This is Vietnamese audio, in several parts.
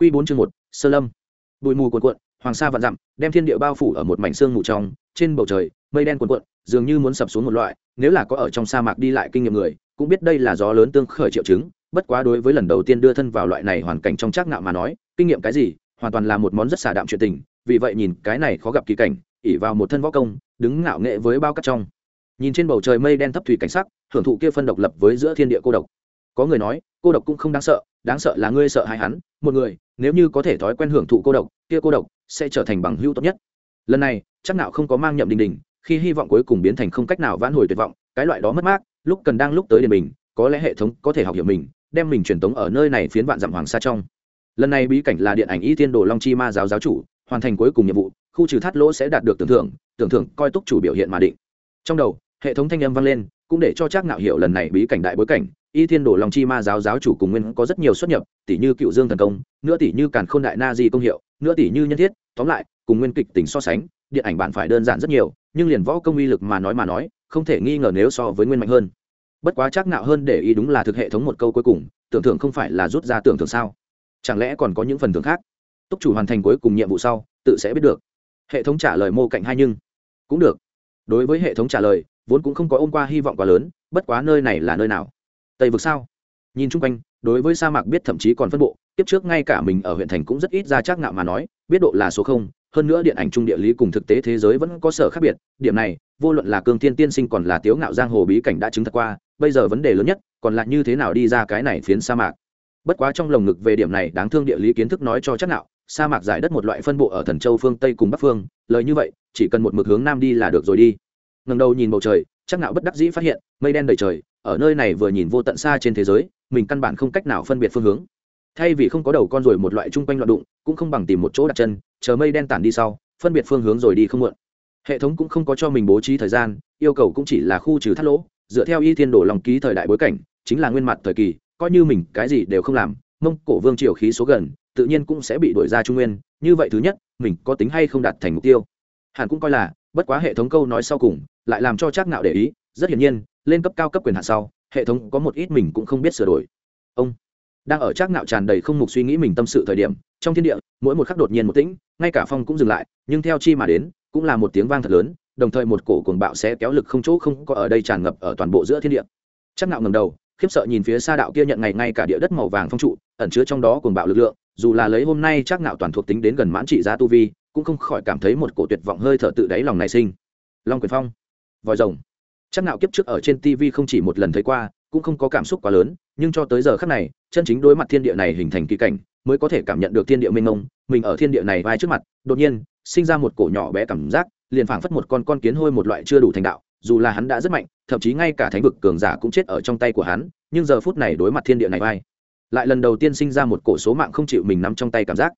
Quy 4 chương 1, Sơ Lâm. Bụi mù cuồn cuộn, hoàng sa vạn dặm, đem thiên địa bao phủ ở một mảnh sương mù trong, trên bầu trời, mây đen cuồn cuộn, dường như muốn sập xuống một loại, nếu là có ở trong sa mạc đi lại kinh nghiệm người, cũng biết đây là gió lớn tương khởi triệu chứng, bất quá đối với lần đầu tiên đưa thân vào loại này hoàn cảnh trong chắc ngạo mà nói, kinh nghiệm cái gì, hoàn toàn là một món rất xả đạm chuyện tình, vì vậy nhìn cái này khó gặp kỳ cảnh, ỷ vào một thân võ công, đứng ngạo nghệ với bao cát trong. Nhìn trên bầu trời mây đen thấp thủy cảnh sắc, hưởng thụ kia phân độc lập với giữa thiên địa cô độc. Có người nói, cô độc cũng không đáng sợ, đáng sợ là ngươi sợ hãi hắn, một người, nếu như có thể thói quen hưởng thụ cô độc kia cô độc sẽ trở thành bằng hữu tốt nhất. Lần này chắc nào không có mang nhậm đình đình khi hy vọng cuối cùng biến thành không cách nào vãn hồi tuyệt vọng cái loại đó mất mát lúc cần đang lúc tới điền mình có lẽ hệ thống có thể học hiểu mình đem mình truyền tống ở nơi này phiến vạn dặm hoàng sa trong. Lần này bí cảnh là điện ảnh y tiên đồ long chi ma giáo giáo chủ hoàn thành cuối cùng nhiệm vụ khu trừ thắt lỗ sẽ đạt được tưởng thưởng tưởng thưởng coi túc chủ biểu hiện mà định. Trong đầu hệ thống thanh âm vang lên cũng để cho chắc nạo hiểu lần này bí cảnh đại bối cảnh y thiên đồ long chi ma giáo giáo chủ cùng nguyên có rất nhiều xuất nhập tỷ như cựu dương thần công, nữa tỷ như càn khôn đại na di công hiệu, nữa tỷ như nhân thiết, tóm lại, cùng nguyên kịch tính so sánh, điện ảnh bạn phải đơn giản rất nhiều, nhưng liền võ công uy lực mà nói mà nói, không thể nghi ngờ nếu so với nguyên mạnh hơn. Bất quá chắc nạo hơn để ý đúng là thực hệ thống một câu cuối cùng, tưởng thưởng không phải là rút ra tưởng thưởng sao? Chẳng lẽ còn có những phần thưởng khác? Túc chủ hoàn thành cuối cùng nhiệm vụ sau, tự sẽ biết được. Hệ thống trả lời mô cạnh hai nhưng, cũng được. Đối với hệ thống trả lời, vốn cũng không có ôm qua hy vọng quá lớn, bất quá nơi này là nơi nào? Tây vực sao? Nhìn chung quanh, đối với sa mạc biết thậm chí còn phân bộ tiếp trước ngay cả mình ở huyện thành cũng rất ít ra chắc ngạo mà nói, biết độ là số không, hơn nữa điện ảnh trung địa lý cùng thực tế thế giới vẫn có sở khác biệt, điểm này, vô luận là cương thiên tiên sinh còn là tiếu ngạo giang hồ bí cảnh đã chứng thật qua, bây giờ vấn đề lớn nhất, còn là như thế nào đi ra cái này phiến sa mạc. Bất quá trong lồng ngực về điểm này, đáng thương địa lý kiến thức nói cho chắc nạo sa mạc giải đất một loại phân bộ ở thần châu phương tây cùng bắc phương, lời như vậy, chỉ cần một mực hướng nam đi là được rồi đi. Ngẩng đầu nhìn bầu trời chắc nạo bất đắc dĩ phát hiện, mây đen đầy trời, ở nơi này vừa nhìn vô tận xa trên thế giới, mình căn bản không cách nào phân biệt phương hướng. Thay vì không có đầu con rồi một loại chung quanh loạn đụng, cũng không bằng tìm một chỗ đặt chân, chờ mây đen tản đi sau, phân biệt phương hướng rồi đi không muộn hệ thống cũng không có cho mình bố trí thời gian, yêu cầu cũng chỉ là khu trừ thắt lỗ, dựa theo y thiên đổ lòng ký thời đại bối cảnh, chính là nguyên mặt thời kỳ, coi như mình cái gì đều không làm, mông cổ vương triều khí số gần, tự nhiên cũng sẽ bị đổi ra trung nguyên, như vậy thứ nhất, mình có tính hay không đạt thành mục tiêu? Hẳn cũng coi là, bất quá hệ thống câu nói sau cùng lại làm cho Trác nạo để ý, rất hiển nhiên, lên cấp cao cấp quyền hạn sau, hệ thống có một ít mình cũng không biết sửa đổi. Ông đang ở trác ngạo tràn đầy không mục suy nghĩ mình tâm sự thời điểm, trong thiên địa, mỗi một khắc đột nhiên một tĩnh, ngay cả phong cũng dừng lại, nhưng theo chi mà đến, cũng là một tiếng vang thật lớn, đồng thời một cổ cuồng bạo sẽ kéo lực không chỗ không có ở đây tràn ngập ở toàn bộ giữa thiên địa. Trác ngạo ngầm đầu, khiếp sợ nhìn phía xa đạo kia nhận ngày ngay cả địa đất màu vàng phong trụ, ẩn chứa trong đó cuồng bạo lực lượng, dù là lấy hôm nay trác ngạo toàn thuộc tính đến gần mãn trị giá tu vi, cũng không khỏi cảm thấy một cổ tuyệt vọng hơi thở tự đáy lòng này sinh. Long quyền phong vòi rồng. Chắc nạo kiếp trước ở trên tv không chỉ một lần thấy qua, cũng không có cảm xúc quá lớn, nhưng cho tới giờ khắc này, chân chính đối mặt thiên địa này hình thành kỳ cảnh, mới có thể cảm nhận được thiên địa mênh mông, mình ở thiên địa này vai trước mặt, đột nhiên, sinh ra một cổ nhỏ bé cảm giác, liền phảng phất một con con kiến hôi một loại chưa đủ thành đạo, dù là hắn đã rất mạnh, thậm chí ngay cả thánh vực cường giả cũng chết ở trong tay của hắn, nhưng giờ phút này đối mặt thiên địa này vai, lại lần đầu tiên sinh ra một cổ số mạng không chịu mình nắm trong tay cảm giác.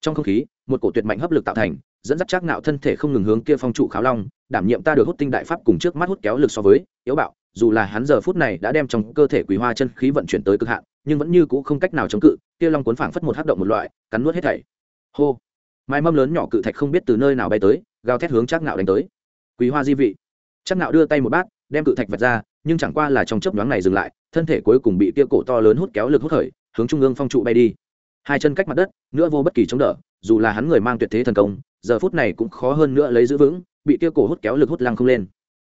Trong không khí, một cổ tuyệt mạnh hấp lực tạo thành dẫn dắt chắc nạo thân thể không ngừng hướng kia phong trụ kháo long, đảm nhiệm ta được hút tinh đại pháp cùng trước mắt hút kéo lực so với, yếu bạo, dù là hắn giờ phút này đã đem trong cơ thể quý hoa chân khí vận chuyển tới cực hạn, nhưng vẫn như cũ không cách nào chống cự, kia long cuốn phảng phất một hắc động một loại, cắn nuốt hết thảy. Hô. Mai mâm lớn nhỏ cự thạch không biết từ nơi nào bay tới, gào thét hướng chắc nạo đánh tới. Quý hoa di vị. Chắc nạo đưa tay một bát, đem cự thạch vật ra, nhưng chẳng qua là trong chớp nhoáng này dừng lại, thân thể cuối cùng bị kia cổ to lớn hút kéo lực hút khởi, hướng trung ương phong trụ bay đi. Hai chân cách mặt đất, nữa vô bất kỳ chống đỡ, dù là hắn người mang tuyệt thế thần công giờ phút này cũng khó hơn nữa lấy giữ vững, bị kia cổ hút kéo lực hút lăng không lên.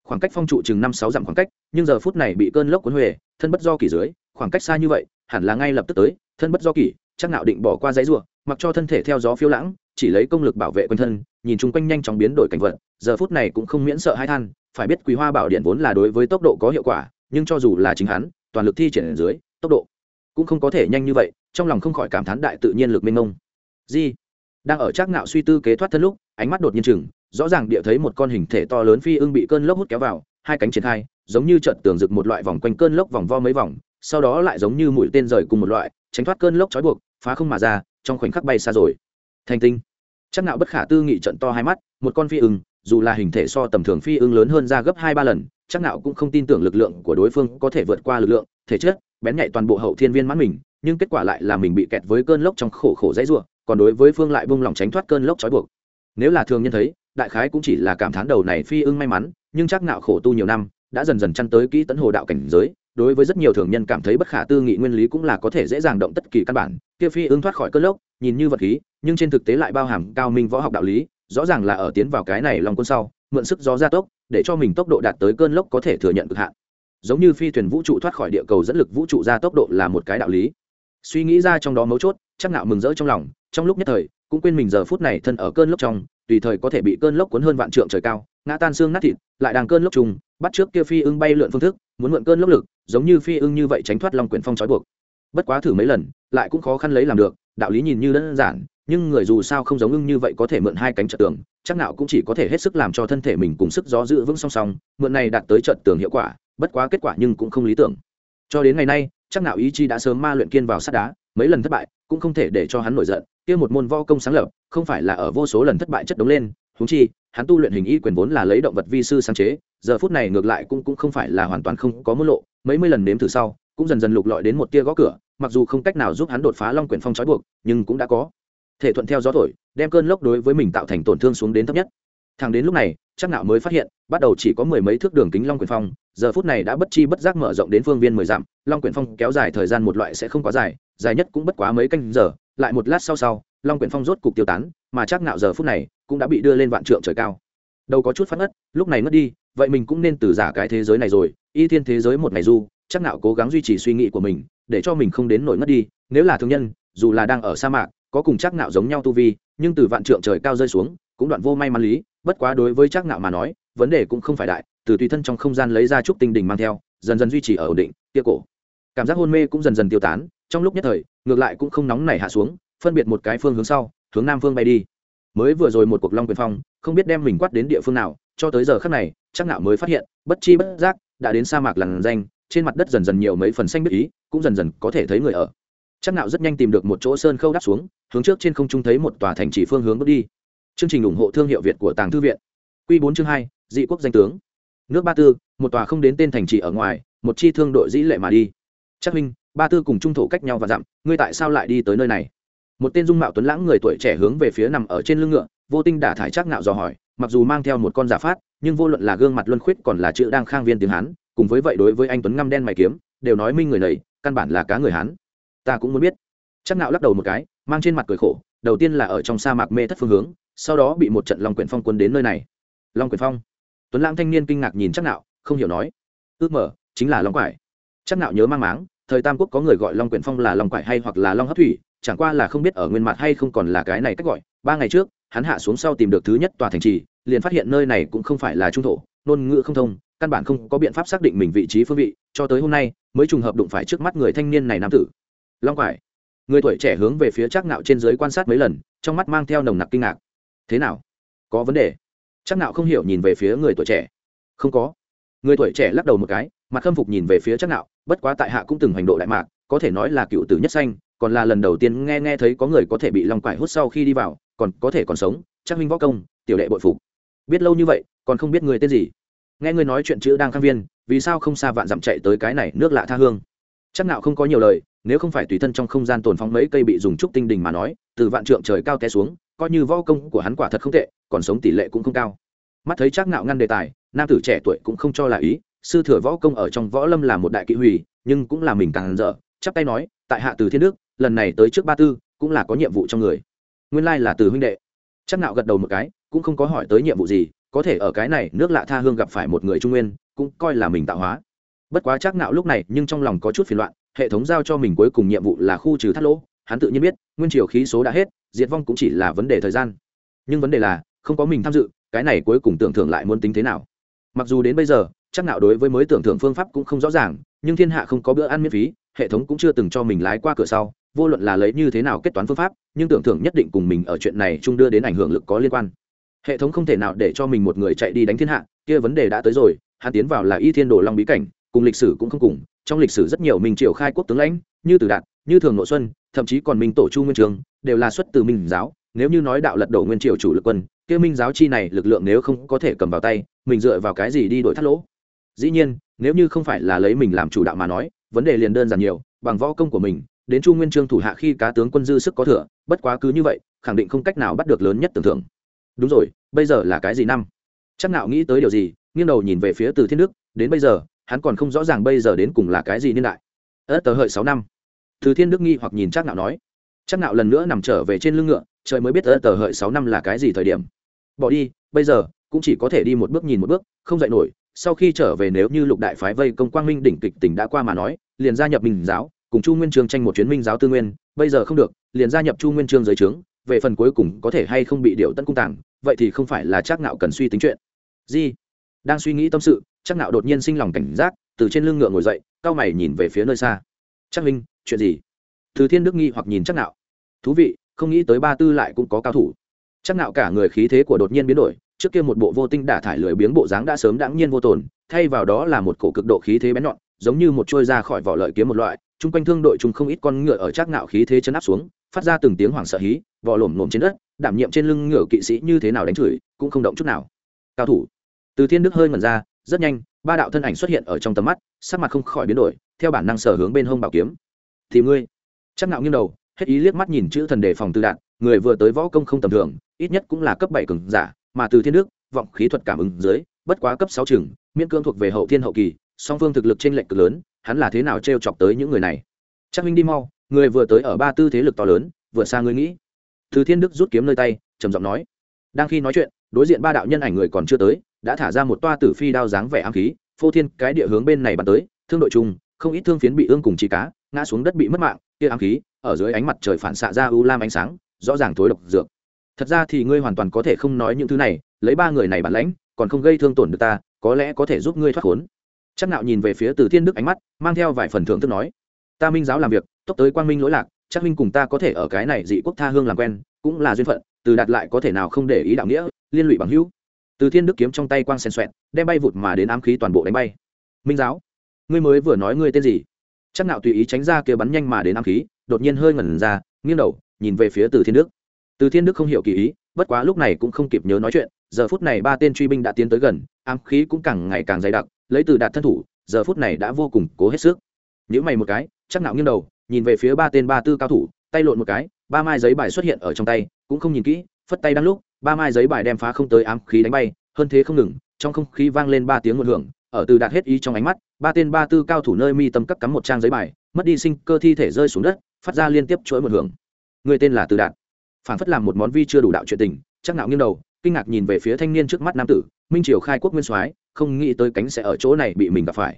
Khoảng cách phong trụ chừng năm sáu dặm khoảng cách, nhưng giờ phút này bị cơn lốc cuốn huề, thân bất do kỷ dưới, khoảng cách xa như vậy, hẳn là ngay lập tức tới, thân bất do kỷ, chắc nạo định bỏ qua dãy ruộng mặc cho thân thể theo gió phiêu lãng, chỉ lấy công lực bảo vệ quân thân, nhìn chung quanh nhanh chóng biến đổi cảnh vật, giờ phút này cũng không miễn sợ hai than, phải biết quý hoa bảo điện vốn là đối với tốc độ có hiệu quả, nhưng cho dù là chính hắn, toàn lực thi triển ở dưới, tốc độ cũng không có thể nhanh như vậy, trong lòng không khỏi cảm thán đại tự nhiên lực mênh mông. Di đang ở trác ngạo suy tư kế thoát thân lúc, ánh mắt đột nhiên chừng, rõ ràng địa thấy một con hình thể to lớn phi ưng bị cơn lốc hút kéo vào, hai cánh triển khai, giống như trận tường rực một loại vòng quanh cơn lốc vòng vo mấy vòng, sau đó lại giống như mũi tên rời cùng một loại, tránh thoát cơn lốc trói buộc, phá không mà ra, trong khoảnh khắc bay xa rồi. Thành tinh. Chắc nạo bất khả tư nghị trận to hai mắt, một con phi ưng, dù là hình thể so tầm thường phi ưng lớn hơn ra gấp hai ba lần chắc nạo cũng không tin tưởng lực lượng của đối phương có thể vượt qua lực lượng, thể chất, bén nhạy toàn bộ hậu thiên viên mãn mình, nhưng kết quả lại là mình bị kẹt với cơn lốc trong khổ khổ dãy rủa còn đối với phương lại bung lòng tránh thoát cơn lốc trói buộc. Nếu là thường nhân thấy, đại khái cũng chỉ là cảm thán đầu này phi ưng may mắn, nhưng chắc ngạo khổ tu nhiều năm, đã dần dần chăn tới kỹ tấn hồ đạo cảnh giới, đối với rất nhiều thường nhân cảm thấy bất khả tư nghị nguyên lý cũng là có thể dễ dàng động tất kỳ căn bản. Kia phi ưng thoát khỏi cơn lốc, nhìn như vật khí, nhưng trên thực tế lại bao hàm cao minh võ học đạo lý, rõ ràng là ở tiến vào cái này lòng quân sau, mượn sức gió gia tốc, để cho mình tốc độ đạt tới cơn lốc có thể thừa nhận cực hạn. Giống như phi thuyền vũ trụ thoát khỏi địa cầu dẫn lực vũ trụ ra tốc độ là một cái đạo lý. Suy nghĩ ra trong đó mấu chốt, chắc nạo mừng rỡ trong lòng trong lúc nhất thời, cũng quên mình giờ phút này thân ở cơn lốc trong, tùy thời có thể bị cơn lốc cuốn hơn vạn trượng trời cao, ngã tan xương nát thịt, lại đang cơn lốc trùng, bắt trước kia phi ưng bay lượn phương thức, muốn mượn cơn lốc lực, giống như phi ưng như vậy tránh thoát long quyển phong trói buộc. Bất quá thử mấy lần, lại cũng khó khăn lấy làm được, đạo lý nhìn như đơn giản, nhưng người dù sao không giống ưng như vậy có thể mượn hai cánh trợ tường, chắc nào cũng chỉ có thể hết sức làm cho thân thể mình cùng sức gió giữ vững song song, mượn này đạt tới trận tường hiệu quả, bất quá kết quả nhưng cũng không lý tưởng. Cho đến ngày nay, chắc nào ý chi đã sớm ma luyện kiên vào sắt đá, mấy lần thất bại cũng không thể để cho hắn nổi giận, kia một môn võ công sáng lập, không phải là ở vô số lần thất bại chất đống lên húng chi, hắn tu luyện hình y quyền vốn là lấy động vật vi sư sáng chế, giờ phút này ngược lại cũng cũng không phải là hoàn toàn không có môn lộ, mấy mươi lần nếm thử sau, cũng dần dần lục lọi đến một tia gõ cửa, mặc dù không cách nào giúp hắn đột phá long quyền phong trói buộc, nhưng cũng đã có. Thể thuận theo gió thổi, đem cơn lốc đối với mình tạo thành tổn thương xuống đến thấp nhất. Thằng đến lúc này chắc nạo mới phát hiện, bắt đầu chỉ có mười mấy thước đường kính long quyền phong giờ phút này đã bất chi bất giác mở rộng đến phương viên mười dặm, long quyển phong kéo dài thời gian một loại sẽ không quá dài dài nhất cũng bất quá mấy canh giờ, lại một lát sau sau, long quyển phong rốt cục tiêu tán, mà chắc nạo giờ phút này cũng đã bị đưa lên vạn trượng trời cao. Đâu có chút phát ngất, lúc này mất đi, vậy mình cũng nên từ giả cái thế giới này rồi, y thiên thế giới một ngày du, chắc nạo cố gắng duy trì suy nghĩ của mình, để cho mình không đến nổi mất đi, nếu là thương nhân, dù là đang ở sa mạc, có cùng chắc nạo giống nhau tu vi, nhưng từ vạn trượng trời cao rơi xuống, cũng đoạn vô may mắn lý, bất quá đối với chắc nạo mà nói vấn đề cũng không phải đại, từ tùy thân trong không gian lấy ra chút tinh đỉnh mang theo, dần dần duy trì ở ổn định tia cổ. Cảm giác hôn mê cũng dần dần tiêu tán, trong lúc nhất thời, ngược lại cũng không nóng nảy hạ xuống, phân biệt một cái phương hướng sau, hướng nam phương bay đi. Mới vừa rồi một cuộc long quyền phong, không biết đem mình quát đến địa phương nào, cho tới giờ khắc này, chắc nạo mới phát hiện, bất chi bất giác, đã đến sa mạc lằn danh, trên mặt đất dần dần nhiều mấy phần xanh biết ý, cũng dần dần có thể thấy người ở. Chắc nạo rất nhanh tìm được một chỗ sơn khâu đáp xuống, hướng trước trên không trung thấy một tòa thành chỉ phương hướng bước đi. Chương trình ủng hộ thương hiệu việt của tàng thư viện. Quy bốn chương hai dị quốc danh tướng. Nước ba tư, một tòa không đến tên thành trì ở ngoài, một chi thương đội dĩ lệ mà đi. Chắc minh ba tư cùng trung thổ cách nhau và dặm, ngươi tại sao lại đi tới nơi này? Một tên dung mạo tuấn lãng người tuổi trẻ hướng về phía nằm ở trên lưng ngựa, vô tinh đả thải chắc Ngạo dò hỏi, mặc dù mang theo một con giả phát, nhưng vô luận là gương mặt luân khuyết còn là chữ đang khang viên tiếng hán, cùng với vậy đối với anh tuấn ngăm đen mày kiếm, đều nói minh người này, căn bản là cá người hán. Ta cũng muốn biết. Chắc Ngạo lắc đầu một cái, mang trên mặt cười khổ, đầu tiên là ở trong sa mạc mê thất phương hướng, sau đó bị một trận long quyển phong quân đến nơi này. Long quyển phong tuấn lãng thanh niên kinh ngạc nhìn chắc nạo, không hiểu nói, ước mở chính là long quải. Chắc nạo nhớ mang máng, thời tam quốc có người gọi long quyển phong là long quải hay hoặc là long hấp thủy, chẳng qua là không biết ở nguyên mặt hay không còn là cái này cách gọi. Ba ngày trước, hắn hạ xuống sau tìm được thứ nhất tòa thành trì, liền phát hiện nơi này cũng không phải là trung thổ, ngôn ngữ không thông, căn bản không có biện pháp xác định mình vị trí phương vị, cho tới hôm nay, mới trùng hợp đụng phải trước mắt người thanh niên này nam tử. Long quải. Người tuổi trẻ hướng về phía chắc nạo trên dưới quan sát mấy lần, trong mắt mang theo nồng nặc kinh ngạc. Thế nào? Có vấn đề? Chắc nạo không hiểu nhìn về phía người tuổi trẻ. Không có. Người tuổi trẻ lắc đầu một cái, mặt khâm phục nhìn về phía chắc nạo bất quá tại hạ cũng từng hành độ đại mạc, có thể nói là cựu tử nhất xanh còn là lần đầu tiên nghe nghe thấy có người có thể bị long quải hút sau khi đi vào, còn có thể còn sống, chắc minh võ công, tiểu đệ bội phục. Biết lâu như vậy, còn không biết người tên gì. Nghe người nói chuyện chữ đang khang viên, vì sao không xa vạn dặm chạy tới cái này nước lạ tha hương? Chắc nào không có nhiều lời, nếu không phải tùy thân trong không gian tồn phóng mấy cây bị dùng trúc tinh đình mà nói, từ vạn trượng trời cao té xuống coi như võ công của hắn quả thật không tệ, còn sống tỷ lệ cũng không cao. Mắt thấy Trác nạo ngăn đề tài, nam tử trẻ tuổi cũng không cho là ý, sư thừa võ công ở trong võ lâm là một đại kỵ hủy, nhưng cũng là mình càng dở, chắp tay nói, tại hạ từ thiên đức, lần này tới trước ba tư, cũng là có nhiệm vụ trong người. Nguyên lai là từ huynh đệ. Chắc nạo gật đầu một cái, cũng không có hỏi tới nhiệm vụ gì, có thể ở cái này nước lạ tha hương gặp phải một người trung nguyên, cũng coi là mình tạo hóa. Bất quá chắc nạo lúc này nhưng trong lòng có chút phiền loạn, hệ thống giao cho mình cuối cùng nhiệm vụ là khu trừ thắt lỗ, hắn tự nhiên biết, nguyên triều khí số đã hết diệt vong cũng chỉ là vấn đề thời gian. Nhưng vấn đề là, không có mình tham dự, cái này cuối cùng tưởng thưởng lại muốn tính thế nào. Mặc dù đến bây giờ, chắc nạo đối với mới tưởng thưởng phương pháp cũng không rõ ràng, nhưng thiên hạ không có bữa ăn miễn phí, hệ thống cũng chưa từng cho mình lái qua cửa sau, vô luận là lấy như thế nào kết toán phương pháp, nhưng tưởng thưởng nhất định cùng mình ở chuyện này chung đưa đến ảnh hưởng lực có liên quan. Hệ thống không thể nào để cho mình một người chạy đi đánh thiên hạ, kia vấn đề đã tới rồi, hắn tiến vào là y thiên đồ long bí cảnh, cùng lịch sử cũng không cùng, trong lịch sử rất nhiều mình triều khai quốc tướng lãnh, như từ đạt như thường nội xuân, thậm chí còn minh tổ chu nguyên trường, đều là xuất từ minh giáo. Nếu như nói đạo lật đổ nguyên triều chủ lực quân, kia minh giáo chi này lực lượng nếu không có thể cầm vào tay, mình dựa vào cái gì đi đổi thắt lỗ? Dĩ nhiên, nếu như không phải là lấy mình làm chủ đạo mà nói, vấn đề liền đơn giản nhiều, bằng võ công của mình, đến chu nguyên trương thủ hạ khi cá tướng quân dư sức có thừa, bất quá cứ như vậy, khẳng định không cách nào bắt được lớn nhất tưởng thưởng. Đúng rồi, bây giờ là cái gì năm? Chắc nào nghĩ tới điều gì, nghiêng đầu nhìn về phía từ thiên đức, đến bây giờ, hắn còn không rõ ràng bây giờ đến cùng là cái gì niên đại. Ớt tờ hợi sáu năm từ thiên đức nghi hoặc nhìn chắc nạo nói chắc nạo lần nữa nằm trở về trên lưng ngựa, trời mới biết tờ hợi sáu năm là cái gì thời điểm. Bỏ đi, bây giờ cũng chỉ có thể đi một bước nhìn một bước, không dậy nổi. Sau khi trở về nếu như lục đại phái vây công quang minh đỉnh kịch tỉnh đã qua mà nói, liền gia nhập minh giáo, cùng chu nguyên trường tranh một chuyến minh giáo tư nguyên, bây giờ không được, liền gia nhập chu nguyên trường dưới trướng, về phần cuối cùng có thể hay không bị điệu tấn cung tàng, vậy thì không phải là chắc nạo cần suy tính chuyện. Gì đang suy nghĩ tâm sự chắc nạo đột nhiên sinh lòng cảnh giác, từ trên lưng ngựa ngồi dậy cao mày nhìn về phía nơi xa. Chắc minh chuyện gì? Từ thiên đức nghi hoặc nhìn chắc nạo thú vị, không nghĩ tới ba tư lại cũng có cao thủ. Chắc nạo cả người khí thế của đột nhiên biến đổi, trước kia một bộ vô tinh đả thải lười biếng bộ dáng đã sớm đãng nhiên vô tồn, thay vào đó là một cổ cực độ khí thế bén nhọn, giống như một trôi ra khỏi vỏ lợi kiếm một loại, chung quanh thương đội chúng không ít con ngựa ở chắc nạo khí thế chấn áp xuống, phát ra từng tiếng hoảng sợ hí, vò lổm lổm trên đất, đảm nhiệm trên lưng ngựa kỵ sĩ như thế nào đánh chửi, cũng không động chút nào. Cao thủ. Từ thiên đức hơi ngẩn ra, rất nhanh, ba đạo thân ảnh xuất hiện ở trong tầm mắt, sắc mặt không khỏi biến đổi, theo bản năng sở hướng bên hông bảo kiếm thì ngươi. Chắc nạo nghiêng đầu, hết ý liếc mắt nhìn chữ thần đề phòng tư đạn, người vừa tới võ công không tầm thường, ít nhất cũng là cấp bảy cường giả, mà từ thiên đức, vọng khí thuật cảm ứng dưới, bất quá cấp sáu chừng miễn cương thuộc về hậu thiên hậu kỳ, song phương thực lực trên lệnh cực lớn, hắn là thế nào treo chọc tới những người này? Chắc minh đi mau, người vừa tới ở ba tư thế lực to lớn, vừa xa ngươi nghĩ. Từ thiên đức rút kiếm nơi tay, trầm giọng nói. Đang khi nói chuyện, đối diện ba đạo nhân ảnh người còn chưa tới, đã thả ra một toa tử phi đao dáng vẻ ám khí, phô thiên cái địa hướng bên này bắn tới, thương đội chung không ít thương phiến bị ương cùng chỉ cá, ngã xuống đất bị mất mạng, kia ám khí, ở dưới ánh mặt trời phản xạ ra u lam ánh sáng, rõ ràng thối độc dược. Thật ra thì ngươi hoàn toàn có thể không nói những thứ này, lấy ba người này bản lãnh, còn không gây thương tổn được ta, có lẽ có thể giúp ngươi thoát khốn. Chắc nạo nhìn về phía từ thiên đức ánh mắt, mang theo vài phần thưởng thức nói, ta minh giáo làm việc, tốc tới quang minh lỗi lạc, chắc minh cùng ta có thể ở cái này dị quốc tha hương làm quen, cũng là duyên phận, từ đạt lại có thể nào không để ý đạo nghĩa, liên lụy bằng hữu. Từ thiên đức kiếm trong tay quang sen xoẹt, đem bay vụt mà đến ám khí toàn bộ đánh bay. Minh giáo ngươi mới vừa nói ngươi tên gì? Chắc nạo tùy ý tránh ra kia bắn nhanh mà đến ám khí, đột nhiên hơi ngẩn ra, nghiêng đầu, nhìn về phía từ thiên đức. Từ thiên đức không hiểu kỳ ý, bất quá lúc này cũng không kịp nhớ nói chuyện, giờ phút này ba tên truy binh đã tiến tới gần, ám khí cũng càng ngày càng dày đặc, lấy từ đạt thân thủ, giờ phút này đã vô cùng cố hết sức. Nhữ mày một cái, chắc nạo nghiêng đầu, nhìn về phía ba tên ba tư cao thủ, tay lộn một cái, ba mai giấy bài xuất hiện ở trong tay, cũng không nhìn kỹ, phất tay đang lúc, ba mai giấy bài đem phá không tới ám khí đánh bay, hơn thế không ngừng, trong không khí vang lên ba tiếng một hưởng, ở từ đạt hết ý trong ánh mắt ba tên ba tư cao thủ nơi mi tâm cắt cắm một trang giấy bài, mất đi sinh cơ thi thể rơi xuống đất, phát ra liên tiếp chuỗi một hưởng. Người tên là từ đạt. Phản phất làm một món vi chưa đủ đạo chuyện tình, chắc nạo nghiêng đầu, kinh ngạc nhìn về phía thanh niên trước mắt nam tử, minh triều khai quốc nguyên soái, không nghĩ tới cánh sẽ ở chỗ này bị mình gặp phải.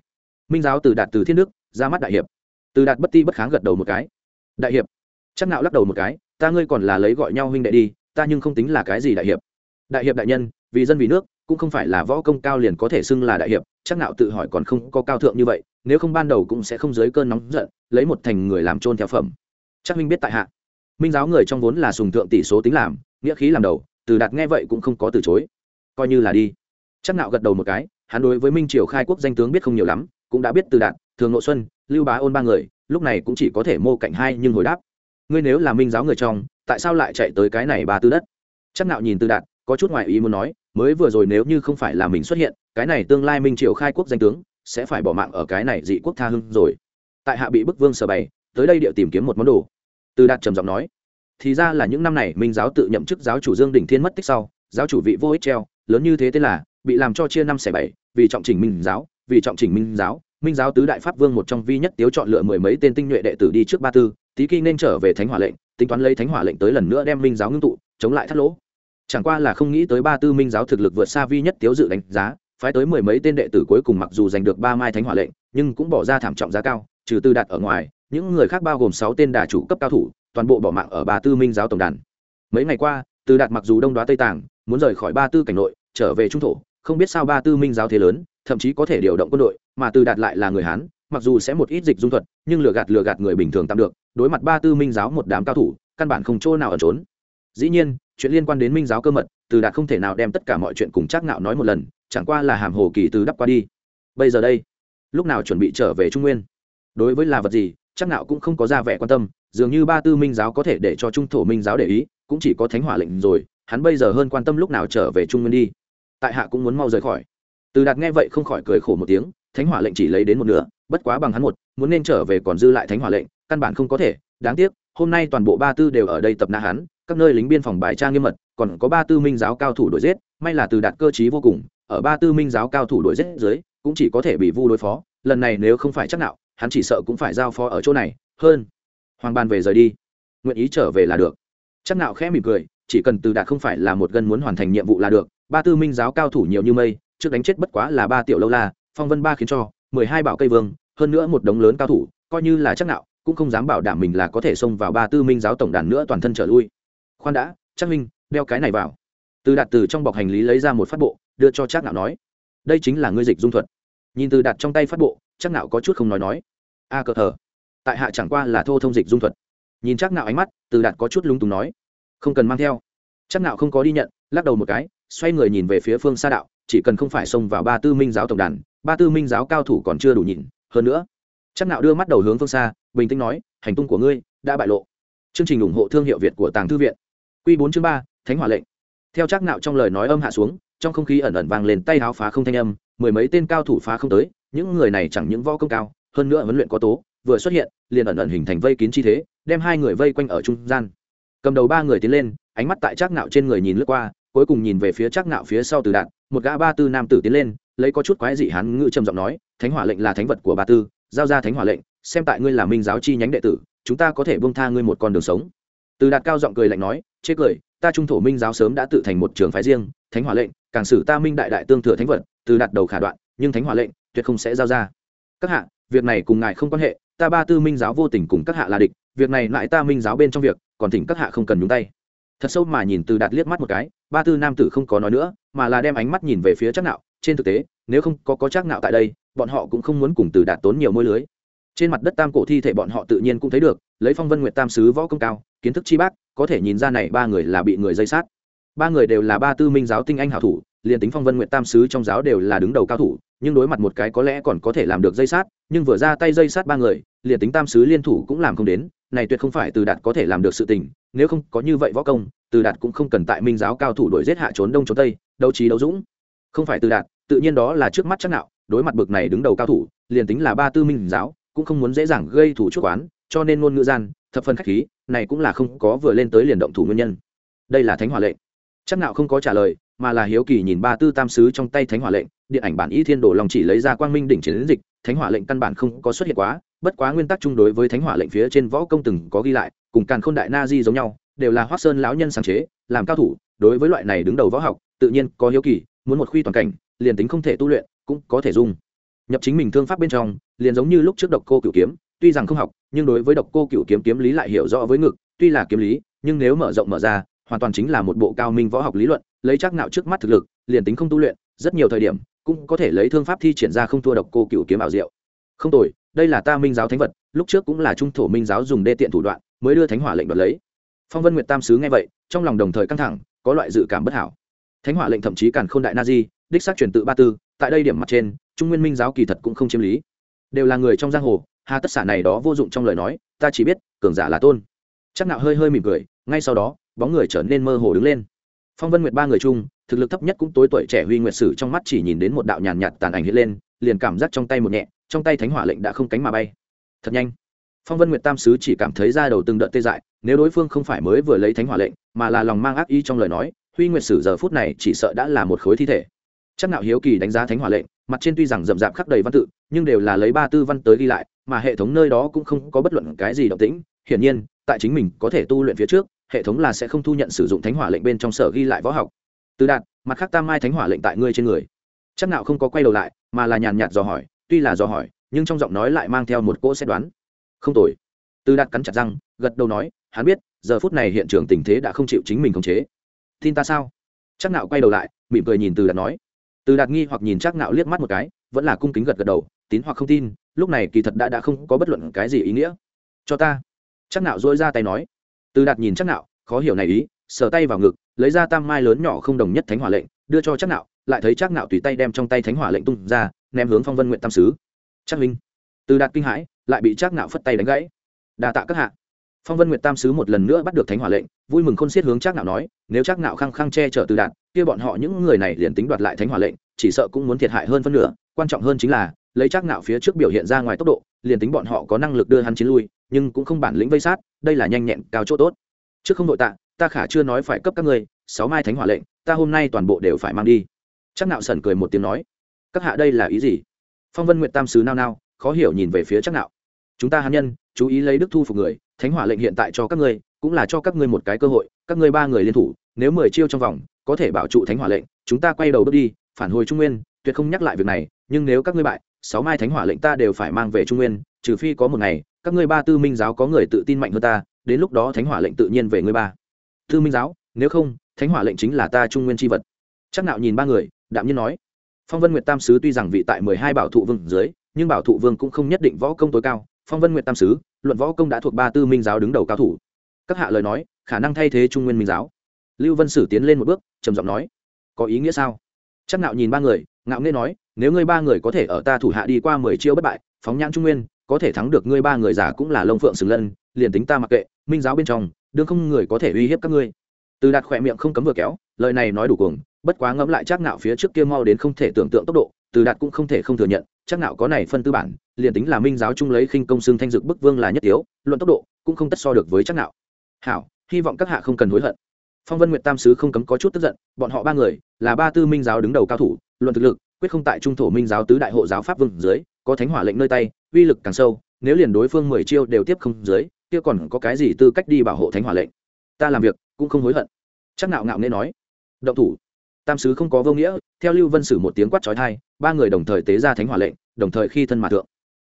Minh giáo từ đạt từ thiên đức, ra mắt đại hiệp. Từ đạt bất ti bất kháng gật đầu một cái. Đại hiệp. Chắc nạo lắc đầu một cái, ta ngươi còn là lấy gọi nhau huynh đệ đi, ta nhưng không tính là cái gì đại hiệp. Đại hiệp đại nhân, vì dân vì nước, cũng không phải là võ công cao liền có thể xưng là đại hiệp chắc nạo tự hỏi còn không có cao thượng như vậy, nếu không ban đầu cũng sẽ không dưới cơn nóng giận, lấy một thành người làm trôn theo phẩm. Chắc minh biết tại hạ. Minh giáo người trong vốn là sùng thượng tỷ số tính làm, nghĩa khí làm đầu, từ đạt nghe vậy cũng không có từ chối. Coi như là đi. Chắc nạo gật đầu một cái, hắn đối với minh triều khai quốc danh tướng biết không nhiều lắm, cũng đã biết từ đạt, thường nội xuân, lưu bá ôn ba người, lúc này cũng chỉ có thể mô cạnh hai nhưng hồi đáp. Ngươi nếu là minh giáo người trong, tại sao lại chạy tới cái này ba tư đất? Chắc nạo nhìn từ đạt, có chút ngoại ý muốn nói, mới vừa rồi nếu như không phải là mình xuất hiện cái này tương lai minh triều khai quốc danh tướng sẽ phải bỏ mạng ở cái này dị quốc tha hưng rồi. Tại hạ bị bức vương sở bày, tới đây điệu tìm kiếm một món đồ. Từ đạt trầm giọng nói, thì ra là những năm này minh giáo tự nhậm chức giáo chủ dương đỉnh thiên mất tích sau, giáo chủ vị vô ích treo, lớn như thế tên là, bị làm cho chia năm xẻ bảy, vì trọng trình minh giáo, vì trọng trình minh giáo minh giáo tứ đại pháp vương một trong vi nhất tiếu chọn lựa mười mấy tên tinh nhuệ đệ tử đi trước ba tư, tí kỳ nên trở về thánh hỏa lệnh, tính toán lấy thánh hỏa lệnh tới lần nữa đem minh giáo ngưng tụ, chống lại thắt lỗ. Chẳng qua là không nghĩ tới ba tư minh giáo thực lực vượt xa vi nhất tiếu dự đánh giá phái tới mười mấy tên đệ tử cuối cùng mặc dù giành được ba mai thánh hỏa lệnh, nhưng cũng bỏ ra thảm trọng giá cao, trừ tư đạt ở ngoài, những người khác bao gồm sáu tên đà chủ cấp cao thủ, toàn bộ bỏ mạng ở ba tư minh giáo tổng đàn. Mấy ngày qua, từ đạt mặc dù đông đoá tây tàng muốn rời khỏi ba tư cảnh nội, trở về trung thổ, không biết sao ba tư minh giáo thế lớn, thậm chí có thể điều động quân đội, mà từ đạt lại là người hán, mặc dù sẽ một ít dịch dung thuật, nhưng lừa gạt lừa gạt người bình thường tạm được, đối mặt ba tư minh giáo một đám cao thủ, căn bản không chỗ nào ở trốn. Dĩ nhiên, chuyện liên quan đến minh giáo cơ mật, từ đạt không thể nào đem tất cả mọi chuyện cùng chắc ngạo nói một lần chẳng qua là hàm hồ kỳ từ đắp qua đi. Bây giờ đây, lúc nào chuẩn bị trở về trung nguyên? Đối với là vật gì, chắc nạo cũng không có ra vẻ quan tâm, dường như ba tư minh giáo có thể để cho trung thổ minh giáo để ý, cũng chỉ có thánh hỏa lệnh rồi, hắn bây giờ hơn quan tâm lúc nào trở về trung nguyên đi. Tại hạ cũng muốn mau rời khỏi. Từ đạt nghe vậy không khỏi cười khổ một tiếng, thánh hỏa lệnh chỉ lấy đến một nửa, bất quá bằng hắn một, muốn nên trở về còn dư lại thánh hỏa lệnh, căn bản không có thể. Đáng tiếc, hôm nay toàn bộ ba tư đều ở đây tập na hắn, các nơi lính biên phòng bài tra nghiêm mật, còn có ba tư minh giáo cao thủ đội giết, may là từ đạt cơ chí vô cùng ở ba tư minh giáo cao thủ đuổi giết dưới, cũng chỉ có thể bị vu đối phó. Lần này nếu không phải chắc nạo, hắn chỉ sợ cũng phải giao phó ở chỗ này. Hơn, hoàng ban về rời đi. Nguyện ý trở về là được. Chắc nạo khẽ mỉm cười, chỉ cần từ đạt không phải là một gân muốn hoàn thành nhiệm vụ là được. Ba tư minh giáo cao thủ nhiều như mây, trước đánh chết bất quá là ba tiểu lâu la, phong vân ba khiến cho, mười hai bảo cây vương, hơn nữa một đống lớn cao thủ, coi như là chắc nạo, cũng không dám bảo đảm mình là có thể xông vào ba tư minh giáo tổng đàn nữa toàn thân trở lui. Khoan đã chắc minh, đeo cái này vào. Từ đạt từ trong bọc hành lý lấy ra một phát bộ đưa cho Trác nạo nói đây chính là ngươi dịch dung thuật. Nhìn từ đặt trong tay phát bộ Trác nạo có chút không nói nói a à, cờ thờ tại hạ chẳng qua là thô thông dịch dung thuật. Nhìn Trác nạo ánh mắt từ đạt có chút lung túng nói không cần mang theo. Trác nạo không có đi nhận lắc đầu một cái xoay người nhìn về phía phương xa đạo chỉ cần không phải xông vào ba tư minh giáo tổng đàn ba tư minh giáo cao thủ còn chưa đủ nhìn hơn nữa. Trác nạo đưa mắt đầu hướng phương xa bình tĩnh nói hành tung của ngươi đã bại lộ. Chương trình ủng hộ thương hiệu việt của tàng thư viện. Quy bốn chương ba thánh hỏa lệnh. Theo Trác nạo trong lời nói âm hạ xuống trong không khí ẩn ẩn vang lên tay háo phá không thanh âm, mười mấy tên cao thủ phá không tới, những người này chẳng những võ công cao, hơn nữa huấn luyện có tố, vừa xuất hiện, liền ẩn ẩn hình thành vây kín chi thế, đem hai người vây quanh ở trung gian. Cầm đầu ba người tiến lên, ánh mắt tại trác nạo trên người nhìn lướt qua, cuối cùng nhìn về phía trác nạo phía sau từ đạn một gã ba tư nam tử tiến lên, lấy có chút quái dị hắn ngữ trầm giọng nói, thánh hỏa lệnh là thánh vật của ba tư, giao ra thánh hỏa lệnh, xem tại ngươi là minh giáo chi nhánh đệ tử, chúng ta có thể buông tha ngươi một con đường sống. Từ đạt cao giọng cười lạnh nói, chê cười, ta trung thổ minh giáo sớm đã tự thành một trường phái riêng, thánh hỏa lệnh càng xử ta minh đại đại tương thừa thánh vật, từ đặt đầu khả đoạn, nhưng thánh hỏa lệnh, tuyệt không sẽ giao ra. Các hạ, việc này cùng ngài không quan hệ, ta ba tư minh giáo vô tình cùng các hạ là địch, việc này lại ta minh giáo bên trong việc, còn thỉnh các hạ không cần nhúng tay. Thật sâu mà nhìn từ đạt liếc mắt một cái, ba tư nam tử không có nói nữa, mà là đem ánh mắt nhìn về phía chắc nạo. Trên thực tế, nếu không có có chắc nạo tại đây, bọn họ cũng không muốn cùng từ đạt tốn nhiều môi lưới. Trên mặt đất tam cổ thi thể bọn họ tự nhiên cũng thấy được, lấy phong vân nguyệt tam sứ võ công cao, kiến thức chi bác, có thể nhìn ra này ba người là bị người dây sát ba người đều là ba tư minh giáo tinh anh hảo thủ, liền tính phong vân nguyệt tam sứ trong giáo đều là đứng đầu cao thủ, nhưng đối mặt một cái có lẽ còn có thể làm được dây sát, nhưng vừa ra tay dây sát ba người, liền tính tam sứ liên thủ cũng làm không đến, này tuyệt không phải từ đạt có thể làm được sự tình, nếu không có như vậy võ công, từ đạt cũng không cần tại minh giáo cao thủ đuổi giết hạ trốn đông trốn tây, đấu trí đấu dũng. Không phải từ đạt, tự nhiên đó là trước mắt chắc nạo, đối mặt bực này đứng đầu cao thủ, liền tính là ba tư minh giáo, cũng không muốn dễ dàng gây thủ chuốc oán, cho nên ngôn ngữ gian, thập phân khách khí, này cũng là không có vừa lên tới liền động thủ nguyên nhân. Đây là thánh hỏa lệnh chắc nạo không có trả lời, mà là hiếu kỳ nhìn ba tư tam sứ trong tay thánh hỏa lệnh, điện ảnh bản ý thiên đồ lòng chỉ lấy ra quang minh đỉnh chiến dịch, thánh hỏa lệnh căn bản không có xuất hiện quá, bất quá nguyên tắc chung đối với thánh hỏa lệnh phía trên võ công từng có ghi lại, cùng càn khôn đại na di giống nhau, đều là hoác sơn lão nhân sáng chế, làm cao thủ, đối với loại này đứng đầu võ học, tự nhiên có hiếu kỳ, muốn một khuy toàn cảnh, liền tính không thể tu luyện, cũng có thể dung nhập chính mình thương pháp bên trong, liền giống như lúc trước độc cô cửu kiếm, tuy rằng không học, nhưng đối với độc cô cửu kiếm kiếm lý lại hiểu rõ với ngực, tuy là kiếm lý, nhưng nếu mở rộng mở ra hoàn toàn chính là một bộ cao minh võ học lý luận, lấy chắc nạo trước mắt thực lực, liền tính không tu luyện, rất nhiều thời điểm, cũng có thể lấy thương pháp thi triển ra không thua độc cô cửu kiếm ảo diệu. Không tồi, đây là ta minh giáo thánh vật, lúc trước cũng là trung thổ minh giáo dùng đê tiện thủ đoạn, mới đưa thánh hỏa lệnh đoạt lấy. Phong vân nguyệt tam sứ nghe vậy, trong lòng đồng thời căng thẳng, có loại dự cảm bất hảo. Thánh hỏa lệnh thậm chí càn khôn đại na di, đích xác truyền tự ba tư, tại đây điểm mặt trên, trung nguyên minh giáo kỳ thật cũng không chiếm lý. Đều là người trong giang hồ, hà tất xả này đó vô dụng trong lời nói, ta chỉ biết, cường giả là tôn. Chắc nạo hơi hơi mỉm cười, ngay sau đó bóng người trở nên mơ hồ đứng lên. Phong vân nguyệt ba người chung, thực lực thấp nhất cũng tối tuổi trẻ huy nguyệt sử trong mắt chỉ nhìn đến một đạo nhàn nhạt tàn ảnh hiện lên, liền cảm giác trong tay một nhẹ, trong tay thánh hỏa lệnh đã không cánh mà bay. Thật nhanh. Phong vân nguyệt tam sứ chỉ cảm thấy ra đầu từng đợt tê dại, nếu đối phương không phải mới vừa lấy thánh hỏa lệnh, mà là lòng mang ác ý trong lời nói, huy nguyệt sử giờ phút này chỉ sợ đã là một khối thi thể. Chắc nạo hiếu kỳ đánh giá thánh hỏa lệnh, mặt trên tuy rằng rậm rạp khắc đầy văn tự, nhưng đều là lấy ba tư văn tới ghi lại, mà hệ thống nơi đó cũng không có bất luận cái gì động tĩnh. Hiển nhiên, tại chính mình có thể tu luyện phía trước hệ thống là sẽ không thu nhận sử dụng thánh hỏa lệnh bên trong sở ghi lại võ học. Từ đạt, mặt khác tam mai thánh hỏa lệnh tại ngươi trên người. Chắc nạo không có quay đầu lại, mà là nhàn nhạt dò hỏi, tuy là dò hỏi, nhưng trong giọng nói lại mang theo một cỗ xét đoán. Không tồi. Từ đạt cắn chặt răng, gật đầu nói, hắn biết, giờ phút này hiện trường tình thế đã không chịu chính mình khống chế. Tin ta sao? Chắc nạo quay đầu lại, mỉm cười nhìn từ đạt nói. Từ đạt nghi hoặc nhìn chắc nạo liếc mắt một cái, vẫn là cung kính gật gật đầu, tín hoặc không tin, lúc này kỳ thật đã đã không có bất luận cái gì ý nghĩa. Cho ta. Chắc nạo dỗi ra tay nói từ đạt nhìn chắc nạo, khó hiểu này ý, sờ tay vào ngực, lấy ra tam mai lớn nhỏ không đồng nhất thánh hỏa lệnh, đưa cho chắc nạo, lại thấy chắc nạo tùy tay đem trong tay thánh hỏa lệnh tung ra, ném hướng phong vân nguyện tam sứ. Chắc linh từ đạt kinh hãi, lại bị chắc nạo phất tay đánh gãy. Đa tạ các hạ. Phong vân nguyệt tam sứ một lần nữa bắt được thánh hỏa lệnh, vui mừng khôn xiết hướng chắc nạo nói, nếu chắc nạo khăng khăng che chở từ đạt, kia bọn họ những người này liền tính đoạt lại thánh hỏa lệnh, chỉ sợ cũng muốn thiệt hại hơn phân nửa, quan trọng hơn chính là, lấy chắc nạo phía trước biểu hiện ra ngoài tốc độ, liền tính bọn họ có năng lực đưa hắn chiến lui nhưng cũng không bản lĩnh vây sát, đây là nhanh nhẹn, cao chỗ tốt. Trước không đội tạ, ta khả chưa nói phải cấp các ngươi, sáu mai thánh hỏa lệnh, ta hôm nay toàn bộ đều phải mang đi. Chắc nạo sẩn cười một tiếng nói, các hạ đây là ý gì? Phong vân nguyện tam sứ nao nao, khó hiểu nhìn về phía chắc nạo. Chúng ta hàn nhân, chú ý lấy đức thu phục người, thánh hỏa lệnh hiện tại cho các ngươi, cũng là cho các ngươi một cái cơ hội, các ngươi ba người liên thủ, nếu mười chiêu trong vòng, có thể bảo trụ thánh hỏa lệnh, chúng ta quay đầu bước đi, phản hồi trung nguyên, tuyệt không nhắc lại việc này, nhưng nếu các ngươi bại, sáu mai thánh hỏa lệnh ta đều phải mang về trung nguyên, trừ phi có một ngày các ngươi ba tư minh giáo có người tự tin mạnh hơn ta, đến lúc đó thánh hỏa lệnh tự nhiên về ngươi ba. Tư minh giáo, nếu không, thánh hỏa lệnh chính là ta trung nguyên tri vật. Chắc nạo nhìn ba người, đạm nhiên nói. Phong vân nguyệt tam sứ tuy rằng vị tại mười hai bảo thụ vương dưới, nhưng bảo thụ vương cũng không nhất định võ công tối cao. Phong vân nguyệt tam sứ, luận võ công đã thuộc ba tư minh giáo đứng đầu cao thủ. Các hạ lời nói, khả năng thay thế trung nguyên minh giáo. Lưu vân sử tiến lên một bước, trầm giọng nói. Có ý nghĩa sao? Chắc nạo nhìn ba người, ngạo nghễ nói, nếu ngươi ba người có thể ở ta thủ hạ đi qua mười chiêu bất bại, phóng nhãn trung nguyên có thể thắng được ngươi ba người giả cũng là lông phượng sừng lân, liền tính ta mặc kệ, minh giáo bên trong, đương không người có thể uy hiếp các ngươi. Từ đạt khỏe miệng không cấm vừa kéo, lời này nói đủ cuồng, bất quá ngẫm lại chắc nạo phía trước kia mau đến không thể tưởng tượng tốc độ, từ đạt cũng không thể không thừa nhận, chắc nạo có này phân tư bản, liền tính là minh giáo chung lấy khinh công xương thanh dực bức vương là nhất yếu, luận tốc độ, cũng không tất so được với chắc nạo hảo, hy vọng các hạ không cần hối hận. Phong vân nguyệt tam sứ không cấm có chút tức giận, bọn họ ba người, là ba tư minh giáo đứng đầu cao thủ, luận thực lực, quyết không tại trung thổ minh giáo tứ đại hộ giáo pháp vương dưới, có thánh hỏa lệnh nơi tay uy lực càng sâu, nếu liền đối phương mười chiêu đều tiếp không dưới, kia còn có cái gì tư cách đi bảo hộ thánh hỏa lệnh? Ta làm việc cũng không hối hận. Chắc nạo ngạo nên nói. Động thủ. Tam sứ không có vô nghĩa, theo lưu vân sử một tiếng quát chói thai ba người đồng thời tế ra thánh hỏa lệnh, đồng thời khi thân mà thượng.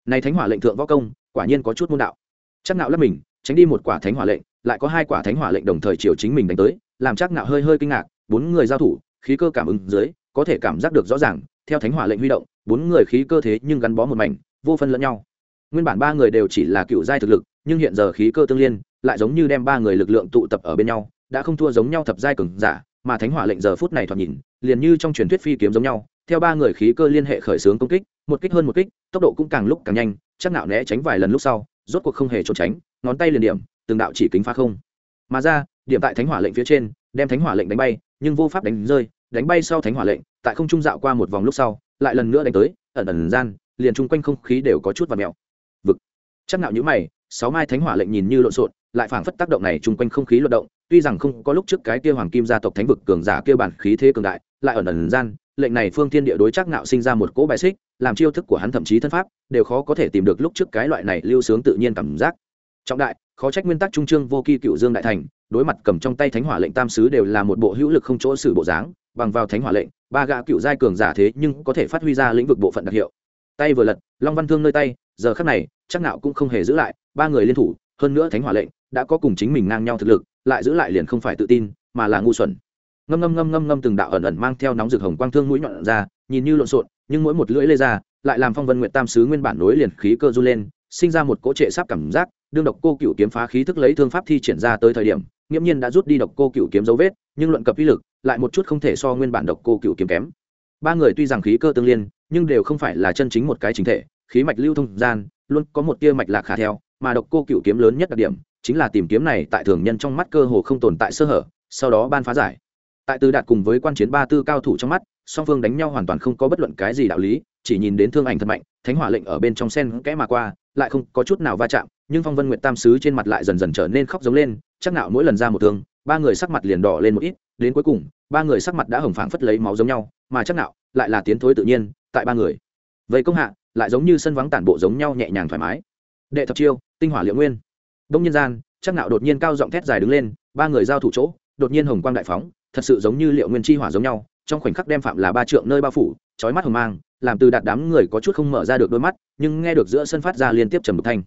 Này thánh hỏa lệnh thượng võ công, quả nhiên có chút môn đạo. Chắc nạo lấp mình, tránh đi một quả thánh hỏa lệnh, lại có hai quả thánh hỏa lệnh đồng thời chiều chính mình đánh tới, làm chắc nạo hơi hơi kinh ngạc, bốn người giao thủ, khí cơ cảm ứng dưới, có thể cảm giác được rõ ràng, theo thánh hỏa lệnh huy động, bốn người khí cơ thế nhưng gắn bó một mảnh vô phân lẫn nhau. Nguyên bản ba người đều chỉ là cựu giai thực lực, nhưng hiện giờ khí cơ tương liên, lại giống như đem ba người lực lượng tụ tập ở bên nhau, đã không thua giống nhau thập giai cường giả, mà thánh hỏa lệnh giờ phút này thoạt nhìn, liền như trong truyền thuyết phi kiếm giống nhau, theo ba người khí cơ liên hệ khởi xướng công kích, một kích hơn một kích, tốc độ cũng càng lúc càng nhanh, chắc nạo né tránh vài lần lúc sau, rốt cuộc không hề trốn tránh, ngón tay liền điểm, từng đạo chỉ kính phá không. Mà ra, điểm tại thánh hỏa lệnh phía trên, đem thánh hỏa lệnh đánh bay, nhưng vô pháp đánh rơi, đánh bay sau thánh hỏa lệnh, tại không trung dạo qua một vòng lúc sau, lại lần nữa đánh tới, ẩn ẩn gian liền chung quanh không khí đều có chút và mèo vực. Chắc nạo như mày, sáu mai thánh hỏa lệnh nhìn như lộn xộn, lại phảng phất tác động này chung quanh không khí luận động, tuy rằng không có lúc trước cái kia hoàng kim gia tộc thánh vực cường giả kia bản khí thế cường đại, lại ẩn ẩn gian, lệnh này phương thiên địa đối chắc nạo sinh ra một cỗ bài xích, làm chiêu thức của hắn thậm chí thân pháp, đều khó có thể tìm được lúc trước cái loại này lưu sướng tự nhiên cảm giác. Trọng đại, khó trách nguyên tắc trung trương vô kỳ cựu dương đại thành, đối mặt cầm trong tay thánh hỏa lệnh tam sứ đều là một bộ hữu lực không chỗ xử bộ dáng, bằng vào thánh hỏa lệnh, ba gã cựu giai cường giả thế nhưng có thể phát huy ra lĩnh vực bộ phận đặc hiệu tay vừa lật, long văn thương nơi tay, giờ khắc này, chắc nạo cũng không hề giữ lại, ba người liên thủ, hơn nữa thánh hỏa lệnh đã có cùng chính mình ngang nhau thực lực, lại giữ lại liền không phải tự tin, mà là ngu xuẩn. Ngâm ngâm ngâm ngâm ngâm từng đạo ẩn ẩn mang theo nóng rực hồng quang thương mũi nhọn ra, nhìn như lộn xộn, nhưng mỗi một lưỡi lê ra, lại làm phong vân nguyện tam sứ nguyên bản nối liền khí cơ du lên, sinh ra một cỗ trệ sáp cảm giác, đương độc cô cựu kiếm phá khí thức lấy thương pháp thi triển ra tới thời điểm, nghiễm nhiên đã rút đi độc cô cựu kiếm dấu vết, nhưng luận cập uy lực, lại một chút không thể so nguyên bản độc cô cựu kiếm kém ba người tuy rằng khí cơ tương liên, nhưng đều không phải là chân chính một cái chính thể, khí mạch lưu thông gian, luôn có một tia mạch lạc khả theo, mà độc cô cựu kiếm lớn nhất đặc điểm, chính là tìm kiếm này tại thường nhân trong mắt cơ hồ không tồn tại sơ hở, sau đó ban phá giải. Tại từ đạt cùng với quan chiến ba tư cao thủ trong mắt, song phương đánh nhau hoàn toàn không có bất luận cái gì đạo lý, chỉ nhìn đến thương ảnh thật mạnh, thánh hỏa lệnh ở bên trong sen kẽ mà qua, lại không có chút nào va chạm, nhưng phong vân nguyệt tam sứ trên mặt lại dần dần trở nên khóc giống lên, chắc nào mỗi lần ra một thương, ba người sắc mặt liền đỏ lên một ít, đến cuối cùng ba người sắc mặt đã hồng phảng phất lấy máu giống nhau, mà chắc nạo lại là tiến thối tự nhiên, tại ba người. Vậy công hạ, lại giống như sân vắng tản bộ giống nhau nhẹ nhàng thoải mái. Đệ thập chiêu, tinh hỏa liệu nguyên. Đông nhân gian, chắc nạo đột nhiên cao giọng thét dài đứng lên, ba người giao thủ chỗ, đột nhiên hồng quang đại phóng, thật sự giống như liệu nguyên chi hỏa giống nhau, trong khoảnh khắc đem phạm là ba trượng nơi bao phủ, chói mắt hồng mang, làm từ đạt đám người có chút không mở ra được đôi mắt, nhưng nghe được giữa sân phát ra liên tiếp trầm bực thanh.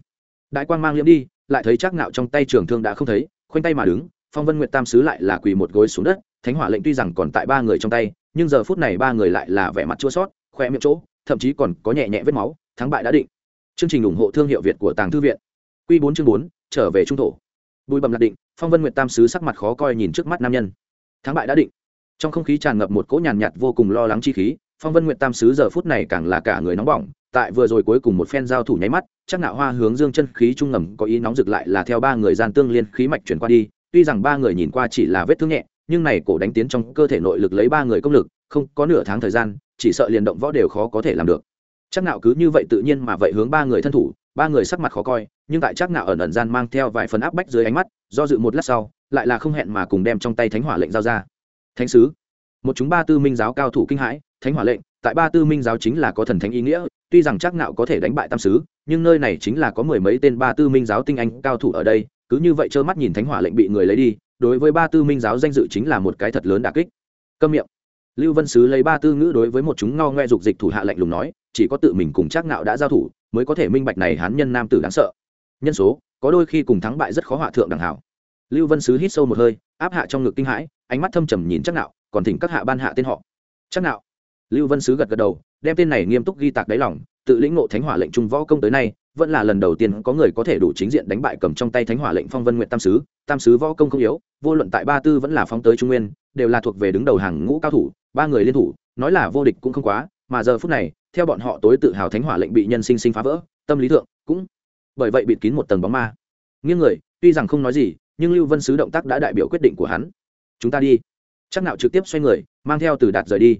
Đại quang mang liễm đi, lại thấy chắc nạo trong tay trường thương đã không thấy, khoanh tay mà đứng, phong vân nguyệt tam sứ lại là quỳ một gối xuống đất thánh hỏa lệnh tuy rằng còn tại ba người trong tay, nhưng giờ phút này ba người lại là vẻ mặt chua sót khoe miệng chỗ, thậm chí còn có nhẹ nhẹ vết máu, thắng bại đã định. Chương trình ủng hộ thương hiệu việt của tàng thư viện. Quy bốn chương bốn, trở về trung thổ. Bùi bầm lạc định, phong vân nguyệt tam sứ sắc mặt khó coi nhìn trước mắt nam nhân. Thắng bại đã định. Trong không khí tràn ngập một cỗ nhàn nhạt vô cùng lo lắng chi khí, phong vân nguyệt tam sứ giờ phút này càng là cả người nóng bỏng, tại vừa rồi cuối cùng một phen giao thủ nháy mắt, chắc nạo hoa hướng dương chân khí trung ngầm có ý nóng rực lại là theo ba người gian tương liên khí mạch chuyển qua đi, tuy rằng ba người nhìn qua chỉ là vết thương nhẹ nhưng này cổ đánh tiến trong cơ thể nội lực lấy ba người công lực, không có nửa tháng thời gian, chỉ sợ liền động võ đều khó có thể làm được. Chắc nạo cứ như vậy tự nhiên mà vậy hướng ba người thân thủ, ba người sắc mặt khó coi, nhưng tại chắc nạo ẩn ẩn gian mang theo vài phần áp bách dưới ánh mắt, do dự một lát sau, lại là không hẹn mà cùng đem trong tay thánh hỏa lệnh giao ra. Thánh sứ, một chúng ba tư minh giáo cao thủ kinh hãi, thánh hỏa lệnh, tại ba tư minh giáo chính là có thần thánh ý nghĩa, tuy rằng chắc nạo có thể đánh bại tam sứ, nhưng nơi này chính là có mười mấy tên ba tư minh giáo tinh anh cao thủ ở đây, cứ như vậy trơ mắt nhìn thánh hỏa lệnh bị người lấy đi đối với ba tư minh giáo danh dự chính là một cái thật lớn đả kích. Câm miệng. Lưu vân sứ lấy ba tư ngữ đối với một chúng ngao ngoe dục dịch thủ hạ lệnh lùng nói, chỉ có tự mình cùng chắc nạo đã giao thủ, mới có thể minh bạch này hán nhân nam tử đáng sợ. Nhân số, có đôi khi cùng thắng bại rất khó họa thượng đẳng hảo. Lưu vân sứ hít sâu một hơi, áp hạ trong ngực kinh hãi, ánh mắt thâm trầm nhìn chắc nạo còn thỉnh các hạ ban hạ tên họ. Chắc nạo lưu vân sứ gật gật đầu, đem tên này nghiêm túc ghi tạc đáy lòng, tự lĩnh ngộ thánh hỏa lệnh trung võ công tới nay, vẫn là lần đầu tiên có người có thể đủ chính diện đánh bại cầm trong tay thánh hỏa lệnh phong vân nguyện tam sứ tam sứ võ công không yếu vô luận tại ba tư vẫn là phóng tới trung nguyên, đều là thuộc về đứng đầu hàng ngũ cao thủ, ba người liên thủ, nói là vô địch cũng không quá, mà giờ phút này, theo bọn họ tối tự hào thánh hỏa lệnh bị nhân sinh sinh phá vỡ, tâm lý thượng cũng bởi vậy bịt kín một tầng bóng ma. Nghiêng người, tuy rằng không nói gì, nhưng lưu vân sứ động tác đã đại biểu quyết định của hắn. Chúng ta đi. Chắc nạo trực tiếp xoay người, mang theo từ đạt rời đi.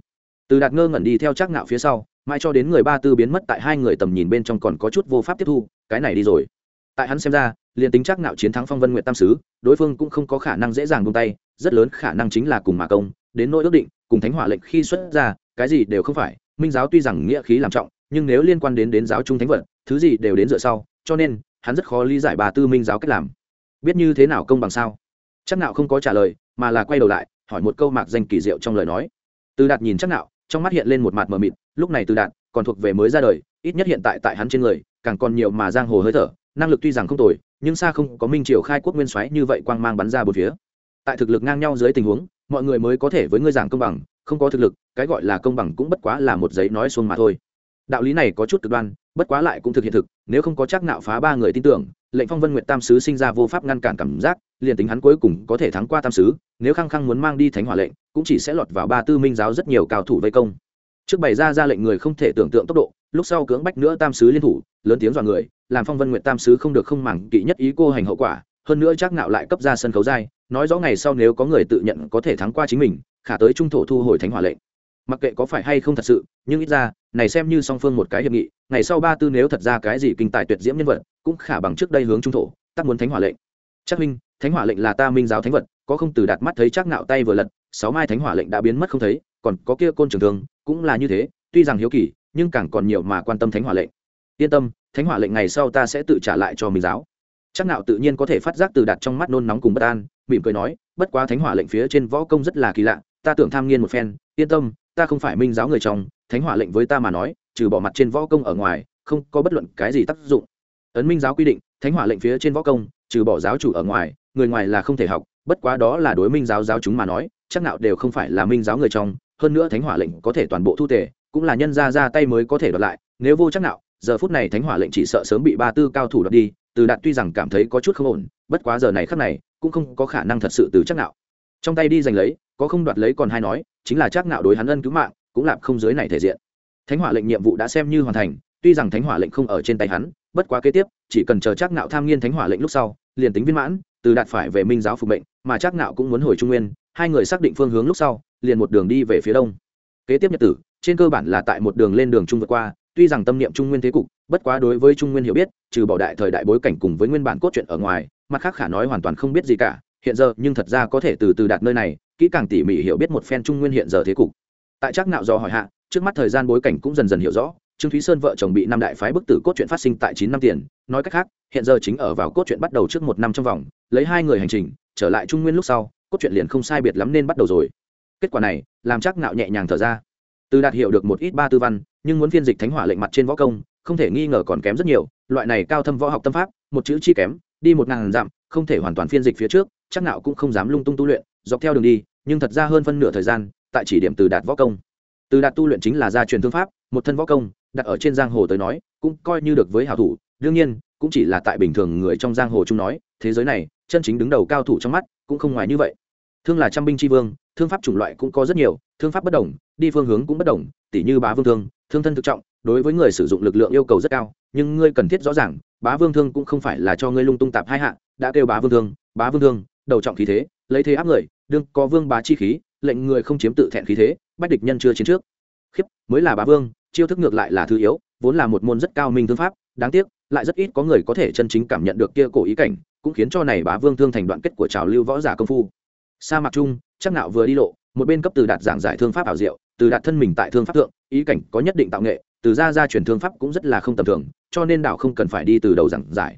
Từ đạt ngơ ngẩn đi theo chắc nạo phía sau, mãi cho đến người ba tư biến mất tại hai người tầm nhìn bên trong còn có chút vô pháp tiếp thu, cái này đi rồi. Tại hắn xem ra liền tính chắc nạo chiến thắng phong vân nguyện tam sứ, đối phương cũng không có khả năng dễ dàng buông tay, rất lớn khả năng chính là cùng mà công, đến nỗi ước định, cùng thánh hỏa lệnh khi xuất ra, cái gì đều không phải, minh giáo tuy rằng nghĩa khí làm trọng, nhưng nếu liên quan đến đến giáo trung thánh vật, thứ gì đều đến dựa sau, cho nên, hắn rất khó lý giải bà tư minh giáo cách làm. Biết như thế nào công bằng sao? Chắc nạo không có trả lời, mà là quay đầu lại, hỏi một câu mạc danh kỳ diệu trong lời nói. Từ đạt nhìn chắc nạo trong mắt hiện lên một mặt mờ mịt, lúc này từ đạt còn thuộc về mới ra đời, ít nhất hiện tại tại hắn trên người, càng còn nhiều mà giang hồ hơi thở, năng lực tuy rằng không tồi nhưng xa không có minh triều khai quốc nguyên soái như vậy quang mang bắn ra bốn phía. Tại thực lực ngang nhau dưới tình huống, mọi người mới có thể với ngươi giảng công bằng, không có thực lực, cái gọi là công bằng cũng bất quá là một giấy nói xuông mà thôi. Đạo lý này có chút cực đoan, bất quá lại cũng thực hiện thực, nếu không có chắc nạo phá ba người tin tưởng, lệnh phong vân nguyệt tam sứ sinh ra vô pháp ngăn cản cảm giác, liền tính hắn cuối cùng có thể thắng qua tam sứ, nếu khăng khăng muốn mang đi thánh hỏa lệnh, cũng chỉ sẽ lọt vào ba tư minh giáo rất nhiều cao thủ vây công. Trước bày ra ra lệnh người không thể tưởng tượng tốc độ lúc sau cưỡng bách nữa tam sứ liên thủ, lớn tiếng dọa người, làm phong vân nguyệt tam sứ không được không màng kỵ nhất ý cô hành hậu quả, hơn nữa chắc nạo lại cấp ra sân khấu dai nói rõ ngày sau nếu có người tự nhận có thể thắng qua chính mình, khả tới trung thổ thu hồi thánh hỏa lệnh. Mặc kệ có phải hay không thật sự, nhưng ít ra, này xem như song phương một cái hiệp nghị, ngày sau ba tư nếu thật ra cái gì kinh tài tuyệt diễm nhân vật, cũng khả bằng trước đây hướng trung thổ, tắc muốn thánh hỏa lệnh. Chắc minh thánh hỏa lệnh là ta minh giáo thánh vật, có không từ đạt mắt thấy chắc nạo tay vừa lật, sáu mai thánh hỏa lệnh đã biến mất không thấy, còn có kia côn trường thương, cũng là như thế, tuy rằng hiếu kỳ nhưng càng còn nhiều mà quan tâm thánh hỏa lệnh. Yên tâm, thánh hỏa lệnh ngày sau ta sẽ tự trả lại cho minh giáo. Chắc nạo tự nhiên có thể phát giác từ đặt trong mắt nôn nóng cùng bất an, mỉm cười nói, bất quá thánh hỏa lệnh phía trên võ công rất là kỳ lạ, ta tưởng tham nghiên một phen, yên tâm, ta không phải minh giáo người trong, thánh hỏa lệnh với ta mà nói, trừ bỏ mặt trên võ công ở ngoài, không có bất luận cái gì tác dụng. Ấn minh giáo quy định, thánh hỏa lệnh phía trên võ công, trừ bỏ giáo chủ ở ngoài, người ngoài là không thể học, bất quá đó là đối minh giáo giáo chúng mà nói, chắc nào đều không phải là minh giáo người trong, hơn nữa thánh hỏa lệnh có thể toàn bộ thu tề cũng là nhân ra ra tay mới có thể đoạt lại, nếu vô chắc nào giờ phút này thánh hỏa lệnh chỉ sợ sớm bị ba tư cao thủ đoạt đi, từ đạt tuy rằng cảm thấy có chút không ổn, bất quá giờ này khắc này, cũng không có khả năng thật sự từ chắc nào trong tay đi giành lấy, có không đoạt lấy còn hai nói, chính là chắc nào đối hắn ân cứu mạng, cũng làm không dưới này thể diện. Thánh hỏa lệnh nhiệm vụ đã xem như hoàn thành, tuy rằng thánh hỏa lệnh không ở trên tay hắn, bất quá kế tiếp, chỉ cần chờ chắc nạo tham nghiên thánh hỏa lệnh lúc sau, liền tính viên mãn, từ đạt phải về minh giáo phục mệnh, mà chắc nạo cũng muốn hồi trung nguyên, hai người xác định phương hướng lúc sau, liền một đường đi về phía đông. Kế tiếp nhật tử trên cơ bản là tại một đường lên đường trung vượt qua, tuy rằng tâm niệm trung nguyên thế cục, bất quá đối với trung nguyên hiểu biết, trừ bảo đại thời đại bối cảnh cùng với nguyên bản cốt truyện ở ngoài, mặt khác khả nói hoàn toàn không biết gì cả, hiện giờ, nhưng thật ra có thể từ từ đạt nơi này, kỹ càng tỉ mỉ hiểu biết một phen trung nguyên hiện giờ thế cục. Tại chắc nạo do hỏi hạ, trước mắt thời gian bối cảnh cũng dần dần hiểu rõ, trương thúy sơn vợ chồng bị năm đại phái bức tử cốt truyện phát sinh tại chín năm tiền, nói cách khác, hiện giờ chính ở vào cốt truyện bắt đầu trước một năm trong vòng, lấy hai người hành trình, trở lại trung nguyên lúc sau, cốt truyện liền không sai biệt lắm nên bắt đầu rồi. Kết quả này, làm chắc nạo nhẹ nhàng thở ra từ đạt hiểu được một ít ba tư văn, nhưng muốn phiên dịch thánh hỏa lệnh mặt trên võ công, không thể nghi ngờ còn kém rất nhiều. Loại này cao thâm võ học tâm pháp, một chữ chi kém, đi một ngàn dặm, không thể hoàn toàn phiên dịch phía trước, chắc nào cũng không dám lung tung tu luyện, dọc theo đường đi, nhưng thật ra hơn phân nửa thời gian, tại chỉ điểm từ đạt võ công. Từ đạt tu luyện chính là gia truyền thương pháp, một thân võ công, đặt ở trên giang hồ tới nói, cũng coi như được với hảo thủ, đương nhiên, cũng chỉ là tại bình thường người trong giang hồ chung nói, thế giới này, chân chính đứng đầu cao thủ trong mắt, cũng không ngoài như vậy. Thương là trăm binh tri vương thương pháp chủng loại cũng có rất nhiều, thương pháp bất đồng, đi phương hướng cũng bất đồng, tỉ như bá vương thương thương thân thực trọng, đối với người sử dụng lực lượng yêu cầu rất cao, nhưng ngươi cần thiết rõ ràng, bá vương thương cũng không phải là cho ngươi lung tung tạp hai hạ, đã kêu bá vương thương, bá vương thương, đầu trọng khí thế, lấy thế áp người, đương có vương bá chi khí, lệnh người không chiếm tự thẹn khí thế, bách địch nhân chưa chiến trước. Khiếp, mới là bá vương, chiêu thức ngược lại là thứ yếu, vốn là một môn rất cao minh thương pháp, đáng tiếc, lại rất ít có người có thể chân chính cảm nhận được kia cổ ý cảnh, cũng khiến cho này bá vương thương thành đoạn kết của trào lưu võ giả công phu. Sa mạc trung chắc nạo vừa đi lộ, một bên cấp từ đạt giảng giải thương pháp ảo diệu, từ đạt thân mình tại thương pháp thượng, ý cảnh có nhất định tạo nghệ, từ ra ra truyền thương pháp cũng rất là không tầm thường, cho nên đảo không cần phải đi từ đầu giảng giải.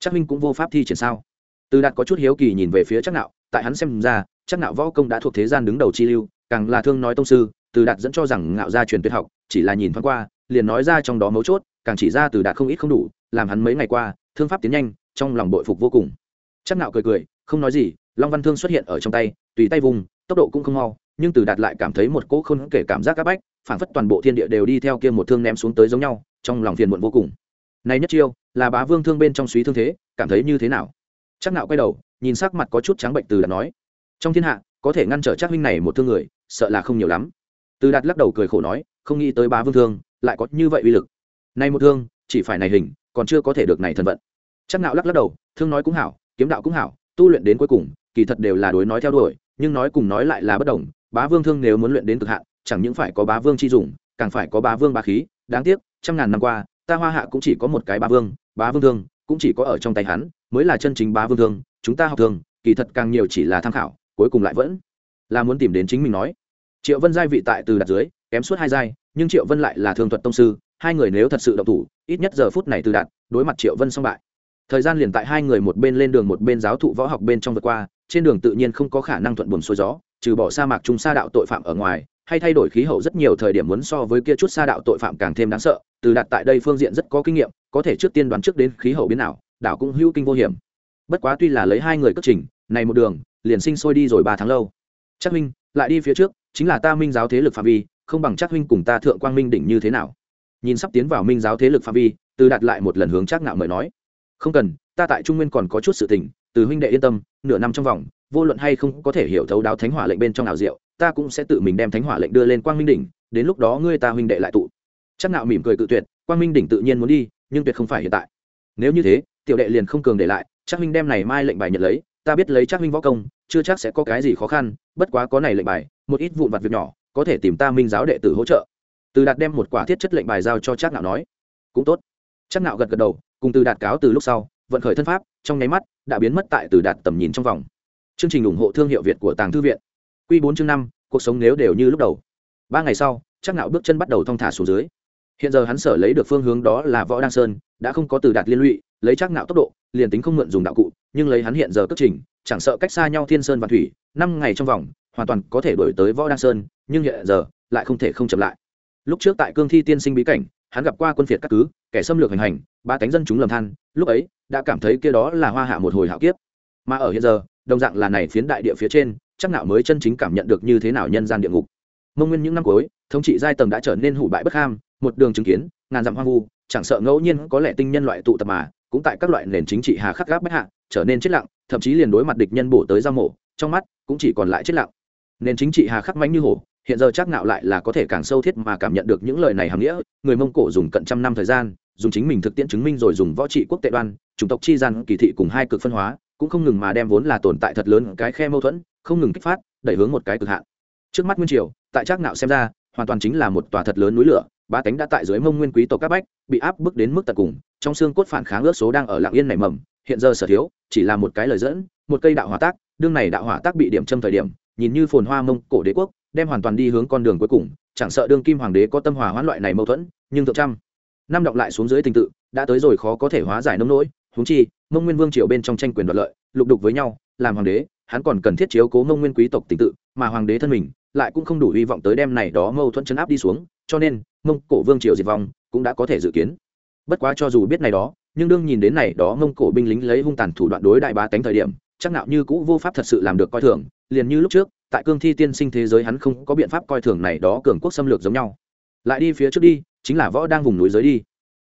Chắc minh cũng vô pháp thi triển sao? Từ đạt có chút hiếu kỳ nhìn về phía chắc nạo, tại hắn xem ra, chắc nạo võ công đã thuộc thế gian đứng đầu chi lưu, càng là thương nói tông sư, từ đạt dẫn cho rằng ngạo gia truyền tuyệt học, chỉ là nhìn thoáng qua, liền nói ra trong đó mấu chốt, càng chỉ ra từ đạt không ít không đủ, làm hắn mấy ngày qua, thương pháp tiến nhanh, trong lòng bội phục vô cùng. Chắc nạo cười cười, không nói gì, long văn thương xuất hiện ở trong tay tùy tay vùng, tốc độ cũng không mau, nhưng từ đạt lại cảm thấy một cỗ không kể cảm giác áp bách, phảng phất toàn bộ thiên địa đều đi theo kia một thương ném xuống tới giống nhau, trong lòng phiền muộn vô cùng. Này nhất chiêu, là bá vương thương bên trong suý thương thế, cảm thấy như thế nào? Chắc nạo quay đầu, nhìn sắc mặt có chút trắng bệnh từ đạt nói, trong thiên hạ, có thể ngăn trở chắc huynh này một thương người, sợ là không nhiều lắm. Từ đạt lắc đầu cười khổ nói, không nghĩ tới bá vương thương, lại có như vậy uy lực. Này một thương, chỉ phải này hình, còn chưa có thể được này thần vận. Chắc nạo lắc lắc đầu, thương nói cũng hảo, kiếm đạo cũng hảo, tu luyện đến cuối cùng, kỳ thật đều là đối nói theo đuổi nhưng nói cùng nói lại là bất đồng bá vương thương nếu muốn luyện đến cực hạn chẳng những phải có bá vương chi dùng càng phải có bá vương bá khí. Đáng tiếc trăm ngàn năm qua ta hoa hạ cũng chỉ có một cái bá vương bá vương thương cũng chỉ có ở trong tay hắn mới là chân chính bá vương thương chúng ta học thường, kỳ thật càng nhiều chỉ là tham khảo cuối cùng lại vẫn là muốn tìm đến chính mình nói. Triệu vân giai vị tại từ đặt dưới kém suốt hai giai nhưng triệu vân lại là thương thuật tông sư hai người nếu thật sự độc thủ ít nhất giờ phút này từ đạt đối mặt triệu vân xong bại. Thời gian liền tại hai người một bên lên đường một bên giáo thụ võ học bên trong vượt qua trên đường tự nhiên không có khả năng thuận buồm xuôi gió, trừ bỏ sa mạc trung sa đạo tội phạm ở ngoài, hay thay đổi khí hậu rất nhiều thời điểm muốn so với kia chút sa đạo tội phạm càng thêm đáng sợ, từ đạt tại đây phương diện rất có kinh nghiệm, có thể trước tiên đoán trước đến khí hậu biến nào, đảo cũng hữu kinh vô hiểm. Bất quá tuy là lấy hai người cất trình, này một đường, liền sinh sôi đi rồi ba tháng lâu. Chắc minh lại đi phía trước, chính là ta minh giáo thế lực phạm vi, không bằng chắc huynh cùng ta thượng quang minh đỉnh như thế nào. Nhìn sắp tiến vào minh giáo thế lực phạm vi, từ đạt lại một lần hướng chắc ngạo mời nói, không cần, ta tại trung nguyên còn có chút sự tình từ huynh đệ yên tâm, nửa năm trong vòng, vô luận hay không có thể hiểu thấu đáo thánh hỏa lệnh bên trong nào diệu, ta cũng sẽ tự mình đem thánh hỏa lệnh đưa lên quang minh đỉnh, đến lúc đó ngươi ta huynh đệ lại tụ. Chắc nạo mỉm cười cự tuyệt, quang minh đỉnh tự nhiên muốn đi, nhưng tuyệt không phải hiện tại. Nếu như thế, tiểu đệ liền không cường để lại, chắc huynh đem này mai lệnh bài nhận lấy, ta biết lấy chắc huynh võ công, chưa chắc sẽ có cái gì khó khăn, bất quá có này lệnh bài, một ít vụn vặt việc nhỏ, có thể tìm ta minh giáo đệ tử hỗ trợ. Từ đạt đem một quả thiết chất lệnh bài giao cho chắc nạo nói. Cũng tốt. Chắc nạo gật gật đầu, cùng từ đạt cáo từ lúc sau, vận khởi thân pháp, trong nháy mắt đã biến mất tại từ đạt tầm nhìn trong vòng. Chương trình ủng hộ thương hiệu việt của tàng thư viện. Quy bốn chương năm, cuộc sống nếu đều như lúc đầu. Ba ngày sau chắc nạo bước chân bắt đầu thong thả xuống dưới. Hiện giờ hắn sở lấy được phương hướng đó là võ đăng sơn, đã không có từ đạt liên lụy, lấy chắc nạo tốc độ, liền tính không mượn dùng đạo cụ, nhưng lấy hắn hiện giờ cất trình, chẳng sợ cách xa nhau thiên sơn và thủy, năm ngày trong vòng, hoàn toàn có thể đổi tới võ đăng sơn, nhưng hiện giờ lại không thể không chậm lại. Lúc trước tại cương thi tiên sinh bí cảnh hắn gặp qua quân phiệt các cứ, kẻ xâm lược hành hành, ba cánh dân chúng lầm than, lúc ấy đã cảm thấy kia đó là hoa hạ một hồi hạo kiếp. Mà ở hiện giờ, đồng dạng là này phiến đại địa phía trên, chắc nào mới chân chính cảm nhận được như thế nào nhân gian địa ngục. Mông nguyên những năm cuối, thống trị giai tầng đã trở nên hủ bại bất ham, một đường chứng kiến, ngàn dặm hoang vu, chẳng sợ ngẫu nhiên có lẽ tinh nhân loại tụ tập mà, cũng tại các loại nền chính trị hà khắc gáp bách hạ, trở nên chết lặng, thậm chí liền đối mặt địch nhân bổ tới giao mổ, trong mắt cũng chỉ còn lại chết lặng. Nền chính trị hà khắc mánh như hổ hiện giờ chắc nạo lại là có thể càng sâu thiết mà cảm nhận được những lời này hàm nghĩa, người mông cổ dùng cận trăm năm thời gian, dùng chính mình thực tiễn chứng minh rồi dùng võ trị quốc tệ đoan, chủng tộc chi gian, kỳ thị cùng hai cực phân hóa, cũng không ngừng mà đem vốn là tồn tại thật lớn cái khe mâu thuẫn, không ngừng kích phát, đẩy hướng một cái cực hạn. Trước mắt nguyên triều, tại chắc nạo xem ra, hoàn toàn chính là một tòa thật lớn núi lửa ba tánh đã tại dưới mông nguyên quý tộc các bách, bị áp bức đến mức tận cùng, trong xương cốt phản kháng ước số đang ở lạng yên nảy mầm, hiện giờ sở thiếu, chỉ là một cái lời dẫn, một cây đạo hỏa tác, đương này đạo hỏa tác bị điểm châm thời điểm, nhìn như phồn hoa mông cổ đế quốc đem hoàn toàn đi hướng con đường cuối cùng, chẳng sợ đương kim hoàng đế có tâm hòa hoãn loại này mâu thuẫn, nhưng thượng trăm năm động lại xuống dưới tình tự, đã tới rồi khó có thể hóa giải nông nỗi, huống chi, mông nguyên vương triều bên trong tranh quyền đoạt lợi, lục đục với nhau, làm hoàng đế, hắn còn cần thiết chiếu cố mông nguyên quý tộc tình tự, mà hoàng đế thân mình lại cũng không đủ hy vọng tới đem này đó mâu thuẫn chấn áp đi xuống, cho nên, mông cổ vương triều diệt vong cũng đã có thể dự kiến. Bất quá cho dù biết này đó, nhưng đương nhìn đến này đó mông cổ binh lính lấy hung tàn thủ đoạn đối đại bá tánh thời điểm, chắc nạo như cũ vô pháp thật sự làm được coi thường, liền như lúc trước tại cương thi tiên sinh thế giới hắn không có biện pháp coi thường này đó cường quốc xâm lược giống nhau. Lại đi phía trước đi, chính là võ đang vùng núi giới đi.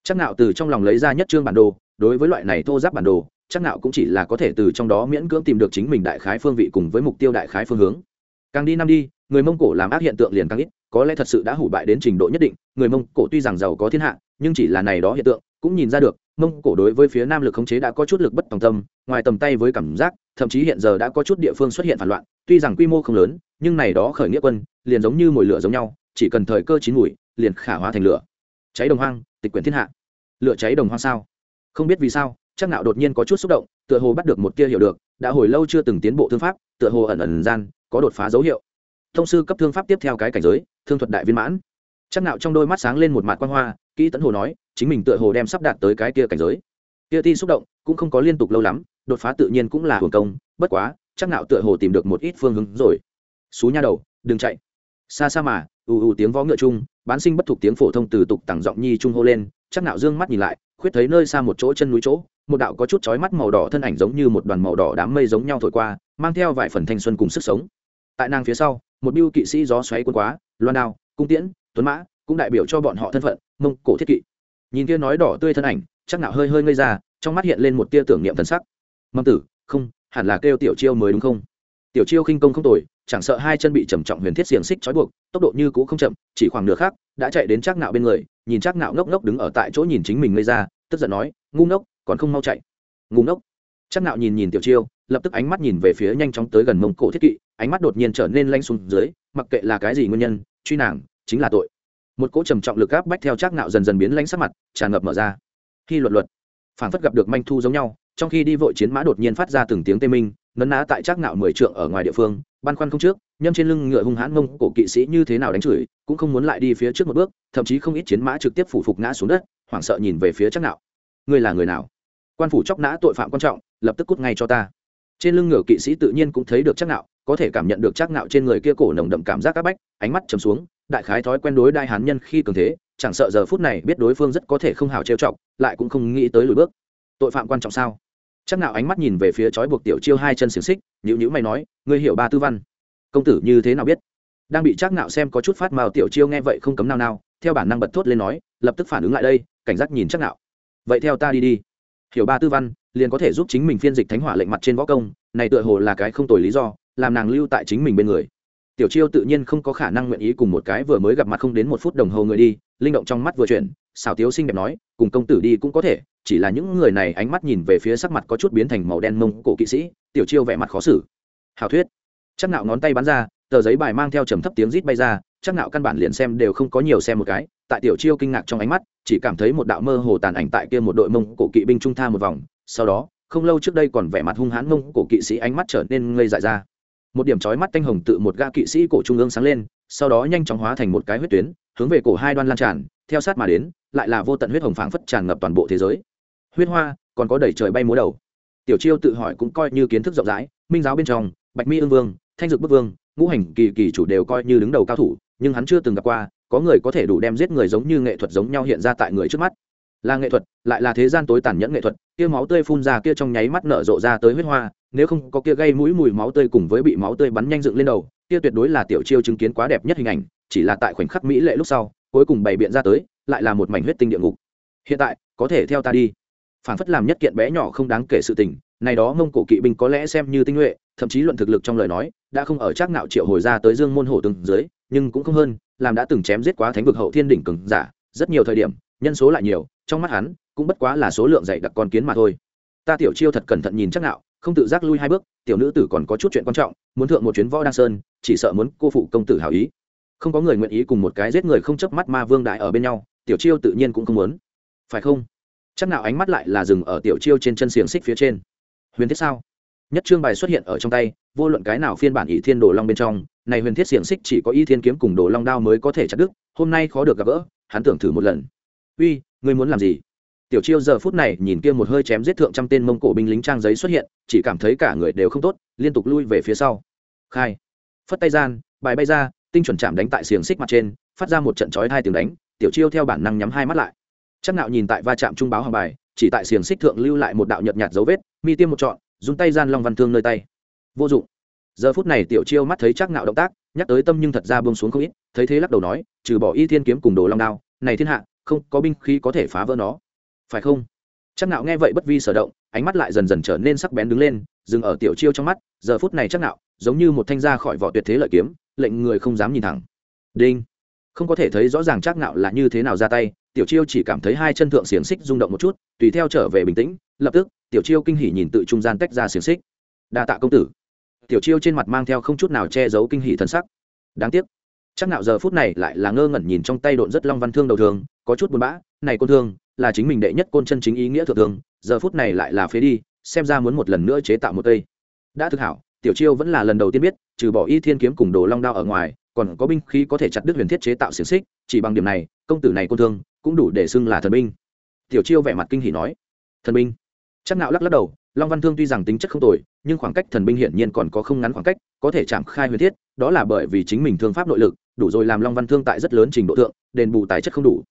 Chắc nạo từ trong lòng lấy ra nhất trương bản đồ, đối với loại này thô giáp bản đồ, chắc nạo cũng chỉ là có thể từ trong đó miễn cưỡng tìm được chính mình đại khái phương vị cùng với mục tiêu đại khái phương hướng. Càng đi năm đi, người mông cổ làm ác hiện tượng liền càng ít, có lẽ thật sự đã hủ bại đến trình độ nhất định, người mông cổ tuy rằng giàu có thiên hạ, nhưng chỉ là này đó hiện tượng cũng nhìn ra được, mông cổ đối với phía nam lực khống chế đã có chút lực bất tòng tâm, ngoài tầm tay với cảm giác, thậm chí hiện giờ đã có chút địa phương xuất hiện phản loạn, tuy rằng quy mô không lớn, nhưng này đó khởi nghĩa quân, liền giống như mồi lửa giống nhau, chỉ cần thời cơ chín mùi, liền khả hóa thành lửa. Cháy đồng hoang, tịch quyển thiên hạ. Lửa cháy đồng hoang sao? Không biết vì sao, chắc nạo đột nhiên có chút xúc động, tựa hồ bắt được một tia hiểu được, đã hồi lâu chưa từng tiến bộ thương pháp, tựa hồ ẩn ẩn gian, có đột phá dấu hiệu. Thông sư cấp thương pháp tiếp theo cái cảnh giới, thương thuật đại viên mãn. Chắc nạo trong đôi mắt sáng lên một mặt quang hoa, kỹ tấn hồ nói chính mình tựa hồ đem sắp đạt tới cái kia cảnh giới. Kia ti xúc động cũng không có liên tục lâu lắm, đột phá tự nhiên cũng là hồn công, bất quá, chắc nạo tựa hồ tìm được một ít phương hướng rồi. Xú nha đầu, đừng chạy. Xa xa mà, ù ù tiếng vó ngựa chung, bán sinh bất thuộc tiếng phổ thông từ tục tặng giọng nhi trung hô lên, chắc nạo dương mắt nhìn lại, khuyết thấy nơi xa một chỗ chân núi chỗ, một đạo có chút chói mắt màu đỏ thân ảnh giống như một đoàn màu đỏ đám mây giống nhau thổi qua, mang theo vài phần thanh xuân cùng sức sống. Tại nàng phía sau, một biêu kỵ sĩ gió xoáy quân quá, loan đao, cung tiễn, tuấn mã, cũng đại biểu cho bọn họ thân phận, mông cổ thiết kỵ nhìn kia nói đỏ tươi thân ảnh, chắc nạo hơi hơi ngây ra, trong mắt hiện lên một tia tưởng niệm thần sắc. Mâm tử, không, hẳn là kêu tiểu chiêu mới đúng không? Tiểu chiêu khinh công không tồi, chẳng sợ hai chân bị trầm trọng huyền thiết xiềng xích trói buộc, tốc độ như cũ không chậm, chỉ khoảng nửa khác đã chạy đến chắc nạo bên người, nhìn chắc nạo ngốc ngốc đứng ở tại chỗ nhìn chính mình ngây ra, tức giận nói, ngu ngốc, còn không mau chạy. Ngu ngốc? Chắc nạo nhìn nhìn tiểu chiêu, lập tức ánh mắt nhìn về phía nhanh chóng tới gần mông cổ thiết kỵ, ánh mắt đột nhiên trở nên lanh xuống dưới, mặc kệ là cái gì nguyên nhân, truy nàng, chính là tội một cỗ trầm trọng lực áp bách theo trác nạo dần dần biến lãnh sắc mặt, tràn ngập mở ra. Khi luật luật phản phất gặp được manh thu giống nhau, trong khi đi vội chiến mã đột nhiên phát ra từng tiếng tê minh, nấn ná tại trác nạo mười trượng ở ngoài địa phương, băn khoăn không trước, nhâm trên lưng ngựa hung hãn mông cổ kỵ sĩ như thế nào đánh chửi, cũng không muốn lại đi phía trước một bước, thậm chí không ít chiến mã trực tiếp phủ phục ngã xuống đất, hoảng sợ nhìn về phía trác nạo. Ngươi là người nào? Quan phủ chóc nã tội phạm quan trọng, lập tức cút ngay cho ta. Trên lưng ngựa kỵ sĩ tự nhiên cũng thấy được trác nạo, có thể cảm nhận được trác nạo trên người kia cổ nồng đậm cảm giác áp bách, ánh mắt trầm xuống đại khái thói quen đối đại hán nhân khi cường thế, chẳng sợ giờ phút này biết đối phương rất có thể không hào trêu chọc, lại cũng không nghĩ tới lùi bước. Tội phạm quan trọng sao? Chắc nạo ánh mắt nhìn về phía chói buộc tiểu chiêu hai chân xiềng xích nhữ nhữ mày nói, ngươi hiểu ba tư văn. Công tử như thế nào biết? Đang bị chắc nạo xem có chút phát màu tiểu chiêu nghe vậy không cấm nào nào theo bản năng bật thốt lên nói, lập tức phản ứng lại đây, cảnh giác nhìn chắc nạo vậy theo ta đi đi. Hiểu ba tư văn, liền có thể giúp chính mình phiên dịch thánh hỏa lệnh mặt trên võ công, này tựa hồ là cái không tồi lý do, làm nàng lưu tại chính mình bên người tiểu chiêu tự nhiên không có khả năng nguyện ý cùng một cái vừa mới gặp mặt không đến một phút đồng hồ người đi, linh động trong mắt vừa chuyển xào tiếu xinh đẹp nói, cùng công tử đi cũng có thể, chỉ là những người này ánh mắt nhìn về phía sắc mặt có chút biến thành màu đen mông cổ kỵ sĩ, tiểu chiêu vẻ mặt khó xử. Hào thuyết. Chắc nạo ngón tay bắn ra, tờ giấy bài mang theo trầm thấp tiếng rít bay ra, chắc nạo căn bản liền xem đều không có nhiều xem một cái, tại tiểu chiêu kinh ngạc trong ánh mắt, chỉ cảm thấy một đạo mơ hồ tàn ảnh tại kia một đội mông cổ kỵ binh trung tha một vòng, sau đó, không lâu trước đây còn vẻ mặt hung hãn mông cổ kỵ sĩ ánh mắt trở nên ngây dại ra một điểm chói mắt tanh hồng tự một ga kỵ sĩ cổ trung ương sáng lên, sau đó nhanh chóng hóa thành một cái huyết tuyến, hướng về cổ hai đoan lan tràn, theo sát mà đến, lại là vô tận huyết hồng phảng phất tràn ngập toàn bộ thế giới. Huyết hoa, còn có đẩy trời bay múa đầu. Tiểu chiêu tự hỏi cũng coi như kiến thức rộng rãi, minh giáo bên trong, bạch mi ương vương, thanh dực bức vương, ngũ hành kỳ kỳ chủ đều coi như đứng đầu cao thủ, nhưng hắn chưa từng gặp qua, có người có thể đủ đem giết người giống như nghệ thuật giống nhau hiện ra tại người trước mắt là nghệ thuật, lại là thế gian tối tàn nhẫn nghệ thuật, kia máu tươi phun ra kia trong nháy mắt nở rộ ra tới huyết hoa, nếu không có kia gây mũi mùi máu tươi cùng với bị máu tươi bắn nhanh dựng lên đầu, kia tuyệt đối là tiểu chiêu chứng kiến quá đẹp nhất hình ảnh, chỉ là tại khoảnh khắc mỹ lệ lúc sau, cuối cùng bày biện ra tới, lại là một mảnh huyết tinh địa ngục. Hiện tại, có thể theo ta đi. Phản phất làm nhất kiện bé nhỏ không đáng kể sự tình, này đó mông cổ kỵ binh có lẽ xem như tinh nhuệ, thậm chí luận thực lực trong lời nói, đã không ở chắc nạo triệu hồi ra tới dương môn hổ từng dưới, nhưng cũng không hơn, làm đã từng chém giết quá thánh vực hậu thiên đỉnh cường giả, rất nhiều thời điểm nhân số lại nhiều, trong mắt hắn, cũng bất quá là số lượng dày đặc con kiến mà thôi. Ta tiểu chiêu thật cẩn thận nhìn chắc nạo, không tự giác lui hai bước, tiểu nữ tử còn có chút chuyện quan trọng, muốn thượng một chuyến võ đăng sơn, chỉ sợ muốn cô phụ công tử hảo ý. Không có người nguyện ý cùng một cái giết người không chớp mắt ma vương đại ở bên nhau, tiểu chiêu tự nhiên cũng không muốn. Phải không? Chắc nào ánh mắt lại là dừng ở tiểu chiêu trên chân xiềng xích phía trên. Huyền thiết sao? Nhất trương bài xuất hiện ở trong tay, vô luận cái nào phiên bản ỷ thiên đồ long bên trong, này huyền thiết xiềng xích chỉ có y thiên kiếm cùng đồ long đao mới có thể chặt đứt, hôm nay khó được gặp gỡ, hắn tưởng thử một lần uy, ngươi muốn làm gì? Tiểu chiêu giờ phút này nhìn kia một hơi chém giết thượng trăm tên mông cổ binh lính trang giấy xuất hiện, chỉ cảm thấy cả người đều không tốt, liên tục lui về phía sau. Khai. Phất tay gian, bài bay ra, tinh chuẩn chạm đánh tại xiềng xích mặt trên, phát ra một trận chói hai tiếng đánh, tiểu chiêu theo bản năng nhắm hai mắt lại. Chắc nạo nhìn tại va chạm trung báo hàng bài, chỉ tại xiềng xích thượng lưu lại một đạo nhợt nhạt dấu vết, mi tiêm một trọn dùng tay gian long văn thương nơi tay. Vô dụng. Giờ phút này tiểu chiêu mắt thấy chắc nạo động tác, nhắc tới tâm nhưng thật ra buông xuống không ít, thấy thế lắc đầu nói, trừ bỏ y thiên kiếm cùng đồ long đao, này thiên hạ không có binh khí có thể phá vỡ nó. Phải không? Chắc nạo nghe vậy bất vi sở động, ánh mắt lại dần dần trở nên sắc bén đứng lên, dừng ở tiểu chiêu trong mắt, giờ phút này chắc nạo giống như một thanh ra khỏi vỏ tuyệt thế lợi kiếm, lệnh người không dám nhìn thẳng. Đinh. Không có thể thấy rõ ràng chắc nạo là như thế nào ra tay, tiểu chiêu chỉ cảm thấy hai chân thượng xiềng xích rung động một chút, tùy theo trở về bình tĩnh, lập tức, tiểu chiêu kinh hỉ nhìn tự trung gian tách ra xiềng xích. Đa tạ công tử. Tiểu chiêu trên mặt mang theo không chút nào che giấu kinh hỉ thần sắc. Đáng tiếc chắc nạo giờ phút này lại là ngơ ngẩn nhìn trong tay độn rất long văn thương đầu thường, có chút buồn bã, này côn thương, là chính mình đệ nhất côn chân chính ý nghĩa thượng thường giờ phút này lại là phế đi, xem ra muốn một lần nữa chế tạo một cây. Đã thực hảo, tiểu chiêu vẫn là lần đầu tiên biết, trừ bỏ y thiên kiếm cùng đồ long đao ở ngoài, còn có binh khí có thể chặt đứt huyền thiết chế tạo xiềng xích, chỉ bằng điểm này, công tử này côn thương cũng đủ để xưng là thần binh. Tiểu chiêu vẻ mặt kinh hỉ nói. Thần binh? Chắc nạo lắc lắc đầu, long văn thương tuy rằng tính chất không tồi, nhưng khoảng cách thần binh hiển nhiên còn có không ngắn khoảng cách, có thể chạm khai huyền thiết, đó là bởi vì chính mình thương pháp nội lực đủ rồi làm long văn thương tại rất lớn trình độ thượng, đền bù tài chất không đủ.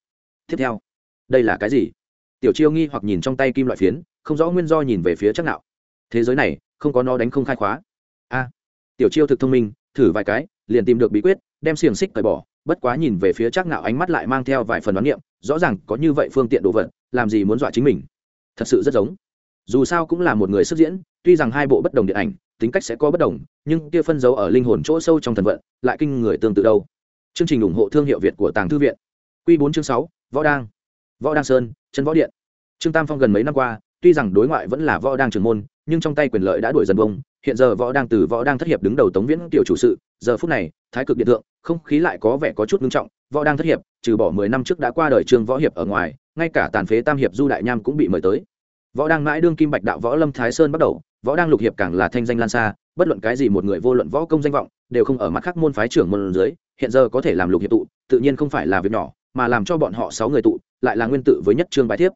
Tiếp theo, đây là cái gì? Tiểu chiêu nghi hoặc nhìn trong tay kim loại phiến, không rõ nguyên do nhìn về phía chắc nạo. Thế giới này, không có nó đánh không khai khóa. A, tiểu chiêu thực thông minh, thử vài cái, liền tìm được bí quyết, đem xiềng xích cởi bỏ, bất quá nhìn về phía chắc nạo ánh mắt lại mang theo vài phần đoán niệm, rõ ràng có như vậy phương tiện đồ vật, làm gì muốn dọa chính mình. Thật sự rất giống. Dù sao cũng là một người xuất diễn, tuy rằng hai bộ bất đồng điện ảnh, tính cách sẽ có bất đồng, nhưng kia phân dấu ở linh hồn chỗ sâu trong thần vận, lại kinh người tương tự đâu chương trình ủng hộ thương hiệu việt của tàng thư viện. Quy bốn chương sáu, võ đang. Võ đang sơn, chân võ điện. Trương tam phong gần mấy năm qua, tuy rằng đối ngoại vẫn là võ đang trưởng môn, nhưng trong tay quyền lợi đã đuổi dần bông hiện giờ võ đang từ võ đang thất hiệp đứng đầu tống viễn tiểu chủ sự, giờ phút này, thái cực điện thượng, không khí lại có vẻ có chút nghiêm trọng. Võ đang thất hiệp, trừ bỏ mười năm trước đã qua đời trương võ hiệp ở ngoài, ngay cả tàn phế tam hiệp du đại nham cũng bị mời tới. Võ đang mãi đương kim bạch đạo võ lâm thái sơn bắt đầu. Võ đang lục hiệp càng là thanh danh lan xa, bất luận cái gì một người vô luận võ công danh vọng, đều không ở mặt khác môn phái trưởng môn dưới hiện giờ có thể làm lục hiệp tụ, tự nhiên không phải là việc nhỏ, mà làm cho bọn họ sáu người tụ, lại là nguyên tự với nhất trương bái thiếp.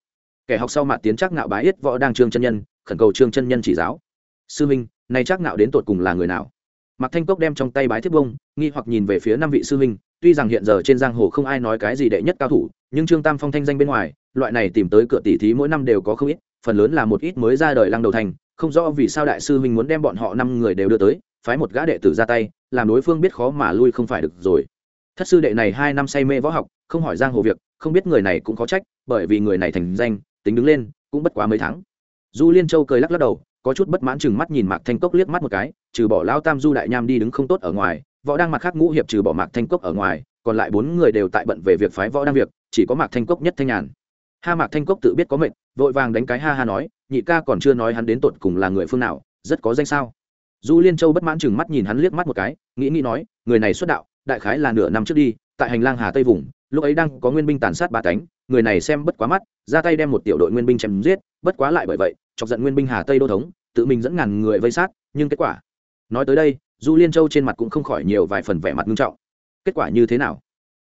Kẻ học sau mạn tiến trác ngạo bái yết võ đang trương chân nhân, khẩn cầu trương chân nhân chỉ giáo. Sư minh, này trác ngạo đến tột cùng là người nào? Mạc thanh cốc đem trong tay bái thiếp bông, nghi hoặc nhìn về phía năm vị sư minh, tuy rằng hiện giờ trên giang hồ không ai nói cái gì đệ nhất cao thủ, nhưng trương tam phong thanh danh bên ngoài, loại này tìm tới cửa tỷ thí mỗi năm đều có không ít, phần lớn là một ít mới ra đời lăng đầu thành, không rõ vì sao đại sư minh muốn đem bọn họ năm người đều đưa tới phái một gã đệ tử ra tay, làm đối phương biết khó mà lui không phải được rồi. Thất sư đệ này hai năm say mê võ học, không hỏi giang hồ việc, không biết người này cũng có trách, bởi vì người này thành danh, tính đứng lên, cũng bất quá mấy tháng. Du liên châu cười lắc lắc đầu, có chút bất mãn chừng mắt nhìn mạc thanh cốc liếc mắt một cái, trừ bỏ lao tam du đại nham đi đứng không tốt ở ngoài, võ đang mặt khác ngũ hiệp trừ bỏ mạc thanh cốc ở ngoài, còn lại bốn người đều tại bận về việc phái võ đang việc, chỉ có mạc thanh cốc nhất thanh nhàn. Ha, mạc thanh cốc tự biết có mệnh, vội vàng đánh cái ha ha nói, nhị ca còn chưa nói hắn đến tột cùng là người phương nào, rất có danh sao du liên châu bất mãn chừng mắt nhìn hắn liếc mắt một cái, nghĩ nghĩ nói, người này xuất đạo, đại khái là nửa năm trước đi, tại hành lang hà tây vùng, lúc ấy đang có nguyên binh tàn sát ba cánh, người này xem bất quá mắt, ra tay đem một tiểu đội nguyên binh chém giết, bất quá lại bởi vậy, chọc giận nguyên binh hà tây đô thống, tự mình dẫn ngàn người vây sát, nhưng kết quả? Nói tới đây du liên châu trên mặt cũng không khỏi nhiều vài phần vẻ mặt nghiêm trọng. Kết quả như thế nào?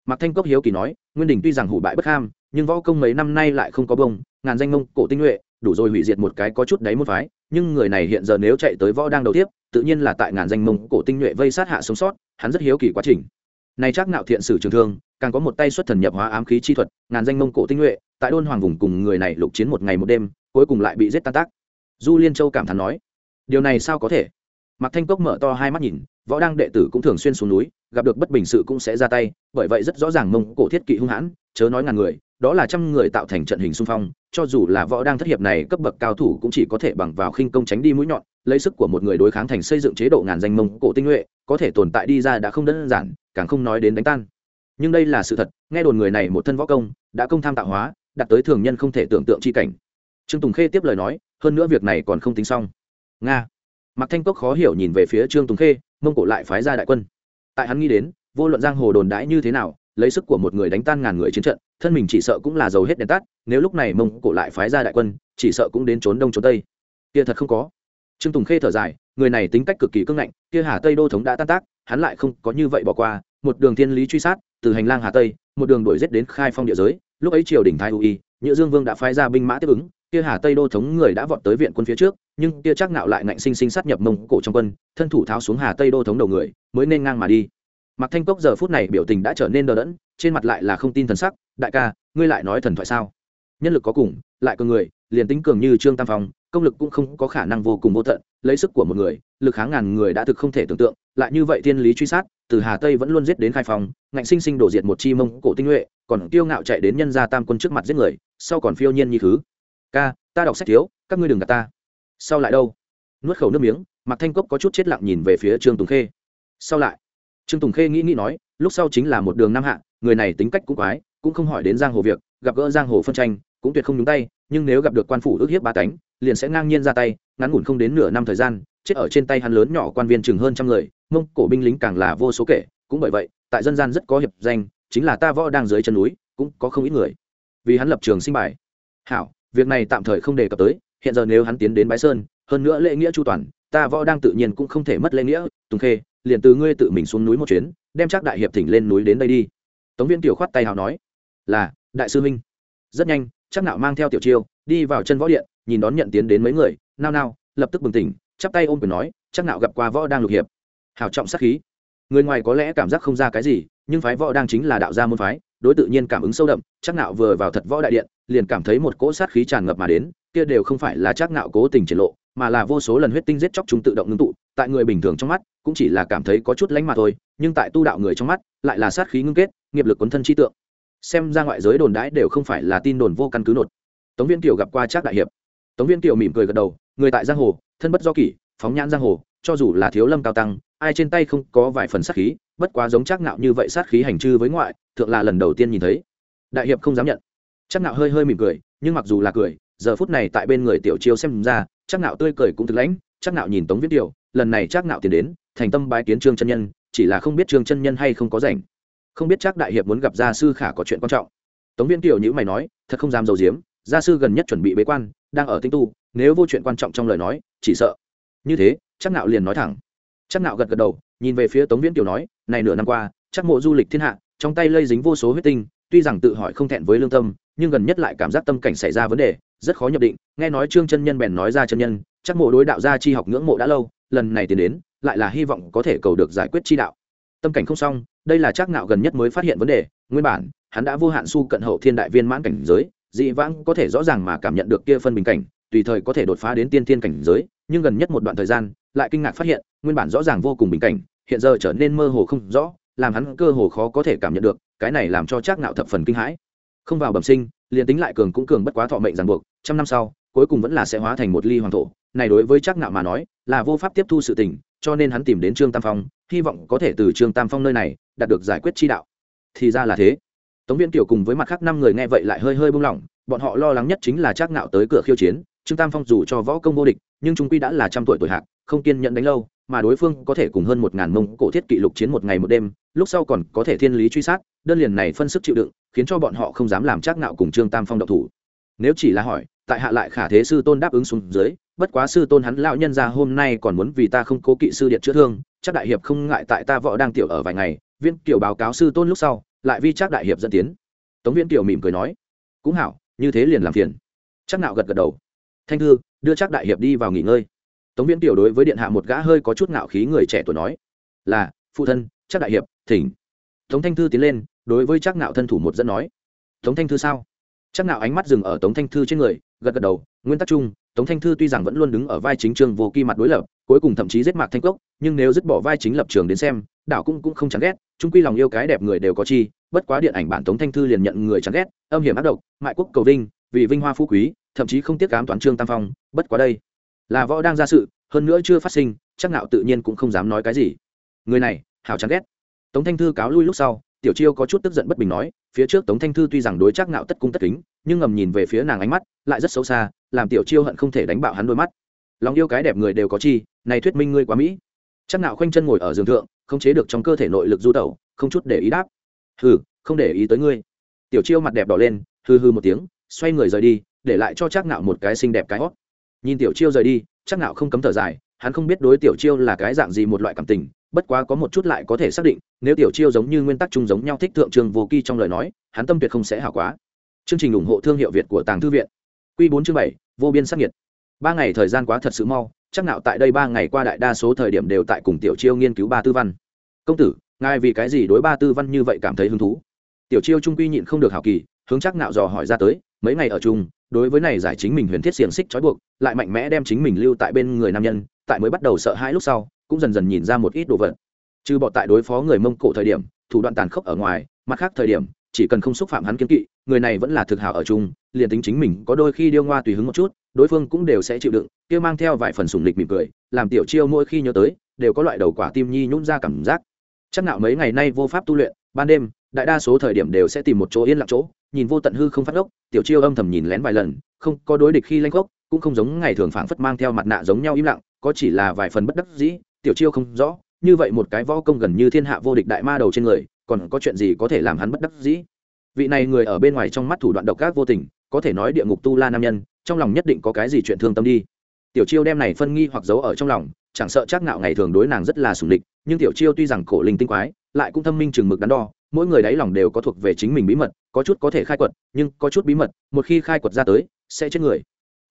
Mạc thanh cốc hiếu kỳ nói, nguyên đình tuy rằng hủ bại bất ham, nhưng võ công mấy năm nay lại không có bông, ngàn danh mông, cổ tinh nhuệ, đủ rồi hủy diệt một cái có chút đáy một phái, nhưng người này hiện giờ nếu chạy tới võ đang đầu tiếp tự nhiên là tại ngàn danh mông cổ tinh nhuệ vây sát hạ sống sót, hắn rất hiếu kỳ quá trình. Này chắc nạo thiện sử trường thương, càng có một tay xuất thần nhập hóa ám khí chi thuật, ngàn danh mông cổ tinh nhuệ, tại đôn hoàng vùng cùng người này lục chiến một ngày một đêm, cuối cùng lại bị giết tan tác. Du liên châu cảm thán nói, điều này sao có thể? Mạc thanh cốc mở to hai mắt nhìn, võ đăng đệ tử cũng thường xuyên xuống núi, gặp được bất bình sự cũng sẽ ra tay, bởi vậy rất rõ ràng mông cổ thiết kỵ hung hãn, chớ nói ngàn người đó là trăm người tạo thành trận hình xung phong, cho dù là võ đang thất hiệp này cấp bậc cao thủ cũng chỉ có thể bằng vào khinh công tránh đi mũi nhọn, lấy sức của một người đối kháng thành xây dựng chế độ ngàn danh mông cổ tinh nhuệ, có thể tồn tại đi ra đã không đơn giản, càng không nói đến đánh tan. Nhưng đây là sự thật, nghe đồn người này một thân võ công, đã công tham tạo hóa, đạt tới thường nhân không thể tưởng tượng chi cảnh. Trương tùng khê tiếp lời nói, hơn nữa việc này còn không tính xong. Nga. Mạc thanh cốc khó hiểu nhìn về phía trương tùng khê, mông cổ lại phái ra đại quân. Tại hắn nghĩ đến, vô luận giang hồ đồn đãi như thế nào lấy sức của một người đánh tan ngàn người chiến trận, thân mình chỉ sợ cũng là dầu hết đèn tắt, nếu lúc này mông cổ lại phái ra đại quân, chỉ sợ cũng đến trốn đông trốn tây. Kia thật không có. Trương tùng khê thở dài, người này tính cách cực kỳ cứng ngạnh, kia hà tây đô thống đã tan tác, hắn lại không có như vậy bỏ qua, một đường thiên lý truy sát, từ hành lang hà tây, một đường đuổi giết đến khai phong địa giới, lúc ấy triều đình thái hữu y, nhữ dương vương đã phái ra binh mã tiếp ứng, kia hà tây đô thống người đã vọt tới viện quân phía trước, nhưng kia chắc nạo lại ngạnh sinh sinh sát nhập mông cổ trong quân, thân thủ tháo xuống hà tây đô thống đầu người, mới nên ngang mà đi. Mạc Thanh Cốc giờ phút này biểu tình đã trở nên đờ đẫn, trên mặt lại là không tin thần sắc, "Đại ca, ngươi lại nói thần thoại sao? Nhân lực có cùng, lại cường người, liền tính cường như Trương Tam Phong, công lực cũng không có khả năng vô cùng vô tận, lấy sức của một người, lực kháng ngàn người đã thực không thể tưởng tượng, lại như vậy thiên lý truy sát, từ Hà Tây vẫn luôn giết đến khai phòng, ngạnh sinh sinh đổ diệt một chi mông cổ tinh nhuệ, còn tiêu ngạo chạy đến nhân gia tam quân trước mặt giết người, sau còn phiêu nhiên như thứ. Ca, ta đọc sách thiếu, các ngươi đừng gạt ta. Sau lại đâu? Nuốt khẩu nước miếng, Mạc Thanh Cốc có chút chết lặng nhìn về phía Trương Tùng Khê. Sau lại, trương tùng khê nghĩ nghĩ nói, lúc sau chính là một đường nam hạ, người này tính cách cũng quái, cũng không hỏi đến giang hồ việc, gặp gỡ giang hồ phân tranh, cũng tuyệt không nhúng tay, nhưng nếu gặp được quan phủ ước hiếp ba cánh, liền sẽ ngang nhiên ra tay, ngắn ngủn không đến nửa năm thời gian, chết ở trên tay hắn lớn nhỏ quan viên chừng hơn trăm người, mông cổ binh lính càng là vô số kể, cũng bởi vậy, tại dân gian rất có hiệp danh, chính là ta võ đang dưới chân núi, cũng có không ít người. Vì hắn lập trường sinh bài. Hảo, việc này tạm thời không đề cập tới, hiện giờ nếu hắn tiến đến bái sơn, hơn nữa lễ nghĩa chu toàn, ta võ đang tự nhiên cũng không thể mất lễ nghĩa, tùng khê liền từ ngươi tự mình xuống núi một chuyến, đem chắc đại hiệp thỉnh lên núi đến đây đi. Tống viên tiểu khoát tay hào nói, là, đại sư minh rất nhanh chắc nạo mang theo tiểu chiêu đi vào chân võ điện, nhìn đón nhận tiến đến mấy người, nao nao, lập tức bừng tỉnh, chắp tay ôm quyền nói chắc nạo gặp qua võ đang lục hiệp. Hào trọng sát khí. Người ngoài có lẽ cảm giác không ra cái gì, nhưng phái võ đang chính là đạo gia môn phái, đối tự nhiên cảm ứng sâu đậm chắc nạo vừa vào thật võ đại điện, liền cảm thấy một cỗ sát khí tràn ngập mà đến, kia đều không phải là chắc nạo cố tình triển lộ mà là vô số lần huyết tinh giết chóc chúng tự động ngưng tụ, tại người bình thường trong mắt, cũng chỉ là cảm thấy có chút lánh mà thôi, nhưng tại tu đạo người trong mắt, lại là sát khí ngưng kết, nghiệp lực quấn thân chi tượng. Xem ra ngoại giới đồn đãi đều không phải là tin đồn vô căn cứ nột. Tống viên kiều gặp qua trác đại hiệp. Tống viên kiều mỉm cười gật đầu, người tại giang hồ, thân bất do kỷ, phóng nhãn giang hồ, cho dù là thiếu lâm cao tăng, ai trên tay không có vài phần sát khí, bất quá giống trác nạo như vậy sát khí hành trư với ngoại, thượng là lần đầu tiên nhìn thấy. Đại hiệp không dám nhận. Trác nạo hơi hơi mỉm cười, nhưng mặc dù là cười, giờ phút này tại bên người tiểu chiêu xem ra Chắc nạo tươi cười cũng thực lãnh Chắc nạo nhìn tống viết tiểu lần này chắc nạo tiến đến, thành tâm bái kiến trương chân nhân, chỉ là không biết trương chân nhân hay không có rảnh. Không biết chắc đại hiệp muốn gặp gia sư khả có chuyện quan trọng. Tống Viễn kiều nhữ mày nói, thật không dám dầu diếm, gia sư gần nhất chuẩn bị bế quan, đang ở tinh tu, nếu vô chuyện quan trọng trong lời nói, chỉ sợ. Như thế chắc nạo liền nói thẳng. Chắc nạo gật gật đầu, nhìn về phía tống viễn kiều nói, này nửa năm qua chắc mộ du lịch thiên hạ, trong tay lây dính vô số huyết tinh, tuy rằng tự hỏi không thẹn với lương tâm, nhưng gần nhất lại cảm giác tâm cảnh xảy ra vấn đề rất khó nhập định, nghe nói trương chân nhân bèn nói ra chân nhân, chắc mộ đối đạo gia chi học ngưỡng mộ đã lâu, lần này tiến đến, lại là hy vọng có thể cầu được giải quyết chi đạo. Tâm cảnh không xong, đây là chắc ngạo gần nhất mới phát hiện vấn đề, nguyên bản, hắn đã vô hạn su cận hậu thiên đại viên mãn cảnh giới, dị vãng có thể rõ ràng mà cảm nhận được kia phân bình cảnh, tùy thời có thể đột phá đến tiên thiên cảnh giới, nhưng gần nhất một đoạn thời gian, lại kinh ngạc phát hiện, nguyên bản rõ ràng vô cùng bình cảnh, hiện giờ trở nên mơ hồ không rõ, làm hắn cơ hồ khó có thể cảm nhận được, cái này làm cho chắc ngạo thập phần kinh hãi. Không vào bẩm sinh, liền tính lại cường cũng cường bất quá thọ mệnh ràng buộc trăm năm sau, cuối cùng vẫn là sẽ hóa thành một ly hoàng thổ. Này đối với chắc ngạo mà nói, là vô pháp tiếp thu sự tình, cho nên hắn tìm đến trương tam phong, hy vọng có thể từ trương tam phong nơi này đạt được giải quyết chi đạo. Thì ra là thế. Tống viên tiểu cùng với mặt khác năm người nghe vậy lại hơi hơi buông lỏng, bọn họ lo lắng nhất chính là chắc ngạo tới cửa khiêu chiến. Trương tam phong dù cho võ công vô địch, nhưng trung quy đã là trăm tuổi tuổi hạc, không kiên nhẫn đánh lâu, mà đối phương có thể cùng hơn một ngàn mông cổ thiết kỵ lục chiến một ngày một đêm, lúc sau còn có thể thiên lý truy sát, đơn liền này phân sức chịu đựng, khiến cho bọn họ không dám làm chắc ngạo cùng trương tam phong độc thủ. Nếu chỉ là hỏi tại hạ lại khả thế sư tôn đáp ứng xuống dưới, bất quá sư tôn hắn lão nhân ra hôm nay còn muốn vì ta không cố kỵ sư điện chữa thương, chắc đại hiệp không ngại tại ta võ đang tiểu ở vài ngày viên kiểu báo cáo sư tôn lúc sau, lại vi chắc đại hiệp dẫn tiến. Tống viên kiểu mỉm cười nói, cũng hảo, như thế liền làm phiền. Chắc nạo gật gật đầu. Thanh thư, đưa chắc đại hiệp đi vào nghỉ ngơi. Tống viên tiểu đối với điện hạ một gã hơi có chút ngạo khí người trẻ tuổi nói, là, phụ thân, chắc đại hiệp, thỉnh. Tống thanh thư tiến lên, đối với chắc nạo thân thủ một dẫn nói, tống thanh thư sao? Chắc nạo ánh mắt dừng ở tống thanh thư trên người gật gật đầu, nguyên tắc chung, tống thanh thư tuy rằng vẫn luôn đứng ở vai chính trường vô kỳ mặt đối lập, cuối cùng thậm chí giết mạc thanh cốc, nhưng nếu dứt bỏ vai chính lập trường đến xem, đảo cũng cũng không chán ghét trung quy lòng yêu cái đẹp người đều có chi, bất quá điện ảnh bản tống thanh thư liền nhận người chán ghét, âm hiểm ác độc, mại quốc cầu vinh, vì vinh hoa phú quý, thậm chí không tiếc cám toán trương tam phong, bất quá đây là võ đang ra sự, hơn nữa chưa phát sinh, chắc nạo tự nhiên cũng không dám nói cái gì. Người này, hảo chán ghét. Tống thanh thư cáo lui lúc sau tiểu chiêu có chút tức giận bất bình nói, phía trước tống thanh thư tuy rằng đối chắc ngạo tất cung tất kính, nhưng ngầm nhìn về phía nàng ánh mắt, lại rất xấu xa, làm tiểu chiêu hận không thể đánh bạo hắn đôi mắt. Lòng yêu cái đẹp người đều có chi, này thuyết minh ngươi quá mỹ. Chắc Ngạo khoanh chân ngồi ở giường thượng, không chế được trong cơ thể nội lực du tẩu, không chút để ý đáp. Hừ, không để ý tới ngươi. Tiểu chiêu mặt đẹp đỏ lên, hừ hừ một tiếng, xoay người rời đi, để lại cho chắc Ngạo một cái xinh đẹp cái hót. Nhìn tiểu chiêu rời đi chắc Ngạo không cấm thở dài, hắn không biết đối tiểu chiêu là cái dạng gì một loại cảm tình bất quá có một chút lại có thể xác định, nếu tiểu chiêu giống như nguyên tắc chung giống nhau thích thượng trường vô kỳ trong lời nói, hắn tâm tuyệt không sẽ hảo quá. Chương trình ủng hộ thương hiệu việt của tàng thư viện. Q bốn chương bảy, vô biên sắc nhiệt ba ngày thời gian quá thật sự mau, chắc nạo tại đây ba ngày qua đại đa số thời điểm đều tại cùng tiểu chiêu nghiên cứu ba tư văn. Công tử, ngài vì cái gì đối ba tư văn như vậy cảm thấy hứng thú? Tiểu chiêu trung quy nhịn không được hảo kỳ, hướng chắc nạo dò hỏi ra tới, mấy ngày ở chung, đối với này giải chính mình huyền thiết xiềng xích trói buộc, lại mạnh mẽ đem chính mình lưu tại bên người nam nhân, tại mới bắt đầu sợ hãi lúc sau cũng dần dần nhìn ra một ít đồ vật. Trừ bọn tại đối phó người mông cổ thời điểm, thủ đoạn tàn khốc ở ngoài, mặt khác thời điểm, chỉ cần không xúc phạm hắn kiên kỵ, người này vẫn là thực hảo ở chung, liền tính chính mình có đôi khi điêu ngoa tùy hứng một chút, đối phương cũng đều sẽ chịu đựng, kia mang theo vài phần sủng lịch mỉm cười, làm tiểu chiêu mỗi khi nhớ tới, đều có loại đầu quả tim nhi nhún ra cảm giác. Chắc nạo mấy ngày nay vô pháp tu luyện, ban đêm, đại đa số thời điểm đều sẽ tìm một chỗ yên lặng chỗ, nhìn vô tận hư không phát ốc tiểu chiêu âm thầm nhìn lén vài lần, không có đối địch khi lanh gốc cũng không giống ngày thường phảng phất mang theo mặt nạ giống nhau im lặng, có chỉ là vài phần bất đắc dĩ tiểu chiêu không rõ, như vậy một cái võ công gần như thiên hạ vô địch đại ma đầu trên người, còn có chuyện gì có thể làm hắn bất đắc dĩ? Vị này người ở bên ngoài trong mắt thủ đoạn độc ác vô tình, có thể nói địa ngục tu la nam nhân, trong lòng nhất định có cái gì chuyện thương tâm đi. Tiểu chiêu đem này phân nghi hoặc giấu ở trong lòng, chẳng sợ chắc nạo ngày thường đối nàng rất là sủng địch, nhưng tiểu chiêu tuy rằng cổ linh tinh quái, lại cũng thâm minh chừng mực đắn đo, mỗi người đáy lòng đều có thuộc về chính mình bí mật, có chút có thể khai quật, nhưng có chút bí mật, một khi khai quật ra tới, sẽ chết người.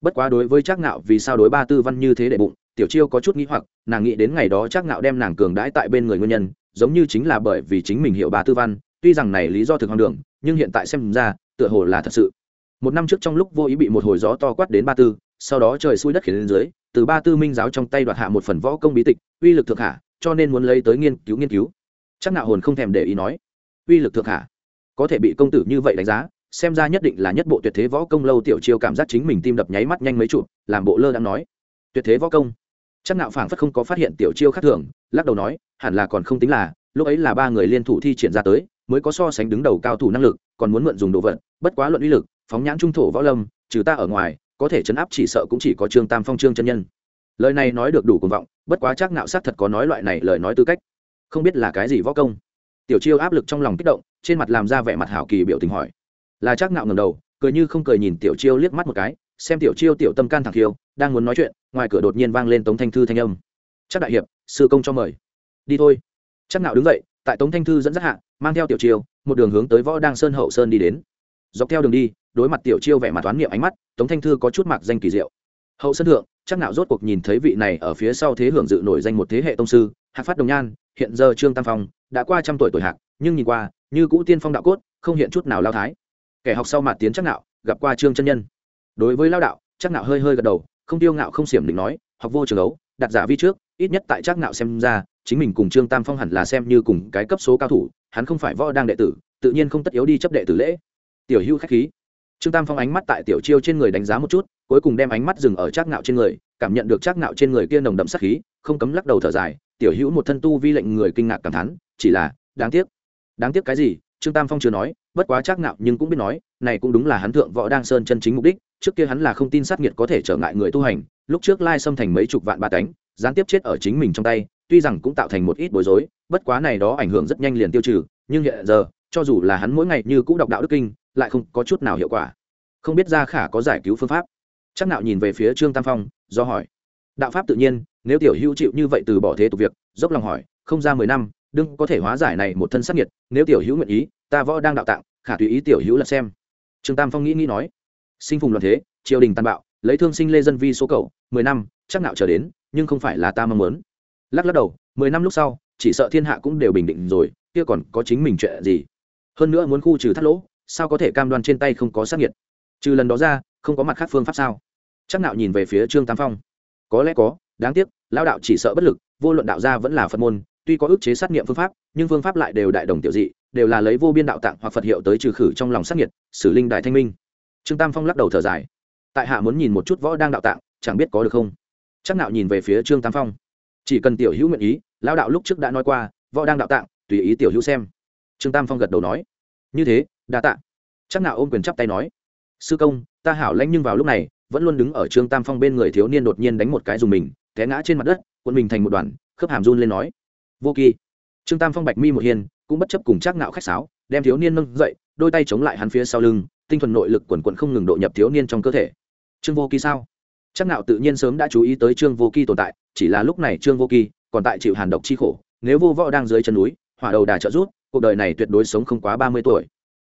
Bất quá đối với chắc nạo vì sao đối ba tư văn như thế để bụng tiểu chiêu có chút nghĩ hoặc nàng nghĩ đến ngày đó chắc ngạo đem nàng cường đãi tại bên người nguyên nhân giống như chính là bởi vì chính mình hiểu bà tư văn tuy rằng này lý do thực hoang đường nhưng hiện tại xem ra tựa hồ là thật sự. Một năm trước trong lúc vô ý bị một hồi gió to quát đến ba tư sau đó trời xui đất khiến lên dưới từ ba tư minh giáo trong tay đoạt hạ một phần võ công bí tịch uy lực thượng hạ cho nên muốn lấy tới nghiên cứu nghiên cứu. Chắc ngạo hồn không thèm để ý nói uy lực thượng hạ có thể bị công tử như vậy đánh giá xem ra nhất định là nhất bộ tuyệt thế võ công lâu tiểu chiêu cảm giác chính mình tim đập nháy mắt nhanh mấy chục, làm bộ lơ đang nói. Tuyệt thế võ công? Chắc nạo phảng phất không có phát hiện tiểu chiêu khác thường, lắc đầu nói, hẳn là còn không tính là, lúc ấy là ba người liên thủ thi triển ra tới, mới có so sánh đứng đầu cao thủ năng lực, còn muốn mượn dùng đồ vật, bất quá luận uy lực, phóng nhãn trung thổ võ lâm, trừ ta ở ngoài, có thể chấn áp chỉ sợ cũng chỉ có trương tam phong, trương chân nhân. Lời này nói được đủ cuồng vọng, bất quá chắc nạo sát thật có nói loại này lời nói tư cách. Không biết là cái gì võ công. Tiểu chiêu áp lực trong lòng kích động, trên mặt làm ra vẻ mặt hảo kỳ biểu tình hỏi. Là chắc nạo ngẩng đầu cười như không cười nhìn tiểu chiêu liếc mắt một cái, xem tiểu chiêu tiểu tâm can thẳng khiêu, đang muốn nói chuyện, ngoài cửa đột nhiên vang lên tống thanh thư thanh âm. Chắc đại hiệp, sư công cho mời. Đi thôi. Chắc nào đứng dậy, tại tống thanh thư dẫn dắt hạ, mang theo tiểu chiêu, một đường hướng tới võ đang sơn hậu sơn đi đến. Dọc theo đường đi, đối mặt tiểu chiêu vẻ mặt toán niệm ánh mắt, tống thanh thư có chút mặc danh kỳ diệu. Hậu sân thượng, chắc nào rốt cuộc nhìn thấy vị này ở phía sau thế hưởng dự nổi danh một thế hệ tông sư, hạc phát đồng nhan, hiện giờ trương tam phong, đã qua trăm tuổi tuổi hạc, nhưng nhìn qua, như cũ tiên phong đạo cốt, không hiện chút nào lao thái kẻ học sau mặt tiến chắc nạo gặp qua trương chân nhân. Đối với lao đạo, chắc nạo hơi hơi gật đầu, không tiêu ngạo không xiểm định nói, học vô trường ấu, đặt giả vi trước, ít nhất tại chắc nạo xem ra, chính mình cùng trương tam phong hẳn là xem như cùng cái cấp số cao thủ, hắn không phải võ đang đệ tử, tự nhiên không tất yếu đi chấp đệ tử lễ. Tiểu hưu khách khí. Trương tam phong ánh mắt tại tiểu chiêu trên người đánh giá một chút, cuối cùng đem ánh mắt dừng ở trác ngạo trên người, cảm nhận được trác ngạo trên người kia nồng đậm sắc khí, không cấm lắc đầu thở dài, tiểu hữu một thân tu vi lệnh người kinh ngạc cảm thán, chỉ là, đáng tiếc. Đáng tiếc cái gì? Trương tam phong chưa nói bất quá chắc nạo nhưng cũng biết nói, này cũng đúng là hắn thượng võ đang sơn chân chính mục đích, trước kia hắn là không tin sát nghiệt có thể trở ngại người tu hành, lúc trước lai xâm thành mấy chục vạn ba cánh gián tiếp chết ở chính mình trong tay, tuy rằng cũng tạo thành một ít bối rối, bất quá này đó ảnh hưởng rất nhanh liền tiêu trừ, nhưng hiện giờ, cho dù là hắn mỗi ngày như cũ đọc đạo đức kinh, lại không có chút nào hiệu quả. Không biết gia khả có giải cứu phương pháp. Chắc nạo nhìn về phía trương tam phong, do hỏi. Đạo pháp tự nhiên, nếu tiểu hữu chịu như vậy từ bỏ thế tục việc, dốc lòng hỏi, không ra mười năm đương có thể hóa giải này một thân sát nhiệt nếu tiểu hữu nguyện ý ta võ đang đạo tạng, khả tùy ý tiểu hữu là xem. Trương tam phong nghĩ nghĩ nói, sinh phùng loạn thế, triều đình tàn bạo, lấy thương sinh lê dân vi số cầu, mười năm, chắc nạo trở đến, nhưng không phải là ta mong muốn. Lắc lắc đầu, mười năm lúc sau, chỉ sợ thiên hạ cũng đều bình định rồi, kia còn có chính mình chuyện gì? Hơn nữa muốn khu trừ thắt lỗ, sao có thể cam đoan trên tay không có sát nhiệt trừ lần đó ra, không có mặt khác phương pháp sao? Chắc nạo nhìn về phía trương tam phong. Có lẽ có, đáng tiếc lao đạo chỉ sợ bất lực, vô luận đạo gia vẫn là phật môn tuy có ức chế sát nghiệm phương pháp, nhưng phương pháp lại đều đại đồng tiểu dị, đều là lấy vô biên đạo tạng hoặc phật hiệu tới trừ khử trong lòng sát nhiệt xử linh đại thanh minh. Trương tam phong lắc đầu thở dài. Tại hạ muốn nhìn một chút võ đang đạo tạng, chẳng biết có được không? Chắc nạo nhìn về phía trương tam phong. Chỉ cần tiểu hữu nguyện ý lao đạo lúc trước đã nói qua, võ đang đạo tạng, tùy ý tiểu hữu xem. Trương tam phong gật đầu nói. Như thế, đa tạ. Chắc nạo ôm quyền chắp tay nói. Sư công, ta hảo lãnh nhưng vào lúc này, vẫn luôn đứng ở trương tam phong bên người thiếu niên đột nhiên đánh một cái dùng mình, té ngã trên mặt đất quân mình thành một đoàn, khớp hàm run lên nói vô kỳ trương tam phong bạch mi một hiền, cũng bất chấp cùng trác ngạo khách sáo, đem thiếu niên nâng dậy, đôi tay chống lại hắn phía sau lưng, tinh thần nội lực quần quận không ngừng độ nhập thiếu niên trong cơ thể. Trương vô kỳ sao? Trác nạo tự nhiên sớm đã chú ý tới trương vô kỳ tồn tại, chỉ là lúc này trương vô kỳ còn tại chịu hàn độc chi khổ, nếu vô võ đang dưới chân núi, hỏa đầu đà trợ rút, cuộc đời này tuyệt đối sống không quá ba mươi tuổi.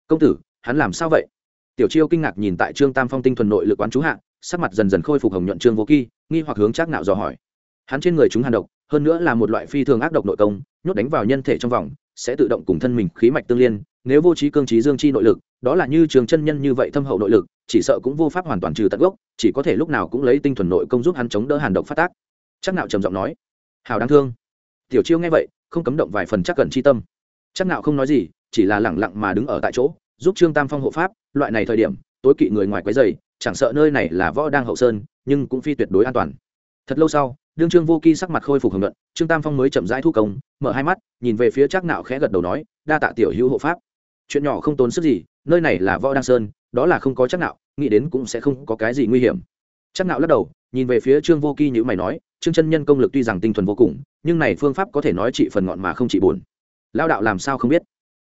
Công tử, hắn làm sao vậy? Tiểu chiêu kinh ngạc nhìn tại trương tam phong tinh thuần nội lực quán chú hạ, sắc mặt dần dần khôi phục hồng nhuận trương vô kỳ nghi hoặc hướng trác nạo dò hỏi. Hắn trên người chúng hàn độc hơn nữa là một loại phi thường ác độc nội công, nhốt đánh vào nhân thể trong vòng, sẽ tự động cùng thân mình khí mạch tương liên, nếu vô trí cương trí dương chi nội lực, đó là như trường chân nhân như vậy thâm hậu nội lực, chỉ sợ cũng vô pháp hoàn toàn trừ tận gốc, chỉ có thể lúc nào cũng lấy tinh thuần nội công giúp hắn chống đỡ hàn độc phát tác. Chắc nạo trầm giọng nói. Hào đáng thương. Tiểu chiêu nghe vậy, không cấm động vài phần chắc cần chi tâm. Chắc nạo không nói gì, chỉ là lẳng lặng mà đứng ở tại chỗ, giúp trương tam phong hộ pháp, loại này thời điểm, tối kỵ người ngoài quấy dày chẳng sợ nơi này là võ đang hậu sơn, nhưng cũng phi tuyệt đối an toàn. Thật lâu sau đương trương vô kỳ sắc mặt khôi phục hưởng luận trương tam phong mới chậm rãi thu công, mở hai mắt, nhìn về phía Trác nạo khẽ gật đầu nói, đa tạ tiểu hữu hộ pháp. Chuyện nhỏ không tốn sức gì, nơi này là võ đăng sơn, đó là không có Trác nạo, nghĩ đến cũng sẽ không có cái gì nguy hiểm. Trác nạo lắc đầu, nhìn về phía trương vô kỳ như mày nói, trương chân nhân công lực tuy rằng tinh thuần vô cùng, nhưng này phương pháp có thể nói trị phần ngọn mà không trị buồn lao đạo làm sao không biết?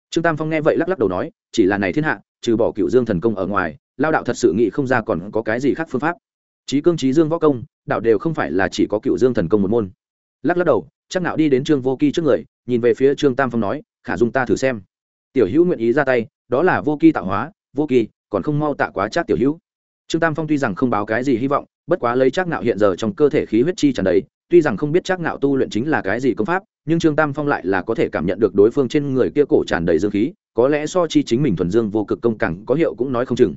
Trương tam phong nghe vậy lắc lắc đầu nói, chỉ là này thiên hạ, trừ bỏ cựu dương thần công ở ngoài lao đạo thật sự nghĩ không ra còn có cái gì khác phương pháp trí cương trí dương võ công, đạo đều không phải là chỉ có cựu dương thần công một môn. Lắc lắc đầu, chắc nạo đi đến trương vô kỳ trước người, nhìn về phía trương tam phong nói, khả dung ta thử xem. Tiểu hữu nguyện ý ra tay, đó là vô kỳ tạo hóa, vô kỳ còn không mau tạ quá chắc tiểu hữu. Trương tam phong tuy rằng không báo cái gì hy vọng, bất quá lấy chắc nạo hiện giờ trong cơ thể khí huyết chi tràn đầy tuy rằng không biết chắc nạo tu luyện chính là cái gì công pháp, nhưng trương tam phong lại là có thể cảm nhận được đối phương trên người kia cổ tràn đầy dương khí, có lẽ so chi chính mình thuần dương vô cực công càng có hiệu cũng nói không chừng.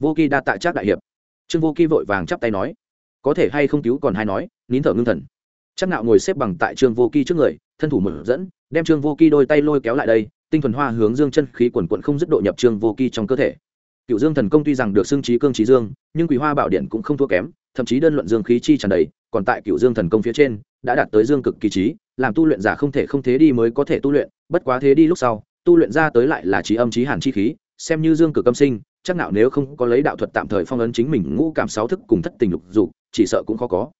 Vô kỳ đa tạ chắc đại hiệp trương vô kỳ vội vàng chắp tay nói, có thể hay không cứu còn hay nói, nín thở ngưng thần. Chắc nạo ngồi xếp bằng tại trương vô kỳ trước người, thân thủ mở dẫn, đem trương vô kỳ đôi tay lôi kéo lại đây, tinh thuần hoa hướng dương chân khí quần quận không dứt độ nhập trương vô kỳ trong cơ thể. Cựu dương thần công tuy rằng được xưng trí cương trí dương, nhưng quỷ hoa bảo điện cũng không thua kém, thậm chí đơn luận dương khí chi tràn đầy, còn tại cựu dương thần công phía trên, đã đạt tới dương cực kỳ trí, làm tu luyện giả không thể không thế đi mới có thể tu luyện, bất quá thế đi lúc sau, tu luyện ra tới lại là trí âm trí hàn chi khí, xem như dương cực âm sinh chắc nào nếu không có lấy đạo thuật tạm thời phong ấn chính mình ngũ cảm sáu thức cùng thất tình lục dục, chỉ sợ cũng khó có.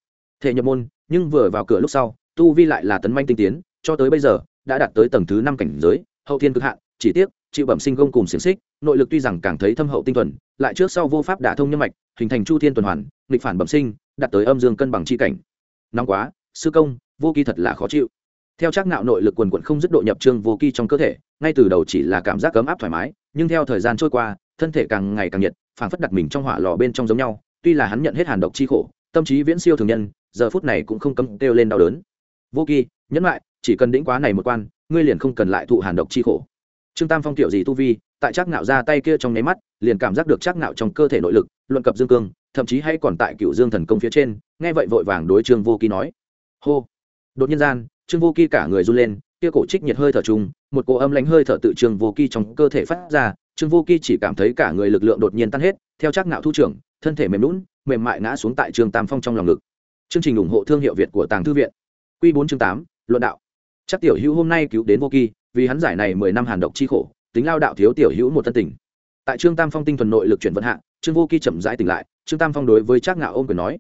Thể nhập môn, nhưng vừa vào cửa lúc sau, tu vi lại là tấn manh tinh tiến, cho tới bây giờ, đã đạt tới tầng thứ năm cảnh giới, hậu thiên cực hạn, chỉ tiếc, chịu bẩm sinh gông cùng xiển xích, nội lực tuy rằng càng thấy thâm hậu tinh thuần, lại trước sau vô pháp đả thông nhân mạch, hình thành chu thiên tuần hoàn, nghịch phản bẩm sinh, đạt tới âm dương cân bằng chi cảnh. Nóng quá, sư công, vô kỳ thật là khó chịu. Theo chắc nạo nội lực quần quần không dứt độ nhập trương vô kỳ trong cơ thể, ngay từ đầu chỉ là cảm giác cấm áp thoải mái, nhưng theo thời gian trôi qua thân thể càng ngày càng nhiệt, phảng phất đặt mình trong hỏa lò bên trong giống nhau, tuy là hắn nhận hết hàn độc chi khổ, tâm trí viễn siêu thường nhân, giờ phút này cũng không cấm kêu lên đau đớn. Vô kỳ, nhẫn lại, chỉ cần đĩnh quá này một quan, ngươi liền không cần lại thụ hàn độc chi khổ. Trương tam phong tiểu gì tu vi, tại chắc nạo ra tay kia trong nháy mắt, liền cảm giác được chắc nạo trong cơ thể nội lực, luận cập dương cương, thậm chí hay còn tại cựu dương thần công phía trên, nghe vậy vội vàng đối trương vô kỳ nói. Hô. Đột nhiên gian, trương vô kỳ cả người run lên, kia cổ trích nhiệt hơi thở trùng, một cỗ âm lánh hơi thở tự trương vô kỳ trong cơ thể phát ra trương vô kỳ chỉ cảm thấy cả người lực lượng đột nhiên tan hết, theo chắc nạo thu trưởng, thân thể mềm lún mềm mại ngã xuống tại trương tam phong trong lòng ngực. Chương trình ủng hộ thương hiệu việt của tàng thư viện. Quy bốn chương tám, luận đạo. Chắc tiểu hữu hôm nay cứu đến vô kỳ vì hắn giải này mười năm hàn độc chi khổ, tính lao đạo thiếu tiểu hữu một thân tình. Tại trương tam phong tinh thuần nội lực chuyển vận hạ, trương vô kỳ chậm rãi tỉnh lại, trương tam phong đối với trác ngạo ôm quyền nói,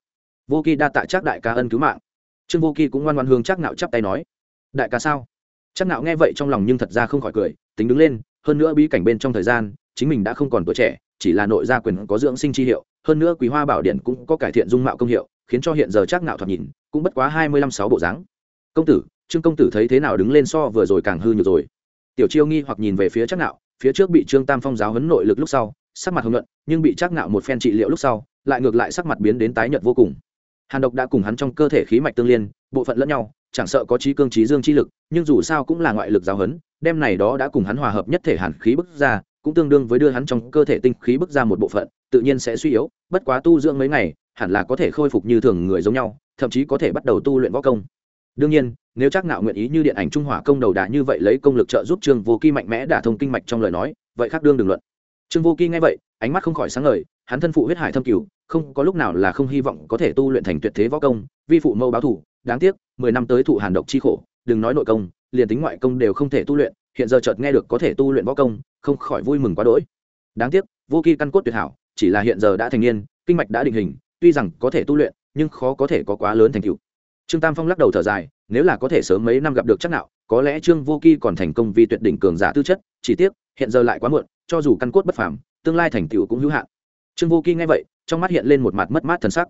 vô kỳ đa tạ trác đại ca ân cứu mạng. Trương vô kỳ cũng ngoan ngoan hướng trác ngạo chắp tay nói, đại ca sao? Trác ngạo nghe vậy trong lòng nhưng thật ra không khỏi cười, tính đứng lên hơn nữa bí cảnh bên trong thời gian, chính mình đã không còn tuổi trẻ, chỉ là nội gia quyền có dưỡng sinh chi hiệu, hơn nữa quý hoa bảo điện cũng có cải thiện dung mạo công hiệu, khiến cho hiện giờ trác nạo thoạt nhìn, cũng bất quá hai mươi lăm sáu bộ dáng. Công tử, trương công tử thấy thế nào đứng lên so vừa rồi càng hư nhược rồi. Tiểu chiêu nghi hoặc nhìn về phía trác nạo phía trước bị trương tam phong giáo huấn nội lực lúc sau, sắc mặt hồng nhuận, nhưng bị trác nạo một phen trị liệu lúc sau, lại ngược lại sắc mặt biến đến tái nhợt vô cùng. Hàn độc đã cùng hắn trong cơ thể khí mạch tương liên, bộ phận lẫn nhau chẳng sợ có trí cương trí dương chi lực, nhưng dù sao cũng là ngoại lực giáo hấn đem này đó đã cùng hắn hòa hợp nhất thể hàn khí bức ra, cũng tương đương với đưa hắn trong cơ thể tinh khí bức ra một bộ phận, tự nhiên sẽ suy yếu, bất quá tu dưỡng mấy ngày, hẳn là có thể khôi phục như thường người giống nhau, thậm chí có thể bắt đầu tu luyện võ công. Đương nhiên, nếu chắc nạo nguyện ý như điện ảnh trung hỏa công đầu đà như vậy lấy công lực trợ giúp trương vô kỳ mạnh mẽ đả thông kinh mạch trong lời nói, vậy khác đương đừng luận. Trương vô kỳ nghe vậy, ánh mắt không khỏi sáng ngời, hắn thân phụ huyết hải thâm cửu, không có lúc nào là không hy vọng có thể tu luyện thành tuyệt thế võ công, vi phụ mâu báo thủ đáng tiếc, mười năm tới thụ hàn độc chi khổ, đừng nói nội công, liền tính ngoại công đều không thể tu luyện, hiện giờ chợt nghe được có thể tu luyện võ công, không khỏi vui mừng quá đỗi. Đáng tiếc, vô kỳ căn cốt tuyệt hảo, chỉ là hiện giờ đã thành niên, kinh mạch đã định hình, tuy rằng có thể tu luyện, nhưng khó có thể có quá lớn thành tựu. Trương tam phong lắc đầu thở dài, nếu là có thể sớm mấy năm gặp được chắc nạo, có lẽ trương vô kỳ còn thành công vì tuyệt đỉnh cường giả tư chất, chỉ tiếc, hiện giờ lại quá muộn, cho dù căn cốt bất phàm, tương lai thành tựu cũng hữu hạn. Trương vô kỳ nghe vậy, trong mắt hiện lên một mặt mất mát thần sắc.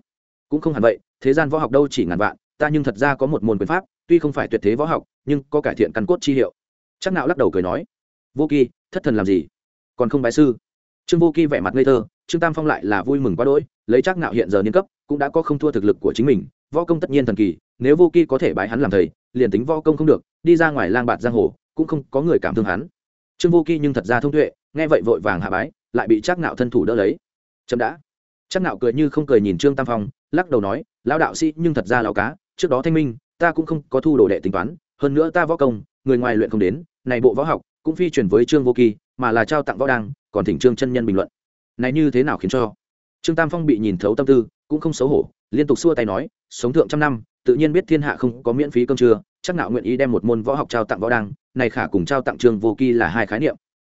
Cũng không hẳn vậy, thế gian võ học đâu chỉ ngàn vạn ta nhưng thật ra có một môn quyền pháp, tuy không phải tuyệt thế võ học, nhưng có cải thiện căn cốt chi hiệu. Chắc nạo lắc đầu cười nói, vô kỳ thất thần làm gì? Còn không bái sư? Trương vô kỳ vẻ mặt ngây thơ, trương tam phong lại là vui mừng quá đỗi, lấy chắc nạo hiện giờ niên cấp, cũng đã có không thua thực lực của chính mình, võ công tất nhiên thần kỳ, nếu vô kỳ có thể bái hắn làm thầy, liền tính võ công không được, đi ra ngoài lang bạt giang hồ, cũng không có người cảm thương hắn. Trương vô kỳ nhưng thật ra thông tuệ, nghe vậy vội vàng hạ bái, lại bị chắc nạo thân thủ đỡ lấy. Chậm đã. Chắc nạo cười như không cười nhìn trương tam phong, lắc đầu nói, lão đạo sĩ nhưng thật ra lão cá trước đó thanh minh, ta cũng không có thu đồ đệ tính toán, hơn nữa ta võ công, người ngoài luyện không đến, này bộ võ học cũng phi truyền với trương vô kỳ, mà là trao tặng võ đăng, còn thỉnh trương chân nhân bình luận. Này như thế nào khiến cho? Trương tam phong bị nhìn thấu tâm tư, cũng không xấu hổ, liên tục xua tay nói, sống thượng trăm năm, tự nhiên biết thiên hạ không có miễn phí cơm trưa, chắc nào nguyện ý đem một môn võ học trao tặng võ đăng, này khả cùng trao tặng trương vô kỳ là hai khái niệm.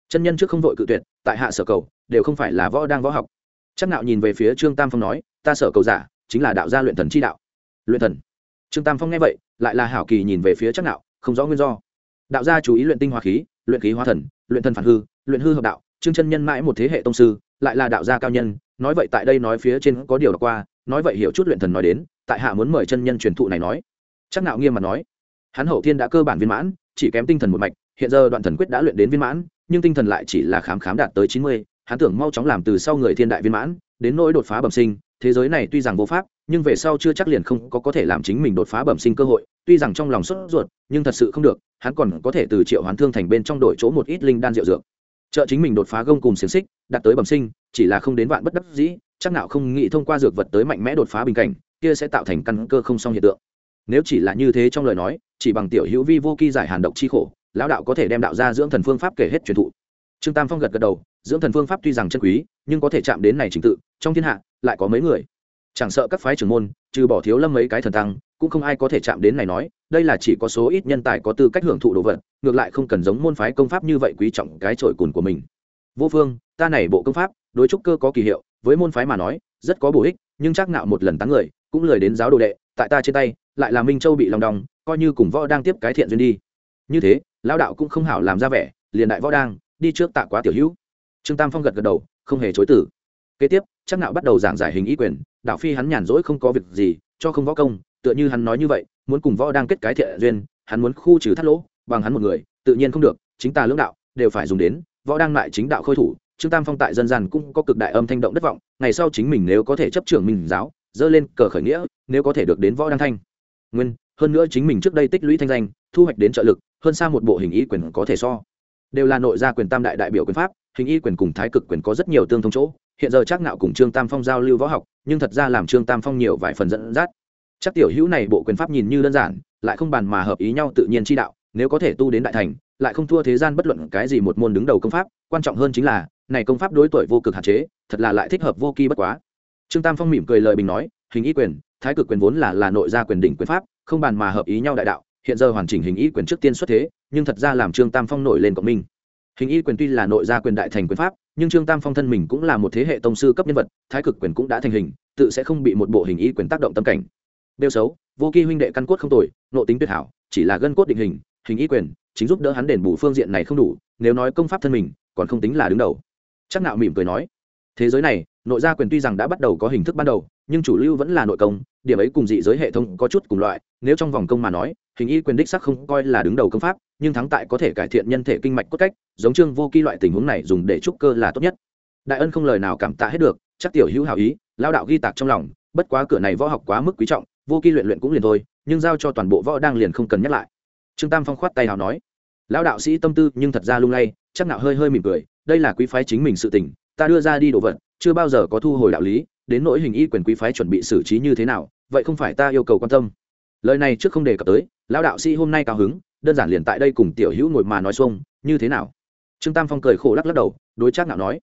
Chân nhân trước không vội cự tuyệt, tại hạ sở cầu, đều không phải là võ đăng võ học. Chắc nào nhìn về phía trương tam phong nói, ta sở cầu giả, chính là đạo gia luyện thần chi đạo. Luyện thần? Trương tam phong nghe vậy, lại là hảo kỳ nhìn về phía chắc nạo, không rõ nguyên do. Đạo gia chú ý luyện tinh hóa khí, luyện khí hóa thần, luyện thần phản hư, luyện hư hợp đạo, trương chân nhân mãi một thế hệ tông sư, lại là đạo gia cao nhân, nói vậy tại đây nói phía trên có điều đọc qua, nói vậy hiểu chút luyện thần nói đến, tại hạ muốn mời chân nhân truyền thụ này nói. Chắc nạo nghiêm mặt nói, hắn hậu thiên đã cơ bản viên mãn, chỉ kém tinh thần một mạch, hiện giờ đoạn thần quyết đã luyện đến viên mãn, nhưng tinh thần lại chỉ là khám khám đạt tới chín mươi, hắn tưởng mau chóng làm từ sau người thiên đại viên mãn, đến nỗi đột phá bẩm sinh, thế giới này tuy rằng vô pháp nhưng về sau chưa chắc liền không có có thể làm chính mình đột phá bẩm sinh cơ hội, tuy rằng trong lòng sốt ruột, nhưng thật sự không được, hắn còn có thể từ triệu hoán thương thành bên trong đổi chỗ một ít linh đan rượu dược. Trợ chính mình đột phá gông cùng xiềng xích, đạt tới bẩm sinh, chỉ là không đến vạn bất đắc dĩ, chắc nào không nghĩ thông qua dược vật tới mạnh mẽ đột phá bình cảnh, kia sẽ tạo thành căn cơ không song hiện tượng. Nếu chỉ là như thế trong lời nói, chỉ bằng tiểu hữu vi vô kỳ giải hàn độc chi khổ, lão đạo có thể đem đạo ra dưỡng thần phương pháp kể hết truyền thụ. Trương tam phong gật gật đầu, dưỡng thần phương pháp tuy rằng chân quý, nhưng có thể chạm đến này trình tự, trong thiên hạ, lại có mấy người chẳng sợ các phái trưởng môn, trừ bỏ thiếu lâm mấy cái thần tăng, cũng không ai có thể chạm đến này nói, đây là chỉ có số ít nhân tài có tư cách hưởng thụ đồ vật, ngược lại không cần giống môn phái công pháp như vậy quý trọng cái trội cùn của mình. Vô phương, ta này bộ công pháp, đối trúc cơ có kỳ hiệu, với môn phái mà nói, rất có bổ ích, nhưng chắc nạo một lần tán người, cũng lời đến giáo đồ đệ, tại ta trên tay, lại là minh châu bị lòng đong, coi như cùng võ đang tiếp cái thiện duyên đi. Như thế, lão đạo cũng không hảo làm ra vẻ, liền đại võ đang, đi trước tạ quá tiểu hữu. Trương tam phong gật gật đầu, không hề chối từ kế tiếp, chắc nạo bắt đầu giảng giải hình ý quyền, đạo phi hắn nhàn rỗi không có việc gì, cho không võ công, tựa như hắn nói như vậy, muốn cùng võ đang kết cái thiện duyên, hắn muốn khu trừ thắt lỗ, bằng hắn một người, tự nhiên không được, chính ta lưỡng đạo, đều phải dùng đến, võ đang lại chính đạo khôi thủ, trương tam phong tại dân gian cũng có cực đại âm thanh động đất vọng, ngày sau chính mình nếu có thể chấp trưởng mình giáo, dơ lên cờ khởi nghĩa, nếu có thể được đến võ đăng thanh. Nguyên, hơn nữa chính mình trước đây tích lũy thanh danh, thu hoạch đến trợ lực, hơn xa một bộ hình ý quyền có thể so. Đều là nội gia quyền tam đại đại biểu quyền pháp, hình y quyền cùng thái cực quyền có rất nhiều tương thông chỗ hiện giờ chắc nạo cùng trương tam phong giao lưu võ học, nhưng thật ra làm trương tam phong nhiều vài phần dẫn dắt. Chắc tiểu hữu này bộ quyền pháp nhìn như đơn giản, lại không bàn mà hợp ý nhau tự nhiên chi đạo, nếu có thể tu đến đại thành, lại không thua thế gian bất luận cái gì một môn đứng đầu công pháp, quan trọng hơn chính là, này công pháp đối tuổi vô cực hạn chế, thật là lại thích hợp vô kỳ bất quá. Trương tam phong mỉm cười lời bình nói, hình ý quyền, thái cực quyền vốn là là nội gia quyền đỉnh quyền pháp, không bàn mà hợp ý nhau đại đạo, hiện giờ hoàn chỉnh hình ý quyền trước tiên xuất thế, nhưng thật ra làm trương tam phong nổi lên cộng minh. Hình y quyền tuy là nội gia quyền đại thành quyền pháp nhưng trương tam phong thân mình cũng là một thế hệ tông sư cấp nhân vật, thái cực quyền cũng đã thành hình, tự sẽ không bị một bộ hình y quyền tác động tâm cảnh. Đeo xấu, vô kỳ huynh đệ căn cốt không tồi nộ tính tuyệt hảo, chỉ là gân cốt định hình hình y quyền, chính giúp đỡ hắn đền bù phương diện này không đủ, nếu nói công pháp thân mình, còn không tính là đứng đầu. Chắc nạo mỉm cười nói, thế giới này, nội gia quyền tuy rằng đã bắt đầu có hình thức ban đầu, nhưng chủ lưu vẫn là nội công, điểm ấy cùng dị giới hệ thống có chút cùng loại, nếu trong vòng công mà nói, hình y quyền đích sắc không coi là đứng đầu công pháp nhưng thắng tại có thể cải thiện nhân thể kinh mạch cốt cách, giống trương vô kỳ loại tình huống này dùng để trúc cơ là tốt nhất. Đại ân không lời nào cảm tạ hết được, chắc tiểu hữu hảo ý lao đạo ghi tạc trong lòng, bất quá cửa này võ học quá mức quý trọng, vô kỳ luyện luyện cũng liền thôi, nhưng giao cho toàn bộ võ đang liền không cần nhắc lại. Trương tam phong khoát tay hào nói, lão đạo sĩ tâm tư nhưng thật ra lung lay, chắc nạo hơi hơi mỉm cười, đây là quý phái chính mình sự tình, ta đưa ra đi đồ vật, chưa bao giờ có thu hồi đạo lý, đến nỗi hình y quyền quý phái chuẩn bị xử trí như thế nào, vậy không phải ta yêu cầu quan tâm. Lời này trước không đề cập tới, lão đạo sĩ hôm nay cao hứng đơn giản liền tại đây cùng tiểu hữu ngồi mà nói xuông, như thế nào? Trương tam phong cười khổ lắc lắc đầu, đối chắc nạo nói,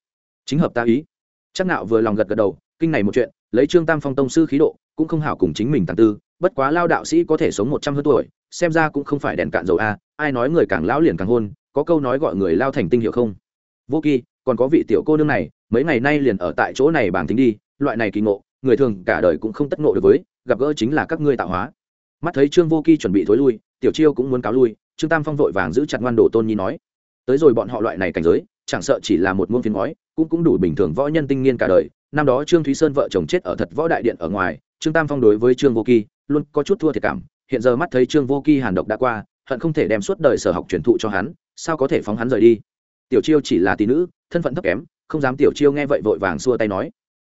chính hợp ta ý. Chắc nạo vừa lòng gật gật đầu, kinh này một chuyện, lấy trương tam phong tông sư khí độ, cũng không hảo cùng chính mình tàng tư, bất quá lao đạo sĩ có thể sống một trăm hơn tuổi, xem ra cũng không phải đèn cạn dầu a, ai nói người càng lão liền càng hôn, có câu nói gọi người lao thành tinh hiệu không? Vô kỳ, còn có vị tiểu cô nương này, mấy ngày nay liền ở tại chỗ này bảng tính đi, loại này kỳ ngộ, người thường cả đời cũng không tất ngộ được với, gặp gỡ chính là các ngươi tạo hóa. Mắt thấy trương vô kỳ chuẩn bị thối lui tiểu chiêu cũng muốn cáo lui, trương tam phong vội vàng giữ chặt ngoan đồ tôn nhi nói, tới rồi bọn họ loại này cảnh giới, chẳng sợ chỉ là một muôn phiến ngói, cũng cũng đủ bình thường võ nhân tinh nghiên cả đời. Năm đó trương thúy sơn vợ chồng chết ở thật võ đại điện ở ngoài, trương tam phong đối với trương vô kỳ luôn có chút thua thiệt cảm. Hiện giờ mắt thấy trương vô kỳ hàn độc đã qua, hận không thể đem suốt đời sở học truyền thụ cho hắn, sao có thể phóng hắn rời đi? Tiểu chiêu chỉ là tỷ nữ, thân phận thấp kém, không dám tiểu chiêu nghe vậy vội vàng xua tay nói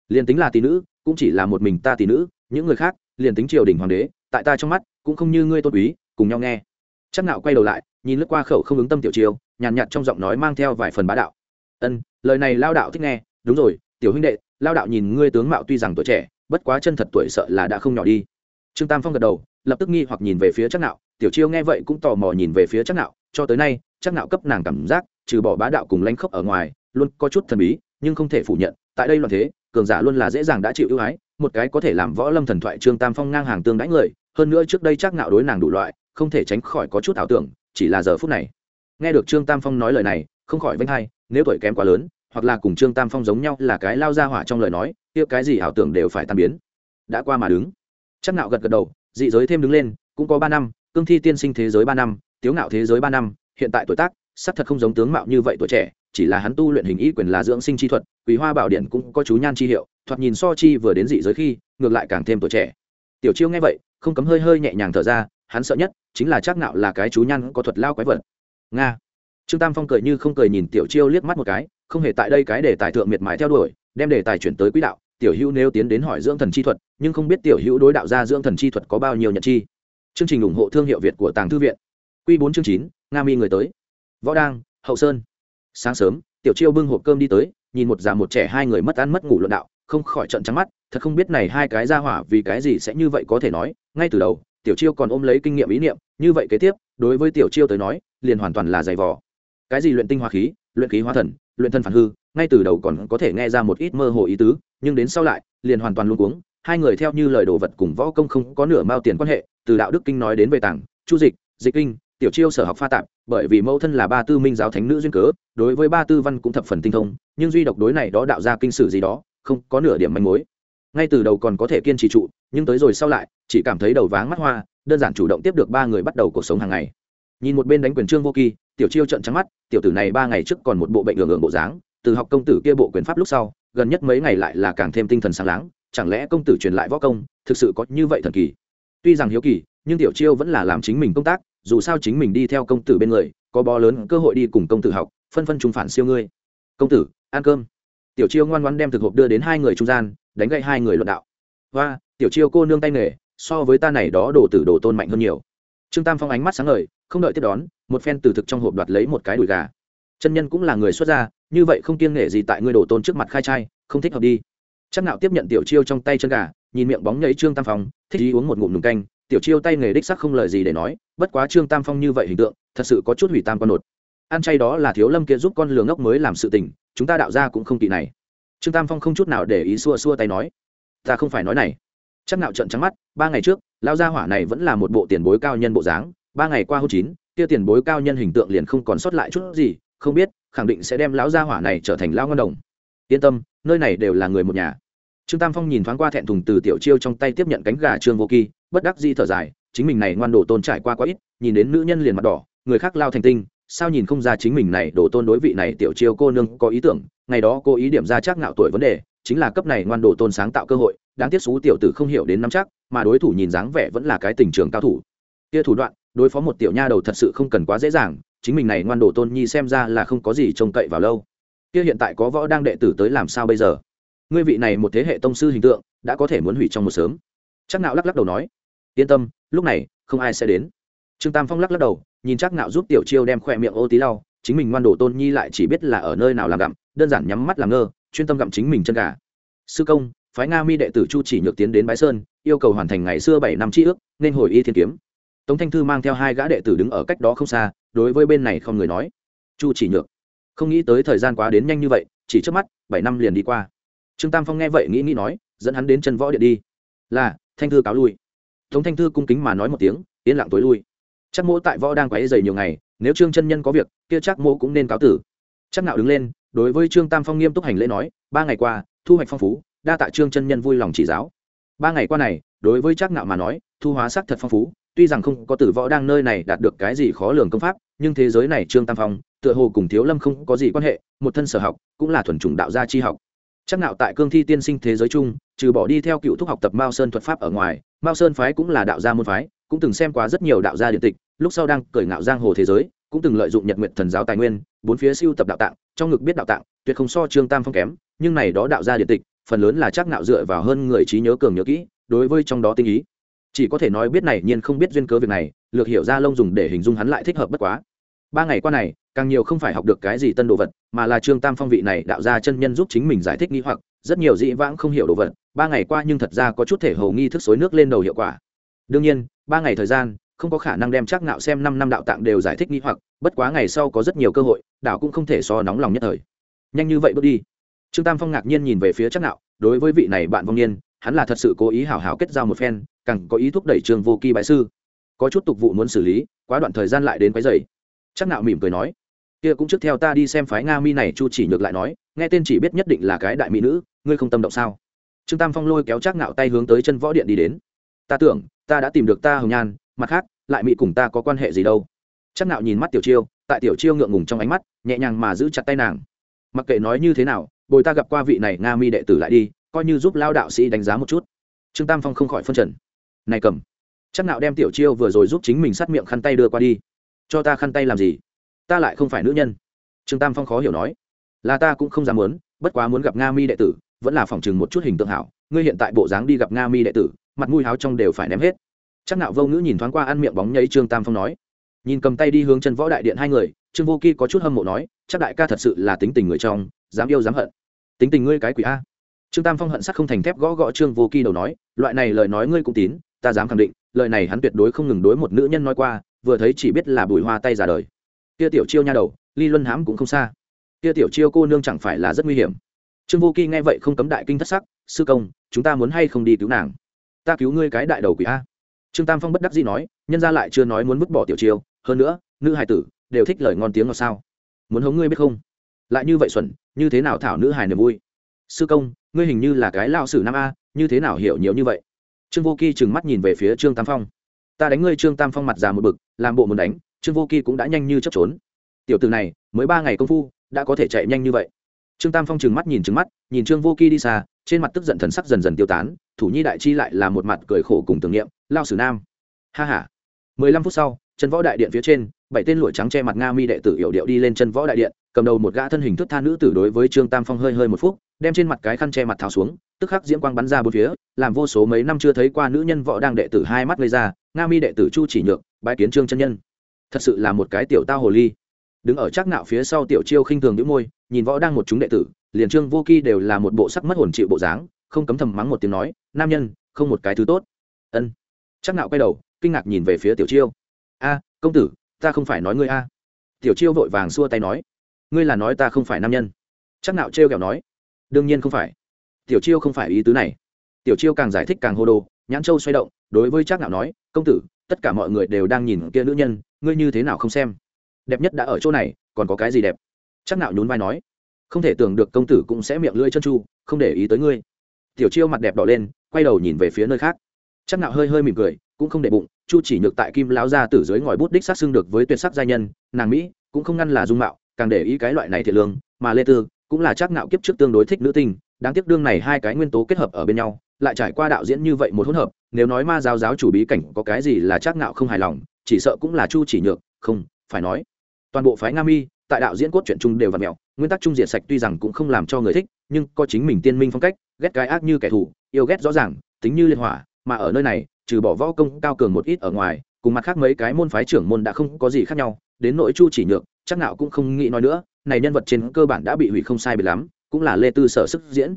liền tính là tỷ nữ, cũng chỉ là một mình ta tỷ nữ, những người khác, liền tính triều đình hoàng đế, tại ta trong mắt, cũng không như ngươi tôn quý cùng nhau nghe. Chắc nạo quay đầu lại, nhìn lướt qua khẩu không ứng tâm tiểu chiêu, nhàn nhạt trong giọng nói mang theo vài phần bá đạo. Ân, lời này lao đạo thích nghe, đúng rồi, tiểu huynh đệ, lao đạo nhìn ngươi tướng mạo tuy rằng tuổi trẻ, bất quá chân thật tuổi sợ là đã không nhỏ đi. Trương tam phong gật đầu, lập tức nghi hoặc nhìn về phía chắc nạo tiểu chiêu nghe vậy cũng tò mò nhìn về phía chắc nạo cho tới nay, chắc nạo cấp nàng cảm giác, trừ bỏ bá đạo cùng lãnh khốc ở ngoài, luôn có chút thần bí, nhưng không thể phủ nhận, tại đây loạn thế, cường giả luôn là dễ dàng đã chịu ưu ái, một cái có thể làm võ lâm thần thoại trương tam phong ngang hàng tương đãi người, hơn nữa trước đây chắc nạo đối nàng đủ loại không thể tránh khỏi có chút ảo tưởng, chỉ là giờ phút này. Nghe được trương tam phong nói lời này, không khỏi vinh hay nếu tuổi kém quá lớn, hoặc là cùng trương tam phong giống nhau là cái lao ra hỏa trong lời nói, kia cái gì ảo tưởng đều phải tan biến. Đã qua mà đứng. Chắc nạo gật gật đầu, dị giới thêm đứng lên, cũng có ba năm, cương thi tiên sinh thế giới ba năm, tiếu ngạo thế giới ba năm, hiện tại tuổi tác sắc thật không giống tướng mạo như vậy tuổi trẻ, chỉ là hắn tu luyện hình ý quyền là dưỡng sinh chi thuật, quý hoa bảo điện cũng có chú nhan chi hiệu, thoạt nhìn so chi vừa đến dị giới khi, ngược lại càng thêm tuổi trẻ. Tiểu chiêu nghe vậy, không cấm hơi hơi nhẹ nhàng thở ra hắn sợ nhất chính là chắc nạo là cái chú nhan có thuật lao quái vật. Nga. Trương tam phong cười như không cười nhìn tiểu chiêu liếc mắt một cái, không hề tại đây cái để tài thượng miệt mài theo đuổi, đem đề tài chuyển tới quỹ đạo, tiểu hữu nếu tiến đến hỏi dưỡng thần chi thuật, nhưng không biết tiểu hữu đối đạo gia dưỡng thần chi thuật có bao nhiêu nhận chi. Chương trình ủng hộ thương hiệu việt của tàng thư viện. Q bốn chương chín, nga mi người tới. Võ đang hậu sơn. Sáng sớm, tiểu chiêu bưng hộp cơm đi tới, nhìn một già một trẻ hai người mất ăn mất ngủ luận đạo, không khỏi trận trắng mắt, thật không biết này hai cái ra hỏa vì cái gì sẽ như vậy có thể nói, ngay từ đầu tiểu chiêu còn ôm lấy kinh nghiệm ý niệm, như vậy kế tiếp, đối với tiểu chiêu tới nói, liền hoàn toàn là giày vò. Cái gì luyện tinh hoa khí, luyện khí hóa thần, luyện thân phản hư, ngay từ đầu còn có thể nghe ra một ít mơ hồ ý tứ, nhưng đến sau lại, liền hoàn toàn luôn cuống, hai người theo như lời đồ vật cùng võ công không có nửa mao tiền quan hệ, từ đạo đức kinh nói đến về tảng chu dịch dịch kinh, tiểu chiêu sở học pha tạp, bởi vì mẫu thân là ba tư minh giáo thánh nữ duyên cớ, đối với ba tư văn cũng thập phần tinh thông, nhưng duy độc đối này đó đạo ra kinh sử gì đó, không có nửa điểm manh mối. Ngay từ đầu còn có thể kiên trì trụ nhưng tới rồi sau lại, chỉ cảm thấy đầu váng mắt hoa, đơn giản chủ động tiếp được ba người bắt đầu cuộc sống hàng ngày. Nhìn một bên đánh quyền trương vô kỳ, tiểu chiêu trận trắng mắt, tiểu tử này ba ngày trước còn một bộ bệnh hưởng hưởng bộ dáng, từ học công tử kia bộ quyền pháp lúc sau, gần nhất mấy ngày lại là càng thêm tinh thần sáng láng, chẳng lẽ công tử truyền lại võ công, thực sự có như vậy thần kỳ? Tuy rằng hiếu kỳ, nhưng tiểu chiêu vẫn là làm chính mình công tác, dù sao chính mình đi theo công tử bên người, có bó lớn cơ hội đi cùng công tử học, phân phân trùng phản siêu ngươi. Công tử, ăn cơm. Tiểu chiêu ngoan ngoan đem thực hộp đưa đến hai người trung gian, đánh gậy hai người luận đạo và tiểu chiêu cô nương tay nghề, so với ta này đó đồ tử đồ tôn mạnh hơn nhiều. Trương tam phong ánh mắt sáng ngời, không đợi tiếp đón, một phen từ thực trong hộp đoạt lấy một cái đùi gà. Chân nhân cũng là người xuất gia, như vậy không kiêng nghệ gì tại ngươi đồ tôn trước mặt khai trai, không thích hợp đi. Chắc nạo tiếp nhận tiểu chiêu trong tay chân gà, nhìn miệng bóng nhảy trương tam phong, thích ý uống một ngụm nùng canh. Tiểu chiêu tay nghề đích sắc không lời gì để nói, bất quá trương tam phong như vậy hình tượng, thật sự có chút hủy tam con nột. Ăn chay đó là thiếu lâm kia giúp con lừa ngốc mới làm sự tình, chúng ta đạo ra cũng không kỵ này. Trương tam phong không chút nào để ý xua xua tay nói ta không phải nói này. Chắc nạo trận trắng mắt, ba ngày trước lao gia hỏa này vẫn là một bộ tiền bối cao nhân bộ dáng, ba ngày qua hôn chín, kia tiền bối cao nhân hình tượng liền không còn sót lại chút gì, không biết, khẳng định sẽ đem lão gia hỏa này trở thành lão ngân đồng. Yên tâm, nơi này đều là người một nhà. Trương tam phong nhìn thoáng qua thẹn thùng từ tiểu chiêu trong tay tiếp nhận cánh gà trương vô kỳ, bất đắc di thở dài, chính mình này ngoan đồ tôn trải qua quá ít, nhìn đến nữ nhân liền mặt đỏ, người khác lao thành tinh, sao nhìn không ra chính mình này đồ tôn đối vị này tiểu chiêu cô nương có ý tưởng, ngày đó cô ý điểm ra chắc ngạo tuổi vấn đề chính là cấp này ngoan đồ tôn sáng tạo cơ hội, đáng tiếc xú tiểu tử không hiểu đến nắm chắc, mà đối thủ nhìn dáng vẻ vẫn là cái tình trường cao thủ. Kia thủ đoạn, đối phó một tiểu nha đầu thật sự không cần quá dễ dàng, chính mình này ngoan đồ tôn nhi xem ra là không có gì trông cậy vào lâu. Kia hiện tại có võ đang đệ tử tới làm sao bây giờ? Ngươi vị này một thế hệ tông sư hình tượng, đã có thể muốn hủy trong một sớm. Chắc nạo lắc lắc đầu nói, yên tâm, lúc này, không ai sẽ đến. Trương tam phong lắc lắc đầu, nhìn chắc nạo giúp tiểu chiêu đem khoe miệng ô tí lau, chính mình ngoan đồ tôn nhi lại chỉ biết là ở nơi nào làm gặm, đơn giản nhắm mắt làm ngơ chuyên tâm gặm chính mình chân gà. Sư công, phái nga mi đệ tử chu chỉ nhược tiến đến bái sơn, yêu cầu hoàn thành ngày xưa bảy năm tri ước, nên hồi y thiên kiếm. Tống thanh thư mang theo hai gã đệ tử đứng ở cách đó không xa, đối với bên này không người nói. Chu chỉ nhược, không nghĩ tới thời gian quá đến nhanh như vậy, chỉ trước mắt, bảy năm liền đi qua. Trương tam phong nghe vậy nghĩ nghĩ nói, dẫn hắn đến chân võ điện đi. Là, thanh thư cáo lui. Tống thanh thư cung kính mà nói một tiếng, yên lặng tối lui. Chắc mỗ tại võ đang quáy dày nhiều ngày, nếu trương chân nhân có việc, kia chắc mỗ cũng nên cáo tử. Chắc nạo đứng lên đối với trương tam phong nghiêm túc hành lễ nói, ba ngày qua, thu hoạch phong phú, đa tạ trương chân nhân vui lòng chỉ giáo. Ba ngày qua này, đối với trác ngạo mà nói, thu hóa sắc thật phong phú, tuy rằng không có tử võ đang nơi này đạt được cái gì khó lường công pháp, nhưng thế giới này trương tam phong, tựa hồ cùng thiếu lâm không có gì quan hệ, một thân sở học, cũng là thuần chủng đạo gia chi học. Chắc nạo tại cương thi tiên sinh thế giới chung, trừ bỏ đi theo cựu thúc học tập mao sơn thuật pháp ở ngoài, mao sơn phái cũng là đạo gia môn phái, cũng từng xem qua rất nhiều đạo gia điện tịch, lúc sau đang cởi ngạo giang hồ thế giới cũng từng lợi dụng nhật nguyện thần giáo tài nguyên, bốn phía siêu tập đạo tạng, trong ngực biết đạo tạng, tuyệt không so trương tam phong kém, nhưng này đó đạo gia điện tịch, phần lớn là chắc nạo dựa vào hơn người trí nhớ cường nhớ kỹ, đối với trong đó tinh ý. Chỉ có thể nói biết này nhiên không biết duyên cớ việc này, lược hiểu ra lông dùng để hình dung hắn lại thích hợp bất quá. Ba ngày qua này, càng nhiều không phải học được cái gì tân đồ vật, mà là trương tam phong vị này đạo ra chân nhân giúp chính mình giải thích nghi hoặc, rất nhiều dĩ vãng không hiểu đồ vật, ba ngày qua nhưng thật ra có chút thể hầu nghi thức xối nước lên đầu hiệu quả. Đương nhiên, ba ngày thời gian không có khả năng đem chắc nạo xem năm năm đạo tạng đều giải thích nghi hoặc, bất quá ngày sau có rất nhiều cơ hội đạo cũng không thể so nóng lòng nhất thời. Nhanh như vậy bước đi. Trương tam phong ngạc nhiên nhìn về phía chắc nạo đối với vị này bạn vong niên, hắn là thật sự cố ý hảo hảo kết giao một phen, càng có ý thúc đẩy trường vô kỳ bại sư. Có chút tục vụ muốn xử lý, quá đoạn thời gian lại đến quấy rầy. Chắc nạo mỉm cười nói, kia cũng trước theo ta đi xem phái nga mi này, chu chỉ nhược lại nói, nghe tên chỉ biết nhất định là cái đại mỹ nữ, ngươi không tâm động sao? Trương tam phong lôi kéo chắc nạo tay hướng tới chân võ điện đi đến. Ta tưởng, ta đã tìm được ta hồng nhan, mặt khác lại mỹ cùng ta có quan hệ gì đâu. Chắc nạo nhìn mắt tiểu chiêu, tại tiểu chiêu ngượng ngùng trong ánh mắt, nhẹ nhàng mà giữ chặt tay nàng. Mặc kệ nói như thế nào, bồi ta gặp qua vị này nga mi đệ tử lại đi, coi như giúp lao đạo sĩ đánh giá một chút. Trương tam phong không khỏi phân trần. Này cầm. Chắc nạo đem tiểu chiêu vừa rồi giúp chính mình sát miệng khăn tay đưa qua đi. Cho ta khăn tay làm gì? Ta lại không phải nữ nhân. Trương tam phong khó hiểu nói. Là ta cũng không dám muốn, bất quá muốn gặp nga mi đệ tử, vẫn là phòng chừng một chút hình tượng hảo. Ngươi hiện tại bộ dáng đi gặp nga mi đệ tử, mặt mũi háo trong đều phải ném hết chắc nạo vô ngữ nhìn thoáng qua ăn miệng bóng nhảy trương tam phong nói. Nhìn cầm tay đi hướng chân võ đại điện hai người, trương vô kỳ có chút hâm mộ nói, chắc đại ca thật sự là tính tình người trong, dám yêu dám hận. Tính tình ngươi cái quỷ a? Trương tam phong hận sắc không thành thép gõ gõ trương vô kỳ đầu nói, loại này lời nói ngươi cũng tín, ta dám khẳng định, lời này hắn tuyệt đối không ngừng đối một nữ nhân nói qua, vừa thấy chỉ biết là bùi hoa tay giả đời. Kia tiểu chiêu nha đầu, ly luân hãm cũng không xa. Kia tiểu chiêu cô nương chẳng phải là rất nguy hiểm. Trương vô kỳ nghe vậy không cấm đại kinh thất sắc, sư công, chúng ta muốn hay không đi cứu nàng? Ta cứu ngươi cái đại đầu quỷ a trương tam phong bất đắc dĩ nói, nhân ra lại chưa nói muốn vứt bỏ tiểu chiêu hơn nữa, nữ hài tử đều thích lời ngon tiếng ngọt sao. Muốn hống ngươi biết không? Lại như vậy xuẩn, như thế nào thảo nữ hài niềm vui? Sư công, ngươi hình như là cái lao sử nam a, như thế nào hiểu nhiều như vậy? Trương vô kỳ trừng mắt nhìn về phía trương tam phong. Ta đánh ngươi, trương tam phong mặt già một bực, làm bộ muốn đánh, trương vô kỳ cũng đã nhanh như chấp trốn. Tiểu từ này, mới ba ngày công phu, đã có thể chạy nhanh như vậy. Trương tam phong trừng mắt nhìn trừng mắt, nhìn trương vô kỳ đi xa, trên mặt tức giận thần sắc dần dần tiêu tán thủ nhi đại chi lại là một mặt cười khổ cùng tưởng niệm, lao sử nam. Ha ha. Mười lăm phút sau, chân võ đại điện phía trên, bảy tên lụa trắng che mặt nga mi đệ tử hiệu điệu đi lên chân võ đại điện, cầm đầu một gã thân hình thức tha nữ tử đối với trương tam phong hơi hơi một phút đem trên mặt cái khăn che mặt tháo xuống, tức khắc diễm quang bắn ra bốn phía, làm vô số mấy năm chưa thấy qua nữ nhân võ đang đệ tử hai mắt gây ra, nga mi đệ tử chu chỉ nhược, bái kiến trương chân nhân. Thật sự là một cái tiểu tao hồ ly. Đứng ở chắc nạo phía sau tiểu chiêu khinh thường nhíu môi, nhìn võ đang một chúng đệ tử, liền trương vô kỳ đều là một bộ sắc mất hồn chịu bộ dáng không cấm thầm mắng một tiếng nói, nam nhân, không một cái thứ tốt. Ân. Chắc nạo quay đầu, kinh ngạc nhìn về phía tiểu chiêu. A, công tử, ta không phải nói ngươi a. Tiểu chiêu vội vàng xua tay nói, ngươi là nói ta không phải nam nhân. Chắc nạo trêu kẹo nói, đương nhiên không phải. Tiểu chiêu không phải ý tứ này. Tiểu chiêu càng giải thích càng hô đồ, nhãn châu xoay động, đối với chắc nạo nói, công tử, tất cả mọi người đều đang nhìn kia nữ nhân, ngươi như thế nào không xem? Đẹp nhất đã ở chỗ này, còn có cái gì đẹp? Chắc nạo nhún vai nói, không thể tưởng được công tử cũng sẽ miệng lưỡi chân chu, không để ý tới ngươi tiểu chiêu mặt đẹp đỏ lên quay đầu nhìn về phía nơi khác. Chắc nạo hơi hơi mỉm cười cũng không để bụng chu chỉ nhược tại kim lão gia tử dưới ngòi bút đích sát xương được với tuyệt sắc gia nhân nàng mỹ cũng không ngăn là dung mạo càng để ý cái loại này thiệt lương mà lê tư cũng là chắc nạo kiếp trước tương đối thích nữ tinh đáng tiếc đương này hai cái nguyên tố kết hợp ở bên nhau lại trải qua đạo diễn như vậy một hỗn hợp nếu nói ma giáo giáo chủ bí cảnh có cái gì là chắc nạo không hài lòng chỉ sợ cũng là chu chỉ nhược không phải nói toàn bộ phái nga mi tại đạo diễn cốt truyện chung đều vặt mèo, nguyên tắc trung diệt sạch tuy rằng cũng không làm cho người thích nhưng có chính mình tiên minh phong cách ghét cái ác như kẻ thù, yêu ghét rõ ràng, tính như liên hỏa, mà ở nơi này, trừ bỏ võ công cao cường một ít ở ngoài, cùng mặt khác mấy cái môn phái trưởng môn đã không có gì khác nhau, đến nội chu chỉ nhược, chắc nào cũng không nghĩ nói nữa, này nhân vật trên cơ bản đã bị hủy không sai bị lắm, cũng là lê tư sở sức diễn.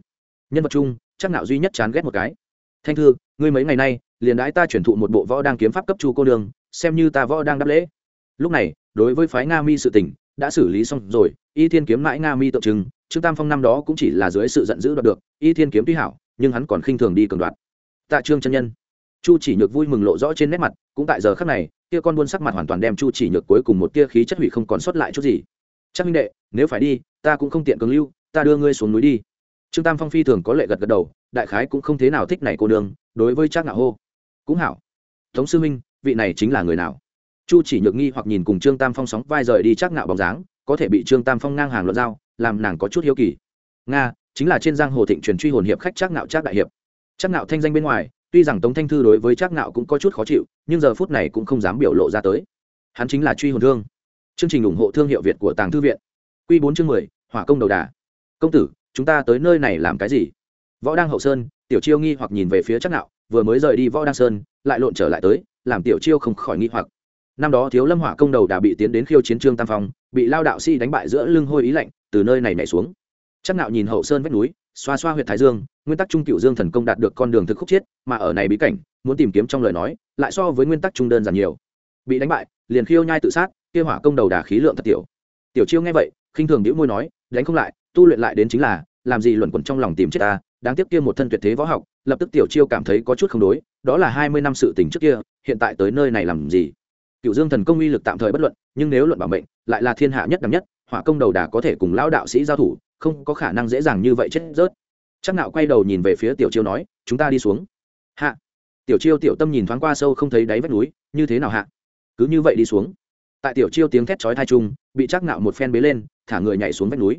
Nhân vật chung, chắc nào duy nhất chán ghét một cái. Thanh thư, ngươi mấy ngày nay, liền đãi ta chuyển thụ một bộ võ đang kiếm pháp cấp chu cô đường xem như ta võ đang đáp lễ. Lúc này, đối với phái nga mi sự tình, đã xử lý xong rồi, y thiên kiếm mãi nga mi tượng trưng trương tam phong năm đó cũng chỉ là dưới sự giận dữ đoạt được, y thiên kiếm tuy hảo, nhưng hắn còn khinh thường đi cường đoạt. Tạ trương chân nhân. Chu chỉ nhược vui mừng lộ rõ trên nét mặt, cũng tại giờ khắc này, kia con buôn sắc mặt hoàn toàn đem chu chỉ nhược cuối cùng một tia khí chất hủy không còn sót lại chút gì. Chắc minh đệ, nếu phải đi, ta cũng không tiện cường lưu, ta đưa ngươi xuống núi đi. Trương tam phong phi thường có lệ gật gật đầu, đại khái cũng không thế nào thích này cô đường đối với trác ngạo hô, cũng hảo. Tống sư minh vị này chính là người nào? Chu chỉ nhược nghi hoặc nhìn cùng trương tam phong sóng vai rời đi trác ngạo bóng dáng, có thể bị trương tam phong ngang hàng luận giao làm nàng có chút hiếu kỳ. Nga, chính là trên giang hồ thịnh truyền truy hồn hiệp khách trác ngạo trác đại hiệp. Trác ngạo thanh danh bên ngoài, tuy rằng tống thanh thư đối với trác ngạo cũng có chút khó chịu, nhưng giờ phút này cũng không dám biểu lộ ra tới. Hắn chính là truy hồn thương. Chương trình ủng hộ thương hiệu việt của tàng thư viện. Q bốn chương mười, hỏa công đầu đà. Công tử, chúng ta tới nơi này làm cái gì? Võ đang hậu sơn, tiểu chiêu nghi hoặc nhìn về phía trác ngạo, vừa mới rời đi võ đăng sơn, lại lộn trở lại tới, làm tiểu chiêu không khỏi nghi hoặc năm đó thiếu lâm hỏa công đầu đã bị tiến đến khiêu chiến trương tam phong, bị lao đạo sĩ đánh bại giữa lưng hôi ý lạnh, từ nơi này nhảy xuống. Chắc nạo nhìn hậu sơn vách núi, xoa xoa huyệt thái dương, nguyên tắc trung cựu dương thần công đạt được con đường thực khúc chiết, mà ở này bí cảnh, muốn tìm kiếm trong lời nói, lại so với nguyên tắc trung đơn giản nhiều. Bị đánh bại, liền khiêu nhai tự sát, kia hỏa công đầu đà khí lượng thật tiểu. Tiểu chiêu nghe vậy, khinh thường đĩu môi nói, đánh không lại, tu luyện lại đến chính là, làm gì luẩn quẩn trong lòng tìm chết ta, đáng tiếc kia một thân tuyệt thế võ học, lập tức tiểu chiêu cảm thấy có chút không đối, đó là hai mươi năm sự tình trước kia, hiện tại tới nơi này làm gì? Cựu dương thần công uy lực tạm thời bất luận, nhưng nếu luận bảo mệnh, lại là thiên hạ nhất đẳng nhất, hỏa công đầu đà có thể cùng lão đạo sĩ giao thủ, không có khả năng dễ dàng như vậy chết rớt. Chắc nạo quay đầu nhìn về phía tiểu chiêu nói, chúng ta đi xuống. Hạ. Tiểu chiêu tiểu tâm nhìn thoáng qua sâu không thấy đáy vách núi, như thế nào hạ? Cứ như vậy đi xuống. Tại tiểu chiêu tiếng thét chói tai trung bị chắc nạo một phen bế lên, thả người nhảy xuống vách núi.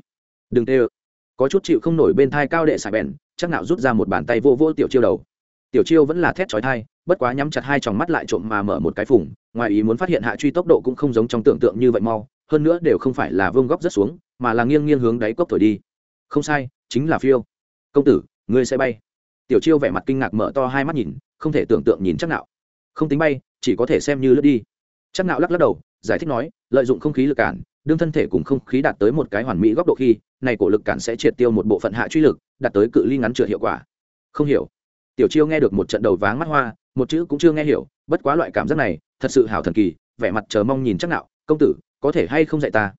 Đừng tê có chút chịu không nổi bên thai cao đệ xài bèn, chắc nạo rút ra một bàn tay vô vô tiểu chiêu đầu. Tiểu chiêu vẫn là thét chói tai bất quá nhắm chặt hai tròng mắt lại trộm mà mở một cái phủng ngoài ý muốn phát hiện hạ truy tốc độ cũng không giống trong tưởng tượng như vậy mau, hơn nữa đều không phải là vương góc rất xuống, mà là nghiêng nghiêng hướng đáy cốc thổi đi. Không sai, chính là phiêu. Công tử, ngươi sẽ bay. Tiểu chiêu vẻ mặt kinh ngạc mở to hai mắt nhìn, không thể tưởng tượng nhìn chắc nạo. Không tính bay, chỉ có thể xem như lướt đi. Chắc nạo lắc lắc đầu, giải thích nói, lợi dụng không khí lực cản, đương thân thể cùng không khí đạt tới một cái hoàn mỹ góc độ khi, này cổ lực cản sẽ triệt tiêu một bộ phận hạ truy lực, đạt tới cự ly ngắn trượt hiệu quả. Không hiểu. Tiểu chiêu nghe được một trận đầu váng mắt hoa một chữ cũng chưa nghe hiểu, bất quá loại cảm giác này, thật sự hảo thần kỳ, vẻ mặt chờ mong nhìn chắc nạo, công tử, có thể hay không dạy ta?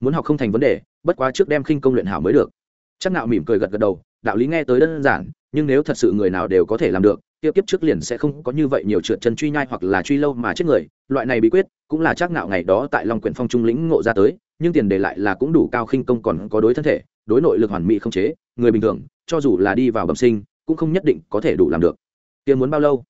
Muốn học không thành vấn đề, bất quá trước đem khinh công luyện hảo mới được. Chắc nạo mỉm cười gật gật đầu, đạo lý nghe tới đơn giản, nhưng nếu thật sự người nào đều có thể làm được tiếp kiếp trước liền sẽ không có như vậy nhiều trượt chân truy nhai hoặc là truy lâu mà chết người, loại này bí quyết, cũng là chắc nạo ngày đó tại long quyển phong trung lĩnh ngộ ra tới, nhưng tiền đề lại là cũng đủ cao khinh công còn có đối thân thể, đối nội lực hoàn mỹ không chế, người bình thường, cho dù là đi vào bẩm sinh, cũng không nhất định có thể đủ làm được. Kia muốn bao lâu?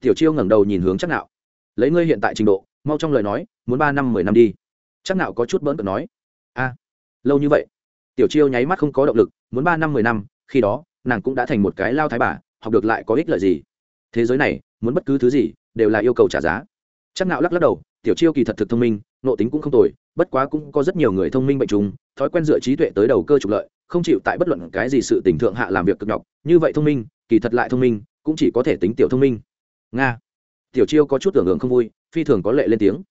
Tiểu chiêu ngẩng đầu nhìn hướng chắc nạo. Lấy ngươi hiện tại trình độ, mau trong lời nói, muốn ba năm mười năm đi. Chắc nạo có chút bỡn cợt nói. A, lâu như vậy. Tiểu chiêu nháy mắt không có động lực, muốn ba năm mười năm, khi đó, nàng cũng đã thành một cái lao thái bà, học được lại có ích lợi gì. Thế giới này, muốn bất cứ thứ gì, đều là yêu cầu trả giá. Chắc nạo lắc lắc đầu, tiểu chiêu kỳ thật thực thông minh nộ tính cũng không tồi, bất quá cũng có rất nhiều người thông minh bệnh trùng, thói quen dựa trí tuệ tới đầu cơ trục lợi, không chịu tại bất luận cái gì sự tình thượng hạ làm việc cực nhọc, như vậy thông minh, kỳ thật lại thông minh, cũng chỉ có thể tính tiểu thông minh nga. Tiểu chiêu có chút tưởng tượng không vui, phi thường có lệ lên tiếng.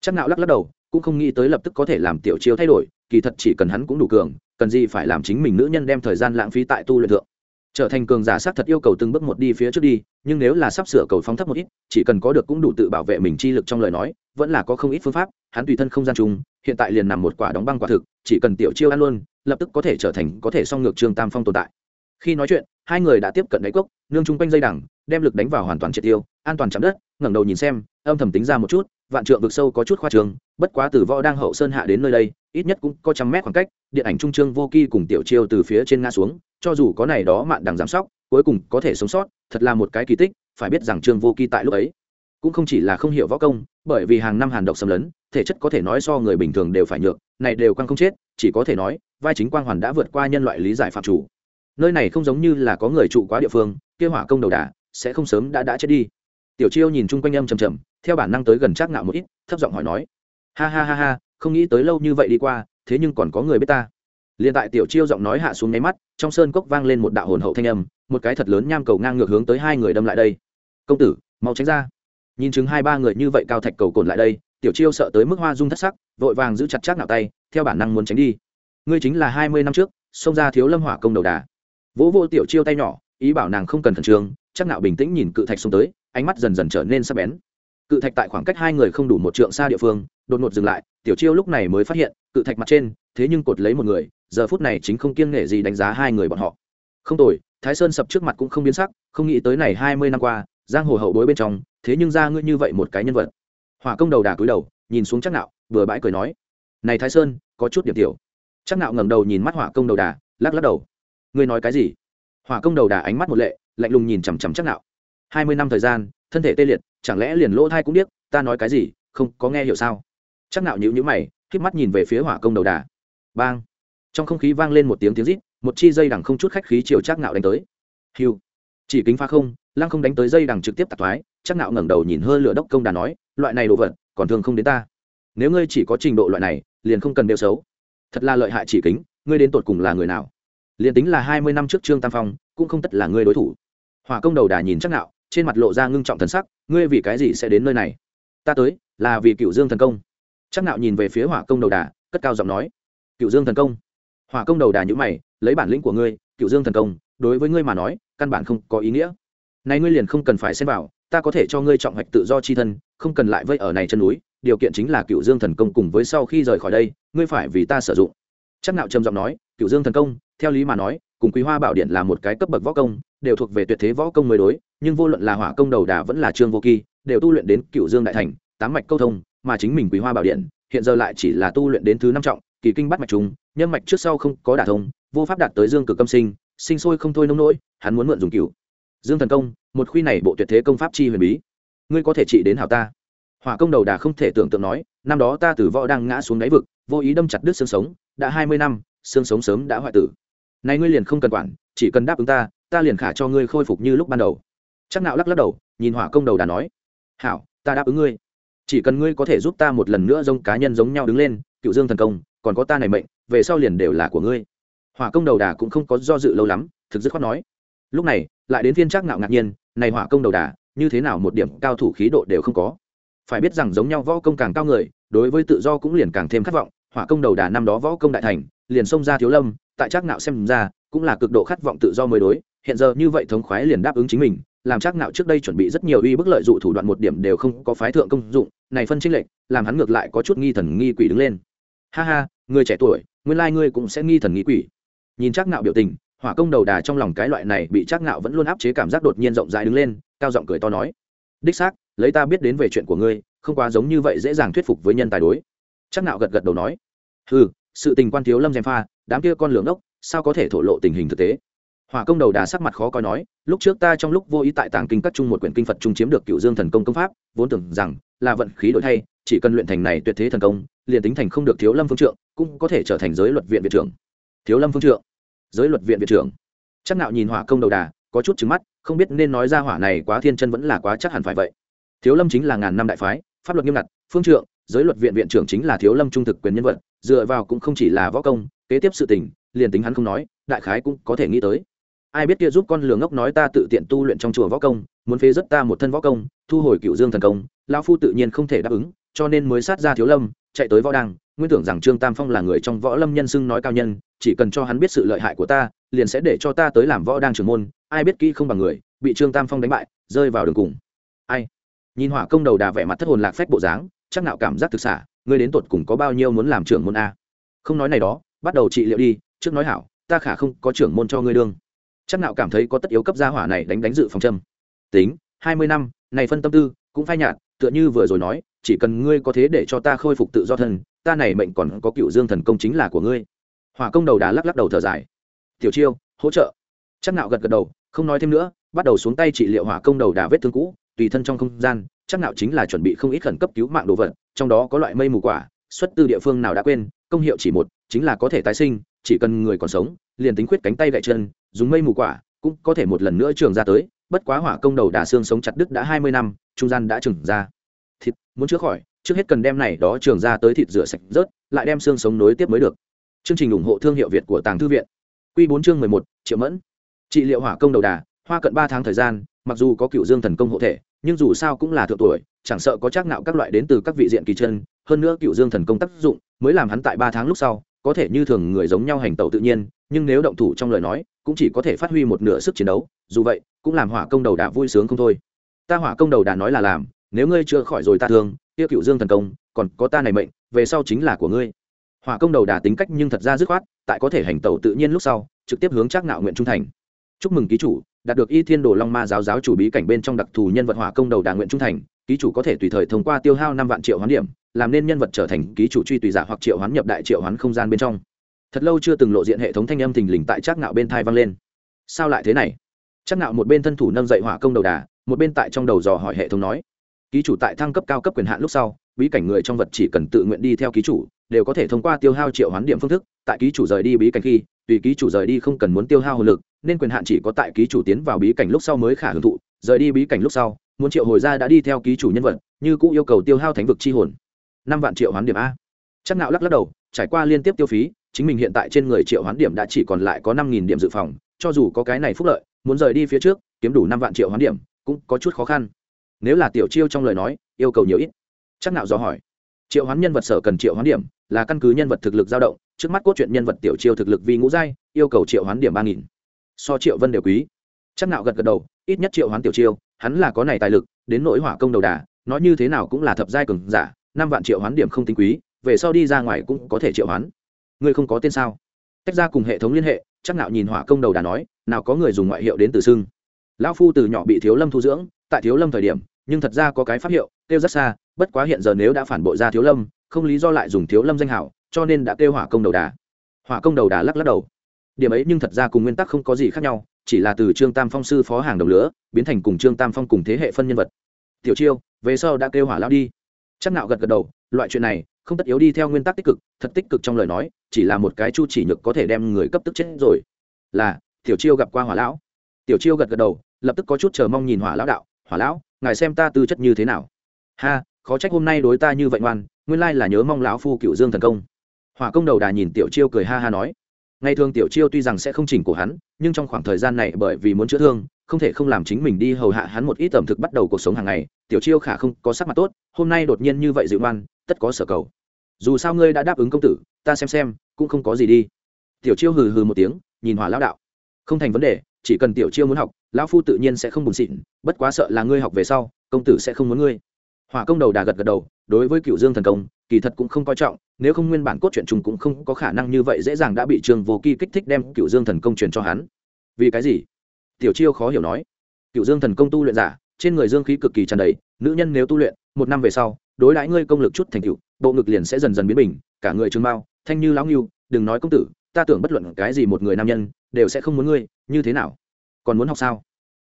Chắc nạo lắc lắc đầu, cũng không nghĩ tới lập tức có thể làm tiểu chiêu thay đổi, kỳ thật chỉ cần hắn cũng đủ cường, cần gì phải làm chính mình nữ nhân đem thời gian lãng phí tại tu luyện thượng. Trở thành cường giả sát thật yêu cầu từng bước một đi phía trước đi, nhưng nếu là sắp sửa cầu phóng thấp một ít, chỉ cần có được cũng đủ tự bảo vệ mình chi lực trong lời nói, vẫn là có không ít phương pháp, hắn tùy thân không gian chung, hiện tại liền nằm một quả đóng băng quả thực, chỉ cần tiểu chiêu ăn luôn, lập tức có thể trở thành có thể song ngược trương tam phong tồn tại. Khi nói chuyện hai người đã tiếp cận đáy cốc, nương chung quanh dây đằng, đem lực đánh vào hoàn toàn triệt tiêu, an toàn chạm đất, ngẩng đầu nhìn xem, âm thầm tính ra một chút, vạn trượng vực sâu có chút khoa trường, bất quá từ võ đang hậu sơn hạ đến nơi đây, ít nhất cũng có trăm mét khoảng cách, điện ảnh trung trương vô kỳ cùng tiểu chiêu từ phía trên ngã xuống, cho dù có này đó mạn đằng giám sóc, cuối cùng có thể sống sót, thật là một cái kỳ tích, phải biết rằng trương vô kỳ tại lúc ấy cũng không chỉ là không hiểu võ công, bởi vì hàng năm hàn độc xâm lấn, thể chất có thể nói so người bình thường đều phải nhược, này đều quang không chết, chỉ có thể nói, vai chính quang hoàn đã vượt qua nhân loại lý giải phạm chủ nơi này không giống như là có người trụ quá địa phương, kia hỏa công đầu đà, sẽ không sớm đã đã chết đi. Tiểu chiêu nhìn chung quanh âm trầm trầm, theo bản năng tới gần trác ngạo một ít, thấp giọng hỏi nói, ha ha ha ha, không nghĩ tới lâu như vậy đi qua, thế nhưng còn có người biết ta. Liền tại tiểu chiêu giọng nói hạ xuống nháy mắt, trong sơn cốc vang lên một đạo hồn hậu thanh âm, một cái thật lớn nham cầu ngang ngược hướng tới hai người đâm lại đây. Công tử, mau tránh ra. Nhìn chứng hai ba người như vậy cao thạch cầu cồn lại đây, tiểu chiêu sợ tới mức hoa dung thất sắc, vội vàng giữ chặt chắc nạo tay, theo bản năng muốn tránh đi. Ngươi chính là hai mươi năm trước, xông ra thiếu lâm hỏa công đầu đà vỗ vô tiểu chiêu tay nhỏ, ý bảo nàng không cần khẩn trương, chắc nạo bình tĩnh nhìn cự thạch xuống tới, ánh mắt dần dần trở nên sắc bén. Cự thạch tại khoảng cách hai người không đủ một trượng xa địa phương, đột ngột dừng lại, tiểu chiêu lúc này mới phát hiện, cự thạch mặt trên, thế nhưng cột lấy một người, giờ phút này chính không kiêng nể gì đánh giá hai người bọn họ. Không tồi, thái sơn sập trước mặt cũng không biến sắc, không nghĩ tới này hai mươi năm qua, giang hồ hậu bối bên trong, thế nhưng ra ngươi như vậy một cái nhân vật. Hỏa công đầu đà cúi đầu, nhìn xuống chắc nạo vừa bãi cười nói, này thái sơn, có chút điểm tiểu. Chắc nạo ngẩng đầu nhìn mắt hỏa công đầu đà, lắc lắc đầu ngươi nói cái gì? Hỏa công đầu đà ánh mắt một lệ, lạnh lùng nhìn chằm chằm chắc nạo. Hai mươi năm thời gian, thân thể tê liệt, chẳng lẽ liền lỗ thai cũng biết ta nói cái gì, không, có nghe hiểu sao? Chắc nạo nhíu nhíu mày, khép mắt nhìn về phía hỏa công đầu đà. Bang! Trong không khí vang lên một tiếng tiếng rít, một chi dây đằng không chút khách khí chiều chắc nạo đánh tới. Hiu! Chỉ kính pha không, lăng không đánh tới dây đằng trực tiếp tạt thoái chắc nạo ngẩng đầu nhìn hơi lửa đốc công đà nói, loại này đồ vật, còn thường không đến ta. Nếu ngươi chỉ có trình độ loại này, liền không cần đều xấu. Thật là lợi hại chỉ kính, ngươi đến tột cùng là người nào? Liền tính là hai mươi năm trước trương tam phong, cũng không tất là ngươi đối thủ. Hỏa công đầu đà nhìn chắc nạo, trên mặt lộ ra ngưng trọng thần sắc, ngươi vì cái gì sẽ đến nơi này? Ta tới, là vì cựu dương thần công. Chắc nạo nhìn về phía hỏa công đầu đà, cất cao giọng nói, cựu dương thần công. Hỏa công đầu đà nhữ mày, lấy bản lĩnh của ngươi, cựu dương thần công, đối với ngươi mà nói, căn bản không có ý nghĩa. Nay ngươi liền không cần phải xem vào, ta có thể cho ngươi trọng hoạch tự do chi thân, không cần lại vây ở này chân núi, điều kiện chính là cựu dương thần công cùng với sau khi rời khỏi đây, ngươi phải vì ta sử dụng. Chắc nạo trầm giọng nói, cựu dương thần công theo lý mà nói, cùng quý hoa bảo điện là một cái cấp bậc võ công, đều thuộc về tuyệt thế võ công mới đối, nhưng vô luận là hỏa công đầu đà vẫn là trương vô kỳ, đều tu luyện đến cựu dương đại thành, tám mạch câu thông, mà chính mình quý hoa bảo điện, hiện giờ lại chỉ là tu luyện đến thứ năm trọng, kỳ kinh bắt mạch trùng nhân mạch trước sau không có đả thông, vô pháp đạt tới dương cực âm sinh sinh sôi không thôi nông nỗi, hắn muốn mượn dùng cựu dương thần công, một khuy này bộ tuyệt thế công pháp chi huyền bí. Ngươi có thể trị đến hảo ta. Hỏa công đầu đà không thể tưởng tượng nói, năm đó ta từ võ đang ngã xuống đáy vực, vô ý đâm chặt đứt xương sống, đã hai mươi năm, xương sống sớm đã hoại tử nay ngươi liền không cần quản, chỉ cần đáp ứng ta ta liền khả cho ngươi khôi phục như lúc ban đầu. Chắc nạo lắc lắc đầu, nhìn hỏa công đầu đà nói. Hảo, ta đáp ứng ngươi. Chỉ cần ngươi có thể giúp ta một lần nữa giống cá nhân giống nhau đứng lên, cựu dương thần công, còn có ta này mệnh, về sau liền đều là của ngươi. Hỏa công đầu đà cũng không có do dự lâu lắm, thực dứt khoát nói. Lúc này, lại đến viên chắc nạo ngạc nhiên, này hỏa công đầu đà, như thế nào một điểm cao thủ khí độ đều không có. Phải biết rằng giống nhau võ công càng cao người, đối với tự do cũng liền càng thêm khát vọng hỏa công đầu đà năm đó võ công đại thành, liền xông ra thiếu lâm, tại chắc nạo xem ra, cũng là cực độ khát vọng tự do mới đối, hiện giờ như vậy thống khoái liền đáp ứng chính mình, làm chắc nạo trước đây chuẩn bị rất nhiều uy bức lợi dụ thủ đoạn một điểm đều không có phái thượng công dụng, này phân trinh lệnh làm hắn ngược lại có chút nghi thần nghi quỷ đứng lên. Ha ha, người trẻ tuổi, nguyên lai ngươi cũng sẽ nghi thần nghi quỷ. Nhìn chắc nạo biểu tình, hỏa công đầu đà trong lòng cái loại này bị chắc nạo vẫn luôn áp chế cảm giác đột nhiên rộng rãi đứng lên, cao giọng cười to nói, đích xác, lấy ta biết đến về chuyện của ngươi, không quá giống như vậy dễ dàng thuyết phục với nhân tài đối. Chắc nạo gật gật đầu nói ừ sự tình quan thiếu lâm gièm pha, đám kia con lường ốc, sao có thể thổ lộ tình hình thực tế? Hỏa công đầu đà sắc mặt khó coi nói, lúc trước ta trong lúc vô ý tại tàng kinh các trung một quyển kinh phật trung chiếm được cựu dương thần công công pháp, vốn tưởng rằng là vận khí đổi thay, chỉ cần luyện thành này tuyệt thế thần công, liền tính thành không được thiếu lâm phương trượng, cũng có thể trở thành giới luật viện viện trưởng. Thiếu lâm phương trượng? Giới luật viện viện trưởng? Chắc nạo nhìn hỏa công đầu đà, có chút trứng mắt, không biết nên nói ra hỏa này quá thiên chân vẫn là quá chắc hẳn phải vậy. Thiếu lâm chính là ngàn năm đại phái, pháp luật nghiêm ngặt, phương trượng giới luật viện viện trưởng chính là thiếu lâm trung thực quyền nhân vật, dựa vào cũng không chỉ là võ công, kế tiếp sự tình, liền tính hắn không nói, đại khái cũng có thể nghĩ tới. Ai biết kia giúp con lừa ngốc nói ta tự tiện tu luyện trong chùa võ công, muốn phế rất ta một thân võ công, thu hồi cựu dương thần công, lão phu tự nhiên không thể đáp ứng, cho nên mới sát ra thiếu lâm, chạy tới võ đăng, nguyên tưởng rằng trương tam phong là người trong võ lâm nhân xưng nói cao nhân, chỉ cần cho hắn biết sự lợi hại của ta, liền sẽ để cho ta tới làm võ đăng trưởng môn, ai biết kỹ không bằng người, bị trương tam phong đánh bại, rơi vào đường cùng. Ai? Nhìn hỏa công đầu đà vẻ mặt thất hồn lạc phách bộ dáng chắc nạo cảm giác thực xả, ngươi đến tột cùng có bao nhiêu muốn làm trưởng môn a? Không nói này đó, bắt đầu trị liệu đi, trước nói hảo, ta khả không có trưởng môn cho ngươi đương. Chắc nạo cảm thấy có tất yếu cấp gia hỏa này đánh đánh dự phòng châm. Tính, hai mươi năm, này phân tâm tư, cũng phai nhạt, tựa như vừa rồi nói, chỉ cần ngươi có thế để cho ta khôi phục tự do thân, ta này mệnh còn có cựu dương thần công chính là của ngươi. Hỏa công đầu đà lắc lắc đầu thở dài. Tiểu chiêu, hỗ trợ. Chắc nạo gật gật đầu, không nói thêm nữa, bắt đầu xuống tay trị liệu hỏa công đầu đà vết thương cũ, tùy thân trong không gian chắc nạo chính là chuẩn bị không ít khẩn cấp cứu mạng đồ vật, trong đó có loại mây mù quả, xuất từ địa phương nào đã quên, công hiệu chỉ một, chính là có thể tái sinh, chỉ cần người còn sống, liền tính quyết cánh tay gãy chân, dùng mây mù quả, cũng có thể một lần nữa trường ra tới, bất quá hỏa công đầu đà xương sống chặt đứt đã hai mươi năm, trung gian đã trừng ra. Thịt, muốn chữa khỏi, trước hết cần đem này đó trường ra tới thịt rửa sạch rớt, lại đem xương sống nối tiếp mới được. Chương trình ủng hộ thương hiệu việt của tàng thư viện. Q bốn chương mười một, triệu mẫn. Trị liệu hỏa công đầu đà, hoa cận ba tháng thời gian, mặc dù có cựu dương thần công hộ thể nhưng dù sao cũng là thượng tuổi, chẳng sợ có trác nạo các loại đến từ các vị diện kỳ chân, hơn nữa cựu dương thần công tác dụng, mới làm hắn tại ba tháng lúc sau, có thể như thường người giống nhau hành tẩu tự nhiên, nhưng nếu động thủ trong lời nói, cũng chỉ có thể phát huy một nửa sức chiến đấu, dù vậy, cũng làm hỏa công đầu đà vui sướng không thôi. Ta hỏa công đầu đà nói là làm, nếu ngươi chưa khỏi rồi ta thương tiêu cựu dương thần công, còn có ta này mệnh, về sau chính là của ngươi. Hỏa công đầu đà tính cách nhưng thật ra dứt khoát, tại có thể hành tẩu tự nhiên lúc sau, trực tiếp hướng trác nạo nguyện trung thành. Chúc mừng ký chủ đạt được y thiên đồ long ma giáo giáo chủ bí cảnh bên trong đặc thù nhân vật hỏa công đầu đà nguyện trung thành, ký chủ có thể tùy thời thông qua tiêu hao năm vạn triệu hoán điểm, làm nên nhân vật trở thành ký chủ truy tùy giả hoặc triệu hoán nhập đại triệu hoán không gian bên trong. Thật lâu chưa từng lộ diện hệ thống thanh âm thình lình tại trác ngạo bên thai vang lên. Sao lại thế này? Trác ngạo một bên thân thủ nâng dậy hỏa công đầu đà, một bên tại trong đầu dò hỏi hệ thống nói. Ký chủ tại thăng cấp cao cấp quyền hạn lúc sau, bí cảnh người trong vật chỉ cần tự nguyện đi theo ký chủ, đều có thể thông qua tiêu hao triệu hoán điểm phương thức, tại ký chủ rời đi bí cảnh khi, tùy ký chủ rời đi không cần muốn tiêu hao hồn lực nên quyền hạn chỉ có tại ký chủ tiến vào bí cảnh lúc sau mới khả hưởng thụ, rời đi bí cảnh lúc sau, muốn triệu hồi ra đã đi theo ký chủ nhân vật, như cũng yêu cầu tiêu hao thánh vực chi hồn. Năm vạn triệu hoán điểm a. Chắc nạo lắc lắc đầu, trải qua liên tiếp tiêu phí, chính mình hiện tại trên người triệu hoán điểm đã chỉ còn lại có năm nghìn điểm dự phòng, cho dù có cái này phúc lợi, muốn rời đi phía trước, kiếm đủ năm vạn triệu hoán điểm, cũng có chút khó khăn. Nếu là tiểu chiêu trong lời nói, yêu cầu nhiều ít. Chắc nạo do hỏi. Triệu hoán nhân vật sở cần triệu hoán điểm, là căn cứ nhân vật thực lực dao động, trước mắt cốt truyện nhân vật tiểu chiêu thực lực vi ngũ giai, yêu cầu triệu hoán điểm ba nghìn so triệu vân đều quý. Chắc nạo gật gật đầu, ít nhất triệu hoán tiểu chiêu, hắn là có này tài lực, đến nỗi hỏa công đầu đà, nói như thế nào cũng là thập giai cường giả, năm vạn triệu hoán điểm không tính quý, về sau đi ra ngoài cũng có thể triệu hoán. Ngươi không có tên sao? Tách ra cùng hệ thống liên hệ, chắc nạo nhìn hỏa công đầu đà nói, nào có người dùng ngoại hiệu đến từ xưng. Lão phu từ nhỏ bị thiếu lâm thu dưỡng, tại thiếu lâm thời điểm, nhưng thật ra có cái pháp hiệu tiêu rất xa, bất quá hiện giờ nếu đã phản bội ra thiếu lâm, không lý do lại dùng thiếu lâm danh hảo, cho nên đã kêu hỏa công đầu đà. Hỏa công đầu đà lắc lắc đầu điểm ấy nhưng thật ra cùng nguyên tắc không có gì khác nhau, chỉ là từ trương tam phong sư phó hàng đồng lửa biến thành cùng trương tam phong cùng thế hệ phân nhân vật. Tiểu chiêu, về sau đã kêu hỏa lao đi. Chắc nạo gật gật đầu, loại chuyện này, không tất yếu đi theo nguyên tắc tích cực, thật tích cực trong lời nói, chỉ là một cái chu chỉ nhược có thể đem người cấp tức chết rồi. Là, tiểu chiêu gặp qua hỏa lão. Tiểu chiêu gật gật đầu, lập tức có chút chờ mong nhìn hỏa lão đạo, hỏa lão, ngài xem ta tư chất như thế nào? Ha, khó trách hôm nay đối ta như vậy ngoan, nguyên lai là nhớ mong lão phu cựu dương thần công. Hỏa công đầu đà nhìn tiểu chiêu cười ha ha nói ngày thường tiểu chiêu tuy rằng sẽ không chỉnh của hắn, nhưng trong khoảng thời gian này bởi vì muốn chữa thương, không thể không làm chính mình đi hầu hạ hắn một ít ẩm thực bắt đầu cuộc sống hàng ngày, tiểu chiêu khả không có sắc mặt tốt, hôm nay đột nhiên như vậy dịu ngoan, tất có sở cầu. Dù sao ngươi đã đáp ứng công tử, ta xem xem, cũng không có gì đi. Tiểu chiêu hừ hừ một tiếng, nhìn hỏa lão đạo. Không thành vấn đề, chỉ cần tiểu chiêu muốn học, lão phu tự nhiên sẽ không buồn xịn, bất quá sợ là ngươi học về sau, công tử sẽ không muốn ngươi. Hỏa công đầu đà gật gật đầu, đối với cựu dương thần công kỳ thật cũng không coi trọng, nếu không nguyên bản cốt truyện chúng cũng không có khả năng như vậy dễ dàng đã bị trường vô kỳ kích thích đem cựu dương thần công truyền cho hắn. Vì cái gì? Tiểu chiêu khó hiểu nói. Cựu dương thần công tu luyện giả, trên người dương khí cực kỳ tràn đầy, nữ nhân nếu tu luyện, một năm về sau, đối đãi ngươi công lực chút thành cựu bộ ngực liền sẽ dần dần biến bình, cả người trương mao, thanh như lão nghiêu đừng nói công tử, ta tưởng bất luận cái gì một người nam nhân, đều sẽ không muốn ngươi, như thế nào? Còn muốn học sao?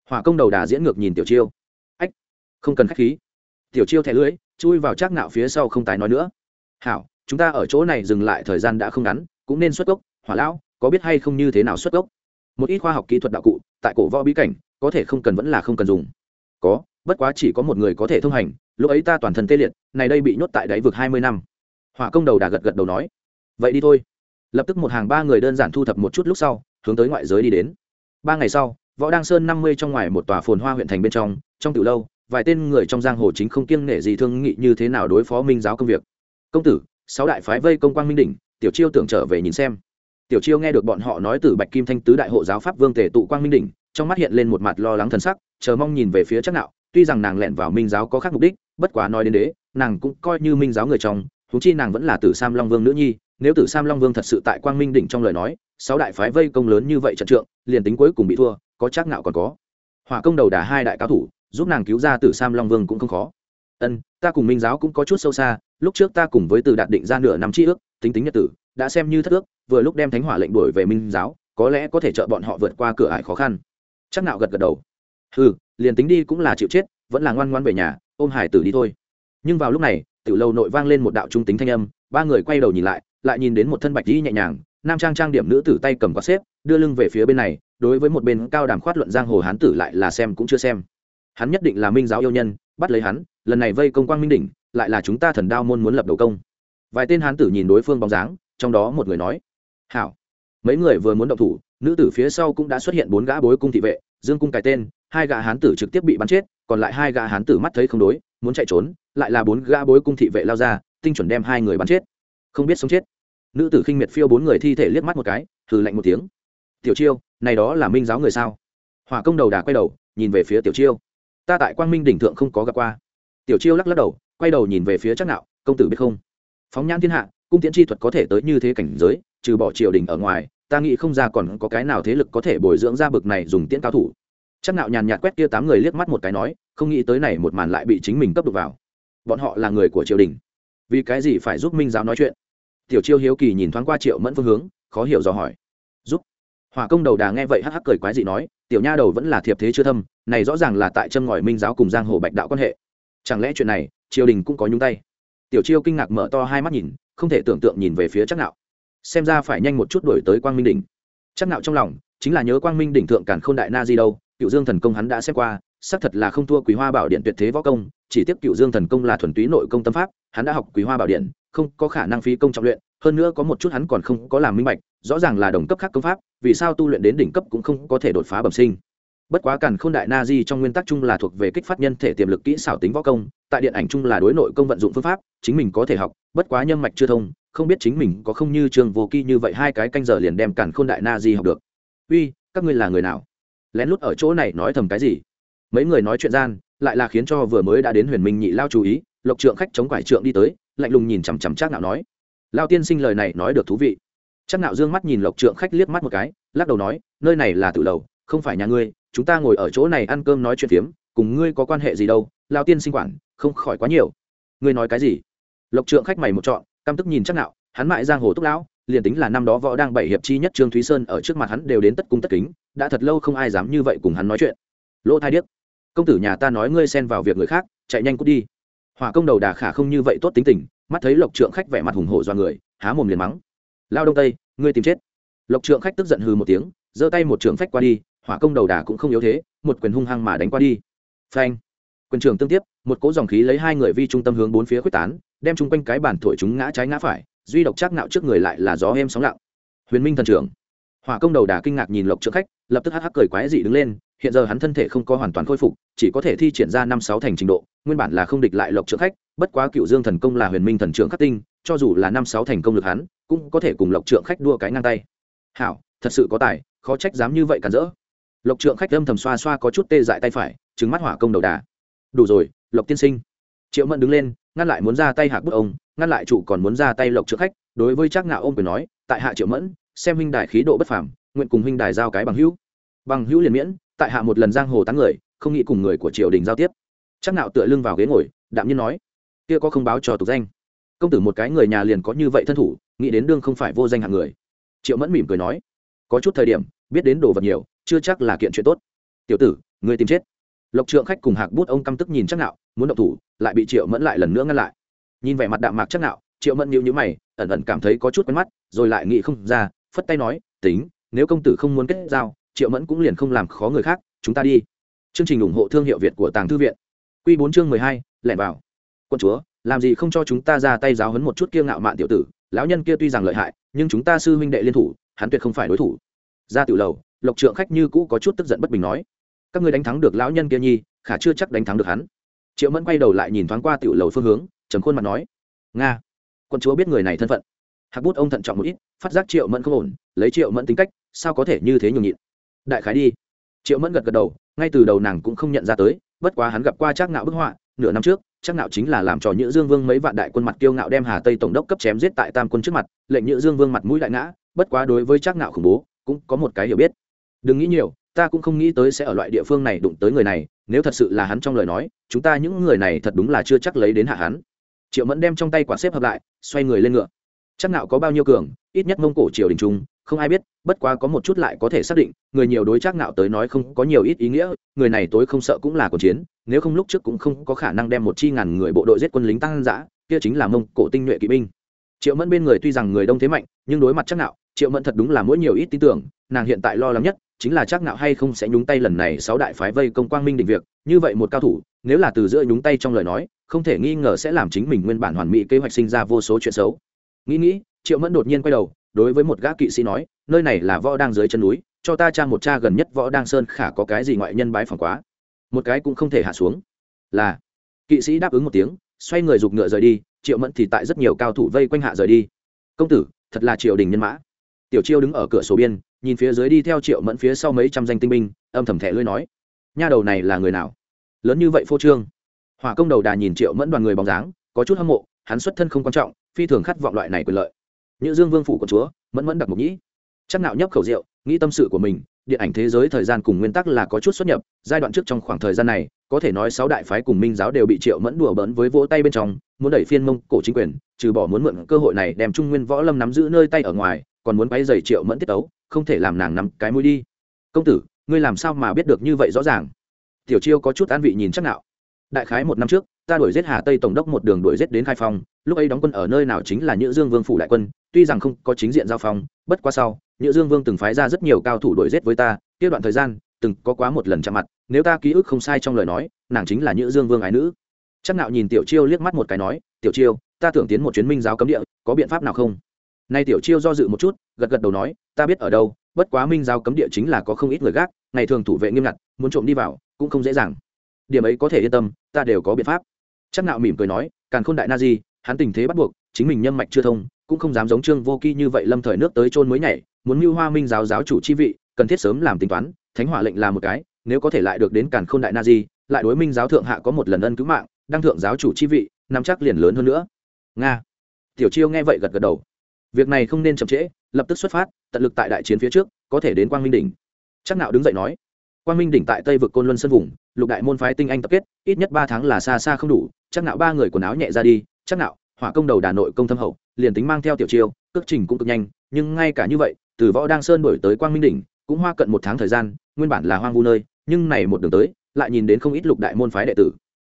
Hỏa công đầu đà diễn ngược nhìn tiểu chiêu. Ách, không cần khách khí. Tiểu chiêu thẻ lưới chui vào trác nạo phía sau không tái nói nữa. Hảo, chúng ta ở chỗ này dừng lại thời gian đã không ngắn, cũng nên xuất gốc, hỏa lão, có biết hay không như thế nào xuất gốc? Một ít khoa học kỹ thuật đạo cụ, tại cổ võ bí cảnh, có thể không cần vẫn là không cần dùng. Có, bất quá chỉ có một người có thể thông hành, lúc ấy ta toàn thân tê liệt, này đây bị nhốt tại đáy vực hai mươi năm. Hỏa công đầu đà gật gật đầu nói. Vậy đi thôi. Lập tức một hàng ba người đơn giản thu thập một chút lúc sau, hướng tới ngoại giới đi đến. Ba ngày sau, võ đăng sơn năm mươi trong ngoài một tòa phồn hoa huyện thành bên trong trong từ lâu vài tên người trong giang hồ chính không kiêng nể gì thương nghị như thế nào đối phó minh giáo công việc. Công tử, sáu đại phái vây công quang minh đỉnh, tiểu chiêu tưởng trở về nhìn xem. Tiểu chiêu nghe được bọn họ nói từ bạch kim thanh tứ đại hộ giáo pháp vương tề tụ quang minh đỉnh, trong mắt hiện lên một mặt lo lắng thần sắc, chờ mong nhìn về phía chắc nạo, tuy rằng nàng lẻn vào minh giáo có khác mục đích, bất quá nói đến đế, nàng cũng coi như minh giáo người trong thú chi nàng vẫn là tử sam long vương nữ nhi, nếu tử sam long vương thật sự tại quang minh đỉnh trong lời nói, sáu đại phái vây công lớn như vậy trận trượng, liền tính cuối cùng bị thua, có chắc nạo còn có. Hỏa công đầu đà hai đại cao thủ giúp nàng cứu ra tử sam long vương cũng không khó. Ân, ta cùng minh giáo cũng có chút sâu xa, lúc trước ta cùng với từ đạt định ra nửa năm tri ước, tính tính nhật tử, đã xem như thất ước, vừa lúc đem thánh hỏa lệnh đuổi về minh giáo, có lẽ có thể trợ bọn họ vượt qua cửa ải khó khăn. Chắc nạo gật gật đầu. Ừ liền tính đi cũng là chịu chết, vẫn là ngoan ngoan về nhà, ôm hải tử đi thôi. Nhưng vào lúc này, tiểu lâu nội vang lên một đạo trung tính thanh âm, ba người quay đầu nhìn lại lại nhìn đến một thân bạch y nhẹ nhàng, nam trang trang điểm nữ tử tay cầm quạt xếp, đưa lưng về phía bên này, đối với một bên cao đàm khoát luận giang hồ hán tử lại là xem cũng chưa xem hắn nhất định là minh giáo yêu nhân, bắt lấy hắn, lần này vây công quang minh đỉnh, lại là chúng ta thần đao môn muốn lập đầu công. Vài tên hán tử nhìn đối phương bóng dáng, trong đó một người nói, hảo. Mấy người vừa muốn động thủ, nữ tử phía sau cũng đã xuất hiện bốn gã bối cung thị vệ, dương cung cái tên, hai gã hán tử trực tiếp bị bắn chết, còn lại hai gã hán tử mắt thấy không đối, muốn chạy trốn, lại là bốn gã bối cung thị vệ lao ra, tinh chuẩn đem hai người bắn chết. Không biết sống chết. Nữ tử khinh miệt phiêu bốn người thi thể liếc mắt một cái thử lạnh một tiếng. Tiểu chiêu, này đó là minh giáo người sao? Hỏa công đầu đà quay đầu, nhìn về phía tiểu chiêu ta tại quang minh đỉnh thượng không có gặp qua. Tiểu chiêu lắc lắc đầu, quay đầu nhìn về phía chắc nạo, công tử biết không? Phóng nhãn thiên hạ, cung tiễn chi thuật có thể tới như thế cảnh giới, trừ bỏ triều đình ở ngoài, ta nghĩ không ra còn có cái nào thế lực có thể bồi dưỡng ra bực này dùng tiễn cao thủ. Chắc nạo nhàn nhạt quét kia tám người liếc mắt một cái nói, không nghĩ tới này một màn lại bị chính mình cấp được vào. Bọn họ là người của triều đình. Vì cái gì phải giúp minh giáo nói chuyện? Tiểu chiêu hiếu kỳ nhìn thoáng qua triệu mẫn phương hướng, khó hiểu do hỏi hỏa công đầu đà nghe vậy hắc hắc cười quái dị nói, tiểu nha đầu vẫn là thiệp thế chưa thâm, này rõ ràng là tại châm ngòi minh giáo cùng giang hồ bạch đạo quan hệ. Chẳng lẽ chuyện này, triều đình cũng có nhúng tay? Tiểu chiêu kinh ngạc mở to hai mắt nhìn, không thể tưởng tượng nhìn về phía chắc nạo. Xem ra phải nhanh một chút đổi tới quang minh đỉnh. Chắc nạo trong lòng, chính là nhớ quang minh đỉnh thượng cản khôn đại na di đâu, cựu dương thần công hắn đã xem qua, xác thật là không thua quý hoa bảo điện tuyệt thế võ công, chỉ tiếp cựu dương thần công là thuần túy nội công tâm pháp, hắn đã học quý hoa bảo điện không có khả năng phí công trọng luyện, hơn nữa có một chút hắn còn không có làm minh bạch, rõ ràng là đồng cấp khác công pháp, vì sao tu luyện đến đỉnh cấp cũng không có thể đột phá bẩm sinh. Bất quá càn khôn đại na di trong nguyên tắc chung là thuộc về kích phát nhân thể tiềm lực kỹ xảo tính võ công, tại điện ảnh chung là đối nội công vận dụng phương pháp, chính mình có thể học, bất quá nhân mạch chưa thông, không biết chính mình có không như trường vô kỳ như vậy hai cái canh giờ liền đem càn khôn đại na di học được. Uy, các ngươi là người nào? Lén lút ở chỗ này nói thầm cái gì? Mấy người nói chuyện gian, lại là khiến cho vừa mới đã đến huyền minh nhị lao chú ý, lộc trượng khách chống quải trượng đi tới lạnh lùng nhìn chằm chằm chắc nạo nói. Lao tiên sinh lời này nói được thú vị. Chắc nạo dương mắt nhìn lộc trượng khách liếc mắt một cái, lắc đầu nói, nơi này là tự lầu, không phải nhà ngươi, chúng ta ngồi ở chỗ này ăn cơm nói chuyện phiếm, cùng ngươi có quan hệ gì đâu, lao tiên sinh quản, không khỏi quá nhiều. Ngươi nói cái gì? Lộc trượng khách mày một trọn, căm tức nhìn chắc nạo hắn mại giang hồ túc lão, liền tính là năm đó võ đang bảy hiệp chi nhất trương thúy sơn ở trước mặt hắn đều đến tất cung tất kính, đã thật lâu không ai dám như vậy cùng hắn nói chuyện. Lỗ thai điếc, công tử nhà ta nói ngươi xen vào việc người khác, chạy nhanh cút đi hỏa công đầu đà khả không như vậy tốt tính tình, mắt thấy lộc trượng khách vẻ mặt hùng hổ do người, há mồm liền mắng. Lao đông tây, ngươi tìm chết. Lộc trượng khách tức giận hừ một tiếng, giơ tay một trường phách qua đi, hỏa công đầu đà cũng không yếu thế, một quyền hung hăng mà đánh qua đi. Phanh. Quyền trường tương tiếp, một cỗ dòng khí lấy hai người vi trung tâm hướng bốn phía quyết tán, đem chung quanh cái bàn thổi chúng ngã trái ngã phải, duy độc chắc nạo trước người lại là gió em sóng lặng. Huyền minh thần trưởng hỏa công đầu đà kinh ngạc nhìn lộc trượng khách, lập tức hắc hắc cười quái dị đứng lên, hiện giờ hắn thân thể không có hoàn toàn khôi phục, chỉ có thể thi triển ra năm sáu thành trình độ, nguyên bản là không địch lại lộc trượng khách, bất quá cựu dương thần công là huyền minh thần trưởng khắc tinh, cho dù là năm sáu thành công lực hắn, cũng có thể cùng lộc trượng khách đua cái ngang tay. Hảo, thật sự có tài, khó trách dám như vậy cản rỡ. Lộc trượng khách âm thầm xoa xoa có chút tê dại tay phải trứng mắt hỏa công đầu đà. Đủ rồi, lộc tiên sinh. Triệu mẫn đứng lên, ngăn lại muốn ra tay hạc bức ông, ngăn lại chủ còn muốn ra tay lộc trượng khách, đối với trác ngạo ông quyền nói, tại hạ triệu mẫn xem huynh đài khí độ bất phàm, nguyện cùng huynh đài giao cái bằng hữu. Bằng hữu liền miễn, tại hạ một lần giang hồ tán người, không nghĩ cùng người của triều đình giao tiếp. Chắc nạo tựa lưng vào ghế ngồi, đạm nhiên nói, kia có không báo cho tục danh? Công tử một cái người nhà liền có như vậy thân thủ, nghĩ đến đương không phải vô danh hạng người. Triệu mẫn mỉm cười nói, có chút thời điểm, biết đến đồ vật nhiều, chưa chắc là kiện chuyện tốt. Tiểu tử, ngươi tìm chết. Lộc trượng khách cùng hạc bút ông căm tức nhìn chắc nạo, muốn động thủ, lại bị triệu mẫn lại lần nữa ngăn lại. Nhìn vẻ mặt đạm mạc chắc nạo, triệu mẫn nhíu nhíu mày, ẩn ẩn cảm thấy có chút quen mắt, rồi lại nghĩ không ra phất tay nói, tính, nếu công tử không muốn kết giao, triệu mẫn cũng liền không làm khó người khác, chúng ta đi. Chương trình ủng hộ thương hiệu việt của tàng thư viện. Q bốn chương mười hai, lẻn vào. Quân chúa, làm gì không cho chúng ta ra tay giáo hấn một chút kiêng ngạo mạn tiểu tử, lão nhân kia tuy rằng lợi hại, nhưng chúng ta sư huynh đệ liên thủ, hắn tuyệt không phải đối thủ. Ra tiểu lầu, lộc trượng khách như cũ có chút tức giận bất bình nói, các ngươi đánh thắng được lão nhân kia nhi, khả chưa chắc đánh thắng được hắn. Triệu mẫn quay đầu lại nhìn thoáng qua tiểu lầu phương hướng, trầm khuôn mặt nói, nga, quân chúa biết người này thân phận hạc bút ông thận trọng một ít, phát giác triệu mẫn không ổn, lấy triệu mẫn tính cách, sao có thể như thế nhường nhịn? Đại khái đi. Triệu mẫn gật gật đầu, ngay từ đầu nàng cũng không nhận ra tới, bất quá hắn gặp qua trác ngạo bức họa, nửa năm trước, trác ngạo chính là làm trò nhữ dương vương mấy vạn đại quân mặt kiêu ngạo đem hà tây tổng đốc cấp chém giết tại tam quân trước mặt, lệnh nhữ dương vương mặt mũi đại ngã, bất quá đối với trác ngạo khủng bố, cũng có một cái hiểu biết. Đừng nghĩ nhiều, ta cũng không nghĩ tới sẽ ở loại địa phương này đụng tới người này, nếu thật sự là hắn trong lời nói, chúng ta những người này thật đúng là chưa chắc lấy đến hạ hắn. Triệu mẫn đem trong tay quả xếp hợp lại, xoay người lên ngựa chắc nạo có bao nhiêu cường, ít nhất mông cổ triều đình trung, không ai biết, bất quá có một chút lại có thể xác định, người nhiều đối chắc nạo tới nói không có nhiều ít ý nghĩa, người này tối không sợ cũng là cuộc chiến, nếu không lúc trước cũng không có khả năng đem một chi ngàn người bộ đội giết quân lính tăng dã, kia chính là mông cổ tinh nhuệ kỵ binh. Triệu mẫn bên người tuy rằng người đông thế mạnh, nhưng đối mặt chắc nạo triệu mẫn thật đúng là mỗi nhiều ít tin tưởng, nàng hiện tại lo lắng nhất, chính là chắc nạo hay không sẽ nhúng tay lần này sáu đại phái vây công quang minh định việc, như vậy một cao thủ, nếu là từ giữa nhúng tay trong lời nói, không thể nghi ngờ sẽ làm chính mình nguyên bản hoàn mỹ kế hoạch sinh ra vô số chuyện xấu nghĩ nghĩ, triệu mẫn đột nhiên quay đầu, đối với một gã kỵ sĩ nói, nơi này là võ đang dưới chân núi, cho ta cha một cha gần nhất võ đang sơn khả có cái gì ngoại nhân bái phỏng quá. Một cái cũng không thể hạ xuống. Là, kỵ sĩ đáp ứng một tiếng, xoay người giục ngựa rời đi, triệu mẫn thì tại rất nhiều cao thủ vây quanh hạ rời đi. Công tử, thật là triều đình nhân mã. Tiểu chiêu đứng ở cửa sổ biên, nhìn phía dưới đi theo triệu mẫn phía sau mấy trăm danh tinh binh, âm thầm thẻ lưới nói, nha đầu này là người nào? Lớn như vậy phô trương. Hỏa công đầu đà nhìn triệu mẫn đoàn người bóng dáng, có chút hâm mộ, hắn xuất thân không quan trọng phi thường khát vọng loại này quyền lợi. Như dương vương phủ của chúa, mẫn mẫn đặc mục nhĩ. Chắc nạo nhấp khẩu rượu, nghĩ tâm sự của mình, điện ảnh thế giới thời gian cùng nguyên tắc là có chút xuất nhập, giai đoạn trước trong khoảng thời gian này, có thể nói sáu đại phái cùng minh giáo đều bị triệu mẫn đùa bỡn với vỗ tay bên trong, muốn đẩy phiên mông cổ chính quyền, trừ bỏ muốn mượn cơ hội này đem trung nguyên võ lâm nắm giữ nơi tay ở ngoài, còn muốn bay giày triệu mẫn tiết tấu, không thể làm nàng nắm cái mũi đi. Công tử, ngươi làm sao mà biết được như vậy rõ ràng? Tiểu chiêu có chút an vị nhìn chắc nạo đại khái một năm trước ta đuổi giết hà tây tổng đốc một đường đuổi giết đến khai phong, lúc ấy đóng quân ở nơi nào chính là nhữ dương vương phủ đại quân, tuy rằng không có chính diện giao phong, bất quá sau, nhữ dương vương từng phái ra rất nhiều cao thủ đuổi giết với ta, kia đoạn thời gian, từng có quá một lần chạm mặt, nếu ta ký ức không sai trong lời nói, nàng chính là nhữ dương vương ái nữ. Chắc nạo nhìn tiểu chiêu liếc mắt một cái nói, tiểu chiêu, ta tưởng tiến một chuyến minh giáo cấm địa, có biện pháp nào không? Nay tiểu chiêu do dự một chút, gật gật đầu nói, ta biết ở đâu, bất quá minh giáo cấm địa chính là có không ít người gác, ngày thường thủ vệ nghiêm ngặt, muốn trộm đi vào, cũng không dễ dàng điểm ấy có thể yên tâm, ta đều có biện pháp. Chắc nạo mỉm cười nói càng khôn đại na di, hắn tình thế bắt buộc, chính mình nhâm mạch chưa thông, cũng không dám giống trương vô kỳ như vậy lâm thời nước tới trôn mới nhảy, muốn mưu hoa minh giáo giáo chủ chi vị, cần thiết sớm làm tính toán, thánh hỏa lệnh là một cái, nếu có thể lại được đến càn khôn đại na di, lại đối minh giáo thượng hạ có một lần ân cứu mạng, đăng thượng giáo chủ chi vị, nắm chắc liền lớn hơn nữa. Nga. Tiểu chiêu nghe vậy gật gật đầu. Việc này không nên chậm trễ, lập tức xuất phát, tận lực tại đại chiến phía trước, có thể đến quang minh đỉnh. Chắc nạo đứng dậy nói quang minh đỉnh tại tây vực côn luân sơn vùng, lục đại môn phái tinh anh tập kết, ít nhất ba tháng là xa xa không đủ, chắc nạo ba người quần áo nhẹ ra đi, chắc nạo, hỏa công đầu đà nội công thâm hậu, liền tính mang theo tiểu chiêu, cước trình cũng cực nhanh, nhưng ngay cả như vậy, từ võ đang sơn đổi tới quang minh đỉnh, cũng hoa cận một tháng thời gian, nguyên bản là hoang vu nơi, nhưng này một đường tới, lại nhìn đến không ít lục đại môn phái đệ tử.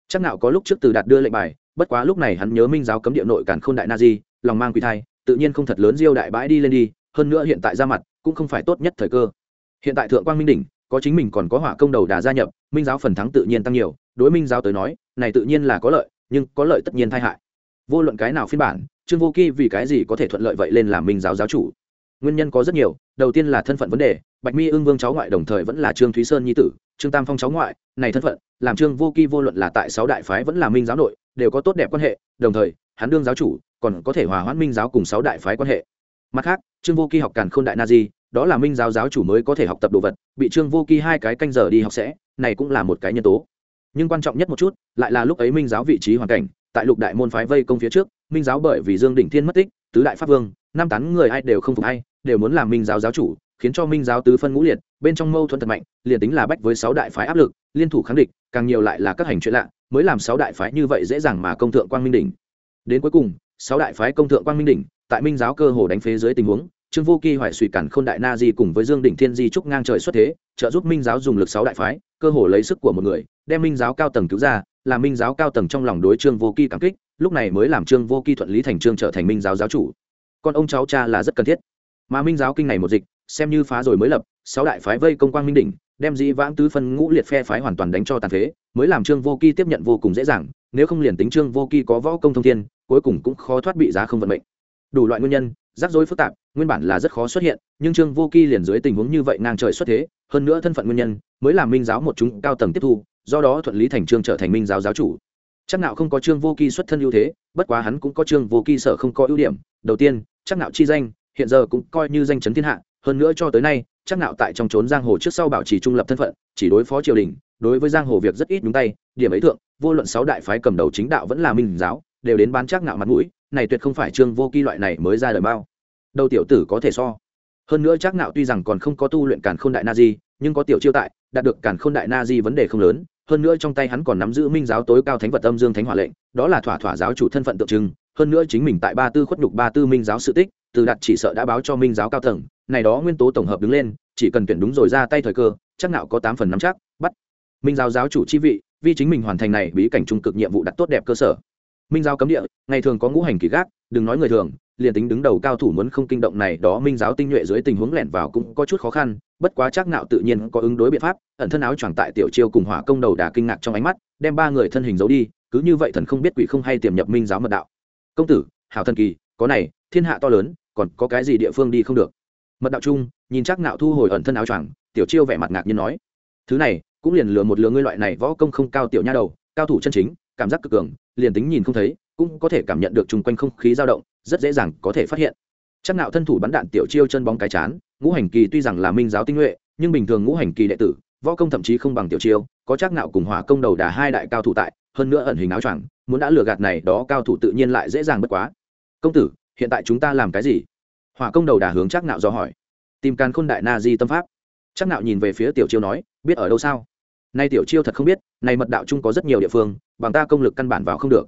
Chắc nạo có lúc trước từ đạt đưa lệnh bài, bất quá lúc này hắn nhớ minh giáo cấm địa nội cản khôn đại na di, lòng mang quỷ thai, tự nhiên không thật lớn diêu đại bãi đi lên đi, hơn nữa hiện tại ra mặt, cũng không phải tốt nhất thời cơ. Hiện tại thượng quang minh đỉnh có chính mình còn có hỏa công đầu đà gia nhập, minh giáo phần thắng tự nhiên tăng nhiều. Đối minh giáo tới nói, này tự nhiên là có lợi, nhưng có lợi tất nhiên tai hại. Vô luận cái nào phiên bản, trương vô kỳ vì cái gì có thể thuận lợi vậy lên làm minh giáo giáo chủ? Nguyên nhân có rất nhiều, đầu tiên là thân phận vấn đề, bạch mi ương vương cháu ngoại đồng thời vẫn là trương thúy sơn nhi tử, trương tam phong cháu ngoại, này thân phận, làm trương vô kỳ vô luận là tại sáu đại phái vẫn là minh giáo nội, đều có tốt đẹp quan hệ, đồng thời, hắn đương giáo chủ, còn có thể hòa hoãn minh giáo cùng sáu đại phái quan hệ. Mặt khác, trương vô kỳ học càn khôn đại na di đó là minh giáo giáo chủ mới có thể học tập đồ vật, bị trương vô kỳ hai cái canh giờ đi học sẽ, này cũng là một cái nhân tố. Nhưng quan trọng nhất một chút, lại là lúc ấy minh giáo vị trí hoàn cảnh, tại lục đại môn phái vây công phía trước, minh giáo bởi vì dương đỉnh thiên mất tích, tứ đại pháp vương, năm tán người ai đều không phục ai, đều muốn làm minh giáo giáo chủ, khiến cho minh giáo tứ phân ngũ liệt, bên trong mâu thuẫn thật mạnh, liền tính là bách với sáu đại phái áp lực, liên thủ kháng địch, càng nhiều lại là các hành chuyện lạ, mới làm sáu đại phái như vậy dễ dàng mà công thượng quang minh đỉnh. Đến cuối cùng, sáu đại phái công thượng quang minh đỉnh, tại minh giáo cơ hồ đánh phế dưới tình huống trương vô kỳ hoài suy cản khôn đại na di cùng với dương đỉnh thiên di trúc ngang trời xuất thế, trợ giúp minh giáo dùng lực sáu đại phái, cơ hồ lấy sức của một người, đem minh giáo cao tầng cứu ra, làm minh giáo cao tầng trong lòng đối trương vô kỳ cảm kích, lúc này mới làm trương vô kỳ thuận lý thành trương trở thành minh giáo giáo chủ. Con ông cháu cha là rất cần thiết. Mà minh giáo kinh này một dịch, xem như phá rồi mới lập, sáu đại phái vây công quang minh đỉnh, đem dĩ vãng tứ phân ngũ liệt phe phái hoàn toàn đánh cho tàn phế, mới làm trương vô kỳ tiếp nhận vô cùng dễ dàng, nếu không liền tính trương vô kỳ có võ công thông thiên, cuối cùng cũng khó thoát bị giá không vận mệnh. Đủ loại nguyên nhân rắc rối phức tạp, nguyên bản là rất khó xuất hiện, nhưng trương vô kỳ liền dưới tình huống như vậy ngang trời xuất thế, hơn nữa thân phận nguyên nhân, mới làm minh giáo một chúng cao tầng tiếp thu, do đó thuận lý thành trương trở thành minh giáo giáo chủ. Chắc nào không có trương vô kỳ xuất thân ưu thế, bất quá hắn cũng có trương vô kỳ sở không có ưu điểm. Đầu tiên, chắc nào chi danh, hiện giờ cũng coi như danh chấn thiên hạ, hơn nữa cho tới nay, chắc nào tại trong trốn giang hồ trước sau bảo trì trung lập thân phận, chỉ đối phó triều đình, đối với giang hồ việc rất ít nhúng tay, điểm ấy thượng, vô luận sáu đại phái cầm đầu chính đạo vẫn là minh giáo, đều đến bán chắc nạo mặt mũi này tuyệt không phải trương vô kỳ loại này mới ra đời bao đầu tiểu tử có thể so. Hơn nữa chắc nạo tuy rằng còn không có tu luyện càn khôn đại na di, nhưng có tiểu chiêu tại, đạt được càn khôn đại na di vấn đề không lớn. Hơn nữa trong tay hắn còn nắm giữ minh giáo tối cao thánh vật âm dương thánh hỏa lệnh, đó là thỏa thỏa giáo chủ thân phận tượng trưng. Hơn nữa chính mình tại ba tư khuất nhục ba tư minh giáo sự tích, từ đặt chỉ sợ đã báo cho minh giáo cao tầng. Này đó nguyên tố tổng hợp đứng lên, chỉ cần tuyển đúng rồi ra tay thời cơ, chắc nạo có tám phần nắm chắc, bắt. Minh giáo giáo chủ chi vị, vì chính mình hoàn thành này bí cảnh trung cực nhiệm vụ đặt tốt đẹp cơ sở minh giáo cấm địa, ngày thường có ngũ hành kỳ gác, đừng nói người thường, liền tính đứng đầu cao thủ muốn không kinh động này đó, minh giáo tinh nhuệ dưới tình huống lẻn vào cũng có chút khó khăn, bất quá chắc nạo tự nhiên có ứng đối biện pháp, ẩn thân áo choàng tại tiểu chiêu cùng hỏa công đầu đà kinh ngạc trong ánh mắt, đem ba người thân hình giấu đi, cứ như vậy thần không biết quỷ không hay tiềm nhập minh giáo mật đạo. Công tử, hảo thần kỳ, có này, thiên hạ to lớn, còn có cái gì địa phương đi không được? Mật đạo chung, nhìn chắc nạo thu hồi ẩn thân áo choàng, tiểu chiêu vẻ mặt ngạc nhiên nói. Thứ này, cũng liền lừa một lừa ngươi loại này võ công không cao tiểu nha đầu, cao thủ chân chính cảm giác cực cường, liền tính nhìn không thấy, cũng có thể cảm nhận được chung quanh không khí dao động, rất dễ dàng có thể phát hiện. Chắc nạo thân thủ bắn đạn tiểu chiêu chân bóng cái chán, ngũ hành kỳ tuy rằng là minh giáo tinh nhuệ, nhưng bình thường ngũ hành kỳ đệ tử, võ công thậm chí không bằng tiểu chiêu, có chắc nạo cùng hỏa công đầu đà hai đại cao thủ tại, hơn nữa ẩn hình áo choàng, muốn đã lừa gạt này đó cao thủ tự nhiên lại dễ dàng bất quá. Công tử, hiện tại chúng ta làm cái gì? Hỏa công đầu đà hướng chắc nạo do hỏi. Tìm càn khôn đại na di tâm pháp. Chắc nạo nhìn về phía tiểu chiêu nói, biết ở đâu sao? Nay tiểu chiêu thật không biết này mật đạo chung có rất nhiều địa phương, bằng ta công lực căn bản vào không được.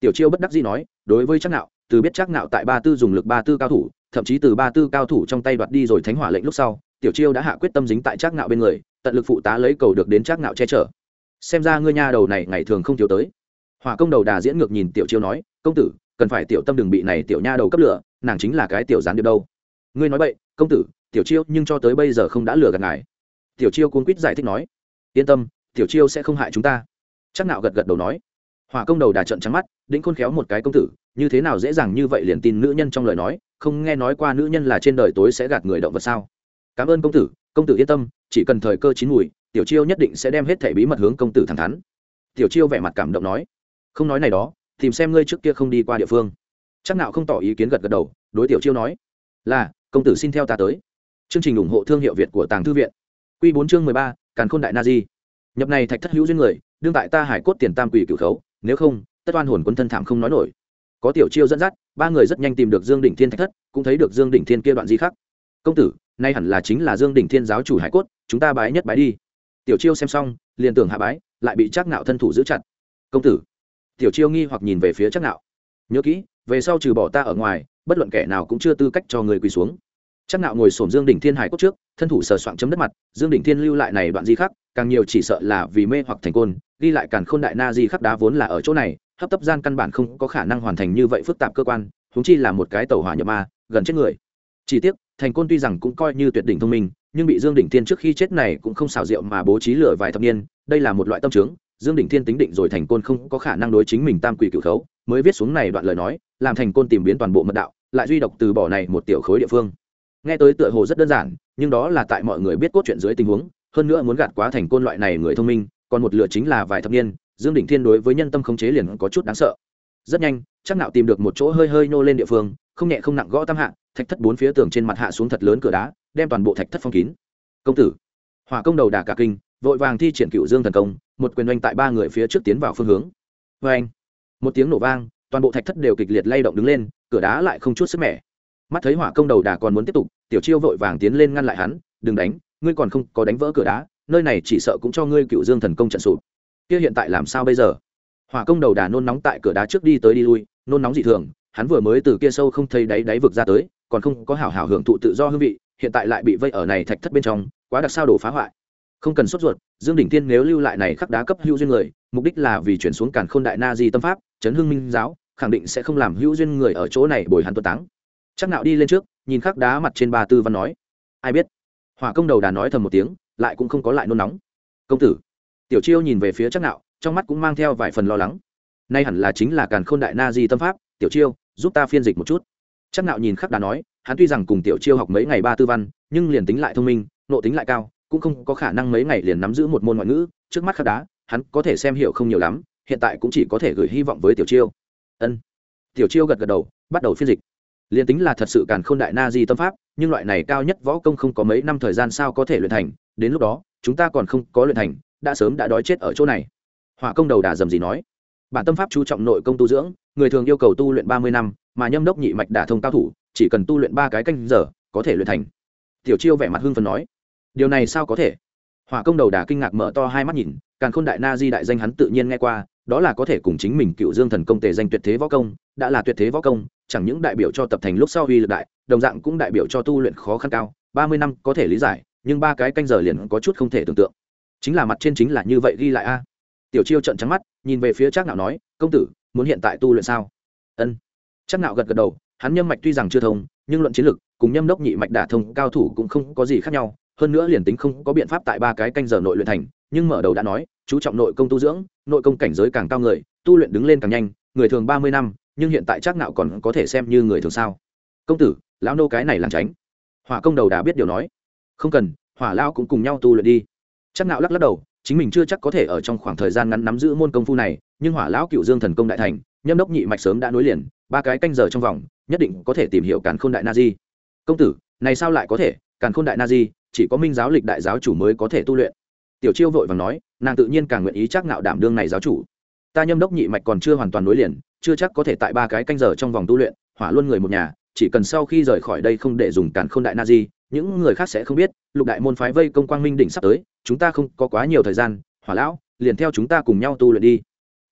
Tiểu chiêu bất đắc dĩ nói, đối với chắc nạo từ biết chắc nạo tại ba tư dùng lực ba tư cao thủ, thậm chí từ ba tư cao thủ trong tay đoạt đi rồi thánh hỏa lệnh lúc sau, tiểu chiêu đã hạ quyết tâm dính tại chắc nạo bên người, tận lực phụ tá lấy cầu được đến chắc nạo che chở. Xem ra ngươi nha đầu này ngày thường không thiếu tới. Hỏa công đầu đà diễn ngược nhìn tiểu chiêu nói, công tử, cần phải tiểu tâm đừng bị này tiểu nha đầu cấp lửa, nàng chính là cái tiểu gián điệp đâu. Ngươi nói vậy công tử, tiểu chiêu nhưng cho tới bây giờ không đã lừa gạt ngài. Tiểu chiêu cuốn quýt giải thích nói yên tâm, tiểu chiêu sẽ không hại chúng ta. Chắc nạo gật gật đầu nói. Hỏa công đầu đà trận trắng mắt, đĩnh khôn khéo một cái công tử, như thế nào dễ dàng như vậy liền tin nữ nhân trong lời nói, không nghe nói qua nữ nhân là trên đời tối sẽ gạt người động vật sao? Cảm ơn công tử công tử yên tâm, chỉ cần thời cơ chín mùi, tiểu chiêu nhất định sẽ đem hết thẻ bí mật hướng công tử thẳng thắn. Tiểu chiêu vẻ mặt cảm động nói. Không nói này đó, tìm xem ngươi trước kia không đi qua địa phương. Chắc nào không tỏ ý kiến gật gật đầu, đối tiểu chiêu nói. Là, công tử xin theo ta tới. Chương trình ủng hộ thương hiệu việt của tàng thư viện. Q bốn chương mười ba càn khôn đại na di. Nhập này thạch thất hữu duyên người, đương tại ta hải cốt tiền tam quỷ cửu khấu, nếu không, tất oan hồn quân thân thảm không nói nổi. Có tiểu chiêu dẫn dắt, ba người rất nhanh tìm được dương đỉnh thiên thạch thất, cũng thấy được dương đỉnh thiên kia đoạn di khắc. Công tử, nay hẳn là chính là dương đỉnh thiên giáo chủ hải cốt, chúng ta bái nhất bái đi. Tiểu chiêu xem xong, liền tưởng hạ bái, lại bị chắc nạo thân thủ giữ chặt. Công tử. Tiểu chiêu nghi hoặc nhìn về phía chắc nạo nhớ kỹ, về sau trừ bỏ ta ở ngoài, bất luận kẻ nào cũng chưa tư cách cho người quỳ xuống chắc nạo ngồi sổm dương đỉnh thiên hải cốt trước, thân thủ sờ soạn chấm đất mặt, dương đỉnh thiên lưu lại này đoạn di khắc, càng nhiều chỉ sợ là vì mê hoặc thành côn, ghi lại càn khôn đại na di khắc đá vốn là ở chỗ này, hấp tấp gian căn bản không có khả năng hoàn thành như vậy phức tạp cơ quan chúng chi là một cái tàu hỏa nhập ma, gần chết người. Chỉ tiếc, thành côn tuy rằng cũng coi như tuyệt đỉnh thông minh, nhưng bị dương đỉnh thiên trước khi chết này cũng không xảo diệu mà bố trí lửa vài thập niên, đây là một loại tâm trướng dương đỉnh thiên tính định rồi thành côn không có khả năng đối chính mình tam quỷ cửu khấu, mới viết xuống này đoạn lời nói, làm thành côn tìm biến toàn bộ mật đạo, lại duy độc từ bỏ này một tiểu khối địa phương nghe tới tựa hồ rất đơn giản, nhưng đó là tại mọi người biết cốt chuyện dưới tình huống, hơn nữa muốn gạt quá thành côn loại này người thông minh, còn một lựa chính là vài thập niên, dương đỉnh thiên đối với nhân tâm khống chế liền có chút đáng sợ. Rất nhanh, chắc nạo tìm được một chỗ hơi hơi nô lên địa phương, không nhẹ không nặng gõ tam hạ, thạch thất bốn phía tường trên mặt hạ xuống thật lớn cửa đá, đem toàn bộ thạch thất phong kín. Công tử, hỏa công đầu đà cả kinh, vội vàng thi triển cựu dương thần công, một quyền oanh tại ba người phía trước tiến vào phương hướng. Vê anh một tiếng nổ vang, toàn bộ thạch thất đều kịch liệt lay động đứng lên, cửa đá lại không chút sức mẻ mắt thấy hỏa công đầu đà còn muốn tiếp tục, tiểu chiêu vội vàng tiến lên ngăn lại hắn, đừng đánh, ngươi còn không có đánh vỡ cửa đá, nơi này chỉ sợ cũng cho ngươi cựu dương thần công trận sụp. Kia hiện tại làm sao bây giờ? Hỏa công đầu đà nôn nóng tại cửa đá trước đi tới đi lui, nôn nóng dị thường, hắn vừa mới từ kia sâu không thấy đáy đáy vực ra tới, còn không có hảo hảo hưởng thụ tự do hương vị, hiện tại lại bị vây ở này thạch thất bên trong, quá đặc sao đổ phá hoại. Không cần sốt ruột, dương đỉnh tiên nếu lưu lại này khắc đá cấp hữu duyên người, mục đích là vì chuyển xuống càn khôn đại na di tâm pháp, chấn hưng minh giáo, khẳng định sẽ không làm hữu duyên người ở chỗ này bồi hắn tuân táng chắc nạo đi lên trước, nhìn khắc đá mặt trên ba tư văn nói. Ai biết? Hỏa công đầu đà nói thầm một tiếng, lại cũng không có lại nôn nóng. Công tử. Tiểu chiêu nhìn về phía chắc nạo, trong mắt cũng mang theo vài phần lo lắng. Nay hẳn là chính là càn khôn đại na di tâm pháp, tiểu chiêu, giúp ta phiên dịch một chút. Chắc nạo nhìn khắc đá nói, hắn tuy rằng cùng tiểu chiêu học mấy ngày ba tư văn, nhưng liền tính lại thông minh, nộ tính lại cao, cũng không có khả năng mấy ngày liền nắm giữ một môn ngoại ngữ. Trước mắt khắc đá, hắn có thể xem hiểu không nhiều lắm, hiện tại cũng chỉ có thể gửi hy vọng với tiểu chiêu. Ân. Tiểu chiêu gật gật đầu, bắt đầu phiên dịch liền tính là thật sự càn khôn đại na di tâm pháp, nhưng loại này cao nhất võ công không có mấy năm thời gian sao có thể luyện thành, đến lúc đó, chúng ta còn không có luyện thành, đã sớm đã đói chết ở chỗ này. Hỏa công đầu đà dầm gì nói. Bản tâm pháp chú trọng nội công tu dưỡng, người thường yêu cầu tu luyện ba mươi năm, mà nhâm đốc nhị mạch đả thông cao thủ, chỉ cần tu luyện ba cái canh giờ, có thể luyện thành. Tiểu chiêu vẻ mặt hưng phần nói. Điều này sao có thể? Hỏa công đầu đà kinh ngạc mở to hai mắt nhìn càng khôn đại na di đại danh hắn tự nhiên nghe qua, đó là có thể cùng chính mình cựu dương thần công tề danh tuyệt thế võ công, đã là tuyệt thế võ công chẳng những đại biểu cho tập thành lúc sau uy lực đại, đồng dạng cũng đại biểu cho tu luyện khó khăn cao, ba mươi năm có thể lý giải, nhưng ba cái canh giờ liền có chút không thể tưởng tượng. Chính là mặt trên chính là như vậy ghi lại a. Tiểu chiêu trận trắng mắt, nhìn về phía trác nạo nói, công tử, muốn hiện tại tu luyện sao? Ân. Trác nạo gật gật đầu, hắn nhâm mạch tuy rằng chưa thông, nhưng luận chiến lực, cùng nhâm đốc nhị mạch đả thông cao thủ cũng không có gì khác nhau, hơn nữa liền tính không có biện pháp tại ba cái canh giờ nội luyện thành, nhưng mở đầu đã nói, chú trọng nội công tu dưỡng, nội công cảnh giới càng cao người, tu luyện đứng lên càng nhanh, người thường ba mươi năm nhưng hiện tại chắc nạo còn có thể xem như người thường sao? Công tử, lão nô cái này làm tránh. Hỏa công đầu đã biết điều nói. Không cần, hỏa lão cũng cùng nhau tu luyện đi. Chắc nạo lắc lắc đầu, chính mình chưa chắc có thể ở trong khoảng thời gian ngắn nắm giữ môn công phu này, nhưng hỏa lão cựu dương thần công đại thành, nhâm đốc nhị mạch sớm đã nối liền, ba cái canh giờ trong vòng, nhất định có thể tìm hiểu càn khôn đại na di. Công tử, này sao lại có thể? Càn khôn đại na di, chỉ có minh giáo lịch đại giáo chủ mới có thể tu luyện. Tiểu chiêu vội vàng nói, nàng tự nhiên càng nguyện ý chắc nạo đảm đương này giáo chủ. Ta nhâm đốc nhị mạch còn chưa hoàn toàn nối liền chưa chắc có thể tại ba cái canh giờ trong vòng tu luyện, hỏa luôn người một nhà, chỉ cần sau khi rời khỏi đây không để dùng càn khôn đại na di, những người khác sẽ không biết, lục đại môn phái vây công quang minh đỉnh sắp tới, chúng ta không có quá nhiều thời gian, hỏa lão, liền theo chúng ta cùng nhau tu luyện đi.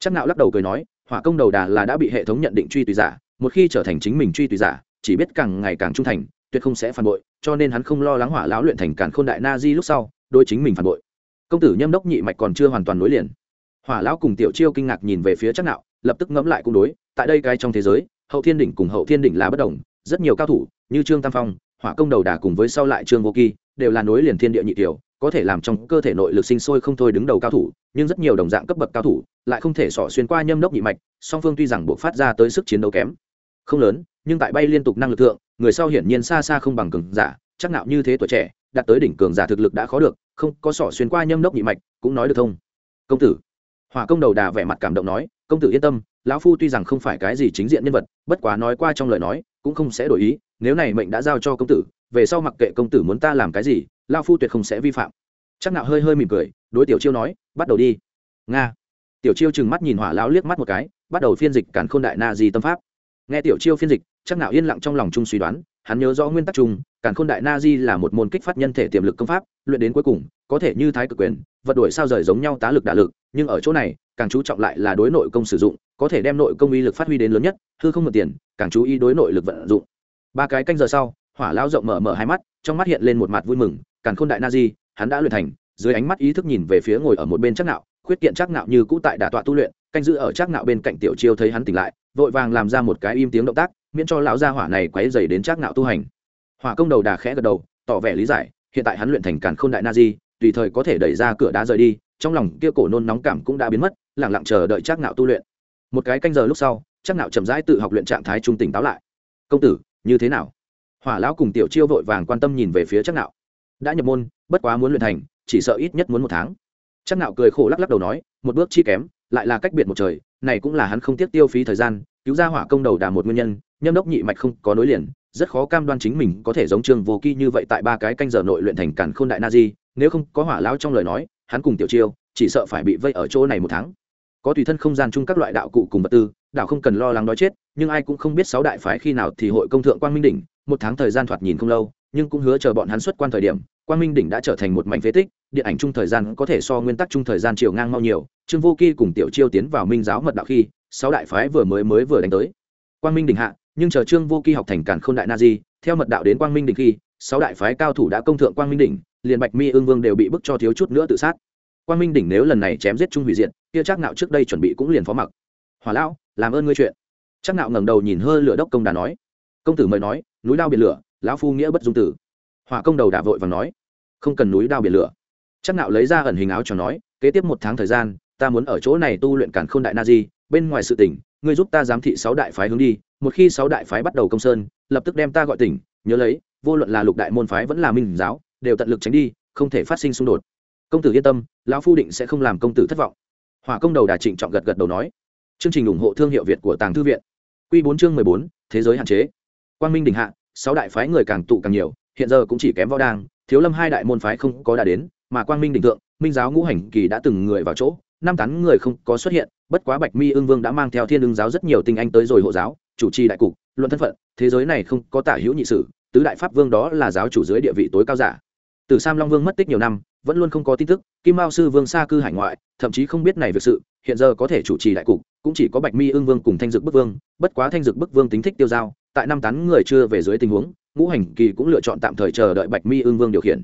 Chắc nạo lắc đầu cười nói, hỏa công đầu đà là đã bị hệ thống nhận định truy tùy giả, một khi trở thành chính mình truy tùy giả, chỉ biết càng ngày càng trung thành, tuyệt không sẽ phản bội, cho nên hắn không lo lắng hỏa lão luyện thành càn khôn đại na di lúc sau đôi chính mình phản bội. Công tử nhâm đốc nhị mạch còn chưa hoàn toàn nối liền. Hỏa lão cùng tiểu chiêu kinh ngạc nhìn về phía chắc nạo lập tức ngẫm lại cung đối, tại đây cái trong thế giới, hậu thiên đỉnh cùng hậu thiên đỉnh là bất đồng, rất nhiều cao thủ, như trương tam phong, hỏa công đầu đà cùng với sau lại trương vô kỳ đều là nối liền thiên địa nhị tiểu, có thể làm trong cơ thể nội lực sinh sôi không thôi đứng đầu cao thủ, nhưng rất nhiều đồng dạng cấp bậc cao thủ, lại không thể xỏ xuyên qua nhâm đốc nhị mạch, song phương tuy rằng buộc phát ra tới sức chiến đấu kém, không lớn, nhưng tại bay liên tục năng lực thượng, người sau hiển nhiên xa xa không bằng cường giả, chắc nạo như thế tuổi trẻ, đạt tới đỉnh cường giả thực lực đã khó được, không có sỏ xuyên qua nhâm đốc nhị mạch, cũng nói được thông. Công tử, hỏa công đầu đà vẻ mặt cảm động nói công tử yên tâm, lão phu tuy rằng không phải cái gì chính diện nhân vật, bất quá nói qua trong lời nói, cũng không sẽ đổi ý, nếu này mệnh đã giao cho công tử, về sau mặc kệ công tử muốn ta làm cái gì, lão phu tuyệt không sẽ vi phạm. Chắc nạo hơi hơi mỉm cười, đối tiểu chiêu nói, bắt đầu đi. Nga. Tiểu chiêu chừng mắt nhìn hỏa lão liếc mắt một cái, bắt đầu phiên dịch cản khôn đại na di tâm pháp. Nghe tiểu chiêu phiên dịch chắc nạo yên lặng trong lòng chung suy đoán hắn nhớ rõ nguyên tắc chung, càn khôn đại na di là một môn kích phát nhân thể tiềm lực công pháp, luyện đến cuối cùng, có thể như thái cực quyền, vật đuổi sao rời giống nhau tá lực đả lực, nhưng ở chỗ này, càng chú trọng lại là đối nội công sử dụng, có thể đem nội công uy lực phát huy đến lớn nhất, hư không mượn tiền, càng chú ý đối nội lực vận dụng. Ba cái canh giờ sau, hỏa lao rộng mở mở hai mắt, trong mắt hiện lên một mặt vui mừng, càn khôn đại na di, hắn đã luyện thành, dưới ánh mắt ý thức nhìn về phía ngồi ở một bên chắc nạo, khuyết kiện chắc nạo như cũ tại đả tọa tu luyện, canh giữ ở chắc nạo bên cạnh tiểu chiêu thấy hắn tỉnh lại, vội vàng làm ra một cái im tiếng động tác miễn cho lão gia hỏa này quấy dày đến chắc ngạo tu hành. Hỏa công đầu đà khẽ gật đầu, tỏ vẻ lý giải, hiện tại hắn luyện thành càn khôn đại na di, tùy thời có thể đẩy ra cửa đá rời đi, trong lòng kia cổ nôn nóng cảm cũng đã biến mất, lặng lặng chờ đợi chắc ngạo tu luyện. Một cái canh giờ lúc sau, chắc ngạo chậm rãi tự học luyện trạng thái trung tỉnh táo lại. Công tử, như thế nào? Hỏa lão cùng tiểu chiêu vội vàng quan tâm nhìn về phía chắc ngạo. đã nhập môn, bất quá muốn luyện thành, chỉ sợ ít nhất muốn một tháng. Chắc ngạo cười khổ lắc lắc đầu nói, một bước chi kém, lại là cách biệt một trời, này cũng là hắn không tiếc tiêu phí thời gian, cứu ra hỏa công đầu đà một nguyên nhân nhâm đốc nhị mạch không có nối liền, rất khó cam đoan chính mình có thể giống trương vô kỳ như vậy tại ba cái canh giờ nội luyện thành cản khôn đại na di nếu không có hỏa lão trong lời nói, hắn cùng tiểu chiêu, chỉ sợ phải bị vây ở chỗ này một tháng. Có tùy thân không gian chung các loại đạo cụ cùng vật tư, đạo không cần lo lắng đói chết, nhưng ai cũng không biết sáu đại phái khi nào thì hội công thượng quang minh đỉnh, một tháng thời gian thoạt nhìn không lâu, nhưng cũng hứa chờ bọn hắn xuất quan thời điểm, quang minh đỉnh đã trở thành một mảnh phế tích, điện ảnh chung thời gian có thể so nguyên tắc chung thời gian chiều ngang mau nhiều, trương vô kỳ cùng tiểu chiêu tiến vào minh giáo mật đạo khi, sáu đại phái vừa mới mới vừa đánh tới. Quang minh đỉnh hạ nhưng chờ trương vô kỳ học thành cản k h ô n đại na di, theo mật đạo đến quang minh đỉnh khi, sáu đại phái cao thủ đã công thượng quang minh đỉnh, liền bạch mi ương vương đều bị bức cho thiếu chút nữa tự sát. Quang minh đỉnh nếu lần này chém giết trung hủy diện kia chắc nạo trước đây chuẩn bị cũng liền phó mặc. Hỏa lão, làm ơn ngươi chuyện. Chắc nạo ngẩng đầu nhìn hơi lửa đốc công đà nói. Công tử mời nói, núi đao biển lửa, lão phu nghĩa bất dung tử. Hỏa công đầu đà vội và nói, không cần núi đao biển lửa. Chắc nạo lấy ra ẩn hình áo cho nói, kế tiếp một tháng thời gian, ta muốn ở chỗ này tu luyện cản khôn đại na di, bên ngoài sự tỉnh ngươi giúp ta giám thị sáu đại phái hướng đi, một khi sáu đại phái bắt đầu công sơn, lập tức đem ta gọi tỉnh, nhớ lấy, vô luận là lục đại môn phái vẫn là minh giáo, đều tận lực tránh đi, không thể phát sinh xung đột. Công tử yên tâm, lão phu định sẽ không làm công tử thất vọng. Hỏa công đầu đà trịnh trọng gật gật đầu nói. Chương trình ủng hộ thương hiệu việt của tàng thư viện. Q bốn chương mười bốn, thế giới hạn chế. Quang minh đình hạ, sáu đại phái người càng tụ càng nhiều, hiện giờ cũng chỉ kém võ đang, thiếu lâm hai đại môn phái không có đã đến, mà quang minh đình thượng, minh giáo ngũ hành kỳ đã từng người vào chỗ năm tán người không có xuất hiện, bất quá bạch mi Ưng vương đã mang theo thiên ưng giáo rất nhiều tinh anh tới rồi hộ giáo, chủ trì đại cục, luận thân phận, thế giới này không có tả hữu nhị sử, tứ đại pháp vương đó là giáo chủ dưới địa vị tối cao giả. Từ sam long vương mất tích nhiều năm, vẫn luôn không có tin tức, kim mao sư vương xa cư hải ngoại, thậm chí không biết này việc sự, hiện giờ có thể chủ trì đại cục, cũng chỉ có bạch mi ương vương cùng thanh dực bức vương, bất quá thanh dực bức vương tính thích tiêu giao, tại năm tán người chưa về dưới tình huống, ngũ hành kỳ cũng lựa chọn tạm thời chờ đợi bạch mi ương vương điều khiển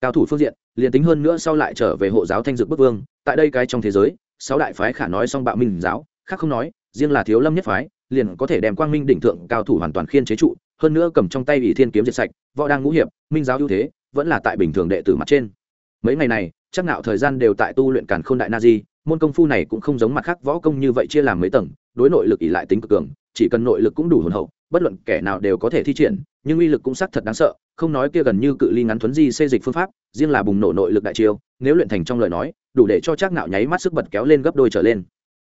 cao thủ phương diện, liền tính hơn nữa sau lại trở về hộ giáo thanh dược bức vương, tại đây cái trong thế giới, sáu đại phái khả nói song bạo minh giáo, khác không nói, riêng là thiếu lâm nhất phái, liền có thể đem quang minh đỉnh thượng cao thủ hoàn toàn khiên chế trụ, hơn nữa cầm trong tay ủy thiên kiếm diệt sạch, võ đang ngũ hiệp, minh giáo ưu thế, vẫn là tại bình thường đệ tử mặt trên. Mấy ngày này, chắc nạo thời gian đều tại tu luyện càn khôn đại na di, môn công phu này cũng không giống mặt khác võ công như vậy chia làm mấy tầng, đối nội lực ỉ lại tính cực cường, chỉ cần nội lực cũng đủ hồn hậu bất luận kẻ nào đều có thể thi triển, nhưng uy lực cũng sắc thật đáng sợ, không nói kia gần như cự ly ngắn thuấn di xây dịch phương pháp, riêng là bùng nổ nội lực đại chiêu, nếu luyện thành trong lời nói, đủ để cho chắc nạo nháy mắt sức bật kéo lên gấp đôi trở lên.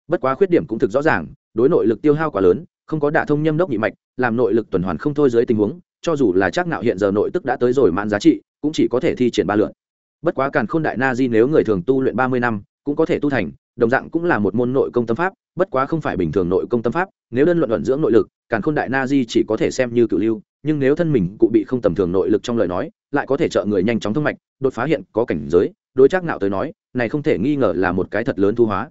Bất quá khuyết điểm cũng thực rõ ràng, đối nội lực tiêu hao quá lớn, không có đả thông nhâm đốc nhị mạch, làm nội lực tuần hoàn không thôi dưới tình huống, cho dù là chắc nạo hiện giờ nội tức đã tới rồi mãn giá trị, cũng chỉ có thể thi triển ba lượt. Bất quá càn khôn đại na di nếu người thường tu luyện ba mươi năm, cũng có thể tu thành, đồng dạng cũng là một môn nội công tâm pháp, bất quá không phải bình thường nội công tâm pháp, nếu đơn luận luận dưỡng nội lực càn khôn đại na di chỉ có thể xem như cựu lưu, nhưng nếu thân mình cụ bị không tầm thường nội lực trong lời nói, lại có thể trợ người nhanh chóng thông mạch, đột phá hiện có cảnh giới, đối chắc nạo tới nói, này không thể nghi ngờ là một cái thật lớn thu hóa.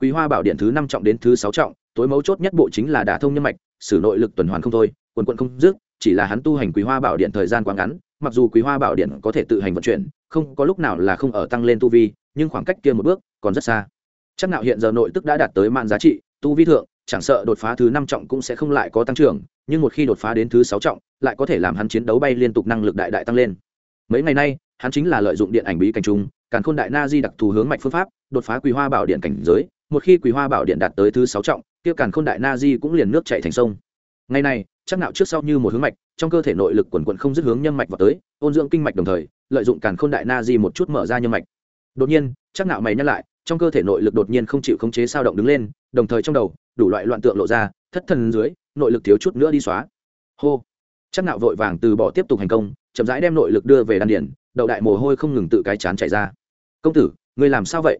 Quý hoa bảo điện thứ năm trọng đến thứ sáu trọng, tối mấu chốt nhất bộ chính là đả thông nhân mạch, sử nội lực tuần hoàn không thôi, quần quận không dứt, chỉ là hắn tu hành quý hoa bảo điện thời gian quá ngắn, mặc dù quý hoa bảo điện có thể tự hành vận chuyển, không có lúc nào là không ở tăng lên tu vi, nhưng khoảng cách kia một bước còn rất xa. Chắc nạo hiện giờ nội tức đã đạt tới mạng giá trị, tu vi thượng chẳng sợ đột phá thứ năm trọng cũng sẽ không lại có tăng trưởng, nhưng một khi đột phá đến thứ sáu trọng, lại có thể làm hắn chiến đấu bay liên tục năng lực đại đại tăng lên. Mấy ngày nay, hắn chính là lợi dụng điện ảnh bí cảnh trung càn khôn đại na di đặc thù hướng mạnh phương pháp, đột phá quý hoa bảo điện cảnh giới, một khi quý hoa bảo điện đạt tới thứ sáu trọng tiêu càn khôn đại na di cũng liền nước chạy thành sông. Ngày này chắc nạo trước sau như một hướng mạch, trong cơ thể nội lực quần quần không dứt hướng nhâm mạch vào tới, ôn dưỡng kinh mạch đồng thời, lợi dụng càn khôn đại na di một chút mở ra nhâm mạch. Đột nhiên, chắc nạo mày nhắc lại trong cơ thể nội lực đột nhiên không chịu khống chế sao động đứng lên, đồng thời trong đầu, đủ loại loạn tượng lộ ra, thất thần dưới, nội lực thiếu chút nữa đi xóa. Hô. Chắc nạo vội vàng từ bỏ tiếp tục hành công, chậm rãi đem nội lực đưa về đan điển đậu đại mồ hôi không ngừng tự cái chán chảy ra. Công tử, ngươi làm sao vậy?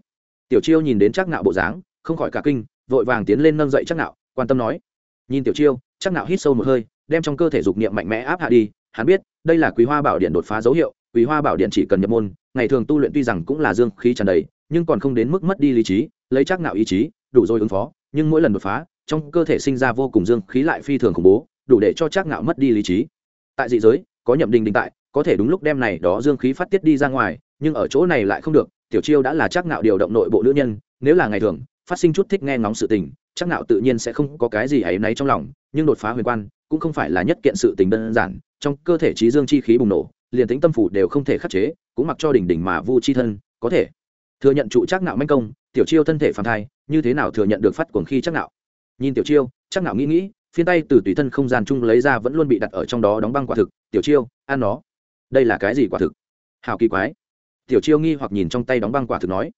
Tiểu chiêu nhìn đến chắc nạo bộ dáng, không khỏi cả kinh, vội vàng tiến lên nâng dậy chắc nạo quan tâm nói. Nhìn tiểu chiêu, chắc nạo hít sâu một hơi, đem trong cơ thể dục niệm mạnh mẽ áp hạ đi, hắn biết, đây là quý hoa bảo điện đột phá dấu hiệu, quý hoa bảo điện chỉ cần nhập môn, ngày thường tu luyện tuy rằng cũng là dương khí tràn đầy nhưng còn không đến mức mất đi lý trí, lấy chắc nạo ý chí, đủ rồi ứng phó, nhưng mỗi lần đột phá, trong cơ thể sinh ra vô cùng dương khí lại phi thường khủng bố, đủ để cho chắc nạo mất đi lý trí. Tại dị giới, có nhậm đình đình tại, có thể đúng lúc đem này đó dương khí phát tiết đi ra ngoài, nhưng ở chỗ này lại không được, tiểu chiêu đã là chắc nạo điều động nội bộ nữ nhân, nếu là ngày thường, phát sinh chút thích nghe ngóng sự tình, chắc nạo tự nhiên sẽ không có cái gì ấy nấy trong lòng, nhưng đột phá huyền quan, cũng không phải là nhất kiện sự tình đơn giản, trong cơ thể trí dương chi khí bùng nổ, liền tính tâm phủ đều không thể khắc chế, cũng mặc cho đỉnh đỉnh mà vu chi thân, có thể thừa nhận trụ chắc nạo manh công, tiểu chiêu thân thể phàm thai, như thế nào thừa nhận được phát cuồng khi chắc nạo? Nhìn tiểu chiêu, chắc nạo nghĩ nghĩ, phiên tay từ tùy thân không gian chung lấy ra vẫn luôn bị đặt ở trong đó đóng băng quả thực. Tiểu chiêu, ăn nó. Đây là cái gì quả thực? Hào kỳ quái. Tiểu chiêu nghi hoặc nhìn trong tay đóng băng quả thực nói.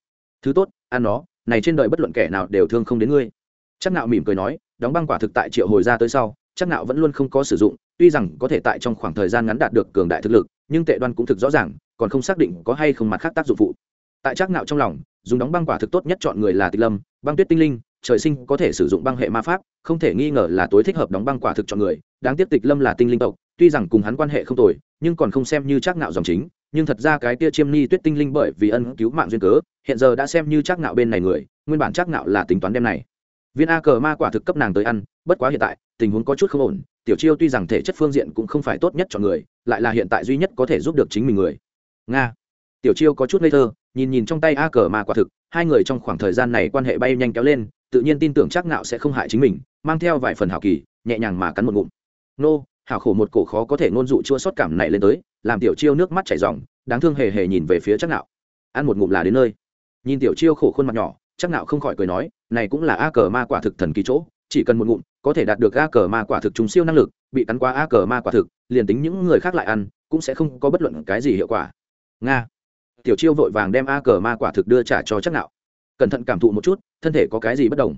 Thứ tốt, ăn nó, này trên đời bất luận kẻ nào đều thương không đến ngươi. Chắc nạo mỉm cười nói, đóng băng quả thực tại triệu hồi ra tới sau, chắc nạo vẫn luôn không có sử dụng, tuy rằng có thể tại trong khoảng thời gian ngắn đạt được cường đại thực lực, nhưng tệ đoan cũng thực rõ ràng, còn không xác định có hay không mặt khác tác dụng phụ tại chắc nạo trong lòng, dùng đóng băng quả thực tốt nhất chọn người là tịch lâm, băng tuyết tinh linh, trời sinh có thể sử dụng băng hệ ma pháp, không thể nghi ngờ là tối thích hợp đóng băng quả thực chọn người, đáng tiếc tịch lâm là tinh linh tộc, tuy rằng cùng hắn quan hệ không tồi, nhưng còn không xem như chắc nạo dòng chính, nhưng thật ra cái kia chiêm ni tuyết tinh linh bởi vì ân cứu mạng duyên cớ, hiện giờ đã xem như chắc nạo bên này người, nguyên bản chắc nạo là tính toán đêm này. Viên a cờ ma quả thực cấp nàng tới ăn, bất quá hiện tại, tình huống có chút không ổn, tiểu chiêu tuy rằng thể chất phương diện cũng không phải tốt nhất chọn người, lại là hiện tại duy nhất có thể giúp được chính mình người. Nga tiểu chiêu có chút ngây thơ, nhìn nhìn trong tay a cờ ma quả thực, hai người trong khoảng thời gian này quan hệ bay nhanh kéo lên, tự nhiên tin tưởng chắc nạo sẽ không hại chính mình, mang theo vài phần hảo kỳ, nhẹ nhàng mà cắn một ngụm. Nô, hảo khổ một cổ khó có thể ngôn dụ chua xót cảm này lên tới, làm tiểu chiêu nước mắt chảy ròng, đáng thương hề hề nhìn về phía chắc nạo ăn một ngụm là đến nơi. Nhìn tiểu chiêu khổ khuôn mặt nhỏ, chắc nạo không khỏi cười nói, này cũng là a cờ ma quả thực thần kỳ chỗ, chỉ cần một ngụm, có thể đạt được a cờ ma quả thực trùng siêu năng lực, bị cắn qua a cờ ma quả thực, liền tính những người khác lại ăn, cũng sẽ không có bất luận cái gì hiệu quả. Nga tiểu chiêu vội vàng đem a cờ ma quả thực đưa trả cho chắc nạo. Cẩn thận cảm thụ một chút, thân thể có cái gì bất đồng.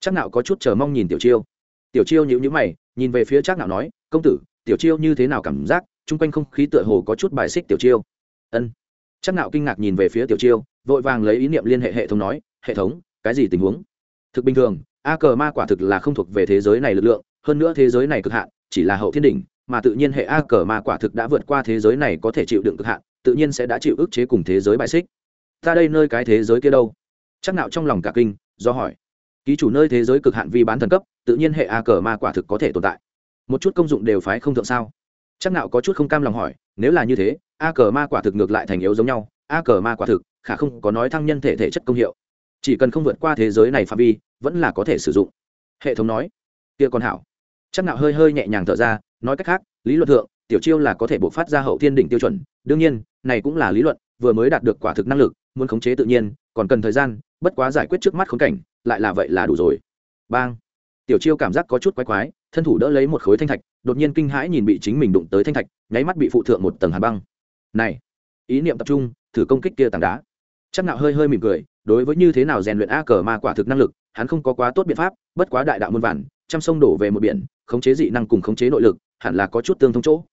Chắc nạo có chút chờ mong nhìn tiểu chiêu. Tiểu chiêu nhíu nhíu mày, nhìn về phía chắc nạo nói, công tử, tiểu chiêu như thế nào cảm giác? Chung quanh không khí tựa hồ có chút bài xích tiểu chiêu. Ân. Chắc nạo kinh ngạc nhìn về phía tiểu chiêu, vội vàng lấy ý niệm liên hệ hệ thống nói, hệ thống, cái gì tình huống? Thực bình thường, a cờ ma quả thực là không thuộc về thế giới này lực lượng, hơn nữa thế giới này cực hạn, chỉ là hậu thiên đỉnh mà tự nhiên hệ a cờ ma quả thực đã vượt qua thế giới này có thể chịu đựng cực hạn, tự nhiên sẽ đã chịu ức chế cùng thế giới bài xích. Ta đây nơi cái thế giới kia đâu? Chắc nạo trong lòng cả kinh, do hỏi. Ký chủ nơi thế giới cực hạn vi bán thần cấp, tự nhiên hệ a cờ ma quả thực có thể tồn tại. Một chút công dụng đều phái không thượng sao? Chắc nạo có chút không cam lòng hỏi, nếu là như thế, a cờ ma quả thực ngược lại thành yếu giống nhau, a cờ ma quả thực, khả không có nói thăng nhân thể thể chất công hiệu. Chỉ cần không vượt qua thế giới này phạm vi, vẫn là có thể sử dụng. Hệ thống nói. Kia còn hảo chắc nạo hơi hơi nhẹ nhàng thở ra nói cách khác lý luận thượng tiểu chiêu là có thể bộc phát ra hậu thiên đỉnh tiêu chuẩn. Đương nhiên này cũng là lý luận vừa mới đạt được quả thực năng lực muốn khống chế tự nhiên còn cần thời gian bất quá giải quyết trước mắt khốn cảnh lại là vậy là đủ rồi. Bang! Tiểu chiêu cảm giác có chút quái quái thân thủ đỡ lấy một khối thanh thạch đột nhiên kinh hãi nhìn bị chính mình đụng tới thanh thạch nháy mắt bị phụ thượng một tầng hàn băng. Này! Ý niệm tập trung thử công kích kia tảng đá. Chắc nạo hơi hơi mỉm cười đối với như thế nào rèn luyện a cờ ma quả thực năng lực hắn không có quá tốt biện pháp bất quá đại đạo muôn vạn, trăm sông đổ về một biển khống chế dị năng cùng khống chế nội lực, hẳn là có chút tương thông chỗ.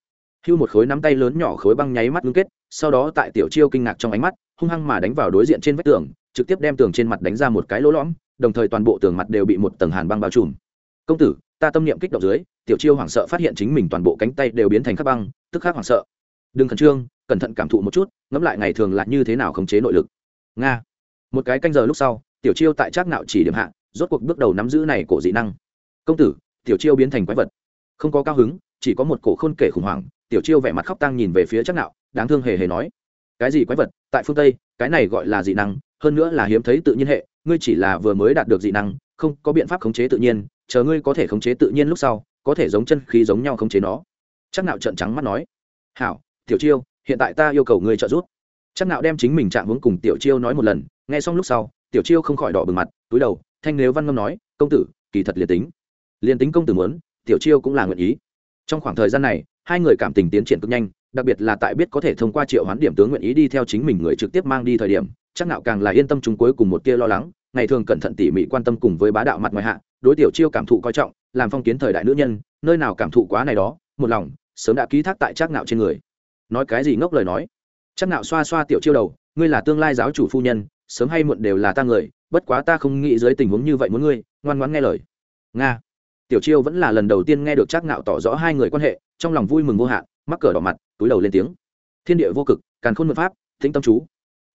Hưu một khối nắm tay lớn nhỏ khối băng nháy mắt ngưng kết, sau đó tại tiểu chiêu kinh ngạc trong ánh mắt, hung hăng mà đánh vào đối diện trên vách tường, trực tiếp đem tường trên mặt đánh ra một cái lỗ lõm, đồng thời toàn bộ tường mặt đều bị một tầng hàn băng bao trùm. Công tử, ta tâm niệm kích động dưới, tiểu chiêu hoảng sợ phát hiện chính mình toàn bộ cánh tay đều biến thành khắc băng, tức khắc hoảng sợ. Đừng khẩn trương, cẩn thận cảm thụ một chút, ngẫm lại ngày thường là như thế nào khống chế nội lực. Nga. Một cái canh giờ lúc sau, tiểu chiêu tại trác nạo chỉ điểm hạ, rốt cuộc bước đầu nắm giữ này cổ dị năng. Công tử tiểu chiêu biến thành quái vật. Không có cao hứng, chỉ có một cổ khôn kể khủng hoảng, tiểu chiêu vẻ mặt khóc tăng nhìn về phía trác nạo, đáng thương hề hề nói. Cái gì quái vật? Tại phương tây, cái này gọi là dị năng, hơn nữa là hiếm thấy tự nhiên hệ, ngươi chỉ là vừa mới đạt được dị năng, không có biện pháp khống chế tự nhiên, chờ ngươi có thể khống chế tự nhiên lúc sau, có thể giống chân khí giống nhau khống chế nó. Chắc nạo trợn trắng mắt nói. Hảo, tiểu chiêu, hiện tại ta yêu cầu ngươi trợ giúp. Chắc nạo đem chính mình chạm hướng cùng tiểu chiêu nói một lần, nghe xong lúc sau, tiểu chiêu không khỏi đỏ bừng mặt, túi đầu, thanh nếu văn ngâm nói, công tử, kỳ thật liệt tính liền tính công tử muốn, tiểu chiêu cũng là nguyện ý. Trong khoảng thời gian này, hai người cảm tình tiến triển cực nhanh, đặc biệt là tại biết có thể thông qua triệu hoán điểm tướng nguyện ý đi theo chính mình người trực tiếp mang đi thời điểm, chắc nạo càng là yên tâm chúng cuối cùng một tia lo lắng, ngày thường cẩn thận tỉ mỉ quan tâm cùng với bá đạo mặt ngoài hạ, đối tiểu chiêu cảm thụ coi trọng, làm phong kiến thời đại nữ nhân, nơi nào cảm thụ quá này đó, một lòng, sớm đã ký thác tại chắc nạo trên người. Nói cái gì ngốc lời nói? Chắc nạo xoa xoa tiểu chiêu đầu, ngươi là tương lai giáo chủ phu nhân, sớm hay muộn đều là ta người, bất quá ta không nghĩ dưới tình huống như vậy muốn ngươi, ngoan ngoãn nghe lời. Nga tiểu chiêu vẫn là lần đầu tiên nghe được Trác nạo tỏ rõ hai người quan hệ, trong lòng vui mừng vô hạn, mắc cờ đỏ mặt, túi đầu lên tiếng. Thiên địa vô cực, càn khôn mật pháp, tĩnh tâm chú.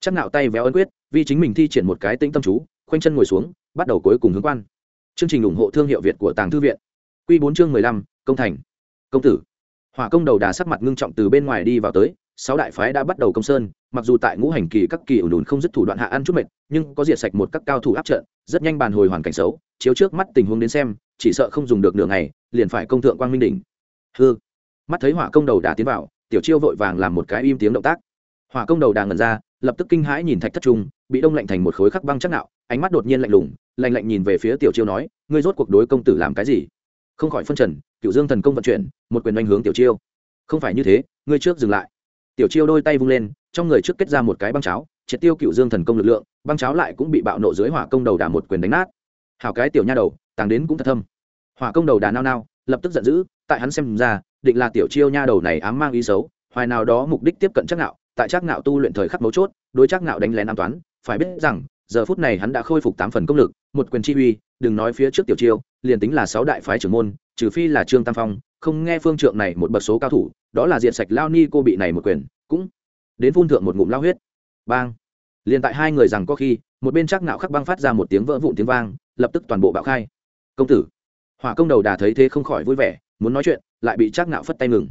Trác nạo tay véo ấn quyết, vì chính mình thi triển một cái tĩnh tâm chú, khoanh chân ngồi xuống, bắt đầu cuối cùng hướng quan. Chương trình ủng hộ thương hiệu việt của tàng thư viện. Quy bốn chương mười lăm, công thành. Công tử. Hỏa công đầu đà sắc mặt ngưng trọng từ bên ngoài đi vào tới, sáu đại phái đã bắt đầu công sơn, mặc dù tại ngũ hành kỳ các kỳ ủ đùn không dứt thủ đoạn hạ ăn chút mệt, nhưng có diệt sạch một các cao thủ áp trận, rất nhanh bàn hồi hoàn cảnh xấu chiếu trước mắt tình huống đến xem, chỉ sợ không dùng được nửa ngày, liền phải công thượng quang minh đỉnh. Hư mắt thấy hỏa công đầu đà tiến vào, tiểu chiêu vội vàng làm một cái im tiếng động tác. Hỏa công đầu đà ngẩn ra, lập tức kinh hãi nhìn thạch thất trung, bị đông lạnh thành một khối khắc băng chắc nạo, ánh mắt đột nhiên lạnh lùng, lạnh lạnh nhìn về phía tiểu chiêu nói, ngươi rốt cuộc đối công tử làm cái gì? Không khỏi phân trần cựu dương thần công vận chuyển, một quyền oanh hướng tiểu chiêu. Không phải như thế, ngươi trước dừng lại. Tiểu chiêu đôi tay vung lên, trong người trước kết ra một cái băng cháo, triệt tiêu cựu dương thần công lực lượng, băng cháo lại cũng bị bạo nộ dưới hỏa công đầu đà một quyền đánh nát hảo cái tiểu nha đầu, tàng đến cũng thật thâm. Hỏa công đầu đà nao nao, lập tức giận dữ, tại hắn xem ra, định là tiểu chiêu nha đầu này ám mang ý xấu, hoài nào đó mục đích tiếp cận chắc nạo tại chắc nạo tu luyện thời khắc mấu chốt, đối chắc nạo đánh lén an toán phải biết rằng, giờ phút này hắn đã khôi phục tám phần công lực, một quyền chi uy, đừng nói phía trước tiểu chiêu, liền tính là sáu đại phái trưởng môn, trừ phi là trương tam phong, không nghe phương trượng này một bậc số cao thủ, đó là diện sạch lao ni cô bị này một quyền, cũng đến phun thượng một ngụm lao huyết. Bang! Liền tại hai người rằng có khi một bên chắc nạo khắc băng phát ra một tiếng vỡ vụn tiếng vang, lập tức toàn bộ bạo khai. Công tử! Hỏa công đầu đà thấy thế không khỏi vui vẻ, muốn nói chuyện, lại bị chắc nạo phất tay ngừng.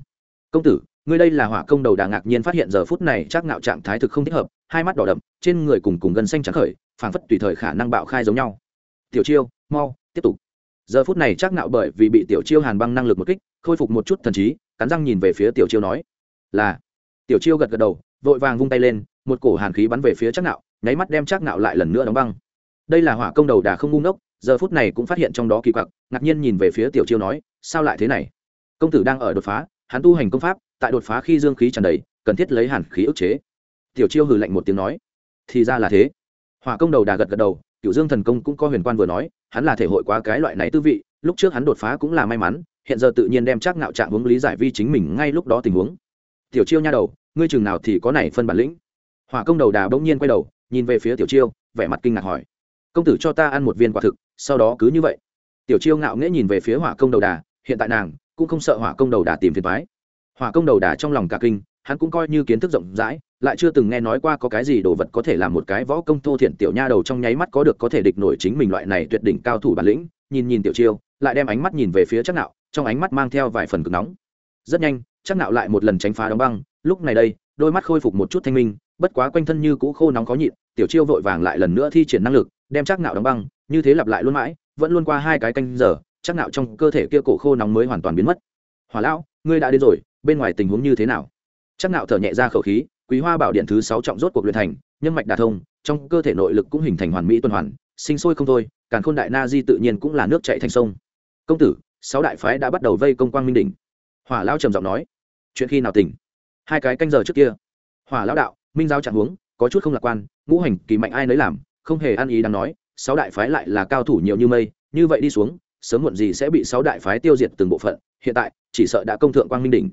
Công tử, ngươi đây là hỏa công đầu đà ngạc nhiên phát hiện giờ phút này chắc nạo trạng thái thực không thích hợp, hai mắt đỏ đậm, trên người cùng cùng gần xanh trắng khởi, phảng phất tùy thời khả năng bạo khai giống nhau. Tiểu chiêu, mau, tiếp tục. Giờ phút này chắc nạo bởi vì bị tiểu chiêu hàn băng năng lực một kích, khôi phục một chút thần trí, cắn răng nhìn về phía tiểu chiêu nói, là. Tiểu chiêu gật gật đầu, vội vàng vung tay lên, một cổ hàn khí bắn về phía chắc nạo nháy mắt đem chắc nạo lại lần nữa đóng băng. Đây là hỏa công đầu đà không ngu ngốc, giờ phút này cũng phát hiện trong đó kỳ quặc, ngạc nhiên nhìn về phía tiểu chiêu nói, sao lại thế này? Công tử đang ở đột phá, hắn tu hành công pháp, tại đột phá khi dương khí tràn đầy, cần thiết lấy hàn khí ức chế. Tiểu chiêu hừ lạnh một tiếng nói, thì ra là thế. Hỏa công đầu đà gật gật đầu cựu dương thần công cũng có huyền quan vừa nói, hắn là thể hội quá cái loại này tư vị, lúc trước hắn đột phá cũng là may mắn, hiện giờ tự nhiên đem chắc ngạo trạng hướng lý giải vi chính mình ngay lúc đó tình huống. Tiểu chiêu nha đầu, ngươi chừng nào thì có này phân bản lĩnh. Hỏa công đầu đà bỗng nhiên quay đầu nhìn về phía tiểu chiêu, vẻ mặt kinh ngạc hỏi, công tử cho ta ăn một viên quả thực, sau đó cứ như vậy. Tiểu chiêu ngạo nghễ nhìn về phía hỏa công đầu đà, hiện tại nàng cũng không sợ hỏa công đầu đà tìm phiền thoái hỏa công đầu đà trong lòng cả kinh, hắn cũng coi như kiến thức rộng rãi, lại chưa từng nghe nói qua có cái gì đồ vật có thể làm một cái võ công thô thiện tiểu nha đầu trong nháy mắt có được có thể địch nổi chính mình loại này tuyệt đỉnh cao thủ bản lĩnh, nhìn nhìn tiểu chiêu, lại đem ánh mắt nhìn về phía chắc nạo, trong ánh mắt mang theo vài phần cực nóng. Rất nhanh chắc nạo lại một lần tránh phá đóng băng, lúc này đây, đôi mắt khôi phục một chút thanh minh bất quá quanh thân như cũ khô nóng có nhịn, tiểu chiêu vội vàng lại lần nữa thi triển năng lực, đem chắc nạo đóng băng, như thế lặp lại luôn mãi, vẫn luôn qua hai cái canh giờ, chắc nạo trong cơ thể kia cổ khô nóng mới hoàn toàn biến mất. Hỏa lão, ngươi đã đến rồi, bên ngoài tình huống như thế nào? Chắc nạo thở nhẹ ra khẩu khí, quý hoa bảo điện thứ sáu trọng rốt cuộc luyện thành, nhân mạch đả thông, trong cơ thể nội lực cũng hình thành hoàn mỹ tuần hoàn, sinh sôi không thôi, càn khôn đại na di tự nhiên cũng là nước chảy thành sông. Công tử, sáu đại phái đã bắt đầu vây công quang minh đỉnh. Hỏa lão trầm giọng nói, chuyện khi nào tỉnh? Hai cái canh giờ trước kia. Hỏa lão đạo minh giao trạng huống, có chút không lạc quan, ngũ hành kỳ mạnh ai nấy làm, không hề ăn ý đang nói, sáu đại phái lại là cao thủ nhiều như mây, như vậy đi xuống, sớm muộn gì sẽ bị sáu đại phái tiêu diệt từng bộ phận, hiện tại, chỉ sợ đã công thượng quang minh đỉnh.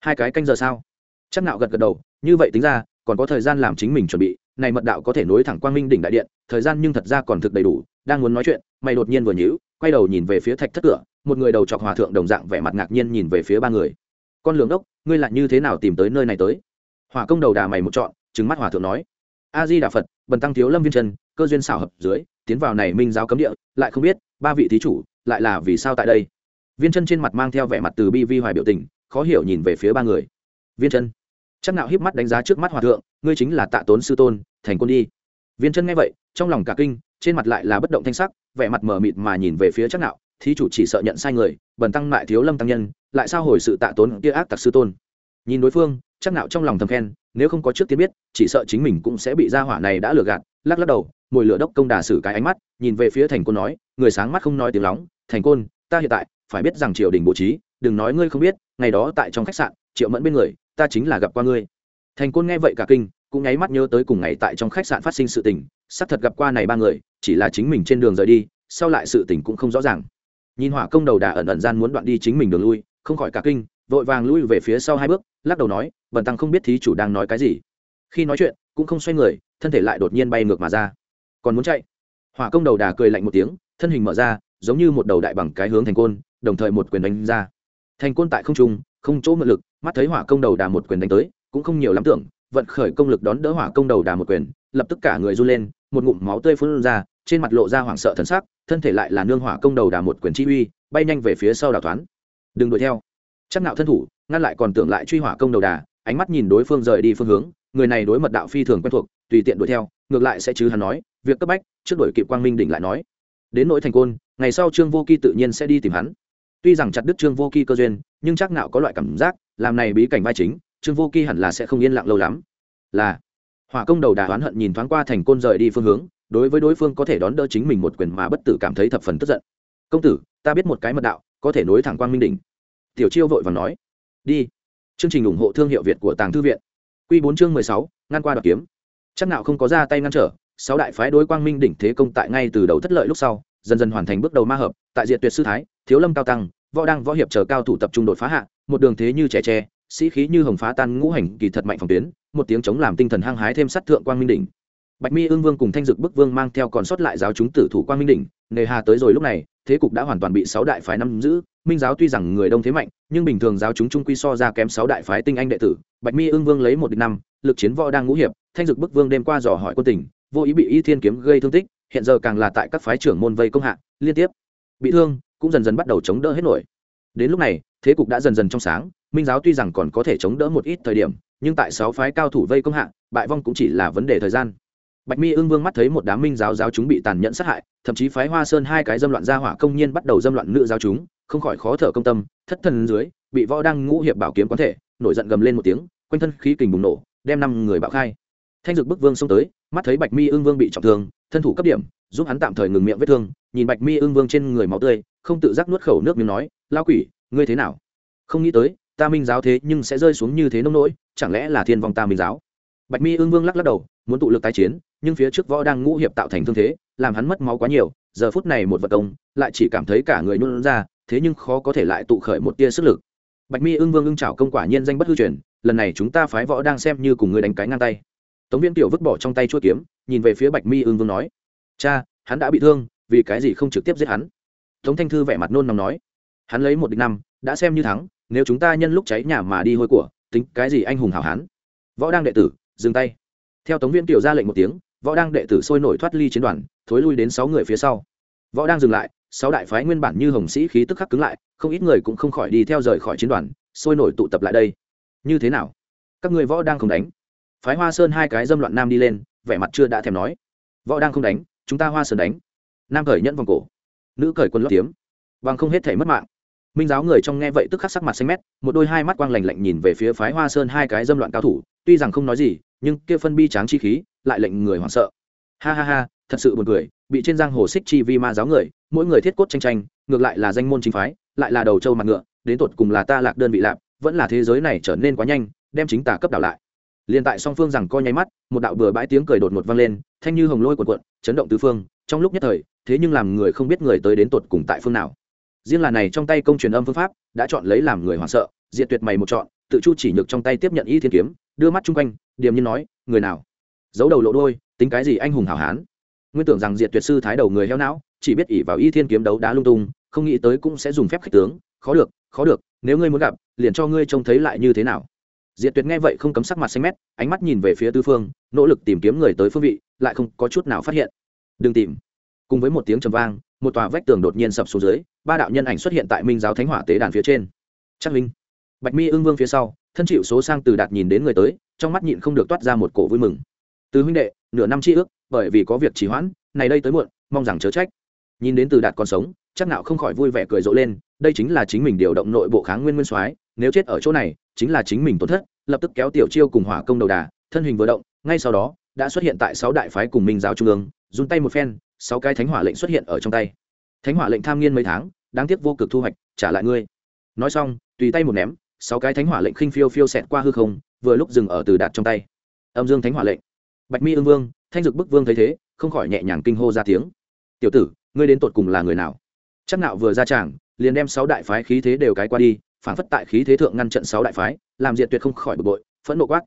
Hai cái canh giờ sao? Chắc nạo gật gật đầu, như vậy tính ra, còn có thời gian làm chính mình chuẩn bị, này mật đạo có thể nối thẳng quang minh đỉnh đại điện, thời gian nhưng thật ra còn thực đầy đủ, đang muốn nói chuyện, mày đột nhiên vừa nhíu, quay đầu nhìn về phía thạch thất cửa, một người đầu chọc hòa thượng đồng dạng vẻ mặt ngạc nhiên nhìn về phía ba người. Con lường đốc, ngươi lại như thế nào tìm tới nơi này tới? Hỏa công đầu đà mày một chọn trừng mắt hòa thượng nói, a di đà phật, bần tăng thiếu lâm viên trần cơ duyên xảo hợp dưới, tiến vào này minh giáo cấm địa, lại không biết, ba vị thí chủ, lại là vì sao tại đây? Viên chân trên mặt mang theo vẻ mặt từ bi vi hoài biểu tình, khó hiểu nhìn về phía ba người. Viên chân. Chắc nạo híp mắt đánh giá trước mắt hòa thượng, ngươi chính là tạ tốn sư tôn, thành quân đi. Viên chân nghe vậy, trong lòng cả kinh, trên mặt lại là bất động thanh sắc, vẻ mặt mờ mịt mà nhìn về phía chắc nạo thí chủ chỉ sợ nhận sai người, bần tăng lại thiếu lâm tăng nhân, lại sao hồi sự tạ tốn kia ác tặc sư tôn? Nhìn đối phương, chắc nạo trong lòng thầm khen nếu không có trước tiên biết, chỉ sợ chính mình cũng sẽ bị gia hỏa này đã lừa gạt. Lắc lắc đầu mồi lửa đốc công đà xử cái ánh mắt, nhìn về phía thành côn nói, người sáng mắt không nói tiếng lóng, thành côn, ta hiện tại phải biết rằng triều đình bố trí, đừng nói ngươi không biết, ngày đó tại trong khách sạn, triệu mẫn bên người, ta chính là gặp qua ngươi. Thành côn nghe vậy cả kinh, cũng nháy mắt nhớ tới cùng ngày tại trong khách sạn phát sinh sự tình, xác thật gặp qua này ba người, chỉ là chính mình trên đường rời đi, sau lại sự tình cũng không rõ ràng. Nhìn hỏa công đầu đà ẩn ẩn gian muốn đoạn đi chính mình đường lui, không khỏi cả kinh vội vàng lui về phía sau hai bước, lắc đầu nói, bần tăng không biết thí chủ đang nói cái gì. Khi nói chuyện, cũng không xoay người, thân thể lại đột nhiên bay ngược mà ra. Còn muốn chạy? Hỏa công đầu đà cười lạnh một tiếng, thân hình mở ra, giống như một đầu đại bằng cái hướng thành côn, đồng thời một quyền đánh ra. Thành côn tại không trung, không chỗ mượn lực, mắt thấy hỏa công đầu đà một quyền đánh tới, cũng không nhiều lắm tưởng, vận khởi công lực đón đỡ hỏa công đầu đà một quyền, lập tức cả người run lên, một ngụm máu tươi phun ra, trên mặt lộ ra hoảng sợ thần sắc, thân thể lại là nương hỏa công đầu đà một quyền chi uy, bay nhanh về phía sau đào thoán. Đừng đuổi theo chắc nạo thân thủ, ngăn lại còn tưởng lại truy hỏa công đầu đà, ánh mắt nhìn đối phương rời đi phương hướng, người này đối mật đạo phi thường quen thuộc, tùy tiện đuổi theo, ngược lại sẽ chứ hắn nói, việc cấp bách, trước đuổi kịp quang minh đỉnh lại nói. Đến nỗi thành côn, ngày sau trương vô kỳ tự nhiên sẽ đi tìm hắn. Tuy rằng chặt đứt trương vô kỳ cơ duyên, nhưng chắc nạo có loại cảm giác, làm này bí cảnh vai chính, trương vô kỳ hẳn là sẽ không yên lặng lâu lắm. Là, hỏa công đầu đà oán hận nhìn thoáng qua thành côn rời đi phương hướng, đối với đối phương có thể đón đỡ chính mình một quyền mà bất tử cảm thấy thập phần tức giận. Công tử, ta biết một cái mật đạo, có thể nối thẳng quang minh đỉnh tiểu chiêu vội vàng nói, đi. Chương trình ủng hộ thương hiệu việt của tàng thư viện. Q bốn chương mười sáu, ngăn qua đoạt kiếm. Chắc nào không có ra tay ngăn trở, sáu đại phái đối quang minh đỉnh thế công tại ngay từ đầu thất lợi lúc sau, dần dần hoàn thành bước đầu ma hợp, tại diện tuyệt sư thái, thiếu lâm cao tăng, võ đăng võ hiệp chờ cao thủ tập trung đột phá hạ, một đường thế như trẻ tre, sĩ khí như hồng phá tan ngũ hành kỳ thật mạnh phòng tuyến, một tiếng chống làm tinh thần hăng hái thêm sát thượng quang minh đỉnh. Bạch mi ương vương cùng thanh dực bức vương mang theo còn sót lại giáo chúng tử thủ quang minh đỉnh, nghề hà tới rồi lúc này, thế cục đã hoàn toàn bị sáu đại phái nắm giữ minh giáo tuy rằng người đông thế mạnh, nhưng bình thường giáo chúng trung quy so ra kém sáu đại phái tinh anh đệ tử, bạch mi ương vương lấy một địch năm, lực chiến võ đang ngũ hiệp, thanh dực bức vương đêm qua dò hỏi quân tình, vô ý bị y thiên kiếm gây thương tích, hiện giờ càng là tại các phái trưởng môn vây công hạ, liên tiếp bị thương, cũng dần dần bắt đầu chống đỡ hết nổi. Đến lúc này, thế cục đã dần dần trong sáng, minh giáo tuy rằng còn có thể chống đỡ một ít thời điểm, nhưng tại sáu phái cao thủ vây công hạ, bại vong cũng chỉ là vấn đề thời gian. Bạch mi ưng vương mắt thấy một đám minh giáo giáo chúng bị tàn nhẫn sát hại, thậm chí phái hoa sơn hai cái dâm loạn gia hỏa công nhiên bắt đầu dâm loạn nữ giáo chúng không khỏi khó thở công tâm, thất thần dưới, bị võ đăng ngũ hiệp bảo kiếm quán thể, nổi giận gầm lên một tiếng, quanh thân khí kình bùng nổ, đem năm người bạo khai. Thanh dực bức vương xông tới, mắt thấy bạch mi ưng vương bị trọng thương, thân thủ cấp điểm, giúp hắn tạm thời ngừng miệng vết thương, nhìn bạch mi ưng vương trên người máu tươi, không tự giác nuốt khẩu nước miếng nói lao quỷ, ngươi thế nào? Không nghĩ tới, ta minh giáo thế nhưng sẽ rơi xuống như thế nông nỗi, chẳng lẽ là thiên vong ta minh giáo? Bạch mi ưng vương lắc lắc đầu, muốn tụ lực tái chiến, nhưng phía trước võ đang ngũ hiệp tạo thành thương thế, làm hắn mất máu quá nhiều, giờ phút này một vật công, lại chỉ cảm thấy cả người nôn ra thế nhưng khó có thể lại tụ khởi một tia sức lực. Bạch mi ưng vương ưng trảo công quả nhiên danh bất hư truyền, lần này chúng ta phái võ đang xem như cùng người đánh cái ngang tay. Tống viên tiểu vứt bỏ trong tay chuỗi kiếm, nhìn về phía bạch mi ưng vương nói, cha, hắn đã bị thương, vì cái gì không trực tiếp giết hắn? Tống thanh thư vẻ mặt nôn nóng nói, hắn lấy một địch năm, đã xem như thắng, nếu chúng ta nhân lúc cháy nhà mà đi hôi của, tính cái gì anh hùng hảo hán? Võ đang đệ tử, dừng tay. Theo tống viên tiểu ra lệnh một tiếng, võ đang đệ tử sôi nổi thoát ly chiến đoàn, thối lui đến sáu người phía sau. Võ đang dừng lại sáu đại phái nguyên bản như hồng sĩ khí tức khắc cứng lại, không ít người cũng không khỏi đi theo rời khỏi chiến đoàn, sôi nổi tụ tập lại đây. Như thế nào? Các người võ đang không đánh. Phái hoa sơn hai cái dâm loạn nam đi lên, vẻ mặt chưa đã thèm nói. Võ đang không đánh, chúng ta hoa sơn đánh. Nam cởi nhẫn vòng cổ, nữ cởi quân lót tiếm bằng không hết thể mất mạng. Minh giáo người trong nghe vậy tức khắc sắc mặt xanh mét, một đôi hai mắt quang lạnh lạnh nhìn về phía phái hoa sơn hai cái dâm loạn cao thủ, tuy rằng không nói gì, nhưng kia phân bi tráng chi khí, lại lệnh người hoảng sợ. Ha ha ha, thật sự buồn cười bị trên giang hồ xích chi vi ma giáo người, mỗi người thiết cốt tranh tranh, ngược lại là danh môn chính phái, lại là đầu trâu mặt ngựa, đến tột cùng là ta lạc đơn vị lạp vẫn là thế giới này trở nên quá nhanh, đem chính tà cấp đảo lại. Liền tại song phương rằng co nháy mắt, một đạo bừa bãi tiếng cười đột ngột vang lên, thanh như hồng lôi cuộn cuộn, chấn động tứ phương, trong lúc nhất thời, thế nhưng làm người không biết người tới đến tột cùng tại phương nào. Riêng là này trong tay công truyền âm phương pháp, đã chọn lấy làm người hoảng sợ diện tuyệt mày một chọn, tự chu chỉ nhược trong tay tiếp nhận y thiên kiếm, đưa mắt chung quanh, điềm nhiên nói, người nào? Giấu đầu lộ đôi tính cái gì anh hùng hảo hán? Nguyên tưởng rằng diệt tuyệt sư thái đầu người heo não, chỉ biết ỉ vào y thiên kiếm đấu đá lung tung, không nghĩ tới cũng sẽ dùng phép khích tướng. Khó được khó được, nếu ngươi muốn gặp, liền cho ngươi trông thấy lại như thế nào. Diệt tuyệt nghe vậy không cấm sắc mặt xanh mét, ánh mắt nhìn về phía tư phương, nỗ lực tìm kiếm người tới phương vị, lại không có chút nào phát hiện. Đừng tìm. Cùng với một tiếng trầm vang, một tòa vách tường đột nhiên sập xuống dưới, ba đạo nhân ảnh xuất hiện tại minh giáo thánh hỏa tế đàn phía trên. Trang minh. Bạch mi ưng vương phía sau, thân chịu số sang từ đạt nhìn đến người tới, trong mắt nhịn không được toát ra một cổ vui mừng từ huynh đệ, nửa năm chi ước, bởi vì có việc trì hoãn, này đây tới muộn, mong rằng chớ trách. Nhìn đến từ đạt còn sống, chắc nào không khỏi vui vẻ cười rộ lên, đây chính là chính mình điều động nội bộ kháng nguyên nguyên soái, nếu chết ở chỗ này, chính là chính mình tổn thất, lập tức kéo tiểu chiêu cùng hỏa công đầu đà, thân hình vừa động, ngay sau đó, đã xuất hiện tại sáu đại phái cùng minh giáo trung ương, run tay một phen, sáu cái thánh hỏa lệnh xuất hiện ở trong tay. Thánh hỏa lệnh tham nghiên mấy tháng, đáng tiếc vô cực thu hoạch, trả lại ngươi. Nói xong, tùy tay một ném, sáu cái thánh hỏa lệnh khinh phiêu phiêu xẹt qua hư không, vừa lúc dừng ở từ đạt trong tay. Âm dương thánh hỏa lệnh bạch mi ương vương, thanh dực bức vương thấy thế, không khỏi nhẹ nhàng kinh hô ra tiếng. Tiểu tử, ngươi đến tột cùng là người nào? Chắc nạo vừa ra tràng, liền đem sáu đại phái khí thế đều cái qua đi, phản phất tại khí thế thượng ngăn trận sáu đại phái, làm diệt tuyệt không khỏi bực bội, phẫn nộ quát.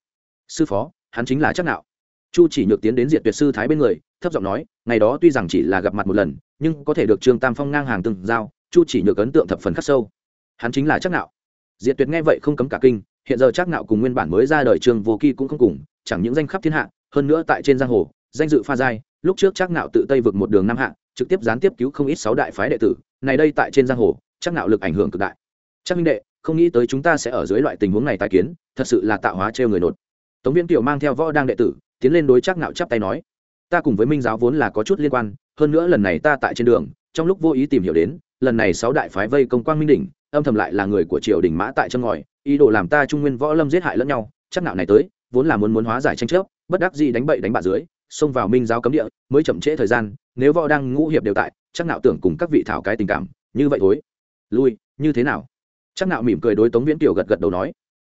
Sư phó, hắn chính là chắc nạo. Chu chỉ nhược tiến đến diệt tuyệt sư thái bên người, thấp giọng nói, ngày đó tuy rằng chỉ là gặp mặt một lần, nhưng có thể được trương tam phong ngang hàng từng giao, chu chỉ nhược ấn tượng thập phần khắc sâu. Hắn chính là chắc nạo. Diệt tuyệt nghe vậy không cấm cả kinh, hiện giờ chắc nạo cùng nguyên bản mới ra đời trương vô kỳ cũng không cùng, chẳng những danh khắp thiên hạ hơn nữa tại trên giang hồ, danh dự pha giai, lúc trước chắc nạo tự tây vực một đường năm hạ, trực tiếp gián tiếp cứu không ít sáu đại phái đệ tử, này đây tại trên giang hồ chắc nạo lực ảnh hưởng cực đại. Chắc minh đệ, không nghĩ tới chúng ta sẽ ở dưới loại tình huống này tái kiến, thật sự là tạo hóa treo người nột. Tống viễn kiều mang theo võ đang đệ tử, tiến lên đối chắc nạo chắp tay nói, ta cùng với minh giáo vốn là có chút liên quan, hơn nữa lần này ta tại trên đường, trong lúc vô ý tìm hiểu đến, lần này sáu đại phái vây công quang minh đỉnh, âm thầm lại là người của triều đình mã tại chân ngòi, ý đồ làm ta trung nguyên võ lâm giết hại lẫn nhau chắc nạo này tới, vốn là muốn muốn hóa giải tranh chấp bất đắc dĩ đánh bậy đánh bạ dưới, xông vào minh giáo cấm địa, mới chậm trễ thời gian, nếu võ đang ngũ hiệp đều tại, chắc nạo tưởng cùng các vị thảo cái tình cảm, như vậy thôi. Lui, như thế nào? Chắc nạo mỉm cười đối tống viễn tiểu gật gật đầu nói.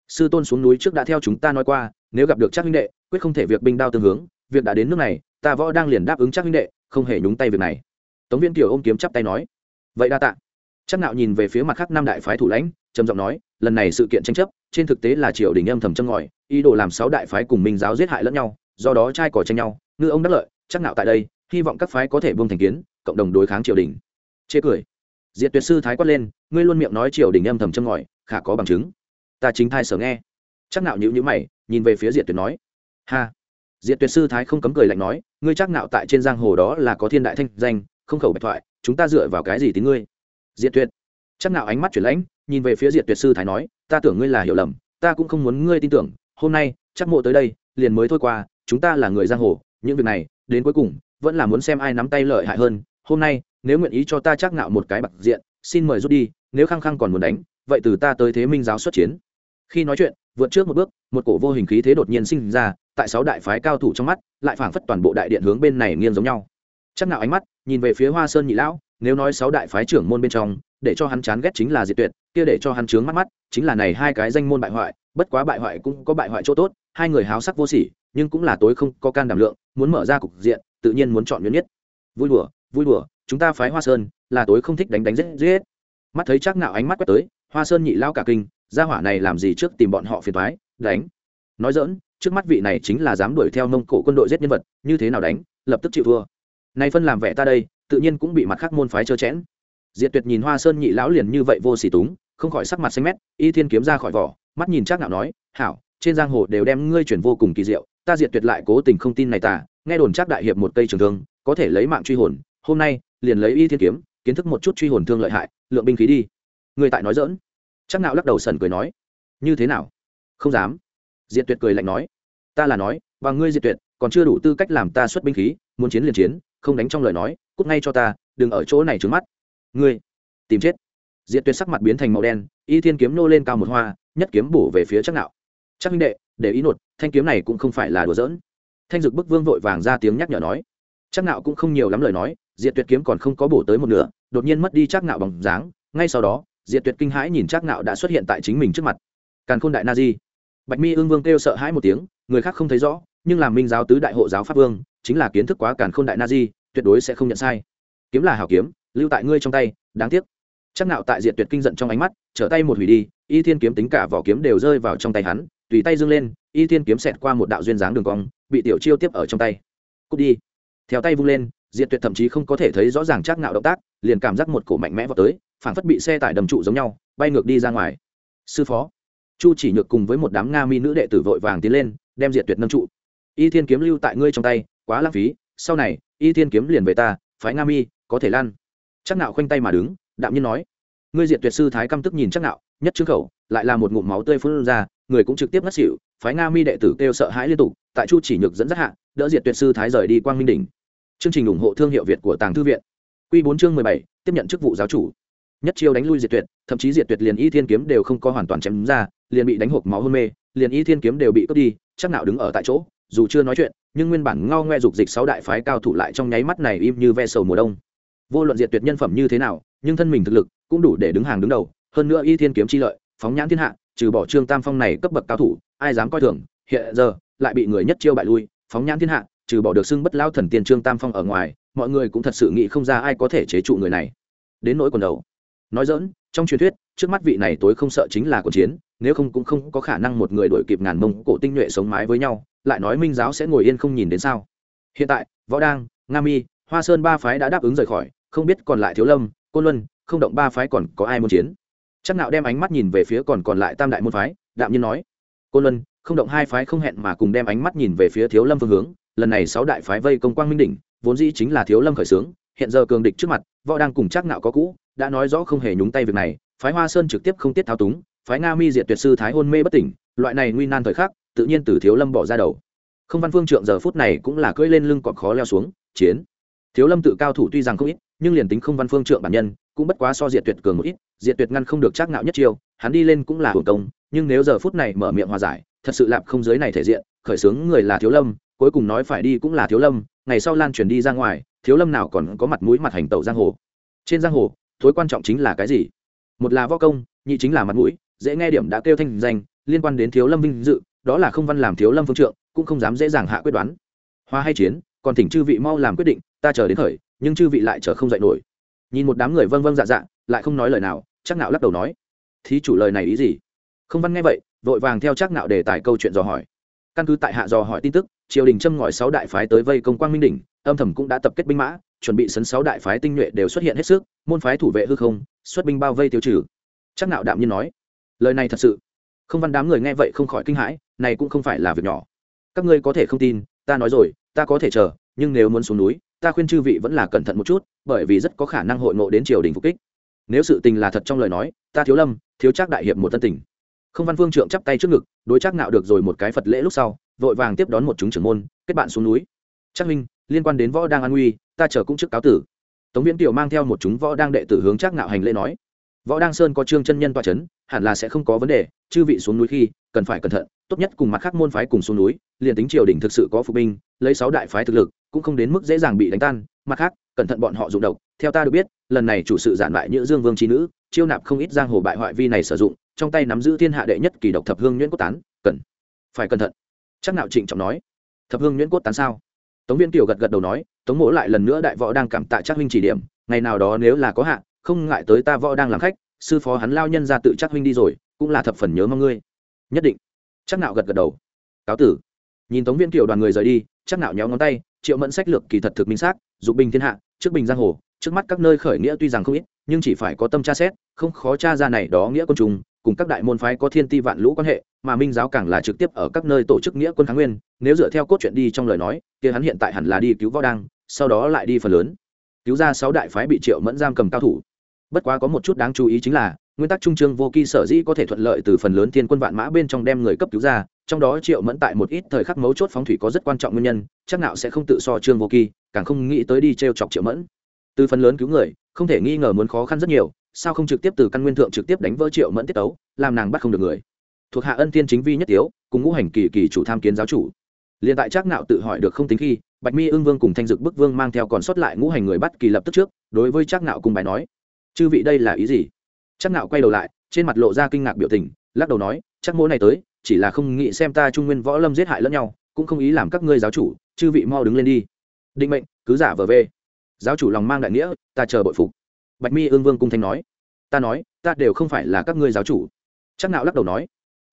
Sư tôn xuống núi trước đã theo chúng ta nói qua, nếu gặp được chắc huynh đệ, quyết không thể việc binh đao tương hướng, việc đã đến nước này, ta võ đang liền đáp ứng chắc huynh đệ, không hề nhúng tay việc này. Tống viễn tiểu ôm kiếm chắp tay nói. Vậy đa tạ. Chắc nạo nhìn về phía mặt khác năm đại phái thủ lãnh, trầm giọng nói, lần này sự kiện tranh chấp, trên thực tế là triều đình âm thầm châm ngòi ý đồ làm sáu đại phái cùng minh giáo giết hại lẫn nhau, do đó trai cỏ tranh nhau, ngư ông đắc lợi, chắc nạo tại đây, hy vọng các phái có thể buông thành kiến, cộng đồng đối kháng triều đình. Chê cười. Diệt tuyệt sư thái quát lên, ngươi luôn miệng nói triều đình âm thầm châm ngòi, khả có bằng chứng. Ta chính thai sở nghe. Chắc nạo nhíu nhíu mày, nhìn về phía diệt tuyệt nói. Ha. Diệt tuyệt sư thái không cấm cười lạnh nói, ngươi chắc nạo tại trên giang hồ đó là có thiên đại thanh danh, không khẩu bạch thoại, chúng ta dựa vào cái gì tín ngươi? Diệt tuyệt. Chắc nạo ánh mắt chuyển lãnh, nhìn về phía diệt tuyệt sư thái nói, ta tưởng ngươi là hiểu lầm, ta cũng không muốn ngươi tin tưởng hôm nay, chắc mộ tới đây, liền mới thôi qua, chúng ta là người giang hồ, những việc này, đến cuối cùng, vẫn là muốn xem ai nắm tay lợi hại hơn. Hôm nay, nếu nguyện ý cho ta chắc nạo một cái bạc diện, xin mời rút đi, nếu khăng khăng còn muốn đánh, vậy từ ta tới thế minh giáo xuất chiến. Khi nói chuyện, vượt trước một bước, một cổ vô hình khí thế đột nhiên sinh ra, tại sáu đại phái cao thủ trong mắt, lại phảng phất toàn bộ đại điện hướng bên này nghiêng giống nhau. Chắc nạo ánh mắt, nhìn về phía hoa sơn nhị lão, nếu nói sáu đại phái trưởng môn bên trong, để cho hắn chán ghét chính là diệt tuyệt, kia để cho hắn trướng mắt mắt, chính là này hai cái danh môn bại hoại bất quá bại hoại cũng có bại hoại chỗ tốt, hai người háo sắc vô sỉ, nhưng cũng là tối không có can đảm lượng, muốn mở ra cục diện, tự nhiên muốn chọn nhuyễn nhất. Vui đùa vui đùa, chúng ta phái hoa sơn, là tối không thích đánh đánh giết giết. Mắt thấy chắc nạo ánh mắt quét tới, hoa sơn nhị lao cả kinh, gia hỏa này làm gì trước tìm bọn họ phiền toái, đánh. Nói dỡn trước mắt vị này chính là dám đuổi theo mông cổ quân đội giết nhân vật, như thế nào đánh, lập tức chịu thua. Nay phân làm vẻ ta đây, tự nhiên cũng bị mặt khác môn phái trơ chẽn. Diệt tuyệt nhìn hoa sơn nhị lão liền như vậy vô sỉ túng, không khỏi sắc mặt xanh mét, y thiên kiếm ra khỏi vỏ mắt nhìn chắc nạo nói, hảo, trên giang hồ đều đem ngươi chuyển vô cùng kỳ diệu, ta diệt tuyệt lại cố tình không tin này ta, nghe đồn chắc đại hiệp một cây trường thương, có thể lấy mạng truy hồn, hôm nay, liền lấy y thiên kiếm, kiến thức một chút truy hồn thương lợi hại, lượng binh khí đi. Người tại nói dỡn chắc nạo lắc đầu sần cười nói, như thế nào? Không dám. Diệt tuyệt cười lạnh nói, ta là nói và ngươi diệt tuyệt, còn chưa đủ tư cách làm ta xuất binh khí, muốn chiến liền chiến, không đánh trong lời nói, cút ngay cho ta, đừng ở chỗ này trướng mắt. Ngươi, tìm chết diệt tuyệt sắc mặt biến thành màu đen, y thiên kiếm nô lên cao một hoa, nhất kiếm bổ về phía chắc nạo. Chắc minh đệ, để ý nột, thanh kiếm này cũng không phải là đùa giỡn. Thanh dực bức vương vội vàng ra tiếng nhắc nhở nói. Chắc nạo cũng không nhiều lắm lời nói, diệt tuyệt kiếm còn không có bổ tới một nửa, đột nhiên mất đi chắc nạo bằng dáng, ngay sau đó, diệt tuyệt kinh hãi nhìn chắc nạo đã xuất hiện tại chính mình trước mặt. Càn khôn đại na di. Bạch mi ương vương kêu sợ hãi một tiếng, người khác không thấy rõ, nhưng làm minh giáo tứ đại hộ giáo pháp vương, chính là kiến thức quá càn khôn đại na di, tuyệt đối sẽ không nhận sai. Kiếm là hảo kiếm, lưu tại ngươi trong tay, đáng tiếc chắc nạo tại diệt tuyệt kinh giận trong ánh mắt, trở tay một hủy đi, y thiên kiếm tính cả vỏ kiếm đều rơi vào trong tay hắn, tùy tay dương lên, y thiên kiếm xẹt qua một đạo duyên dáng đường cong, bị tiểu chiêu tiếp ở trong tay. Cút đi. Theo tay vung lên, diệt tuyệt thậm chí không có thể thấy rõ ràng chắc nạo động tác, liền cảm giác một cổ mạnh mẽ vào tới phản phất bị xe tải đầm trụ giống nhau, bay ngược đi ra ngoài. Sư phó. Chu chỉ nhược cùng với một đám nga mi nữ đệ tử vội vàng tiến lên, đem diệt tuyệt nâng trụ. Y thiên kiếm lưu tại ngươi trong tay, quá lãng phí, sau này, y thiên kiếm liền về ta, phái nga mi, có thể lan. Chắc nạo khoanh tay mà đứng đạm nhiên nói, ngươi diệt tuyệt sư thái căm tức nhìn chắc nạo, nhất trương khẩu, lại là một ngụm máu tươi phun ra, người cũng trực tiếp ngất xỉu, phái nga mi đệ tử kêu sợ hãi liên tục, tại chu chỉ nhược dẫn dắt hạ, đỡ diệt tuyệt sư thái rời đi quang minh đỉnh. Chương trình ủng hộ thương hiệu việt của tàng thư viện. Quy bốn chương mười bảy, tiếp nhận chức vụ giáo chủ. Nhất chiêu đánh lui diệt tuyệt, thậm chí diệt tuyệt liền y thiên kiếm đều không có hoàn toàn chém ra, liền bị đánh hộp máu hôn mê, liền y thiên kiếm đều bị cướp đi, chắc nạo đứng ở tại chỗ, dù chưa nói chuyện, nhưng nguyên bản ngao ngoe dục dịch sáu đại phái cao thủ lại trong nháy mắt này im như ve sầu mùa đông. Vô luận diệt tuyệt nhân phẩm như thế nào nhưng thân mình thực lực cũng đủ để đứng hàng đứng đầu. Hơn nữa y thiên kiếm chi lợi, phóng nhãn thiên hạ, trừ bỏ trương tam phong này cấp bậc cao thủ, ai dám coi thường, hiện giờ lại bị người nhất chiêu bại lui, phóng nhãn thiên hạ, trừ bỏ được xưng bất lao thần tiên trương tam phong ở ngoài, mọi người cũng thật sự nghĩ không ra ai có thể chế trụ người này. Đến nỗi quần đầu. Nói dỡn trong truyền thuyết, trước mắt vị này tối không sợ chính là cuộc chiến, nếu không cũng không có khả năng một người đổi kịp ngàn mông cổ tinh nhuệ sống mái với nhau, lại nói minh giáo sẽ ngồi yên không nhìn đến sao. Hiện tại, võ đang, nga mi, hoa sơn ba phái đã đáp ứng rời khỏi, không biết còn lại thiếu lâm côn luân không động ba phái còn có ai muốn chiến? Chắc nạo đem ánh mắt nhìn về phía còn còn lại tam đại môn phái đạm nhiên nói. Côn luân không động hai phái không hẹn mà cùng đem ánh mắt nhìn về phía thiếu lâm phương hướng. Lần này sáu đại phái vây công quang minh đỉnh vốn dĩ chính là thiếu lâm khởi sướng, hiện giờ cường địch trước mặt võ đang cùng chắc nạo có cũ đã nói rõ không hề nhúng tay việc này. Phái hoa sơn trực tiếp không tiết thao túng phái nga mi diệt tuyệt sư thái hôn mê bất tỉnh loại này nguy nan thời khắc tự nhiên từ thiếu lâm bỏ ra đầu. Không văn phương trượng giờ phút này cũng là cưỡi lên lưng cọp khó leo xuống chiến. Thiếu lâm tự cao thủ tuy rằng không ít nhưng liền tính không văn phương trượng bản nhân, cũng bất quá so diệt tuyệt cường một ít, diệt tuyệt ngăn không được trác ngạo nhất chiêu, hắn đi lên cũng là hưởng công, nhưng nếu giờ phút này mở miệng hòa giải, thật sự lạp không giới này thể diện, khởi xướng người là thiếu lâm, cuối cùng nói phải đi cũng là thiếu lâm, ngày sau lan truyền đi ra ngoài, thiếu lâm nào còn có mặt mũi mặt hành tẩu giang hồ. Trên giang hồ, thối quan trọng chính là cái gì? Một là võ công, nhị chính là mặt mũi, dễ nghe điểm đã kêu thanh danh, liên quan đến thiếu lâm vinh dự, đó là không văn làm thiếu lâm phương trượng, cũng không dám dễ dàng hạ quyết đoán. Hoa hay chiến, còn thỉnh chư vị mau làm quyết định, ta chờ đến thời nhưng chư vị lại chờ không dậy nổi. Nhìn một đám người vâng vâng dạ dạ lại không nói lời nào chắc nạo lắc đầu nói, thí chủ lời này ý gì? Không văn nghe vậy, vội vàng theo chắc nạo đề tài câu chuyện dò hỏi. Căn cứ tại hạ dò hỏi tin tức, triều đình châm ngòi sáu đại phái tới vây công quang minh đỉnh, âm thầm cũng đã tập kết binh mã, chuẩn bị sấn sáu đại phái tinh nhuệ đều xuất hiện hết sức, môn phái thủ vệ hư không, xuất binh bao vây tiêu trừ. Chắc nạo đạm nhiên nói, lời này thật sự. Không văn đám người nghe vậy không khỏi kinh hãi, này cũng không phải là việc nhỏ. Các ngươi có thể không tin, ta nói rồi, ta có thể chờ, nhưng nếu muốn xuống núi ta khuyên chư vị vẫn là cẩn thận một chút, bởi vì rất có khả năng hội ngộ đến triều đình phục kích. Nếu sự tình là thật trong lời nói, ta thiếu lâm, thiếu trác đại hiệp một tân tình. Không văn vương trượng chắp tay trước ngực, đối trác nạo được rồi một cái phật lễ lúc sau, vội vàng tiếp đón một chúng trưởng môn, kết bạn xuống núi. Trác minh liên quan đến võ đang an nguy ta chờ cũng trước cáo tử. Tống viễn tiểu mang theo một chúng võ đang đệ tử hướng trác nạo hành lễ nói. Võ đang sơn có trương chân nhân toa chấn, hẳn là sẽ không có vấn đề, chư vị xuống núi khi, cần phải cẩn thận, tốt nhất cùng mặt khác môn phái cùng xuống núi, liền tính triều đình thực sự có phục binh, lấy sáu đại phái thực lực cũng không đến mức dễ dàng bị đánh tan, mặt khác, cẩn thận bọn họ dụng độc. Theo ta được biết, lần này chủ sự giản bại Nhữ dương vương trí nữ, chiêu nạp không ít giang hồ bại hoại vi này sử dụng, trong tay nắm giữ thiên hạ đệ nhất kỳ độc thập hương nhuyễn cốt tán, cần, phải cẩn thận. Chắc nạo trịnh trọng nói, thập hương nhuyễn cốt tán sao? Tống viên kiều gật gật đầu nói, tống mỗ lại lần nữa đại võ đang cảm tạ chắc huynh chỉ điểm, ngày nào đó nếu là có hạ, không ngại tới ta võ đang làm khách, sư phó hắn lao nhân ra tự chắc huynh đi rồi, cũng là thập phần nhớ mong ngươi. Nhất định. Chắc nạo gật gật đầu. Cáo tử. Nhìn tống viên tiểu đoàn người rời đi chắc nạo nhéo ngón tay triệu mẫn sách lược kỳ thật thực minh xác, dục bình thiên hạ, trước bình giang hồ, trước mắt các nơi khởi nghĩa tuy rằng không ít, nhưng chỉ phải có tâm tra xét, không khó tra ra này đó nghĩa quân trùng cùng các đại môn phái có thiên ti vạn lũ quan hệ, mà minh giáo càng là trực tiếp ở các nơi tổ chức nghĩa quân kháng nguyên, nếu dựa theo cốt truyện đi trong lời nói, kia hắn hiện tại hẳn là đi cứu võ đăng, sau đó lại đi phần lớn. Cứu ra sáu đại phái bị triệu mẫn giam cầm cao thủ. Bất quá có một chút đáng chú ý chính là nguyên tắc trung trương vô kỳ sở dĩ có thể thuận lợi từ phần lớn thiên quân vạn mã bên trong đem người cấp cứu ra, trong đó triệu mẫn tại một ít thời khắc mấu chốt phóng thủy có rất quan trọng nguyên nhân, chắc nào sẽ không tự so trương vô kỳ càng không nghĩ tới đi t r e o chọc triệu mẫn. Từ phần lớn cứu người, không thể nghi ngờ muốn khó khăn rất nhiều, sao không trực tiếp từ căn nguyên thượng trực tiếp đánh vỡ triệu mẫn tiết tấu, làm nàng bắt không được người. Thuộc hạ ân tiên chính vi nhất tiếu, cùng ngũ hành kỳ kỳ chủ tham kiến giáo chủ. Liền tại trác nạo tự hỏi được không tính khi, bạch mi ưng vương cùng thanh dực bức vương mang theo còn sót lại ngũ hành người bắt kỳ lập tức trước, đối với trác nạo cùng bài nói, chư vị đây là ý gì? Chắc nạo quay đầu lại, trên mặt lộ ra kinh ngạc biểu tình, lắc đầu nói, chắc mỗ này tới, chỉ là không nghĩ xem ta trung nguyên võ lâm giết hại lẫn nhau, cũng không ý làm các ngươi giáo chủ, chư vị mau đứng lên đi. Định mệnh, cứ giả vờ về giáo chủ lòng mang đại nghĩa, ta chờ bội phục. Bạch mi ương vương cung thanh nói, ta nói, ta đều không phải là các ngươi giáo chủ. Chắc nạo lắc đầu nói,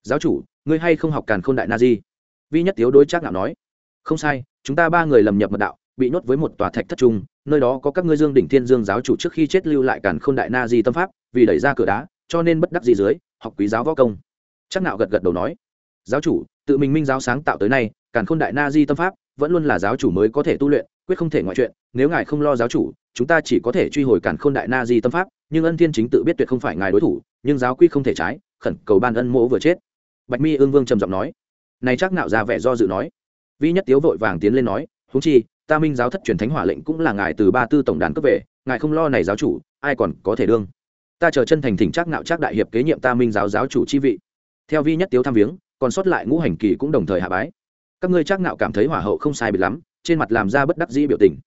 giáo chủ, ngươi hay không học càn khôn đại na di? Vi nhất tiếu đối chắc nạo nói, không sai, chúng ta ba người lầm nhập mật đạo, bị nhốt với một tòa thạch thất trung nơi đó có các ngươi dương đỉnh thiên dương giáo chủ trước khi chết lưu lại càn khôn đại na di tâm pháp, vì đẩy ra cửa đá, cho nên bất đắc gì dưới, học quý giáo võ công. Chắc nạo gật gật đầu nói, giáo chủ, tự mình minh giáo sáng tạo tới nay, càn khôn đại na di tâm pháp vẫn luôn là giáo chủ mới có thể tu luyện, quyết không thể ngoại chuyện, nếu ngài không lo giáo chủ, chúng ta chỉ có thể truy hồi cản khôn đại na di tâm pháp, nhưng ân thiên chính tự biết tuyệt không phải ngài đối thủ, nhưng giáo quy không thể trái, khẩn cầu ban ân mỗ vừa chết. Bạch mi ương vương trầm giọng nói. Này chắc nạo ra vẻ do dự nói. Vi nhất tiếu vội vàng tiến lên nói, huống chi ta minh giáo thất truyền thánh hỏa lệnh cũng là ngài từ ba tư tổng đàn cấp về, ngài không lo này giáo chủ, ai còn có thể đương. Ta chờ chân thành thỉnh trác nạo trác đại hiệp kế nhiệm ta minh giáo giáo chủ chi vị. Theo vi nhất tiếu tham viếng, còn sót lại ngũ hành kỳ cũng đồng thời hạ bái. Các ngươi trác nạo cảm thấy hỏa hậu không sai biệt lắm, trên mặt làm ra bất đắc dĩ biểu tình.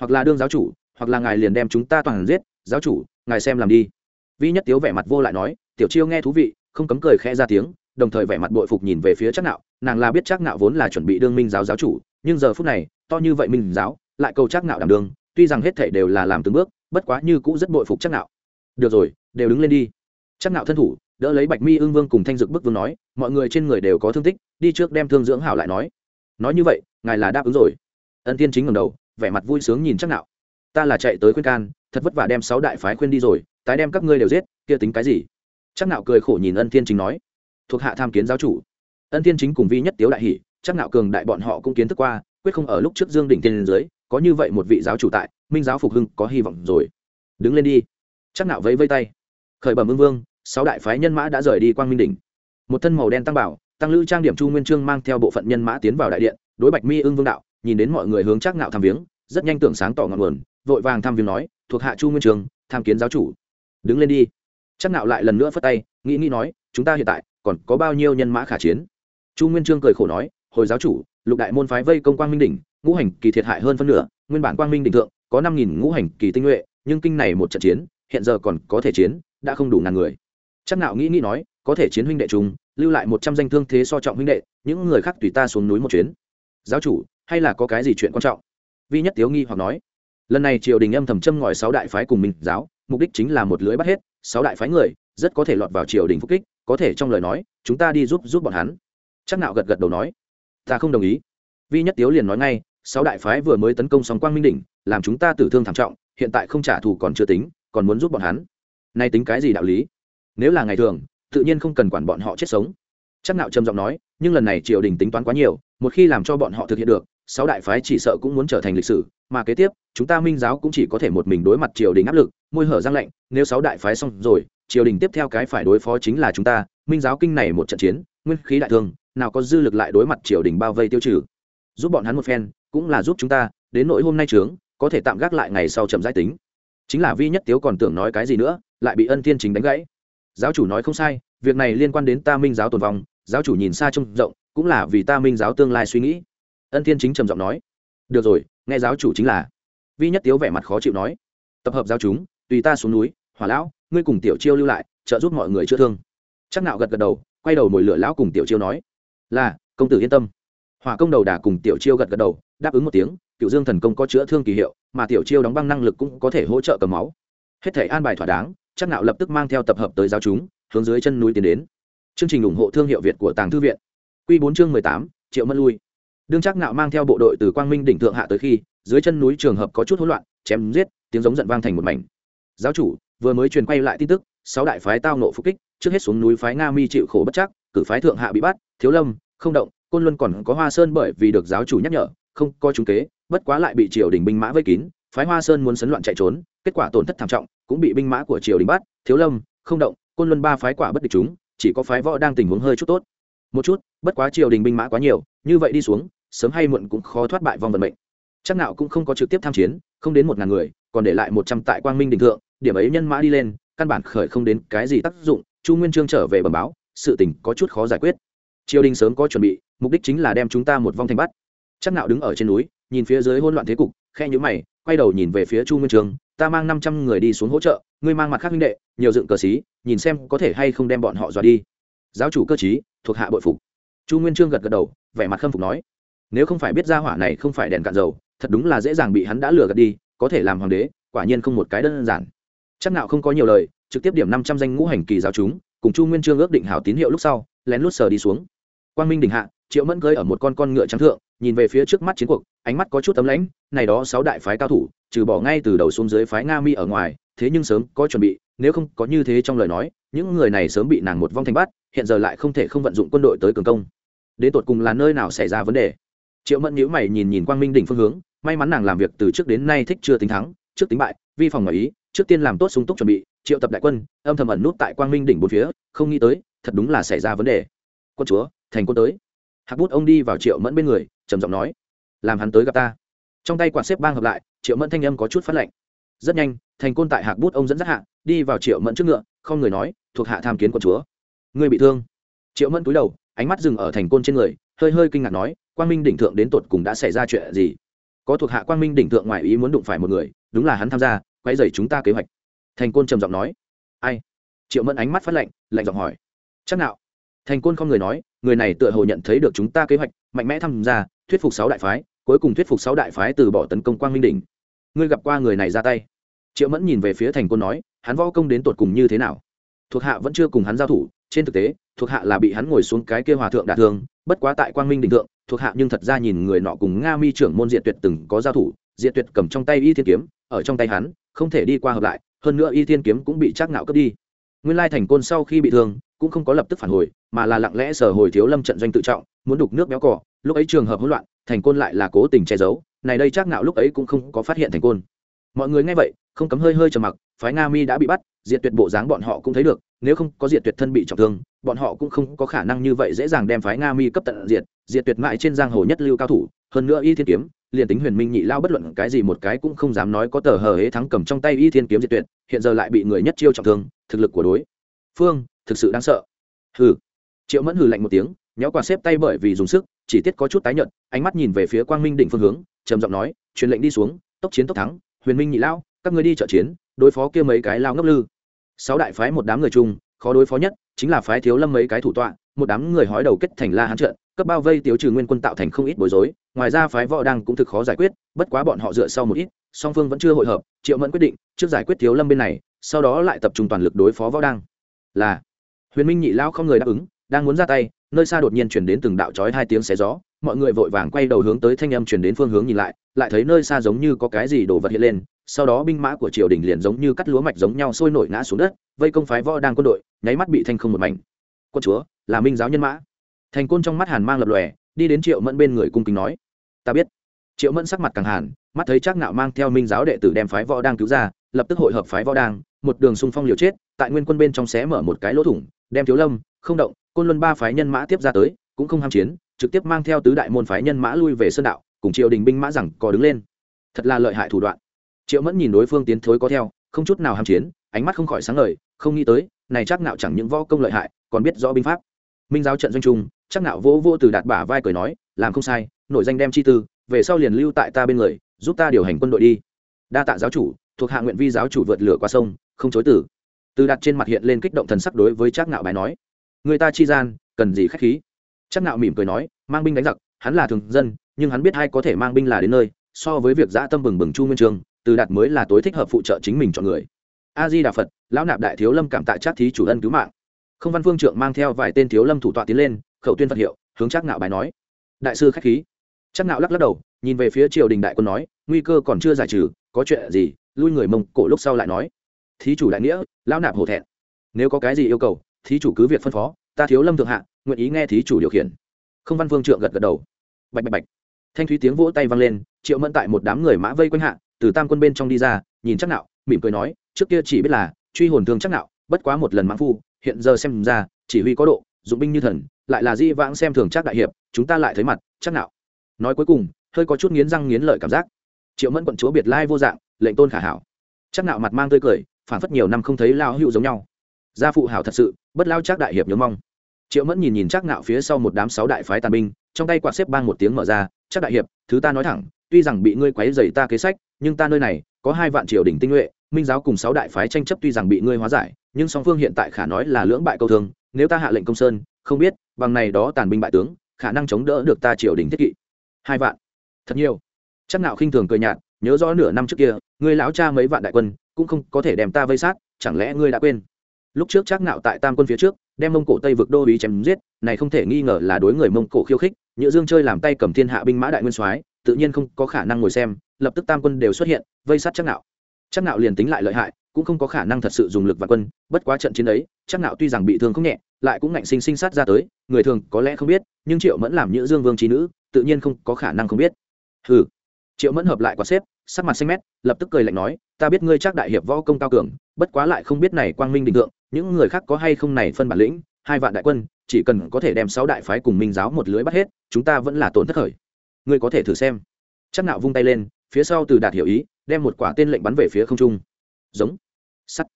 Hoặc là đương giáo chủ, hoặc là ngài liền đem chúng ta toàn giết, giáo chủ, ngài xem làm đi. Vi nhất tiếu vẻ mặt vô lại nói, tiểu chiêu nghe thú vị, không cấm cười khẽ ra tiếng, đồng thời vẻ mặt bội phục nhìn về phía trác nạo nàng là biết trác nạo vốn là chuẩn bị đương minh giáo giáo chủ, nhưng giờ phút này to như vậy minh giáo lại cầu chắc nạo đảm đường, tuy rằng hết thể đều là làm từng bước bất quá như cũ rất bội phục chắc nạo được rồi đều đứng lên đi. Chắc nạo thân thủ đỡ lấy bạch mi ương vương cùng thanh dực bức vương nói mọi người trên người đều có thương tích đi trước đem thương dưỡng hảo lại nói. Nói như vậy ngài là đáp ứng rồi. Ân tiên chính ngầm đầu vẻ mặt vui sướng nhìn chắc nạo ta là chạy tới khuyên can thật vất vả đem sáu đại phái khuyên đi rồi tái đem các ngươi đều giết kia tính cái gì? Chắc nạo cười khổ nhìn ân thiên chính nói. Thuộc hạ tham kiến giáo chủ. Ân thiên chính cùng vi nhất tiếu đại hỉ, chắc nạo cường đại bọn họ cũng kiến thức qua quyết không ở lúc trước dương đỉnh tiên dưới, có như vậy một vị giáo chủ tại, minh giáo phục hưng có hy vọng rồi. Đứng lên đi. Chắc nạo vẫy vây tay. Khởi bẩm vương vương, sáu đại phái nhân mã đã rời đi quang minh đỉnh. Một thân màu đen tăng bảo, tăng lữ trang điểm chu nguyên trương mang theo bộ phận nhân mã tiến vào đại điện, đối bạch mi ưng vương đạo, nhìn đến mọi người hướng chắc nạo tham viếng, rất nhanh tưởng sáng tỏ ngọn nguồn, vội vàng tham viếng nói, thuộc hạ chu nguyên trương, tham kiến giáo chủ. Đứng lên đi. Chắc nạo lại lần nữa phất tay, nghĩ nghĩ nói, chúng ta hiện tại còn có bao nhiêu nhân mã khả chiến? Chu nguyên trương cười khổ nói hồi giáo chủ, lục đại môn phái vây công quang minh đỉnh, ngũ hành kỳ thiệt hại hơn phân nửa, nguyên bản quang minh đỉnh thượng có năm nghìn ngũ hành kỳ tinh nhuệ, nhưng kinh này một trận chiến, hiện giờ còn có thể chiến, đã không đủ ngàn người. Chắc nạo nghĩ nghĩ nói, có thể chiến huynh đệ chúng lưu lại một trăm danh thương thế so trọng huynh đệ, những người khác tùy ta xuống núi một chuyến. Giáo chủ, hay là có cái gì chuyện quan trọng? Vi nhất tiếu nghi hoặc nói. Lần này triều đình âm thầm châm ngòi sáu đại phái cùng minh giáo, mục đích chính là một lưới bắt hết, sáu đại phái người, rất có thể lọt vào triều đình phúc kích, có thể trong lời nói, chúng ta đi giúp giúp bọn hắn. Chắc nạo gật gật đầu nói ta không đồng ý. Vi nhất tiếu liền nói ngay, sáu đại phái vừa mới tấn công sóng quang minh đỉnh, làm chúng ta tử thương thảm trọng, hiện tại không trả thù còn chưa tính, còn muốn giúp bọn hắn. Nay tính cái gì đạo lý? Nếu là ngày thường, tự nhiên không cần quản bọn họ chết sống. Chắc nạo trầm giọng nói, nhưng lần này triều đình tính toán quá nhiều, một khi làm cho bọn họ thực hiện được, sáu đại phái chỉ sợ cũng muốn trở thành lịch sử, mà kế tiếp, chúng ta minh giáo cũng chỉ có thể một mình đối mặt triều đình áp lực, môi hở răng lạnh, nếu sáu đại phái xong rồi, triều đình tiếp theo cái phải đối phó chính là chúng ta, minh giáo kinh này một trận chiến, nguyên khí đại thương nào có dư lực lại đối mặt triều đình bao vây tiêu trừ. Giúp bọn hắn một phen, cũng là giúp chúng ta, đến nỗi hôm nay trướng, có thể tạm gác lại ngày sau chậm giải tính. Chính là vi nhất tiếu còn tưởng nói cái gì nữa, lại bị ân thiên chính đánh gãy. Giáo chủ nói không sai, việc này liên quan đến ta minh giáo tồn vong, giáo chủ nhìn xa trông rộng, cũng là vì ta minh giáo tương lai suy nghĩ. Ân thiên chính trầm giọng nói, được rồi, nghe giáo chủ chính là. Vi nhất tiếu vẻ mặt khó chịu nói, tập hợp giáo chúng, tùy ta xuống núi, hỏa lão, ngươi cùng tiểu chiêu lưu lại, trợ giúp mọi người chữa thương. Chắc nạo gật gật đầu, quay đầu mồi lửa lão cùng tiểu chiêu nói là, công tử yên tâm. Hỏa công đầu đà cùng tiểu chiêu gật gật đầu, đáp ứng một tiếng, cựu dương thần công có chữa thương kỳ hiệu, mà tiểu chiêu đóng băng năng lực cũng có thể hỗ trợ cầm máu. Hết thể an bài thỏa đáng, chắc nạo lập tức mang theo tập hợp tới giáo chúng, hướng dưới chân núi tiến đến. Chương trình ủng hộ thương hiệu việt của tàng thư viện. Quy bốn chương mười tám, triệu mất lui. Đương chắc nạo mang theo bộ đội từ quang minh đỉnh thượng hạ tới khi, dưới chân núi trường hợp có chút hỗn loạn, chém giết, tiếng giống giận vang thành một mảnh. Giáo chủ, vừa mới truyền quay lại tin tức, sáu đại phái tao nộ phục kích, trước hết xuống núi phái nga mi chịu khổ bất chắc cử phái thượng hạ bị bắt, thiếu lâm, không động, côn luân còn có hoa sơn bởi vì được giáo chủ nhắc nhở, không có trúng kế, bất quá lại bị triều đình binh mã vây kín, phái hoa sơn muốn sấn loạn chạy trốn, kết quả tổn thất thảm trọng, cũng bị binh mã của triều đình bắt, thiếu lâm, không động, côn luân ba phái quả bất địch chúng, chỉ có phái võ đang tình huống hơi chút tốt. Một chút, bất quá triều đình binh mã quá nhiều, như vậy đi xuống, sớm hay muộn cũng khó thoát bại vong vận mệnh. Chắc nào cũng không có trực tiếp tham chiến, không đến một ngàn người, còn để lại một trăm tại quang minh đình thượng, điểm ấy nhân mã đi lên, căn bản khởi không đến cái gì tác dụng, chu nguyên trương trở về bẩm báo sự tình có chút khó giải quyết. Triều đình sớm có chuẩn bị, mục đích chính là đem chúng ta một vong thành bắt. Chắc nạo đứng ở trên núi, nhìn phía dưới hỗn loạn thế cục khe nhíu mày, quay đầu nhìn về phía chu nguyên trường, ta mang năm trăm người đi xuống hỗ trợ, ngươi mang mặt khác huynh đệ, nhiều dựng cờ xí, nhìn xem có thể hay không đem bọn họ dọa đi. Giáo chủ cơ chí thuộc hạ bội phục. Chu nguyên trương gật gật đầu, vẻ mặt khâm phục nói, nếu không phải biết ra hỏa này không phải đèn cạn dầu, thật đúng là dễ dàng bị hắn đã lừa gạt đi, có thể làm hoàng đế, quả nhiên không một cái đơn giản. Chắc nạo không có nhiều lời, trực tiếp điểm năm trăm danh ngũ hành kỳ giáo chúng cùng chu nguyên trương ước định hảo tín hiệu lúc sau, lén lút sờ đi xuống. Quang minh đỉnh hạ, triệu mẫn cưỡi ở một con con ngựa trắng thượng, nhìn về phía trước mắt chiến cuộc, ánh mắt có chút tấm lãnh, này đó sáu đại phái cao thủ, trừ bỏ ngay từ đầu xuống dưới phái nga mi ở ngoài, thế nhưng sớm có chuẩn bị, nếu không có như thế trong lời nói, những người này sớm bị nàng một vong thành bắt, hiện giờ lại không thể không vận dụng quân đội tới cường công. Đến tột cùng là nơi nào xảy ra vấn đề? Triệu mẫn nhíu mày nhìn nhìn quang minh đỉnh phương hướng, may mắn nàng làm việc từ trước đến nay thích chưa tính thắng, trước tính bại, vi phòng ngoài ý, trước tiên làm tốt sung túc chuẩn bị triệu tập đại quân, âm thầm ẩn nút tại quang minh đỉnh bốn phía, không nghĩ tới, thật đúng là xảy ra vấn đề. Quân chúa, thành quân tới. Hạc bút ông đi vào triệu mẫn bên người, trầm giọng nói, làm hắn tới gặp ta. Trong tay quạt xếp bang hợp lại, triệu mẫn thanh âm có chút phát lệnh. Rất nhanh, thành côn tại hạc bút ông dẫn dắt hạ, đi vào triệu mẫn trước ngựa, không người nói, thuộc hạ tham kiến quân chúa. Người bị thương. Triệu mẫn cúi đầu, ánh mắt dừng ở thành côn trên người, hơi hơi kinh ngạc nói, quang minh đỉnh thượng đến tột cùng đã xảy ra chuyện gì? Có thuộc hạ quang minh đỉnh thượng ngoài ý muốn đụng phải một người, đúng là hắn tham gia quay dày chúng ta kế hoạch thành côn trầm giọng nói, ai? Triệu mẫn ánh mắt phát lạnh lạnh giọng hỏi, chắc nào? Thành côn không người nói, người này tựa hồ nhận thấy được chúng ta kế hoạch, mạnh mẽ tham gia, thuyết phục sáu đại phái, cuối cùng thuyết phục sáu đại phái từ bỏ tấn công quang minh đỉnh. Ngươi gặp qua người này ra tay? Triệu mẫn nhìn về phía thành côn nói, hắn võ công đến tột cùng như thế nào? Thuộc hạ vẫn chưa cùng hắn giao thủ, trên thực tế, thuộc hạ là bị hắn ngồi xuống cái kia hòa thượng đả thương, bất quá tại quang minh đình thượng, thuộc hạ nhưng thật ra nhìn người nọ cùng nga mi trưởng môn diện tuyệt từng có giao thủ diện tuyệt cầm trong tay y thiên kiếm, ở trong tay hắn, không thể đi qua hợp lại hơn nữa y thiên kiếm cũng bị trác ngạo cướp đi. Nguyên lai thành côn sau khi bị thương, cũng không có lập tức phản hồi, mà là lặng lẽ sở hồi thiếu lâm trận doanh tự trọng, muốn đục nước béo cỏ lúc ấy trường hợp hỗn loạn, thành côn lại là cố tình che giấu. Này đây trác ngạo lúc ấy cũng không có phát hiện thành côn. Mọi người nghe vậy, không cấm hơi hơi trầm mặc, phái nga mi đã bị bắt, diệt tuyệt bộ dáng bọn họ cũng thấy được, nếu không có diệt tuyệt thân bị trọng thương, bọn họ cũng không có khả năng như vậy dễ dàng đem phái nga mi cấp tận diệt diệt tuyệt mãi trên giang hồ nhất lưu cao thủ, hơn nữa y thiên kiếm liền tính huyền minh nhị lao bất luận cái gì một cái cũng không dám nói có tờ hờ hế thắng cầm trong tay y thiên kiếm diệt tuyệt, hiện giờ lại bị người nhất chiêu trọng thương, thực lực của đối phương thực sự đáng sợ. Hừ. Triệu mẫn hừ lạnh một tiếng, nhéo quả xếp tay bởi vì dùng sức, chỉ tiết có chút tái nhợt, ánh mắt nhìn về phía quang minh định phương hướng, trầm giọng nói, truyền lệnh đi xuống, tốc chiến tốc thắng, huyền minh nhị lao, các ngươi đi trợ chiến, đối phó kia mấy cái lao ngốc lư. Sáu đại phái một đám người chung, khó đối phó nhất chính là phái thiếu lâm mấy cái thủ tọa, một đám người hói đầu kết thành la hán trận, cấp bao vây tiêu trừ nguyên quân tạo thành không ít bối rối ngoài ra phái võ đang cũng thực khó giải quyết, bất quá bọn họ dựa sau một ít, song phương vẫn chưa hội hợp, triệu mẫn quyết định, trước giải quyết thiếu lâm bên này, sau đó lại tập trung toàn lực đối phó võ đang. Là, huyền minh nhị lao không người đáp ứng, đang muốn ra tay, nơi xa đột nhiên chuyển đến từng đạo chói hai tiếng xé gió, mọi người vội vàng quay đầu hướng tới thanh âm chuyển đến phương hướng nhìn lại lại thấy nơi xa giống như có cái gì đổ vật hiện lên, sau đó binh mã của triều đình liền giống như cắt lúa mạch giống nhau sôi nổi ngã xuống đất, vây công phái võ đang quân đội, nháy mắt bị thanh không một mảnh. Quân chúa, là minh giáo nhân mã. Thành côn trong mắt hàn mang lập lòe đi đến triệu mẫn bên người cung kính nói, ta biết. Triệu mẫn sắc mặt càng hàn, mắt thấy trác nạo mang theo minh giáo đệ tử đem phái võ đang cứu ra, lập tức hội hợp phái võ đang, một đường xung phong liều chết, tại nguyên quân bên trong xé mở một cái lỗ thủng, đem thiếu lâm, không động, côn luân ba phái nhân mã tiếp ra tới, cũng không ham chiến, trực tiếp mang theo tứ đại môn phái nhân mã lui về sơn đạo, cùng triệu đình binh mã rằng cò đứng lên. Thật là lợi hại thủ đoạn. Triệu mẫn nhìn đối phương tiến thối có theo, không chút nào ham chiến, ánh mắt không khỏi sáng ngời, không nghĩ tới, này chắc nạo chẳng những võ công lợi hại, còn biết rõ binh pháp. Minh giáo trận doanh trung chắc nạo vỗ vỗ từ đạt bả vai cười nói, làm không sai, nổi danh đem chi tư, về sau liền lưu tại ta bên người, giúp ta điều hành quân đội đi. Đa tạ giáo chủ, thuộc hạ nguyện vi giáo chủ vượt lửa qua sông, không chối tử từ đạt trên mặt hiện lên kích động thần sắc đối với chắc nạo bài nói, người ta chi gian, cần gì khách khí? Chắc nạo mỉm cười nói, mang binh đánh giặc, hắn là thường dân, nhưng hắn biết hai có thể mang binh là đến nơi, so với việc dã tâm bừng bừng chu nguyên trường, từ đạt mới là tối thích hợp phụ trợ chính mình chọn người. A di đà phật, lão nạp đại thiếu lâm cảm tạ Trác thí chủ ân cứu mạng. Không văn phương trượng mang theo vài tên thiếu lâm thủ tọa tiến lên khẩu tuyên phật hiệu, hướng chắc nạo bài nói. Đại sư khách khí. Chắc nạo lắc lắc đầu, nhìn về phía triều đình đại quân nói, nguy cơ còn chưa giải trừ, có chuyện gì? Lui người mông cổ lúc sau lại nói. Thí chủ đại nghĩa, lão nạp hổ thẹn. Nếu có cái gì yêu cầu, thí chủ cứ việc phân phó, ta thiếu lâm thượng hạ, nguyện ý nghe thí chủ điều khiển. Không văn vương trượng gật gật đầu. Bạch bạch bạch. Thanh thúy tiếng vỗ tay vang lên, triệu mẫn tại một đám người mã vây quanh hạ, từ tam quân bên trong đi ra, nhìn chắc nạo mỉm cười nói, trước kia chỉ biết là, truy hồn thương chắc nạo bất quá một lần mãng phu, hiện giờ xem ra, chỉ huy có độ, dụng binh như thần lại là di vãng xem thường chắc đại hiệp, chúng ta lại thấy mặt, chắc nạo. Nói cuối cùng, hơi có chút nghiến răng nghiến lợi cảm giác. Triệu mẫn quận chúa biệt lai vô dạng, lệnh tôn khả hảo. Chắc nạo mặt mang tươi cười phản phất nhiều năm không thấy lao hữu giống nhau. Gia phụ hảo thật sự, bất lao chắc đại hiệp nhớ mong. Triệu mẫn nhìn nhìn chắc nạo phía sau một đám sáu đại phái tàn binh, trong tay quạt xếp bang một tiếng mở ra chắc đại hiệp, thứ ta nói thẳng, tuy rằng bị ngươi quấy dày ta kế sách, nhưng ta nơi này có hai vạn triều đình tinh nhuệ, minh giáo cùng sáu đại phái tranh chấp tuy rằng bị ngươi hóa giải, nhưng song phương hiện tại khả nói là lưỡng bại câu thương, nếu ta hạ lệnh công sơn không biết, bằng này đó tàn binh bại tướng, khả năng chống đỡ được ta triều đình thiết kỵ. Hai vạn. Thật nhiều. Chắc nạo khinh thường cười nhạt, nhớ rõ nửa năm trước kia, ngươi lão cha mấy vạn đại quân, cũng không có thể đem ta vây sát, chẳng lẽ ngươi đã quên? Lúc trước chắc nạo tại tam quân phía trước, đem mông cổ tây vực đô ý chém giết, này không thể nghi ngờ là đối người mông cổ khiêu khích nhựa dương chơi làm tay cầm thiên hạ binh mã đại nguyên soái, tự nhiên không có khả năng ngồi xem, lập tức tam quân đều xuất hiện, vây sát chắc nạo chắc nạo liền tính lại lợi hại, cũng không có khả năng thật sự dùng lực và quân, bất quá trận chiến ấy chắc nạo tuy rằng bị thương không nhẹ lại cũng ngạnh sinh sinh sát ra tới, người thường có lẽ không biết, nhưng triệu mẫn làm nhữ dương vương trí nữ, tự nhiên không có khả năng không biết. Hừ. Triệu mẫn hợp lại quả xếp, sắc mặt xanh mét, lập tức cười lạnh nói, ta biết ngươi chắc đại hiệp võ công cao cường, bất quá lại không biết này quang minh định thượng những người khác có hay không này phân bản lĩnh, hai vạn đại quân, chỉ cần có thể đem sáu đại phái cùng minh giáo một lưới bắt hết, chúng ta vẫn là tổn thất khởi. Ngươi có thể thử xem. Chắc nạo vung tay lên, phía sau từ đạt hiểu ý, đem một quả tên lệnh bắn về phía không trung. Giống. Sắt.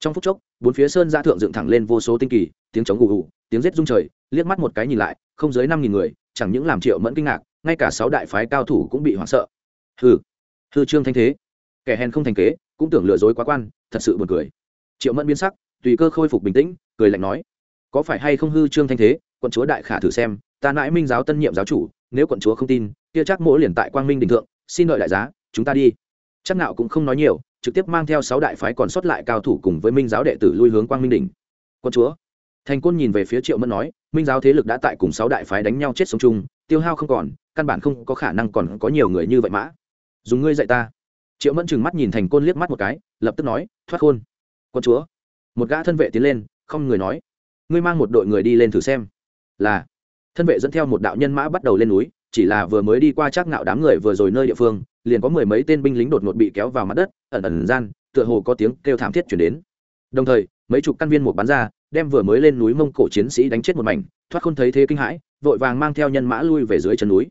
Trong phút chốc bốn phía sơn giã thượng dựng thẳng lên vô số tinh kỳ, tiếng chống gù gù tiếng rết rung trời, liếc mắt một cái nhìn lại, không dưới năm nghìn người, chẳng những làm triệu mẫn kinh ngạc, ngay cả sáu đại phái cao thủ cũng bị hoảng sợ. Hừ, hư trương thanh thế. Kẻ hèn không thành kế, cũng tưởng lừa dối quá quan, thật sự buồn cười. Triệu mẫn biến sắc, tùy cơ khôi phục bình tĩnh, cười lạnh nói, có phải hay không hư trương thanh thế, quận chúa đại khả thử xem, ta nãi minh giáo tân nhiệm giáo chủ, nếu quận chúa không tin, kia chắc mỗi liền tại quang minh đình thượng, xin đợi đại giá, chúng ta đi. Chắc nạo cũng không nói nhiều trực tiếp mang theo sáu đại phái còn sót lại cao thủ cùng với minh giáo đệ tử lui hướng quang minh đỉnh. Quân chúa. Thành côn nhìn về phía triệu mẫn nói, minh giáo thế lực đã tại cùng sáu đại phái đánh nhau chết sống chung, tiêu hao không còn, căn bản không có khả năng còn có nhiều người như vậy mã dùng ngươi dạy ta. Triệu mẫn chừng mắt nhìn thành côn liếc mắt một cái, lập tức nói, thoát khôn. Quân chúa. Một gã thân vệ tiến lên, không người nói. Ngươi mang một đội người đi lên thử xem. Là. Thân vệ dẫn theo một đạo nhân mã bắt đầu lên núi, chỉ là vừa mới đi qua chắc ngạo đám người vừa rồi nơi địa phương liền có mười mấy tên binh lính đột ngột bị kéo vào mặt đất, ẩn ẩn gian, tựa hồ có tiếng kêu thảm thiết chuyển đến. Đồng thời, mấy chục căn viên một bắn ra, đem vừa mới lên núi mông cổ chiến sĩ đánh chết một mảnh, thoát không thấy thế kinh hãi, vội vàng mang theo nhân mã lui về dưới chân núi.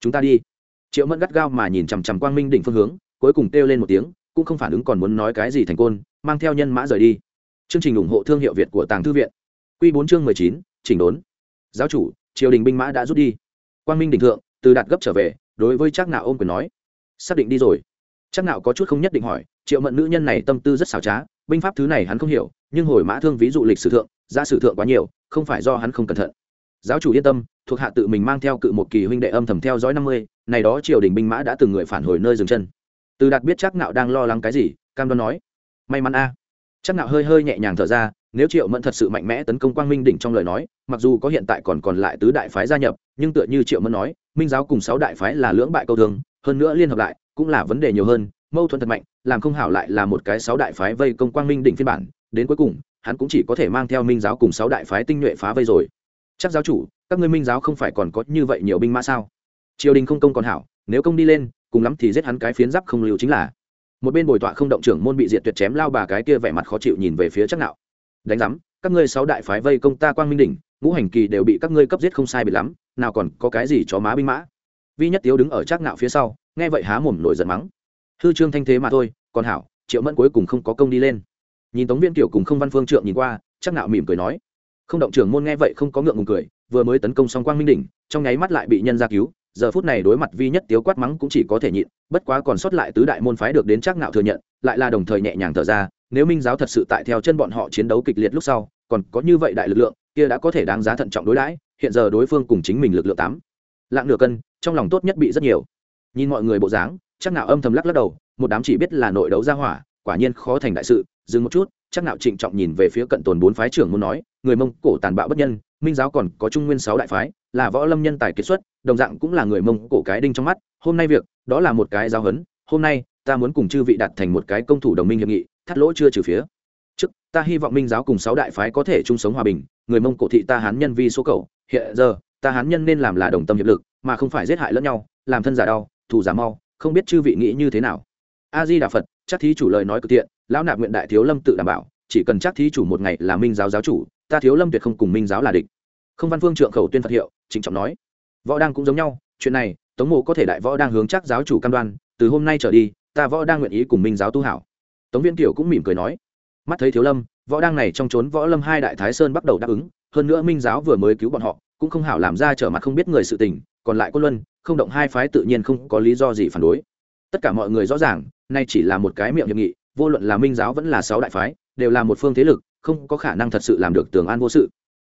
Chúng ta đi. Triệu mẫn gắt gao mà nhìn chằm chằm quang minh đỉnh phương hướng, cuối cùng kêu lên một tiếng, cũng không phản ứng còn muốn nói cái gì thành côn, mang theo nhân mã rời đi. Chương trình ủng hộ thương hiệu việt của tàng thư viện. Q bốn chương mười chín, chỉnh đốn. Giáo chủ, triều đình binh mã đã rút đi. Quang minh đỉnh thượng, từ đạt gấp trở về, đối với trác nạo ôm quyền nói xác định đi rồi. Trác nạo có chút không nhất định hỏi, triệu mẫn nữ nhân này tâm tư rất xảo trá, binh pháp thứ này hắn không hiểu, nhưng hồi mã thương ví dụ lịch sử thượng ra sử thượng quá nhiều, không phải do hắn không cẩn thận. Giáo chủ yên tâm, thuộc hạ tự mình mang theo cự một kỳ huynh đệ âm thầm theo dõi năm mươi, này đó triều đình binh mã đã từng người phản hồi nơi dừng chân. Từ đạt biết chắc nạo đang lo lắng cái gì, cam đoan nói, may mắn a. Chắc nạo hơi hơi nhẹ nhàng thở ra, nếu triệu mẫn thật sự mạnh mẽ tấn công quang minh đỉnh trong lời nói, mặc dù có hiện tại còn còn lại tứ đại phái gia nhập, nhưng tựa như triệu mẫn nói, minh giáo cùng sáu đại phái là lưỡng bại câu thương hơn nữa liên hợp lại, cũng là vấn đề nhiều hơn, mâu thuẫn thật mạnh, làm không hảo lại là một cái sáu đại phái vây công quang minh đỉnh phiên bản, đến cuối cùng, hắn cũng chỉ có thể mang theo minh giáo cùng sáu đại phái tinh nhuệ phá vây rồi. Chắc giáo chủ, các ngươi minh giáo không phải còn có như vậy nhiều binh mã sao? Triều đình không công còn hảo, nếu công đi lên, cùng lắm thì giết hắn cái phiến giáp không lưu chính là. Một bên bồi tọa không động trưởng môn bị diệt tuyệt chém lao bà cái kia vẻ mặt khó chịu nhìn về phía chắc nạo. Đánh giám, các ngươi sáu đại phái vây công ta quang minh đỉnh, ngũ hành kỳ đều bị các ngươi cấp giết không sai bị lắm, nào còn có cái gì cho má binh mã? Vi nhất tiếu đứng ở chắc nạo phía sau, nghe vậy há mồm nổi giận mắng. Hư trương thanh thế mà thôi, còn hảo, triệu mẫn cuối cùng không có công đi lên. Nhìn tống viên tiểu cùng không văn phương trượng nhìn qua chắc nạo mỉm cười nói. Không động trưởng môn nghe vậy không có ngượng ngùng cười, vừa mới tấn công xong quang minh đỉnh, trong nháy mắt lại bị nhân ra cứu, giờ phút này đối mặt vi nhất tiếu quát mắng cũng chỉ có thể nhịn, bất quá còn sót lại tứ đại môn phái được đến chắc nạo thừa nhận, lại là đồng thời nhẹ nhàng thở ra, nếu minh giáo thật sự tại theo chân bọn họ chiến đấu kịch liệt lúc sau, còn có như vậy đại lực lượng, kia đã có thể đáng giá thận trọng đối đãi, hiện giờ đối phương cùng chính mình lực lượng tám lạng nửa cân, trong lòng tốt nhất bị rất nhiều. Nhìn mọi người bộ dáng, chắc nạo âm thầm lắc lắc đầu, một đám chỉ biết là nội đấu ra hỏa, quả nhiên khó thành đại sự. Dừng một chút, chắc nạo trịnh trọng nhìn về phía cận tồn bốn phái trưởng muốn nói, người mông cổ tàn bạo bất nhân, minh giáo còn có trung nguyên sáu đại phái, là võ lâm nhân tài kiệt xuất, đồng dạng cũng là người mông cổ cái đinh trong mắt. Hôm nay việc, đó là một cái giáo hấn hôm nay, ta muốn cùng chư vị đạt thành một cái công thủ đồng minh hiệp nghị, thắt lỗ chưa trừ phía. Trước, ta hy vọng minh giáo cùng sáu đại phái có thể chung sống hòa bình, người mông cổ thị ta hán nhân vi số cầu, hiện giờ ta hán nhân nên làm là đồng tâm hiệp lực, mà không phải giết hại lẫn nhau, làm thân giả đau, thù giả mau, không biết chư vị nghĩ như thế nào. A di đà phật chắc thí chủ lời nói cực tiện lão nạp nguyện đại thiếu lâm tự đảm bảo, chỉ cần chắc thí chủ một ngày là minh giáo giáo chủ, ta thiếu lâm tuyệt không cùng minh giáo là địch. Không văn phương trượng khẩu tuyên phật hiệu, trịnh trọng nói. Võ đang cũng giống nhau, chuyện này, tống mộ có thể đại võ đang hướng chắc giáo chủ cam đoan, từ hôm nay trở đi, ta võ đang nguyện ý cùng minh giáo tu hảo. Tống viên Tiểu cũng mỉm cười nói. Mắt thấy thiếu lâm, võ đang này trong trốn võ lâm hai đại thái sơn bắt đầu đáp ứng, hơn nữa minh giáo vừa mới cứu bọn họ cũng không hảo làm ra trở mặt không biết người sự tình, còn lại côn luân, không động hai phái tự nhiên không có lý do gì phản đối. Tất cả mọi người rõ ràng, nay chỉ là một cái miệng hiệp nghị, vô luận là minh giáo vẫn là sáu đại phái, đều là một phương thế lực, không có khả năng thật sự làm được tường an vô sự.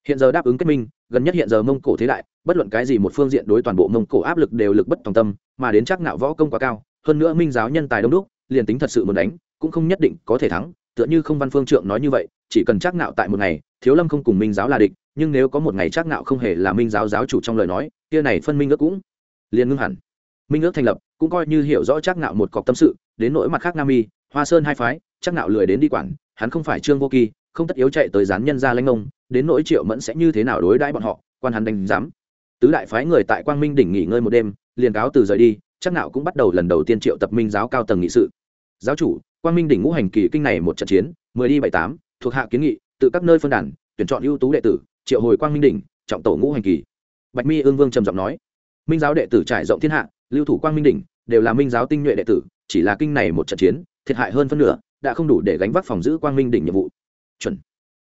Hiện giờ đáp ứng kết minh, gần nhất hiện giờ mông cổ thế đại, bất luận cái gì một phương diện đối toàn bộ mông cổ áp lực đều lực bất tòng tâm, mà đến chắc nạo võ công quá cao, hơn nữa minh giáo nhân tài đông đúc, liền tính thật sự muốn đánh, cũng không nhất định có thể thắng, tựa như không văn phương trượng nói như vậy, chỉ cần chắc nạo tại một ngày, thiếu lâm không cùng minh giáo là địch nhưng nếu có một ngày chắc nạo không hề là minh giáo giáo chủ trong lời nói, kia này phân minh ước cũng liền ngưng hẳn. Minh ước thành lập cũng coi như hiểu rõ chắc nạo một cọc tâm sự, đến nỗi mặt khác nam y hoa sơn hai phái chắc nạo lười đến đi quản, hắn không phải trương vô kỳ, không tất yếu chạy tới gián nhân ra lãnh ông, đến nỗi triệu mẫn sẽ như thế nào đối đãi bọn họ, quan hắn đánh giám. Tứ đại phái người tại quang minh đỉnh nghỉ ngơi một đêm, liền cáo từ rời đi chắc nạo cũng bắt đầu lần đầu tiên triệu tập minh giáo cao tầng nghị sự. Giáo chủ, quang minh đỉnh ngũ hành kỳ kinh này một trận chiến, mười đi bảy tám, thuộc hạ kiến nghị, tự các nơi phân đàn, tuyển chọn ưu tú đệ tử triệu hồi quang minh đỉnh, trọng tổ ngũ hành kỳ. Bạch mi ương vương trầm giọng nói, minh giáo đệ tử trải rộng thiên hạ, lưu thủ quang minh đỉnh, đều là minh giáo tinh nhuệ đệ tử, chỉ là kinh này một trận chiến, thiệt hại hơn phân nửa, đã không đủ để gánh vác phòng giữ quang minh đỉnh nhiệm vụ. Chuẩn.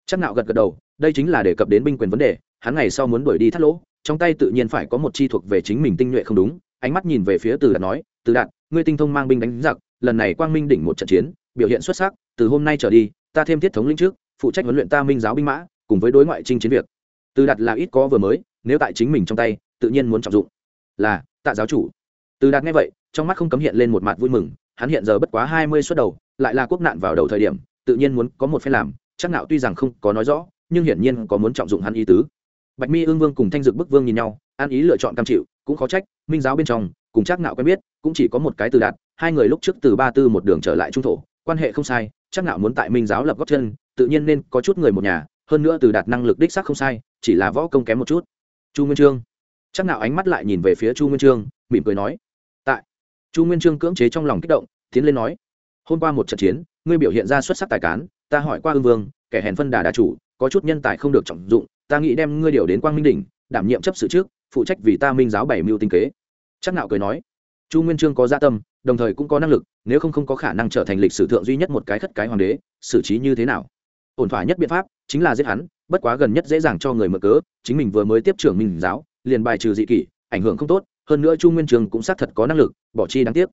Chắc nạo gật gật đầu, đây chính là đề cập đến binh quyền vấn đề, hắn ngày sau muốn đuổi đi thắt lỗ, trong tay tự nhiên phải có một chi thuộc về chính mình tinh nhuệ không đúng, ánh mắt nhìn về phía từ đạt nói, từ đạt, ngươi tinh thông mang binh đánh giặc, lần này quang minh đỉnh một trận chiến, biểu hiện xuất sắc, từ hôm nay trở đi, ta thêm thiết thống lĩnh trước, phụ trách huấn luyện ta minh giáo binh mã cùng với đối ngoại trinh chiến việc. Từ đạt là ít có vừa mới, nếu tại chính mình trong tay, tự nhiên muốn trọng dụng. Là, tạ giáo chủ. Từ đạt nghe vậy, trong mắt không cấm hiện lên một mặt vui mừng, hắn hiện giờ bất quá hai mươi suất đầu, lại là quốc nạn vào đầu thời điểm, tự nhiên muốn có một phen làm, chắc nạo tuy rằng không có nói rõ, nhưng hiển nhiên có muốn trọng dụng hắn ý tứ. Bạch mi ương vương cùng thanh dực bức vương nhìn nhau an ý lựa chọn cam chịu, cũng khó trách, minh giáo bên trong, cùng chắc nạo quen biết, cũng chỉ có một cái từ đạt, hai người lúc trước từ ba tư một đường trở lại trung thổ, quan hệ không sai, chắc nạo muốn tại minh giáo lập gót chân, tự nhiên nên có chút người một nhà hơn nữa từ đạt năng lực đích xác không sai, chỉ là võ công kém một chút. Chu nguyên trương. Chắc nào ánh mắt lại nhìn về phía chu nguyên trương, mỉm cười nói, tại. Chu nguyên trương cưỡng chế trong lòng kích động, tiến lên nói, hôm qua một trận chiến, ngươi biểu hiện ra xuất sắc tài cán, ta hỏi qua ương vương, kẻ hèn phân đà đà chủ, có chút nhân tài không được trọng dụng, ta nghĩ đem ngươi điều đến quang minh đỉnh, đảm nhiệm chấp sự trước, phụ trách vì ta minh giáo bảy mưu tinh kế. Chắc nạo cười nói, chu nguyên trương có gia tâm, đồng thời cũng có năng lực, nếu không không có khả năng trở thành lịch sử thượng duy nhất một cái khất cái hoàng đế, xử trí như thế nào? Ổn thỏa nhất biện pháp chính là giết hắn, bất quá gần nhất dễ dàng cho người mở cớ, chính mình vừa mới tiếp trưởng minh giáo, liền bài trừ dị kỷ, ảnh hưởng không tốt, hơn nữa chu nguyên trường cũng xác thật có năng lực, bỏ chi đáng tiếc.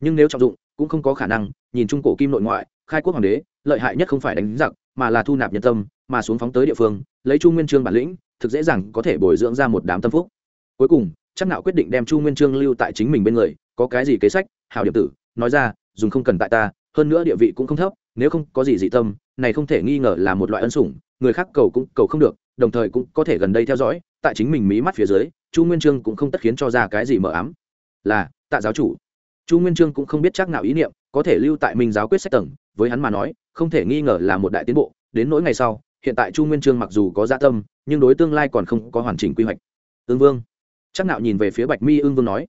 Nhưng nếu trọng dụng, cũng không có khả năng, nhìn trung cổ kim nội ngoại, khai quốc hoàng đế, lợi hại nhất không phải đánh giặc, mà là thu nạp nhân tâm, mà xuống phóng tới địa phương, lấy chu nguyên trương bản lĩnh, thực dễ dàng có thể bồi dưỡng ra một đám tâm phúc. Cuối cùng, chắc nạo quyết định đem chu nguyên trương lưu tại chính mình bên người, có cái gì kế sách? Hào điểm tử, nói ra, dùng không cần tại ta, hơn nữa địa vị cũng không thấp nếu không có gì dị tâm, này không thể nghi ngờ là một loại ân sủng, người khác cầu cũng cầu không được, đồng thời cũng có thể gần đây theo dõi, tại chính mình mí mắt phía dưới, chu nguyên trương cũng không tất khiến cho ra cái gì mờ ám. Là, tạ giáo chủ. Chu nguyên trương cũng không biết chắc nào ý niệm, có thể lưu tại minh giáo quyết sách tầng, với hắn mà nói, không thể nghi ngờ là một đại tiến bộ, đến nỗi ngày sau, hiện tại chu nguyên trương mặc dù có gia tâm, nhưng đối tương lai còn không có hoàn chỉnh quy hoạch. Ương vương. Chắc nào nhìn về phía bạch mi ương vương nói,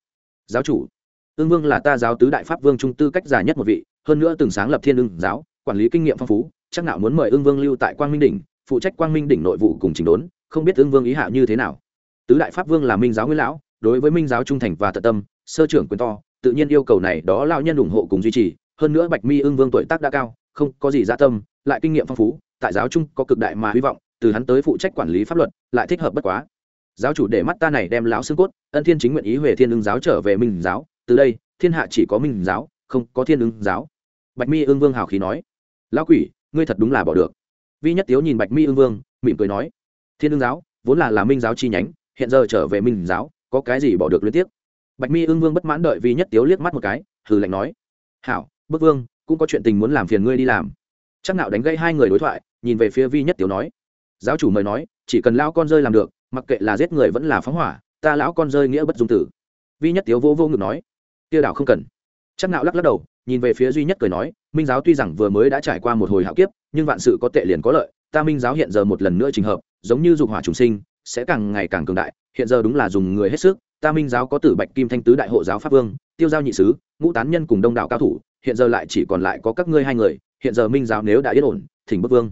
giáo chủ ương vương là ta giáo tứ đại pháp vương trung tư cách già nhất một vị, hơn nữa từng sáng lập thiên ương giáo quản lý kinh nghiệm phong phú, chắc nào muốn mời ương vương lưu tại quang minh đỉnh, phụ trách quang minh đỉnh nội vụ cùng chỉnh đốn, không biết ương vương ý hạ như thế nào. Tứ đại pháp vương là minh giáo nguyên lão, đối với minh giáo trung thành và tận tâm, sơ trưởng quyền to, tự nhiên yêu cầu này đó lao nhân ủng hộ cùng duy trì, hơn nữa bạch mi ương vương tuổi tác đã cao, không có gì gia tâm, lại kinh nghiệm phong phú, tại giáo trung có cực đại mà hy vọng, từ hắn tới phụ trách quản lý pháp luật, lại thích hợp bất quá. Giáo chủ để mắt ta này đem lão xương cốt, ân thiên chính nguyện ý huệ thiên ưng giáo trở về minh giáo, từ đây, thiên hạ chỉ có minh giáo, không có thiên ưng giáo. Bạch mi ương vương hào khí nói lão quỷ, ngươi thật đúng là bỏ được. Vi nhất tiếu nhìn bạch mi ương vương, mỉm cười nói, thiên ưng giáo, vốn là là minh giáo chi nhánh, hiện giờ trở về minh giáo, có cái gì bỏ được liên tiếp? Bạch mi ương vương bất mãn đợi vi nhất tiếu liếc mắt một cái, hừ lạnh nói, hảo, bức vương, cũng có chuyện tình muốn làm phiền ngươi đi làm. Chắc nào đánh gây hai người đối thoại, nhìn về phía vi nhất tiếu nói, giáo chủ mời nói, chỉ cần lao con rơi làm được, mặc kệ là giết người vẫn là phóng hỏa, ta lão con rơi nghĩa bất dung tử. Vi nhất tiếu vô vô ngực nói, tiêu đảo không cần. Chắc nạo lắc lắc đầu nhìn về phía duy nhất cười nói, minh giáo tuy rằng vừa mới đã trải qua một hồi hạo kiếp, nhưng vạn sự có tệ liền có lợi, ta minh giáo hiện giờ một lần nữa trình hợp, giống như dục hỏa trùng sinh, sẽ càng ngày càng cường đại, hiện giờ đúng là dùng người hết sức, ta minh giáo có tử bạch kim thanh tứ đại hộ giáo pháp vương, tiêu giao nhị sứ, ngũ tán nhân cùng đông đảo cao thủ, hiện giờ lại chỉ còn lại có các ngươi hai người, hiện giờ minh giáo nếu đã yên ổn, thỉnh bức vương.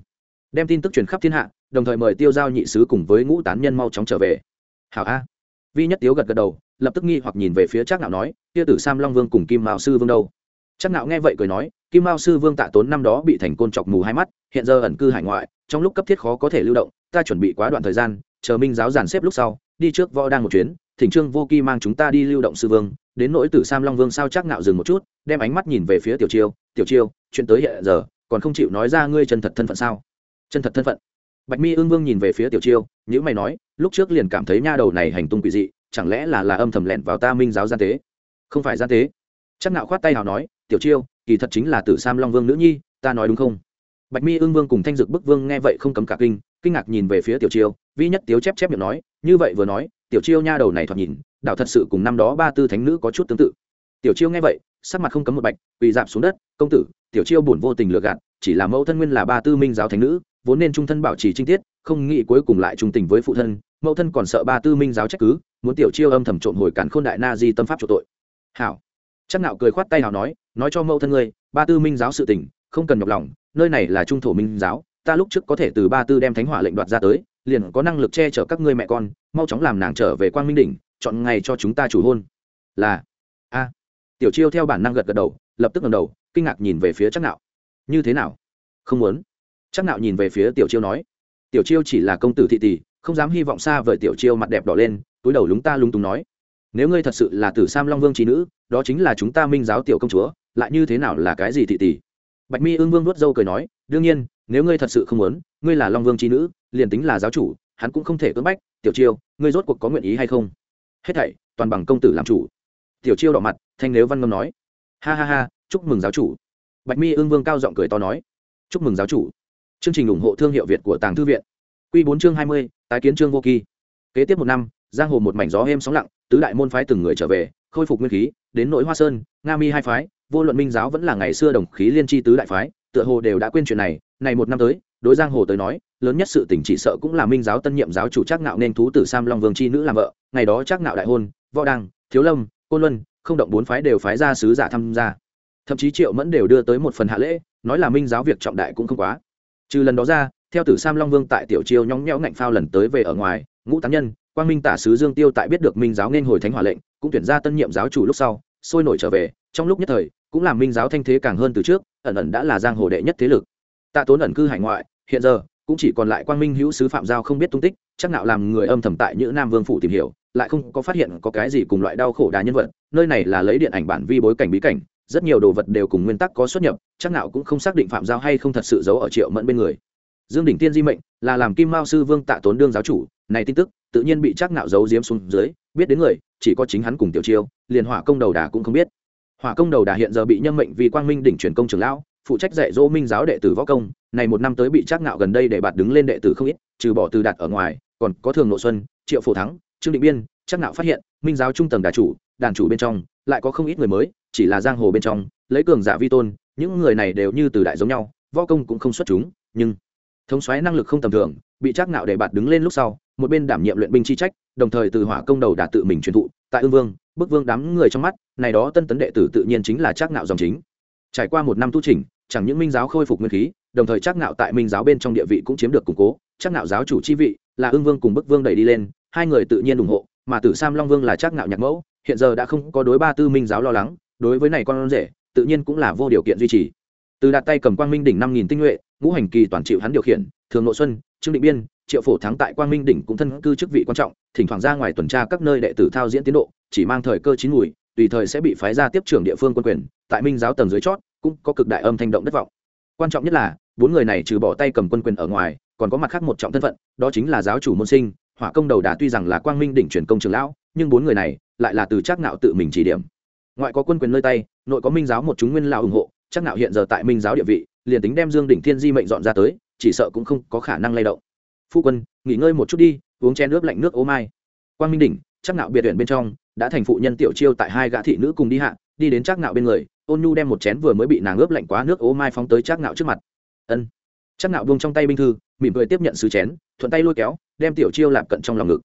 Đem tin tức truyền khắp thiên hạ, đồng thời mời tiêu giao nhị sứ cùng với ngũ tán nhân mau chóng trở về. Hảo a. Vi nhất tiếu gật gật đầu, lập tức nghi hoặc nhìn về phía trác nạo nói, kia tử sam long vương cùng kim mạo sư vương đâu? Chắc nạo nghe vậy cười nói, kim mao sư vương tạ tốn năm đó bị thành côn chọc mù hai mắt, hiện giờ ẩn cư hải ngoại, trong lúc cấp thiết khó có thể lưu động, ta chuẩn bị quá đoạn thời gian, chờ minh giáo giàn xếp lúc sau, đi trước võ đang một chuyến, thỉnh trương vô kỳ mang chúng ta đi lưu động sư vương, đến nỗi tử sam long vương sao chắc nạo dừng một chút, đem ánh mắt nhìn về phía tiểu chiêu tiểu chiêu, chuyện tới hiện giờ, còn không chịu nói ra ngươi chân thật thân phận sao? Chân thật thân phận? Bạch mi ương vương nhìn về phía tiểu chiêu những mày nói, lúc trước liền cảm thấy nha đầu này hành tung quỷ dị, chẳng lẽ là là âm thầm lẹn vào ta minh giáo gian tế? Không phải gian tế. Chắc nạo khoát tay nào nói tiểu chiêu, kỳ thật chính là tử sam long vương nữ nhi, ta nói đúng không? Bạch mi ương vương cùng thanh dực bức vương nghe vậy không cấm cả kinh kinh ngạc nhìn về phía tiểu chiêu, vi nhất tiếu chép chép miệng nói, như vậy vừa nói, tiểu chiêu nha đầu này thoạt nhìn, đảo thật sự cùng năm đó ba tư thánh nữ có chút tương tự. Tiểu chiêu nghe vậy, sắc mặt không cấm một bạch, quỳ dạp xuống đất, công tử, tiểu chiêu buồn vô tình lừa gạt, chỉ là mẫu thân nguyên là ba tư minh giáo thánh nữ, vốn nên trung thân bảo trì trinh tiết, không nghĩ cuối cùng lại trung tình với phụ thân, mẫu thân còn sợ ba tư minh giáo trách cứ, muốn tiểu chiêu âm thầm trộm hồi cản khôn đại na di tâm pháp chỗ tội. Hảo. Chắc nạo cười khoát tay nào nói nói cho mẫu thân ngươi, ba tư minh giáo sự tình, không cần nhọc lòng, nơi này là trung thổ minh giáo, ta lúc trước có thể từ ba tư đem thánh hỏa lệnh đoạt ra tới, liền có năng lực che chở các ngươi mẹ con, mau chóng làm nàng trở về quang minh đỉnh, chọn ngày cho chúng ta chủ hôn. Là, a. Tiểu chiêu theo bản năng gật gật đầu, lập tức ngẩng đầu, kinh ngạc nhìn về phía chắc nạo. Như thế nào? Không muốn. Chắc nạo nhìn về phía tiểu chiêu nói. Tiểu chiêu chỉ là công tử thị tỷ, không dám hy vọng xa vời tiểu chiêu mặt đẹp đỏ lên, túi đầu lúng ta lúng túng nói nếu ngươi thật sự là tử sam long vương trí nữ, đó chính là chúng ta minh giáo tiểu công chúa, lại như thế nào là cái gì thị tỷ? Bạch mi ương vương nuốt dâu cười nói, đương nhiên, nếu ngươi thật sự không muốn, ngươi là long vương trí nữ, liền tính là giáo chủ, hắn cũng không thể cưỡng bách. Tiểu chiêu, ngươi rốt cuộc có nguyện ý hay không? Hết thảy, toàn bằng công tử làm chủ. Tiểu chiêu đỏ mặt, thanh nếu văn ngâm nói, ha ha ha, chúc mừng giáo chủ. Bạch mi ương vương cao giọng cười to nói, chúc mừng giáo chủ. Chương trình ủng hộ thương hiệu việt của tàng thư viện. Q bốn chương hai mươi, tái kiến trương vô kỳ. Kế tiếp một năm, giang hồ một mảnh gió êm sóng lặng tứ đại môn phái từng người trở về, khôi phục nguyên khí, đến nội hoa sơn, nga mi hai phái, vô luận minh giáo vẫn là ngày xưa đồng khí liên tri tứ đại phái, tựa hồ đều đã quên chuyện này. Này một năm tới, đối giang hồ tới nói, lớn nhất sự tỉnh chỉ sợ cũng là minh giáo tân nhiệm giáo chủ trác ngạo nên thú tử sam long vương c h i nữ làm vợ. Ngày đó trác ngạo đại hôn, võ đăng, thiếu lâm, côn luân, không động bốn phái đều phái ra sứ giả tham gia. Thậm chí triệu mẫn đều đưa tới một phần hạ lễ, nói là minh giáo việc trọng đại cũng không quá. Trừ lần đó ra, theo tử sam long vương tại tiểu chiêu nhóng nhẽo ngạnh phao lần tới về ở ngoài, ngũ tán nhân quang minh tả sứ dương tiêu tại biết được minh giáo nên hồi thánh hỏa lệnh, cũng tuyển ra tân nhiệm giáo chủ lúc sau, sôi nổi trở về. Trong lúc nhất thời, cũng làm minh giáo thanh thế càng hơn từ trước, ẩn ẩn đã là giang hồ đệ nhất thế lực. Tạ tốn ẩn cư hải ngoại, hiện giờ, cũng chỉ còn lại quang minh hữu sứ phạm giao không biết tung tích, chắc nào làm người âm thầm tại những nam vương phủ tìm hiểu, lại không có phát hiện có cái gì cùng loại đau khổ đá nhân vật, nơi này là lấy điện ảnh bản vi bối cảnh bí cảnh, rất nhiều đồ vật đều cùng nguyên tắc có xuất nhập, chắc nào cũng không xác định phạm giao hay không thật sự giấu ở triệu mẫn bên người. Dương đỉnh tiên di mệnh, là làm kim mao sư vương tạ tốn đương giáo chủ, này tin tức tự nhiên bị chắc nạo giấu giếm xuống dưới, biết đến người, chỉ có chính hắn cùng tiểu chiêu, liền hỏa công đầu đà cũng không biết. Hỏa công đầu đà hiện giờ bị nhâm mệnh vì quang minh đỉnh truyền công trường lão, phụ trách dạy dỗ minh giáo đệ tử võ công, này một năm tới bị chắc nạo gần đây để bạt đứng lên đệ tử không ít, trừ bỏ từ đạt ở ngoài, còn có thường nội xuân, triệu phổ thắng, trương định biên chắc nạo phát hiện, minh giáo trung tầng đà chủ, đàn chủ bên trong, lại có không ít người mới, chỉ là giang hồ bên trong, lấy cường giả vi tôn, những người này đều như từ đại giống nhau, võ công cũng không xuất chúng, nhưng thống xoáy năng lực không tầm thường, bị chắc nạo để bạt đứng lên lúc sau một bên đảm nhiệm luyện binh chi trách, đồng thời từ hỏa công đầu đã tự mình truyền thụ, tại ương vương, bức vương đám người trong mắt, này đó tân tấn đệ tử tự nhiên chính là trác ngạo dòng chính. Trải qua một năm tu trình, chẳng những minh giáo khôi phục nguyên khí, đồng thời trác ngạo tại minh giáo bên trong địa vị cũng chiếm được củng cố, trác ngạo giáo chủ chi vị là ương vương cùng bức vương đẩy đi lên, hai người tự nhiên ủng hộ, mà tử sam long vương là trác ngạo nhạc mẫu, hiện giờ đã không có đối ba tư minh giáo lo lắng, đối với này con rể, tự nhiên cũng là vô điều kiện duy trì. Từ đạt tay cầm quang minh đỉnh năm nghìn tinh nhuệ, ngũ hành kỳ toàn chịu hắn điều khiển, thường nội xuân, trương định biên triệu phổ thắng tại quang minh đỉnh cũng thân cư chức vị quan trọng, thỉnh thoảng ra ngoài tuần tra các nơi đệ tử thao diễn tiến độ, chỉ mang thời cơ chín mùi, tùy thời sẽ bị phái ra tiếp trưởng địa phương quân quyền, tại minh giáo tầng dưới chót, cũng có cực đại âm thanh động đất vọng. Quan trọng nhất là, bốn người này trừ bỏ tay cầm quân quyền ở ngoài, còn có mặt khác một trọng thân phận, đó chính là giáo chủ môn sinh, hỏa công đầu đà tuy rằng là quang minh đỉnh truyền công trường lão, nhưng bốn người này lại là từ trác nạo tự mình chỉ điểm. Ngoại có quân quyền nơi tay, nội có minh giáo một chúng nguyên lão ủng hộ, trác nạo hiện giờ tại minh giáo địa vị, liền tính đem dương đỉnh thiên di mệnh dọn ra tới, chỉ sợ cũng không có khả năng lay động phu quân, nghỉ ngơi một chút đi, uống chén nước lạnh nước ô mai. Quang minh đỉnh chắc nạo biệt viện bên trong, đã thành phụ nhân tiểu chiêu tại hai gã thị nữ cùng đi hạ, đi đến chắc nạo bên người, ôn nhu đem một chén vừa mới bị nàng ướp lạnh quá nước ô mai phóng tới chắc nạo trước mặt. Ân. Chắc nạo buông trong tay binh thư, mỉm cười tiếp nhận sứ chén, thuận tay lôi kéo, đem tiểu chiêu lạp cận trong lòng ngực.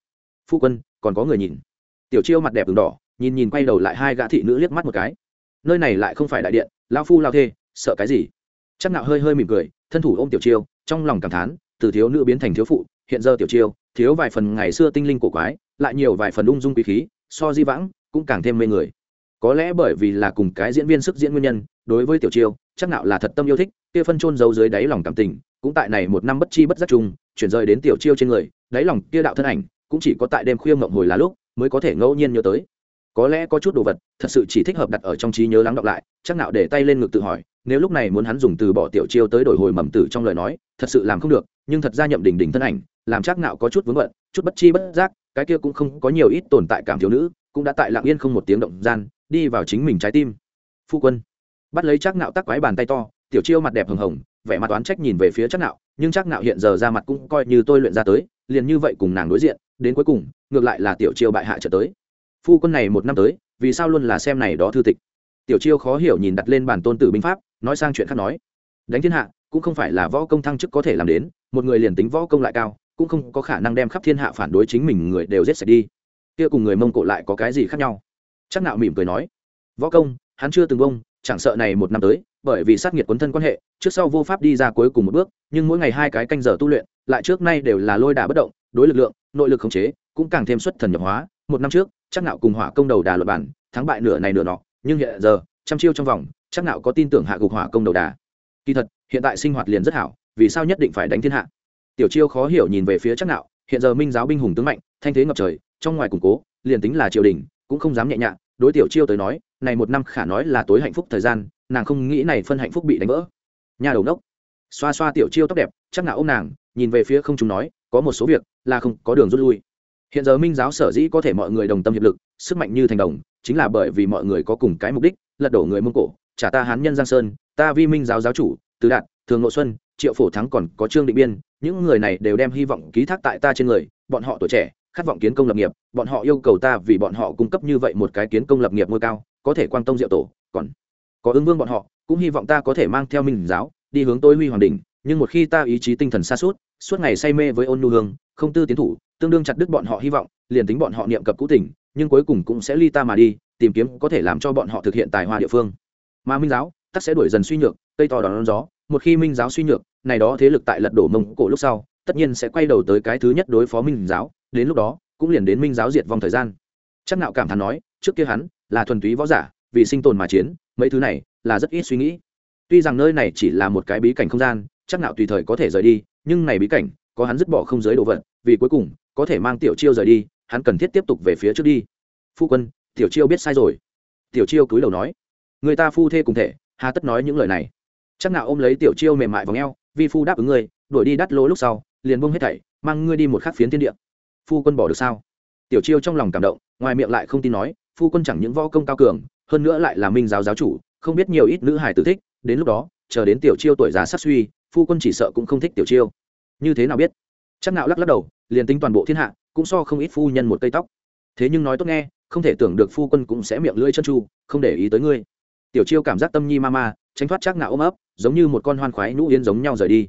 Phu quân, còn có người nhìn. Tiểu chiêu mặt đẹp ửng đỏ, nhìn nhìn quay đầu lại hai gã thị nữ liếc mắt một cái. Nơi này lại không phải đại điện lao phu lao thê, sợ cái gì? Chắc nạo hơi hơi mỉm cười, thân thủ ôm tiểu chiêu, trong lòng cảm thán từ thiếu nữ biến thành thiếu phụ, hiện giờ tiểu chiêu, thiếu vài phần ngày xưa tinh linh cổ quái, lại nhiều vài phần ung dung quý khí, so di vãng, cũng càng thêm mê người. Có lẽ bởi vì là cùng cái diễn viên sức diễn nguyên nhân, đối với tiểu chiêu, chắc nạo là thật tâm yêu thích, kia phân chôn giấu dưới đáy lòng cảm tình, cũng tại này một năm bất chi bất giác chung, chuyển rời đến tiểu chiêu trên người, đáy lòng kia đạo thân ảnh, cũng chỉ có tại đêm khuya mộng hồi là lúc, mới có thể ngẫu nhiên nhớ tới. Có lẽ có chút đồ vật, thật sự chỉ thích hợp đặt ở trong trí nhớ lắng đọng lại, chắc nạo để tay lên ngực tự hỏi, nếu lúc này muốn hắn dùng từ bỏ tiểu chiêu tới đổi hồi mầm tử trong lời nói, thật sự làm không được nhưng thật ra nhậm đỉnh đỉnh thân ảnh, làm chắc nạo có chút vướng bận, chút bất chi bất giác, cái kia cũng không có nhiều ít tồn tại cảm thiếu nữ, cũng đã tại lặng yên không một tiếng động gian, đi vào chính mình trái tim. Phu quân. Bắt lấy chắc nạo tắc quái bàn tay to, tiểu chiêu mặt đẹp hồng hồng, vẻ mặt oán trách nhìn về phía chắc nạo nhưng chắc nạo hiện giờ ra mặt cũng coi như tôi luyện ra tới, liền như vậy cùng nàng đối diện, đến cuối cùng, ngược lại là tiểu chiêu bại hạ trở tới. Phu quân này một năm tới, vì sao luôn là xem này đó thư tịch? Tiểu chiêu khó hiểu nhìn đặt lên bàn tôn tử binh pháp, nói sang chuyện khác nói. Đánh thiên hạ cũng không phải là võ công thăng chức có thể làm đến, một người liền tính võ công lại cao, cũng không có khả năng đem khắp thiên hạ phản đối chính mình người đều giết sạch đi. Kia cùng người mông cổ lại có cái gì khác nhau? Chắc nạo mỉm cười nói, võ công, hắn chưa từng bông, chẳng sợ này một năm tới, bởi vì sát nghiệt quấn thân quan hệ, trước sau vô pháp đi ra cuối cùng một bước, nhưng mỗi ngày hai cái canh giờ tu luyện, lại trước nay đều là lôi đả bất động, đối lực lượng, nội lực khống chế, cũng càng thêm xuất thần nhập hóa. Một năm trước, chắc nạo cùng hỏa công đầu đà luật bản thắng bại nửa này nửa nọ, nhưng hiện giờ, trăm chiêu trong vòng, chắc nạo có tin tưởng hạ gục hỏa công đầu đà. Kỳ thật hiện tại sinh hoạt liền rất hảo, vì sao nhất định phải đánh thiên hạ? Tiểu chiêu khó hiểu nhìn về phía chắc nạo, hiện giờ minh giáo binh hùng tướng mạnh, thanh thế ngập trời, trong ngoài củng cố, liền tính là triều đình, cũng không dám nhẹ nhàng đối tiểu chiêu tới nói, này một năm khả nói là tối hạnh phúc thời gian, nàng không nghĩ này phân hạnh phúc bị đánh vỡ. Nhà đầu nốc. Xoa xoa tiểu chiêu tóc đẹp chắc nạo ôm nàng, nhìn về phía không chúng nói, có một số việc là không có đường rút lui. Hiện giờ minh giáo sở dĩ có thể mọi người đồng tâm hiệp lực, sức mạnh như thành đồng, chính là bởi vì mọi người có cùng cái mục đích, lật đổ người mông cổ, trả ta hán nhân giang sơn, ta vi minh giáo giáo chủ tứ đạt, thường nội xuân, triệu phổ thắng còn có trương định biên, những người này đều đem hy vọng ký thác tại ta trên người, bọn họ tuổi trẻ, khát vọng kiến công lập nghiệp, bọn họ yêu cầu ta vì bọn họ cung cấp như vậy một cái kiến công lập nghiệp ngôi cao, có thể quan tông diệu tổ, còn có ứng vương bọn họ, cũng hy vọng ta có thể mang theo minh giáo, đi hướng tôi huy hoàng đình nhưng một khi ta ý chí tinh thần xa suốt suốt ngày say mê với ôn nhu hương, không tư tiến thủ, tương đương chặt đứt bọn họ hy vọng, liền tính bọn họ niệm cập cũ tình nhưng cuối cùng cũng sẽ ly ta mà đi, tìm kiếm có thể làm cho bọn họ thực hiện tài hoa địa phương. Mà minh giáo, tắc sẽ đuổi dần suy nhược, cây to đón gió một khi minh giáo suy nhược, này đó thế lực tại lật đổ mông cổ lúc sau, tất nhiên sẽ quay đầu tới cái thứ nhất đối phó minh giáo, đến lúc đó, cũng liền đến minh giáo diệt vong thời gian. Chắc nạo cảm thán nói, trước kia hắn là thuần túy võ giả, vì sinh tồn mà chiến, mấy thứ này là rất ít suy nghĩ. Tuy rằng nơi này chỉ là một cái bí cảnh không gian, chắc nạo tùy thời có thể rời đi, nhưng này bí cảnh, có hắn dứt bỏ không giới đồ vật, vì cuối cùng, có thể mang tiểu chiêu rời đi, hắn cần thiết tiếp tục về phía trước đi. Phu quân, tiểu chiêu biết sai rồi. Tiểu chiêu cúi đầu nói, người ta phu thê cùng thể, hà tất nói những lời này chắc nào ôm lấy tiểu chiêu mềm mại vào ngheo vi phu đáp ứng ngươi, đuổi đi đắt lỗ lúc sau, liền buông hết thảy, mang ngươi đi một khắc phiến thiên địa. Phu quân bỏ được sao? Tiểu chiêu trong lòng cảm động, ngoài miệng lại không tin nói, phu quân chẳng những võ công cao cường, hơn nữa lại là minh giáo giáo chủ, không biết nhiều ít nữ hải tử thích, đến lúc đó, chờ đến tiểu chiêu tuổi già sát suy, phu quân chỉ sợ cũng không thích tiểu chiêu. Như thế nào biết? Chắc nạo lắc lắc đầu, liền tính toàn bộ thiên hạ, cũng so không ít phu nhân một cây tóc. Thế nhưng nói tốt nghe, không thể tưởng được phu quân cũng sẽ miệng lưỡi chân tru, không để ý tới ngươi. Tiểu chiêu cảm giác tâm nhi ma ma, tránh thoát chắc nạo ôm ấp giống như một con hoan khoái nhũ yên giống nhau rời đi.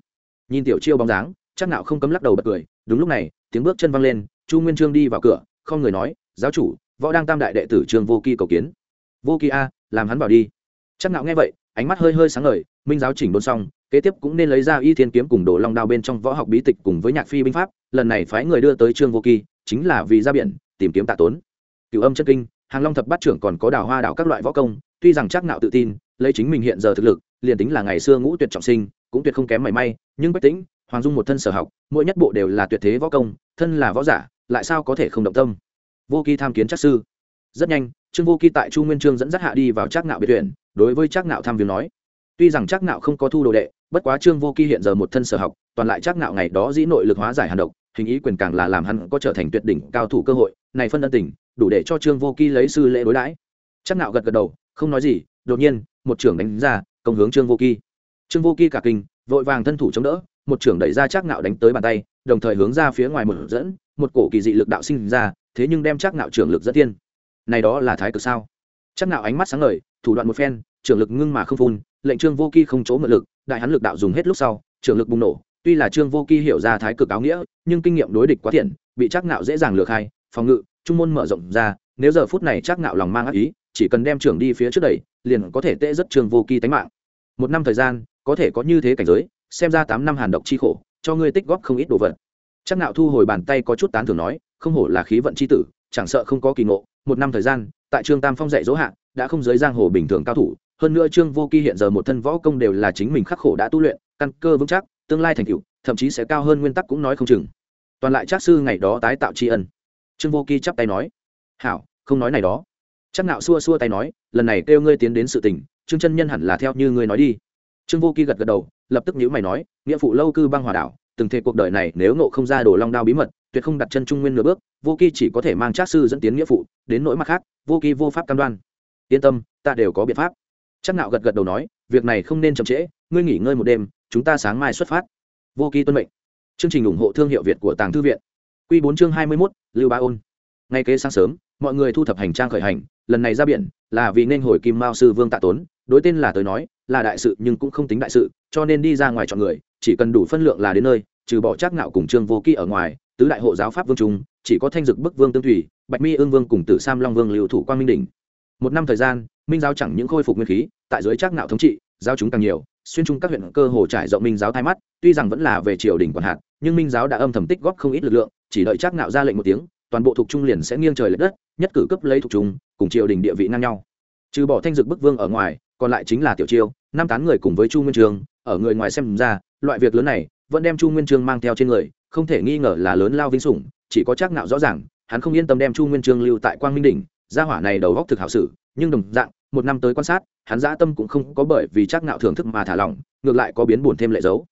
Nhìn tiểu chiêu bóng dáng, chắc nạo không cấm lắc đầu bật cười, đúng lúc này, tiếng bước chân văng lên, chu nguyên trương đi vào cửa, không người nói, giáo chủ, võ đang tam đại đệ tử trương vô kỳ cầu kiến. Vô kỳ a, làm hắn vào đi. Chắc nạo nghe vậy, ánh mắt hơi hơi sáng ngời, minh giáo chỉnh đốn xong, kế tiếp cũng nên lấy ra y thiên kiếm cùng đồ long đao bên trong võ học bí tịch cùng với nhạc phi binh pháp, lần này phái người đưa tới trương vô kỳ chính là vì ra biển, tìm kiếm tạ tốn. Cửu âm chân kinh, hàng long thập bát trưởng còn có đào hoa đào các loại võ công, tuy rằng chắc nạo tự tin lấy chính mình hiện giờ thực lực, liền tính là ngày xưa ngũ tuyệt trọng sinh, cũng tuyệt không kém mảy may, nhưng bách tĩnh, hoàng dung một thân sở học, mỗi nhất bộ đều là tuyệt thế võ công, thân là võ giả, lại sao có thể không động tâm? Vô kỳ tham kiến chắc sư. Rất nhanh, trương vô kỳ tại chu nguyên trương dẫn dắt hạ đi vào trác nạo biệt tuyển đối với trác nạo tham viếng nói, tuy rằng trác nạo không có thu đồ đệ, bất quá trương vô kỳ hiện giờ một thân sở học, toàn lại trác nạo ngày đó dĩ nội lực hóa giải hàn độc, hình ý quyền càng là làm hắn có trở thành tuyệt đỉnh cao thủ cơ hội, này phân ân tình, đủ để cho trương vô kỳ lấy sư lễ đối đãi. Trác nạo gật gật đầu, không nói gì, đột nhiên một trưởng đánh ra, công hướng trương vô kỳ trương vô kỳ cả kinh, vội vàng thân thủ chống đỡ, một trưởng đẩy ra chắc nạo đánh tới bàn tay, đồng thời hướng ra phía ngoài một dẫn, một cổ kỳ dị lực đạo sinh ra, thế nhưng đem chắc nạo trưởng lực dẫn tiên này đó là thái cực sao? Chắc nạo ánh mắt sáng ngời, thủ đoạn một phen, trưởng lực ngưng mà không phun, lệnh trương vô kỳ không chỗ mượn lực, đại hắn lực đạo dùng hết lúc sau, trưởng lực bùng nổ. Tuy là trương vô kỳ hiểu ra thái cực áo nghĩa, nhưng kinh nghiệm đối địch quá thiện, bị chắc nạo dễ dàng lừa khai, phòng ngự, trung môn mở rộng ra, nếu giờ phút này chắc nạo lòng mang ác ý chỉ cần đem trưởng đi phía trước đẩy, liền có thể tệ rất trường vô kỳ tánh mạng. Một năm thời gian, có thể có như thế cảnh giới, xem ra tám năm hàn độc chi khổ, cho ngươi tích góp không ít đồ vật. Chắc nạo thu hồi bàn tay có chút tán thưởng nói, không hổ là khí vận chi tử, chẳng sợ không có kỳ ngộ, một năm thời gian, tại trương tam phong dạy dỗ hạ, đã không giới giang hồ bình thường cao thủ, hơn nữa trương vô kỳ hiện giờ một thân võ công đều là chính mình khắc khổ đã tu luyện, căn cơ vững chắc, tương lai thành tựu, thậm chí sẽ cao hơn nguyên tắc cũng nói không chừng. Toàn lại chắc sư ngày đó tái tạo tri ân. Trương vô kỳ chắp tay nói, hảo, không nói này đó chắc nạo xua xua tay nói lần này kêu ngươi tiến đến sự tình trương chân nhân hẳn là theo như ngươi nói đi. Trương vô kỳ gật gật đầu lập tức nhíu mày nói nghĩa phụ lâu cư băng hòa đảo từng thề cuộc đời này nếu ngộ không ra đồ long đao bí mật tuyệt không đặt chân trung nguyên nửa bước vô kỳ chỉ có thể mang trác sư dẫn tiến nghĩa phụ đến nỗi mặt khác vô kỳ vô pháp cam đoan. Yên tâm ta đều có biện pháp. Chắc nạo gật gật đầu nói việc này không nên chậm trễ ngươi nghỉ ngơi một đêm chúng ta sáng mai xuất phát. Vô kỳ tuân mệnh. Chương trình ủng hộ thương hiệu việt của tàng thư viện. Quy bốn chương hai mươi 21, lưu ba ôn. Ngay kế sáng sớm mọi người thu thập hành trang khởi hành lần này ra biển là vì nên hồi kim mao sư vương tạ tốn đối tên là tới nói là đại sự nhưng cũng không tính đại sự cho nên đi ra ngoài chọn người chỉ cần đủ phân lượng là đến nơi trừ bỏ trác ngạo cùng trương vô kỵ ở ngoài tứ đại hộ giáo pháp vương trung chỉ có thanh dực bức vương tương thủy bạch mi ương vương cùng tử sam long vương liệu thủ quang minh đỉnh một năm thời gian minh giáo chẳng những khôi phục nguyên khí tại dưới trác ngạo thống trị giáo chúng càng nhiều xuyên trung các huyện cơ hồ trải rộng minh giáo thay mắt tuy rằng vẫn là về triều đình quản hạt nhưng minh giáo đã âm thầm tích góp không ít lực lượng chỉ đợi trác ngạo ra lệnh một tiếng toàn bộ thuộc trung liền sẽ nghiêng trời lệch đất, nhất cử cấp lấy thuộc trung, cùng triều đình địa vị ngang nhau. Trừ bỏ thanh dực bức vương ở ngoài, còn lại chính là tiểu chiêu, năm tán người cùng với chu nguyên trường, ở người ngoài xem ra, loại việc lớn này vẫn đem chu nguyên trương mang theo trên người, không thể nghi ngờ là lớn lao vinh sủng, chỉ có chắc nạo rõ ràng, hắn không yên tâm đem chu nguyên trương lưu tại quang minh đỉnh, gia hỏa này đầu góc thực hảo sử nhưng đồng dạng, một năm tới quan sát, hắn dã tâm cũng không có bởi vì chắc nạo thưởng thức mà thả lỏng, ngược lại có biến buồn thêm lệ dấu.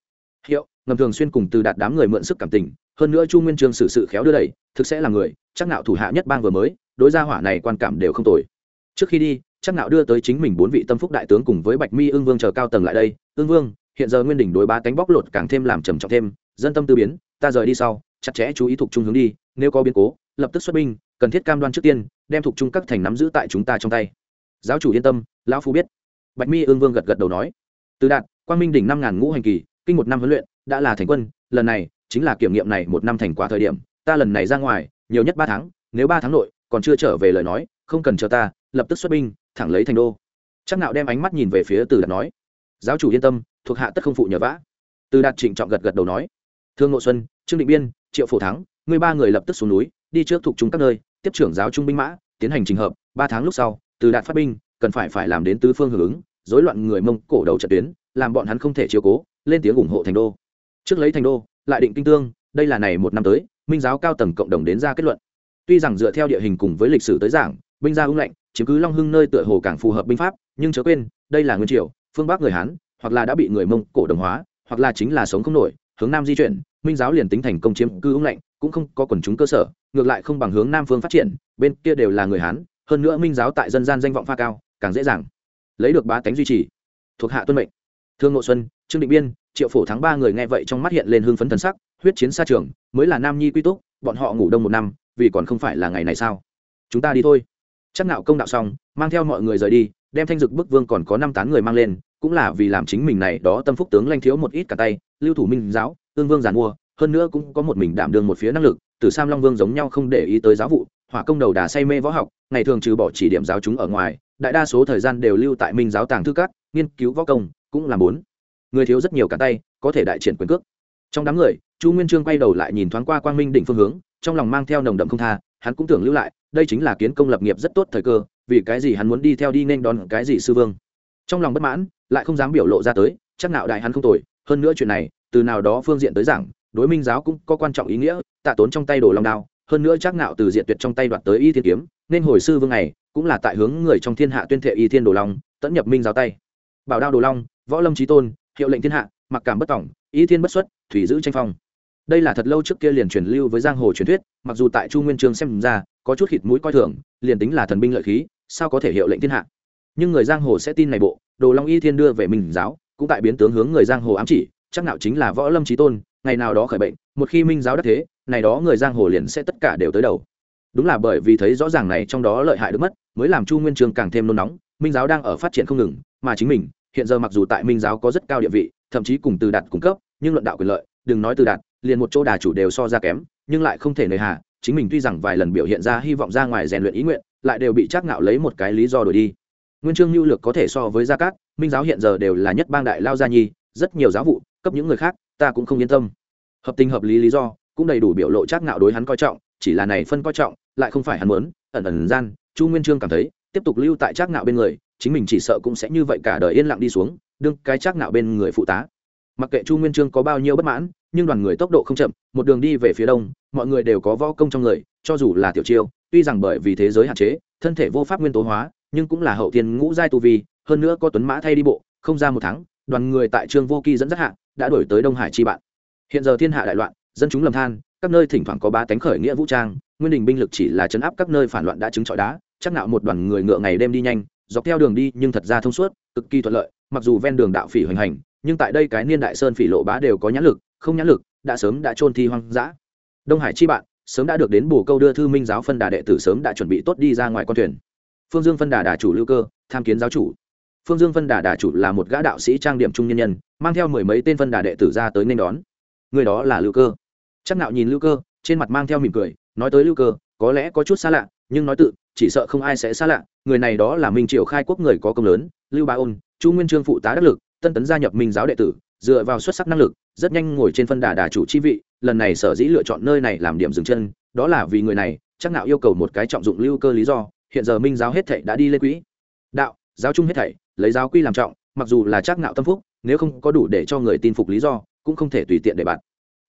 Hiệu, ngầm thường xuyên cùng từ đạt đám người mượn sức cảm tình, hơn nữa chu nguyên trương xử sự khéo đưa đẩy thực sẽ là người, chắc nạo thủ hạ nhất bang vừa mới, đối gia hỏa này quan cảm đều không tồi. Trước khi đi, chắc nạo đưa tới chính mình bốn vị tâm phúc đại tướng cùng với bạch mi ương vương chờ cao tầng lại đây. Ương vương, hiện giờ nguyên đỉnh đối ba cánh bóc lột càng thêm làm trầm trọng thêm, dân tâm tư biến, ta rời đi sau, chặt chẽ chú ý thuộc trung hướng đi, nếu có biến cố, lập tức xuất binh, cần thiết cam đoan trước tiên, đem thuộc trung các thành nắm giữ tại chúng ta trong tay. Giáo chủ yên tâm, lão phu biết. Bạch mi ương vương gật gật đầu nói. Từ đạt, quang minh đỉnh năm ngàn ngũ hành kỳ, kinh một năm huấn luyện, đã là thành quân, lần này, chính là kiểm nghiệm này một năm thành quả thời điểm ta lần này ra ngoài, nhiều nhất ba tháng, nếu ba tháng nội, còn chưa trở về lời nói, không cần chờ ta, lập tức xuất binh, thẳng lấy thành đô. Chắc nạo đem ánh mắt nhìn về phía từ đạt nói. Giáo chủ yên tâm, thuộc hạ tất không phụ nhờ vã. Từ đạt trịnh trọng gật gật đầu nói. Thương ngộ xuân, trương định biên, triệu phổ thắng ngươi ba người lập tức xuống núi, đi trước thuộc chúng các nơi, tiếp trưởng giáo trung binh mã, tiến hành trình hợp. Ba tháng lúc sau, từ đạt phát binh, cần phải phải làm đến tứ phương hưởng ứng, rối loạn người mông cổ đầu trận tuyến, làm bọn hắn không thể chiếu cố, lên tiếng ủng hộ thành đô. Trước lấy thành đô, lại định kinh tương, đây là này một năm tới minh giáo cao tầng cộng đồng đến ra kết luận. Tuy rằng dựa theo địa hình cùng với lịch sử tới giảng, binh gia ung lệnh, chiếm cứ long hưng nơi tựa hồ càng phù hợp binh pháp, nhưng chớ quên, đây là nguyên triều, phương bắc người hán, hoặc là đã bị người mông cổ đồng hóa, hoặc là chính là sống không nổi, hướng nam di chuyển, minh giáo liền tính thành công chiếm cư ung lệnh, cũng không có quần chúng cơ sở, ngược lại không bằng hướng nam phương phát triển, bên kia đều là người hán, hơn nữa minh giáo tại dân gian danh vọng pha cao, càng dễ dàng lấy được bá tánh duy trì. Thuộc hạ tuân mệnh. Thương ngộ xuân, trương định biên, triệu phổ thắng ba người nghe vậy trong mắt hiện lên hương phấn thần sắc huyết chiến xa trường, mới là nam nhi quy túc, bọn họ ngủ đông một năm, vì còn không phải là ngày này sao? Chúng ta đi thôi. Chắc nạo công đạo xong, mang theo mọi người rời đi, đem thanh dực bức vương còn có năm tán người mang lên, cũng là vì làm chính mình này đó tâm phúc tướng lanh thiếu một ít cả tay, lưu thủ minh giáo, tương vương giàn mua, hơn nữa cũng có một mình đảm đương một phía năng lực, từ sam long vương giống nhau không để ý tới giáo vụ, hỏa công đầu đà say mê võ học, ngày thường trừ bỏ chỉ điểm giáo chúng ở ngoài, đại đa số thời gian đều lưu tại minh giáo tàng thư các, nghiên cứu võ công, cũng là bốn. Người thiếu rất nhiều cả tay, có thể đại triển quyền cước. Trong đám người chu nguyên trương quay đầu lại nhìn thoáng qua quang minh đỉnh phương hướng, trong lòng mang theo nồng đậm không tha, hắn cũng tưởng lưu lại, đây chính là kiến công lập nghiệp rất tốt thời cơ, vì cái gì hắn muốn đi theo đi nên đón cái gì sư vương. Trong lòng bất mãn, lại không dám biểu lộ ra tới, chắc nào đại hắn không tồi, hơn nữa chuyện này, từ nào đó phương diện tới giảng, đối minh giáo cũng có quan trọng ý nghĩa, tạ tốn trong tay đồ long đao, hơn nữa chắc nạo từ diện tuyệt trong tay đoạt tới y thiên kiếm, nên hồi sư vương này, cũng là tại hướng người trong thiên hạ tuyên thệ y thiên đồ long tẫn nhập minh giáo tay. Bảo đao đồ long, võ lâm trí tôn, hiệu lệnh thiên hạ, mặc cảm bất tổng y thiên bất xuất, thủy giữ tranh phong đây là thật lâu trước kia liền truyền lưu với giang hồ truyền thuyết, mặc dù tại chu nguyên Trường xem ra, có chút khịt mũi coi thường, liền tính là thần binh lợi khí, sao có thể hiệu lệnh thiên hạ? Nhưng người giang hồ sẽ tin này bộ, đồ long y thiên đưa về minh giáo, cũng tại biến tướng hướng người giang hồ ám chỉ, chắc nào chính là võ lâm trí tôn, ngày nào đó khởi bệnh, một khi minh giáo đắc thế, này đó người giang hồ liền sẽ tất cả đều tới đầu. Đúng là bởi vì thấy rõ ràng này trong đó lợi hại được mất, mới làm chu nguyên trường càng thêm nôn nóng, minh giáo đang ở phát triển không ngừng, mà chính mình, hiện giờ mặc dù tại minh giáo có rất cao địa vị, thậm chí cùng từ đạt cung cấp, nhưng luận đạo quyền lợi, đừng nói từ đạt liền một chỗ đà chủ đều so ra kém, nhưng lại không thể nơi hà, chính mình tuy rằng vài lần biểu hiện ra hy vọng ra ngoài rèn luyện ý nguyện, lại đều bị trác ngạo lấy một cái lý do đổi đi. Nguyên trương lưu lược có thể so với gia cát, minh giáo hiện giờ đều là nhất bang đại lao gia nhi, rất nhiều giáo vụ, cấp những người khác, ta cũng không yên tâm. Hợp tình hợp lý lý do, cũng đầy đủ biểu lộ trác ngạo đối hắn coi trọng, chỉ là này phân coi trọng, lại không phải hắn muốn, ẩn ẩn gian, chu nguyên trương cảm thấy, tiếp tục lưu tại trác ngạo bên người, chính mình chỉ sợ cũng sẽ như vậy cả đời yên lặng đi xuống, đương cái trác ngạo bên người phụ tá. Mặc kệ chu nguyên trương có bao nhiêu bất mãn nhưng đoàn người tốc độ không chậm, một đường đi về phía đông, mọi người đều có võ công trong người, cho dù là tiểu chiêu, tuy rằng bởi vì thế giới hạn chế, thân thể vô pháp nguyên tố hóa, nhưng cũng là hậu thiên ngũ giai tu vi, hơn nữa có tuấn mã thay đi bộ, không ra một tháng đoàn người tại trương vô kỳ dẫn dắt hạ, đã đổi tới đông hải chi bạn. Hiện giờ thiên hạ đại loạn, dân chúng lầm than, các nơi thỉnh thoảng có ba tánh khởi nghĩa vũ trang, nguyên đình binh lực chỉ là chấn áp các nơi phản loạn đã chứng trọi đá, chắc nạo một đoàn người ngựa ngày đêm đi nhanh, dọc theo đường đi nhưng thật ra thông suốt, cực kỳ thuận lợi, mặc dù ven đường đạo phỉ hoành hành, nhưng tại đây cái niên đại sơn phỉ lộ bá đều có nhãn lực không nhãn lực, đã sớm đã trôn thi hoang dã. Đông hải chi bạn, sớm đã được đến bổ câu đưa thư minh giáo phân đà đệ tử sớm đã chuẩn bị tốt đi ra ngoài con thuyền. Phương dương phân đà đà chủ lưu cơ, tham kiến giáo chủ. Phương dương phân đà đà chủ là một gã đạo sĩ trang điểm trung nhân nhân, mang theo mười mấy tên phân đà đệ tử ra tới nên đón. Người đó là lưu cơ. Chắc nạo nhìn lưu cơ, trên mặt mang theo mỉm cười, nói tới lưu cơ, có lẽ có chút xa lạ, nhưng nói tự, chỉ sợ không ai sẽ xa lạ, người này đó là minh triều khai quốc người có công lớn, lưu ba ôn, chu nguyên trương phụ tá đắc lực, tân tấn gia nhập minh giáo đệ tử dựa vào xuất sắc năng lực, rất nhanh ngồi trên phân đà đà chủ chi vị, lần này sở dĩ lựa chọn nơi này làm điểm dừng chân, đó là vì người này, chắc nạo yêu cầu một cái trọng dụng lưu cơ lý do, hiện giờ minh giáo hết thảy đã đi lên quỹ. Đạo, giáo trung hết thảy, lấy giáo quy làm trọng, mặc dù là chắc nạo tâm phúc, nếu không có đủ để cho người tin phục lý do, cũng không thể tùy tiện để bạn.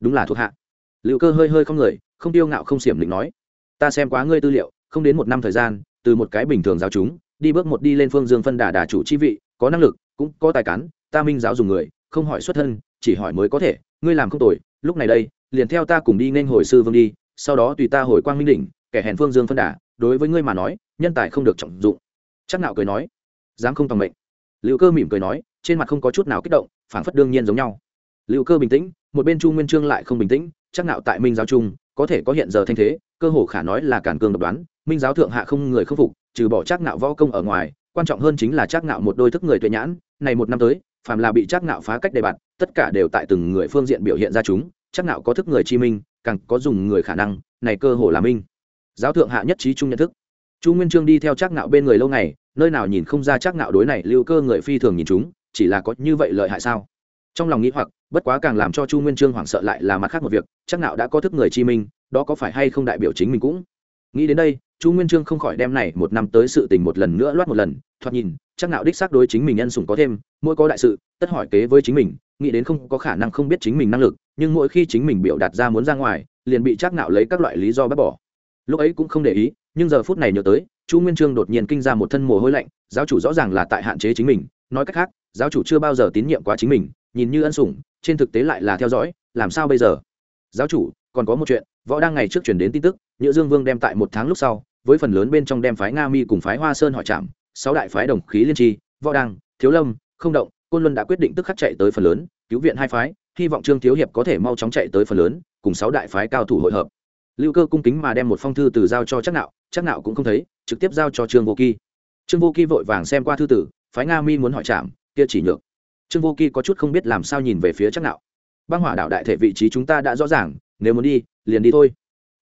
Đúng là thuộc hạ. Lưu cơ hơi hơi không người, không tiêu ngạo không xiểm định nói. Ta xem quá ngươi tư liệu, không đến một năm thời gian, từ một cái bình thường giáo chúng, đi bước một đi lên phương dương phân đà đà chủ chi vị, có năng lực, cũng có tài cán, ta minh giáo dùng người không hỏi xuất thân, chỉ hỏi mới có thể, ngươi làm không tội lúc này đây, liền theo ta cùng đi nên hồi sư vương đi, sau đó tùy ta hồi quang minh đỉnh, kẻ hèn phương dương phân đà, đối với ngươi mà nói, nhân tài không được trọng dụng. Chắc nạo cười nói, dám không tòng mệnh. Lưu cơ mỉm cười nói, trên mặt không có chút nào kích động, phảng phất đương nhiên giống nhau. Lưu cơ bình tĩnh, một bên chu nguyên trương lại không bình tĩnh, chắc nạo tại minh giáo trung, có thể có hiện giờ thanh thế, cơ hồ khả nói là cản cường độc đoán, minh giáo thượng hạ không người không phục, trừ bỏ chắc nạo võ công ở ngoài, quan trọng hơn chính là chắc nạo một đôi thức người tuệ nhãn, này một năm tới phàm là bị chắc nạo phá cách đề bạt, tất cả đều tại từng người phương diện biểu hiện ra chúng. Chắc nạo có thức người chi minh, càng có dùng người khả năng, này cơ hồ là minh. Giáo thượng hạ nhất trí chung nhận thức. Chu nguyên Chương đi theo chắc nạo bên người lâu ngày, nơi nào nhìn không ra chắc nạo đối này lưu cơ người phi thường nhìn chúng, chỉ là có như vậy lợi hại sao? Trong lòng nghĩ hoặc, bất quá càng làm cho chu nguyên Chương hoảng sợ lại là mặt khác một việc chắc Nạo đã có thức người chi minh, đó có phải hay không đại biểu chính mình cũng? Nghĩ đến đây chu nguyên trương không khỏi đem này một năm tới sự tình một lần nữa loát một lần, thoạt nhìn, chắc nạo đích xác đối chính mình nhân sủng có thêm, mỗi có đại sự, tất hỏi kế với chính mình, nghĩ đến không có khả năng không biết chính mình năng lực, nhưng mỗi khi chính mình biểu đạt ra muốn ra ngoài, liền bị chắc nạo lấy các loại lý do bắt bỏ. Lúc ấy cũng không để ý, nhưng giờ phút này nhớ tới, chu nguyên trương đột nhiên kinh ra một thân mồ hôi lạnh, giáo chủ rõ ràng là tại hạn chế chính mình, nói cách khác, giáo chủ chưa bao giờ tín nhiệm quá chính mình, nhìn như ân sủng, trên thực tế lại là theo dõi, làm sao bây giờ? Giáo chủ, còn có một chuyện, võ đang ngày trước chuyển đến tin tức, nhữ dương vương đem tại một tháng lúc sau với phần lớn bên trong đem phái nga mi cùng phái hoa sơn hỏi chạm, sáu đại phái đồng khí liên tri, võ đăng, thiếu lâm, không động, côn luân đã quyết định tức khắc chạy tới phần lớn, cứu viện hai phái, hy vọng trương thiếu hiệp có thể mau chóng chạy tới phần lớn, cùng sáu đại phái cao thủ hội hợp. Lưu cơ cung kính mà đem một phong thư từ giao cho chắc nạo chắc nạo cũng không thấy, trực tiếp giao cho trương vô kỳ trương vô kỳ vội vàng xem qua thư tử, phái nga mi muốn hỏi chạm, kia chỉ nhược. Trương vô kỳ có chút không biết làm sao nhìn về phía chắc nạo. Băng hỏa đạo đại thể vị trí chúng ta đã rõ ràng, nếu muốn đi, liền đi thôi.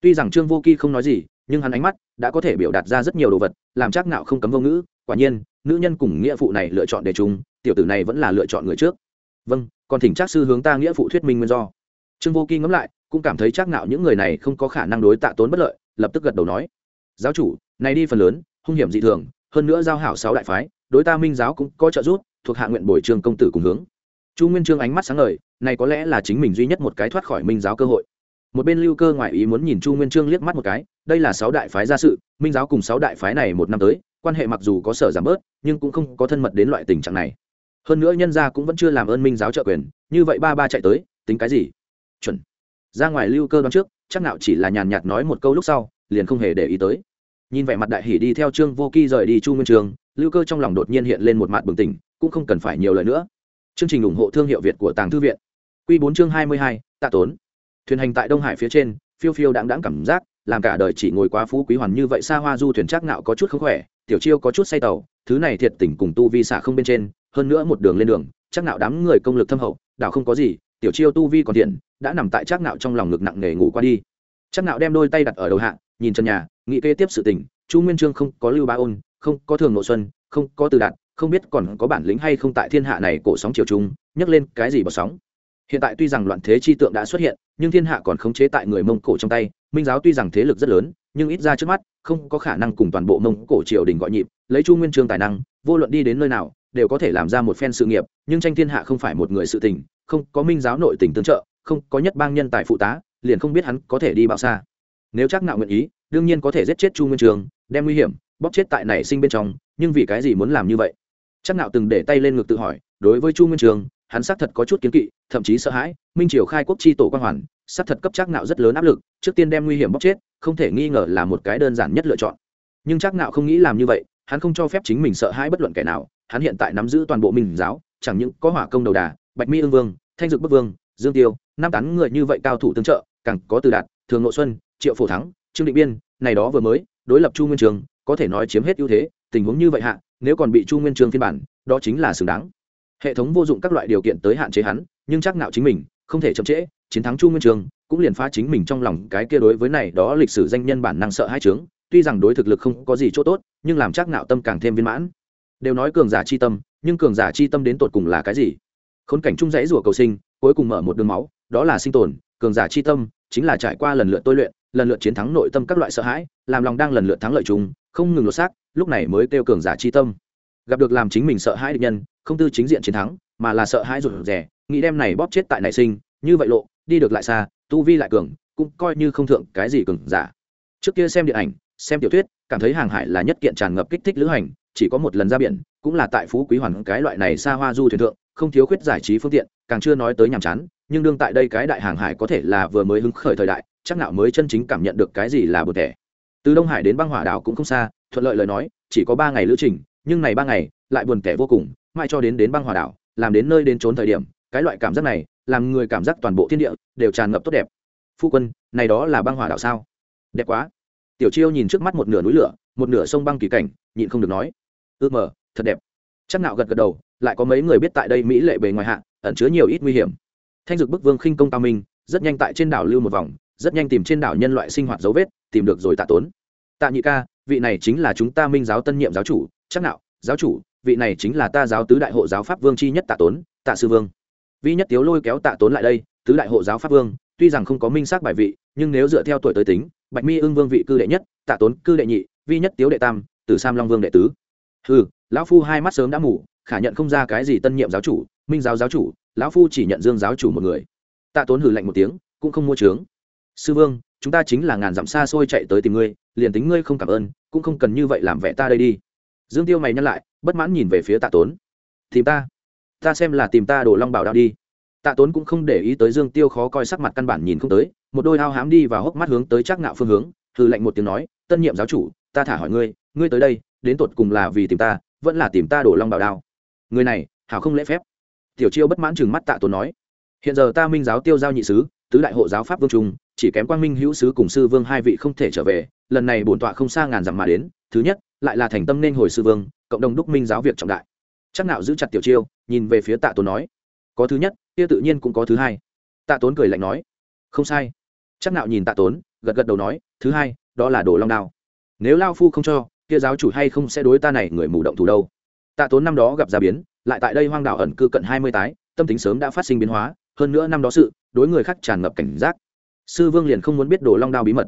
Tuy rằng trương vô kỳ không nói gì nhưng hắn ánh mắt đã có thể biểu đạt ra rất nhiều đồ vật, làm chắc nạo không cấm vô ngữ. Quả nhiên, nữ nhân cùng nghĩa phụ này lựa chọn để chúng tiểu tử này vẫn là lựa chọn người trước. Vâng còn thỉnh chắc sư hướng ta nghĩa phụ thuyết minh nguyên do. Trương vô kỳ ngẫm lại, cũng cảm thấy chắc nạo những người này không có khả năng đối tạ tốn bất lợi, lập tức gật đầu nói. Giáo chủ, này đi phần lớn, hung hiểm dị thường, hơn nữa giao hảo sáu đại phái, đối ta minh giáo cũng có trợ giúp, thuộc hạ nguyện bồi trường công tử cùng hướng. Chu nguyên trương ánh mắt sáng ngời, này có lẽ là chính mình duy nhất một cái thoát khỏi minh giáo cơ hội một bên lưu cơ ngoại ý muốn nhìn chu nguyên trương liếc mắt một cái, đây là sáu đại phái gia sự, minh giáo cùng sáu đại phái này một năm tới, quan hệ mặc dù có sở giảm bớt, nhưng cũng không có thân mật đến loại tình trạng này. Hơn nữa nhân gia cũng vẫn chưa làm ơn minh giáo trợ quyền, như vậy ba ba chạy tới, tính cái gì? Chuẩn. Ra ngoài lưu cơ đoán trước, chắc nào chỉ là nhàn nhạt nói một câu lúc sau, liền không hề để ý tới. Nhìn vẻ mặt đại hỉ đi theo trương vô kỳ rời đi chu nguyên trường lưu cơ trong lòng đột nhiên hiện lên một mặt bừng tỉnh, cũng không cần phải nhiều lời nữa. Chương trình ủng hộ thương hiệu việt của tàng thư viện. Q bốn chương hai mươi hai, tạ tốn thuyền hành tại đông hải phía trên, phiêu phiêu đáng đáng cảm giác, làm cả đời chỉ ngồi quá phú quý hoàn như vậy xa hoa du thuyền trác nạo có chút không khỏe, tiểu chiêu có chút say tàu, thứ này thiệt tình cùng tu vi xả không bên trên, hơn nữa một đường lên đường trác nạo đám người công lực thâm hậu, đảo không có gì, tiểu chiêu tu vi còn thiện, đã nằm tại trác nạo trong lòng ngực nặng nề ngủ qua đi. Trác nạo đem đôi tay đặt ở đầu hạ, nhìn chân nhà, nghĩ kế tiếp sự tình, chu nguyên trương không có lưu ba ôn, không có thường nội xuân, không có từ đạt, không biết còn có bản lĩnh hay không tại thiên hạ này cổ sóng chiều trung nhấc lên cái gì bọt sóng hiện tại tuy rằng loạn thế chi tượng đã xuất hiện, nhưng thiên hạ còn khống chế tại người mông cổ trong tay. Minh giáo tuy rằng thế lực rất lớn, nhưng ít ra trước mắt, không có khả năng cùng toàn bộ mông cổ triều đình gọi nhịp. Lấy chu nguyên trương tài năng, vô luận đi đến nơi nào, đều có thể làm ra một phen sự nghiệp, nhưng tranh thiên hạ không phải một người sự tình. Không có minh giáo nội tình tương trợ, không có nhất bang nhân tài phụ tá, liền không biết hắn có thể đi bao xa. Nếu chắc nạo nguyện ý, đương nhiên có thể giết chết chu nguyên trường đem nguy hiểm, bóp chết tại nảy sinh bên trong, nhưng vì cái gì muốn làm như vậy? Chắc nạo từng để tay lên ngực tự hỏi, đối với chu nguyên trường hắn xác thật có chút kiến kỵ, thậm chí sợ hãi, minh triều khai quốc chi tổ quan hoàn, xác thật cấp chắc nạo rất lớn áp lực, trước tiên đem nguy hiểm bóc chết, không thể nghi ngờ là một cái đơn giản nhất lựa chọn. Nhưng chắc nạo không nghĩ làm như vậy, hắn không cho phép chính mình sợ hãi bất luận kẻ nào, hắn hiện tại nắm giữ toàn bộ minh giáo, chẳng những có hỏa công đầu đà, bạch mi ương vương, thanh dực bất vương, dương tiêu, năm tán người như vậy cao thủ tương trợ, càng có từ đạt, thường nội xuân, triệu phổ thắng, trương định biên, này đó vừa mới, đối lập chu nguyên trường, có thể nói chiếm hết ưu thế, tình huống như vậy hạ, nếu còn bị chu nguyên trường phiên bản, đó chính là xứng đáng hệ thống vô dụng các loại điều kiện tới hạn chế hắn, nhưng chắc nạo chính mình, không thể chậm trễ, chiến thắng chu nguyên trường, cũng liền phá chính mình trong lòng cái kia đối với này đó lịch sử danh nhân bản năng sợ hai trướng tuy rằng đối thực lực không có gì chỗ tốt, nhưng làm chắc nạo tâm càng thêm viên mãn. Đều nói cường giả chi tâm, nhưng cường giả chi tâm đến tột cùng là cái gì? Khốn cảnh trung dãy rủa cầu sinh, cuối cùng mở một đường máu, đó là sinh tồn, cường giả chi tâm, chính là trải qua lần lượt tôi luyện, lần lượt chiến thắng nội tâm các loại sợ hãi, làm lòng đang lần lượt thắng lợi chúng không ngừng lột xác, lúc này mới kêu cường giả chi tâm. Gặp được làm chính mình sợ hãi địch nhân không tư chính diện chiến thắng, mà là sợ hãi rụt rẻ nghĩ đem này bóp chết tại nảy sinh, như vậy lộ, đi được lại xa, tu vi lại cường, cũng coi như không thượng cái gì cường giả. Trước kia xem điện ảnh, xem tiểu thuyết, cảm thấy hàng hải là nhất kiện tràn ngập kích thích lữ hành, chỉ có một lần ra biển, cũng là tại phú quý hoàn cái loại này xa hoa du thuyền thượng, không thiếu khuyết giải trí phương tiện, càng chưa nói tới nhàm chán, nhưng đương tại đây cái đại hàng hải có thể là vừa mới hứng khởi thời đại, chắc nào mới chân chính cảm nhận được cái gì là bờ thẻ từ đông hải đến băng hỏa đảo cũng không xa, thuận lợi lời nói, chỉ có ba ngày lữ trình, nhưng này ba ngày, lại buồn tẻ vô cùng mãi cho đến đến băng hỏa đảo, làm đến nơi đến trốn thời điểm, cái loại cảm giác này, làm người cảm giác toàn bộ thiên địa đều tràn ngập tốt đẹp. Phu quân, này đó là băng hỏa đảo sao? Đẹp quá. Tiểu chiêu nhìn trước mắt một nửa núi lửa, một nửa sông băng kỳ cảnh, nhịn không được nói. Ư mờ, thật đẹp. Chắc nạo gật gật đầu, lại có mấy người biết tại đây mỹ lệ bề ngoài hạ, ẩn chứa nhiều ít nguy hiểm. Thanh dực bức vương khinh công cao minh, rất nhanh tại trên đảo lưu một vòng, rất nhanh tìm trên đảo nhân loại sinh hoạt dấu vết, tìm được rồi tạ tốn. Tạ nhị ca, vị này chính là chúng ta minh giáo tân nhiệm giáo chủ, chắc nạo giáo chủ vị này chính là ta giáo tứ đại hộ giáo pháp vương chi nhất tạ tốn, tạ sư vương. Vi nhất tiếu lôi kéo tạ tốn lại đây, tứ đại hộ giáo pháp vương, tuy rằng không có minh xác bài vị, nhưng nếu dựa theo tuổi tới tính, bạch mi ưng vương vị cư đệ nhất, tạ tốn cư đệ nhị, vi nhất tiếu đệ tam, tử sam long vương đệ tứ. Ừ lão phu hai mắt sớm đã mù, khả nhận không ra cái gì tân nhiệm giáo chủ, minh giáo giáo chủ, lão phu chỉ nhận dương giáo chủ một người. Tạ tốn hử lạnh một tiếng, cũng không mua trướng. Sư vương, chúng ta chính là ngàn dặm xa xôi chạy tới tìm ngươi, liền tính ngươi không cảm ơn, cũng không cần như vậy làm vẻ ta đây đi. Dương tiêu mày nhắc lại bất mãn nhìn về phía tạ tốn. Tìm ta? Ta xem là tìm ta đổ long bảo Đao đi. Tạ tốn cũng không để ý tới dương tiêu khó coi sắc mặt căn bản nhìn không tới, một đôi ao hám đi và hốc mắt hướng tới chắc ngạo phương hướng thử lệnh một tiếng nói, tân nhiệm giáo chủ, ta thả hỏi ngươi ngươi tới đây, đến tột cùng là vì tìm ta, vẫn là tìm ta đổ long bảo đao? Người này, hảo không lễ phép. Tiểu chiêu bất mãn chừng mắt tạ tốn nói, hiện giờ ta minh giáo tiêu giao nhị sứ, tứ đại hộ giáo pháp vương trung, chỉ kém quang minh hữu sứ cùng sư vương hai vị không thể trở về, lần này bổn tọa không xa ngàn dặm mà đến, thứ nhất, lại là thành tâm nên hồi sư vương cộng đồng đúc minh giáo việc trọng đại. Chắc nào giữ chặt tiểu chiêu, nhìn về phía tạ tốn nói. Có thứ nhất, kia tự nhiên cũng có thứ hai. Tạ tốn cười lạnh nói. Không sai. Chắc nào nhìn tạ tốn, gật gật đầu nói, thứ hai, đó là đồ long đao. Nếu lao phu không cho, kia giáo chủ hay không sẽ đối ta này người mù động thủ đâu. Tạ tốn năm đó gặp gia biến, lại tại đây hoang đảo ẩn cư cận hai mươi tái, tâm tính sớm đã phát sinh biến hóa, hơn nữa năm đó sự, đối người khác tràn ngập cảnh giác. Sư vương liền không muốn biết đồ long đao bí mật.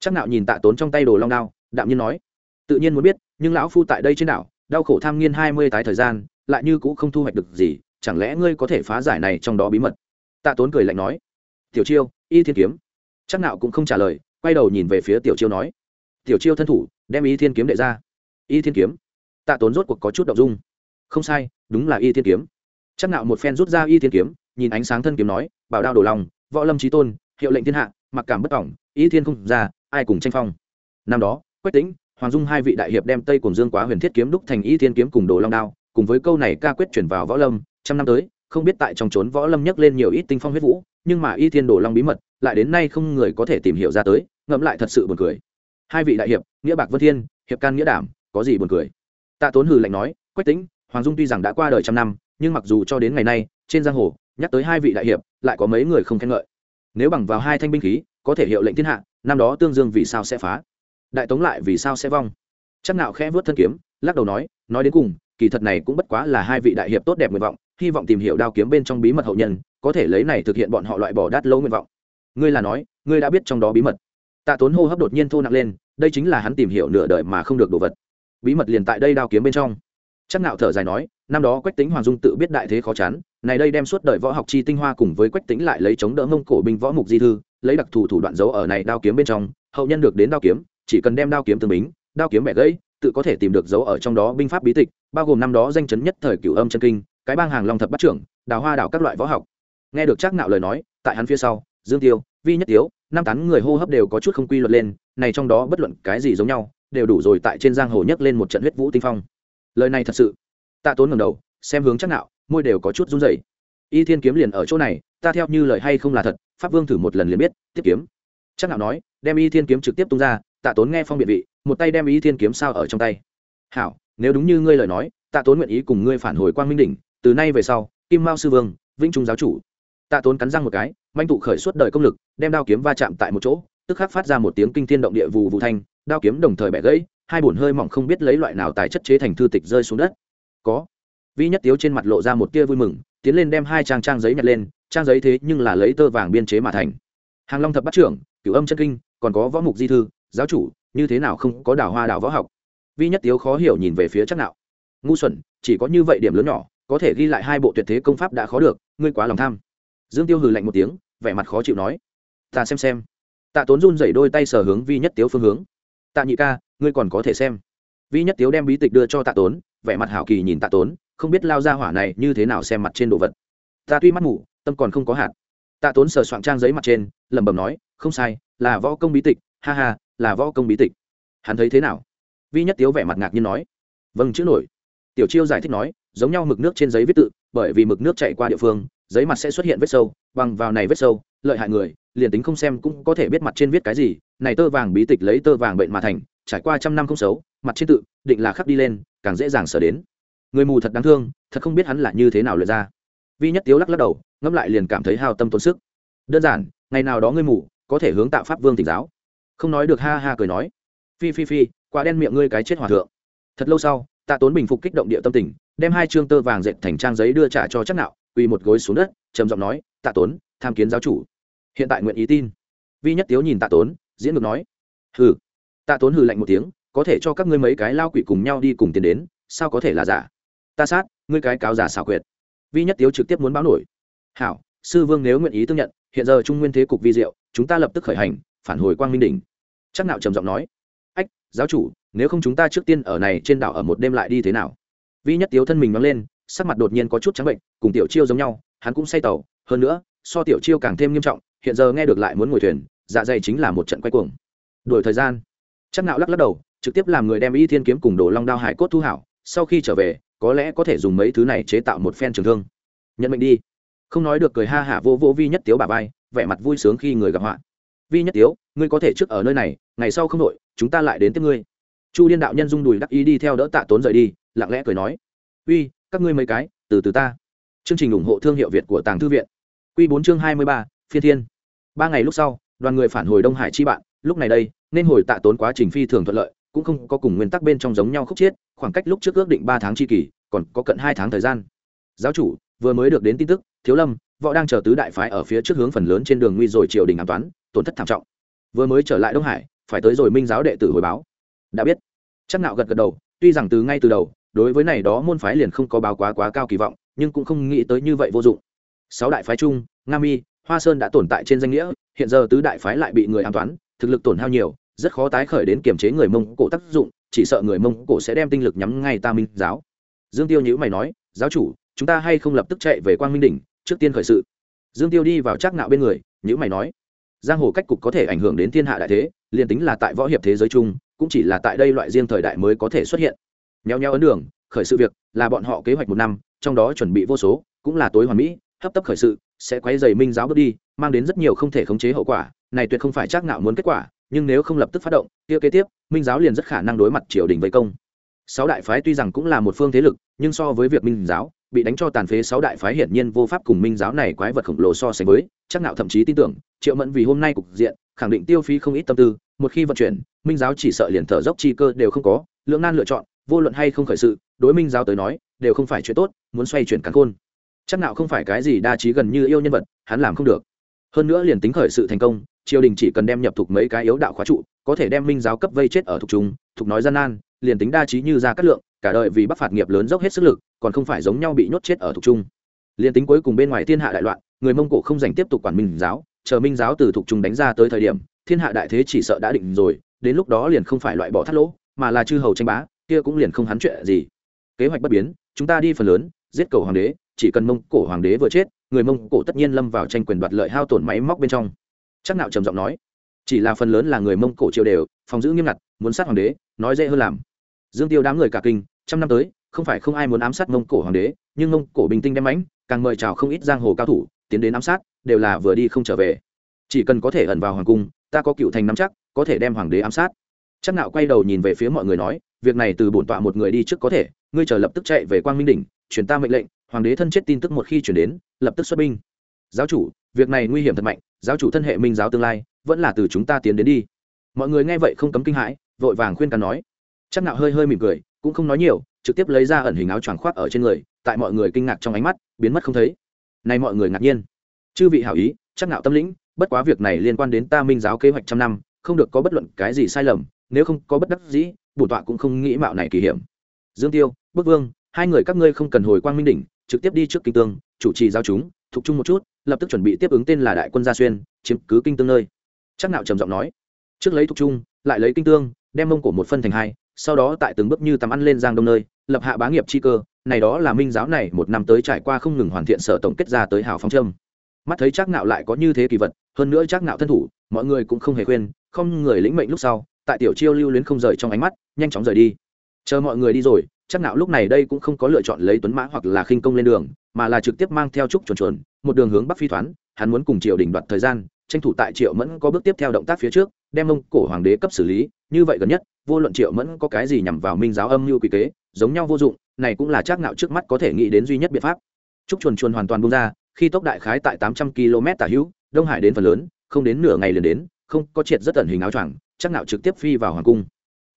Chắc nạo nhìn tạ tốn trong tay đồ long đao, đạm nhiên nói. Tự nhiên muốn biết, nhưng lão phu tại đây trên đảo đau khổ tham nghiên hai mươi tái thời gian, lại như cũng không thu hoạch được gì, chẳng lẽ ngươi có thể phá giải này trong đó bí mật? Tạ tốn cười lạnh nói. Tiểu chiêu, y thiên kiếm. Chắc nạo cũng không trả lời, quay đầu nhìn về phía tiểu chiêu nói. Tiểu chiêu thân thủ, đem y thiên kiếm đệ ra. Y thiên kiếm? Tạ tốn rốt cuộc có chút động dung. Không sai, đúng là y thiên kiếm. Chắc nạo một phen rút ra y thiên kiếm, nhìn ánh sáng thân kiếm nói, bảo đao đổ lòng, võ lâm trí tôn, hiệu lệnh thiên hạ, mặc cảm bất ỏng y thiên không ra, ai cùng tranh phong? Năm đó, quách tĩnh hoàng dung hai vị đại hiệp đem tây cùng dương quá huyền thiết kiếm đúc thành y thiên kiếm cùng đồ long đao, cùng với câu này ca quyết chuyển vào võ lâm, trăm năm tới, không biết tại trong trốn võ lâm nhấc lên nhiều ít tinh phong huyết vũ, nhưng mà y thiên đồ long bí mật, lại đến nay không người có thể tìm hiểu ra tới, ngẫm lại thật sự buồn cười. Hai vị đại hiệp, nghĩa bạc vân thiên, hiệp can nghĩa đảm, có gì buồn cười? Tạ tốn hừ lạnh nói, quách tính hoàng dung tuy rằng đã qua đời trăm năm, nhưng mặc dù cho đến ngày nay, trên giang hồ, nhắc tới hai vị đại hiệp, lại có mấy người không khen ngợi. Nếu bằng vào hai thanh binh khí, có thể hiệu lệnh thiên hạ, năm đó tương dương vì sao sẽ phá? Đại tống lại vì sao sẽ vong? Chắc nạo khẽ vớt thân kiếm, lắc đầu nói nói đến cùng, kỳ thật này cũng bất quá là hai vị đại hiệp tốt đẹp nguyện vọng, hy vọng tìm hiểu đao kiếm bên trong bí mật hậu nhân, có thể lấy này thực hiện bọn họ loại bỏ đát lâu nguyện vọng. Ngươi là nói, ngươi đã biết trong đó bí mật. Tạ tốn hô hấp đột nhiên thô nặng lên, đây chính là hắn tìm hiểu nửa đời mà không được đồ vật. Bí mật liền tại đây đao kiếm bên trong. Chắc nạo thở dài nói, năm đó quách tính hoàng dung tự biết đại thế khó chán, này đây đem suốt đời võ học chi tinh hoa cùng với quách tính lại lấy chống đỡ mông cổ binh võ mục di thư, lấy đặc thù thủ đoạn giấu ở này đao kiếm bên trong, hậu nhân được đến đao kiếm chỉ cần đem đao kiếm tương bính, đao kiếm bẻ gãy, tự có thể tìm được dấu ở trong đó binh pháp bí tịch, bao gồm năm đó danh chấn nhất thời cửu âm chân kinh, cái bang hàng long thập bắt trưởng, đào hoa đảo các loại võ học. Nghe được chắc nạo lời nói, tại hắn phía sau, dương tiêu, vi nhất tiếu năm tán người hô hấp đều có chút không quy luật lên, này trong đó bất luận cái gì giống nhau, đều đủ rồi tại trên giang hồ nhấc lên một trận huyết vũ tinh phong. Lời này thật sự, tạ tốn ngẩng đầu, xem hướng chắc nạo, môi đều có chút run rẩy. Y thiên kiếm liền ở chỗ này, ta theo như lời hay không là thật, pháp vương thử một lần liền biết, tiếp kiếm. Chắc nạo nói, đem y thiên kiếm trực tiếp tung ra tạ tốn nghe phong biện vị, một tay đem ý thiên kiếm sao ở trong tay. Hảo, nếu đúng như ngươi lời nói, tạ tốn nguyện ý cùng ngươi phản hồi quang minh đỉnh, từ nay về sau, kim mao sư vương, vĩnh trung giáo chủ. Tạ tốn cắn răng một cái, manh tụ khởi suốt đời công lực, đem đao kiếm va chạm tại một chỗ, tức khắc phát ra một tiếng kinh thiên động địa vù vù thanh, đao kiếm đồng thời bẻ gãy, hai bùn hơi mỏng không biết lấy loại nào tài chất chế thành thư tịch rơi xuống đất. Có. Vi nhất tiếu trên mặt lộ ra một tia vui mừng, tiến lên đem hai trang trang giấy nhặt lên, trang giấy thế nhưng là lấy tơ vàng biên chế mà thành. Hàng long thập bắt trưởng, cửu âm chân kinh, còn có võ mục di thư giáo chủ, như thế nào không có đào hoa đào võ học? Vi nhất tiếu khó hiểu nhìn về phía chắc nạo. Ngu xuẩn, chỉ có như vậy điểm lớn nhỏ, có thể ghi lại hai bộ tuyệt thế công pháp đã khó được, ngươi quá lòng tham. Dương tiêu hừ lạnh một tiếng, vẻ mặt khó chịu nói. Ta xem xem. Tạ tốn run dậy đôi tay sờ hướng vi nhất tiếu phương hướng. Tạ nhị ca, ngươi còn có thể xem. Vi nhất tiếu đem bí tịch đưa cho tạ tốn, vẻ mặt hảo kỳ nhìn tạ tốn, không biết lao ra hỏa này như thế nào xem mặt trên đồ vật. Ta tuy mắt ngủ tâm còn không có hạt. Tạ tốn sờ soạn trang giấy mặt trên, lẩm bẩm nói, không sai, là võ công bí tịch, ha ha là võ công bí tịch. Hắn thấy thế nào? Vi nhất tiếu vẻ mặt ngạc nhiên nói. Vâng chữ nổi. Tiểu chiêu giải thích nói, giống nhau mực nước trên giấy viết tự, bởi vì mực nước chạy qua địa phương, giấy mặt sẽ xuất hiện vết sâu, bằng vào này vết sâu, lợi hại người, liền tính không xem cũng có thể biết mặt trên viết cái gì, này tơ vàng bí tịch lấy tơ vàng bệnh mà thành, trải qua trăm năm không xấu, mặt trên tự, định là khắc đi lên, càng dễ dàng sở đến. Người mù thật đáng thương, thật không biết hắn là như thế nào lượt ra. Vi nhất tiếu lắc lắc đầu, ngẫm lại liền cảm thấy hao tâm tốn sức. Đơn giản, ngày nào đó ngươi mù có thể hướng tạo pháp vương tỉnh giáo không nói được ha ha cười nói. Phi phi phi quá đen miệng ngươi cái chết hòa thượng. Thật lâu sau, tạ tốn bình phục kích động địa tâm tình, đem hai chương tơ vàng dệt thành trang giấy đưa trả cho chắc nạo, quỳ một gối xuống đất, trầm giọng nói, tạ tốn, tham kiến giáo chủ. Hiện tại nguyện ý tin. Vi nhất tiếu nhìn tạ tốn, diễn ngược nói, hừ. Tạ tốn hừ lạnh một tiếng, có thể cho các ngươi mấy cái lao quỷ cùng nhau đi cùng tiến đến, sao có thể là giả? Ta sát, ngươi cái cáo giả xảo quyệt. Vi nhất tiếu trực tiếp muốn báo nổi. Hảo, sư vương nếu nguyện ý tương nhận, hiện giờ trung nguyên thế cục vi diệu, chúng ta lập tức khởi hành phản hồi quang minh đỉnh. Chắc nạo trầm giọng nói, ách, giáo chủ, nếu không chúng ta trước tiên ở này trên đảo ở một đêm lại đi thế nào? Vi nhất tiếu thân mình nóng lên, sắc mặt đột nhiên có chút trắng bệnh, cùng tiểu chiêu giống nhau, hắn cũng say tàu. Hơn nữa, so tiểu chiêu càng thêm nghiêm trọng, hiện giờ nghe được lại muốn ngồi thuyền dạ dày chính là một trận quay cuồng. Đổi thời gian, chắc nạo lắc lắc đầu, trực tiếp làm người đem y thiên kiếm cùng đồ long đao hải cốt thu hảo, sau khi trở về, có lẽ có thể dùng mấy thứ này chế tạo một phen trường thương. Nhận mệnh đi. Không nói được cười ha hả vô vô vi nhất tiếu bà vai, vẻ mặt vui sướng khi người gặp họa vi nhất tiếu, ngươi có thể trước ở nơi này, ngày sau không đội chúng ta lại đến tiếp ngươi. Chu liên đạo nhân dung đùi đắc ý đi theo đỡ tạ tốn rời đi, lặng lẽ cười nói, uy, các ngươi mấy cái, từ từ ta. Chương trình ủng hộ thương hiệu việt của tàng thư viện. Q bốn chương hai mươi ba, phiên thiên. Ba ngày lúc sau, đoàn người phản hồi đông hải chi bạn. Lúc này đây, nên hồi tạ tốn quá trình phi thường thuận lợi, cũng không có cùng nguyên tắc bên trong giống nhau khúc chiết, khoảng cách lúc trước ước định ba tháng tri kỳ còn có cận hai tháng thời gian. Giáo chủ, vừa mới được đến tin tức, thiếu lâm, võ đang chờ tứ đại phái ở phía trước hướng phần lớn trên đường nguy rồi triều đình an toán tổn thất thảm trọng. Vừa mới trở lại đông hải, phải tới rồi minh giáo đệ tử hồi báo. Đã biết. Chắc nạo gật gật đầu, tuy rằng từ ngay từ đầu, đối với này đó môn phái liền không có báo quá quá cao kỳ vọng, nhưng cũng không nghĩ tới như vậy vô dụng. Sáu đại phái chung, nga mi, hoa sơn đã tồn tại trên danh nghĩa, hiện giờ tứ đại phái lại bị người an toán, thực lực tổn hao nhiều, rất khó tái khởi đến kiềm chế người mông cổ tác dụng, chỉ sợ người mông cổ sẽ đem tinh lực nhắm ngay ta minh giáo. Dương tiêu nhữ mày nói, giáo chủ, chúng ta hay không lập tức chạy về quang minh đỉnh, trước tiên khởi sự. Dương tiêu đi vào trác nạo bên người nhữ mày nói giang hồ cách cục có thể ảnh hưởng đến thiên hạ đại thế, liền tính là tại võ hiệp thế giới chung, cũng chỉ là tại đây loại riêng thời đại mới có thể xuất hiện. Nheo nheo ấn đường, khởi sự việc, là bọn họ kế hoạch một năm, trong đó chuẩn bị vô số, cũng là tối hoàn mỹ, hấp tấp khởi sự, sẽ quay dày minh giáo bước đi, mang đến rất nhiều không thể khống chế hậu quả, này tuyệt không phải chắc nạo muốn kết quả, nhưng nếu không lập tức phát động, kia kế tiếp, minh giáo liền rất khả năng đối mặt triều đình vây công. Sáu đại phái tuy rằng cũng là một phương thế lực, nhưng so với việc minh giáo bị đánh cho tàn phế sáu đại phái hiển nhiên vô pháp cùng minh giáo này quái vật khổng lồ so sánh với, chắc nạo thậm chí tin tưởng, triệu mẫn vì hôm nay cục diện, khẳng định tiêu phí không ít tâm tư, một khi vận chuyển, minh giáo chỉ sợ liền thở dốc chi cơ đều không có lượng nan lựa chọn, vô luận hay không khởi sự, đối minh giáo tới nói, đều không phải chuyện tốt, muốn xoay chuyển cắn khôn. Chắc nạo không phải cái gì đa trí gần như yêu nhân vật, hắn làm không được. Hơn nữa liền tính khởi sự thành công, triều đình chỉ cần đem nhập thuộc mấy cái yếu đạo khóa trụ, có thể đem minh giáo cấp vây chết ở thuộc chúng thuộc nói gian nan, liền tính đa trí như ra cát lượng cả đời vì bắc phạt nghiệp lớn dốc hết sức lực, còn không phải giống nhau bị nhốt chết ở thuộc trung. Liền tính cuối cùng bên ngoài thiên hạ đại loạn, người mông cổ không dành tiếp tục quản minh giáo, chờ minh giáo từ thuộc trung đánh ra tới thời điểm, thiên hạ đại thế chỉ sợ đã định rồi, đến lúc đó liền không phải loại bỏ thắt lỗ, mà là chư hầu tranh bá, kia cũng liền không hắn chuyện gì. Kế hoạch bất biến, chúng ta đi phần lớn, giết cầu hoàng đế, chỉ cần mông cổ hoàng đế vừa chết, người mông cổ tất nhiên lâm vào tranh quyền đoạt lợi hao tổn máy móc bên trong. Chắc nạo trầm giọng nói, chỉ là phần lớn là người mông cổ triều đều, phòng giữ nghiêm ngặt, muốn sát hoàng đế, nói dễ hơn làm. Dương tiêu đám người cả kinh trăm năm tới, không phải không ai muốn ám sát mông cổ hoàng đế, nhưng mông cổ bình tinh đem mãnh, càng mời chào không ít giang hồ cao thủ, tiến đến ám sát, đều là vừa đi không trở về. Chỉ cần có thể ẩn vào hoàng cung, ta có cựu thành nắm chắc, có thể đem hoàng đế ám sát. Chắc nạo quay đầu nhìn về phía mọi người nói, việc này từ bổn tọa một người đi trước có thể, ngươi chờ lập tức chạy về quang minh đỉnh, truyền ta mệnh lệnh, hoàng đế thân chết tin tức một khi chuyển đến, lập tức xuất binh. Giáo chủ, việc này nguy hiểm thật mạnh, giáo chủ thân hệ minh giáo tương lai, vẫn là từ chúng ta tiến đến đi. Mọi người nghe vậy không cấm kinh hãi, vội vàng khuyên can nói. Chắc nạo hơi hơi mỉm cười cũng không nói nhiều, trực tiếp lấy ra ẩn hình áo choàng khoác ở trên người, tại mọi người kinh ngạc trong ánh mắt, biến mất không thấy. Nay mọi người ngạc nhiên. Chư vị hảo ý, chắc ngạo tâm lĩnh, bất quá việc này liên quan đến ta minh giáo kế hoạch trăm năm, không được có bất luận cái gì sai lầm, nếu không có bất đắc dĩ, bổn tọa cũng không nghĩ mạo này kỳ hiểm. Dương tiêu bức vương, hai người các ngươi không cần hồi quang minh đỉnh, trực tiếp đi trước kinh tương, chủ trì giao chúng, thuộc chung một chút, lập tức chuẩn bị tiếp ứng tên là đại quân gia xuyên, chiếm cứ kinh tương nơi. Chắc nạo trầm giọng nói. Trước lấy thuộc chung, lại lấy kinh tương, đem mông cổ một phân thành hai sau đó tại từng bước như tầm ăn lên giang đông nơi, lập hạ bá nghiệp chi cơ, này đó là minh giáo này một năm tới trải qua không ngừng hoàn thiện sở tổng kết ra tới hào phong trâm mắt thấy chắc nạo lại có như thế kỳ vật, hơn nữa chắc nạo thân thủ, mọi người cũng không hề khuyên, không người lĩnh mệnh lúc sau, tại tiểu chiêu lưu luyến không rời trong ánh mắt, nhanh chóng rời đi. Chờ mọi người đi rồi chắc nạo lúc này đây cũng không có lựa chọn lấy tuấn mã hoặc là khinh công lên đường, mà là trực tiếp mang theo trúc chuồn chuồn, một đường hướng bắc phi thoán, hắn muốn cùng triệu đình đoạt thời gian, tranh thủ tại triệu mẫn có bước tiếp theo động tác phía trước, đem ông cổ hoàng đế cấp xử lý, như vậy gần nhất vô luận triệu mẫn có cái gì nhằm vào minh giáo âm mưu quy kế, giống nhau vô dụng, này cũng là chắc ngạo trước mắt có thể nghĩ đến duy nhất biện pháp. Trúc chuồn chuồn hoàn toàn bung ra, khi tốc đại khái tại tám trăm km tả hữu, đông hải đến phần lớn, không đến nửa ngày liền đến, không có triệt rất ẩn hình áo choàng, chắc ngạo trực tiếp phi vào hoàng cung.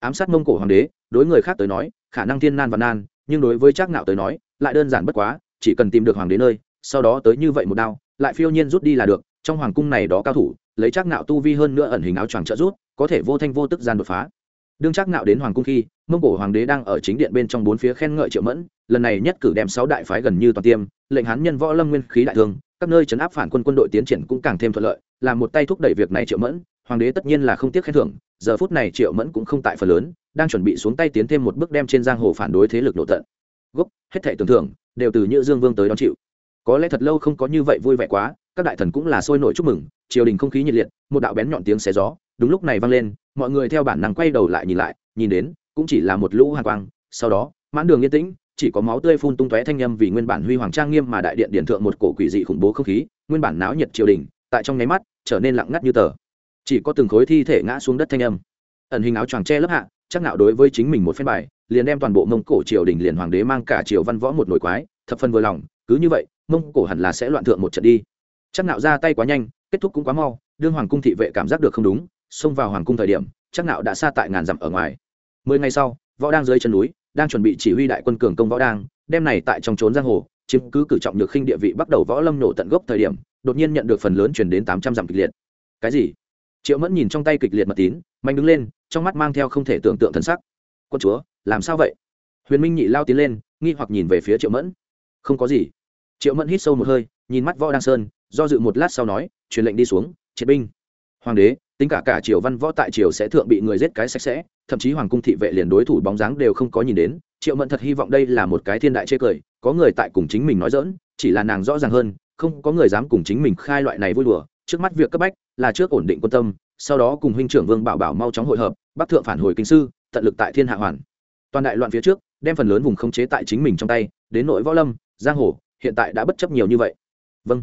Ám sát mông cổ hoàng đế, đối người khác tới nói, khả năng thiên nan và nan, nhưng đối với chắc ngạo tới nói, lại đơn giản bất quá, chỉ cần tìm được hoàng đế nơi, sau đó tới như vậy một đao, lại phiêu nhiên rút đi là được, trong hoàng cung này đó cao thủ, lấy chắc ngạo tu vi hơn nữa ẩn hình áo choàng trợ rút có thể vô thanh vô tức gian đột phá đương chắc nạo đến hoàng cung khi, mông cổ hoàng đế đang ở chính điện bên trong bốn phía khen ngợi triệu mẫn, lần này nhất cử đem sáu đại phái gần như toàn tiêm, lệnh hán nhân võ lâm nguyên khí đại thương, các nơi chấn áp phản quân quân đội tiến triển cũng càng thêm thuận lợi, làm một tay thúc đẩy việc này triệu mẫn, hoàng đế tất nhiên là không tiếc khen thưởng, giờ phút này triệu mẫn cũng không tại phần lớn, đang chuẩn bị xuống tay tiến thêm một bước đem trên giang hồ phản đối thế lực nổ tận. Gốc, hết thảy tưởng thưởng, đều từ như dương vương tới đón chịu. Có lẽ thật lâu không có như vậy vui vẻ quá, các đại thần cũng là sôi nổi chúc mừng, triều đình không khí nhiệt liệt, một đạo bén nhọn tiếng xé gió đúng lúc này vang lên, mọi người theo bản năng quay đầu lại nhìn lại, nhìn đến, cũng chỉ là một lũ hàn quang. Sau đó, mãn đường yên tĩnh, chỉ có máu tươi phun tung tóe thanh âm vì nguyên bản huy hoàng trang nghiêm mà đại điện điện thượng một cổ quỷ dị khủng bố không khí, nguyên bản náo nhiệt triều đình, tại trong nháy mắt, trở nên lặng ngắt như tờ. Chỉ có từng khối thi thể ngã xuống đất thanh âm. Ẩn hình áo choàng tre lớp hạ, chắc nạo đối với chính mình một phen bài, liền đem toàn bộ mông cổ triều đình liền hoàng đế mang cả triều văn võ một nổi quái, thập phân vừa lòng, cứ như vậy, mông cổ hẳn là sẽ loạn thượng một trận đi. Chắc nạo ra tay quá nhanh, kết thúc cũng quá mau, đương hoàng cung thị vệ cảm giác được không đúng xông vào hoàng cung thời điểm, chắc nạo đã xa tại ngàn dặm ở ngoài. Mười ngày sau, võ đang dưới chân núi, đang chuẩn bị chỉ huy đại quân cường công võ đang đem này tại trong trốn giang hồ, chiếm cứ cử trọng nhược khinh địa vị bắt đầu võ lâm nổ tận gốc thời điểm, đột nhiên nhận được phần lớn chuyển đến tám trăm dặm kịch liệt. Cái gì? Triệu mẫn nhìn trong tay kịch liệt mật tín, mạnh đứng lên, trong mắt mang theo không thể tưởng tượng thần sắc. Quân chúa, làm sao vậy? Huyền minh nhị lao tiến lên, nghi hoặc nhìn về phía triệu mẫn. Không có gì. Triệu mẫn hít sâu một hơi, nhìn mắt võ đăng sơn, do dự một lát sau nói, truyền lệnh đi xuống, triệt binh hoàng đế, tính cả cả triều văn võ tại triều sẽ thượng bị người giết cái sạch sẽ, thậm chí hoàng cung thị vệ liền đối thủ bóng dáng đều không có nhìn đến. Triệu mẫn thật hy vọng đây là một cái thiên đại chê cười, có người tại cùng chính mình nói dỡn chỉ là nàng rõ ràng hơn, không có người dám cùng chính mình khai loại này vui đùa. Trước mắt việc cấp bách là trước ổn định quân tâm, sau đó cùng huynh trưởng vương bảo bảo mau chóng hội hợp bắc thượng phản hồi kinh sư, tận lực tại thiên hạ hoàn. Toàn đại loạn phía trước, đem phần lớn vùng khống chế tại chính mình trong tay, đến nội võ lâm, giang hồ, hiện tại đã bất chấp nhiều như vậy. Vâng.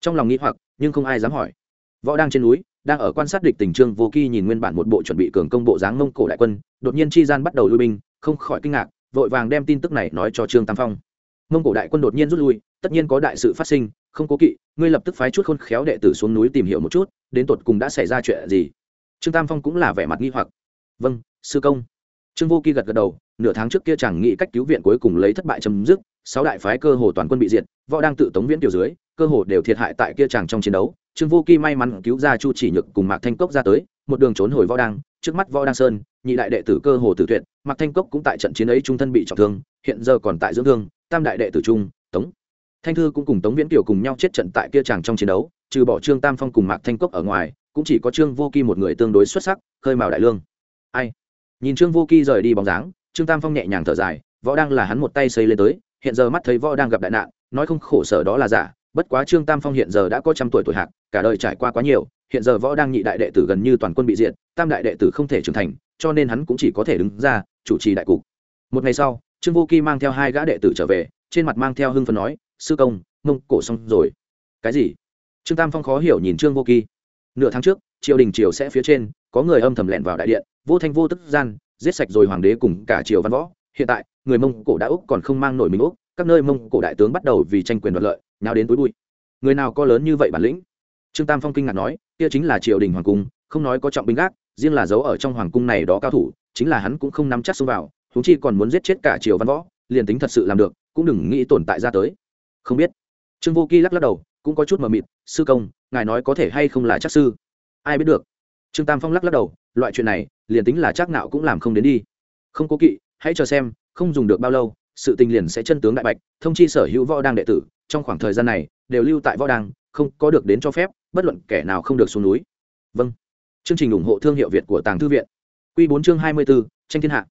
Trong lòng nghĩ hoặc, nhưng không ai dám hỏi. Võ đang trên núi đang ở quan sát địch tình trương vô kỳ nhìn nguyên bản một bộ chuẩn bị cường công bộ dáng mông cổ đại quân, đột nhiên chi gian bắt đầu lui binh, không khỏi kinh ngạc, vội vàng đem tin tức này nói cho trương tam phong. Mông cổ đại quân đột nhiên rút lui, tất nhiên có đại sự phát sinh, không cố kỵ, ngươi lập tức phái chút khôn khéo đệ tử xuống núi tìm hiểu một chút, đến tột cùng đã xảy ra chuyện gì? Trương tam phong cũng là vẻ mặt nghi hoặc. Vâng sư công. Trương vô kỳ gật gật đầu, nửa tháng trước kia chẳng nghĩ cách cứu viện cuối cùng lấy thất bại chấm dứt, sáu đại phái cơ hồ toàn quân bị diệt, võ đang tự tống viễn tiểu dưới cơ hồ đều thiệt hại tại kia chàng trong chiến đấu. Trương vô kỳ may mắn cứu ra chu chỉ nhược cùng mạc thanh cốc ra tới một đường trốn hồi võ đăng, trước mắt võ đăng sơn nhị đại đệ tử cơ hồ tử tuyệt mạc thanh cốc cũng tại trận chiến ấy trung thân bị trọng thương hiện giờ còn tại dưỡng thương tam đại đệ tử trung tống thanh thư cũng cùng tống viễn kiều cùng nhau chết trận tại kia chàng trong chiến đấu trừ bỏ trương tam phong cùng mạc thanh cốc ở ngoài cũng chỉ có trương vô kỳ một người tương đối xuất sắc khơi mào đại lương. Ai? Nhìn trương vô kỳ rời đi bóng dáng trương tam phong nhẹ nhàng thở dài võ đang là hắn một tay xây lên tới hiện giờ mắt thấy võ đang gặp đại nạn nói không khổ sở đó là giả bất quá trương tam phong hiện giờ đã có trăm tuổi tuổi hạc, cả đời trải qua quá nhiều, hiện giờ võ đang nhị đại đệ tử gần như toàn quân bị diệt, tam đại đệ tử không thể trưởng thành, cho nên hắn cũng chỉ có thể đứng ra, chủ trì đại cục. Một ngày sau, trương vô kỳ mang theo hai gã đệ tử trở về, trên mặt mang theo hưng phần nói, sư công, mông cổ xong rồi. Cái gì? Trương tam phong khó hiểu nhìn trương vô kỳ nửa tháng trước, triều đình triều sẽ phía trên, có người âm thầm lẻn vào đại điện, vô thanh vô tức gian, giết sạch rồi hoàng đế cùng cả triều văn võ, hiện tại, người mông cổ đã úc còn không mang nổi mình úc các nơi mông cổ đại tướng bắt đầu vì tranh quyền đoạt lợi nào đến túi bụi. Người nào có lớn như vậy bản lĩnh? Trương tam phong kinh ngạc nói, kia chính là triều đình hoàng cung, không nói có trọng binh gác, riêng là giấu ở trong hoàng cung này đó cao thủ, chính là hắn cũng không nắm chắc xông vào thú chi còn muốn giết chết cả triều văn võ, liền tính thật sự làm được, cũng đừng nghĩ tồn tại ra tới. Không biết. Trương vô kỳ lắc lắc đầu, cũng có chút mờ mịt, sư công, ngài nói có thể hay không là chắc sư? Ai biết được. Trương tam phong lắc lắc đầu, loại chuyện này, liền tính là chắc nạo cũng làm không đến đi. Không cố kỵ, hãy chờ xem, không dùng được bao lâu sự tình liền sẽ chân tướng đại bạch, thông chi sở hữu võ đang đệ tử, trong khoảng thời gian này, đều lưu tại võ đang không có được đến cho phép, bất luận kẻ nào không được xuống núi. Vâng. Chương trình ủng hộ thương hiệu việt của tàng thư viện. Q bốn chương hai mươi b ố tranh thiên hạ.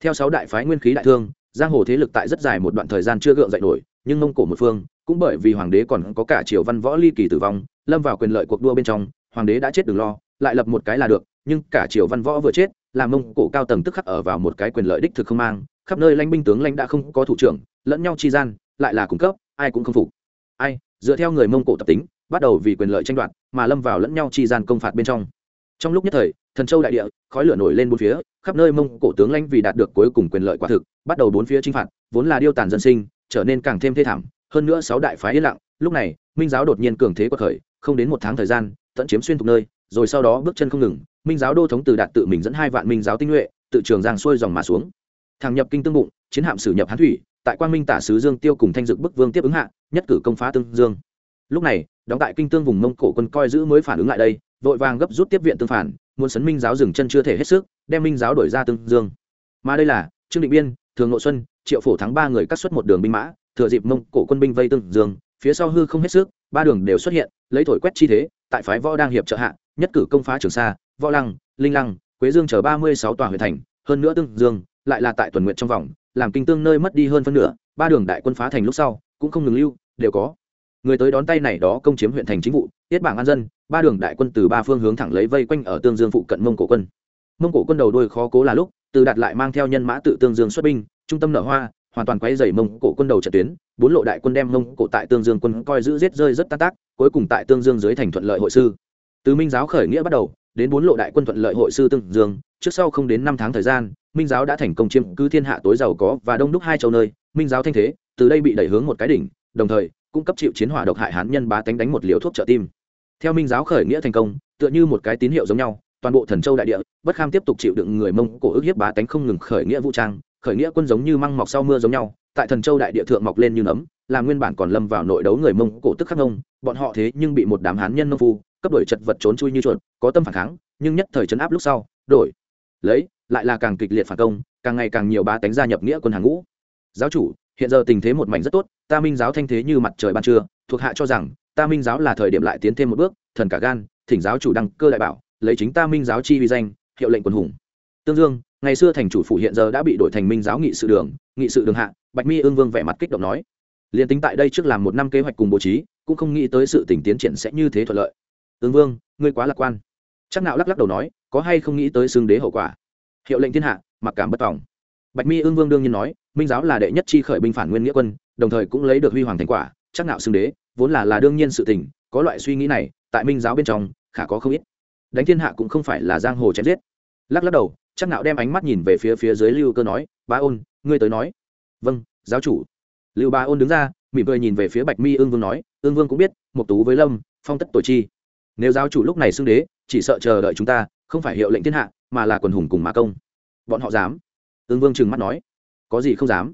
Theo sáu đại phái nguyên khí đại thương, giang hồ thế lực tại rất dài một đoạn thời gian chưa gượng dậy nổi, nhưng mông cổ một phương, cũng bởi vì hoàng đế còn có cả triều văn võ ly kỳ tử vong, lâm vào quyền lợi cuộc đua bên trong, hoàng đế đã chết đừng lo, lại lập một cái là được, nhưng cả triều văn võ vừa chết làm mông cổ cao tầng tức khắc ở vào một cái quyền lợi đích thực không mang khắp nơi lãnh binh tướng lãnh đã không có thủ trưởng, lẫn nhau chi gian, lại là cung cấp, ai cũng không phục. Ai, dựa theo người mông cổ tập tính, bắt đầu vì quyền lợi tranh đoạt, mà lâm vào lẫn nhau chi gian công phạt bên trong. Trong lúc nhất thời, thần châu đại địa, khói lửa nổi lên bốn phía, khắp nơi mông cổ tướng lãnh vì đạt được cuối cùng quyền lợi quả thực, bắt đầu bốn phía chinh phạt, vốn là điêu tàn dân sinh, trở nên càng thêm thê thảm, hơn nữa sáu đại phái yên lặng, lúc này, minh giáo đột nhiên cường thế quật khởi, không đến một tháng thời gian, tận chiếm xuyên thuộc nơi, rồi sau đó bước chân không ngừng, minh giáo đô thống từ đạt tự mình dẫn hai vạn minh giáo tinh nhuệ tự trường giang xuôi dòng mà xuống thằng nhập kinh tương bụng, chiến hạm sử nhập hán thủy, tại quang minh tả sứ dương tiêu cùng thanh dực bức vương tiếp ứng hạ, nhất cử công phá tương dương. Lúc này, đóng tại kinh tương vùng mông cổ quân coi giữ mới phản ứng lại đây, vội vàng gấp rút tiếp viện tương phản, muốn sấn minh giáo dừng chân chưa thể hết sức, đem minh giáo đổi ra tương dương. Mà đây là, trương định biên, thường nội xuân, triệu phổ thắng ba người cắt xuất một đường binh mã, thừa dịp mông cổ quân binh vây tương dương, phía sau hư không hết sức, ba đường đều xuất hiện, lấy thổi quét chi thế, tại phái võ đang hiệp trợ hạ, nhất cử công phá trường sa, võ lăng, linh lăng, quế dương chở ba mươi sáu tòa huyện thành, hơn nữa tương dương lại là tại tuần nguyện trong vòng, làm kinh tương nơi mất đi hơn phân nửa, ba đường đại quân phá thành lúc sau, cũng không ngừng lưu, đều có. Người tới đón tay này đó công chiếm huyện thành chính vụ, tiết bảng an dân, ba đường đại quân từ ba phương hướng thẳng lấy vây quanh ở tương dương phụ cận mông cổ quân. Mông cổ quân đầu đôi khó cố là lúc, từ đạt lại mang theo nhân mã tự tương dương xuất binh, trung tâm nở hoa, hoàn toàn quay dày mông cổ quân đầu trận tuyến, bốn lộ đại quân đem mông cổ tại tương dương quân coi giữ giết rơi rất tan tác, cuối cùng tại tương dương dưới thành thuận lợi hội sư. Từ minh giáo khởi nghĩa bắt đầu, đến bốn lộ đại quân thuận lợi hội sư tương dương, trước sau không đến năm tháng thời gian minh giáo đã thành công chiếm cứ thiên hạ tối giàu có và đông đúc hai châu nơi minh giáo thanh thế từ đây bị đẩy hướng một cái đỉnh đồng thời cung cấp chịu chiến hỏa độc hại hán nhân bá tánh đánh một liều thuốc trợ tim. Theo minh giáo khởi nghĩa thành công tựa như một cái tín hiệu giống nhau toàn bộ thần châu đại địa bất kham tiếp tục chịu đựng người mông cổ ức hiếp bá tánh không ngừng khởi nghĩa vũ trang khởi nghĩa quân giống như măng mọc sau mưa giống nhau tại thần châu đại địa thượng mọc lên như nấm là nguyên bản còn lâm vào nội đấu người mông cổ tức khắc ngông, bọn họ thế nhưng bị một đám hán nhân nông phu cấp đổi chật vật trốn chui như chuột có tâm phản kháng nhưng nhất thời chấn áp lúc sau đổi lấy lại là càng kịch liệt phản công, càng ngày càng nhiều bá tánh gia nhập nghĩa quân hàng ngũ. Giáo chủ, hiện giờ tình thế một mảnh rất tốt, ta minh giáo thanh thế như mặt trời ban trưa, thuộc hạ cho rằng, ta minh giáo là thời điểm lại tiến thêm một bước, thần cả gan, thỉnh giáo chủ đăng cơ đại bảo, lấy chính ta minh giáo chi vi danh, hiệu lệnh quân hùng. Tương dương, ngày xưa thành chủ phủ hiện giờ đã bị đổi thành minh giáo nghị sự đường, nghị sự đường hạ, bạch mi ương vương vẻ mặt kích động nói. Liền tính tại đây trước làm một năm kế hoạch cùng bố trí, cũng không nghĩ tới sự tình tiến triển sẽ như thế thuận lợi. Ương vương, ngươi quá lạc quan. Chắc nào lắc lắc đầu nói, có hay không nghĩ tới xương đế hậu quả? Hiệu lệnh thiên hạ, mặc cảm bất vọng bạch mi ương vương đương nhiên nói, minh giáo là đệ nhất chi khởi binh phản nguyên nghĩa quân, đồng thời cũng lấy được huy hoàng thành quả, chắc nạo xưng đế, vốn là là đương nhiên sự tình, có loại suy nghĩ này, tại minh giáo bên trong, khả có không ít. Đánh thiên hạ cũng không phải là giang hồ chém giết. Lắc lắc đầu, chắc nạo đem ánh mắt nhìn về phía phía dưới lưu cơ nói, ba ôn, ngươi tới nói. Vâng giáo chủ. Lưu ba ôn đứng ra, mỉm cười nhìn về phía bạch mi ương vương nói ương vương cũng biết một tú với lâm, phong tất tổ chi. Nếu giáo chủ lúc này xưng đế, chỉ sợ chờ đợi chúng ta, không phải hiệu lệnh thiên hạ mà là quần hùng cùng mà công. Bọn họ dám? Ương vương trừng mắt nói. Có gì không dám?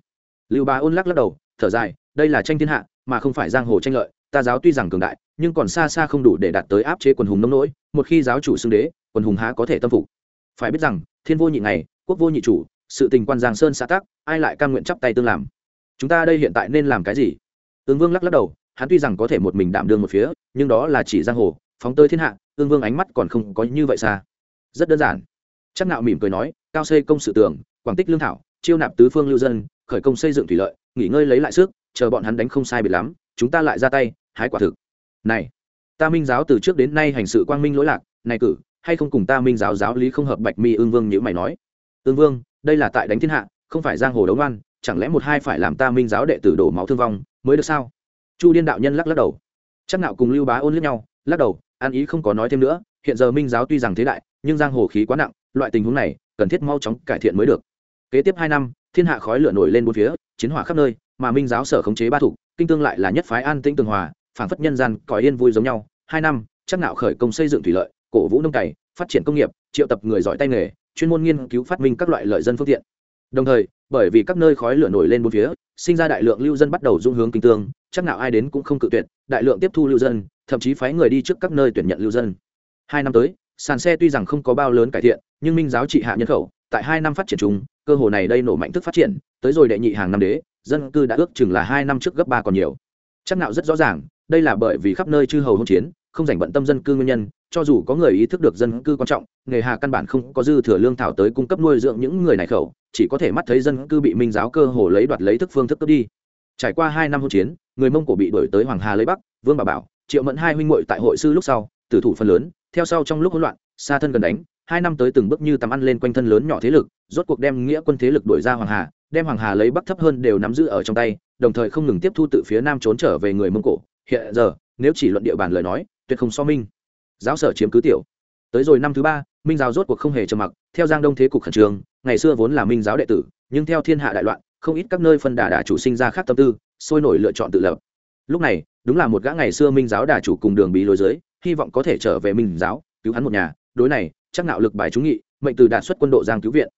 Lưu ba ôn lắc lắc đầu thở dài đây là tranh thiên hạ mà không phải giang hồ tranh lợi. Ta giáo tuy rằng cường đại nhưng còn xa xa không đủ để đạt tới áp chế quần hùng nông nỗi. Một khi giáo chủ xưng đế quần hùng há có thể tâm phục. Phải biết rằng thiên vô nhị ngày quốc vô nhị chủ sự tình quan giang sơn xã tắc, ai lại cam nguyện chắp tay tương làm? Chúng ta đây hiện tại nên làm cái gì? Ương vương lắc lắc đầu hắn tuy rằng có thể một mình đảm đương một phía nhưng đó là chỉ giang hồ phóng tơi thiên hạ ương vương ánh mắt còn không có như vậy xa. Rất đơn giản chắc nạo mỉm cười nói, cao xây công sự tường, quảng tích lương thảo, chiêu nạp tứ phương lưu dân, khởi công xây dựng thủy lợi, nghỉ ngơi lấy lại sức, chờ bọn hắn đánh không sai biệt lắm, chúng ta lại ra tay, hái quả thực. Này, ta minh giáo từ trước đến nay hành sự quang minh lỗi lạc, này cử, hay không cùng ta minh giáo giáo lý không hợp bạch mi ương vương như mày nói? Ương vương, đây là tại đánh thiên hạ, không phải giang hồ đấu ngoan chẳng lẽ một hai phải làm ta minh giáo đệ tử đổ máu thương vong, mới được sao? Chu điên đạo nhân lắc lắc đầu. Chắc nạo cùng lưu bá ôn liếc nhau, lắc đầu, an ý không có nói thêm nữa, hiện giờ minh giáo tuy rằng thế đại, nhưng giang hồ khí quá nặng loại tình huống này, cần thiết mau chóng cải thiện mới được. Kế tiếp hai năm, thiên hạ khói lửa nổi lên bốn phía, chiến hỏa khắp nơi, mà minh giáo sở khống chế ba thủ kinh tương lại là nhất phái an tĩnh tường hòa, phảng phất nhân gian cõi yên vui giống nhau. Hai năm, chắc nạo khởi công xây dựng thủy lợi, cổ vũ nông cày, phát triển công nghiệp, triệu tập người giỏi tay nghề, chuyên môn nghiên cứu phát minh các loại lợi dân phương tiện. Đồng thời, bởi vì các nơi khói lửa nổi lên bốn phía, sinh ra đại lượng lưu dân bắt đầu dung hướng kinh tương, chắc nào ai đến cũng không cự tuyệt, đại lượng tiếp thu lưu dân, thậm chí phái người đi trước các nơi tuyển nhận lưu dân. Hai năm tới sàn xe tuy rằng không có bao lớn cải thiện, nhưng minh giáo trị hạ nhân khẩu, tại hai năm phát triển chung, cơ hồ này đây nổ mạnh thức phát triển, tới rồi đệ nhị hàng năm đế, dân cư đã ước chừng là hai năm trước gấp ba còn nhiều. Chắc nạo rất rõ ràng, đây là bởi vì khắp nơi chư hầu hôn chiến, không dành bận tâm dân cư nguyên nhân, cho dù có người ý thức được dân cư quan trọng, nghề hà căn bản không có dư thừa lương thảo tới cung cấp nuôi dưỡng những người này khẩu, chỉ có thể mắt thấy dân cư bị minh giáo cơ hồ lấy đoạt lấy thức phương thức cướp đi. Trải qua hai năm hôn chiến, người mông cổ bị đuổi tới hoàng hà lấy bắc, vương bà bảo, triệu mẫn hai huynh muội tại hội sư lúc sau, tử thủ phần lớn theo sau trong lúc hỗn loạn xa thân gần đánh, hai năm tới từng bước như tầm ăn lên quanh thân lớn nhỏ thế lực, rốt cuộc đem nghĩa quân thế lực đuổi ra hoàng hà, đem hoàng hà lấy bắc thấp hơn đều nắm giữ ở trong tay, đồng thời không ngừng tiếp thu từ phía nam trốn trở về người mông cổ. Hiện giờ, nếu chỉ luận địa bàn lời nói, tuyệt không so minh. Giáo sở chiếm cứ tiểu. Tới rồi năm thứ ba, minh giáo rốt cuộc không hề trầm mặc, theo giang đông thế cục khẩn trương, ngày xưa vốn là minh giáo đệ tử, nhưng theo thiên hạ đại loạn, không ít các nơi phân đà đà chủ sinh ra khác tâm tư, sôi nổi lựa chọn tự lập. Lúc này, đúng là một gã ngày xưa minh giáo đà chủ cùng đường bí lối dưới hy vọng có thể trở về minh giáo, cứu hắn một nhà. Đối này, chắc nạo lực bài trúng nghị, mệnh từ đạt xuất quân độ giang cứu viện.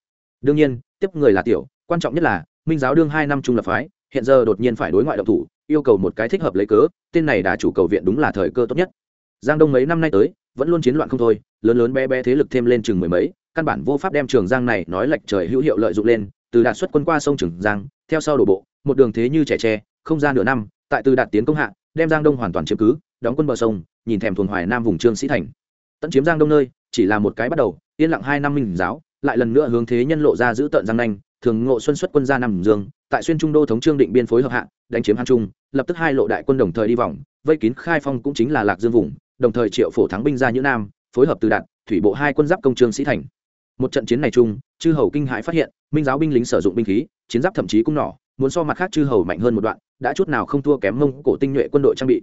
Đương nhiên, tiếp người là tiểu, quan trọng nhất là, minh giáo đương hai năm trung lập phái, hiện giờ đột nhiên phải đối ngoại động thủ, yêu cầu một cái thích hợp lấy cớ, tên này đã chủ cầu viện đúng là thời cơ tốt nhất. Giang đông mấy năm nay tới, vẫn luôn chiến loạn không thôi, lớn lớn bé bé thế lực thêm lên chừng mười mấy, căn bản vô pháp đem trường giang này nói lệch trời hữu hiệu lợi dụng lên, từ đạt xuất quân qua sông trường giang, theo sau đổ bộ, một đường thế như trẻ tre, không ra nửa năm, tại từ đạt tiến công hạ, đem giang đông hoàn toàn chiếm cứ đóng quân bờ sông, nhìn thèm thuần hoài nam vùng trương sĩ thành. Tận chiếm giang đông nơi, chỉ là một cái bắt đầu, yên lặng hai năm minh giáo, lại lần nữa hướng thế nhân lộ ra giữ tận giang nanh, thường ngộ xuân xuất quân ra nam dương, tại xuyên trung đô thống trương định biên phối hợp hạ, đánh chiếm hàn trung, lập tức hai lộ đại quân đồng thời đi vòng, vây kín khai phong cũng chính là lạc dương vùng, đồng thời triệu phổ thắng binh ra như nam, phối hợp từ đạn thủy bộ hai quân giáp công trương sĩ thành. Một trận chiến này chung, chư hầu kinh hãi phát hiện, minh giáo binh lính sử dụng binh khí, chiến giáp thậm chí cũng nỏ muốn so mặt khác chư hầu mạnh hơn một đoạn, đã chút nào không thua kém mông cổ tinh nhuệ quân đội trang bị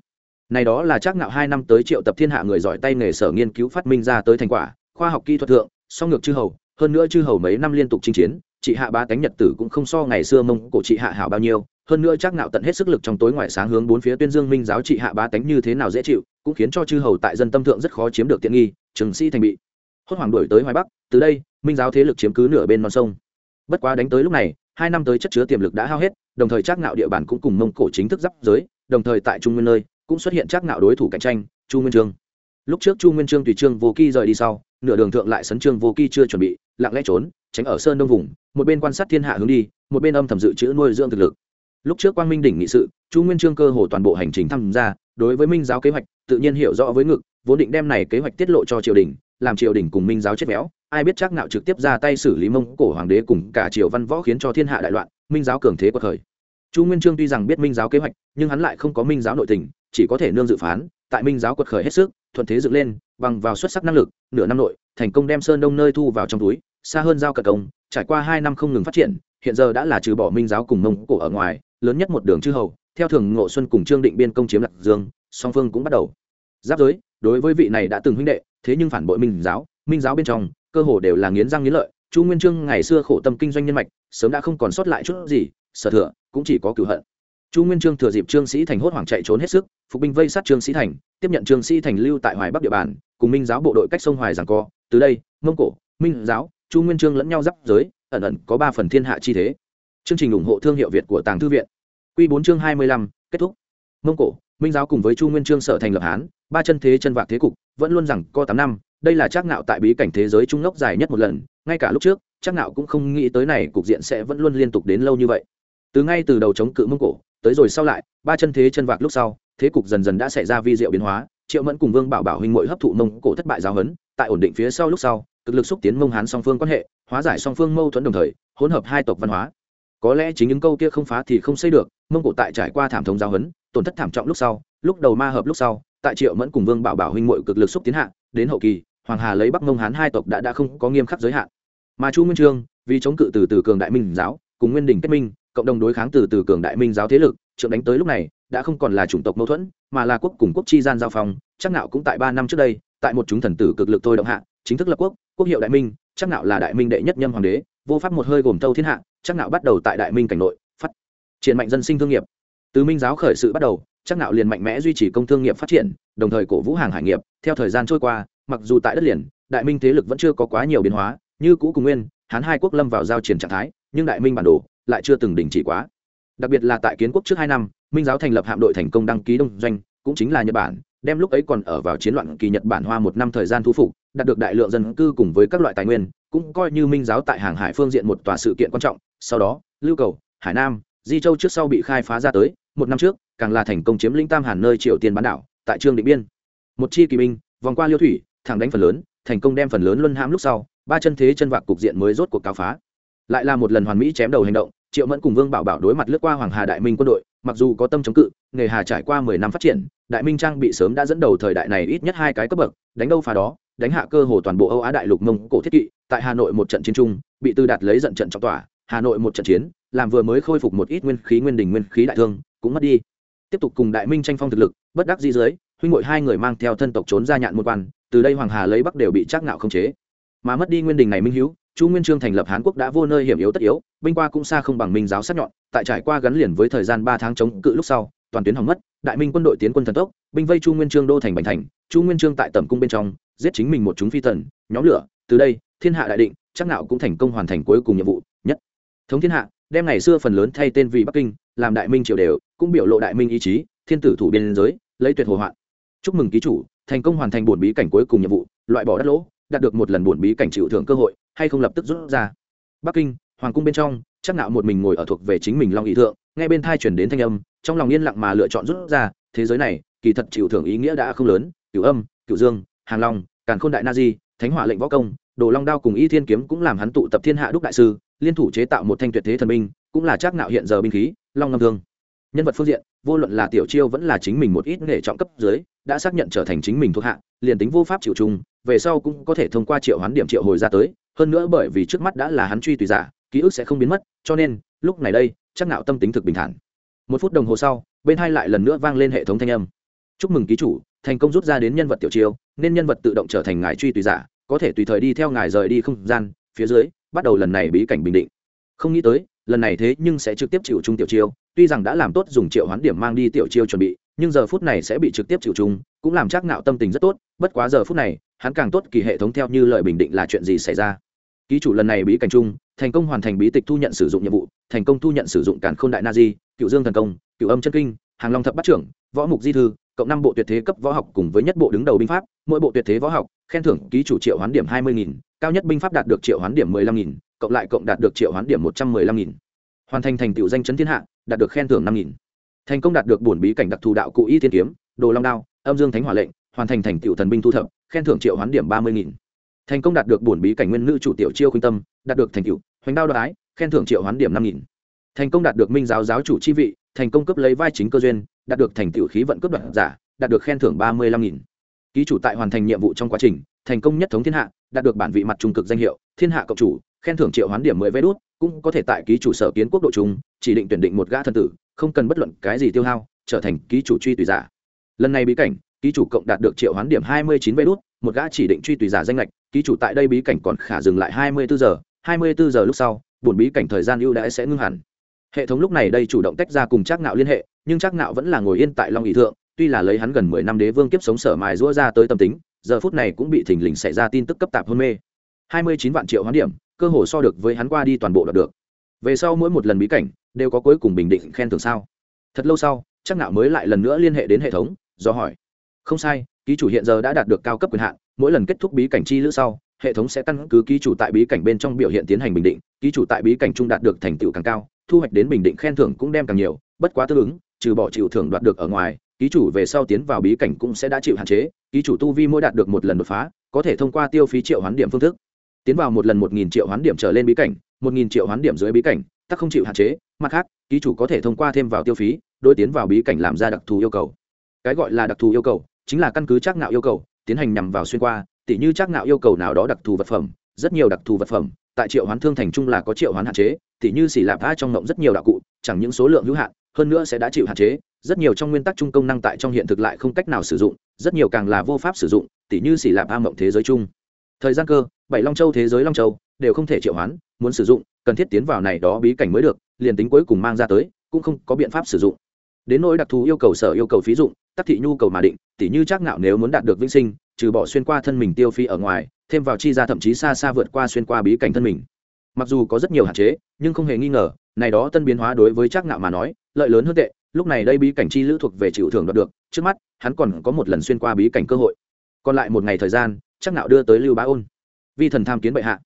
này đó là chắc ngạo hai năm tới triệu tập thiên hạ người giỏi tay nghề sở nghiên cứu phát minh ra tới thành quả, khoa học kỹ thuật thượng, song ngược chư hầu, hơn nữa chư hầu mấy năm liên tục chinh chiến, chị hạ ba cánh nhật tử cũng không so ngày xưa mông cổ chị hạ hảo bao nhiêu, hơn nữa chắc nạo tận hết sức lực trong tối ngoại sáng hướng bốn phía tuyên dương minh giáo chị hạ ba cánh như thế nào dễ chịu, cũng khiến cho chư hầu tại dân tâm thượng rất khó chiếm được tiện nghi, trường sĩ thành bị. Hốt hoảng đuổi tới hoài bắc, từ đây, minh giáo thế lực chiếm cứ nửa bên non sông. Bất quá đánh tới lúc này, hai năm tới chất chứa tiềm lực đã hao hết, đồng thời chắc nạo địa bàn cũng cùng mông cổ chính thức giáp giới, đồng thời tại trung nguyên nơi cũng xuất hiện chắc nạo đối thủ cạnh tranh, chu nguyên trương. Lúc trước chu nguyên trương tùy trương vô kỳ rời đi sau, nửa đường thượng lại sấn trương vô kỳ chưa chuẩn bị, lặng lẽ trốn, tránh ở sơn đông vùng, một bên quan sát thiên hạ hướng đi, một bên âm thầm dự trữ nuôi dưỡng thực lực. Lúc trước quang minh đỉnh nghị sự, chu nguyên trương cơ hồ toàn bộ hành trình tham gia, đối với minh giáo kế hoạch, tự nhiên hiểu rõ với ngực, vốn định đem này kế hoạch tiết lộ cho triều đình, làm triều đình cùng minh giáo chết béo, ai biết chắc nạo trực tiếp ra tay xử lý mông cổ hoàng đế cùng cả triều văn võ khiến cho thiên hạ đại loạn, minh giáo cường thế quật khởi. Chu nguyên trương tuy rằng biết minh giáo kế hoạch, nhưng hắn lại không có minh giáo nội tình chỉ có thể nương dự phán, tại minh giáo quật khởi hết sức, thuận thế dựng lên, bằng vào xuất sắc năng lực, nửa năm nội, thành công đem sơn đông nơi thu vào trong túi, xa hơn giao cật công, trải qua hai năm không ngừng phát triển, hiện giờ đã là trừ bỏ minh giáo cùng mông cổ ở ngoài, lớn nhất một đường chư hầu, theo thường ngộ xuân cùng trương định biên công chiếm lạc dương, song phương cũng bắt đầu. Giáp giới, đối với vị này đã từng huynh đệ, thế nhưng phản bội minh giáo minh giáo bên trong, cơ hồ đều là nghiến răng nghiến lợi, chu nguyên trương ngày xưa khổ tâm kinh doanh nhân mạch, sớm đã không còn sót lại chút gì, sở thừa, cũng chỉ có cửu hận chu nguyên trương thừa dịp trương sĩ thành hốt hoảng chạy trốn hết sức, phục binh vây sát trương sĩ thành, tiếp nhận trương sĩ thành lưu tại hoài bắc địa bàn, cùng minh giáo bộ đội cách sông hoài giảng co. Từ đây, mông cổ, minh giáo, chu nguyên trương lẫn nhau giáp giới, ẩn ẩn có ba phần thiên hạ chi thế. Chương trình ủng hộ thương hiệu việt của tàng thư viện. Q bốn chương hai mươi lăm, kết thúc. Mông cổ, minh giáo cùng với chu nguyên trương sở thành lập hán, ba chân thế chân vạc thế cục, vẫn luôn rằng co tám năm, đây là chắc nạo tại bí cảnh thế giới trung ngốc dài nhất một lần, ngay cả lúc trước, chắc nạo cũng không nghĩ tới này cục diện sẽ vẫn luôn liên tục đến lâu như vậy. Từ ngay từ đầu chống cự mông cổ tới rồi sau lại, ba chân thế chân vạc lúc sau, thế cục dần dần đã xảy ra vi diệu biến hóa, triệu mẫn cùng vương bảo bảo huynh muội hấp thụ mông cổ thất bại giáo hấn tại ổn định phía sau lúc sau, cực lực xúc tiến mông hán song phương quan hệ, hóa giải song phương mâu thuẫn đồng thời, hỗn hợp hai tộc văn hóa. Có lẽ chính những câu kia không phá thì không xây được, mông cổ tại trải qua thảm thống giáo hấn tổn thất thảm trọng lúc sau, lúc đầu ma hợp lúc sau, tại triệu mẫn cùng vương bảo bảo huynh muội cực lực xúc tiến hạ, đến hậu kỳ, hoàng hà lấy bắc mông hán hai tộc đã đã không có nghiêm khắc giới hạn. Mà chu nguyên trương, vì chống cự từ từ cường đại minh giáo, cùng nguyên đình kết minh cộng đồng đối kháng từ từ cường đại minh giáo thế lực, trượng đánh tới lúc này, đã không còn là chủng tộc mâu thuẫn, mà là quốc cùng quốc chi gian giao phong, chắc nạo cũng tại ba năm trước đây, tại một chúng thần tử cực lực thôi động hạ, chính thức lập quốc quốc hiệu đại minh, chắc nạo là đại minh đệ nhất nhâm hoàng đế, vô pháp một hơi gồm thâu thiên hạ, chắc nạo bắt đầu tại đại minh cảnh nội, phát triển mạnh dân sinh thương nghiệp. Từ minh giáo khởi sự bắt đầu, chắc nạo liền mạnh mẽ duy trì công thương nghiệp phát triển, đồng thời cổ vũ hàng hải nghiệp, theo thời gian trôi qua, mặc dù tại đất liền, đại minh thế lực vẫn chưa có quá nhiều biến hóa, như cũ cùng nguyên, hán hai quốc lâm vào giao triển trạng thái, nhưng đại minh bản đồ lại chưa từng đình chỉ quá. Đặc biệt là tại kiến quốc trước hai năm, minh giáo thành lập hạm đội thành công đăng ký đông doanh, cũng chính là nhật bản, đem lúc ấy còn ở vào chiến loạn kỳ nhật bản hoa một năm thời gian thu phục, đạt được đại lượng dân cư cùng với các loại tài nguyên, cũng coi như minh giáo tại hàng hải phương diện một tòa sự kiện quan trọng. Sau đó, lưu cầu, hải nam, di châu trước sau bị khai phá ra tới, một năm trước, càng là thành công chiếm lĩnh tam hàn nơi triều tiên bán đảo, tại trương định biên. Một chi kỳ binh, vòng qua liêu thủy, thẳng đánh phần lớn, thành công đem phần lớn luân hãm lúc sau, ba chân thế chân vạc cục diện mới rốt cuộc cáo phá lại là một lần hoàn mỹ chém đầu hành động, triệu mẫn cùng vương bảo bảo đối mặt lướt qua hoàng hà đại minh quân đội, mặc dù có tâm chống cự, nghề hà trải qua mười năm phát triển, đại minh trang bị sớm đã dẫn đầu thời đại này ít nhất hai cái cấp bậc, đánh đâu phá đó, đánh hạ cơ hồ toàn bộ âu á đại lục mông cổ thiết kỵ, tại hà nội một trận chiến chung, bị tư đạt lấy giận trận trọng tỏa, hà nội một trận chiến, làm vừa mới khôi phục một ít nguyên khí nguyên đình nguyên khí đại thương, cũng mất đi. Tiếp tục cùng đại minh tranh phong thực lực, bất đắc di dưới, huynh hội hai người mang theo thân tộc trốn ra nhạn một quan, từ đây hoàng hà lấy bắc đều bị trác ngạo không chế mà mất đi nguyên đình này minh hữu chu nguyên trương thành lập hán quốc đã vô nơi hiểm yếu tất yếu, binh qua cũng xa không bằng minh giáo sát nhọn, tại trải qua gắn liền với thời gian ba tháng chống cự lúc sau, toàn tuyến hỏng mất, đại minh quân đội tiến quân thần tốc, binh vây chu nguyên trương đô thành bành thành, chu nguyên trương tại tầm cung bên trong, giết chính mình một chúng phi tần nhóm lửa, từ đây, thiên hạ đại định, chắc nạo cũng thành công hoàn thành cuối cùng nhiệm vụ, nhất thống thiên hạ, đem ngày xưa phần lớn thay tên vì bắc kinh, làm đại minh triều đều cũng cũng biểu lộ đại minh ý chí, thiên tử thủ biên giới, lấy tuyệt hồ hoạn. Chúc mừng ký chủ, thành công hoàn thành bổn bí cảnh cuối cùng nhiệm vụ, loại bỏ đất lỗ đạt được một lần buồn bí cảnh chịu thưởng cơ hội, hay không lập tức rút ra. Bắc kinh, hoàng cung bên trong, chắc nạo một mình ngồi ở thuộc về chính mình long ý thượng, nghe bên thai chuyển đến thanh âm, trong lòng yên lặng mà lựa chọn rút ra, thế giới này, kỳ thật chịu thưởng ý nghĩa đã không lớn, cửu âm, cửu dương, hàng long, càn khôn đại na di, thánh hỏa lệnh võ công, đồ long đao cùng y thiên kiếm cũng làm hắn tụ tập thiên hạ đúc đại sư, liên thủ chế tạo một thanh tuyệt thế thần binh, cũng là chắc nạo hiện giờ binh khí, long ngâm thương nhân vật phương diện, vô luận là tiểu chiêu vẫn là chính mình một ít nghề trọng cấp dưới, đã xác nhận trở thành chính mình thuộc hạ, liền tính vô pháp chịu chung, về sau cũng có thể thông qua triệu hoán điểm triệu hồi ra tới, hơn nữa bởi vì trước mắt đã là hắn truy tùy giả, ký ức sẽ không biến mất, cho nên, lúc này đây, chắc nạo tâm tính thực bình thản. Một phút đồng hồ sau, bên hai lại lần nữa vang lên hệ thống thanh âm. Chúc mừng ký chủ, thành công rút ra đến nhân vật tiểu chiêu, nên nhân vật tự động trở thành ngài truy tùy giả, có thể tùy thời đi theo ngài rời đi không gian, phía dưới, bắt đầu lần này bí cảnh bình định. Không nghĩ tới, lần này thế nhưng sẽ trực tiếp chịu chung tiểu chiêu tuy rằng đã làm tốt dùng triệu hoán điểm mang đi tiểu chiêu chuẩn bị, nhưng giờ phút này sẽ bị trực tiếp chịu chung, cũng làm chắc nạo tâm tình rất tốt, bất quá giờ phút này, hắn càng tốt kỳ hệ thống theo như lời bình định là chuyện gì xảy ra. Ký chủ lần này bí cảnh chung, thành công hoàn thành bí tịch thu nhận sử dụng nhiệm vụ, thành công thu nhận sử dụng càn khôn đại na di, cựu dương thần công, cựu âm chân kinh, hàng long thập bắt trưởng, võ mục di thư, cộng năm bộ tuyệt thế cấp võ học cùng với nhất bộ đứng đầu binh pháp, mỗi bộ tuyệt thế võ học, khen thưởng ký chủ triệu hoán điểm hai mươi nghìn, cao nhất binh pháp đạt được triệu hoán điểm mười lăm nghìn, cộng lại cộng đạt được triệu hoán điểm một trăm mười lăm nghìn. Hoàn thành thành tựu danh chấn thiên hạ đạt được khen thưởng năm nghìn. Thành công đạt được bổn bí cảnh đặc thù đạo cụ y thiên kiếm, đồ long đao, âm dương thánh hỏa lệnh, hoàn thành thành tựu thần binh thu thập, khen thưởng triệu hoán điểm ba mươi nghìn. Thành công đạt được bổn bí cảnh nguyên nữ chủ tiểu chiêu khuyên tâm, đạt được thành tựu, hoành đao đoái khen thưởng triệu hoán điểm năm nghìn. Thành công đạt được minh giáo giáo chủ chi vị, thành công cấp lấy vai chính cơ duyên, đạt được thành tựu khí vận cấp đoạt giả, đạt được khen thưởng ba mươi lăm nghìn. Ký chủ tại hoàn thành nhiệm vụ trong quá trình, thành công nhất thống thiên hạ, đạt được bản vị mặt trung cực danh hiệu, thiên hạ cộng chủ, khen thưởng triệu hoán điểm mười vé đốt cũng có thể tại ký chủ sở kiến quốc độ trung chỉ định tuyển định một gã thân tử, không cần bất luận cái gì tiêu hao, trở thành ký chủ truy tùy giả. Lần này bí cảnh, ký chủ cộng đạt được triệu hoán điểm hai mươi chín vé đốt một gã chỉ định truy tùy giả danh lệch, ký chủ tại đây bí cảnh còn khả dừng lại hai mươi bốn giờ, hai mươi bốn giờ lúc sau, buồn bí cảnh thời gian ưu đãi sẽ ngưng hẳn. Hệ thống lúc này đây chủ động tách ra cùng trác nạo liên hệ, nhưng trác nạo vẫn là ngồi yên tại long ý thượng, tuy là lấy hắn gần mười năm đế vương kiếp sống sở mài rũa ra tới tâm tính, giờ phút này cũng bị thình lình xảy ra tin tức cấp tạp hôn mê. hai mươi chín vạn triệu hoán điểm cơ hồ so được với hắn qua đi toàn bộ đoạt được. Về sau mỗi một lần bí cảnh đều có cuối cùng bình định khen thưởng sao? Thật lâu sau, chắc nạo mới lại lần nữa liên hệ đến hệ thống, do hỏi. Không sai, ký chủ hiện giờ đã đạt được cao cấp quyền hạn, mỗi lần kết thúc bí cảnh chi lữ sau, hệ thống sẽ căn cứ ký chủ tại bí cảnh bên trong biểu hiện tiến hành bình định, ký chủ tại bí cảnh trung đạt được thành tựu càng cao, thu hoạch đến bình định khen thưởng cũng đem càng nhiều, bất quá tương ứng, trừ bỏ chịu thưởng đoạt được ở ngoài, ký chủ về sau tiến vào bí cảnh cũng sẽ đã chịu hạn chế, ký chủ tu vi mỗi đạt được một lần đột phá, có thể thông qua tiêu phí triệu hoán điểm phương thức tiến vào một lần một nghìn triệu hoán điểm trở lên bí cảnh, một nghìn triệu hoán điểm dưới bí cảnh tắc không chịu hạn chế, mặt khác, ký chủ có thể thông qua thêm vào tiêu phí đôi tiến vào bí cảnh làm ra đặc thù yêu cầu. Cái gọi là đặc thù yêu cầu, chính là căn cứ chắc nạo yêu cầu, tiến hành nhằm vào xuyên qua, tỉ như chắc nạo yêu cầu nào đó đặc thù vật phẩm, rất nhiều đặc thù vật phẩm, tại triệu hoán thương thành trung là có triệu hoán hạn chế, tỉ như xỉ lạp tha trong ngộng rất nhiều đạo cụ, chẳng những số lượng hữu hạn, hơn nữa sẽ đã chịu hạn chế, rất nhiều trong nguyên tắc chung công năng tại trong hiện thực lại không cách nào sử dụng, rất nhiều càng là vô pháp sử dụng, tỉ như xỉ lạp tha ngộng thế giới chung thời gian cơ, bảy long châu thế giới long châu đều không thể triệu hoán, muốn sử dụng, cần thiết tiến vào này đó bí cảnh mới được, liền tính cuối cùng mang ra tới, cũng không có biện pháp sử dụng. Đến nỗi đặc thù yêu cầu sở yêu cầu phí dụng, tắc thị nhu cầu mà định, tỉ như chắc ngạo nếu muốn đạt được vĩnh sinh, trừ bỏ xuyên qua thân mình tiêu phí ở ngoài, thêm vào chi ra thậm chí xa xa vượt qua xuyên qua bí cảnh thân mình. Mặc dù có rất nhiều hạn chế, nhưng không hề nghi ngờ, này đó tân biến hóa đối với chắc ngạo mà nói, lợi lớn hơn tệ, lúc này đây bí cảnh chi lữ thuộc về chịu thưởng đoạt được, trước mắt, hắn còn có một lần xuyên qua bí cảnh cơ hội. Còn lại một ngày thời gian chắc nạo đưa tới lưu bá ôn. Vi thần tham kiến bệ hạ.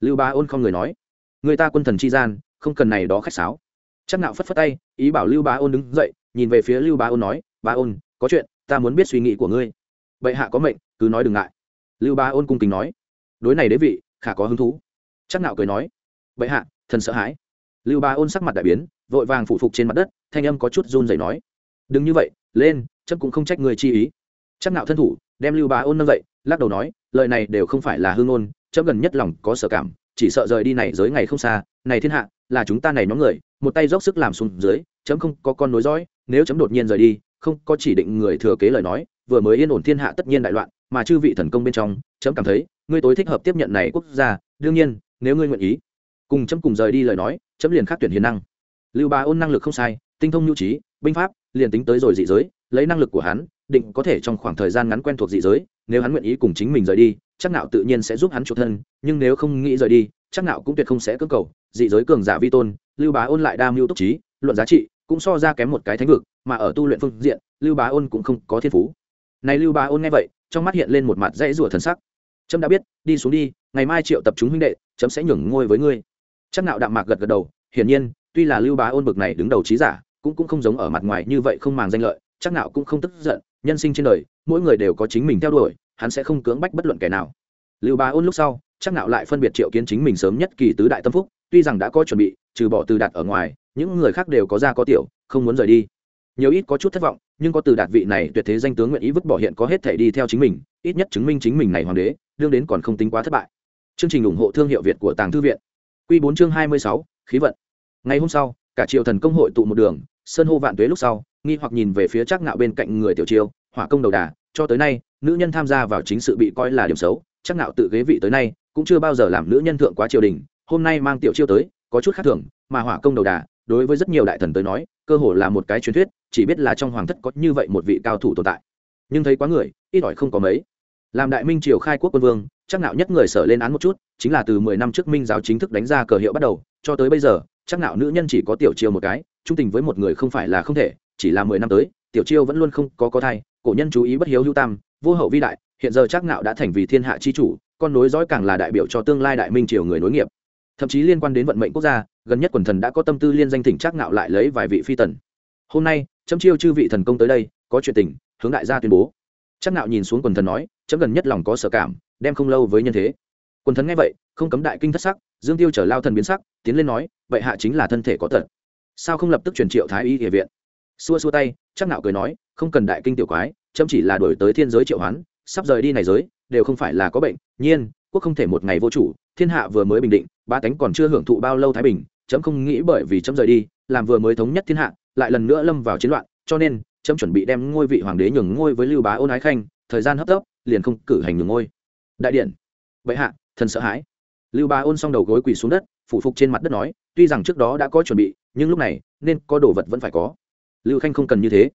Lưu bá ôn không người nói. Người ta quân thần chi gian, không cần này đó khách sáo. Chắc nạo phất phất tay, ý bảo lưu bá ôn đứng dậy, nhìn về phía lưu bá ôn nói, bá ôn, có chuyện, ta muốn biết suy nghĩ của ngươi. Bệ hạ có mệnh, cứ nói đừng ngại. Lưu bá ôn cung kính nói. Đối này đế vị, khả có hứng thú. Chắc nạo cười nói. Bệ hạ, thần sợ hãi. Lưu bá ôn sắc mặt đại biến, vội vàng phủ phục trên mặt đất, thanh âm có chút run rẩy nói. Đừng như vậy, lên chấp cũng không trách người chi ý. Chắc nạo thân thủ, đem lưu bá ôn nâng dậy, lắc đầu nói lời này đều không phải là hương ngôn, chấm gần nhất lòng có sở cảm, chỉ sợ rời đi này giới ngày không xa, này thiên hạ, là chúng ta này nhóm người, một tay dốc sức làm xuống dưới, chấm không có con nối dõi, nếu chấm đột nhiên rời đi, không có chỉ định người thừa kế lời nói, vừa mới yên ổn thiên hạ tất nhiên đại loạn, mà chư vị thần công bên trong, chấm cảm thấy, ngươi tối thích hợp tiếp nhận này quốc gia, đương nhiên, nếu ngươi nguyện ý. Cùng chấm cùng rời đi lời nói, chấm liền khác tuyển hiền năng. Lưu ba ôn năng lực không sai, tinh thông nhu trí, binh pháp, liền tính tới rồi dị giới, lấy năng lực của hắn, định có thể trong khoảng thời gian ngắn quen thuộc dị giới nếu hắn nguyện ý cùng chính mình rời đi, chắc nạo tự nhiên sẽ giúp hắn chuộc thân, nhưng nếu không nghĩ rời đi, chắc nạo cũng tuyệt không sẽ cưỡng cầu. Dị giới cường giả vi tôn, lưu bá ôn lại đa mưu túc trí, luận giá trị cũng so ra kém một cái thánh vực, mà ở tu luyện phương diện, lưu bá ôn cũng không có thiên phú. Này lưu bá ôn nghe vậy, trong mắt hiện lên một mặt dãy rủa thần sắc. Trâm đã biết, đi xuống đi, ngày mai triệu tập chúng huynh đệ chấm sẽ nhường ngôi với ngươi. Chắc nạo đạm mạc gật gật đầu, hiển nhiên, tuy là lưu bá ôn bực này đứng đầu trí giả, cũng cũng không giống ở mặt ngoài như vậy không màng danh lợi chắc nạo cũng không tức giận, nhân sinh trên đời, mỗi người đều có chính mình theo đuổi, hắn sẽ không cưỡng bách bất luận kẻ nào. Lưu bá ôn lúc sau, chắc nạo lại phân biệt triệu kiến chính mình sớm nhất kỳ tứ đại tâm phúc, tuy rằng đã có chuẩn bị, trừ bỏ từ đạt ở ngoài, những người khác đều có ra có tiểu, không muốn rời đi. Nhiều ít có chút thất vọng, nhưng có từ đạt vị này tuyệt thế danh tướng nguyện ý vứt bỏ hiện có hết thể đi theo chính mình, ít nhất chứng minh chính mình này hoàng đế, đương đến còn không tính quá thất bại. Chương trình ủng hộ thương hiệu việt của tàng thư viện. Q bốn chương hai mươi sáu, khí vận. Ngày hôm sau, cả triều thần công hội tụ một đường, sơn hô vạn tuế lúc sau nghi hoặc nhìn về phía chắc ngạo bên cạnh người tiểu Chiêu, hỏa công đầu đà cho tới nay nữ nhân tham gia vào chính sự bị coi là điểm xấu chắc ngạo tự ghế vị tới nay cũng chưa bao giờ làm nữ nhân thượng quá triều đình hôm nay mang tiểu chiêu tới có chút khác thường mà hỏa công đầu đà đối với rất nhiều đại thần tới nói cơ hồ là một cái truyền thuyết chỉ biết là trong hoàng thất có như vậy một vị cao thủ tồn tại. Nhưng thấy quá người ít ỏi không có mấy. Làm đại minh triều khai quốc quân vương chắc nạo nhất người sở lên án một chút chính là từ mười năm trước minh giáo chính thức đánh ra cờ hiệu bắt đầu cho tới bây giờ chắc nạo nữ nhân chỉ có tiểu chiêu một cái trung tình với một người không phải là không thể chỉ là mười năm tới, tiểu chiêu vẫn luôn không có có thai, cổ nhân chú ý bất hiếu hữu tam, vô hậu vi đại, hiện giờ chắc nạo đã thành vì thiên hạ chi chủ, con nối dõi càng là đại biểu cho tương lai đại minh triều người nối nghiệp. Thậm chí liên quan đến vận mệnh quốc gia, gần nhất quần thần đã có tâm tư liên danh thỉnh chắc nạo lại lấy vài vị phi tần. Hôm nay, chấm chiêu chư vị thần công tới đây, có chuyện tình, hướng đại gia tuyên bố. Chắc nạo nhìn xuống quần thần nói, chấm gần nhất lòng có sở cảm, đem không lâu với nhân thế. Quần thần nghe vậy, không cấm đại kinh thất sắc, dương tiêu trở lao thần biến sắc, tiến lên nói vậy hạ chính là thân thể có tật. Sao không lập tức truyền triệu thái y địa viện? Xua xua tay, chắc nạo cười nói, không cần đại kinh tiểu quái, chấm chỉ là đổi tới thiên giới triệu hoán, sắp rời đi này giới, đều không phải là có bệnh, nhiên, quốc không thể một ngày vô chủ, thiên hạ vừa mới bình định, ba tánh còn chưa hưởng thụ bao lâu thái bình, chấm không nghĩ bởi vì chấm rời đi, làm vừa mới thống nhất thiên hạ, lại lần nữa lâm vào chiến loạn, cho nên, chấm chuẩn bị đem ngôi vị hoàng đế nhường ngôi với lưu bá ôn ái khanh, thời gian hấp tấp, liền không cử hành nhường ngôi. Đại điện. Bệ hạ, thần sợ hãi. Lưu bá ôn xong đầu gối quỳ xuống đất, phủ phục trên mặt đất nói, tuy rằng trước đó đã có chuẩn bị, nhưng lúc này, nên có đồ vật vẫn phải có lưu khanh không cần như thế.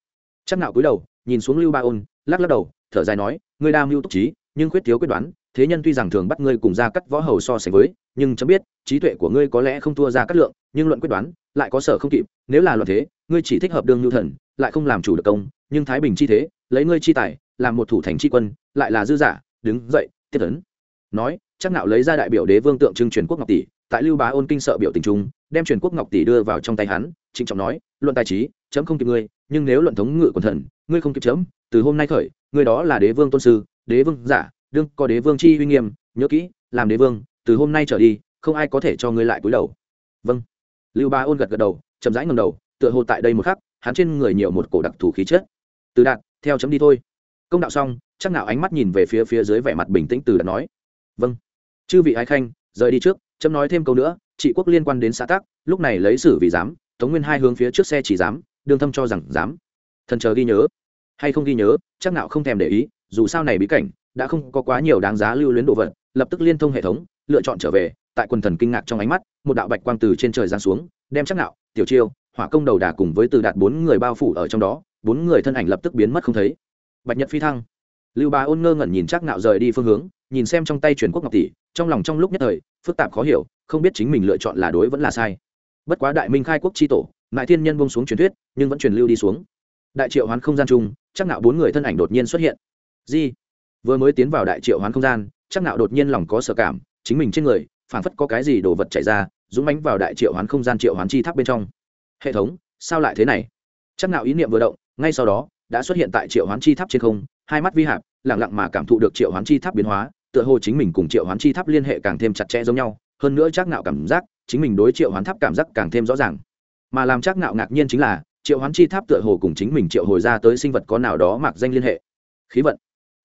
Chắc nạo cúi đầu, nhìn xuống lưu ba ôn, lắc lắc đầu, thở dài nói, ngươi đa mưu túc trí, nhưng khuyết thiếu quyết đoán, thế nhân tuy rằng thường bắt ngươi cùng ra cắt võ hầu so sánh với, nhưng chấm biết, trí tuệ của ngươi có lẽ không thua ra cắt lượng, nhưng luận quyết đoán, lại có sở không kịp, nếu là luận thế, ngươi chỉ thích hợp đương nhu thần, lại không làm chủ được công, nhưng thái bình chi thế, lấy ngươi chi tài, làm một thủ thành chi quân, lại là dư giả, đứng dậy, tiếp tấn nói, chắc nạo lấy ra đại biểu đế vương tượng trưng truyền quốc ngọc tỷ, tại lưu bá ôn kinh sợ biểu tình trung đem truyền quốc ngọc tỷ đưa vào trong tay hắn, trịnh trọng nói, luận tài trí, chấm không kịp ngươi, nhưng nếu luận thống ngự quần thần, ngươi không kịp chấm, từ hôm nay khởi, ngươi đó là đế vương tôn sư, đế vương giả, đương có đế vương chi uy nghiêm, nhớ kỹ, làm đế vương, từ hôm nay trở đi, không ai có thể cho ngươi lại cúi đầu. Vâng. Lưu ba ôn gật gật đầu, chậm rãi ngầm đầu, tựa hồ tại đây một khắc, hắn trên người nhiều một cổ đặc thù khí chất. Từ đạt, theo chấm đi thôi. Công đạo xong, chắc nào ánh mắt nhìn về phía phía dưới vẻ mặt bình tĩnh từ đạt nói vâng. Chư vị ái khanh, rời đi trước, chấm nói thêm câu nữa trị quốc liên quan đến xã tác lúc này lấy xử vì dám tống nguyên hai hướng phía trước xe chỉ dám đương thâm cho rằng dám thần chờ ghi nhớ. Hay không ghi nhớ, chắc nào không thèm để ý, dù sao này bí cảnh, đã không có quá nhiều đáng giá lưu luyến đồ vật, lập tức liên thông hệ thống, lựa chọn trở về, tại quần thần kinh ngạc trong ánh mắt, một đạo bạch quang từ trên trời giáng xuống, đem chắc nạo tiểu chiêu, hỏa công đầu đà cùng với từ đạt bốn người bao phủ ở trong đó, bốn người thân ảnh lập tức biến mất không thấy. Bạch nhật phi thăng. Lưu bá ôn ngơ ngẩn nhìn chắc nạo rời đi phương hướng, nhìn xem trong tay truyền quốc ngọc tỷ, trong lòng trong lúc nhất thời, phức tạp khó hiểu không biết chính mình lựa chọn là đối vẫn là sai. Bất quá đại minh khai quốc chi tổ ngại thiên nhân bông xuống truyền thuyết, nhưng vẫn truyền lưu đi xuống. Đại triệu hoán không gian chung, chắc nạo bốn người thân ảnh đột nhiên xuất hiện. Di, vừa mới tiến vào đại triệu hoán không gian, chắc nạo đột nhiên lòng có sợ cảm, chính mình trên người, phảng phất có cái gì đồ vật chảy ra, dũng mánh vào đại triệu hoán không gian triệu hoán chi tháp bên trong. Hệ thống, sao lại thế này? Chắc nạo ý niệm vừa động, ngay sau đó, đã xuất hiện tại triệu hoán chi tháp trên không, hai mắt vi hạp, lặng lặng mà cảm thụ được triệu hoán chi tháp biến hóa, tựa hồ chính mình cùng triệu hoán chi tháp liên hệ càng thêm chặt chẽ giống nhau hơn nữa chắc nạo cảm giác, chính mình đối triệu hoán tháp cảm giác càng thêm rõ ràng. Mà làm chắc nạo ngạc nhiên chính là, triệu hoán chi tháp tựa hồ cùng chính mình triệu hồi ra tới sinh vật có nào đó mặc danh liên hệ. Khí vận.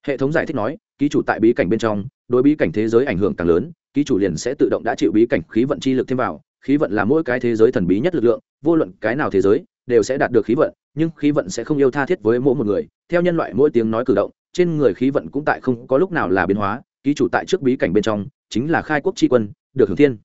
Hệ thống giải thích nói, ký chủ tại bí cảnh bên trong, đối bí cảnh thế giới ảnh hưởng càng lớn, ký chủ liền sẽ tự động đã chịu bí cảnh khí vận chi lực thêm vào. Khí vận là mỗi cái thế giới thần bí nhất lực lượng, vô luận cái nào thế giới, đều sẽ đạt được khí vận, nhưng khí vận sẽ không yêu tha thiết với mỗi một người. Theo nhân loại mỗi tiếng nói cử động, trên người khí vận cũng tại không có lúc nào là biến hóa. Ký chủ tại trước bí cảnh bên trong, chính là khai quốc tri quân được hưởng thiên.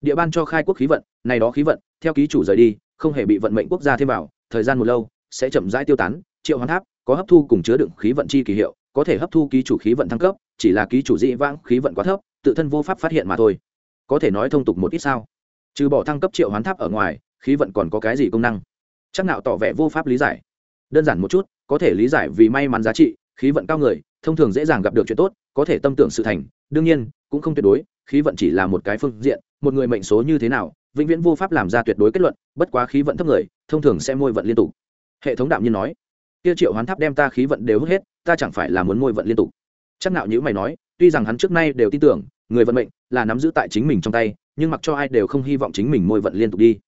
Địa ban cho khai quốc khí vận, này đó khí vận, theo ký chủ rời đi, không hề bị vận mệnh quốc gia thêm vào, thời gian một lâu, sẽ chậm rãi tiêu tán, triệu hoán tháp, có hấp thu cùng chứa đựng khí vận chi kỳ hiệu, có thể hấp thu ký chủ khí vận thăng cấp, chỉ là ký chủ dĩ vãng khí vận quá thấp, tự thân vô pháp phát hiện mà thôi. Có thể nói thông tục một ít sao? Trừ bỏ thăng cấp triệu hoán tháp ở ngoài, khí vận còn có cái gì công năng? Chắc nào tỏ vẻ vô pháp lý giải. Đơn giản một chút, có thể lý giải vì may mắn giá trị, khí vận cao người, thông thường dễ dàng gặp được chuyện tốt, có thể tâm tưởng sự thành, đương nhiên cũng không tuyệt đối, khí vận chỉ là một cái phương diện, một người mệnh số như thế nào, vĩnh viễn vô pháp làm ra tuyệt đối kết luận, bất quá khí vận thấp người, thông thường sẽ môi vận liên tục. Hệ thống đạm nhiên nói, kia triệu hoán tháp đem ta khí vận đều hút hết, ta chẳng phải là muốn môi vận liên tục? Chắc nạo nhữ mày nói, tuy rằng hắn trước nay đều tin tưởng, người vận mệnh là nắm giữ tại chính mình trong tay, nhưng mặc cho ai đều không hy vọng chính mình môi vận liên tục đi.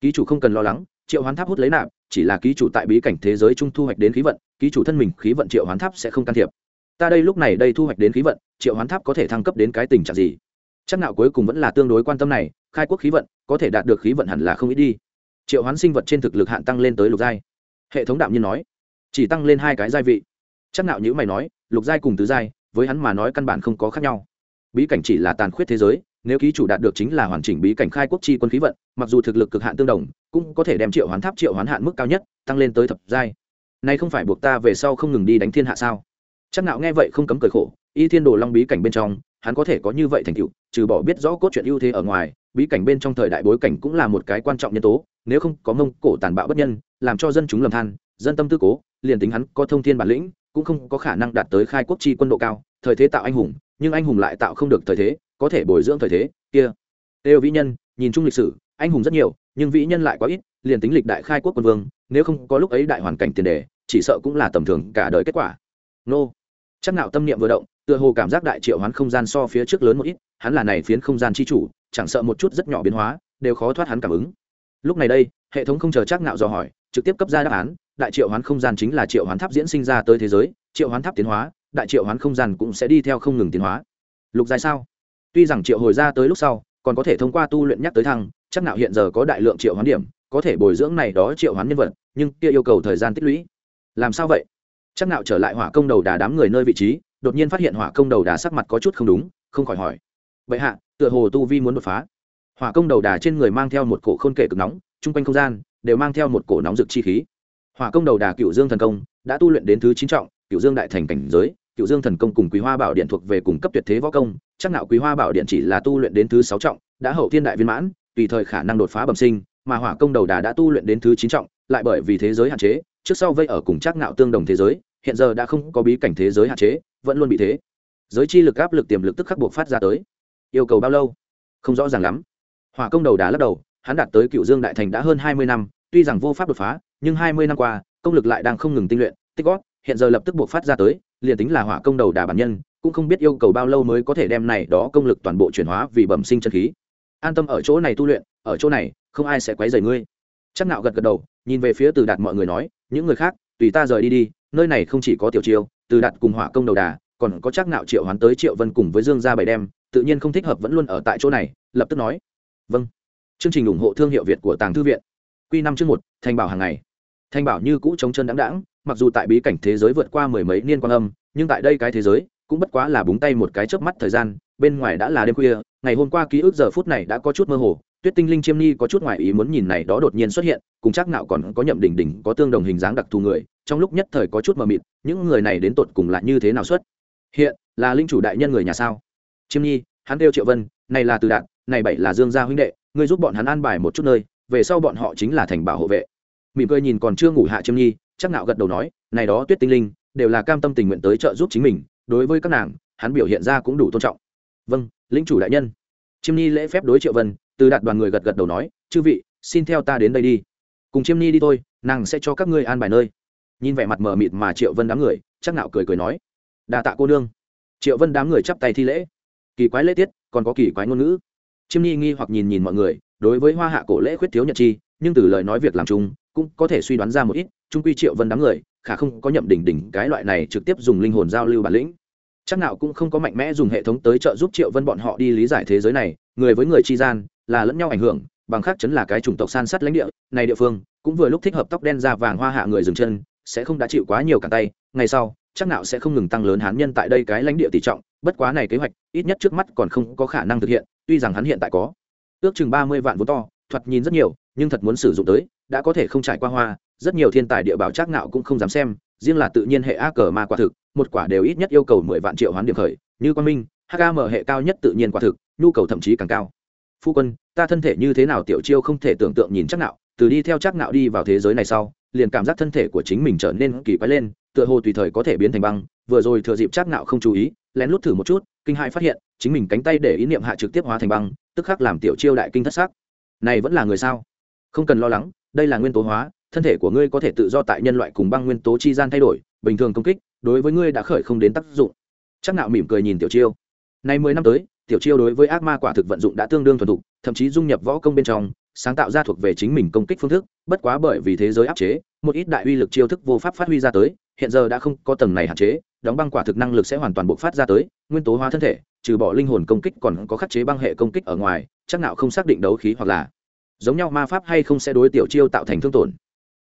Ký chủ không cần lo lắng, triệu hoán tháp hút lấy nạp, chỉ là ký chủ tại bí cảnh thế giới trung thu hoạch đến khí vận, ký chủ thân mình khí vận triệu hoán tháp sẽ không can thiệp ta đây lúc này đây thu hoạch đến khí vận, triệu hoán tháp có thể thăng cấp đến cái tình trạng gì? Chắc nạo cuối cùng vẫn là tương đối quan tâm này, khai quốc khí vận, có thể đạt được khí vận hẳn là không ít đi. Triệu hoán sinh vật trên thực lực hạn tăng lên tới lục giai. Hệ thống đạm nhiên nói, chỉ tăng lên hai cái giai vị. Chắc nạo nhữ mày nói, lục giai cùng tứ giai, với hắn mà nói căn bản không có khác nhau. Bí cảnh chỉ là tàn khuyết thế giới, nếu ký chủ đạt được chính là hoàn chỉnh bí cảnh khai quốc chi quân khí vận, mặc dù thực lực cực hạn tương đồng, cũng có thể đem triệu hoán tháp triệu hoán hạn mức cao nhất, tăng lên tới thập giai. Nay không phải buộc ta về sau không ngừng đi đánh thiên hạ sao? Chắc nạo nghe vậy không cấm cười khổ, y thiên đồ long bí cảnh bên trong, hắn có thể có như vậy thành tựu, trừ bỏ biết rõ cốt truyện ưu thế ở ngoài, bí cảnh bên trong thời đại bối cảnh cũng là một cái quan trọng nhân tố, nếu không có mông cổ tàn bạo bất nhân, làm cho dân chúng lầm than, dân tâm tư cố, liền tính hắn có thông thiên bản lĩnh, cũng không có khả năng đạt tới khai quốc chi quân độ cao, thời thế tạo anh hùng, nhưng anh hùng lại tạo không được thời thế, có thể bồi dưỡng thời thế, kia. Đều vĩ nhân, nhìn chung lịch sử, anh hùng rất nhiều, nhưng vĩ nhân lại quá ít, liền tính lịch đại khai quốc quân vương, nếu không có lúc ấy đại hoàn cảnh tiền đề, chỉ sợ cũng là tầm thường cả đời kết quả. Nô chắc nạo tâm niệm vừa động, tựa hồ cảm giác đại triệu hoán không gian so phía trước lớn một ít, hắn là này phiến không gian chi chủ, chẳng sợ một chút rất nhỏ biến hóa, đều khó thoát hắn cảm ứng. Lúc này đây, hệ thống không chờ chắc nạo dò hỏi, trực tiếp cấp ra đáp án, đại triệu hoán không gian chính là triệu hoán tháp diễn sinh ra tới thế giới, triệu hoán tháp tiến hóa, đại triệu hoán không gian cũng sẽ đi theo không ngừng tiến hóa. Lục dài sao? Tuy rằng triệu hồi ra tới lúc sau, còn có thể thông qua tu luyện nhắc tới thăng, chắc nạo hiện giờ có đại lượng triệu hoán điểm, có thể bồi dưỡng này đó triệu hoán nhân vật, nhưng kia yêu cầu thời gian tích lũy. Làm sao vậy? Chắc nạo trở lại hỏa công đầu đà đám người nơi vị trí, đột nhiên phát hiện hỏa công đầu đà sắc mặt có chút không đúng, không khỏi hỏi. Bệ hạ, tựa hồ tu vi muốn đột phá. Hỏa công đầu đà trên người mang theo một cổ khôn kể cực nóng, chung quanh không gian đều mang theo một cổ nóng rực chi khí. Hỏa công đầu đà cựu dương thần công đã tu luyện đến thứ chín trọng cựu dương đại thành cảnh giới cựu dương thần công cùng quý hoa bảo điện thuộc về cùng cấp tuyệt thế võ công chắc nạo quý hoa bảo điện chỉ là tu luyện đến thứ sáu trọng, đã hậu thiên đại viên mãn, tùy thời khả năng đột phá bẩm sinh, mà hỏa công đầu đà đã tu luyện đến thứ chín trọng, lại bởi vì thế giới hạn chế, trước sau vây ở cùng chắc nạo tương đồng thế giới hiện giờ đã không có bí cảnh thế giới hạn chế, vẫn luôn bị thế. Giới chi lực áp lực tiềm lực tức khắc buộc phát ra tới. Yêu cầu bao lâu? Không rõ ràng lắm. Hỏa công đầu đá lắc đầu, hắn đạt tới cựu dương đại thành đã hơn hai mươi năm, tuy rằng vô pháp đột phá, nhưng hai mươi năm qua, công lực lại đang không ngừng tinh luyện, tích gót hiện giờ lập tức buộc phát ra tới, liền tính là hỏa công đầu đà bản nhân, cũng không biết yêu cầu bao lâu mới có thể đem này đó công lực toàn bộ chuyển hóa vì bẩm sinh chân khí. An tâm ở chỗ này tu luyện, ở chỗ này, không ai sẽ quấy rầy ngươi. Chắc nạo gật gật đầu, nhìn về phía từ đạt mọi người nói, những người khác, tùy ta rời đi đi nơi này không chỉ có tiểu chiêu, từ đạt cùng hỏa công đầu đà, còn có chắc nạo triệu hoán tới triệu vân cùng với dương gia bảy đem, tự nhiên không thích hợp vẫn luôn ở tại chỗ này, lập tức nói. Vâng. Chương trình ủng hộ thương hiệu việt của tàng thư viện. Q năm chương một thành bảo hàng ngày. Thành bảo như cũ chống chân đáng đáng mặc dù tại bí cảnh thế giới vượt qua mười mấy niên quan âm, nhưng tại đây cái thế giới, cũng bất quá là búng tay một cái chớp mắt thời gian, bên ngoài đã là đêm khuya, ngày hôm qua ký ức giờ phút này đã có chút mơ hồ tuyết tinh linh chiêm ni có chút ngoại ý muốn nhìn này đó đột nhiên xuất hiện, cùng chắc nạo còn có nhậm đỉnh đỉnh có tương đồng hình dáng đặc thù người, trong lúc nhất thời có chút mờ mịt, những người này đến tột cùng là như thế nào xuất? Hiện, là linh chủ đại nhân người nhà sao? Chiêm nhi, hắn kêu triệu vân, này là từ đạn này bảy là dương gia huynh đệ, ngươi giúp bọn hắn an bài một chút nơi, về sau bọn họ chính là thành bảo hộ vệ. Mỉm cười nhìn còn chưa ngủ hạ chiêm nhi, chắc nạo gật đầu nói, này đó tuyết tinh linh, đều là cam tâm tình nguyện tới trợ giúp chính mình, đối với các nàng, hắn biểu hiện ra cũng đủ tôn trọng. Vâng lĩnh chủ đại nhân. Chiêm nhi lễ phép đối triệu vân từ đạt đoàn người gật gật đầu nói, chư vị, xin theo ta đến đây đi. Cùng chiêm ni đi thôi, nàng sẽ cho các ngươi an bài nơi. Nhìn vẻ mặt mờ mịt mà triệu vân đám người, chắc nạo cười cười nói đà tạ cô nương. Triệu vân đám người chắp tay thi lễ. Kỳ quái lễ tiết, còn có kỳ quái ngôn ngữ. Chiêm ni nghi hoặc nhìn nhìn mọi người, đối với hoa hạ cổ lễ khuyết thiếu nhật chi, nhưng từ lời nói việc làm chung, cũng có thể suy đoán ra một ít trung quy triệu vân đám người, khả không có nhậm đỉnh đỉnh cái loại này trực tiếp dùng linh hồn giao lưu bản lĩnh. Chắc nào cũng không có mạnh mẽ dùng hệ thống tới trợ giúp triệu vân bọn họ đi lý giải thế giới này, người với người chi gian là lẫn nhau ảnh hưởng, bằng khác chấn là cái chủng tộc san sát lãnh địa, này địa phương cũng vừa lúc thích hợp tóc đen da vàng hoa hạ người dừng chân, sẽ không đã chịu quá nhiều cả tay, ngày sau, chắc nào sẽ không ngừng tăng lớn hán nhân tại đây cái lãnh địa tỷ trọng, bất quá này kế hoạch, ít nhất trước mắt còn không có khả năng thực hiện, tuy rằng hắn hiện tại có ước chừng ba mươi vạn vốn to, thoạt nhìn rất nhiều, nhưng thật muốn sử dụng tới, đã có thể không trải qua hoa, rất nhiều thiên tài địa bảo chắc nạo cũng không dám xem, riêng là tự nhiên hệ a cờ ma quả thực, một quả đều ít nhất yêu cầu mười vạn triệu hoán điểm khởi, như quan minh hkm hệ cao nhất tự nhiên quả thực, nhu cầu thậm chí càng cao phu quân, ta thân thể như thế nào tiểu chiêu không thể tưởng tượng nhìn chắc nạo, từ đi theo chắc nạo đi vào thế giới này sau, liền cảm giác thân thể của chính mình trở nên kỳ quái lên, tựa hồ tùy thời có thể biến thành băng, vừa rồi thừa dịp chắc nạo không chú ý, lén lút thử một chút, kinh hãi phát hiện, chính mình cánh tay để ý niệm hạ trực tiếp hóa thành băng, tức khắc làm tiểu chiêu đại kinh thất sắc. Này vẫn là người sao? Không cần lo lắng, đây là nguyên tố hóa, thân thể của ngươi có thể tự do tại nhân loại cùng băng nguyên tố chi gian thay đổi, bình thường công kích, đối với ngươi đã khởi không đến tác dụng. Chắc nạo mỉm cười nhìn tiểu chiêu. Nay mười năm tới tiểu chiêu đối với ác ma quả thực vận dụng đã tương đương thuần thục, thậm chí dung nhập võ công bên trong, sáng tạo ra thuộc về chính mình công kích phương thức, bất quá bởi vì thế giới áp chế, một ít đại uy lực chiêu thức vô pháp phát huy ra tới, hiện giờ đã không có tầng này hạn chế, đóng băng quả thực năng lực sẽ hoàn toàn bộc phát ra tới, nguyên tố hóa thân thể, trừ bỏ linh hồn công kích còn có khắc chế băng hệ công kích ở ngoài, chắc nào không xác định đấu khí hoặc là giống nhau ma pháp hay không sẽ đối tiểu chiêu tạo thành thương tổn.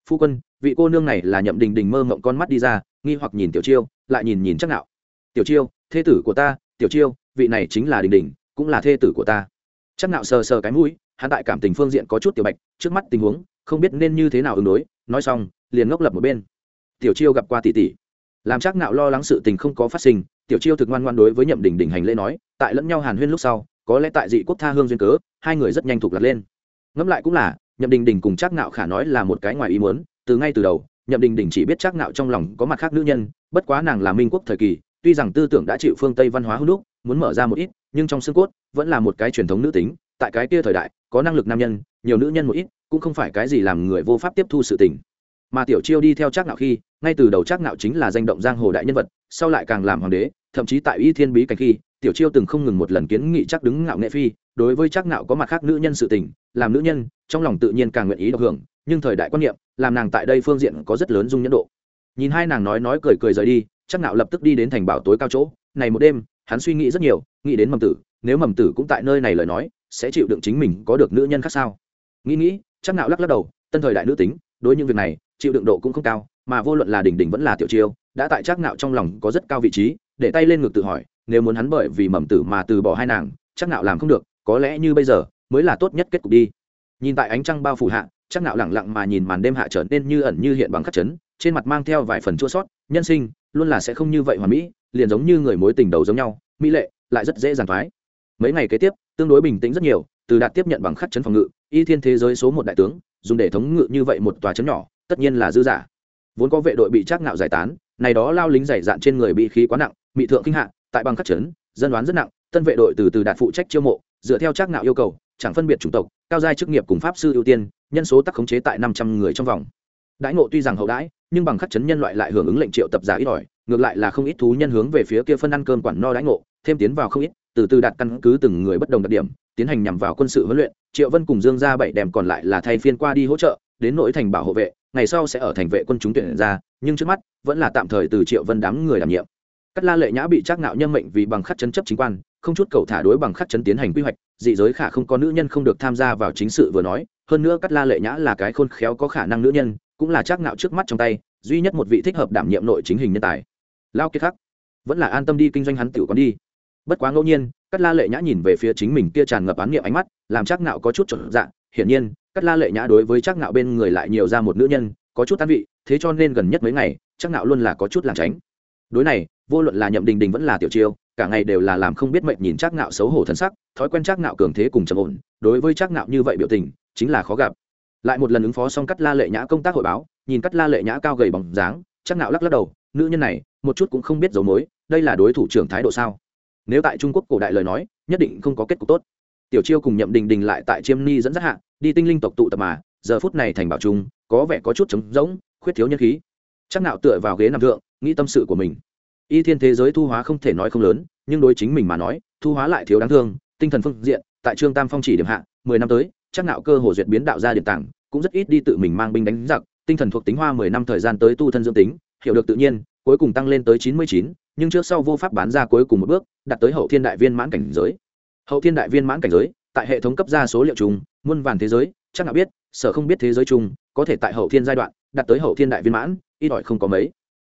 Phu quân, vị cô nương này là nhậm đình đình mơ mộng con mắt đi ra, nghi hoặc nhìn tiểu chiêu, lại nhìn nhìn chắc nào. Tiểu chiêu thê tử của ta, tiểu chiêu vị này chính là đình đình, cũng là thê tử của ta. Chắc Nạo sờ sờ cái mũi, hắn tại cảm tình phương diện có chút tiểu bạch, trước mắt tình huống, không biết nên như thế nào ứng đối, nói xong, liền ngốc lập một bên. Tiểu chiêu gặp qua tỷ tỷ. Làm chắc nạo lo lắng sự tình không có phát sinh, tiểu chiêu thực ngoan ngoan đối với nhậm đình đình hành lễ nói, tại lẫn nhau hàn huyên lúc sau, có lẽ tại dị quốc tha hương duyên cớ, hai người rất nhanh thuộc lật lên. Ngẫm lại cũng là, nhậm đình đình cùng chắc nạo khả nói là một cái ngoài ý muốn, từ ngay từ đầu, nhậm đình đình chỉ biết chắc nạo trong lòng có mặt khác nữ nhân, bất quá nàng là minh quốc thời kỳ, tuy rằng tư tưởng đã chịu phương tây văn hóa hữu đúc muốn mở ra một ít, nhưng trong xương cốt vẫn là một cái truyền thống nữ tính, tại cái kia thời đại, có năng lực nam nhân, nhiều nữ nhân một ít, cũng không phải cái gì làm người vô pháp tiếp thu sự tình. Mà tiểu chiêu đi theo trác nạo khi, ngay từ đầu trác nạo chính là danh động giang hồ đại nhân vật, sau lại càng làm hoàng đế, thậm chí tại y thiên bí cảnh khi, tiểu chiêu từng không ngừng một lần kiến nghị chắc đứng ngạo nghệ phi, đối với chắc nạo có mặt khác nữ nhân sự tình, làm nữ nhân, trong lòng tự nhiên càng nguyện ý độc hưởng, nhưng thời đại quan niệm, làm nàng tại đây phương diện có rất lớn dung nhẫn độ. Nhìn hai nàng nói nói cười cười rời đi chắc nạo lập tức đi đến thành bảo tối cao chỗ, này một đêm hắn suy nghĩ rất nhiều, nghĩ đến mầm tử, nếu mầm tử cũng tại nơi này lời nói, sẽ chịu đựng chính mình có được nữ nhân khác sao? Nghĩ nghĩ, chắc nạo lắc lắc đầu, tân thời đại nữ tính, đối những việc này, chịu đựng độ cũng không cao, mà vô luận là đỉnh đỉnh vẫn là tiểu chiêu, đã tại chắc nạo trong lòng có rất cao vị trí, để tay lên ngực tự hỏi, nếu muốn hắn bởi vì mầm tử mà từ bỏ hai nàng, chắc nạo làm không được, có lẽ như bây giờ, mới là tốt nhất kết cục đi. Nhìn tại ánh trăng bao phủ hạ, chắc nạo lặng lặng mà nhìn màn đêm hạ trở nên như ẩn như hiện bằng khắc chấn, trên mặt mang theo vài phần chua sót, nhân sinh, luôn là sẽ không như vậy hoàn mỹ liền giống như người mối tình đầu giống nhau, mỹ lệ, lại rất dễ dàng thoái. Mấy ngày kế tiếp, tương đối bình tĩnh rất nhiều, từ đạt tiếp nhận bằng khắc chấn phòng ngự, y thiên thế giới số một đại tướng, dùng để thống ngự như vậy một tòa chấn nhỏ, tất nhiên là dư giả. Vốn có vệ đội bị trác ngạo giải tán, này đó lao lính dày dạn trên người bị khí quá nặng bị thượng kinh hạ, tại bằng khắc chấn, dân đoán rất nặng, tân vệ đội từ từ đạt phụ trách chiêu mộ, dựa theo trác ngạo yêu cầu, chẳng phân biệt chủng tộc, cao giai chức nghiệp cùng pháp sư ưu tiên, nhân số tắc khống chế tại năm trăm người trong vòng. Đãi ngộ tuy rằng hậu đãi, nhưng bằng khắc chấn nhân loại lại hưởng ứng lệnh triệu tập giả ít ỏi ngược lại là không ít thú nhân hướng về phía kia phân ăn cơm quản no đãi ngộ, thêm tiến vào không ít, từ từ đạt căn cứ từng người bất đồng đặc điểm, tiến hành nhằm vào quân sự huấn luyện, triệu vân cùng dương gia bảy đèm còn lại là thay phiên qua đi hỗ trợ, đến nội thành bảo hộ vệ, ngày sau sẽ ở thành vệ quân chúng tuyển ra, nhưng trước mắt, vẫn là tạm thời từ triệu vân đám người đảm nhiệm. Cắt la lệ nhã bị trác ngạo nhân mệnh vì bằng khắc chấn chấp chính quan, không chút cầu thả đối bằng khắc chấn tiến hành quy hoạch, dị giới khả không có nữ nhân không được tham gia vào chính sự vừa nói, hơn nữa cắt la lệ nhã là cái khôn khéo có khả năng nữ nhân, cũng là trác ngạo trước mắt trong tay, duy nhất một vị thích hợp đảm nhiệm nội chính hình nhân tài lao kiệt khắc vẫn là an tâm đi kinh doanh hắn tiểu con đi. Bất quá ngẫu nhiên cắt la lệ nhã nhìn về phía chính mình kia tràn ngập án nghiệm ánh mắt, làm chắc nạo có chút trở dạ. Hiển nhiên cắt la lệ nhã đối với chắc nạo bên người lại nhiều ra một nữ nhân, có chút tan vị, thế cho nên gần nhất mấy ngày, chắc nạo luôn là có chút làm tránh. Đối này, vô luận là nhậm đình đình vẫn là tiểu chiêu, cả ngày đều là làm không biết mệnh nhìn chắc nạo xấu hổ thân sắc, thói quen chắc nạo cường thế cùng trầm ổn, đối với chắc nạo như vậy biểu tình, chính là khó gặp. Lại một lần ứng phó xong cắt la lệ nhã công tác hội báo, nhìn cắt la lệ nhã cao gầy bóng dáng, chắc nạo lắc lắc đầu, nữ nhân này một chút cũng không biết dấu mối, đây là đối thủ trưởng thái độ sao? Nếu tại trung quốc cổ đại lời nói, nhất định không có kết cục tốt. Tiểu chiêu cùng nhậm đình đình lại tại chiêm ni dẫn dắt hạ, đi tinh linh tộc tụ tập mà, giờ phút này thành bảo trung, có vẻ có chút trống rỗng, khuyết thiếu nhân khí. Chắc nạo tựa vào ghế nằm thượng, nghĩ tâm sự của mình. Y thiên thế giới thu hóa không thể nói không lớn, nhưng đối chính mình mà nói, thu hóa lại thiếu đáng thương, tinh thần phương diện, tại trương tam phong chỉ điểm hạ, mười năm tới, chắc nạo cơ hồ duyệt biến đạo ra điện tảng, cũng rất ít đi tự mình mang binh đánh giặc, tinh thần thuộc tính hoa mười năm thời gian tới tu thân dưỡng tính, hiểu được tự nhiên cuối cùng tăng lên tới chín mươi chín, nhưng trước sau vô pháp bán ra cuối cùng một bước, đạt tới hậu thiên đại viên mãn cảnh giới. Hậu thiên đại viên mãn cảnh giới, tại hệ thống cấp ra số liệu chung, muôn vàn thế giới, chắc nào biết, sở không biết thế giới chung, có thể tại hậu thiên giai đoạn, đạt tới hậu thiên đại viên mãn, ít ỏi không có mấy.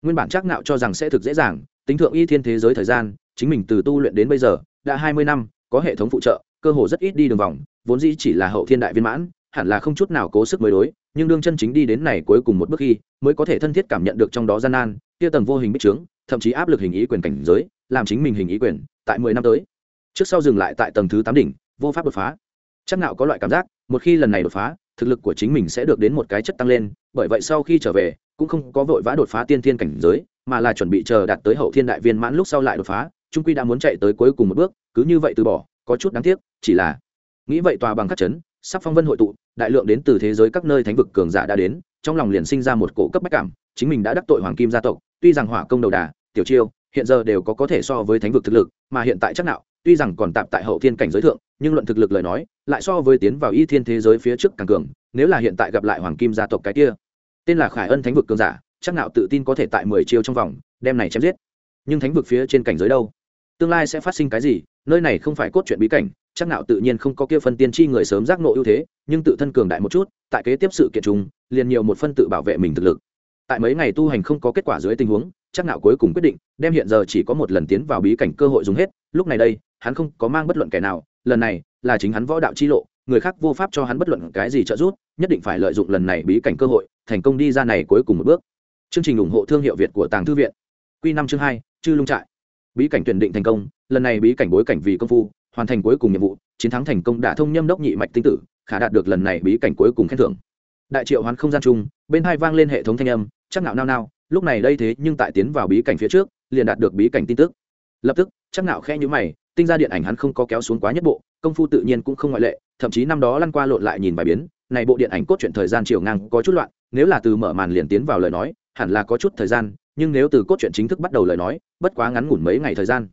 Nguyên bản chắc nạo cho rằng sẽ thực dễ dàng, tính thượng y thiên thế giới thời gian, chính mình từ tu luyện đến bây giờ, đã hai mươi năm, có hệ thống phụ trợ, cơ hồ rất ít đi đường vòng, vốn dĩ chỉ là hậu thiên đại viên mãn, hẳn là không chút nào cố sức mới đối, nhưng đương chân chính đi đến này cuối cùng một bước khi, mới có thể thân thiết cảm nhận được trong đó gian nan kia tầng vô hình bích trướng, thậm chí áp lực hình ý quyền cảnh giới, làm chính mình hình ý quyền, tại mười năm tới. Trước sau dừng lại tại tầng thứ tám đỉnh, vô pháp đột phá. Chắc nào có loại cảm giác, một khi lần này đột phá, thực lực của chính mình sẽ được đến một cái chất tăng lên, bởi vậy sau khi trở về, cũng không có vội vã đột phá tiên thiên cảnh giới, mà là chuẩn bị chờ đạt tới hậu thiên đại viên mãn lúc sau lại đột phá, trung quy đã muốn chạy tới cuối cùng một bước, cứ như vậy từ bỏ, có chút đáng tiếc, chỉ là nghĩ vậy tòa bằng các chấn, sắp phong vân hội tụ, đại lượng đến từ thế giới các nơi thánh vực cường giả đã đến, trong lòng liền sinh ra một cổ cấp bách cảm, chính mình đã đắc tội hoàng kim gia tộc tuy rằng hỏa công đầu đà, tiểu chiêu, hiện giờ đều có có thể so với thánh vực thực lực, mà hiện tại chắc nào tuy rằng còn tạm tại hậu thiên cảnh giới thượng, nhưng luận thực lực lời nói, lại so với tiến vào y thiên thế giới phía trước càng cường, nếu là hiện tại gặp lại hoàng kim gia tộc cái kia. Tên là khải ân thánh vực cường giả, chắc nào tự tin có thể tại mười chiêu trong vòng, đem này chém giết. Nhưng thánh vực phía trên cảnh giới đâu? Tương lai sẽ phát sinh cái gì? Nơi này không phải cốt truyện bí cảnh, chắc nào tự nhiên không có kia phân tiên tri người sớm giác nộ ưu thế, nhưng tự thân cường đại một chút, tại kế tiếp sự kiện chúng liền nhiều một phân tự bảo vệ mình thực lực tại mấy ngày tu hành không có kết quả dưới tình huống, chắc nào cuối cùng quyết định, đem hiện giờ chỉ có một lần tiến vào bí cảnh cơ hội dùng hết, lúc này đây, hắn không có mang bất luận kẻ nào, lần này là chính hắn võ đạo chi lộ, người khác vô pháp cho hắn bất luận cái gì trợ giúp, nhất định phải lợi dụng lần này bí cảnh cơ hội, thành công đi ra này cuối cùng một bước. Chương trình ủng hộ thương hiệu việt của tàng thư viện. Q năm chương hai, chư lung trại. Bí cảnh tuyển định thành công, lần này bí cảnh bối cảnh vì công phu, hoàn thành cuối cùng nhiệm vụ, chiến thắng thành công đã thông nhâm đốc nhị mạch tinh tử, khả đạt được lần này bí cảnh cuối cùng khen thưởng. Đại triệu hoán không gian chung, bên hai vang lên hệ thống thanh âm chắc nạo nao nao, lúc này đây thế nhưng tại tiến vào bí cảnh phía trước, liền đạt được bí cảnh tin tức. Lập tức, chắc nạo khẽ nhíu mày, tinh ra điện ảnh hắn không có kéo xuống quá nhất bộ, công phu tự nhiên cũng không ngoại lệ, thậm chí năm đó lăn qua lộn lại nhìn bài biến, này bộ điện ảnh cốt truyện thời gian chiều ngang có chút loạn, nếu là từ mở màn liền tiến vào lời nói, hẳn là có chút thời gian, nhưng nếu từ cốt truyện chính thức bắt đầu lời nói, bất quá ngắn ngủn mấy ngày thời gian.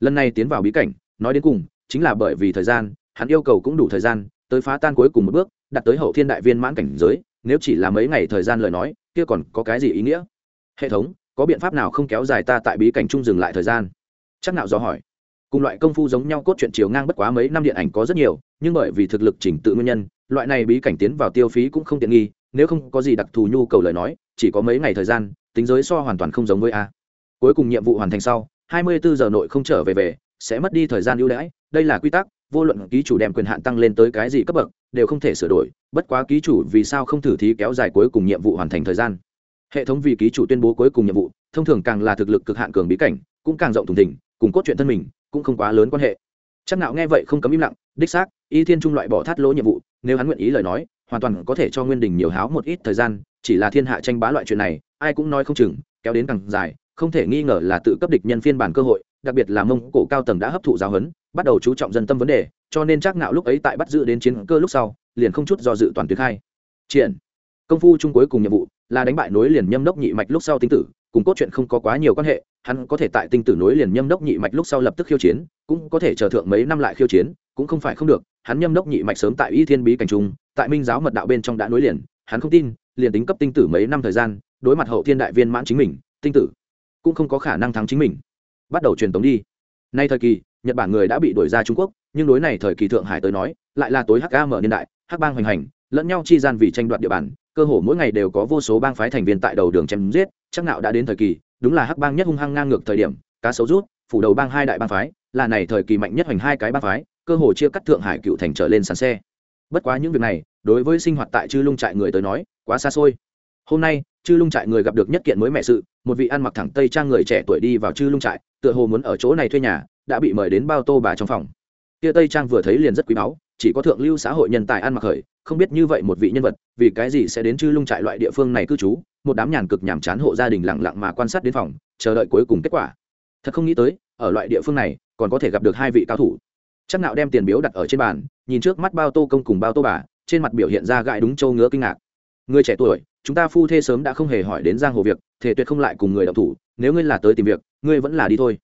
Lần này tiến vào bí cảnh, nói đến cùng, chính là bởi vì thời gian, hắn yêu cầu cũng đủ thời gian, tới phá tan cuối cùng một bước đặt tới hậu thiên đại viên mãn cảnh giới, nếu chỉ là mấy ngày thời gian lời nói kia còn có cái gì ý nghĩa? Hệ thống, có biện pháp nào không kéo dài ta tại bí cảnh chung dừng lại thời gian? Chắc nào do hỏi. Cùng loại công phu giống nhau cốt truyện chiều ngang bất quá mấy năm điện ảnh có rất nhiều, nhưng bởi vì thực lực chỉnh tự nguyên nhân, loại này bí cảnh tiến vào tiêu phí cũng không tiện nghi, nếu không có gì đặc thù nhu cầu lời nói, chỉ có mấy ngày thời gian, tính giới so hoàn toàn không giống với a. Cuối cùng nhiệm vụ hoàn thành sau 24 giờ nội không trở về về, sẽ mất đi thời gian ưu đãi, đây là quy tắc vô luận ký chủ đem quyền hạn tăng lên tới cái gì cấp bậc, đều không thể sửa đổi, bất quá ký chủ vì sao không thử thí kéo dài cuối cùng nhiệm vụ hoàn thành thời gian. Hệ thống vì ký chủ tuyên bố cuối cùng nhiệm vụ, thông thường càng là thực lực cực hạn cường bí cảnh, cũng càng rộng thùng thỉnh cùng cốt truyện thân mình, cũng không quá lớn quan hệ. Chắc nào nghe vậy không cấm im lặng, đích xác, y thiên trung loại bỏ thắt lỗ nhiệm vụ, nếu hắn nguyện ý lời nói, hoàn toàn có thể cho nguyên đình nhiều háo một ít thời gian, chỉ là thiên hạ tranh bá loại chuyện này, ai cũng nói không chừng, kéo đến càng dài, không thể nghi ngờ là tự cấp địch nhân phiên bản cơ hội đặc biệt là mông cổ cao tầng đã hấp thụ giáo huấn, bắt đầu chú trọng dân tâm vấn đề, cho nên chắc nạo lúc ấy tại bắt giữ đến chiến cơ lúc sau, liền không chút do dự toàn tuyệt khai. Triển. Công phu chung cuối cùng nhiệm vụ là đánh bại nối liền nhâm đốc nhị mạch lúc sau tinh tử, cùng cốt truyện không có quá nhiều quan hệ, hắn có thể tại tinh tử nối liền nhâm đốc nhị mạch lúc sau lập tức khiêu chiến, cũng có thể chờ thượng mấy năm lại khiêu chiến, cũng không phải không được, hắn nhâm đốc nhị mạch sớm tại y thiên bí cảnh trung, tại minh giáo mật đạo bên trong đã nối liền, hắn không tin, liền tính cấp tinh tử mấy năm thời gian, đối mặt hậu thiên đại viên mãn chính mình, tinh tử cũng không có khả năng thắng chính mình bắt đầu truyền tống đi. Nay thời kỳ, nhật bản người đã bị đuổi ra trung quốc, nhưng đối này thời kỳ thượng hải tới nói, lại là tối hk mở niên đại, hắc bang hoành hành, lẫn nhau chi gian vì tranh đoạt địa bàn, cơ hồ mỗi ngày đều có vô số bang phái thành viên tại đầu đường chém giết, chắc nạo đã đến thời kỳ, đúng là hắc bang nhất hung hăng ngang ngược thời điểm, cá sấu rút, phủ đầu bang hai đại bang phái, là này thời kỳ mạnh nhất hoành hai cái bang phái, cơ hồ chia cắt thượng hải cựu thành trở lên sàn xe. Bất quá những việc này, đối với sinh hoạt tại chư lung trại người tới nói, quá xa xôi. Hôm nay, chư lung trại người gặp được nhất kiện mới mẹ sự, một vị ăn mặc thẳng tây trang người trẻ tuổi đi vào chư lung trại tựa hồ muốn ở chỗ này thuê nhà, đã bị mời đến bao tô bà trong phòng. Kia tây trang vừa thấy liền rất quý báu, chỉ có thượng lưu xã hội nhân tài ăn mặc khởi không biết như vậy một vị nhân vật, vì cái gì sẽ đến chư lung trại loại địa phương này cư trú, một đám nhàn cực nhàm chán hộ gia đình lặng lặng mà quan sát đến phòng, chờ đợi cuối cùng kết quả. Thật không nghĩ tới, ở loại địa phương này, còn có thể gặp được hai vị cao thủ. Chắc nạo đem tiền biếu đặt ở trên bàn, nhìn trước mắt bao tô công cùng bao tô bà, trên mặt biểu hiện ra gãi đúng châu ngứa kinh ngạc. Người trẻ tuổi chúng ta phu thê sớm đã không hề hỏi đến giang hồ việc thể tuyệt không lại cùng người đọc thủ, nếu ngươi là tới tìm việc, ngươi vẫn là đi thôi.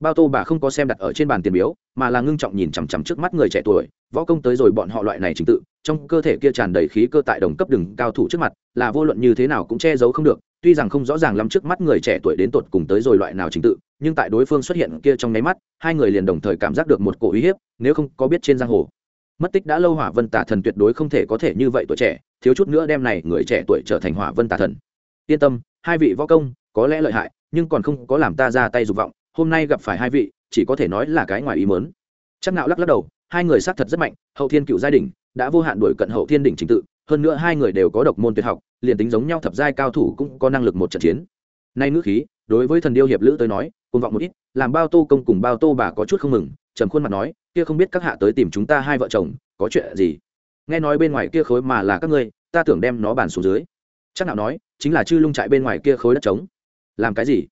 Bao tô bà không có xem đặt ở trên bàn tiền biếu, mà là ngưng trọng nhìn chằm chằm trước mắt người trẻ tuổi, võ công tới rồi bọn họ loại này trình tự, trong cơ thể kia tràn đầy khí cơ tại đồng cấp đừng cao thủ trước mặt, là vô luận như thế nào cũng che giấu không được, tuy rằng không rõ ràng lắm trước mắt người trẻ tuổi đến tột cùng tới rồi loại nào trình tự, nhưng tại đối phương xuất hiện kia trong nháy mắt, hai người liền đồng thời cảm giác được một cổ uy hiếp, nếu không có biết trên giang hồ. Mất tích đã lâu hỏa vân tả thần tuyệt đối không thể có thể như vậy tuổi trẻ thiếu chút nữa đem này người trẻ tuổi trở thành hỏa vân tà thần. Yên tâm, hai vị võ công có lẽ lợi hại, nhưng còn không có làm ta ra tay dục vọng, hôm nay gặp phải hai vị, chỉ có thể nói là cái ngoài ý mớn chắc nạo lắc lắc đầu, hai người sát thật rất mạnh, hậu thiên cựu gia đình đã vô hạn đuổi cận hậu thiên đỉnh trình tự, hơn nữa hai người đều có độc môn tuyệt học, liền tính giống nhau thập giai cao thủ cũng có năng lực một trận chiến. Nay ngữ khí, đối với thần điêu hiệp lữ tới nói côn vọng một ít, làm bao tô công cùng bao tô bà có chút không mừng, trầm khuôn mặt nói, kia không biết các hạ tới tìm chúng ta hai vợ chồng, có chuyện gì? Nghe nói bên ngoài kia khối mà là các ngươi, ta tưởng đem nó bàn xuống dưới. Chắc nào nói, chính là chư lung trại bên ngoài kia khối đất trống. Làm cái gì?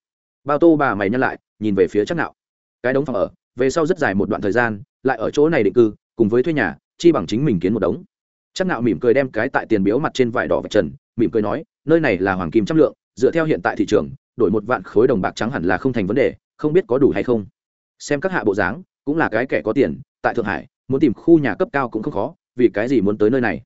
Bao tô bà mày nhăn lại, nhìn về phía chắc nào. Cái đống phòng ở, về sau rất dài một đoạn thời gian, lại ở chỗ này định cư, cùng với thuê nhà, chi bằng chính mình kiến một đống. Chắc nạo mỉm cười đem cái tại tiền biếu mặt trên vải đỏ vạch trần, mỉm cười nói, nơi này là hoàng kim trăm lượng, dựa theo hiện tại thị trường, đổi một vạn khối đồng bạc trắng hẳn là không thành vấn đề, không biết có đủ hay không. Xem các hạ bộ dáng, cũng là cái kẻ có tiền, tại thượng hải, muốn tìm khu nhà cấp cao cũng không khó vì cái gì muốn tới nơi này?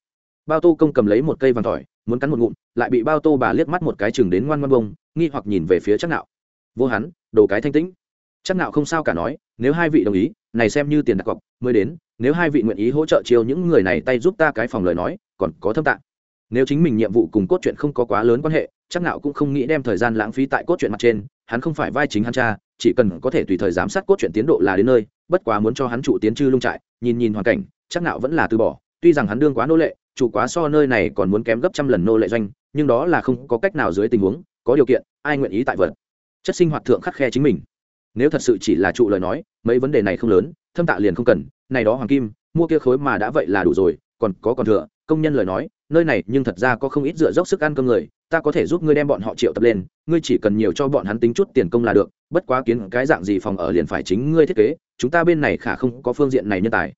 Bao tô công cầm lấy một cây vàng tỏi, muốn cắn một ngụm, lại bị bao tô bà liếc mắt một cái chừng đến ngoan ngoan bông, nghi hoặc nhìn về phía chắc nạo. Vô hắn, đồ cái thanh tĩnh. Chắc nạo không sao cả nói, nếu hai vị đồng ý, này xem như tiền đặt cọc, mới đến, nếu hai vị nguyện ý hỗ trợ chiêu những người này tay giúp ta cái phòng lời nói, còn có thâm tạng. Nếu chính mình nhiệm vụ cùng cốt truyện không có quá lớn quan hệ chắc nạo cũng không nghĩ đem thời gian lãng phí tại cốt truyện mặt trên, hắn không phải vai chính hắn cha, chỉ cần có thể tùy thời giám sát cốt truyện tiến độ là đến nơi, bất quá muốn cho hắn trụ tiến chư lung trại, nhìn nhìn hoàn cảnh chắc nạo vẫn là từ bỏ tuy rằng hắn đương quá nô lệ, chủ quá so nơi này còn muốn kém gấp trăm lần nô lệ doanh, nhưng đó là không có cách nào dưới tình huống, có điều kiện, ai nguyện ý tại vật, chất sinh hoạt thượng khắc khe chính mình. Nếu thật sự chỉ là trụ lời nói, mấy vấn đề này không lớn, thâm tạ liền không cần, này đó hoàng kim, mua kia khối mà đã vậy là đủ rồi, còn có còn thừa, công nhân lời nói, nơi này nhưng thật ra có không ít dựa dốc sức ăn cơm người, ta có thể giúp ngươi đem bọn họ triệu tập lên, ngươi chỉ cần nhiều cho bọn hắn tính chút tiền công là được, bất quá kiến cái dạng gì phòng ở liền phải chính ngươi thiết kế, chúng ta bên này khả không có phương diện này nhân tài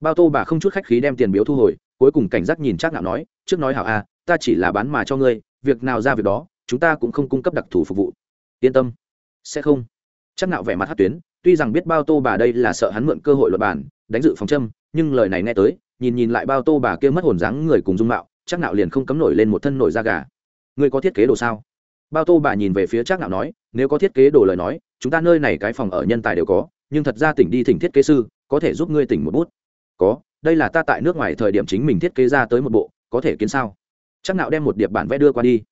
bao tô bà không chút khách khí đem tiền biếu thu hồi, cuối cùng cảnh giác nhìn chắc Nạo nói, trước nói hảo a, ta chỉ là bán mà cho ngươi, việc nào ra việc đó, chúng ta cũng không cung cấp đặc thù phục vụ. Yên tâm. Sẽ không. Chắc nạo vẻ mặt hát tuyến, tuy rằng biết bao tô bà đây là sợ hắn mượn cơ hội luật bản đánh dự phòng châm, nhưng lời này nghe tới, nhìn nhìn lại bao tô bà kia mất hồn dáng người cùng dung mạo chắc nạo liền không cấm nổi lên một thân nổi da gà. Ngươi có thiết kế đồ sao? Bao tô bà nhìn về phía chắc nạo nói, nếu có thiết kế đồ lời nói, chúng ta nơi này cái phòng ở nhân tài đều có, nhưng thật ra tỉnh đi thỉnh thiết kế sư, có thể giúp ngươi tỉnh một bút có, đây là ta tại nước ngoài thời điểm chính mình thiết kế ra tới một bộ, có thể kiến sao? Chắc nạo đem một điệp bản vẽ đưa qua đi.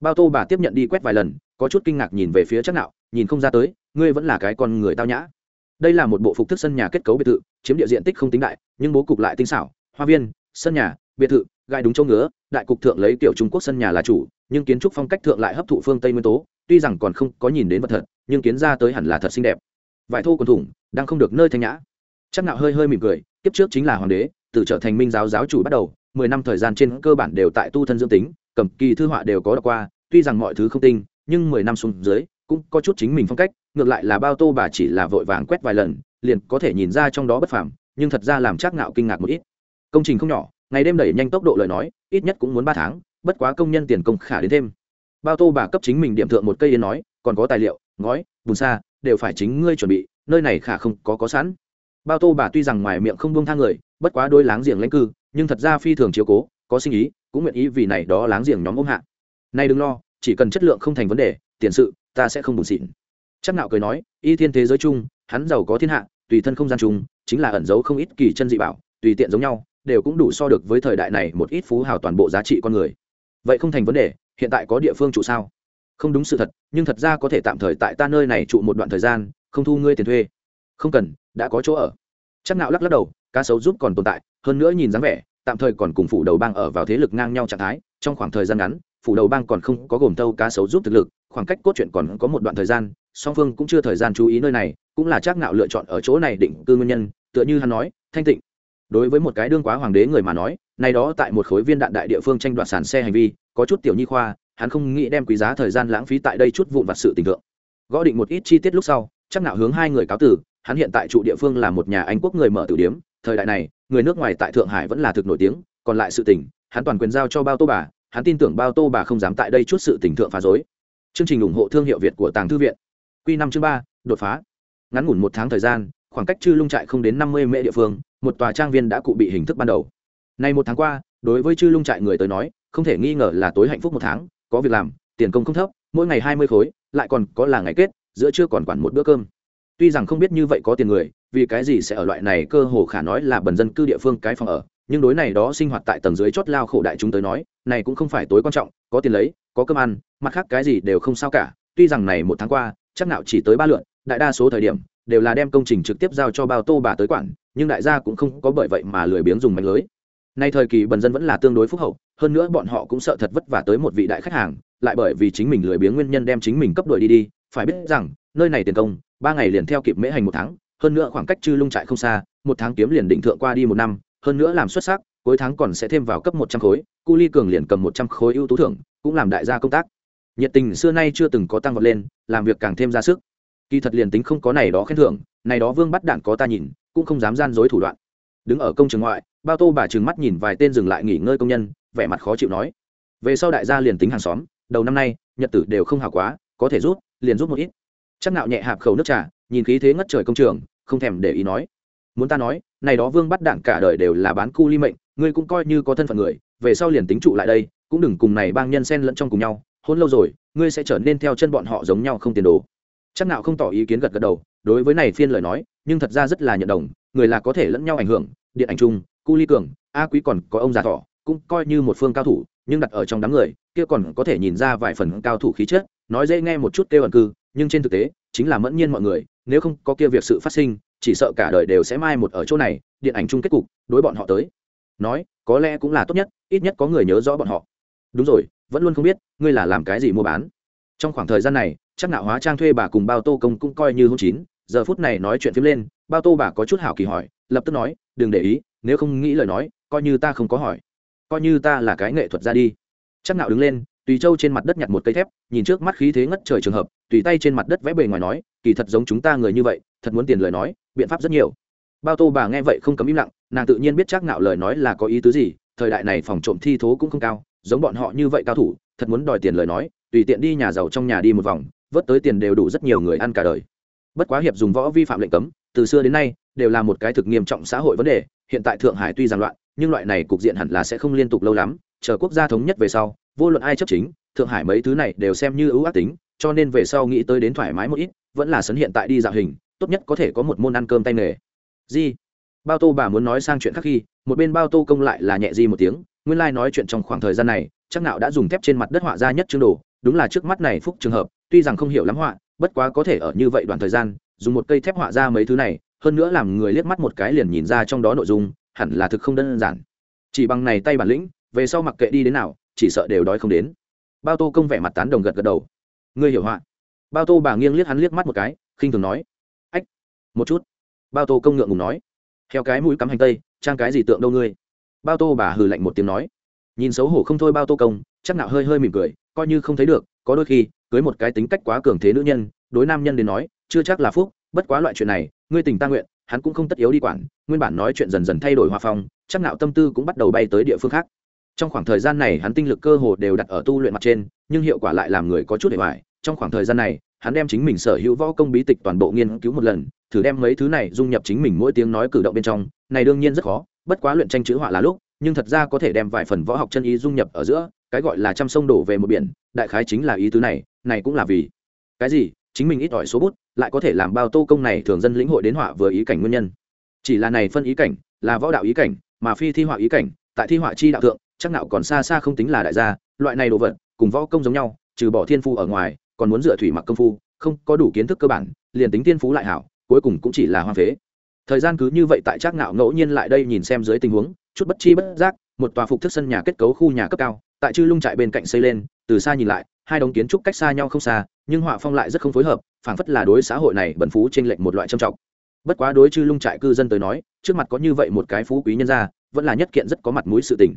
Bao tô bà tiếp nhận đi quét vài lần, có chút kinh ngạc nhìn về phía chắc nạo, nhìn không ra tới, ngươi vẫn là cái con người tao nhã. Đây là một bộ phục thức sân nhà kết cấu biệt thự, chiếm địa diện tích không tính đại, nhưng bố cục lại tinh xảo. Hoa viên, sân nhà, biệt thự, gai đúng chỗ ngứa, đại cục thượng lấy kiểu trung quốc sân nhà là chủ, nhưng kiến trúc phong cách thượng lại hấp thụ phương tây nguyên tố, tuy rằng còn không có nhìn đến vật thật, nhưng kiến ra tới hẳn là thật xinh đẹp. Vải thô quần thủng, đang không được nơi thanh nhã. Chắc nạo hơi hơi mỉm cười kiếp trước chính là hoàng đế, từ trở thành minh giáo giáo chủ bắt đầu, mười năm thời gian trên cơ bản đều tại tu thân dưỡng tính, cầm kỳ thư họa đều có đọc qua, tuy rằng mọi thứ không tinh, nhưng mười năm xuống dưới, cũng có chút chính mình phong cách, ngược lại là bao tô bà chỉ là vội vàng quét vài lần, liền có thể nhìn ra trong đó bất phàm, nhưng thật ra làm chắc ngạo kinh ngạc một ít. Công trình không nhỏ, ngày đêm đẩy nhanh tốc độ lời nói, ít nhất cũng muốn ba tháng, bất quá công nhân tiền công khả đến thêm. Bao tô bà cấp chính mình điểm thượng một cây yên nói, còn có tài liệu, ngói, bùn xa đều phải chính ngươi chuẩn bị, nơi này khả không có có sẵn bao tô bà tuy rằng ngoài miệng không buông tha người, bất quá đôi láng giềng lãnh cư, nhưng thật ra phi thường chiếu cố, có sinh ý, cũng nguyện ý vì này đó láng giềng nhóm ôm hạ. Nay đừng lo, chỉ cần chất lượng không thành vấn đề, tiền sự, ta sẽ không buồn xịn. Chắc nạo cười nói, y thiên thế giới chung, hắn giàu có thiên hạ, tùy thân không gian chung, chính là ẩn giấu không ít kỳ chân dị bảo, tùy tiện giống nhau, đều cũng đủ so được với thời đại này một ít phú hào toàn bộ giá trị con người. Vậy không thành vấn đề, hiện tại có địa phương trụ sao? Không đúng sự thật, nhưng thật ra có thể tạm thời tại ta nơi này trụ một đoạn thời gian, không thu ngươi tiền thuê. Không cần đã có chỗ ở. Chắc nạo lắc lắc đầu, cá sấu giúp còn tồn tại, hơn nữa nhìn dáng vẻ, tạm thời còn cùng phủ đầu bang ở vào thế lực ngang nhau trạng thái, trong khoảng thời gian ngắn, phủ đầu bang còn không có gồm thâu cá sấu giúp thực lực, khoảng cách cốt truyện còn có một đoạn thời gian, song phương cũng chưa thời gian chú ý nơi này, cũng là chắc nạo lựa chọn ở chỗ này định cư nguyên nhân, tựa như hắn nói, thanh tịnh. Đối với một cái đương quá hoàng đế người mà nói, nay đó tại một khối viên đạn đại địa phương tranh đoạt sản xe hành vi, có chút tiểu nhi khoa, hắn không nghĩ đem quý giá thời gian lãng phí tại đây chút vụn vặt sự tình tượng gõ định một ít chi tiết lúc sau, chắc nạo hướng hai người cáo tử hắn hiện tại trụ địa phương là một nhà anh quốc người mở tử điếm, thời đại này, người nước ngoài tại thượng hải vẫn là thực nổi tiếng, còn lại sự tình, hắn toàn quyền giao cho bao tô bà, hắn tin tưởng bao tô bà không dám tại đây chút sự tình thượng phá dối chương trình ủng hộ thương hiệu việt của tàng thư viện. Q năm chương ba, đột phá. Ngắn ngủn một tháng thời gian, khoảng cách chư lung trại không đến năm mươi mễ địa phương, một tòa trang viên đã cụ bị hình thức ban đầu. Nay một tháng qua, đối với chư lung trại người tới nói, không thể nghi ngờ là tối hạnh phúc một tháng, có việc làm, tiền công không thấp, mỗi ngày hai mươi khối, lại còn có là ngày kết, giữa chưa còn quản một bữa cơm tuy rằng không biết như vậy có tiền người, vì cái gì sẽ ở loại này cơ hồ khả nói là bần dân cư địa phương cái phòng ở, nhưng đối này đó sinh hoạt tại tầng dưới chót lao khổ đại chúng tới nói, này cũng không phải tối quan trọng, có tiền lấy, có cơm ăn, mặt khác cái gì đều không sao cả. Tuy rằng này một tháng qua, chắc nào chỉ tới ba lượn, đại đa số thời điểm, đều là đem công trình trực tiếp giao cho bao tô bà tới quản, nhưng đại gia cũng không có bởi vậy mà lười biếng dùng mạnh lưới. Nay thời kỳ bần dân vẫn là tương đối phúc hậu, hơn nữa bọn họ cũng sợ thật vất vả tới một vị đại khách hàng, lại bởi vì chính mình lười biếng nguyên nhân đem chính mình cấp đuổi đi đi, phải biết rằng, nơi này tiền công ba ngày liền theo kịp mễ hành một tháng, hơn nữa khoảng cách chư lung trại không xa, một tháng kiếm liền định thượng qua đi một năm, hơn nữa làm xuất sắc, cuối tháng còn sẽ thêm vào cấp một trăm khối, cu ly cường liền cầm một trăm khối ưu tú thưởng, cũng làm đại gia công tác. Nhiệt tình xưa nay chưa từng có tăng vọt lên, làm việc càng thêm ra sức. Kỳ thật liền tính không có này đó khen thưởng, này đó vương bắt đạn có ta nhìn, cũng không dám gian dối thủ đoạn. Đứng ở công trường ngoại, bao tô bà trừng mắt nhìn vài tên dừng lại nghỉ ngơi công nhân, vẻ mặt khó chịu nói. Về sau đại gia liền tính hàng xóm, đầu năm nay, nhật tử đều không hảo quá, có thể rút, liền rút một ít chắc nạo nhẹ hạp khẩu nước trà, nhìn khí thế ngất trời công trường, không thèm để ý nói. Muốn ta nói, này đó vương bắt đảng cả đời đều là bán cu ly mệnh, ngươi cũng coi như có thân phận người, về sau liền tính trụ lại đây, cũng đừng cùng này bang nhân xen lẫn trong cùng nhau, hôn lâu rồi, ngươi sẽ trở nên theo chân bọn họ giống nhau không tiền đồ. Chắc nạo không tỏ ý kiến gật gật đầu, đối với này phiên lời nói, nhưng thật ra rất là nhận đồng, người là có thể lẫn nhau ảnh hưởng, điện ảnh chung, cu ly cường, a quý còn có ông già thọ, cũng coi như một phương cao thủ, nhưng đặt ở trong đám người, kia còn có thể nhìn ra vài phần cao thủ khí chất, nói dễ nghe một chút kêu ẩn cư nhưng trên thực tế, chính là mẫn nhiên mọi người, nếu không có kia việc sự phát sinh, chỉ sợ cả đời đều sẽ mai một ở chỗ này, điện ảnh chung kết cục, đối bọn họ tới. Nói, có lẽ cũng là tốt nhất, ít nhất có người nhớ rõ bọn họ. Đúng rồi, vẫn luôn không biết, ngươi là làm cái gì mua bán. Trong khoảng thời gian này, chắc nạo hóa trang thuê bà cùng bao tô công cũng coi như hôn chín, giờ phút này nói chuyện phím lên, bao tô bà có chút hảo kỳ hỏi, lập tức nói, đừng để ý, nếu không nghĩ lời nói, coi như ta không có hỏi. Coi như ta là cái nghệ thuật ra đi. Chắc nạo đứng lên tùy châu trên mặt đất nhặt một cây thép, nhìn trước mắt khí thế ngất trời trường hợp, tùy tay trên mặt đất vẽ bề ngoài nói, kỳ thật giống chúng ta người như vậy, thật muốn tiền lời nói, biện pháp rất nhiều. Bao tô bà nghe vậy không cấm im lặng, nàng tự nhiên biết chắc nạo lời nói là có ý tứ gì, thời đại này phòng trộm thi thố cũng không cao, giống bọn họ như vậy cao thủ, thật muốn đòi tiền lời nói, tùy tiện đi nhà giàu trong nhà đi một vòng, vớt tới tiền đều đủ rất nhiều người ăn cả đời. Bất quá hiệp dùng võ vi phạm lệnh cấm, từ xưa đến nay, đều là một cái thực nghiêm trọng xã hội vấn đề, hiện tại thượng hải tuy giàn loạn, nhưng loại này cục diện hẳn là sẽ không liên tục lâu lắm chờ quốc gia thống nhất về sau, vô luận ai chấp chính, thượng hải mấy thứ này đều xem như ưu ác tính, cho nên về sau nghĩ tới đến thoải mái một ít, vẫn là sấn hiện tại đi dạo hình, tốt nhất có thể có một môn ăn cơm tay nghề. Di, bao tô bà muốn nói sang chuyện khác khi, một bên bao tô công lại là nhẹ di một tiếng, nguyên lai、like、nói chuyện trong khoảng thời gian này, chắc nào đã dùng thép trên mặt đất họa ra nhất chương đồ, đúng là trước mắt này phúc trường hợp, tuy rằng không hiểu lắm họa, bất quá có thể ở như vậy đoạn thời gian, dùng một cây thép họa ra mấy thứ này, hơn nữa làm người liếc mắt một cái liền nhìn ra trong đó nội dung, hẳn là thực không đơn giản. Chỉ bằng này tay bản lĩnh về sau mặc kệ đi đến nào, chỉ sợ đều đói không đến. Bao tô công vẻ mặt tán đồng gật gật đầu. Ngươi hiểu họa. Bao tô bà nghiêng liếc hắn liếc mắt một cái, khinh thường nói. Ách, một chút. Bao tô công ngượng ngùng nói. Theo cái mũi cắm hành tây, trang cái gì tượng đâu ngươi? Bao tô bà hừ lạnh một tiếng nói. Nhìn xấu hổ không thôi bao tô công, chắc nạo hơi hơi mỉm cười, coi như không thấy được, có đôi khi, cưới một cái tính cách quá cường thế nữ nhân, đối nam nhân đến nói, chưa chắc là phúc, bất quá loại chuyện này, ngươi tình ta nguyện, hắn cũng không tất yếu đi quản, nguyên bản nói chuyện dần dần thay đổi hòa phong, chắc nạo tâm tư cũng bắt đầu bay tới địa phương khác trong khoảng thời gian này hắn tinh lực cơ hồ đều đặt ở tu luyện mặt trên, nhưng hiệu quả lại làm người có chút để hoại trong khoảng thời gian này, hắn đem chính mình sở hữu võ công bí tịch toàn bộ nghiên cứu một lần, thử đem mấy thứ này dung nhập chính mình mỗi tiếng nói cử động bên trong. Này đương nhiên rất khó, bất quá luyện tranh chữ họa là lúc, nhưng thật ra có thể đem vài phần võ học chân ý dung nhập ở giữa, cái gọi là trăm sông đổ về một biển, đại khái chính là ý tứ này này cũng là vì cái gì? Chính mình ít ỏi số bút, lại có thể làm bao tô công này thường dân lĩnh hội đến họa vừa ý cảnh nguyên nhân. Chỉ là này phân ý cảnh là võ đạo ý cảnh, mà phi thi họa ý cảnh, tại thi họa chi đạo thượng chắc Nạo còn xa xa không tính là đại gia, loại này đồ vật, cùng võ công giống nhau, trừ bỏ thiên phu ở ngoài, còn muốn dựa thủy mặc công phu, không có đủ kiến thức cơ bản, liền tính thiên phú lại hảo, cuối cùng cũng chỉ là hoa phế. Thời gian cứ như vậy tại chắc nạo ngẫu nhiên lại đây nhìn xem dưới tình huống, chút bất chi bất giác, một tòa phục thức sân nhà kết cấu khu nhà cấp cao, tại chư lung trại bên cạnh xây lên, từ xa nhìn lại, hai đống kiến trúc cách xa nhau không xa, nhưng họa phong lại rất không phối hợp, phảng phất là đối xã hội này bẩn phú trên lệnh một loại trầm trọng. Bất quá đối chư lung trại cư dân tới nói, trước mặt có như vậy một cái phú quý nhân gia, vẫn là nhất kiện rất có mặt mũi sự tình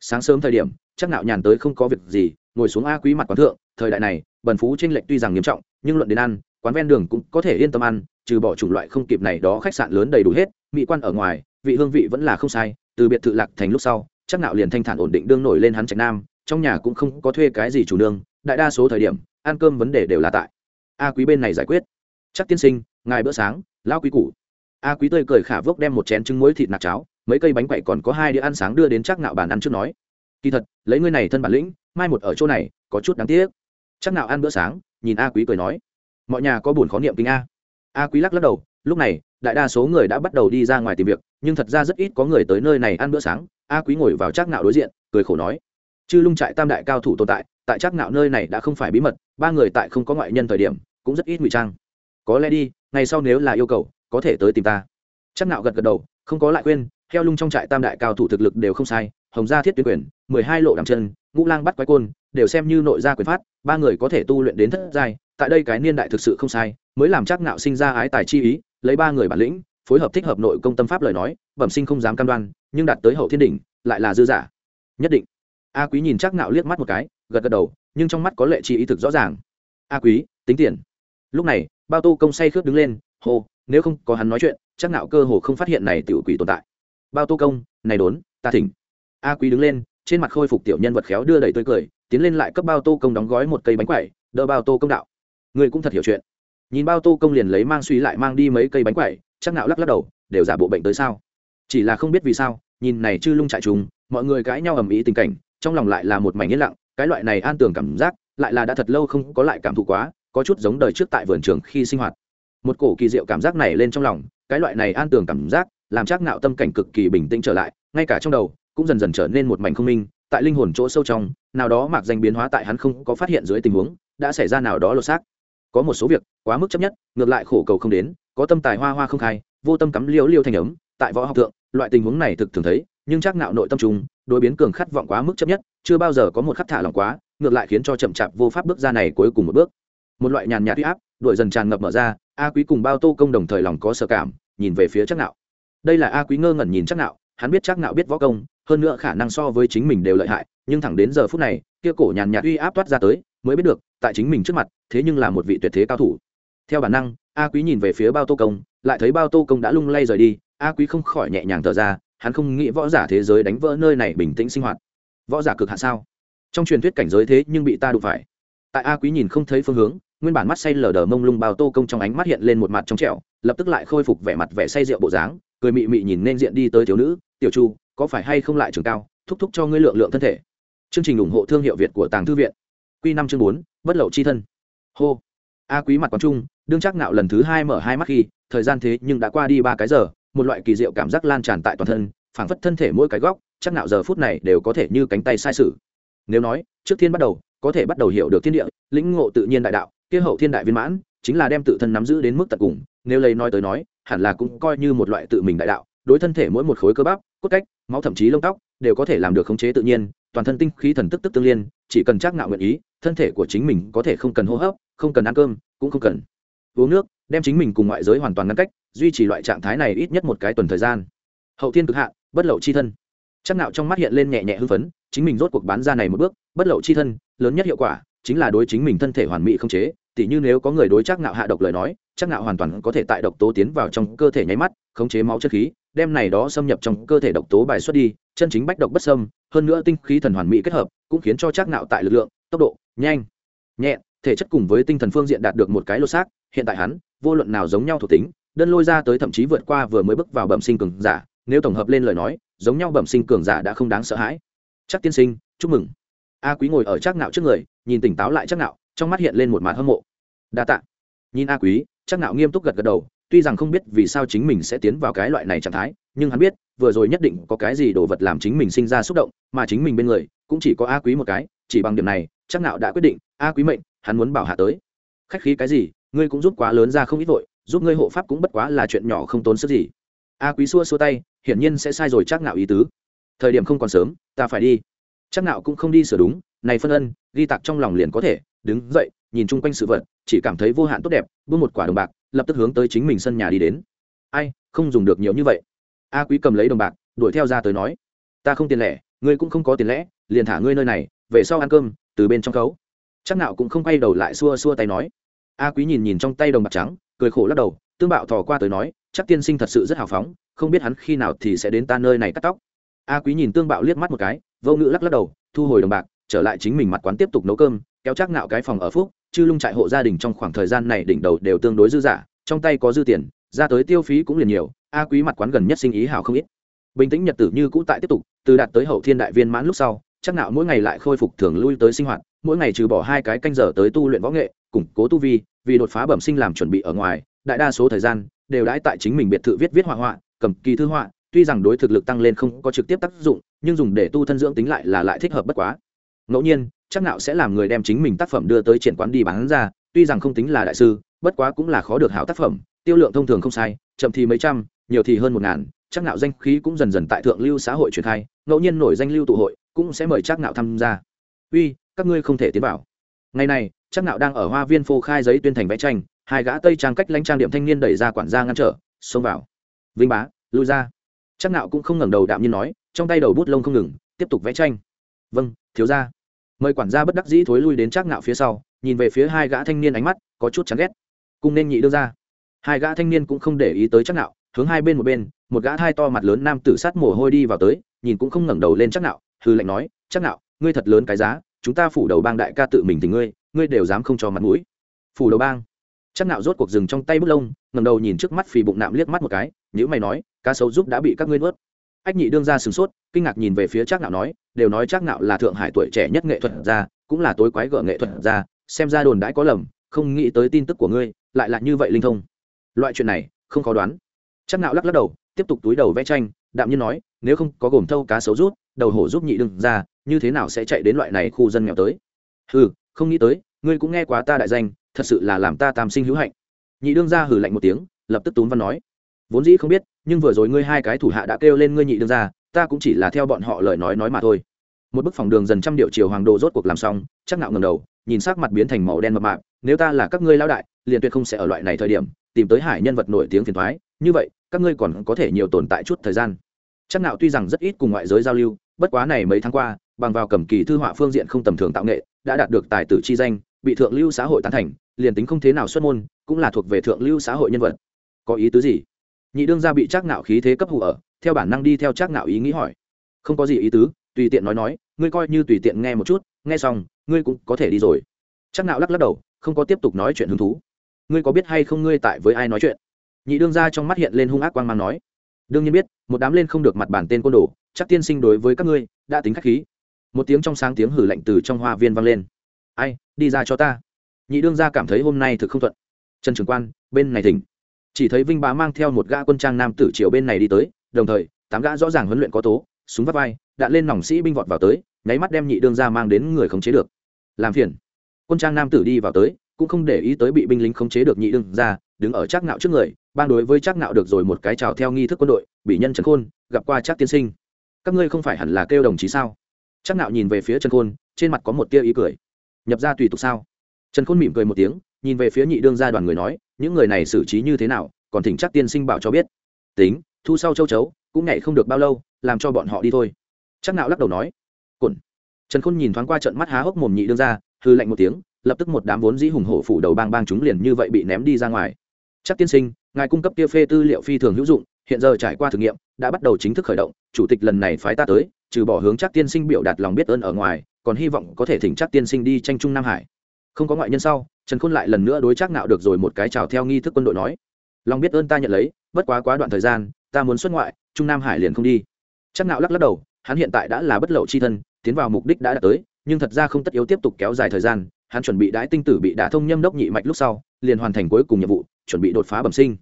sáng sớm thời điểm, chắc nạo nhàn tới không có việc gì, ngồi xuống a quý mặt quán thượng, thời đại này, bần phú trên lệnh tuy rằng nghiêm trọng, nhưng luận đến ăn, quán ven đường cũng có thể yên tâm ăn, trừ bỏ chủng loại không kịp này đó khách sạn lớn đầy đủ hết, mỹ quan ở ngoài, vị hương vị vẫn là không sai, từ biệt thự lạc thành lúc sau, chắc nạo liền thanh thản ổn định đương nổi lên hắn trạch nam, trong nhà cũng không có thuê cái gì chủ nương, đại đa số thời điểm, ăn cơm vấn đề đều là tại. A quý bên này giải quyết. Chắc tiên sinh, ngài bữa sáng, lão quý củ. A quý tươi cười khả vốc đem một chén trứng muối thịt nạc cháo mấy cây bánh quậy còn có hai đĩa ăn sáng đưa đến chắc nạo bàn ăn trước nói. Kỳ thật, lấy ngươi này thân bản lĩnh, mai một ở chỗ này, có chút đáng tiếc. Chắc nạo ăn bữa sáng, nhìn a quý cười nói. Mọi nhà có buồn khó niệm kinh a. A quý lắc lắc đầu, lúc này, đại đa số người đã bắt đầu đi ra ngoài tìm việc, nhưng thật ra rất ít có người tới nơi này ăn bữa sáng. A quý ngồi vào chắc nạo đối diện, cười khổ nói. Chư lung trại tam đại cao thủ tồn tại tại chắc nạo nơi này đã không phải bí mật, ba người tại không có ngoại nhân thời điểm, cũng rất ít ngụy trang. Có lẽ đi, ngày sau nếu là yêu cầu, có thể tới tìm ta. Chắc nạo gật gật đầu, không có lại quên heo lung trong trại tam đại cao thủ thực lực đều không sai, hồng gia thiết tuyến quyền, mười hai lộ đằng chân, ngũ lang bắt quái côn, đều xem như nội gia quyền phát, ba người có thể tu luyện đến thất giai, tại đây cái niên đại thực sự không sai, mới làm chắc nạo sinh ra ái tài chi ý, lấy ba người bản lĩnh, phối hợp thích hợp nội công tâm pháp lời nói, bẩm sinh không dám cam đoan, nhưng đạt tới hậu thiên đỉnh, lại là dư giả. Nhất định. A quý nhìn chắc nạo liếc mắt một cái, gật gật đầu, nhưng trong mắt có lệ chi ý thực rõ ràng. A quý, tính tiền. Lúc này, bao tô công say khướt đứng lên, hô, nếu không có hắn nói chuyện, chắc nạo cơ hồ không phát hiện này tiểu quỷ tồn tại bao tô công, này đốn, ta thỉnh. A quý đứng lên, trên mặt khôi phục tiểu nhân vật khéo đưa đẩy tươi cười, tiến lên lại cấp bao tô công đóng gói một cây bánh quẩy, đỡ bao tô công đạo. Người cũng thật hiểu chuyện. Nhìn bao tô công liền lấy mang suy lại mang đi mấy cây bánh quẩy, chắc nạo lắc lắc đầu, đều giả bộ bệnh tới sao? Chỉ là không biết vì sao, nhìn này chư lung trại trùng, mọi người cãi nhau ầm ĩ tình cảnh, trong lòng lại là một mảnh yên lặng, cái loại này an tưởng cảm giác, lại là đã thật lâu không có lại cảm thụ quá, có chút giống đời trước tại vườn trường khi sinh hoạt. Một cổ kỳ diệu cảm giác này lên trong lòng, cái loại này an tưởng cảm giác làm chắc nạo tâm cảnh cực kỳ bình tĩnh trở lại, ngay cả trong đầu cũng dần dần trở nên một mảnh không minh, tại linh hồn chỗ sâu trong, nào đó mặc danh biến hóa tại hắn không có phát hiện dưới tình huống, đã xảy ra nào đó lột xác. Có một số việc, quá mức chấp nhất, ngược lại khổ cầu không đến, có tâm tài hoa hoa không khai, vô tâm cắm liêu liêu thành ấm, tại võ học thượng, loại tình huống này thực thường thấy, nhưng chắc nạo nội tâm trùng đối biến cường khát vọng quá mức chấp nhất, chưa bao giờ có một khắc thả lòng quá, ngược lại khiến cho chậm chạp vô pháp bước ra này cuối cùng một bước. Một loại nhàn nhạt uy áp đội dần tràn ngập mở ra, a quý cùng bao tô công đồng thời lòng có sợ cảm, nhìn về phía chắc nạo đây là a quý ngơ ngẩn nhìn chắc nạo, hắn biết chắc nạo biết võ công, hơn nữa khả năng so với chính mình đều lợi hại, nhưng thẳng đến giờ phút này, kia cổ nhàn nhạt uy áp toát ra tới, mới biết được, tại chính mình trước mặt, thế nhưng là một vị tuyệt thế cao thủ. Theo bản năng, a quý nhìn về phía bao tô công, lại thấy bao tô công đã lung lay rời đi, a quý không khỏi nhẹ nhàng thở ra, hắn không nghĩ võ giả thế giới đánh vỡ nơi này bình tĩnh sinh hoạt. Võ giả cực hạ sao? Trong truyền thuyết cảnh giới thế nhưng bị ta đụng phải. Tại a quý nhìn không thấy phương hướng, nguyên bản mắt say lờ đờ mông lung bao tô công trong ánh mắt hiện lên một mặt trong trẻo, lập tức lại khôi phục vẻ mặt vẻ say rượu bộ dáng cười mị mị nhìn nên diện đi tới thiếu nữ, tiểu chu, có phải hay không lại trường cao, thúc thúc cho ngươi lượng lượng thân thể. Chương trình ủng hộ thương hiệu việt của tàng thư viện. Q năm chương bốn, bất lậu chi thân. Hô. A quý mặt quán trung, đương chắc nạo lần thứ hai mở hai mắt khi, thời gian thế nhưng đã qua đi ba cái giờ, một loại kỳ diệu cảm giác lan tràn tại toàn thân, phảng phất thân thể mỗi cái góc, chắc nạo giờ phút này đều có thể như cánh tay sai sử nếu nói, trước thiên bắt đầu, có thể bắt đầu hiểu được thiên địa, lĩnh ngộ tự nhiên đại đạo, kia hậu thiên đại viên mãn, chính là đem tự thân nắm giữ đến mức tận cùng, nếu lấy nói tới nói hẳn là cũng coi như một loại tự mình đại đạo, đối thân thể mỗi một khối cơ bắp, cốt cách, máu thậm chí lông tóc, đều có thể làm được khống chế tự nhiên, toàn thân tinh khí thần tức tức tương liên, chỉ cần chắc ngạo nguyện ý, thân thể của chính mình có thể không cần hô hấp, không cần ăn cơm, cũng không cần uống nước, đem chính mình cùng ngoại giới hoàn toàn ngăn cách, duy trì loại trạng thái này ít nhất một cái tuần thời gian. Hậu thiên cực hạ, bất lậu chi thân. Chắc nạo trong mắt hiện lên nhẹ nhẹ hưng phấn, chính mình rốt cuộc bán ra này một bước, bất lậu chi thân, lớn nhất hiệu quả chính là đối chính mình thân thể hoàn mỹ không chế tỉ như nếu có người đối chắc nạo hạ độc lời nói chắc nạo hoàn toàn có thể tại độc tố tiến vào trong cơ thể nháy mắt, khống chế máu chất khí, đem này đó xâm nhập trong cơ thể độc tố bài xuất đi, chân chính bách độc bất xâm, hơn nữa tinh khí thần hoàn mỹ kết hợp, cũng khiến cho chắc nạo tại lực lượng, tốc độ, nhanh nhẹ thể chất cùng với tinh thần phương diện đạt được một cái lô xác, hiện tại hắn, vô luận nào giống nhau thuộc tính, đơn lôi ra tới thậm chí vượt qua vừa mới bước vào bẩm sinh cường giả, nếu tổng hợp lên lời nói, giống nhau bẩm sinh cường giả đã không đáng sợ hãi. Chắc tiên sinh, chúc mừng. A quý ngồi ở chắc nạo trước người, nhìn tỉnh táo lại chắc nạo trong mắt hiện lên một màn hâm mộ đa tạ. Nhìn a quý, chắc nạo nghiêm túc gật gật đầu, tuy rằng không biết vì sao chính mình sẽ tiến vào cái loại này trạng thái, nhưng hắn biết, vừa rồi nhất định có cái gì đồ vật làm chính mình sinh ra xúc động, mà chính mình bên người, cũng chỉ có a quý một cái, chỉ bằng điểm này, chắc nạo đã quyết định, a quý mệnh, hắn muốn bảo hạ tới. Khách khí cái gì, ngươi cũng giúp quá lớn ra không ít vội, giúp ngươi hộ pháp cũng bất quá là chuyện nhỏ không tốn sức gì. A quý xua xua tay, hiển nhiên sẽ sai rồi chắc nạo ý tứ. Thời điểm không còn sớm, ta phải đi. Chắc nạo cũng không đi sửa đúng, này phân ân, ghi tạc trong lòng liền có thể, đứng dậy nhìn chung quanh sự vật, chỉ cảm thấy vô hạn tốt đẹp, buông một quả đồng bạc, lập tức hướng tới chính mình sân nhà đi đến. Ai, không dùng được nhiều như vậy. A quý cầm lấy đồng bạc, đuổi theo ra tới nói, ta không tiền lẻ, ngươi cũng không có tiền lẽ liền thả ngươi nơi này, về sau ăn cơm, từ bên trong khấu. Chắc nạo cũng không quay đầu lại xua xua tay nói. A quý nhìn nhìn trong tay đồng bạc trắng, cười khổ lắc đầu, tương bạo thò qua tới nói, chắc tiên sinh thật sự rất hào phóng, không biết hắn khi nào thì sẽ đến ta nơi này cắt tóc. A quý nhìn tương bạo liếc mắt một cái, vô ngữ lắc lắc đầu, thu hồi đồng bạc, trở lại chính mình mặt quán tiếp tục nấu cơm, kéo chắc nạo cái phòng ở phúc chư lung trại hộ gia đình trong khoảng thời gian này đỉnh đầu đều tương đối dư giả trong tay có dư tiền, ra tới tiêu phí cũng liền nhiều, a quý mặt quán gần nhất sinh ý hào không ít. Bình tĩnh nhật tử như cũ tại tiếp tục, từ đạt tới hậu thiên đại viên mãn lúc sau, chắc nạo mỗi ngày lại khôi phục thường lui tới sinh hoạt, mỗi ngày trừ bỏ hai cái canh giờ tới tu luyện võ nghệ, củng cố tu vi, vì đột phá bẩm sinh làm chuẩn bị ở ngoài, đại đa số thời gian, đều đãi tại chính mình biệt thự viết viết họa họa, cầm kỳ thư họa, tuy rằng đối thực lực tăng lên không có trực tiếp tác dụng, nhưng dùng để tu thân dưỡng tính lại là lại thích hợp bất quá. Ngẫu nhiên chắc nạo sẽ làm người đem chính mình tác phẩm đưa tới triển quán đi bán ra, tuy rằng không tính là đại sư, bất quá cũng là khó được hảo tác phẩm, tiêu lượng thông thường không sai, chậm thì mấy trăm, nhiều thì hơn một ngàn, chắc nạo danh khí cũng dần dần tại thượng lưu xã hội truyền khai, ngẫu nhiên nổi danh lưu tụ hội cũng sẽ mời chắc nạo tham gia. Uy, các ngươi không thể tiến vào. Ngày này, chắc nạo đang ở hoa viên phô khai giấy tuyên thành vẽ tranh, hai gã tây trang cách lãnh trang điểm thanh niên đẩy ra quản gia ngăn trở, xông vào. Vinh bá, lui ra. Chắc nạo cũng không ngẩng đầu đạm nhiên nói, trong tay đầu bút lông không ngừng, tiếp tục vẽ tranh. Vâng thiếu gia mời quản gia bất đắc dĩ thối lui đến chắc nạo phía sau, nhìn về phía hai gã thanh niên ánh mắt có chút chán ghét. Cùng nên nhị đưa ra hai gã thanh niên cũng không để ý tới chắc nạo hướng hai bên một bên, một gã thai to mặt lớn nam tử sát mồ hôi đi vào tới, nhìn cũng không ngẩng đầu lên chắc nạo hư lệnh nói chắc nạo ngươi thật lớn cái giá, chúng ta phủ đầu bang đại ca tự mình tình ngươi ngươi đều dám không cho mặt mũi. Phủ đầu bang? Chắc nạo rốt cuộc dừng trong tay bút lông, ngẩng đầu nhìn trước mắt phì bụng nạm liếc mắt một cái nếu mày nói, cá sấu giúp đã bị các ngươi nuốt ách nhị đương ra sửng sốt, kinh ngạc nhìn về phía Trác nạo nói, đều nói Trác nạo là thượng hải tuổi trẻ nhất nghệ thuật gia, cũng là tối quái gở nghệ thuật gia, xem ra đồn đãi có lầm, không nghĩ tới tin tức của ngươi, lại là như vậy linh thông. Loại chuyện này, không khó đoán. Trác nạo lắc lắc đầu, tiếp tục túi đầu vẽ tranh, đạm nhiên nói, nếu không có gồm thâu cá sấu rút, đầu hổ giúp nhị đương ra như thế nào sẽ chạy đến loại này khu dân nghèo tới? Hừ, không nghĩ tới, ngươi cũng nghe quá ta đại danh, thật sự là làm ta tam sinh hữu hạnh. Nhị đương ra hừ lạnh một tiếng, lập tức túm văn nói vốn dĩ không biết, nhưng vừa rồi ngươi hai cái thủ hạ đã kêu lên ngươi nhị đương ra ta cũng chỉ là theo bọn họ lời nói nói mà thôi. Một bức phòng đường dần trăm điệu chiều hoàng đồ rốt cuộc làm xong, chắc nạo ngầm đầu, nhìn sắc mặt biến thành màu đen mập mạp, nếu ta là các ngươi lao đại, liền tuyệt không sẽ ở loại này thời điểm, tìm tới hải nhân vật nổi tiếng phiền thoái như vậy, các ngươi còn có thể nhiều tồn tại chút thời gian. Chắc nạo tuy rằng rất ít cùng ngoại giới giao lưu, bất quá này mấy tháng qua, bằng vào cầm kỳ thư họa phương diện không tầm thường tạo nghệ, đã đạt được tài tử chi danh, bị thượng lưu xã hội tán thành, liền tính không thế nào xuất môn, cũng là thuộc về thượng lưu xã hội nhân vật. Có ý tứ gì? Nhị đương gia bị Trác nạo khí thế cấp hụ ở, theo bản năng đi theo Trác nạo ý nghĩ hỏi. Không có gì ý tứ, tùy tiện nói nói, ngươi coi như tùy tiện nghe một chút, nghe xong, ngươi cũng có thể đi rồi. Trác nạo lắc lắc đầu, không có tiếp tục nói chuyện hứng thú. Ngươi có biết hay không ngươi tại với ai nói chuyện? Nhị đương gia trong mắt hiện lên hung ác quang mang nói. Đương nhiên biết, một đám lên không được mặt bản tên côn đồ, chắc tiên sinh đối với các ngươi, đã tính khách khí. Một tiếng trong sáng tiếng hử lạnh từ trong hoa viên vang lên. Ai, đi ra cho ta. Nhị đương gia cảm thấy hôm nay thực không thuận. Trần trường quan, bên này thỉnh chỉ thấy vinh bá mang theo một gã quân trang nam tử triều bên này đi tới, đồng thời, tám gã rõ ràng huấn luyện có tố, súng vắt vai đạn lên nòng sĩ binh vọt vào tới, nháy mắt đem nhị đương gia mang đến người khống chế được. Làm phiền. Quân trang nam tử đi vào tới, cũng không để ý tới bị binh lính khống chế được nhị đương gia, đứng ở trác ngạo trước người ban đối với trác ngạo được rồi một cái chào theo nghi thức quân đội, bị nhân trần khôn, gặp qua trác tiên sinh. Các ngươi không phải hẳn là kêu đồng chí sao? Trác ngạo nhìn về phía trần khôn, trên mặt có một tia ý cười. Nhập ra tùy tục sao? Trần khôn mỉm cười một tiếng nhìn về phía nhị đương gia đoàn người nói, những người này xử trí như thế nào, còn thỉnh chắc tiên sinh bảo cho biết. Tính, thu sau châu chấu, cũng nhảy không được bao lâu, làm cho bọn họ đi thôi. Chắc nạo lắc đầu nói. Cẩn trần khôn nhìn thoáng qua trận mắt há hốc mồm nhị đương gia hư lạnh một tiếng, lập tức một đám vốn dĩ hùng hổ phủ đầu bang bang chúng liền như vậy bị ném đi ra ngoài. Chắc tiên sinh, ngài cung cấp kia phê tư liệu phi thường hữu dụng, hiện giờ trải qua thử nghiệm, đã bắt đầu chính thức khởi động, chủ tịch lần này phái ta tới, trừ bỏ hướng chắc tiên sinh biểu đạt lòng biết ơn ở ngoài, còn hy vọng có thể thỉnh chắc tiên sinh đi tranh trung nam hải. Không có ngoại nhân sau trần khôn lại lần nữa đối chắc nạo được rồi một cái chào theo nghi thức quân đội nói. Long biết ơn ta nhận lấy, bất quá quá đoạn thời gian, ta muốn xuất ngoại, trung nam hải liền không đi. Chắc nạo lắc lắc đầu, hắn hiện tại đã là bất lậu chi thân, tiến vào mục đích đã đạt tới, nhưng thật ra không tất yếu tiếp tục kéo dài thời gian, hắn chuẩn bị đái tinh tử bị đả thông nhâm đốc nhị mạch lúc sau, liền hoàn thành cuối cùng nhiệm vụ, chuẩn bị đột phá bẩm sinh.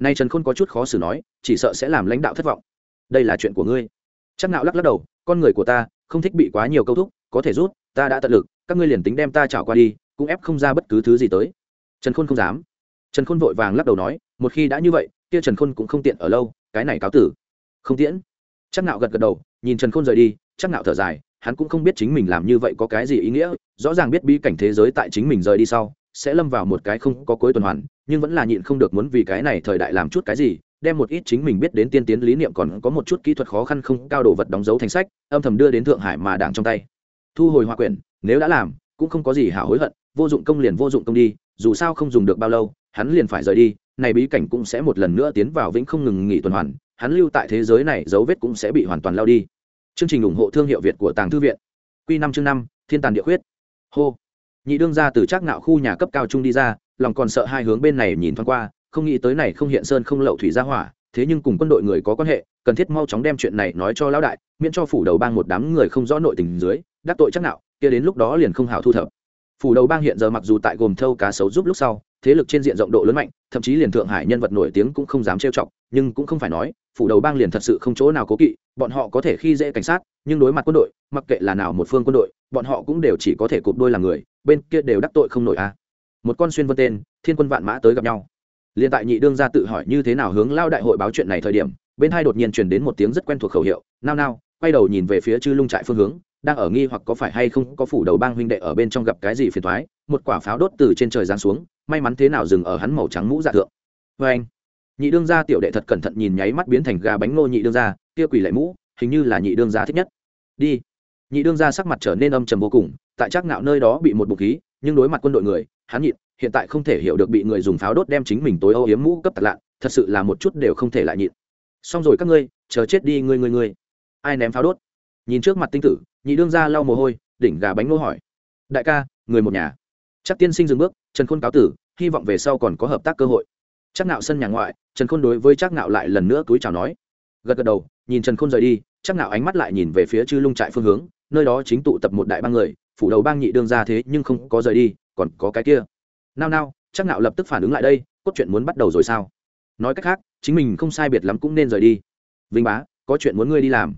Nay trần khôn có chút khó xử nói, chỉ sợ sẽ làm lãnh đạo thất vọng. Đây là chuyện của ngươi. Chắc nạo lắc lắc đầu, con người của ta, không thích bị quá nhiều câu thúc, có thể rút, ta đã tận lực, các ngươi liền tính đem ta trảo qua đi cũng ép không ra bất cứ thứ gì tới. Trần khôn không dám. Trần khôn vội vàng lắc đầu nói, một khi đã như vậy, kia trần khôn cũng không tiện ở lâu, cái này cáo tử. Không tiễn. Chắc nạo gật gật đầu, nhìn trần khôn rời đi, chắc nạo thở dài, hắn cũng không biết chính mình làm như vậy có cái gì ý nghĩa, rõ ràng biết bi cảnh thế giới tại chính mình rời đi sau, sẽ lâm vào một cái không có cuối tuần hoàn, nhưng vẫn là nhịn không được muốn vì cái này thời đại làm chút cái gì, đem một ít chính mình biết đến tiên tiến lý niệm còn có một chút kỹ thuật khó khăn không cao đồ vật đóng dấu thành sách, âm thầm đưa đến thượng hải mà đảng trong tay. Thu hồi hoa quyển, nếu đã làm, cũng không có gì hả hối hận vô dụng công liền vô dụng công đi, dù sao không dùng được bao lâu, hắn liền phải rời đi, này bí cảnh cũng sẽ một lần nữa tiến vào vĩnh không ngừng nghỉ tuần hoàn, hắn lưu tại thế giới này dấu vết cũng sẽ bị hoàn toàn lao đi. Chương trình ủng hộ thương hiệu việt của tàng thư viện. Q năm chương năm, thiên tàn địa khuyết. Hô. Nhị đương ra từ trác ngạo khu nhà cấp cao trung đi ra, lòng còn sợ hai hướng bên này nhìn thoáng qua, không nghĩ tới này không hiện sơn không lậu thủy ra hỏa, thế nhưng cùng quân đội người có quan hệ, cần thiết mau chóng đem chuyện này nói cho lão đại, miễn cho phủ đầu bang một đám người không rõ nội tình dưới, đắc tội chắc nạo kia đến lúc đó liền không hảo thu thập phủ đầu bang hiện giờ mặc dù tại gồm thâu cá sấu giúp lúc sau, thế lực trên diện rộng độ lớn mạnh, thậm chí liền thượng hải nhân vật nổi tiếng cũng không dám trêu chọc, nhưng cũng không phải nói, phủ đầu bang liền thật sự không chỗ nào cố kỵ, bọn họ có thể khi dễ cảnh sát, nhưng đối mặt quân đội, mặc kệ là nào một phương quân đội, bọn họ cũng đều chỉ có thể cụp đôi làm người, bên kia đều đắc tội không nổi a. Một con xuyên vân tên, thiên quân vạn mã tới gặp nhau. Liền tại nhị đương ra tự hỏi như thế nào hướng lao đại hội báo chuyện này thời điểm, bên hai đột nhiên truyền đến một tiếng rất quen thuộc khẩu hiệu, nao nao, quay đầu nhìn về phía chư lung trại phương hướng đang ở nghi hoặc có phải hay không có phủ đầu bang huynh đệ ở bên trong gặp cái gì phiền thoái, một quả pháo đốt từ trên trời giáng xuống, may mắn thế nào dừng ở hắn màu trắng mũ dạ thượng. Vê anh. Nhị đương gia tiểu đệ thật cẩn thận nhìn nháy mắt biến thành gà bánh ngô nhị đương gia, kia quỷ lại mũ, hình như là nhị đương gia thích nhất. Đi. Nhị đương gia sắc mặt trở nên âm trầm vô cùng, tại chắc ngạo nơi đó bị một bụng khí, nhưng đối mặt quân đội người, hắn nhịn, hiện tại không thể hiểu được bị người dùng pháo đốt đem chính mình tối âu yếm mũ cấp tạt lạ thật sự là một chút đều không thể lại nhịn. Xong rồi các ngươi, chờ chết đi ngươi ngươi ngươi. Ai ném pháo đốt? Nhìn trước mặt tinh tử nhị đương gia lau mồ hôi, đỉnh gà bánh ngô hỏi. Đại ca, người một nhà. Chắc tiên sinh dừng bước, trần khôn cáo tử, hy vọng về sau còn có hợp tác cơ hội. Chắc nạo sân nhà ngoại, trần khôn đối với chắc nạo lại lần nữa túi chào nói. Gật gật đầu, nhìn trần khôn rời đi, chắc nạo ánh mắt lại nhìn về phía chư lung trại phương hướng, nơi đó chính tụ tập một đại bang người, phủ đầu bang nhị đương ra thế nhưng không có rời đi, còn có cái kia. Nao nao, chắc nạo lập tức phản ứng lại đây, cốt chuyện muốn bắt đầu rồi sao? Nói cách khác, chính mình không sai biệt lắm cũng nên rời đi. Vinh bá, có chuyện muốn ngươi đi làm.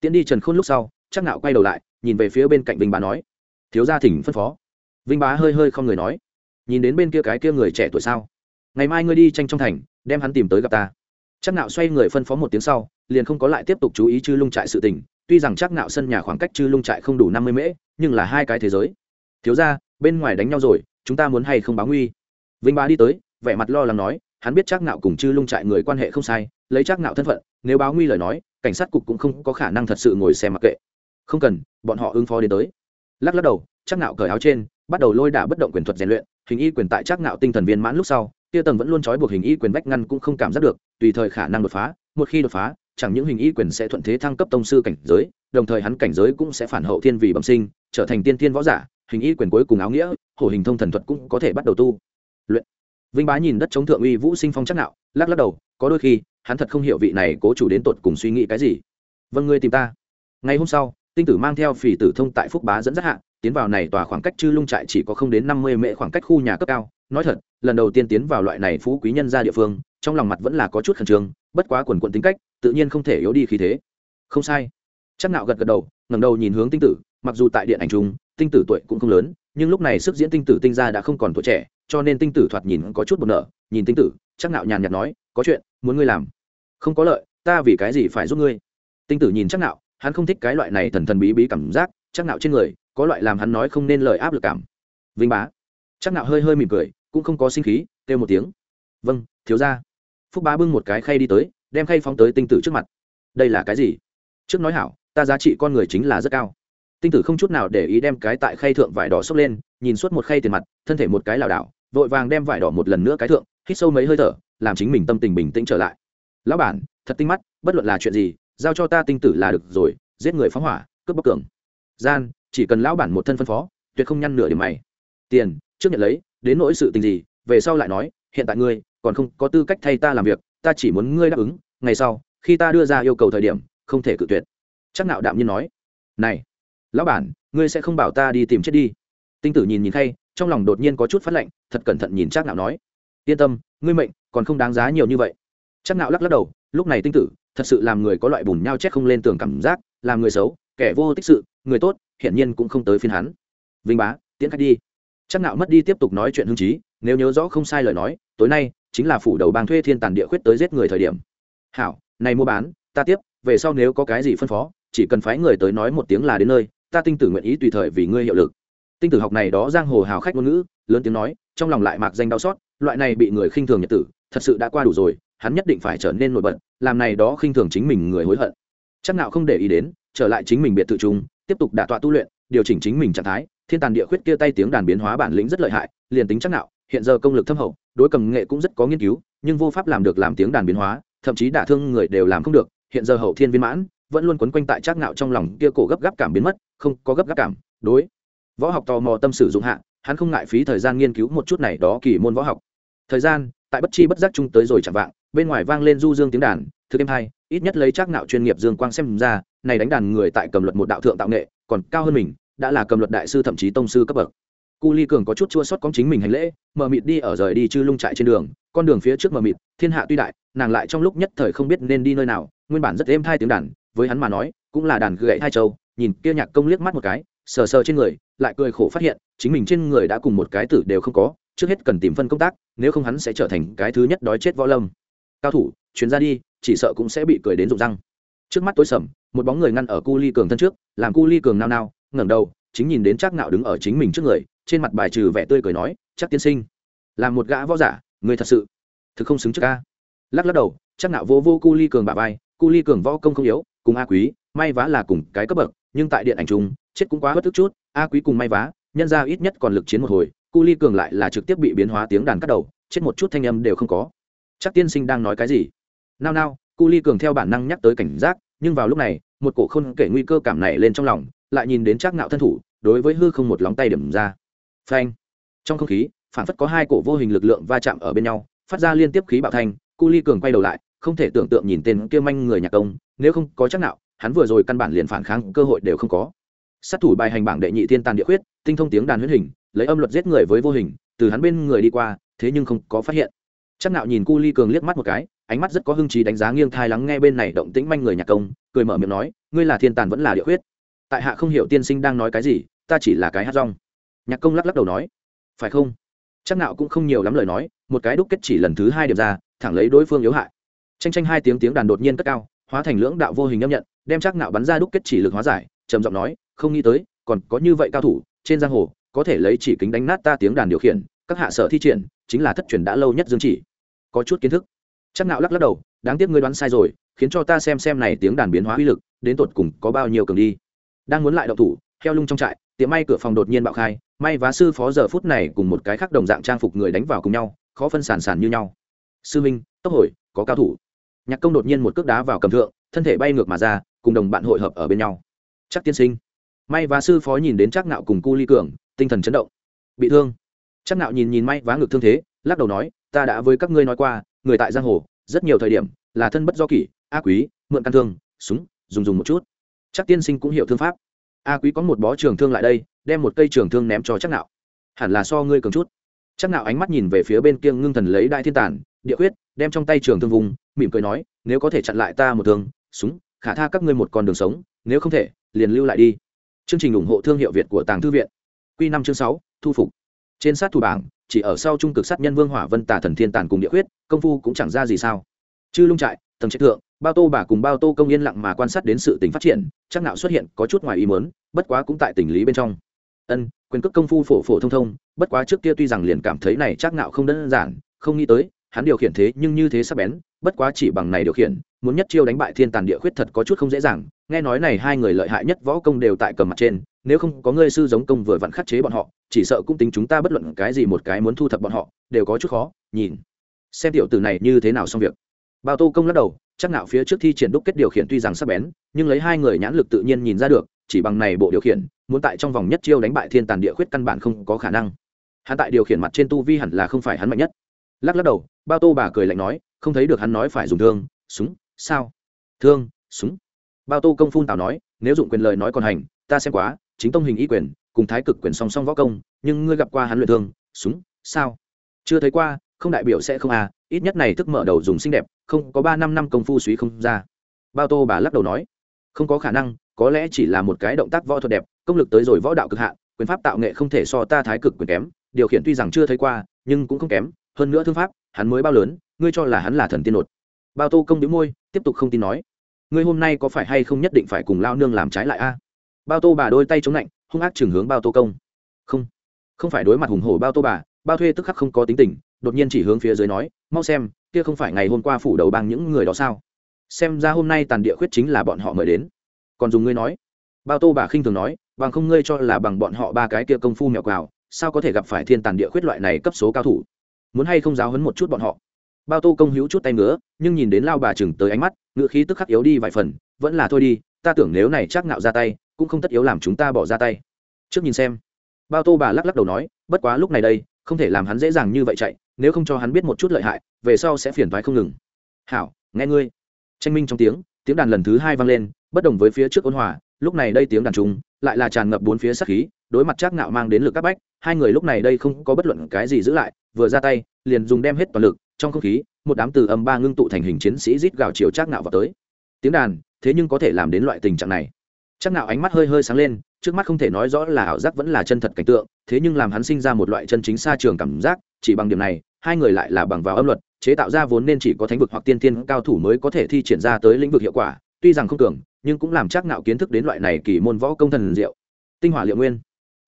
Tiễn đi trần khôn lúc sau chắc nạo quay đầu lại, nhìn về phía bên cạnh vinh bá nói, thiếu gia thỉnh phân phó. Vinh bá hơi hơi không người nói, nhìn đến bên kia cái kia người trẻ tuổi sao? Ngày mai ngươi đi tranh trong thành, đem hắn tìm tới gặp ta. Chắc nạo xoay người phân phó một tiếng sau, liền không có lại tiếp tục chú ý chư lung trại sự tình. Tuy rằng chắc nạo sân nhà khoảng cách chư lung trại không đủ năm mươi mễ, nhưng là hai cái thế giới. Thiếu gia, bên ngoài đánh nhau rồi, chúng ta muốn hay không báo nguy? Vinh bá đi tới, vẻ mặt lo lắng nói, hắn biết chắc nạo cùng chư lung trại người quan hệ không sai, lấy chắc nạo thân phận, nếu báo nguy lời nói, cảnh sát cục cũng không có khả năng thật sự ngồi xem mặc kệ không cần, bọn họ ứng phó đến tới. Lắc lắc đầu, chắc nạo cởi áo trên, bắt đầu lôi đả bất động quyền thuật rèn luyện, hình y quyền tại chắc nạo tinh thần viên mãn lúc sau kia tầng vẫn luôn trói buộc hình y quyền vách ngăn cũng không cảm giác được, tùy thời khả năng đột phá, một khi đột phá, chẳng những hình y quyền sẽ thuận thế thăng cấp tông sư cảnh giới, đồng thời hắn cảnh giới cũng sẽ phản hậu thiên vì bẩm sinh, trở thành tiên thiên võ giả, hình y quyền cuối cùng áo nghĩa, hổ hình thông thần thuật cũng có thể bắt đầu tu. Luyện. Vinh bá nhìn đất chống thượng uy vũ sinh phong chắc nạo lắc lắc đầu, có đôi khi, hắn thật không hiểu vị này cố chủ đến tột cùng suy nghĩ cái gì. Vâng ngươi tìm ta. Ngày hôm sau tinh tử mang theo phỉ tử thông tại phúc bá dẫn dắt hạ, tiến vào này tòa khoảng cách chư lung trại chỉ có không đến năm mươi mễ khoảng cách khu nhà cấp cao. Nói thật, lần đầu tiên tiến vào loại này phú quý nhân ra địa phương, trong lòng mặt vẫn là có chút khẩn trương, bất quá quần quận tính cách, tự nhiên không thể yếu đi khí thế. Không sai. Chắc nạo gật gật đầu, ngẩng đầu nhìn hướng tinh tử, mặc dù tại điện ảnh trung tinh tử tuổi cũng không lớn, nhưng lúc này sức diễn tinh tử tinh gia đã không còn tuổi trẻ, cho nên tinh tử thoạt nhìn có chút buồn nở. Nhìn tinh tử, chắc nạo nhàn nhạt nói, có chuyện, muốn ngươi làm. Không có lợi, ta vì cái gì phải giúp ngươi? Tinh tử nhìn chắc nạo hắn không thích cái loại này thần thần bí bí cảm giác, chắc nạo trên người, có loại làm hắn nói không nên lời áp lực cảm. Vinh bá. Chắc nạo hơi hơi mỉm cười, cũng không có sinh khí, kêu một tiếng. Vâng thiếu gia. Phúc bá bưng một cái khay đi tới, đem khay phóng tới tinh tử trước mặt. Đây là cái gì? Trước nói hảo, ta giá trị con người chính là rất cao. Tinh tử không chút nào để ý đem cái tại khay thượng vải đỏ xốc lên, nhìn suốt một khay tiền mặt, thân thể một cái lảo đảo, vội vàng đem vải đỏ một lần nữa cái thượng, hít sâu mấy hơi thở, làm chính mình tâm tình bình tĩnh trở lại. Lão bản, thật tinh mắt, bất luận là chuyện gì giao cho ta tinh tử là được rồi giết người phóng hỏa cướp bóc cường. Gian chỉ cần lão bản một thân phân phó tuyệt không nhăn nửa điểm mày. Tiền trước nhận lấy đến nỗi sự tình gì về sau lại nói hiện tại ngươi còn không có tư cách thay ta làm việc ta chỉ muốn ngươi đáp ứng ngày sau khi ta đưa ra yêu cầu thời điểm không thể cự tuyệt. Chắc nạo đạm nhiên nói này lão bản ngươi sẽ không bảo ta đi tìm chết đi. Tinh tử nhìn nhìn thay, trong lòng đột nhiên có chút phát lạnh thật cẩn thận nhìn chắc nạo nói yên tâm ngươi mệnh còn không đáng giá nhiều như vậy. Chắc nạo lắc lắc đầu lúc này tinh tử thật sự làm người có loại bùn nhau chết không lên tường cảm giác, làm người xấu, kẻ vô tích sự, người tốt, hiển nhiên cũng không tới phiên hắn. Vinh bá, tiễn khách đi. Chắc nạo mất đi tiếp tục nói chuyện hưng trí, nếu nhớ rõ không sai lời nói, tối nay chính là phủ đầu bang thuê thiên tàn địa khuyết tới giết người thời điểm. Hảo, này mua bán, ta tiếp, về sau nếu có cái gì phân phó, chỉ cần phái người tới nói một tiếng là đến nơi, ta tinh tử nguyện ý tùy thời vì ngươi hiệu lực. Tinh tử học này đó giang hồ hào khách ngôn ngữ, lớn tiếng nói, trong lòng lại mạc danh đau xót, loại này bị người khinh thường nhật tử, thật sự đã qua đủ rồi hắn nhất định phải trở nên nổi bật, làm này đó khinh thường chính mình người hối hận. Chắc nào không để ý đến, trở lại chính mình biệt thự trung tiếp tục đả tọa tu luyện, điều chỉnh chính mình trạng thái. Thiên tàn địa khuyết kia tay tiếng đàn biến hóa bản lĩnh rất lợi hại, liền tính chắc nào, hiện giờ công lực thâm hậu, đối cầm nghệ cũng rất có nghiên cứu, nhưng vô pháp làm được làm tiếng đàn biến hóa, thậm chí đả thương người đều làm không được. Hiện giờ hậu thiên viên mãn, vẫn luôn quấn quanh tại chắc nạo trong lòng kia cổ gấp gáp cảm biến mất, không có gấp gáp cảm, đối. Võ học tò mò tâm sử dụng hạ, hắn không ngại phí thời gian nghiên cứu một chút này đó kỳ môn võ học. Thời gian, tại bất chi bất giác chung tới rồi chẳng vạng bên ngoài vang lên du dương tiếng đàn thứ thêm hai, ít nhất lấy chắc nạo chuyên nghiệp dương quang xem ra, này đánh đàn người tại cầm luật một đạo thượng tạo nghệ, còn cao hơn mình, đã là cầm luật đại sư thậm chí tông sư cấp bậc. Cu ly cường có chút chua xót con chính mình hành lễ, mờ mịt đi ở rời đi chư lung trại trên đường, con đường phía trước mờ mịt, thiên hạ tuy đại, nàng lại trong lúc nhất thời không biết nên đi nơi nào, nguyên bản rất êm thai tiếng đàn, với hắn mà nói, cũng là đàn gậy hai châu, nhìn kia nhạc công liếc mắt một cái, sờ sờ trên người, lại cười khổ phát hiện, chính mình trên người đã cùng một cái tử đều không có, trước hết cần tìm phân công tác, nếu không hắn sẽ trở thành cái thứ nhất đói chết võ lâm cao thủ, chuyến ra đi, chỉ sợ cũng sẽ bị cười đến rụng răng. Trước mắt tối sầm, một bóng người ngăn ở cu ly cường thân trước, làm cu ly cường nao nao, ngẩng đầu, chính nhìn đến chắc nạo đứng ở chính mình trước người, trên mặt bài trừ vẻ tươi cười nói chắc tiên sinh, là một gã võ giả, người thật sự thực không xứng trước ca. Lắc lắc đầu chắc nạo vô vô cu ly cường bà vai, cu ly cường võ công không yếu, cùng a quý, may vá là cùng cái cấp bậc, nhưng tại điện ảnh chung, chết cũng quá bất tức chút, a quý cùng may vá, nhân ra ít nhất còn lực chiến một hồi, cu ly cường lại là trực tiếp bị biến hóa tiếng đàn cắt đầu, chết một chút thanh âm đều không có chắc tiên sinh đang nói cái gì? Nao nao cu ly cường theo bản năng nhắc tới cảnh giác nhưng vào lúc này một cổ không kể nguy cơ cảm này lên trong lòng lại nhìn đến chắc Ngạo thân thủ đối với hư không một lóng tay điểm ra. Phanh! Trong không khí phản phất có hai cổ vô hình lực lượng va chạm ở bên nhau phát ra liên tiếp khí bạo thanh cu ly cường quay đầu lại không thể tưởng tượng nhìn tên kia manh người nhạc công nếu không có chắc Ngạo, hắn vừa rồi căn bản liền phản kháng cơ hội đều không có. Sát thủ bài hành bảng đệ nhị thiên tàn địa khuyết tinh thông tiếng đàn huyết hình lấy âm luật giết người với vô hình từ hắn bên người đi qua thế nhưng không có phát hiện chắc nạo nhìn cu ly cường liếc mắt một cái ánh mắt rất có hưng trí đánh giá nghiêng thai lắng nghe bên này động tĩnh manh người nhạc công cười mở miệng nói ngươi là thiên tàn vẫn là địa huyết, tại hạ không hiểu tiên sinh đang nói cái gì ta chỉ là cái hát rong. Nhạc công lắc lắc đầu nói phải không? Chắc nạo cũng không nhiều lắm lời nói một cái đúc kết chỉ lần thứ hai điểm ra thẳng lấy đối phương yếu hại. Tranh tranh hai tiếng tiếng đàn đột nhiên cất cao hóa thành lưỡng đạo vô hình âm nhận đem chắc nạo bắn ra đúc kết chỉ lực hóa giải trầm giọng nói không nghĩ tới còn có như vậy cao thủ trên giang hồ có thể lấy chỉ kính đánh nát ta tiếng đàn điều khiển các hạ sở thi triển chính là thất truyền đã lâu nhất dương chỉ có chút kiến thức. Chắc nạo lắc lắc đầu, đáng tiếc ngươi đoán sai rồi, khiến cho ta xem xem này tiếng đàn biến hóa uy lực, đến tột cùng có bao nhiêu cường đi. Đang muốn lại động thủ, heo lung trong trại, tiệm may cửa phòng đột nhiên bạo khai, may vá sư phó giờ phút này cùng một cái khác đồng dạng trang phục người đánh vào cùng nhau, khó phân sản sản như nhau. Sư minh, tốc hồi có cao thủ. Nhạc công đột nhiên một cước đá vào cầm thượng, thân thể bay ngược mà ra, cùng đồng bạn hội hợp ở bên nhau. Chắc tiên sinh. May vá sư phó nhìn đến chắc nạo cùng cu ly cường, tinh thần chấn động. Bị thương. Chắc nạo nhìn nhìn may vá ngược thương thế, lắc đầu nói ta đã với các ngươi nói qua người tại giang hồ rất nhiều thời điểm là thân bất do kỷ a quý mượn căn thương súng dùng dùng một chút. Chắc tiên sinh cũng hiểu thương pháp. A quý có một bó trường thương lại đây đem một cây trường thương ném cho chắc nạo. Hẳn là so ngươi cường chút. Chắc nạo ánh mắt nhìn về phía bên kia ngưng thần lấy đại thiên tản địa quyết, đem trong tay trường thương vùng mỉm cười nói nếu có thể chặn lại ta một thương súng khả tha các ngươi một con đường sống nếu không thể liền lưu lại đi. Chương trình ủng hộ thương hiệu việt của tàng thư viện. Q năm chương sáu thu phục trên sát thủ bảng, chỉ ở sau trung cực sát nhân vương hỏa vân tà thần thiên tàn cùng địa huyết công phu cũng chẳng ra gì sao. Chư lung trại, tầng trách thượng, bao tô bà cùng bao tô công yên lặng mà quan sát đến sự tình phát triển, chắc nạo xuất hiện, có chút ngoài ý muốn, bất quá cũng tại tình lý bên trong. Ân, quyền cước công phu phổ phổ thông thông, bất quá trước kia tuy rằng liền cảm thấy này chắc nạo không đơn giản, không nghĩ tới, hắn điều khiển thế nhưng như thế sắp bén, bất quá chỉ bằng này điều khiển, muốn nhất chiêu đánh bại thiên tàn địa khuyết thật có chút không dễ dàng, nghe nói này hai người lợi hại nhất võ công đều tại cầm mặt trên, nếu không có ngươi sư giống công vừa vặn khắc chế bọn họ chỉ sợ cũng tính chúng ta bất luận cái gì một cái muốn thu thập bọn họ, đều có chút khó, nhìn. Xem tiểu tử này như thế nào xong việc. Bao tô công lắc đầu, chắc nạo phía trước thi triển đúc kết điều khiển tuy rằng sắp bén, nhưng lấy hai người nhãn lực tự nhiên nhìn ra được, chỉ bằng này bộ điều khiển, muốn tại trong vòng nhất chiêu đánh bại thiên tàn địa khuyết căn bản không có khả năng. Hắn tại điều khiển mặt trên tu vi hẳn là không phải hắn mạnh nhất. Lắc lắc đầu, bao tô bà cười lạnh nói, không thấy được hắn nói phải dùng thương, súng, sao? Thương, súng. Bao tô công phun tào nói, nếu dụng quyền lời nói còn hành, ta xem quá, chính tông hình y quyền cùng thái cực quyền song song võ công, nhưng ngươi gặp qua hắn luyện thương, súng, sao? Chưa thấy qua, không đại biểu sẽ không à ít nhất này thức mở đầu dùng xinh đẹp, không có ba năm năm công phu suý không ra. Bao tô bà lắc đầu nói, không có khả năng, có lẽ chỉ là một cái động tác võ thuật đẹp, công lực tới rồi võ đạo cực hạn, quyền pháp tạo nghệ không thể so ta thái cực quyền kém, điều khiển tuy rằng chưa thấy qua, nhưng cũng không kém, hơn nữa thương pháp, hắn mới bao lớn, ngươi cho là hắn là thần tiên nột. Bao tô công đĩu môi, tiếp tục không tin nói, ngươi hôm nay có phải hay không nhất định phải cùng lao nương làm trái lại a bao tô bà đôi tay chống lạnh, hung ác chừng hướng bao tô công. Không không phải đối mặt hùng hổ bao tô bà, bao thuê tức khắc không có tính tình, đột nhiên chỉ hướng phía dưới nói, mau xem, kia không phải ngày hôm qua phủ đầu bằng những người đó sao? Xem ra hôm nay tàn địa khuyết chính là bọn họ mời đến. Còn dùng ngươi nói. Bao tô bà khinh thường nói, bằng không ngươi cho là bằng bọn họ ba cái kia công phu mèo quào, sao có thể gặp phải thiên tàn địa khuyết loại này cấp số cao thủ? Muốn hay không giáo hấn một chút bọn họ? Bao tô công hữu chút tay ngứa, nhưng nhìn đến lao bà chừng tới ánh mắt, ngựa khí tức khắc yếu đi vài phần, vẫn là thôi đi, ta tưởng nếu này chắc ngạo ra tay cũng không tất yếu làm chúng ta bỏ ra tay. Trước nhìn xem. Bao tô bà lắc lắc đầu nói, bất quá lúc này đây, không thể làm hắn dễ dàng như vậy chạy, nếu không cho hắn biết một chút lợi hại, về sau sẽ phiền thoái không ngừng. Hảo, nghe ngươi. Tranh minh trong tiếng tiếng đàn lần thứ hai vang lên, bất đồng với phía trước ôn hòa, lúc này đây tiếng đàn trùng lại là tràn ngập bốn phía sắc khí, đối mặt trác ngạo mang đến lực các bách, hai người lúc này đây không có bất luận cái gì giữ lại, vừa ra tay, liền dùng đem hết toàn lực, trong không khí, một đám từ âm ba ngưng tụ thành hình chiến sĩ rít gào chiều trác ngạo vào tới. Tiếng đàn, thế nhưng có thể làm đến loại tình trạng này chắc nào ánh mắt hơi hơi sáng lên, trước mắt không thể nói rõ là ảo giác vẫn là chân thật cảnh tượng, thế nhưng làm hắn sinh ra một loại chân chính xa trường cảm giác, chỉ bằng điểm này, hai người lại là bằng vào âm luật, chế tạo ra vốn nên chỉ có thánh vực hoặc tiên tiên cao thủ mới có thể thi triển ra tới lĩnh vực hiệu quả, tuy rằng không cường, nhưng cũng làm chắc nào kiến thức đến loại này kỳ môn võ công thần diệu. Tinh hỏa liệu nguyên.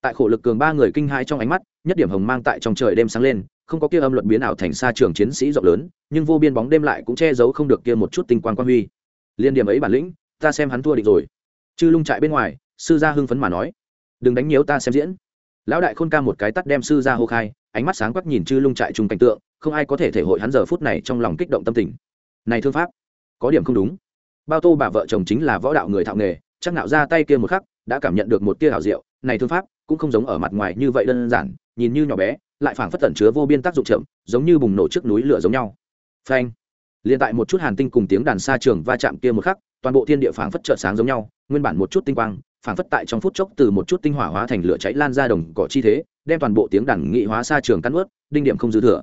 Tại khổ lực cường ba người kinh hai trong ánh mắt, nhất điểm hồng mang tại trong trời đêm sáng lên, không có kia âm luật biến ảo thành xa trường chiến sĩ rộng lớn, nhưng vô biên bóng đêm lại cũng che giấu không được kia một chút tinh quang quan huy. Liên điểm ấy bản lĩnh, ta xem hắn thua định rồi chư lung trại bên ngoài, sư gia hưng phấn mà nói, đừng đánh nhiễu ta xem diễn. Lão đại khôn ca một cái tắt đem sư gia hô khai, ánh mắt sáng quắc nhìn chư lung trại chung cảnh tượng, không ai có thể thể hội hắn giờ phút này trong lòng kích động tâm tình. Này thương pháp, có điểm không đúng. Bao tô bà vợ chồng chính là võ đạo người thạo nghề, chắc nạo ra tay kia một khắc, đã cảm nhận được một tia hảo diệu. Này thương pháp, cũng không giống ở mặt ngoài như vậy đơn giản, nhìn như nhỏ bé, lại phảng phất tẩn chứa vô biên tác dụng chậm, giống như bùng nổ trước núi lửa giống nhau. Phanh. Liền tại một chút hàn tinh cùng tiếng đàn xa trường va chạm kia một khắc, toàn bộ thiên địa phảng phất chợt sáng giống nhau nguyên bản một chút tinh quang, phảng phất tại trong phút chốc từ một chút tinh hỏa hóa thành lửa cháy lan ra đồng cỏ chi thế, đem toàn bộ tiếng đàn nghị hóa xa trường cắn ướt đinh điểm không dư thừa.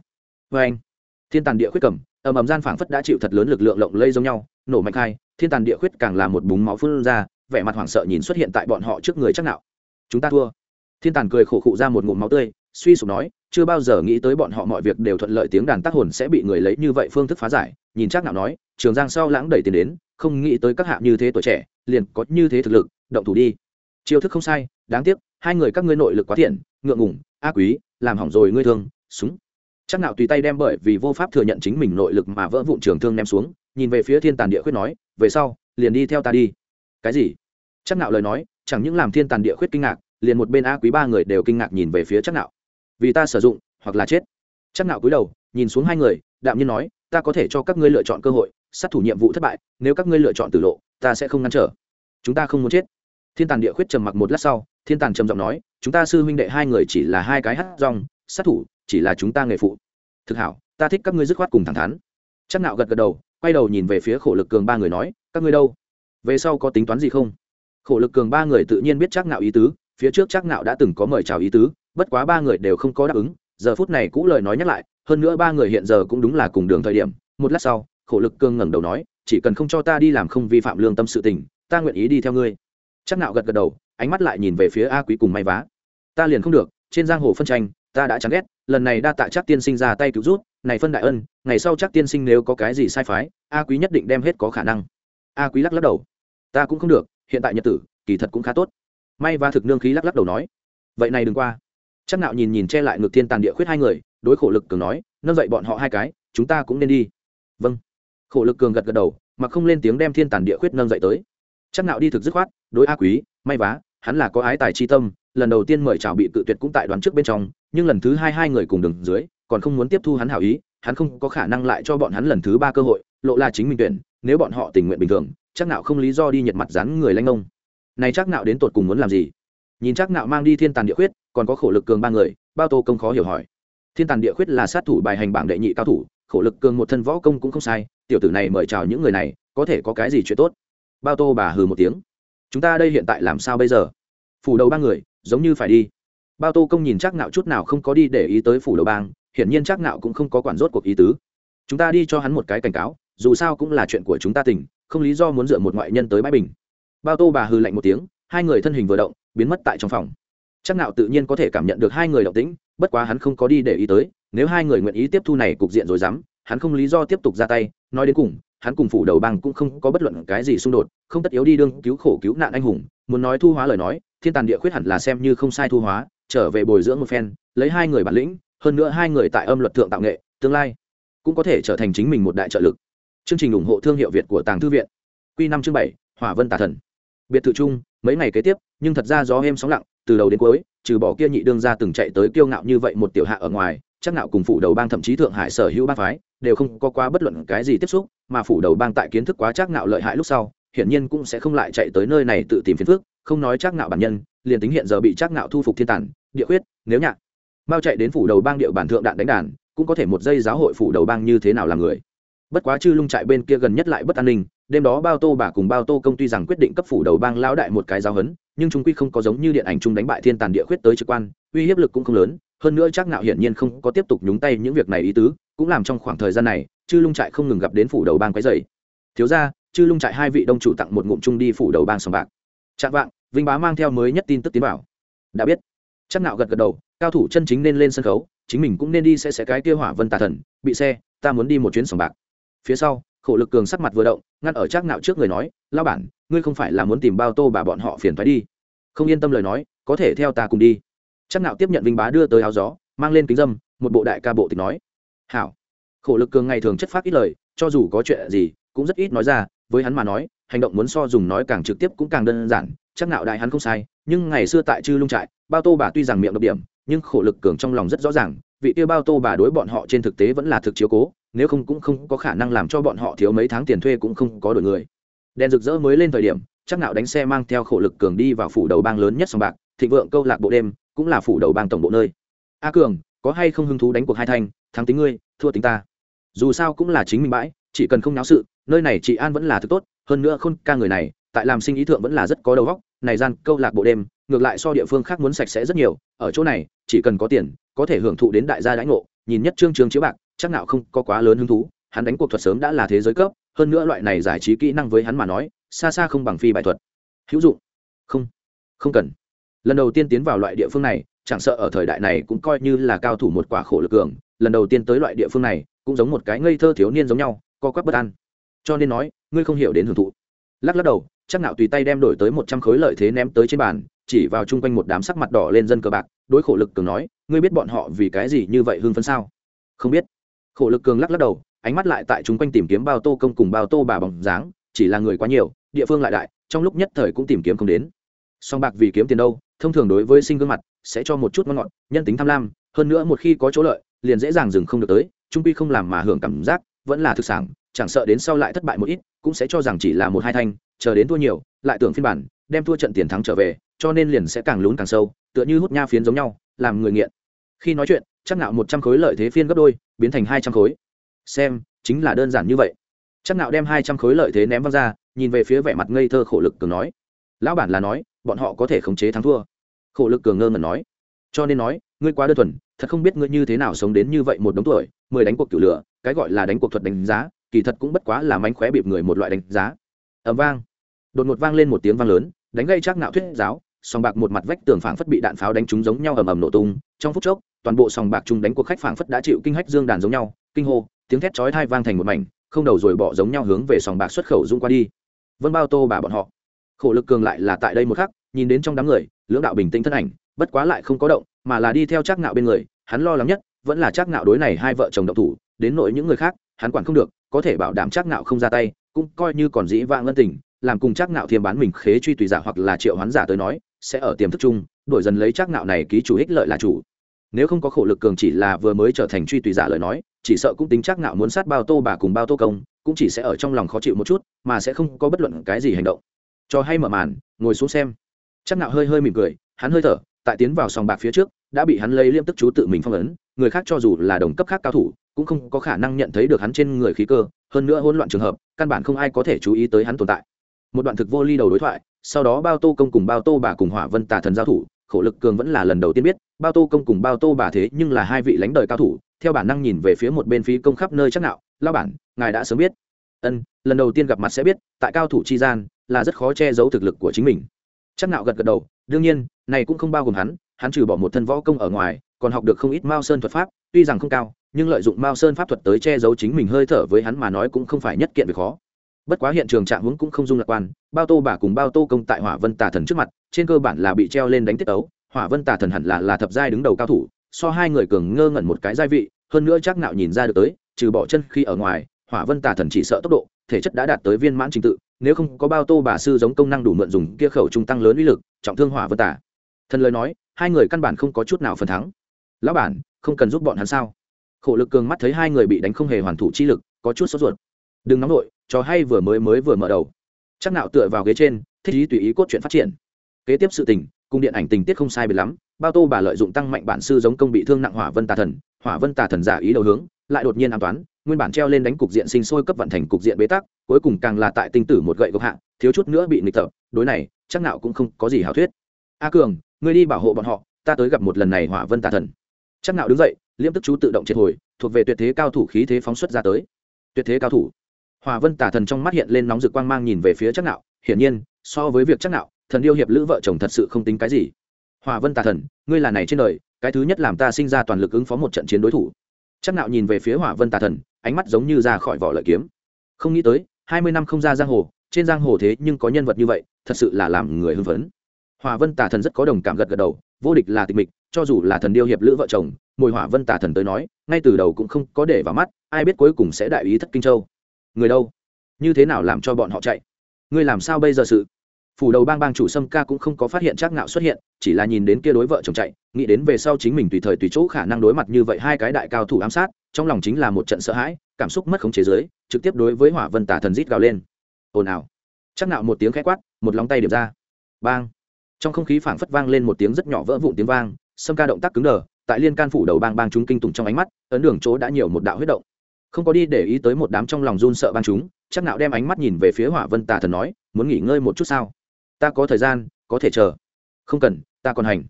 Phanh thiên tàn địa khuyết cầm, ầm ầm gian phảng phất đã chịu thật lớn lực lượng lộng lây giống nhau, nổ mạnh khai, thiên tàn địa khuyết càng là một búng máu phun ra, vẻ mặt hoảng sợ nhìn xuất hiện tại bọn họ trước người chắc nạo. Chúng ta thua. Thiên tàn cười khổ khụ ra một ngụm máu tươi, suy sụp nói, chưa bao giờ nghĩ tới bọn họ mọi việc đều thuận lợi tiếng đàn tác hồn sẽ bị người lấy như vậy phương thức phá giải, nhìn chắc nạo nói, trường giang sau lãng đẩy tiền đến, không nghĩ tới các hạ như thế tuổi trẻ liền có như thế thực lực, động thủ đi. Chiêu thức không sai, đáng tiếc, hai người các ngươi nội lực quá thiện, ngượng ngùng, a quý, làm hỏng rồi ngươi thương, súng. Chắc nạo tùy tay đem bởi vì vô pháp thừa nhận chính mình nội lực mà vỡ vụn trường thương ném xuống, nhìn về phía thiên tàn địa khuyết nói, về sau, liền đi theo ta đi. Cái gì? Chắc nạo lời nói, chẳng những làm thiên tàn địa khuyết kinh ngạc, liền một bên a quý ba người đều kinh ngạc nhìn về phía chắc nạo vì ta sử dụng, hoặc là chết. Chắc nạo cúi đầu, nhìn xuống hai người, đạm nhiên nói, ta có thể cho các ngươi lựa chọn cơ hội sát thủ nhiệm vụ thất bại, nếu các ngươi lựa chọn tử lộ, ta sẽ không ngăn trở. Chúng ta không muốn chết. Thiên tàn địa khuyết trầm mặc một lát sau, thiên tàn trầm giọng nói, chúng ta sư huynh đệ hai người chỉ là hai cái hát rong, sát thủ chỉ là chúng ta nghề phụ. Thực hảo, ta thích các ngươi dứt khoát cùng thẳng thắn. Chắc nạo gật gật đầu, quay đầu nhìn về phía khổ lực cường ba người nói, các ngươi đâu? Về sau có tính toán gì không? Khổ lực cường ba người tự nhiên biết chắc nạo ý tứ, phía trước chắc nạo đã từng có mời chào ý tứ, bất quá ba người đều không có đáp ứng, giờ phút này cũ lời nói nhắc lại, hơn nữa ba người hiện giờ cũng đúng là cùng đường thời điểm, một lát sau khổ lực cương ngẩng đầu nói, chỉ cần không cho ta đi làm không vi phạm lương tâm sự tình, ta nguyện ý đi theo ngươi. Chắc nạo gật gật đầu, ánh mắt lại nhìn về phía a quý cùng may vá. Ta liền không được, trên giang hồ phân tranh, ta đã chán ghét, lần này đa tạ chắc tiên sinh ra tay cứu rút này phân đại ân, ngày sau chắc tiên sinh nếu có cái gì sai phái, a quý nhất định đem hết có khả năng. A quý lắc lắc đầu. Ta cũng không được, hiện tại nhật tử, kỳ thật cũng khá tốt. May và thực nương khí lắc lắc đầu nói. Vậy này đừng qua. Chắc nạo nhìn nhìn che lại ngược thiên tàn địa khuyết hai người, đối khổ lực cường nói, nâng dậy bọn họ hai cái, chúng ta cũng nên đi. Vâng khổ lực cường gật gật đầu, mà không lên tiếng đem thiên tàn địa khuyết nâng dậy tới. Chắc nạo đi thực dứt khoát, đối a quý, may vá, hắn là có ái tài chi tâm, lần đầu tiên mời chào bị cự tuyệt cũng tại đoán trước bên trong, nhưng lần thứ hai hai người cùng đường dưới, còn không muốn tiếp thu hắn hảo ý, hắn không có khả năng lại cho bọn hắn lần thứ ba cơ hội, lộ là chính mình tuyển, nếu bọn họ tình nguyện bình thường, chắc nạo không lý do đi nhật mặt dán người lanh ông này chắc nạo đến tột cùng muốn làm gì? Nhìn chắc nạo mang đi thiên tàn địa khuyết, còn có khổ lực cường ba người, bao tô công khó hiểu hỏi. Thiên tàn địa khuyết là sát thủ bài hành bảng đệ nhị cao thủ, khổ lực cường một thân võ công cũng không sai tiểu tử này mời chào những người này, có thể có cái gì chuyện tốt? Bao tô bà hừ một tiếng. Chúng ta đây hiện tại làm sao bây giờ? Phủ đầu ba người, giống như phải đi. Bao tô công nhìn chắc nạo chút nào không có đi để ý tới phủ đầu bang, hiển nhiên chắc nạo cũng không có quản rốt cuộc ý tứ. Chúng ta đi cho hắn một cái cảnh cáo, dù sao cũng là chuyện của chúng ta tỉnh không lý do muốn dựa một ngoại nhân tới bãi bình. Bao tô bà hừ lạnh một tiếng, hai người thân hình vừa động, biến mất tại trong phòng. Chắc nạo tự nhiên có thể cảm nhận được hai người động tĩnh, bất quá hắn không có đi để ý tới, nếu hai người nguyện ý tiếp thu này cục diện rồi dám hắn không lý do tiếp tục ra tay, nói đến cùng, hắn cùng phủ đầu bang cũng không có bất luận cái gì xung đột, không tất yếu đi đương cứu khổ cứu nạn anh hùng, muốn nói thu hóa lời nói, thiên tàn địa khuyết hẳn là xem như không sai thu hóa, trở về bồi dưỡng một phen, lấy hai người bản lĩnh, hơn nữa hai người tại âm luật thượng tạo nghệ, tương lai cũng có thể trở thành chính mình một đại trợ lực. Chương trình ủng hộ thương hiệu việt của tàng thư viện. Q năm chương bảy, hỏa vân tà thần. Biệt thự chung, mấy ngày kế tiếp, nhưng thật ra gió êm sóng lặng, từ đầu đến cuối, trừ bỏ kia nhị đương ra từng chạy tới kiêu ngạo như vậy một tiểu hạ ở ngoài chắc nạo cùng phủ đầu bang thậm chí thượng hải sở hữu bang phái, đều không có qua bất luận cái gì tiếp xúc, mà phủ đầu bang tại kiến thức quá chắc nạo lợi hại lúc sau, hiển nhiên cũng sẽ không lại chạy tới nơi này tự tìm phiền phức, không nói chắc nạo bản nhân, liền tính hiện giờ bị chắc nạo thu phục thiên tản, địa khuyết, nếu nhạc mao chạy đến phủ đầu bang địa bản thượng đạn đánh đàn, cũng có thể một giây giáo hội phủ đầu bang như thế nào là người. Bất quá chư lung trại bên kia gần nhất lại bất an ninh, đêm đó bao tô bà cùng bao tô công tuy rằng quyết định cấp phủ đầu bang lão đại một cái giáo hấn nhưng chúng quy không có giống như điện ảnh chung đánh bại thiên tàn địa khuyết tới trực quan, uy hiếp lực cũng không lớn hơn nữa chắc nạo hiển nhiên không có tiếp tục nhúng tay những việc này ý tứ, cũng làm trong khoảng thời gian này, chư lung trại không ngừng gặp đến phủ đầu bang quấy dày thiếu ra chư lung trại hai vị đông chủ tặng một ngụm chung đi phủ đầu bang sòng bạc. Trạng vạng, vinh bá mang theo mới nhất tin tức tiến bảo đã biết. Chắc nạo gật gật đầu, cao thủ chân chính nên lên sân khấu, chính mình cũng nên đi sẽ sẽ cái kia hỏa vân tà thần, bị xe, ta muốn đi một chuyến sòng bạc. Phía sau, khổ lực cường sắc mặt vừa động, ngăn ở chắc nạo trước người nói lao bản, ngươi không phải là muốn tìm bao tô bà bọn họ phiền thoái đi. Không yên tâm lời nói, có thể theo ta cùng đi chắc nạo tiếp nhận vinh bá đưa tới áo gió, mang lên kính dâm, một bộ đại ca bộ tịch nói. Hảo. Khổ lực cường ngày thường chất phát ít lời, cho dù có chuyện gì, cũng rất ít nói ra, với hắn mà nói, hành động muốn so dùng nói càng trực tiếp cũng càng đơn giản, chắc nạo đại hắn không sai, nhưng ngày xưa tại chư lung trại, bao tô bà tuy rằng miệng độc điểm, nhưng khổ lực cường trong lòng rất rõ ràng, vị tiêu bao tô bà đối bọn họ trên thực tế vẫn là thực chiếu cố, nếu không cũng không có khả năng làm cho bọn họ thiếu mấy tháng tiền thuê cũng không có đổi người. Đèn rực rỡ mới lên thời điểm, chắc nạo đánh xe mang theo khổ lực cường đi vào phủ đầu bang lớn nhất sòng bạc, thịnh vượng câu lạc bộ đêm cũng là phủ đầu bang tổng bộ nơi. A cường, có hay không hứng thú đánh cuộc hai thanh, thắng tính ngươi, thua tính ta? Dù sao cũng là chính mình bãi, chỉ cần không náo sự, nơi này chị an vẫn là thứ tốt, hơn nữa khôn ca người này, tại làm sinh ý thượng vẫn là rất có đầu óc, này gian câu lạc bộ đêm, ngược lại so địa phương khác muốn sạch sẽ rất nhiều, ở chỗ này, chỉ cần có tiền, có thể hưởng thụ đến đại gia đãi ngộ, nhìn nhất trương trường chiếu bạc, chắc nào không có quá lớn hứng thú, hắn đánh cuộc thuật sớm đã là thế giới cấp, hơn nữa loại này giải trí kỹ năng với hắn mà nói, xa xa không bằng phi bài thuật. Hữu dụng. Không không cần lần đầu tiên tiến vào loại địa phương này, chẳng sợ ở thời đại này cũng coi như là cao thủ một quả khổ lực cường, lần đầu tiên tới loại địa phương này cũng giống một cái ngây thơ thiếu niên giống nhau, co quắp bất an. Cho nên nói, ngươi không hiểu đến hưởng thụ. Lắc lắc đầu, chắc nạo tùy tay đem đổi tới một trăm khối lợi thế ném tới trên bàn, chỉ vào chung quanh một đám sắc mặt đỏ lên dân cờ bạc, đối khổ lực cường nói, ngươi biết bọn họ vì cái gì như vậy hưng phấn sao? Không biết. Khổ lực cường lắc lắc đầu, ánh mắt lại tại chung quanh tìm kiếm bao tô công cùng bao tô bà bóng dáng, chỉ là người quá nhiều, địa phương lại đại, trong lúc nhất thời cũng tìm kiếm không đến. Song bạc vì kiếm tiền đâu thông thường đối với sinh gương mặt, sẽ cho một chút ngon ngọt, nhân tính tham lam, hơn nữa một khi có chỗ lợi, liền dễ dàng dừng không được tới, trung quy không làm mà hưởng cảm giác, vẫn là thực sản chẳng sợ đến sau lại thất bại một ít, cũng sẽ cho rằng chỉ là một hai thanh, chờ đến thua nhiều, lại tưởng phiên bản, đem thua trận tiền thắng trở về, cho nên liền sẽ càng lún càng sâu, tựa như hút nha phiến giống nhau, làm người nghiện. Khi nói chuyện, chắc nạo một trăm khối lợi thế phiên gấp đôi, biến thành hai trăm khối. Xem, chính là đơn giản như vậy. Chắc nạo đem hai trăm khối lợi thế ném văng ra, nhìn về phía vẻ mặt ngây thơ khổ lực cường nói, lão bản là nói bọn họ có thể khống chế thắng thua. Khổ lực cường ngơ ngẩn nói. Cho nên nói, ngươi quá đơn thuần, thật không biết ngươi như thế nào sống đến như vậy một đống tuổi, mười đánh cuộc cửu lửa, cái gọi là đánh cuộc thuật đánh giá, kỳ thật cũng bất quá là mánh khóe bịp người một loại đánh giá. Ẩm vang. Đột ngột vang lên một tiếng vang lớn, đánh gây chắc nạo thuyết giáo, sòng bạc một mặt vách tường phảng phất bị đạn pháo đánh trúng giống nhau ầm ầm nổ tung, trong phút chốc, toàn bộ sòng bạc chung đánh cuộc khách phảng phất đã chịu kinh hách dương đàn giống nhau, kinh hô, tiếng thét chói tai vang thành một mảnh, không đầu rồi bỏ giống nhau hướng về sòng bạc xuất khẩu dung qua đi. Vân bao tô bà bọn họ khổ lực cường lại là tại đây một khắc, nhìn đến trong đám người, lưỡng đạo bình tĩnh thân ảnh, bất quá lại không có động, mà là đi theo chắc Ngạo bên người, hắn lo lắng nhất, vẫn là chắc Ngạo đối này hai vợ chồng động thủ, đến nội những người khác, hắn quản không được, có thể bảo đảm chắc Ngạo không ra tay, cũng coi như còn dĩ vãng ân tình, làm cùng chắc Ngạo thiêm bán mình khế truy tùy giả hoặc là triệu hoán giả tới nói, sẽ ở tiềm thức chung, đổi dần lấy chắc Ngạo này ký chủ ích lợi là chủ. Nếu không có khổ lực cường chỉ là vừa mới trở thành truy tùy giả lời nói, chỉ sợ cũng tính chắc Ngạo muốn sát bao tô bà cùng bao tô công, cũng chỉ sẽ ở trong lòng khó chịu một chút, mà sẽ không có bất luận cái gì hành động cho hay mở màn, ngồi xuống xem. Chắc nạo hơi hơi mỉm cười, hắn hơi thở, tại tiến vào sòng bạc phía trước, đã bị hắn lấy liêm tức chú tự mình phong ấn, người khác cho dù là đồng cấp khác cao thủ, cũng không có khả năng nhận thấy được hắn trên người khí cơ, hơn nữa hỗn loạn trường hợp, căn bản không ai có thể chú ý tới hắn tồn tại. Một đoạn thực vô ly đầu đối thoại, sau đó bao tô công cùng bao tô bà cùng hỏa vân tà thần giao thủ, khổ lực cường vẫn là lần đầu tiên biết, bao tô công cùng bao tô bà thế nhưng là hai vị lãnh đời cao thủ, theo bản năng nhìn về phía một bên phí công khắp nơi chắc nạo lao bản, ngài đã sớm biết. Ân, lần đầu tiên gặp mặt sẽ biết, tại cao thủ chi gian là rất khó che giấu thực lực của chính mình. Chắc nạo gật gật đầu, đương nhiên, này cũng không bao gồm hắn hắn trừ bỏ một thân võ công ở ngoài, còn học được không ít mao sơn thuật pháp, tuy rằng không cao, nhưng lợi dụng mao sơn pháp thuật tới che giấu chính mình hơi thở với hắn mà nói cũng không phải nhất kiện việc khó. Bất quá hiện trường trạng huống cũng không dung lạc quan, bao tô bà cùng bao tô công tại hỏa vân tà thần trước mặt, trên cơ bản là bị treo lên đánh tiết ấu hỏa vân tà thần hẳn là là thập giai đứng đầu cao thủ, so hai người cường ngơ ngẩn một cái giai vị, hơn nữa chắc nạo nhìn ra được tới, trừ bỏ chân khi ở ngoài, hỏa vân tà thần chỉ sợ tốc độ, thể chất đã đạt tới viên mãn trình tự nếu không có bao tô bà sư giống công năng đủ mượn dùng kia khẩu trung tăng lớn uy lực, trọng thương hỏa vân tả. Thần lời nói, hai người căn bản không có chút nào phần thắng. Lão bản, không cần giúp bọn hắn sao? Khổ lực cường mắt thấy hai người bị đánh không hề hoàn thủ chi lực, có chút sốt ruột. Đừng nóng nổi trò hay vừa mới mới vừa mở đầu. Chắc nạo tựa vào ghế trên, thích ý tùy ý cốt truyện phát triển. Kế tiếp sự tình cùng điện ảnh tình tiết không sai biệt lắm, bao tô bà lợi dụng tăng mạnh bản sư giống công bị thương nặng hỏa vân tà thần, hỏa vân tà thần giả ý đầu hướng, lại đột nhiên an toán nguyên bản treo lên đánh cục diện sinh sôi cấp vận thành cục diện bế tắc cuối cùng càng là tại tinh tử một gậy gộc hạng thiếu chút nữa bị nghịch tập đối này chắc nào cũng không có gì hảo thuyết. A cường ngươi đi bảo hộ bọn họ ta tới gặp một lần này hỏa vân tà thần. Chắc nào đứng dậy liêm tức chú tự động triệt hồi thuộc về tuyệt thế cao thủ khí thế phóng xuất ra tới. Tuyệt thế cao thủ. Hỏa vân tà thần trong mắt hiện lên nóng rực quang mang nhìn về phía chắc nào, hiển nhiên so với việc chắc nào, thần yêu hiệp lữ vợ chồng thật sự không tính cái gì. Hỏa vân tà thần ngươi là này trên đời cái thứ nhất làm ta sinh ra toàn lực ứng phó một trận chiến đối thủ. Chắc nạo nhìn về phía hỏa vân tà thần ánh mắt giống như ra khỏi vỏ lợi kiếm. Không nghĩ tới, hai mươi năm không ra giang hồ, trên giang hồ thế nhưng có nhân vật như vậy, thật sự là làm người hưng phấn. Hỏa vân tà thần rất có đồng cảm gật gật đầu, vô địch là tịch mịch, cho dù là thần điêu hiệp lữ vợ chồng mồi hỏa vân tà thần tới nói, ngay từ đầu cũng không có để vào mắt, ai biết cuối cùng sẽ đại ý thất kinh châu. Người đâu? Như thế nào làm cho bọn họ chạy? Ngươi làm sao bây giờ sự? Phủ đầu bang bang chủ sâm ca cũng không có phát hiện trác ngạo xuất hiện, chỉ là nhìn đến kia đối vợ chồng chạy, nghĩ đến về sau chính mình tùy thời tùy chỗ khả năng đối mặt như vậy hai cái đại cao thủ ám sát trong lòng chính là một trận sợ hãi, cảm xúc mất khống chế giới trực tiếp đối với hỏa vân tả thần rít gào lên. Ồn ào. Chắc nạo một tiếng khẽ quát, một lóng tay điểm ra. Bang. Trong không khí phảng phất vang lên một tiếng rất nhỏ vỡ vụn tiếng vang, sâm ca động tác cứng đờ, tại liên can phủ đầu bang bang chúng kinh tủng trong ánh mắt, ấn đường chỗ đã nhiều một đạo huyết động. Không có đi để ý tới một đám trong lòng run sợ bang chúng, chắc nạo đem ánh mắt nhìn về phía hỏa vân tà thần nói, muốn nghỉ ngơi một chút sao? Ta có thời gian, có thể chờ. Không cần, ta còn hành.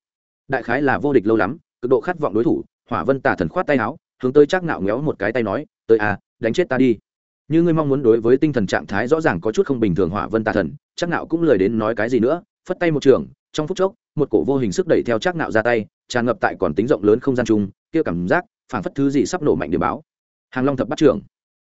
Đại khái là vô địch lâu lắm, cực độ khát vọng đối thủ, hỏa vân tà thần khoát tay áo hướng tới chắc nạo ngéo một cái tay nói, tới à đánh chết ta đi. Như ngươi mong muốn đối với tinh thần trạng thái rõ ràng có chút không bình thường hỏa vân tà thần chắc nạo cũng lời đến nói cái gì nữa, phất tay một trường, trong phút chốc, một cổ vô hình sức đẩy theo chắc nạo ra tay, tràn ngập tại còn tính rộng lớn không gian chung, kia cảm giác, phảng phất thứ gì sắp nổ mạnh điểm báo. Hàng long thập bắt trưởng.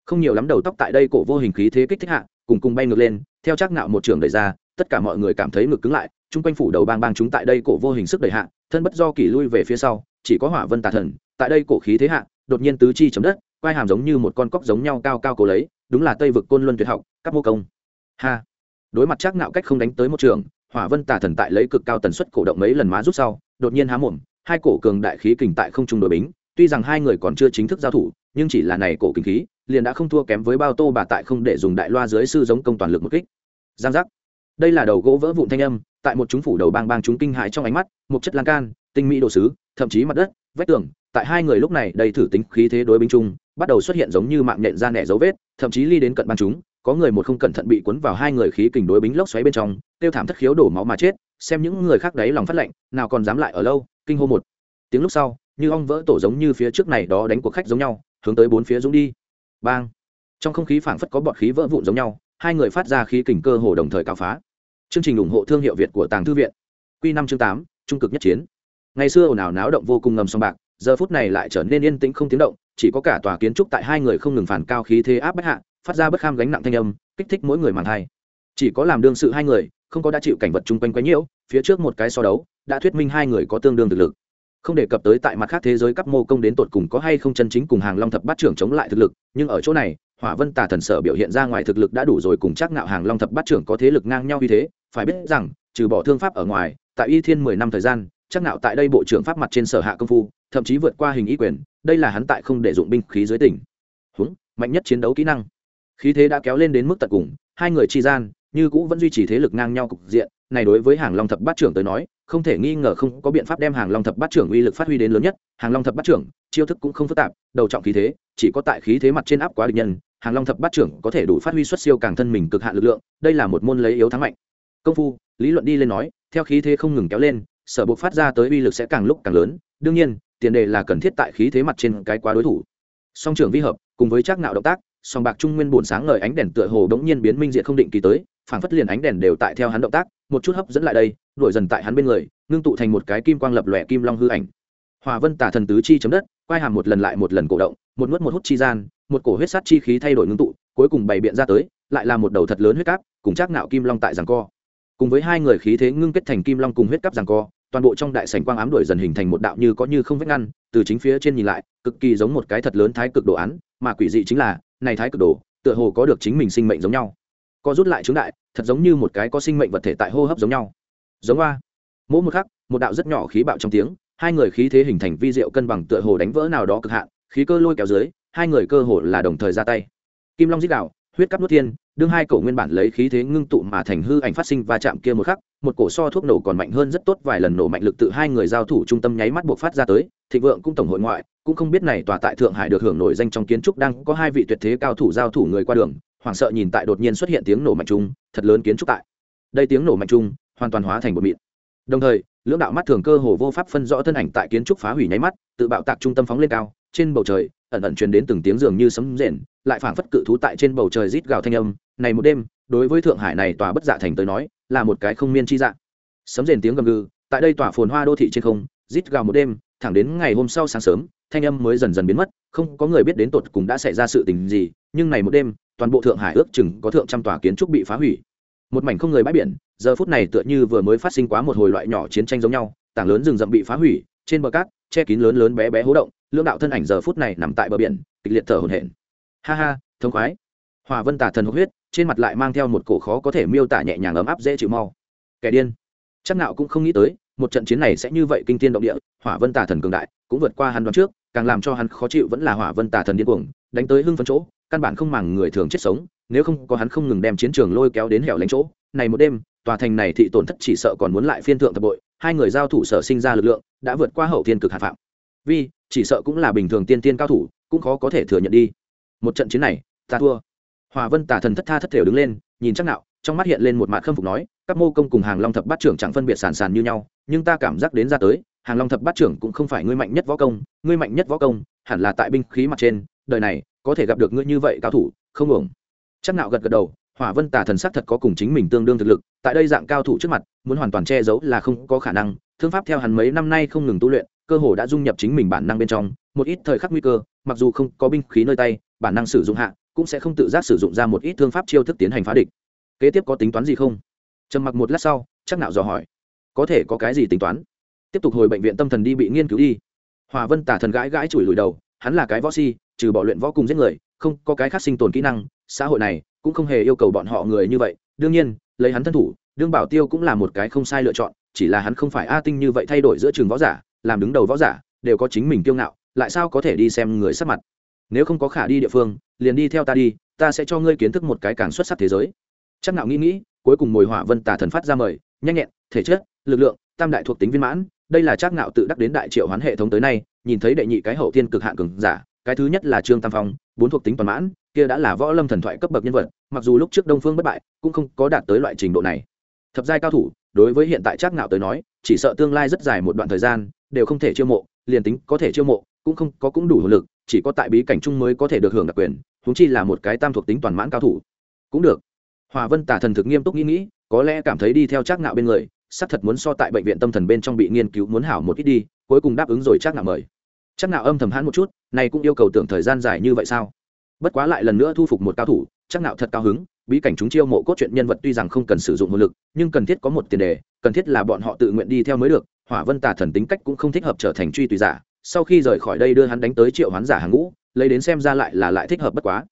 Không nhiều lắm đầu tóc tại đây cổ vô hình khí thế kích thích hạ, cùng cùng bay ngược lên, theo chắc nạo một trường đẩy ra, tất cả mọi người cảm thấy ngực cứng lại, chung quanh phủ đầu bang bang chúng tại đây cổ vô hình sức đẩy hạ, thân bất do kỳ lui về phía sau, chỉ có hỏa vân tà thần, tại đây cổ khí thế hạ đột nhiên tứ chi chấm đất, quai hàm giống như một con cóc giống nhau cao cao cố lấy, đúng là tây vực côn luân tuyệt học các mô công. Ha. Đối mặt chắc nạo cách không đánh tới một trường, hỏa vân tà thần tại lấy cực cao tần suất cổ động mấy lần má rút sau, đột nhiên há mồm, hai cổ cường đại khí kình tại không trung đối bính, tuy rằng hai người còn chưa chính thức giao thủ, nhưng chỉ là này cổ kình khí, liền đã không thua kém với bao tô bà tại không để dùng đại loa dưới sư giống công toàn lực một kích. Giang giác. Đây là đầu gỗ vỡ vụn thanh âm, tại một chúng phủ đầu bang bang chúng kinh hại trong ánh mắt, một chất lan can, tinh mỹ đồ sứ, thậm chí mặt đất, vách tường tại hai người lúc này đầy thử tính khí thế đối binh chung, bắt đầu xuất hiện giống như mạng nhện ra nẻ dấu vết, thậm chí ly đến cận bắn chúng, có người một không cẩn thận bị cuốn vào hai người khí kình đối bính lốc xoáy bên trong, tiêu thảm thất khiếu đổ máu mà chết, xem những người khác đấy lòng phát lệnh, nào còn dám lại ở lâu, kinh hô một. Tiếng lúc sau, như ong vỡ tổ giống như phía trước này đó đánh cuộc khách giống nhau, hướng tới bốn phía dũng đi. Bang! Trong không khí phảng phất có bọt khí vỡ vụn giống nhau, hai người phát ra khí kình cơ hồ đồng thời cao phá. Chương trình ủng hộ thương hiệu việt của tàng thư viện. Q năm chương tám, trung cực nhất chiến. Ngày xưa ồn ào náo động vô cùng ngầm song bạc giờ phút này lại trở nên yên tĩnh không tiếng động, chỉ có cả tòa kiến trúc tại hai người không ngừng phản cao khí thế áp bách hạ, phát ra bất kham gánh nặng thanh âm, kích thích mỗi người màng thai chỉ có làm đương sự hai người, không có đã chịu cảnh vật chung quanh quấy nhiễu, phía trước một cái so đấu, đã thuyết minh hai người có tương đương thực lực. Không đề cập tới tại mặt khác thế giới cấp mô công đến tột cùng có hay không chân chính cùng hàng long thập bát trưởng chống lại thực lực, nhưng ở chỗ này, hỏa vân tà thần sở biểu hiện ra ngoài thực lực đã đủ rồi cùng chắc ngạo hàng long thập bát trưởng có thế lực ngang nhau như thế, phải biết rằng, trừ bỏ thương pháp ở ngoài, tại y thiên mười năm thời gian chắc nạo tại đây bộ trưởng pháp mặt trên sở hạ công phu, thậm chí vượt qua hình ý quyền, đây là hắn tại không để dụng binh khí dưới tỉnh. Húng mạnh nhất chiến đấu kỹ năng. Khí thế đã kéo lên đến mức tận cùng, hai người chi gian, như cũ vẫn duy trì thế lực ngang nhau cục diện, này đối với hàng long thập bát trưởng tới nói, không thể nghi ngờ không có biện pháp đem hàng long thập bát trưởng uy lực phát huy đến lớn nhất. Hàng long thập bát trưởng, chiêu thức cũng không phức tạp, đầu trọng khí thế, chỉ có tại khí thế mặt trên áp quá địch nhân, hàng long thập bát trưởng có thể đủ phát huy xuất siêu càng thân mình cực hạn lực lượng, đây là một môn lấy yếu thắng mạnh. Công phu, lý luận đi lên nói, theo khí thế không ngừng kéo lên sở buộc phát ra tới uy lực sẽ càng lúc càng lớn, đương nhiên, tiền đề là cần thiết tại khí thế mặt trên cái quá đối thủ. Song trưởng vi hợp, cùng với trác nạo động tác, song bạc trung nguyên buồn sáng ngời ánh đèn tựa hồ đống nhiên biến minh diện không định kỳ tới, phảng phất liền ánh đèn đều tại theo hắn động tác, một chút hấp dẫn lại đây, đuổi dần tại hắn bên người, ngưng tụ thành một cái kim quang lập lòe kim long hư ảnh. Hòa vân tả thần tứ chi chấm đất, quay hàm một lần lại một lần cổ động, một nuốt một hút chi gian, một cổ huyết sát chi khí thay đổi ngưng tụ, cuối cùng bày biện ra tới, lại là một đầu thật lớn huyết cáp, cùng trác nạo kim long tại giằng co cùng với hai người khí thế ngưng kết thành kim long cùng huyết cáp giằng co, toàn bộ trong đại sảnh quang ám đuổi dần hình thành một đạo như có như không vết ngăn, từ chính phía trên nhìn lại, cực kỳ giống một cái thật lớn thái cực đồ án, mà quỷ dị chính là, này thái cực đồ, tựa hồ có được chính mình sinh mệnh giống nhau. Co rút lại chúng đại, thật giống như một cái có sinh mệnh vật thể tại hô hấp giống nhau. Giống hoa. Mỗi một khắc, một đạo rất nhỏ khí bạo trong tiếng, hai người khí thế hình thành vi diệu cân bằng tựa hồ đánh vỡ nào đó cực hạn, khí cơ lôi kéo dưới, hai người cơ hồ là đồng thời ra tay. Kim long giết đạo, huyết cắp nuốt thiên đương hai cổ nguyên bản lấy khí thế ngưng tụ mà thành hư ảnh phát sinh va chạm kia một khắc, một cổ so thuốc nổ còn mạnh hơn rất tốt vài lần nổ mạnh lực tự hai người giao thủ trung tâm nháy mắt buộc phát ra tới, thịnh vượng cũng tổng hội ngoại, cũng không biết này tòa tại thượng hải được hưởng nổi danh trong kiến trúc đang có hai vị tuyệt thế cao thủ giao thủ người qua đường, hoảng sợ nhìn tại đột nhiên xuất hiện tiếng nổ mạnh chung, thật lớn kiến trúc tại. Đây tiếng nổ mạnh chung, hoàn toàn hóa thành một mịn. Đồng thời, lưỡng đạo mắt thường cơ hồ vô pháp phân rõ thân ảnh tại kiến trúc phá hủy nháy mắt, tự bạo tạc trung tâm phóng lên cao, trên bầu trời, ẩn ẩn truyền đến từng tiếng dường như sấm rền, lại phảng phất cự thú tại trên bầu trời rít gào thanh âm này một đêm, đối với thượng hải này tòa bất dạ thành tới nói, là một cái không miên chi dạng. Sấm rền tiếng gầm gừ, tại đây tòa phồn hoa đô thị trên không, rít gào một đêm, thẳng đến ngày hôm sau sáng sớm, thanh âm mới dần dần biến mất, không có người biết đến tột cùng đã xảy ra sự tình gì, nhưng này một đêm, toàn bộ thượng hải ước chừng có thượng trăm tòa kiến trúc bị phá hủy. Một mảnh không người bãi biển, giờ phút này tựa như vừa mới phát sinh quá một hồi loại nhỏ chiến tranh giống nhau, tảng lớn rừng rậm bị phá hủy, trên bờ cát, che kín lớn lớn bé bé hố động, lưỡng đạo thân ảnh giờ phút này nằm tại bờ biển, kịch liệt thở hổn hển. Ha ha, thông khoái hòa vân tả thần hốc huyết, trên mặt lại mang theo một cổ khó có thể miêu tả nhẹ nhàng ấm áp dễ chịu mau. Kẻ điên. Chắc nào cũng không nghĩ tới, một trận chiến này sẽ như vậy kinh thiên động địa, hỏa vân tả thần cường đại, cũng vượt qua hắn đoán trước, càng làm cho hắn khó chịu vẫn là hỏa vân tả thần điên cuồng, đánh tới hưng phấn chỗ, căn bản không màng người thường chết sống, nếu không có hắn không ngừng đem chiến trường lôi kéo đến hẻo lánh chỗ. Này một đêm, tòa thành này thị tổn thất chỉ sợ còn muốn lại phiên thượng thập bội, hai người giao thủ sở sinh ra lực lượng, đã vượt qua hậu thiên cực hạ phạm. Vì chỉ sợ cũng là bình thường tiên tiên cao thủ, cũng khó có thể thừa nhận đi. Một trận chiến này, ta thua hòa vân tả thần thất tha thất thể đứng lên, nhìn chắc nạo, trong mắt hiện lên một mặt khâm phục nói, các mô công cùng hàng long thập bát trưởng chẳng phân biệt sàn sàn như nhau, nhưng ta cảm giác đến ra tới, hàng long thập bát trưởng cũng không phải ngươi mạnh nhất võ công, ngươi mạnh nhất võ công, hẳn là tại binh khí mặt trên, đời này, có thể gặp được ngươi như vậy cao thủ, không ổng chắc nạo gật gật đầu hỏa vân tà thần sắc thật có cùng chính mình tương đương thực lực, tại đây dạng cao thủ trước mặt, muốn hoàn toàn che giấu là không có khả năng, thương pháp theo hắn mấy năm nay không ngừng tu luyện, cơ hồ đã dung nhập chính mình bản năng bên trong, một ít thời khắc nguy cơ, mặc dù không có binh khí nơi tay, bản năng sử dụng hạ cũng sẽ không tự giác sử dụng ra một ít thương pháp chiêu thức tiến hành phá địch. Kế tiếp có tính toán gì không? Trầm mặc một lát sau, chắc nạo dò hỏi. Có thể có cái gì tính toán? Tiếp tục hồi bệnh viện tâm thần đi bị nghiên cứu đi. Hòa vân tả thần gãi gãi chùi lùi đầu, hắn là cái võ si, trừ bỏ luyện võ cùng giết người, không có cái khác sinh tồn kỹ năng, xã hội này cũng không hề yêu cầu bọn họ người như vậy. Đương nhiên, lấy hắn thân thủ, đương bảo tiêu cũng là một cái không sai lựa chọn, chỉ là hắn không phải a tinh như vậy thay đổi giữa trường võ giả, làm đứng đầu võ giả, đều có chính mình kiêu ngạo, lại sao có thể đi xem người sắp mặt? Nếu không có khả đi địa phương liền đi theo ta đi, ta sẽ cho ngươi kiến thức một cái càng xuất sắc thế giới. Chắc nạo nghĩ nghĩ, cuối cùng mồi hỏa vân tà thần phát ra mời, nhanh nhẹn, thể chất, lực lượng, tam đại thuộc tính viên mãn, đây là chắc nạo tự đắc đến đại triệu hoán hệ thống tới nay, nhìn thấy đệ nhị cái hậu thiên cực hạn cường giả, cái thứ nhất là trương tam phong, bốn thuộc tính toàn mãn, kia đã là võ lâm thần thoại cấp bậc nhân vật, mặc dù lúc trước đông phương bất bại, cũng không có đạt tới loại trình độ này. Thập giai cao thủ, đối với hiện tại chắc nạo tới nói, chỉ sợ tương lai rất dài một đoạn thời gian, đều không thể chiêu mộ, liền tính có thể chiêu mộ, cũng không có cũng đủ lực chỉ có tại bí cảnh chung mới có thể được hưởng đặc quyền húng chi là một cái tam thuộc tính toàn mãn cao thủ. Cũng được. Hòa vân tả thần thực nghiêm túc nghĩ nghĩ, có lẽ cảm thấy đi theo Trác nạo bên người, xác thật muốn so tại bệnh viện tâm thần bên trong bị nghiên cứu muốn hảo một ít đi, cuối cùng đáp ứng rồi Trác nạo mời. Trác nạo âm thầm hãn một chút, này cũng yêu cầu tưởng thời gian dài như vậy sao? Bất quá lại lần nữa thu phục một cao thủ, Trác nạo thật cao hứng, bí cảnh chúng chiêu mộ cốt truyện nhân vật tuy rằng không cần sử dụng nguồn lực, nhưng cần thiết có một tiền đề, cần thiết là bọn họ tự nguyện đi theo mới được, hỏa vân tà thần tính cách cũng không thích hợp trở thành truy tùy giả sau khi rời khỏi đây đưa hắn đánh tới triệu hoán giả hàng ngũ, lấy đến xem ra lại là lại thích hợp bất quá.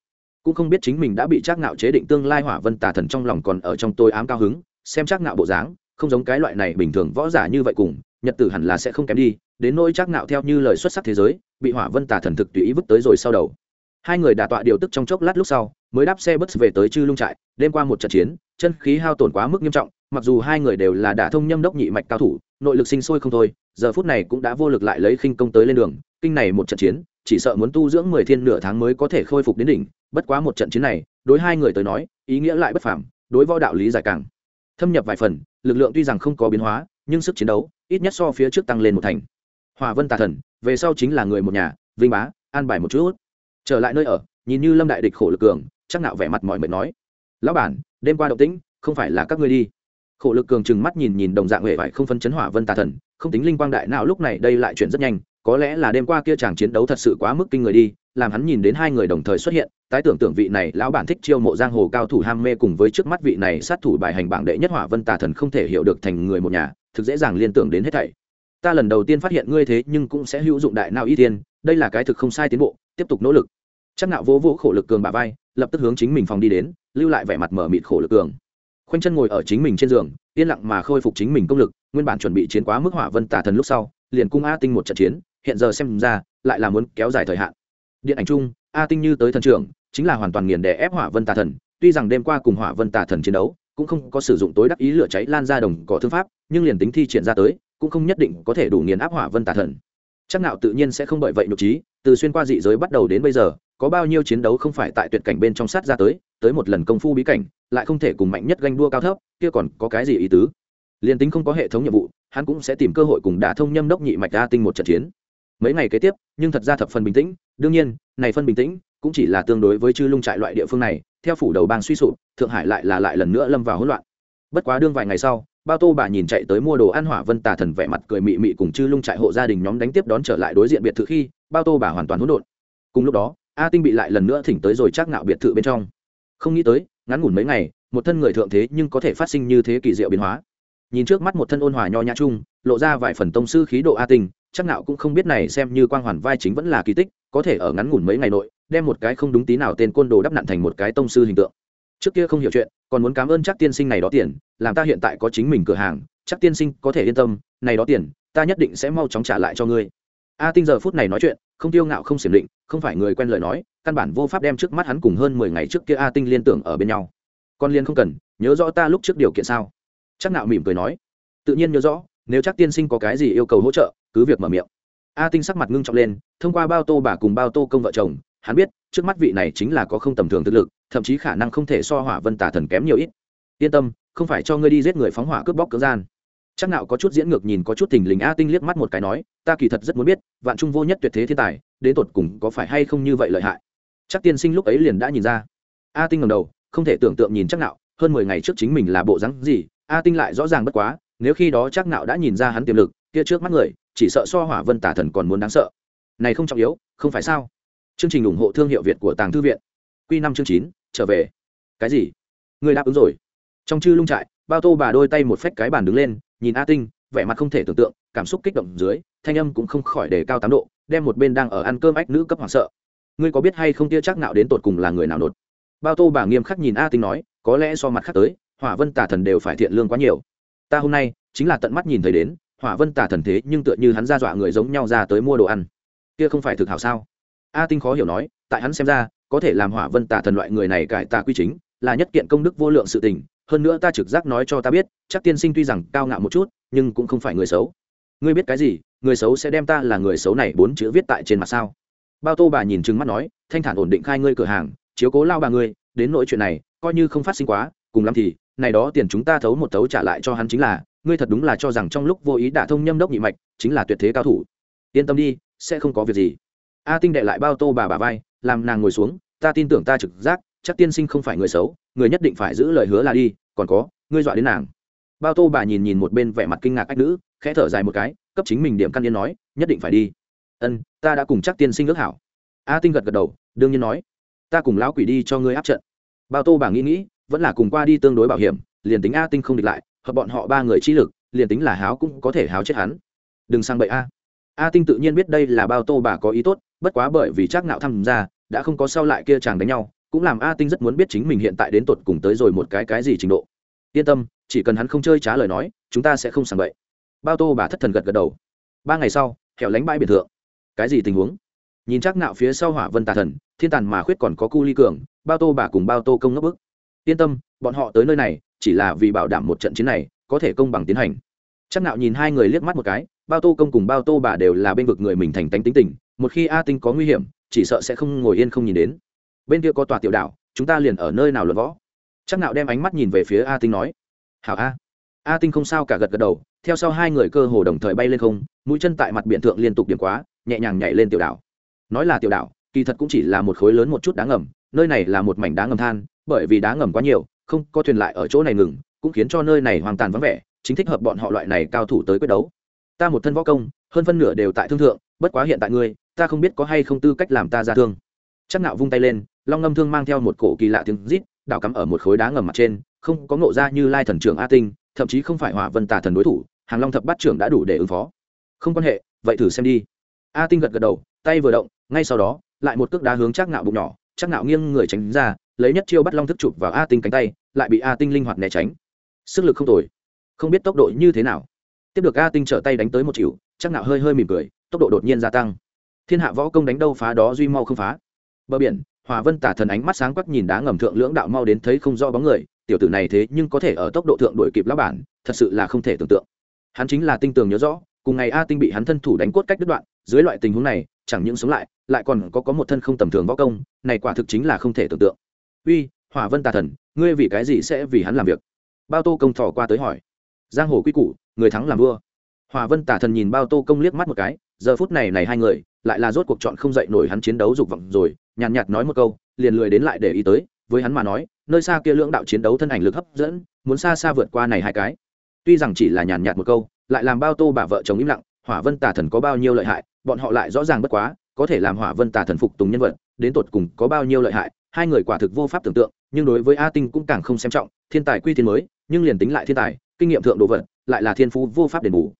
Cũng không biết chính mình đã bị trác ngạo chế định tương lai hỏa vân tà thần trong lòng còn ở trong tôi ám cao hứng, xem trác ngạo bộ dáng, không giống cái loại này bình thường võ giả như vậy cùng, nhật tử hẳn là sẽ không kém đi, đến nỗi trác ngạo theo như lời xuất sắc thế giới, bị hỏa vân tà thần thực tùy ý vứt tới rồi sau đầu. Hai người đà tọa điều tức trong chốc lát lúc sau, mới đáp xe bất về tới chư lung trại, đêm qua một trận chiến, chân khí hao tổn quá mức nghiêm trọng mặc dù hai người đều là đả thông nhâm đốc nhị mạch cao thủ, nội lực sinh sôi không thôi, giờ phút này cũng đã vô lực lại lấy khinh công tới lên đường, kinh này một trận chiến, chỉ sợ muốn tu dưỡng mười thiên nửa tháng mới có thể khôi phục đến đỉnh, bất quá một trận chiến này, đối hai người tới nói, ý nghĩa lại bất phàm, đối võ đạo lý giải càng thâm nhập vài phần, lực lượng tuy rằng không có biến hóa, nhưng sức chiến đấu, ít nhất so phía trước tăng lên một thành. Hòa vân tà thần, về sau chính là người một nhà, vinh bá, an bài một chút. Trở lại nơi ở, nhìn như lâm đại địch khổ lực cường, chắc nạo vẻ mặt mọi mệt nói. Lão bản, đêm qua động tĩnh, không phải là các ngươi đi khổ lực cường chừng mắt nhìn nhìn đồng dạng huệ vải không phân chấn hỏa vân tà thần, không tính linh quang đại nào lúc này đây lại chuyển rất nhanh, có lẽ là đêm qua kia chàng chiến đấu thật sự quá mức kinh người đi, làm hắn nhìn đến hai người đồng thời xuất hiện, tái tưởng tượng vị này lão bản thích chiêu mộ giang hồ cao thủ ham mê cùng với trước mắt vị này sát thủ bài hành bảng đệ nhất hỏa vân tà thần không thể hiểu được thành người một nhà, thực dễ dàng liên tưởng đến hết thảy. Ta lần đầu tiên phát hiện ngươi thế nhưng cũng sẽ hữu dụng đại nào y tiên đây là cái thực không sai tiến bộ, tiếp tục nỗ lực. Chắc nạo vỗ vỗ khổ lực cường bả vai, lập tức hướng chính mình phòng đi đến, lưu lại vẻ mặt mở mịt khổ lực cường khoanh chân ngồi ở chính mình trên giường, yên lặng mà khôi phục chính mình công lực, nguyên bản chuẩn bị chiến quá mức hỏa vân tà thần lúc sau, liền cung a tinh một trận chiến, hiện giờ xem ra, lại là muốn kéo dài thời hạn. Điện ảnh chung, a tinh như tới thần trưởng, chính là hoàn toàn nghiền đè ép hỏa vân tà thần, tuy rằng đêm qua cùng hỏa vân tà thần chiến đấu, cũng không có sử dụng tối đắc ý lửa cháy lan ra đồng cỏ thương pháp, nhưng liền tính thi triển ra tới, cũng không nhất định có thể đủ nghiền áp hỏa vân tà thần. Chắc nào tự nhiên sẽ không bởi vậy nhục trí, từ xuyên qua dị giới bắt đầu đến bây giờ, có bao nhiêu chiến đấu không phải tại tuyệt cảnh bên trong sát ra tới tới một lần công phu bí cảnh, lại không thể cùng mạnh nhất ganh đua cao thấp, kia còn có cái gì ý tứ? Liền tính không có hệ thống nhiệm vụ, hắn cũng sẽ tìm cơ hội cùng đả thông nhâm đốc nhị mạch đa tinh một trận chiến. Mấy ngày kế tiếp, nhưng thật ra thập phần bình tĩnh, đương nhiên, này phân bình tĩnh cũng chỉ là tương đối với chư lung trại loại địa phương này, theo phủ đầu bang suy sụp, thượng hải lại là lại lần nữa lâm vào hỗn loạn. Bất quá đương vài ngày sau, bao tô bà nhìn chạy tới mua đồ ăn hỏa vân tà thần vẻ mặt cười mị mị cùng chư lung trại hộ gia đình nhóm đánh tiếp đón trở lại đối diện biệt thự khi, bao tô bà hoàn toàn hỗn độn. Cùng lúc đó, a tinh bị lại lần nữa thỉnh tới rồi chắc ngạo biệt thự bên trong không nghĩ tới, ngắn ngủn mấy ngày, một thân người thượng thế nhưng có thể phát sinh như thế kỳ diệu biến hóa. Nhìn trước mắt một thân ôn hòa nho nhã chung lộ ra vài phần tông sư khí độ a tinh chắc nào cũng không biết này xem như quang hoàn vai chính vẫn là kỳ tích, có thể ở ngắn ngủn mấy ngày nội, đem một cái không đúng tí nào tên côn đồ đắp nặn thành một cái tông sư hình tượng. Trước kia không hiểu chuyện, còn muốn cảm ơn chắc tiên sinh này đó tiền, làm ta hiện tại có chính mình cửa hàng, chắc tiên sinh có thể yên tâm, này đó tiền, ta nhất định sẽ mau chóng trả lại cho ngươi. A tinh giờ phút này nói chuyện, không tiêu ngạo không xiểm định không phải người quen lời nói, căn bản vô pháp đem trước mắt hắn cùng hơn mười ngày trước kia a tinh liên tưởng ở bên nhau. Con liên không cần, nhớ rõ ta lúc trước điều kiện sao? Chắc nạo mỉm cười nói. Tự nhiên nhớ rõ, nếu chắc tiên sinh có cái gì yêu cầu hỗ trợ, cứ việc mở miệng. A tinh sắc mặt ngưng trọng lên, thông qua bao tô bà cùng bao tô công vợ chồng, hắn biết, trước mắt vị này chính là có không tầm thường thực lực, thậm chí khả năng không thể so hỏa vân tà thần kém nhiều ít. Yên tâm, không phải cho ngươi đi giết người phóng hỏa cướp bóc cưỡng gian. Chắc nào có chút diễn ngược nhìn có chút thình lình a tinh liếc mắt một cái nói, ta kỳ thật rất muốn biết, vạn trung vô nhất tuyệt thế thiên tài đến tột cùng có phải hay không như vậy lợi hại. Chắc tiên sinh lúc ấy liền đã nhìn ra. A tinh ngầm đầu, không thể tưởng tượng nhìn chắc nạo. hơn mười ngày trước chính mình là bộ rắn gì, a tinh lại rõ ràng bất quá, nếu khi đó chắc nạo đã nhìn ra hắn tiềm lực, kia trước mắt người, chỉ sợ so hỏa vân tả thần còn muốn đáng sợ. Này không trọng yếu, không phải sao? Chương trình ủng hộ thương hiệu việt của tàng thư viện. Q năm chương chín, trở về. Cái gì? Người đáp ứng rồi. Trong chư lung trại, bao tô bà đôi tay một phách cái bàn đứng lên, nhìn a tinh vẻ mặt không thể tưởng tượng, cảm xúc kích động dưới, thanh âm cũng không khỏi đề cao tám độ, đem một bên đang ở ăn cơm ách nữ cấp hoảng sợ. Ngươi có biết hay không tia chắc nạo đến tột cùng là người nào nột? Bao tô bà nghiêm khắc nhìn a tinh nói, có lẽ so mặt khác tới, hỏa vân tả thần đều phải thiện lương quá nhiều. Ta hôm nay, chính là tận mắt nhìn thấy đến, hỏa vân tả thần thế nhưng tựa như hắn ra dọa người giống nhau ra tới mua đồ ăn. Kia không phải thực hảo sao? A tinh khó hiểu nói, tại hắn xem ra, có thể làm hỏa vân tả thần loại người này cải tà quy chính, là nhất kiện công đức vô lượng sự tình hơn nữa ta trực giác nói cho ta biết, chắc tiên sinh tuy rằng cao ngạo một chút, nhưng cũng không phải người xấu. Ngươi biết cái gì, người xấu sẽ đem ta là người xấu này bốn chữ viết tại trên mặt sao? Bao tô bà nhìn trừng mắt nói, thanh thản ổn định khai ngươi cửa hàng, chiếu cố lao bà ngươi, đến nỗi chuyện này, coi như không phát sinh quá, cùng lắm thì, này đó tiền chúng ta thấu một thấu trả lại cho hắn chính là, ngươi thật đúng là cho rằng trong lúc vô ý đả thông nhâm đốc nhị mạch, chính là tuyệt thế cao thủ. Yên tâm đi, sẽ không có việc gì. A tinh đệ lại bao tô bà bà vai, làm nàng ngồi xuống, ta tin tưởng ta trực giác chắc tiên sinh không phải người xấu, người nhất định phải giữ lời hứa là đi, còn có, ngươi dọa đến nàng. Bao tô bà nhìn nhìn một bên vẻ mặt kinh ngạc ách nữ, khẽ thở dài một cái, cấp chính mình điểm căn yên nói, nhất định phải đi. Ân, ta đã cùng chắc tiên sinh ước hảo. A tinh gật gật đầu, đương nhiên nói, ta cùng lão quỷ đi cho ngươi áp trận. Bao tô bà nghĩ nghĩ, vẫn là cùng qua đi tương đối bảo hiểm, liền tính a tinh không địch lại, hợp bọn họ ba người chi lực, liền tính là háo cũng có thể háo chết hắn. Đừng sang bậy a. A tinh tự nhiên biết đây là bao tô bà có ý tốt, bất quá bởi vì chắc nạo tham gia, đã không có sau lại kia chàng đánh nhau cũng làm a tinh rất muốn biết chính mình hiện tại đến tột cùng tới rồi một cái cái gì trình độ. Yên tâm, chỉ cần hắn không chơi trá lời nói, chúng ta sẽ không sàng bậy. Bao tô bà thất thần gật gật đầu. Ba ngày sau, hẻo lánh bãi biệt thượng. Cái gì tình huống? Nhìn chắc nạo phía sau hỏa vân tà thần, thiên tàn mà khuyết còn có cu ly cường, bao tô bà cùng bao tô công ngấp bức. Yên tâm, bọn họ tới nơi này, chỉ là vì bảo đảm một trận chiến này có thể công bằng tiến hành. Chắc nạo nhìn hai người liếc mắt một cái, bao tô công cùng bao tô bà đều là bên vực người mình thành tánh tính tình, một khi a tinh có nguy hiểm, chỉ sợ sẽ không ngồi yên không nhìn đến bên kia có tòa tiểu đảo, chúng ta liền ở nơi nào luận võ? Chắc nạo đem ánh mắt nhìn về phía a tinh nói. Hảo a. A tinh không sao cả gật gật đầu, theo sau hai người cơ hồ đồng thời bay lên không, mũi chân tại mặt biển thượng liên tục điểm quá, nhẹ nhàng nhảy lên tiểu đảo. Nói là tiểu đảo, kỳ thật cũng chỉ là một khối lớn một chút đá ngầm, nơi này là một mảnh đá ngầm than, bởi vì đá ngầm quá nhiều, không có thuyền lại ở chỗ này ngừng, cũng khiến cho nơi này hoàn toàn vắng vẻ, chính thích hợp bọn họ loại này cao thủ tới quyết đấu. Ta một thân võ công, hơn phân nửa đều tại thương thượng, bất quá hiện tại ngươi, ta không biết có hay không tư cách làm ta ra thương. Chắc nạo vung tay lên long ngâm thương mang theo một cổ kỳ lạ tiếng rít, đảo cắm ở một khối đá ngầm mặt trên, không có ngộ ra như lai thần trưởng a tinh, thậm chí không phải hỏa vân tà thần đối thủ, hàng long thập bát trưởng đã đủ để ứng phó. Không quan hệ, vậy thử xem đi. A tinh gật gật đầu, tay vừa động, ngay sau đó, lại một cước đá hướng chắc nạo bụng nhỏ chắc nạo nghiêng người tránh ra, lấy nhất chiêu bắt long thức chụp vào a tinh cánh tay, lại bị a tinh linh hoạt né tránh. Sức lực không tồi. Không biết tốc độ như thế nào. Tiếp được a tinh trở tay đánh tới một chịu chắc nạo hơi hơi mỉm cười, tốc độ đột nhiên gia tăng. Thiên hạ võ công đánh đâu phá đó duy mau không phá. Bờ biển hòa vân tả thần ánh mắt sáng quắc nhìn đá ngầm thượng lưỡng đạo mau đến thấy không rõ bóng người, tiểu tử này thế nhưng có thể ở tốc độ thượng đuổi kịp lão bản, thật sự là không thể tưởng tượng. Hắn chính là tinh tường nhớ rõ, cùng ngày a tinh bị hắn thân thủ đánh cốt cách đứt đoạn, dưới loại tình huống này, chẳng những sống lại lại còn có có một thân không tầm thường võ công, này quả thực chính là không thể tưởng tượng. Uy hỏa vân tà thần, ngươi vì cái gì sẽ vì hắn làm việc? Bao tô công thỏ qua tới hỏi. Giang hồ quy củ, người thắng làm vua. Hỏa vân tà thần nhìn bao tô công liếc mắt một cái, giờ phút này này hai người, lại là rốt cuộc chọn không dậy nổi hắn chiến đấu dục vọng rồi nhàn nhạt, nói một câu liền lười đến lại để ý tới với hắn mà nói nơi xa kia lưỡng đạo chiến đấu thân ảnh lực hấp dẫn muốn xa xa vượt qua này hai cái. Tuy rằng chỉ là nhàn nhạt một câu lại làm bao tô bà vợ chồng im lặng hỏa vân tà thần có bao nhiêu lợi hại bọn họ lại rõ ràng bất quá có thể làm hỏa vân tà thần phục tùng nhân vật đến tột cùng có bao nhiêu lợi hại hai người quả thực vô pháp tưởng tượng nhưng đối với a tinh cũng càng không xem trọng thiên tài quy thiên mới nhưng liền tính lại thiên tài kinh nghiệm thượng đồ vật lại là thiên phú vô pháp đền bù.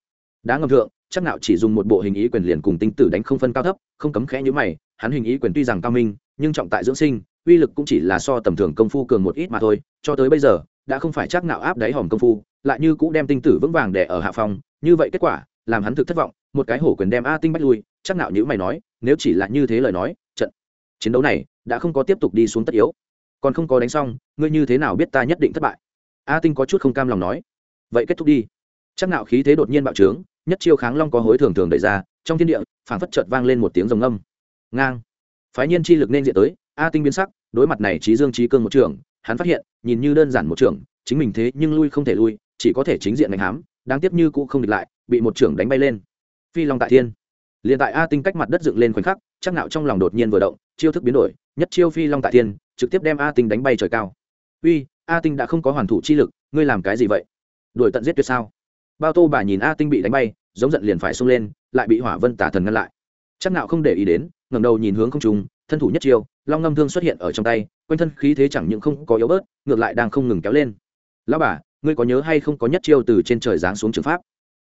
Đá ngầm thượng chắc nạo chỉ dùng một bộ hình ý quyền liền cùng tinh tử đánh không phân cao thấp, không cấm khẽ như mày, hắn hình ý quyền tuy rằng cao minh, nhưng trọng tại dưỡng sinh, uy lực cũng chỉ là so tầm thường công phu cường một ít mà thôi, cho tới bây giờ, đã không phải chắc nạo áp đáy hòm công phu, lại như cũ đem tinh tử vững vàng để ở hạ phòng như vậy kết quả, làm hắn thực thất vọng, một cái hổ quyền đem a tinh bách lui, chắc nạo như mày nói, nếu chỉ là như thế lời nói, trận chiến đấu này đã không có tiếp tục đi xuống tất yếu. Còn không có đánh xong, ngươi như thế nào biết ta nhất định thất bại? A tinh có chút không cam lòng nói. Vậy kết thúc đi. Chắc nạo khí thế đột nhiên bạo trướng nhất chiêu kháng long có hối thường thường đẩy ra, trong thiên địa, phảng phất chợt vang lên một tiếng rồng âm ngang. Phái nhiên chi lực nên diện tới, a tinh biến sắc, đối mặt này trí dương trí cương một trường hắn phát hiện, nhìn như đơn giản một trường chính mình thế nhưng lui không thể lui, chỉ có thể chính diện đánh hám, đáng tiếc như cũ không địch lại, bị một trưởng đánh bay lên. Phi long tại thiên. Liền tại a tinh cách mặt đất dựng lên khoảnh khắc, chắc nạo trong lòng đột nhiên vừa động, chiêu thức biến đổi, nhất chiêu phi long tại thiên, trực tiếp đem a tinh đánh bay trời cao. Uy, a tinh đã không có hoàn thủ chi lực, ngươi làm cái gì vậy? Đuổi tận giết tuyệt sao? Bao tô bà nhìn a tinh bị đánh bay, giống giận liền phải xông lên, lại bị hỏa vân tả thần ngăn lại. Chắc nạo không để ý đến, ngẩng đầu nhìn hướng không trung, thân thủ nhất chiêu, long ngâm thương xuất hiện ở trong tay, quanh thân khí thế chẳng những không có yếu bớt, ngược lại đang không ngừng kéo lên. Lão bà, ngươi có nhớ hay không có nhất chiêu từ trên trời giáng xuống trường pháp?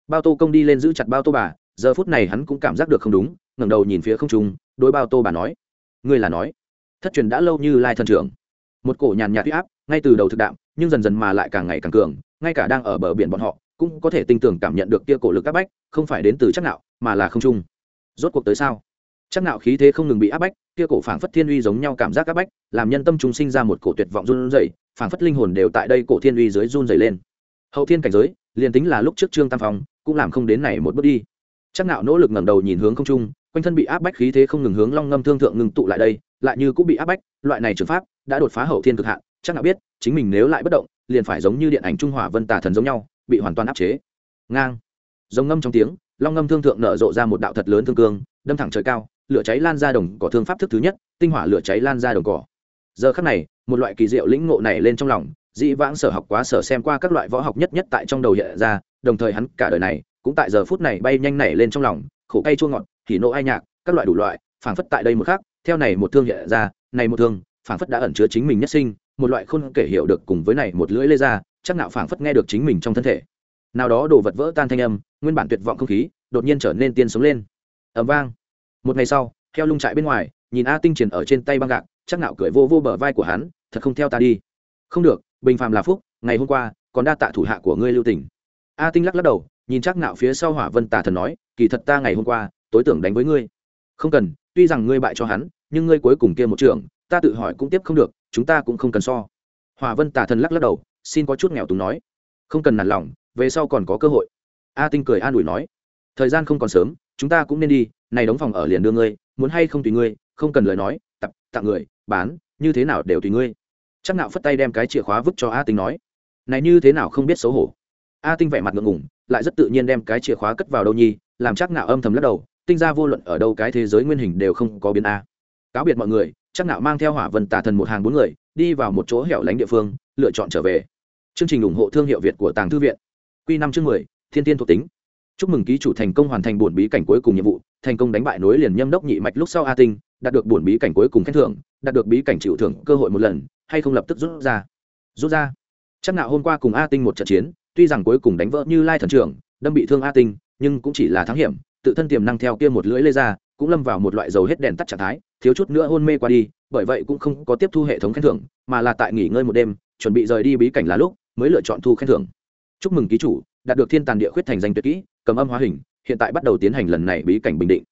Bao tô công đi lên giữ chặt bao tô bà, giờ phút này hắn cũng cảm giác được không đúng, ngẩng đầu nhìn phía không trung, đối bao tô bà nói, ngươi là nói, thất truyền đã lâu như lai thần trưởng. Một cổ nhàn nhạt huy áp, ngay từ đầu thực đạm, nhưng dần dần mà lại càng ngày càng cường, ngay cả đang ở bờ biển bọn họ cũng có thể tinh tường cảm nhận được kia cổ lực áp bách, không phải đến từ chắc nạo mà là không trung. Rốt cuộc tới sao? Chắc nạo khí thế không ngừng bị áp bách, kia cổ phảng phất thiên uy giống nhau cảm giác áp bách, làm nhân tâm chúng sinh ra một cổ tuyệt vọng run rẩy, phảng phất linh hồn đều tại đây cổ thiên uy dưới run rẩy lên. Hậu thiên cảnh giới, liền tính là lúc trước trương tam phong, cũng làm không đến này một bước đi. Chắc nạo nỗ lực ngẩng đầu nhìn hướng không trung, quanh thân bị áp bách khí thế không ngừng hướng long ngâm thương thượng ngừng tụ lại đây, lại như cũng bị áp bách, loại này trường pháp đã đột phá hậu thiên cực hạn. Chắc nạo biết, chính mình nếu lại bất động, liền phải giống như điện ảnh trung hỏa vân tà thần giống nhau bị hoàn toàn áp chế. Ngang. Giống ngâm trong tiếng, long ngâm thương thượng nở rộ ra một đạo thật lớn thương cương, đâm thẳng trời cao, lửa cháy lan ra đồng cỏ thương pháp thức thứ nhất, tinh hỏa lửa cháy lan ra đồng cỏ. Giờ khắc này, một loại kỳ diệu lĩnh ngộ này lên trong lòng, dĩ vãng sở học quá sở xem qua các loại võ học nhất nhất tại trong đầu hiện ra, đồng thời hắn cả đời này, cũng tại giờ phút này bay nhanh nảy lên trong lòng, khổ cay chua ngọt thì nộ ai nhạc, các loại đủ loại, phảng phất tại đây một khác theo này một thương hiện ra, này một thương, phảng phất đã ẩn chứa chính mình nhất sinh, một loại không kể hiểu được cùng với này một lưỡi lê ra chắc nạo phảng phất nghe được chính mình trong thân thể. Nào đó đồ vật vỡ tan thanh âm, nguyên bản tuyệt vọng không khí, đột nhiên trở nên tiên sống lên. Ầm vang. Một ngày sau theo lung trại bên ngoài, nhìn a tinh triển ở trên tay băng gạc, chắc nạo cười vô vô bờ vai của hắn, thật không theo ta đi. Không được, bình phàm là phúc, ngày hôm qua, còn đa tạ thủ hạ của ngươi lưu tình. A tinh lắc lắc đầu, nhìn chắc nạo phía sau hỏa vân tà thần nói, kỳ thật ta ngày hôm qua, tối tưởng đánh với ngươi. Không cần, tuy rằng ngươi bại cho hắn, nhưng ngươi cuối cùng kia một trường, ta tự hỏi cũng tiếp không được, chúng ta cũng không cần so. Hỏa vân tà thần lắc lắc đầu xin có chút nghèo túng nói. Không cần nản lòng, về sau còn có cơ hội. A tinh cười an ủi nói. Thời gian không còn sớm, chúng ta cũng nên đi, này đóng phòng ở liền đưa ngươi, muốn hay không tùy ngươi, không cần lời nói, tập, tặng người, bán, như thế nào đều tùy ngươi. Chắc nạo phất tay đem cái chìa khóa vứt cho a tinh nói. Này như thế nào không biết xấu hổ. A tinh vẻ mặt ngượng ngùng, lại rất tự nhiên đem cái chìa khóa cất vào đâu nhi làm chắc nạo âm thầm lắc đầu, tinh ra vô luận ở đâu cái thế giới nguyên hình đều không có biến a. Cáo biệt mọi người, chắc nạo mang theo hỏa vân tà thần một hàng bốn người, đi vào một chỗ hẻo lánh địa phương, lựa chọn trở về chương trình ủng hộ thương hiệu việt của tàng thư viện. Quy năm chương mười, thiên tiên thuộc tính. Chúc mừng ký chủ thành công hoàn thành bổn bí cảnh cuối cùng nhiệm vụ, thành công đánh bại nối liền nhâm đốc nhị mạch lúc sau a tinh, đạt được bổn bí cảnh cuối cùng khen thưởng, đạt được bí cảnh chịu thưởng cơ hội một lần, hay không lập tức rút ra? Rút ra. Chắc nạo hôm qua cùng a tinh một trận chiến, tuy rằng cuối cùng đánh vỡ như lai thần trưởng, đâm bị thương a tinh, nhưng cũng chỉ là thắng hiểm, tự thân tiềm năng theo kia một lưỡi lê ra, cũng lâm vào một loại dầu hết đèn tắt trạng thái, thiếu chút nữa hôn mê qua đi, bởi vậy cũng không có tiếp thu hệ thống khen thưởng, mà là tại nghỉ ngơi một đêm, chuẩn bị rời đi bí cảnh là lúc mới lựa chọn thu khen thưởng. Chúc mừng ký chủ, đạt được thiên tàn địa khuyết thành danh tuyệt kỹ, cầm âm hóa hình, hiện tại bắt đầu tiến hành lần này bí cảnh bình định.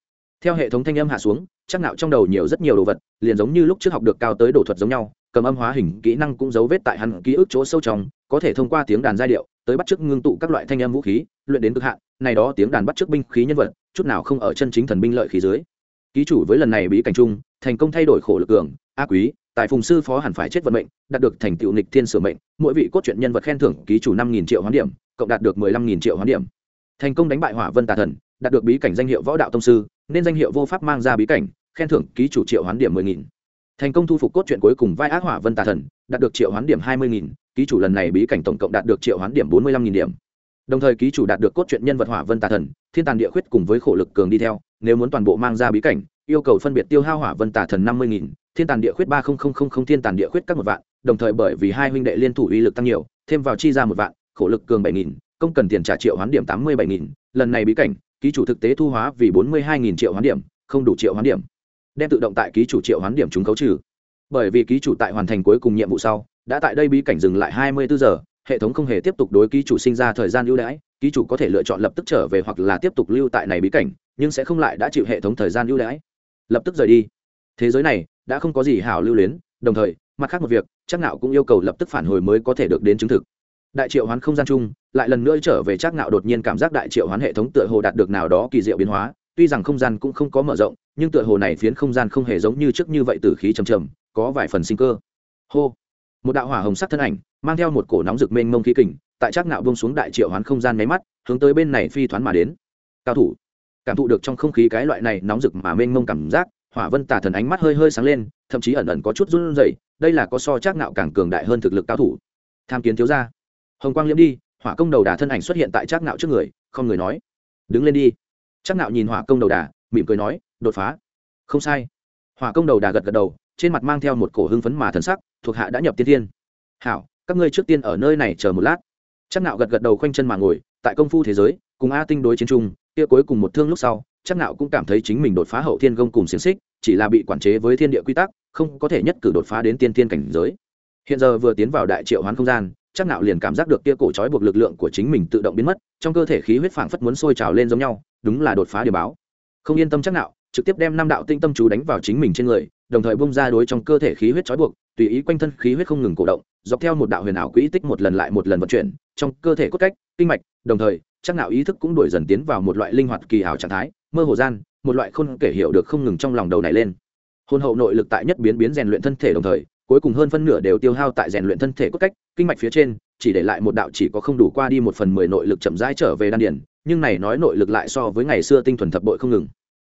Theo hệ thống thanh âm hạ xuống, chắc nạo trong đầu nhiều rất nhiều đồ vật, liền giống như lúc trước học được cao tới đồ thuật giống nhau, cầm âm hóa hình, kỹ năng cũng dấu vết tại hắn ký ức chỗ sâu trong, có thể thông qua tiếng đàn giai điệu, tới bắt chước ngưng tụ các loại thanh âm vũ khí, luyện đến cực hạn, này đó tiếng đàn bắt chước binh khí nhân vật, chút nào không ở chân chính thần binh lợi khí dưới. Ký chủ với lần này bí cảnh chung, thành công thay đổi khổ lực cường a quý tại phùng sư phó hẳn phải chết vận mệnh, đạt được thành tựu nịch thiên sửa mệnh, mỗi vị cốt truyện nhân vật khen thưởng ký chủ năm nghìn triệu hoán điểm, cộng đạt được mười lăm nghìn triệu hoán điểm. Thành công đánh bại hỏa vân tà thần, đạt được bí cảnh danh hiệu võ đạo tông sư, nên danh hiệu vô pháp mang ra bí cảnh, khen thưởng ký chủ triệu hoán điểm mười nghìn. Thành công thu phục cốt truyện cuối cùng vai ác hỏa vân tà thần, đạt được triệu hoán điểm hai mươi nghìn, ký chủ lần này bí cảnh tổng cộng đạt được triệu hoán điểm bốn mươi lăm nghìn điểm. Đồng thời ký chủ đạt được cốt truyện nhân vật hỏa vân tà thần, thiên tàn địa khuyết cùng với khổ lực cường đi theo, nếu muốn toàn bộ mang ra bí cảnh yêu cầu phân biệt tiêu hao hỏa vân tà thần năm mươi nghìn, thiên tàn địa khuyết ba thiên tàn địa khuyết các một vạn, đồng thời bởi vì hai huynh đệ liên thủ uy lực tăng nhiều, thêm vào chi ra một vạn, khổ lực cường bảy nghìn, công cần tiền trả triệu hoán điểm tám mươi bảy nghìn. Lần này bí cảnh, ký chủ thực tế thu hóa vì bốn mươi hai nghìn triệu hoán điểm, không đủ triệu hoán điểm. Đem tự động tại ký chủ triệu hoán điểm chúng khấu trừ. Bởi vì ký chủ tại hoàn thành cuối cùng nhiệm vụ sau, đã tại đây bí cảnh dừng lại hai mươi bốn giờ, hệ thống không hề tiếp tục đối ký chủ sinh ra thời gian ưu đãi, ký chủ có thể lựa chọn lập tức trở về hoặc là tiếp tục lưu tại này bí cảnh, nhưng sẽ không lại đã chịu hệ thống thời gian ưu đãi lập tức rời đi. Thế giới này đã không có gì hảo lưu luyến, đồng thời, mặt khác một việc, chắc nạo cũng yêu cầu lập tức phản hồi mới có thể được đến chứng thực. Đại triệu hoán không gian chung, lại lần nữa trở về chắc nạo đột nhiên cảm giác đại triệu hoán hệ thống tựa hồ đạt được nào đó kỳ diệu biến hóa, tuy rằng không gian cũng không có mở rộng, nhưng tựa hồ này phiến không gian không hề giống như trước như vậy tử khí trầm trầm, có vài phần sinh cơ. Hô! Một đạo hỏa hồng sắc thân ảnh, mang theo một cổ nóng rực mênh mông khí kình, tại chắc nạo buông xuống đại triệu hoán không gian nháy mắt, hướng tới bên này phi thoán mà đến. Cao thủ! Cảm thụ được trong không khí cái loại này nóng rực mà mênh mông cảm giác, hỏa vân tà thần ánh mắt hơi hơi sáng lên, thậm chí ẩn ẩn có chút run rẩy, đây là có so chắc nạo càng cường đại hơn thực lực cao thủ. Tham kiến thiếu gia. Hồng quang liễm đi, hỏa công đầu đà thân ảnh xuất hiện tại chắc nạo trước người, không người nói. Đứng lên đi. Chắc nạo nhìn hỏa công đầu đà, mỉm cười nói, đột phá. Không sai. Hỏa công đầu đà gật gật đầu, trên mặt mang theo một cổ hưng phấn mà thần sắc, thuộc hạ đã nhập tiên thiên. Hảo, các ngươi trước tiên ở nơi này chờ một lát. Chắc nạo gật gật đầu khoanh chân mà ngồi, tại công phu thế giới, cùng a tinh đối chiến trung kia cuối cùng một thương lúc sau, chắc nạo cũng cảm thấy chính mình đột phá hậu thiên công cùng xiềng xích, chỉ là bị quản chế với thiên địa quy tắc, không có thể nhất cử đột phá đến tiên thiên cảnh giới. Hiện giờ vừa tiến vào đại triệu hoán không gian, chắc nạo liền cảm giác được kia cổ trói buộc lực lượng của chính mình tự động biến mất, trong cơ thể khí huyết phảng phất muốn sôi trào lên giống nhau, đúng là đột phá điều báo. Không yên tâm chắc nạo trực tiếp đem năm đạo tinh tâm chú đánh vào chính mình trên người, đồng thời bung ra đối trong cơ thể khí huyết trói buộc, tùy ý quanh thân khí huyết không ngừng cổ động, dọc theo một đạo huyền ảo quỹ tích một lần lại một lần vận chuyển, trong cơ thể cốt cách, kinh mạch, đồng thời chắc nạo ý thức cũng đuổi dần tiến vào một loại linh hoạt kỳ ảo trạng thái, mơ hồ gian, một loại không kể hiểu được không ngừng trong lòng đầu này lên. Hôn hậu nội lực tại nhất biến biến rèn luyện thân thể đồng thời, cuối cùng hơn phân nửa đều tiêu hao tại rèn luyện thân thể cốt cách, kinh mạch phía trên, chỉ để lại một đạo chỉ có không đủ qua đi một phần mười nội lực chậm rãi trở về đan điền, nhưng này nói nội lực lại so với ngày xưa tinh thuần thập bội không ngừng.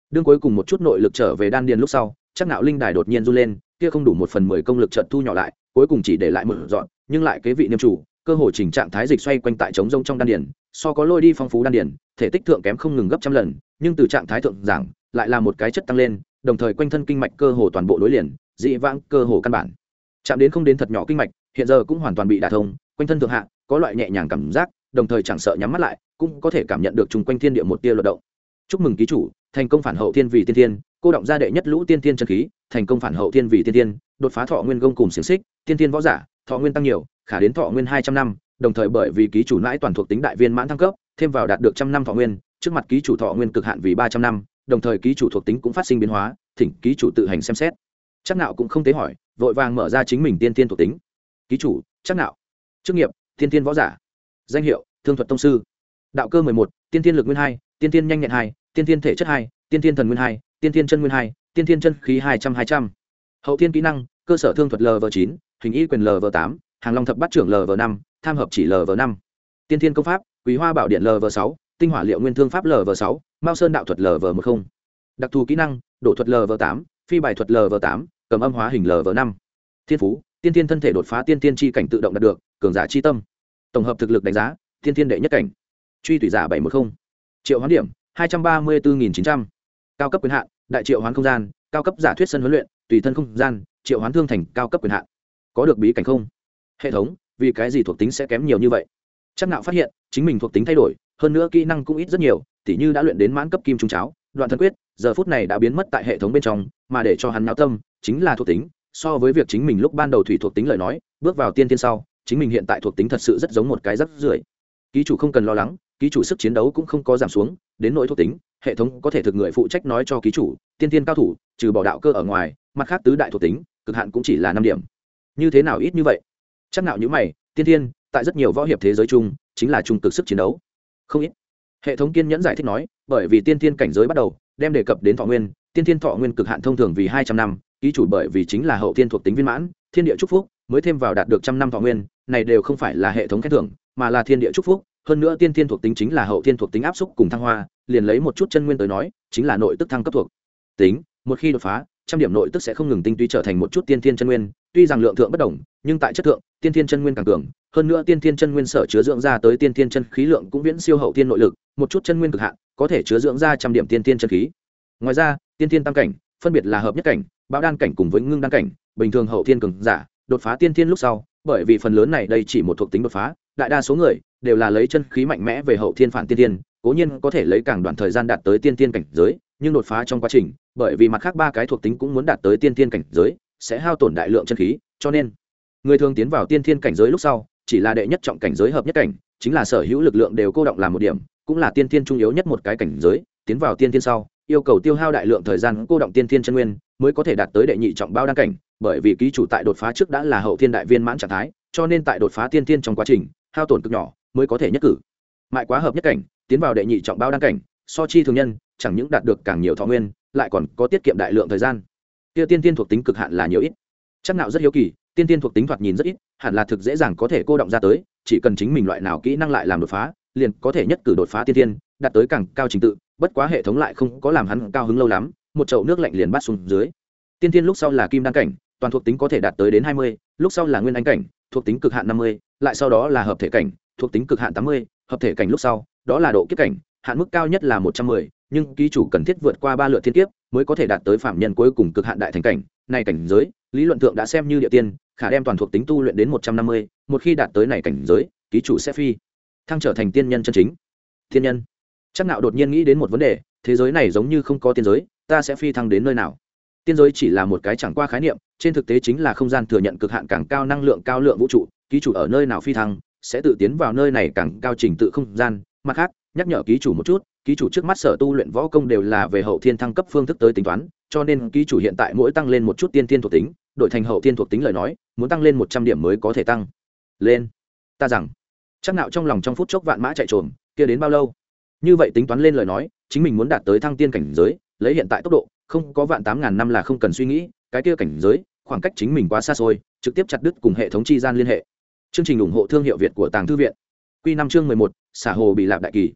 Đương cuối cùng một chút nội lực trở về đan điền lúc sau, chắc nạo linh đài đột nhiên run lên, kia không đủ một phần mười công lực chợt thu nhỏ lại, cuối cùng chỉ để lại một dọn, nhưng lại kế vị niêm chủ cơ hồ chỉnh trạng thái dịch xoay quanh tại trống rông trong đan điền, so có lôi đi phong phú đan điền, thể tích thượng kém không ngừng gấp trăm lần, nhưng từ trạng thái thượng giảng, lại là một cái chất tăng lên, đồng thời quanh thân kinh mạch cơ hồ toàn bộ đối liền, dị vãng cơ hồ căn bản. Chạm đến không đến thật nhỏ kinh mạch, hiện giờ cũng hoàn toàn bị đả thông, quanh thân thượng hạ, có loại nhẹ nhàng cảm giác, đồng thời chẳng sợ nhắm mắt lại, cũng có thể cảm nhận được chung quanh thiên địa một tia luật động. Chúc mừng ký chủ, thành công phản hậu thiên vì tiên thiên, cô động gia đệ nhất lũ tiên thiên chân khí, thành công phản hậu thiên vì tiên thiên, đột phá thọ nguyên gông cùng xiềng xích, tiên thiên võ giả thọ nguyên tăng nhiều, khả đến thọ nguyên hai trăm năm, đồng thời bởi vì ký chủ lãi toàn thuộc tính đại viên mãn thăng cấp, thêm vào đạt được trăm năm thọ nguyên, trước mặt ký chủ thọ nguyên cực hạn vì ba trăm năm, đồng thời ký chủ thuộc tính cũng phát sinh biến hóa, thỉnh ký chủ tự hành xem xét. Chắc nào cũng không tế hỏi, vội vàng mở ra chính mình tiên tiên thuộc tính. Ký chủ, chắc nào chức nghiệp, tiên tiên võ giả. Danh hiệu, thương thuật tông sư. Đạo cơ mười một, tiên tiên lực nguyên hai, tiên tiên nhanh nhẹn hai, tiên tiên thể chất hai, tiên tiên thần nguyên hai, tiên tiên chân nguyên hai, tiên tiên chân khí hai trăm hai trăm. Hậu tiên kỹ năng, cơ sở thương thuật lv chín hình y quyền lv tám, hàng long thập bát trưởng lv năm, tham hợp chỉ lv năm. Tiên thiên công pháp, quý hoa bảo điện lv sáu, tinh hỏa liệu nguyên thương pháp lv sáu, mao sơn đạo thuật lv một không. Đặc thù kỹ năng, đổ thuật lv tám, phi bài thuật lv tám, cầm âm hóa hình lv năm. Thiên phú, tiên tiên thân thể đột phá tiên tiên tri cảnh tự động đạt được, cường giả chi tâm. Tổng hợp thực lực đánh giá, tiên tiên đệ nhất cảnh. Truy thủy giả bảy một không. Triệu hoán điểm, hai trăm ba mươi bốn chín trăm. Cao cấp quyền hạn, đại triệu hoán không gian, cao cấp giả thuyết sân huấn luyện, tùy thân không gian, triệu hoán thương thành cao cấp quyền hạn có được bí cảnh không? Hệ thống, vì cái gì thuộc tính sẽ kém nhiều như vậy? Chắc nạo phát hiện, chính mình thuộc tính thay đổi, hơn nữa kỹ năng cũng ít rất nhiều, tỉ như đã luyện đến mãn cấp kim trung cháo, đoạn thân quyết, giờ phút này đã biến mất tại hệ thống bên trong, mà để cho hắn náo tâm, chính là thuộc tính. So với việc chính mình lúc ban đầu thủy thuộc tính lời nói, bước vào tiên tiên sau, chính mình hiện tại thuộc tính thật sự rất giống một cái rắc rưởi. Ký chủ không cần lo lắng, ký chủ sức chiến đấu cũng không có giảm xuống, đến nỗi thuộc tính, hệ thống có thể thực người phụ trách nói cho ký chủ, tiên tiên cao thủ, trừ bỏ đạo cơ ở ngoài, mặt khác tứ đại thuộc tính, cực hạn cũng chỉ là năm điểm như thế nào ít như vậy? Chắc nào như mày, tiên tiên tại rất nhiều võ hiệp thế giới chung, chính là trung cực sức chiến đấu. Không ít. Hệ thống kiên nhẫn giải thích nói, bởi vì tiên tiên cảnh giới bắt đầu, đem đề cập đến thọ nguyên, tiên tiên thọ nguyên cực hạn thông thường vì hai trăm năm, ký chủ bởi vì chính là hậu tiên thuộc tính viên mãn, thiên địa trúc phúc mới thêm vào đạt được trăm năm thọ nguyên, này đều không phải là hệ thống khen thưởng, mà là thiên địa trúc phúc. Hơn nữa tiên thiên thuộc tính chính là hậu thiên thuộc tính áp xúc cùng thăng hoa, liền lấy một chút chân nguyên tới nói, chính là nội tức thăng cấp thuộc. Tính, một khi đột phá, trăm điểm nội tức sẽ không ngừng tinh túy trở thành một chút tiên thiên chân nguyên tuy rằng lượng thượng bất đồng, nhưng tại chất thượng, tiên thiên chân nguyên càng cường. Hơn nữa tiên thiên chân nguyên sở chứa dưỡng ra tới tiên thiên chân khí lượng cũng viễn siêu hậu thiên nội lực, một chút chân nguyên cực hạn, có thể chứa dưỡng ra trăm điểm tiên thiên chân khí. Ngoài ra, tiên thiên tam cảnh, phân biệt là hợp nhất cảnh, bão đan cảnh cùng với ngưng đan cảnh, bình thường hậu thiên cường giả, đột phá tiên thiên lúc sau, bởi vì phần lớn này đây chỉ một thuộc tính đột phá, đại đa số người đều là lấy chân khí mạnh mẽ về hậu thiên phản tiên thiên, cố nhiên có thể lấy càng đoạn thời gian đạt tới tiên thiên cảnh giới, nhưng đột phá trong quá trình, bởi vì mặt khác ba cái thuộc tính cũng muốn đạt tới tiên thiên cảnh giới sẽ hao tổn đại lượng chân khí, cho nên, người thường tiến vào tiên thiên cảnh giới lúc sau, chỉ là đệ nhất trọng cảnh giới hợp nhất cảnh, chính là sở hữu lực lượng đều cô động làm một điểm, cũng là tiên thiên trung yếu nhất một cái cảnh giới, tiến vào tiên thiên sau, yêu cầu tiêu hao đại lượng thời gian cô động tiên thiên chân nguyên, mới có thể đạt tới đệ nhị trọng bao đăng cảnh, bởi vì ký chủ tại đột phá trước đã là hậu thiên đại viên mãn trạng thái, cho nên tại đột phá tiên thiên trong quá trình, hao tổn cực nhỏ, mới có thể nhất cử. Mại quá hợp nhất cảnh, tiến vào đệ nhị trọng bao đăng cảnh, so chi thường nhân, chẳng những đạt được càng nhiều thọ nguyên, lại còn có tiết kiệm đại lượng thời gian kia tiên tiên thuộc tính cực hạn là nhiều ít. Chắc nào rất hiếu kỳ, tiên tiên thuộc tính thoạt nhìn rất ít, hẳn là thực dễ dàng có thể cô động ra tới, chỉ cần chính mình loại nào kỹ năng lại làm đột phá, liền có thể nhất cử đột phá tiên tiên, đạt tới càng cao trình tự, bất quá hệ thống lại không có làm hắn cao hứng lâu lắm, một chậu nước lạnh liền bắt xuống dưới. Tiên tiên lúc sau là kim đan cảnh, toàn thuộc tính có thể đạt tới đến hai mươi, lúc sau là nguyên anh cảnh, thuộc tính cực hạn năm mươi, lại sau đó là hợp thể cảnh, thuộc tính cực hạn tám mươi, hợp thể cảnh lúc sau, đó là độ kiếp cảnh, hạn mức cao nhất là một trăm mười nhưng ký chủ cần thiết vượt qua ba lượt thiên kiếp mới có thể đạt tới phạm nhân cuối cùng cực hạn đại thành cảnh. Này cảnh giới, lý luận thượng đã xem như địa tiên, khả đem toàn thuộc tính tu luyện đến một trăm năm mươi, một khi đạt tới này cảnh giới, ký chủ sẽ phi, thăng trở thành tiên nhân chân chính. Thiên nhân. Chắc nạo đột nhiên nghĩ đến một vấn đề, thế giới này giống như không có tiên giới, ta sẽ phi thăng đến nơi nào? Tiên giới chỉ là một cái chẳng qua khái niệm, trên thực tế chính là không gian thừa nhận cực hạn càng cao năng lượng cao lượng vũ trụ, ký chủ ở nơi nào phi thăng, sẽ tự tiến vào nơi này càng cao trình tự không gian. Mặt khác, nhắc nhở ký chủ một chút ký chủ trước mắt sở tu luyện võ công đều là về hậu thiên thăng cấp phương thức tới tính toán, cho nên ký chủ hiện tại mỗi tăng lên một chút tiên tiên thuộc tính, đổi thành hậu thiên thuộc tính lời nói, muốn tăng lên một trăm điểm mới có thể tăng. Lên. Ta rằng, chắc nạo trong lòng trong phút chốc vạn mã chạy trồm, kia đến bao lâu? Như vậy tính toán lên lời nói, chính mình muốn đạt tới thăng tiên cảnh giới, lấy hiện tại tốc độ, không có vạn tám ngàn năm là không cần suy nghĩ, cái kia cảnh giới, khoảng cách chính mình quá xa xôi, trực tiếp chặt đứt cùng hệ thống chi gian liên hệ. Chương trình ủng hộ thương hiệu việt của tàng thư viện. Quy năm chương mười một, xả hồ bị lạp đại kỳ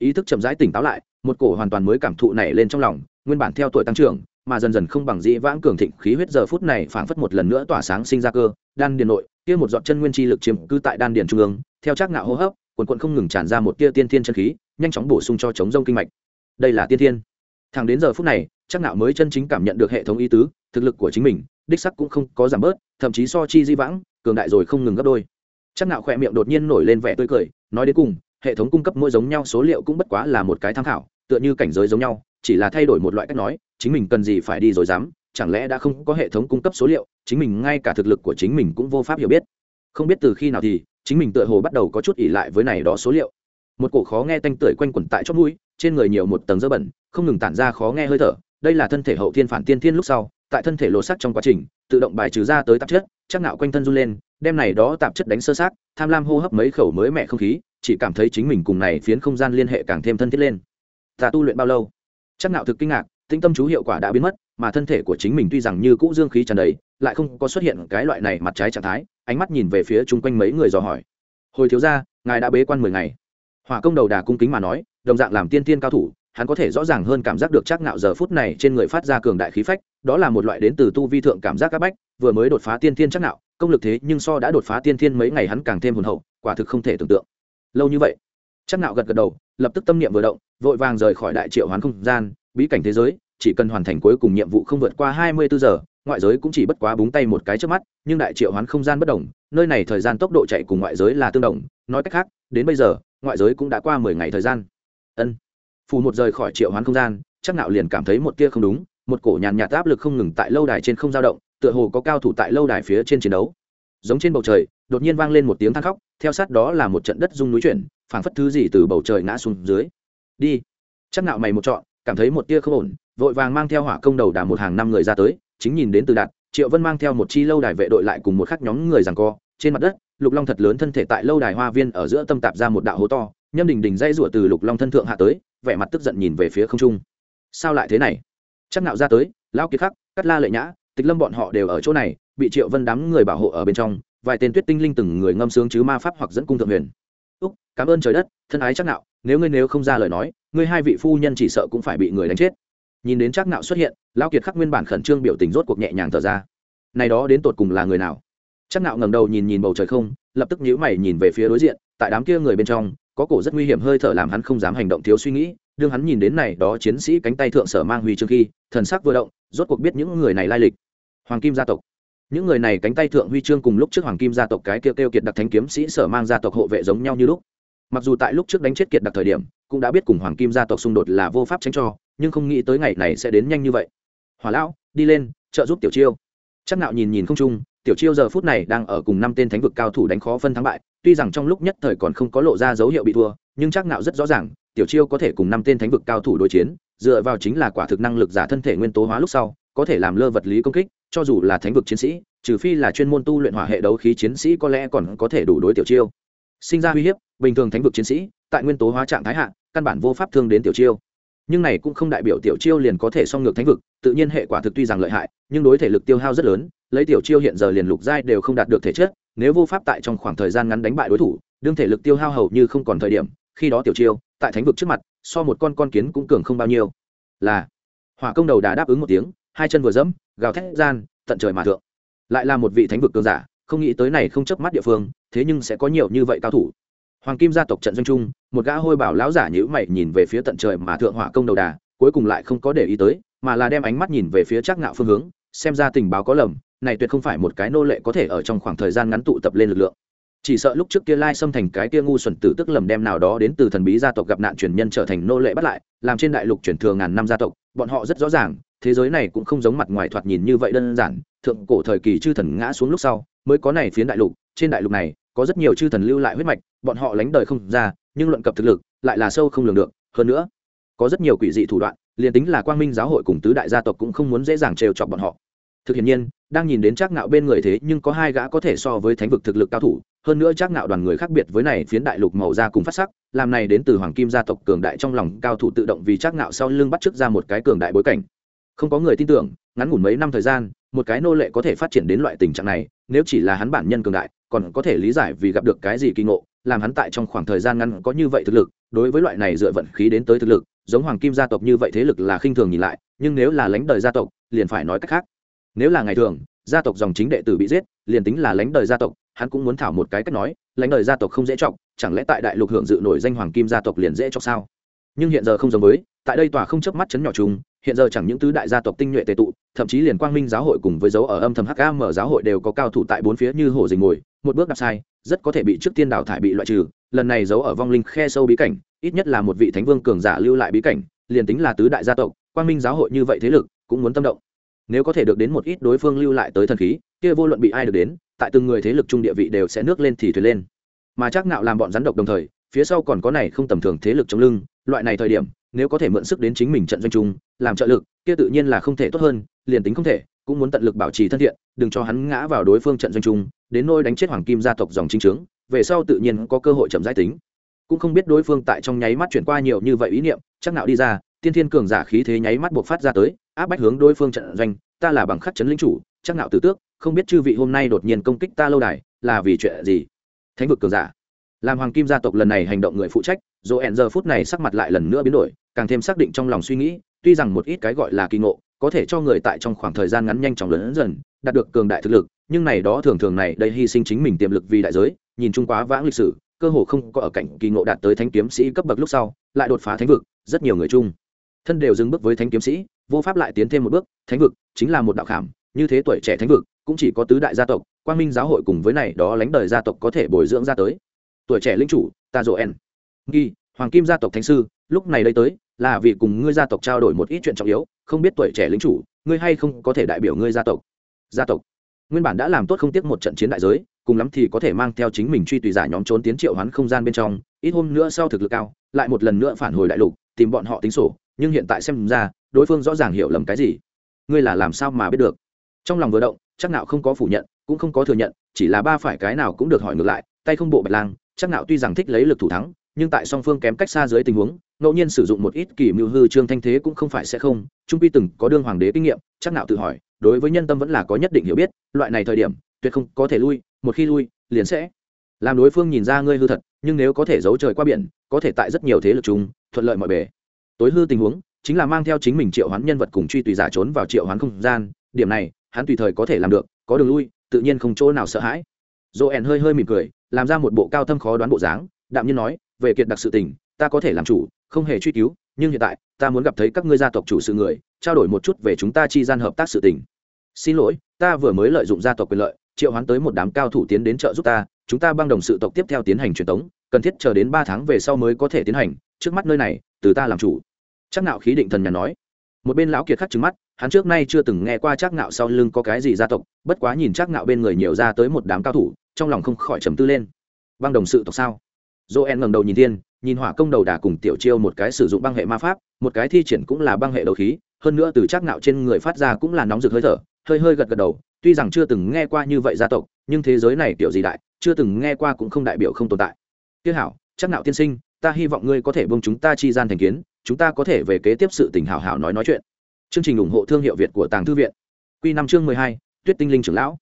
ý thức chậm rãi tỉnh táo lại, một cổ hoàn toàn mới cảm thụ này lên trong lòng, nguyên bản theo tuổi tăng trưởng, mà dần dần không bằng dĩ vãng cường thịnh khí huyết giờ phút này phảng phất một lần nữa tỏa sáng sinh ra cơ, đan điền nội, kia một giọt chân nguyên chi lực chiếm cư tại đan điền trung ương, theo chắc ngạo hô hấp, quần quần không ngừng tràn ra một tia tiên thiên chân khí, nhanh chóng bổ sung cho chống rông kinh mạch. Đây là tiên thiên. Thẳng đến giờ phút này chắc ngạo mới chân chính cảm nhận được hệ thống ý tứ, thực lực của chính mình, đích sắc cũng không có giảm bớt, thậm chí so chi di vãng, cường đại rồi không ngừng gấp đôi. Chắc ngạo khỏe miệng đột nhiên nổi lên vẻ tươi cười, nói đến cùng hệ thống cung cấp mỗi giống nhau số liệu cũng bất quá là một cái tham khảo, tựa như cảnh giới giống nhau, chỉ là thay đổi một loại cách nói, chính mình cần gì phải đi rồi dám, chẳng lẽ đã không có hệ thống cung cấp số liệu, chính mình ngay cả thực lực của chính mình cũng vô pháp hiểu biết. Không biết từ khi nào thì, chính mình tựa hồ bắt đầu có chút ỉ lại với này đó số liệu. Một cổ khó nghe tanh tưởi quanh quẩn tại chót mũi, trên người nhiều một tầng dơ bẩn, không ngừng tản ra khó nghe hơi thở, đây là thân thể hậu thiên phản tiên thiên lúc sau, tại thân thể lột sắc trong quá trình, tự động bài trừ ra tới tạp chất, chắc nạo quanh thân run lên, đem này đó tạp chất đánh sơ sát tham lam hô hấp mấy khẩu mới mẹ không khí chỉ cảm thấy chính mình cùng này phiến không gian liên hệ càng thêm thân thiết lên. Ta tu luyện bao lâu? Chắc nạo thực kinh ngạc tinh tâm chú hiệu quả đã biến mất, mà thân thể của chính mình tuy rằng như cũ dương khí tràn đầy, lại không có xuất hiện cái loại này mặt trái trạng thái, ánh mắt nhìn về phía chung quanh mấy người dò hỏi. Hồi thiếu gia, ngài đã bế quan mười ngày. Hỏa công đầu đà cung kính mà nói, đồng dạng làm tiên tiên cao thủ, hắn có thể rõ ràng hơn cảm giác được chắc nạo giờ phút này trên người phát ra cường đại khí phách, đó là một loại đến từ tu vi thượng cảm giác các bách, vừa mới đột phá tiên tiên chắc nạo công lực thế nhưng so đã đột phá tiên tiên mấy ngày hắn càng thêm hồn hậu, quả thực không thể tưởng tượng lâu như vậy. Chắc nạo gật gật đầu, lập tức tâm niệm vừa động, vội vàng rời khỏi đại triệu hoán không gian, bí cảnh thế giới, chỉ cần hoàn thành cuối cùng nhiệm vụ không vượt qua hai mươi bốn giờ, ngoại giới cũng chỉ bất quá búng tay một cái trước mắt, nhưng đại triệu hoán không gian bất đồng nơi này thời gian tốc độ chạy cùng ngoại giới là tương đồng, nói cách khác, đến bây giờ, ngoại giới cũng đã qua mười ngày thời gian. Ân. Phù một rời khỏi triệu hoán không gian, chắc nạo liền cảm thấy một tia không đúng, một cổ nhàn nhạt áp lực không ngừng tại lâu đài trên không dao động, tựa hồ có cao thủ tại lâu đài phía trên chiến đấu. Giống trên bầu trời, đột nhiên vang lên một tiếng than khóc theo sát đó là một trận đất rung núi chuyển, phảng phất thứ gì từ bầu trời ngã xuống dưới. Đi. Chắc nạo mày một trọn, cảm thấy một tia không ổn, vội vàng mang theo hỏa công đầu đà một hàng năm người ra tới, chính nhìn đến từ đạt, triệu vân mang theo một chi lâu đài vệ đội lại cùng một khắc nhóm người giằng co, trên mặt đất, lục long thật lớn thân thể tại lâu đài hoa viên ở giữa tâm tạp ra một đạo hố to, nhâm đình đình dây rủa từ lục long thân thượng hạ tới, vẻ mặt tức giận nhìn về phía không trung. Sao lại thế này? Chắc nạo ra tới, lão kiệt khắc cắt la lệ nhã, tịch lâm bọn họ đều ở chỗ này, bị triệu vân đám người bảo hộ ở bên trong vài tên tuyết tinh linh từng người ngâm sướng chứ ma pháp hoặc dẫn cung thượng huyền. Úc, cảm ơn trời đất, thân ái chắc nạo, nếu ngươi nếu không ra lời nói, ngươi hai vị phu nhân chỉ sợ cũng phải bị người đánh chết. Nhìn đến chắc nạo xuất hiện, lão kiệt khắc nguyên bản khẩn trương biểu tình rốt cuộc nhẹ nhàng thở ra. Này đó đến tột cùng là người nào? Chắc nạo ngẩng đầu nhìn nhìn bầu trời không, lập tức nhíu mày nhìn về phía đối diện, tại đám kia người bên trong, có cổ rất nguy hiểm hơi thở làm hắn không dám hành động thiếu suy nghĩ, đương hắn nhìn đến này đó chiến sĩ cánh tay thượng sở mang huy chương khi, thần sắc vừa động, rốt cuộc biết những người này lai lịch. Hoàng kim gia tộc những người này cánh tay thượng huy chương cùng lúc trước hoàng kim gia tộc cái kêu kêu kiệt đặc thánh kiếm sĩ sở mang gia tộc hộ vệ giống nhau như lúc mặc dù tại lúc trước đánh chết kiệt đặc thời điểm, cũng đã biết cùng hoàng kim gia tộc xung đột là vô pháp tránh cho, nhưng không nghĩ tới ngày này sẽ đến nhanh như vậy hỏa lão, đi lên, trợ giúp tiểu chiêu chắc nạo nhìn nhìn không chung. tiểu chiêu giờ phút này đang ở cùng năm tên thánh vực cao thủ đánh khó phân thắng bại, tuy rằng trong lúc nhất thời còn không có lộ ra dấu hiệu bị thua, nhưng chắc nạo rất rõ ràng, tiểu chiêu có thể cùng năm tên thánh vực cao thủ đối chiến, dựa vào chính là quả thực năng lực giả thân thể nguyên tố hóa lúc sau, có thể làm lơ vật lý công kích cho dù là thánh vực chiến sĩ, trừ phi là chuyên môn tu luyện hỏa hệ đấu khí chiến sĩ có lẽ còn có thể đủ đối tiểu chiêu. Sinh ra uy hiếp, bình thường thánh vực chiến sĩ, tại nguyên tố hóa trạng thái hạ, căn bản vô pháp thương đến tiểu chiêu. Nhưng này cũng không đại biểu tiểu chiêu liền có thể song ngược thánh vực, tự nhiên hệ quả thực tuy rằng lợi hại, nhưng đối thể lực tiêu hao rất lớn, lấy tiểu chiêu hiện giờ liền lục giai đều không đạt được thể chất, nếu vô pháp tại trong khoảng thời gian ngắn đánh bại đối thủ, đương thể lực tiêu hao hầu như không còn thời điểm, khi đó tiểu chiêu, tại thánh vực trước mặt, so một con con kiến cũng cường không bao nhiêu. Là, hỏa công đầu đã đáp ứng một tiếng hai chân vừa dẫm, gào thét gian, tận trời mà thượng. Lại là một vị thánh vực cường giả, không nghĩ tới này không chớp mắt địa phương, thế nhưng sẽ có nhiều như vậy cao thủ. Hoàng kim gia tộc trận doanh trung một gã hôi bảo lão giả nhữ mày nhìn về phía tận trời mà thượng hỏa công đầu đà, cuối cùng lại không có để ý tới, mà là đem ánh mắt nhìn về phía chắc ngạo phương hướng, xem ra tình báo có lầm, này tuyệt không phải một cái nô lệ có thể ở trong khoảng thời gian ngắn tụ tập lên lực lượng. Chỉ sợ lúc trước kia lai xâm thành cái kia ngu xuẩn tử tức lầm đem nào đó đến từ thần bí gia tộc gặp nạn truyền nhân trở thành nô lệ bắt lại, làm trên đại lục truyền thừa ngàn năm gia tộc, bọn họ rất rõ ràng thế giới này cũng không giống mặt ngoài thoạt nhìn như vậy đơn giản, thượng cổ thời kỳ chư thần ngã xuống lúc sau, mới có này phiến đại lục, trên đại lục này, có rất nhiều chư thần lưu lại huyết mạch, bọn họ lánh đời không ra, nhưng luận cập thực lực, lại là sâu không lường được, hơn nữa, có rất nhiều quỷ dị thủ đoạn, liền tính là quang minh giáo hội cùng tứ đại gia tộc cũng không muốn dễ dàng trêu chọc bọn họ. Thực hiện nhiên, đang nhìn đến trác ngạo bên người thế, nhưng có hai gã có thể so với thánh vực thực lực cao thủ, hơn nữa trác ngạo đoàn người khác biệt với này phiến đại lục màu da cùng phát sắc, làm này đến từ hoàng kim gia tộc cường đại trong lòng, cao thủ tự động vì trác ngạo sau lưng bắt trước ra một cái cường đại bối cảnh không có người tin tưởng, ngắn ngủn mấy năm thời gian, một cái nô lệ có thể phát triển đến loại tình trạng này, nếu chỉ là hắn bản nhân cường đại, còn có thể lý giải vì gặp được cái gì kỳ ngộ, làm hắn tại trong khoảng thời gian ngắn có như vậy thực lực, đối với loại này dựa vận khí đến tới thực lực, giống hoàng kim gia tộc như vậy thế lực là khinh thường nhìn lại, nhưng nếu là lãnh đời gia tộc, liền phải nói cách khác. Nếu là ngày thường, gia tộc dòng chính đệ tử bị giết, liền tính là lãnh đời gia tộc, hắn cũng muốn thảo một cái cách nói, lãnh đời gia tộc không dễ trọng chẳng lẽ tại đại lục hưởng dự nổi danh hoàng kim gia tộc liền dễ cho sao? Nhưng hiện giờ không giống với tại đây tòa không chớp mắt chấn nhỏ chung, hiện giờ chẳng những tứ đại gia tộc tinh nhuệ tề tụ, thậm chí liền quang minh giáo hội cùng với dấu ở âm thầm hk mở giáo hội đều có cao thủ tại bốn phía như hổ dình ngồi, một bước đạp sai, rất có thể bị trước tiên đào thải bị loại trừ, lần này dấu ở vong linh khe sâu bí cảnh, ít nhất là một vị thánh vương cường giả lưu lại bí cảnh, liền tính là tứ đại gia tộc, quang minh giáo hội như vậy thế lực, cũng muốn tâm động. Nếu có thể được đến một ít đối phương lưu lại tới thần khí, kia vô luận bị ai được đến, tại từng người thế lực trung địa vị đều sẽ nước lên thì thuyền lên. Mà chắc nạo làm bọn rắn độc đồng thời, phía sau còn có này không tầm thường thế lực chống lưng, loại này thời điểm nếu có thể mượn sức đến chính mình trận doanh trung làm trợ lực, kia tự nhiên là không thể tốt hơn, liền tính không thể, cũng muốn tận lực bảo trì thân thiện, đừng cho hắn ngã vào đối phương trận doanh trung đến nôi đánh chết hoàng kim gia tộc dòng chính trướng về sau tự nhiên có cơ hội chậm giải tính. Cũng không biết đối phương tại trong nháy mắt chuyển qua nhiều như vậy ý niệm, chắc nào đi ra, tiên thiên cường giả khí thế nháy mắt buộc phát ra tới, áp bách hướng đối phương trận doanh, ta là bằng khắc chấn lĩnh chủ, chắc nào tử tước, không biết chư vị hôm nay đột nhiên công kích ta lâu đài, là vì chuyện gì? Thánh vực cường giả làm hoàng kim gia tộc lần này hành động người phụ trách dỗ ẹn giờ phút này sắc mặt lại lần nữa biến đổi, càng thêm xác định trong lòng suy nghĩ, tuy rằng một ít cái gọi là kỳ ngộ, có thể cho người tại trong khoảng thời gian ngắn nhanh chóng lớn dần, đạt được cường đại thực lực, nhưng này đó thường thường này đây hy sinh chính mình tiềm lực vì đại giới, nhìn chung quá vãng lịch sử, cơ hồ không có ở cảnh kỳ ngộ đạt tới thánh kiếm sĩ cấp bậc lúc sau, lại đột phá thánh vực, rất nhiều người chung. Thân đều dừng bước với thánh kiếm sĩ, vô pháp lại tiến thêm một bước, thánh vực chính là một đạo khảm, như thế tuổi trẻ thánh vực, cũng chỉ có tứ đại gia tộc, quang minh giáo hội cùng với này đó lánh đời gia tộc có thể bồi dưỡng ra tới tuổi trẻ linh chủ, ta dỗ en nghi, hoàng kim gia tộc thánh sư, lúc này đây tới, là vì cùng ngươi gia tộc trao đổi một ít chuyện trọng yếu, không biết tuổi trẻ lính chủ, ngươi hay không có thể đại biểu ngươi gia tộc. Gia tộc. Nguyên bản đã làm tốt không tiếc một trận chiến đại giới, cùng lắm thì có thể mang theo chính mình truy tùy giả nhóm trốn tiến triệu hoán không gian bên trong, ít hôm nữa sau thực lực cao, lại một lần nữa phản hồi đại lục, tìm bọn họ tính sổ, nhưng hiện tại xem ra, đối phương rõ ràng hiểu lầm cái gì. Ngươi là làm sao mà biết được? Trong lòng vừa động, chắc nào không có phủ nhận, cũng không có thừa nhận, chỉ là ba phải cái nào cũng được hỏi ngược lại, tay không bộ bạch lang chắc nào tuy rằng thích lấy lực thủ thắng, nhưng tại song phương kém cách xa dưới tình huống, ngẫu nhiên sử dụng một ít kỳ mưu hư trương thanh thế cũng không phải sẽ không. Trung pi từng có đương hoàng đế kinh nghiệm, chắc nào tự hỏi, đối với nhân tâm vẫn là có nhất định hiểu biết, loại này thời điểm, tuyệt không có thể lui, một khi lui, liền sẽ làm đối phương nhìn ra ngươi hư thật, nhưng nếu có thể giấu trời qua biển, có thể tại rất nhiều thế lực chung, thuận lợi mọi bề. Tối hư tình huống, chính là mang theo chính mình triệu hoán nhân vật cùng truy tùy giả trốn vào triệu hoán không gian, điểm này, hắn tùy thời có thể làm được, có đường lui, tự nhiên không chỗ nào sợ hãi. Joel hơi hơi mỉm cười làm ra một bộ cao thâm khó đoán bộ dáng, đạm nhiên nói, về kiệt đặc sự tình, ta có thể làm chủ, không hề truy cứu, nhưng hiện tại, ta muốn gặp thấy các ngươi gia tộc chủ sự người, trao đổi một chút về chúng ta chi gian hợp tác sự tình. Xin lỗi, ta vừa mới lợi dụng gia tộc quyền lợi, triệu hoán tới một đám cao thủ tiến đến trợ giúp ta, chúng ta băng đồng sự tộc tiếp theo tiến hành truyền tống, cần thiết chờ đến ba tháng về sau mới có thể tiến hành, trước mắt nơi này, từ ta làm chủ. Chắc nạo khí định thần nhà nói. Một bên lão kiệt khắc trứng mắt hắn trước nay chưa từng nghe qua chắc nạo sau lưng có cái gì gia tộc, bất quá nhìn chắc nạo bên người nhiều ra tới một đám cao thủ, trong lòng không khỏi trầm tư lên. Băng đồng sự tộc sao? Joel ngẩng đầu nhìn thiên, nhìn hỏa công đầu đà cùng tiểu chiêu một cái sử dụng băng hệ ma pháp, một cái thi triển cũng là băng hệ đấu khí, hơn nữa từ chắc nạo trên người phát ra cũng là nóng rực hơi thở, hơi hơi gật gật đầu, tuy rằng chưa từng nghe qua như vậy gia tộc, nhưng thế giới này tiểu gì đại, chưa từng nghe qua cũng không đại biểu không tồn tại. Tiếc hảo chắc nạo tiên sinh, ta hy vọng ngươi có thể bông chúng ta chi gian thành kiến, chúng ta có thể về kế tiếp sự tình hảo hảo nói nói chuyện chương trình ủng hộ thương hiệu việt của tàng thư viện. Quy năm chương mười hai, tuyết tinh linh trưởng lão.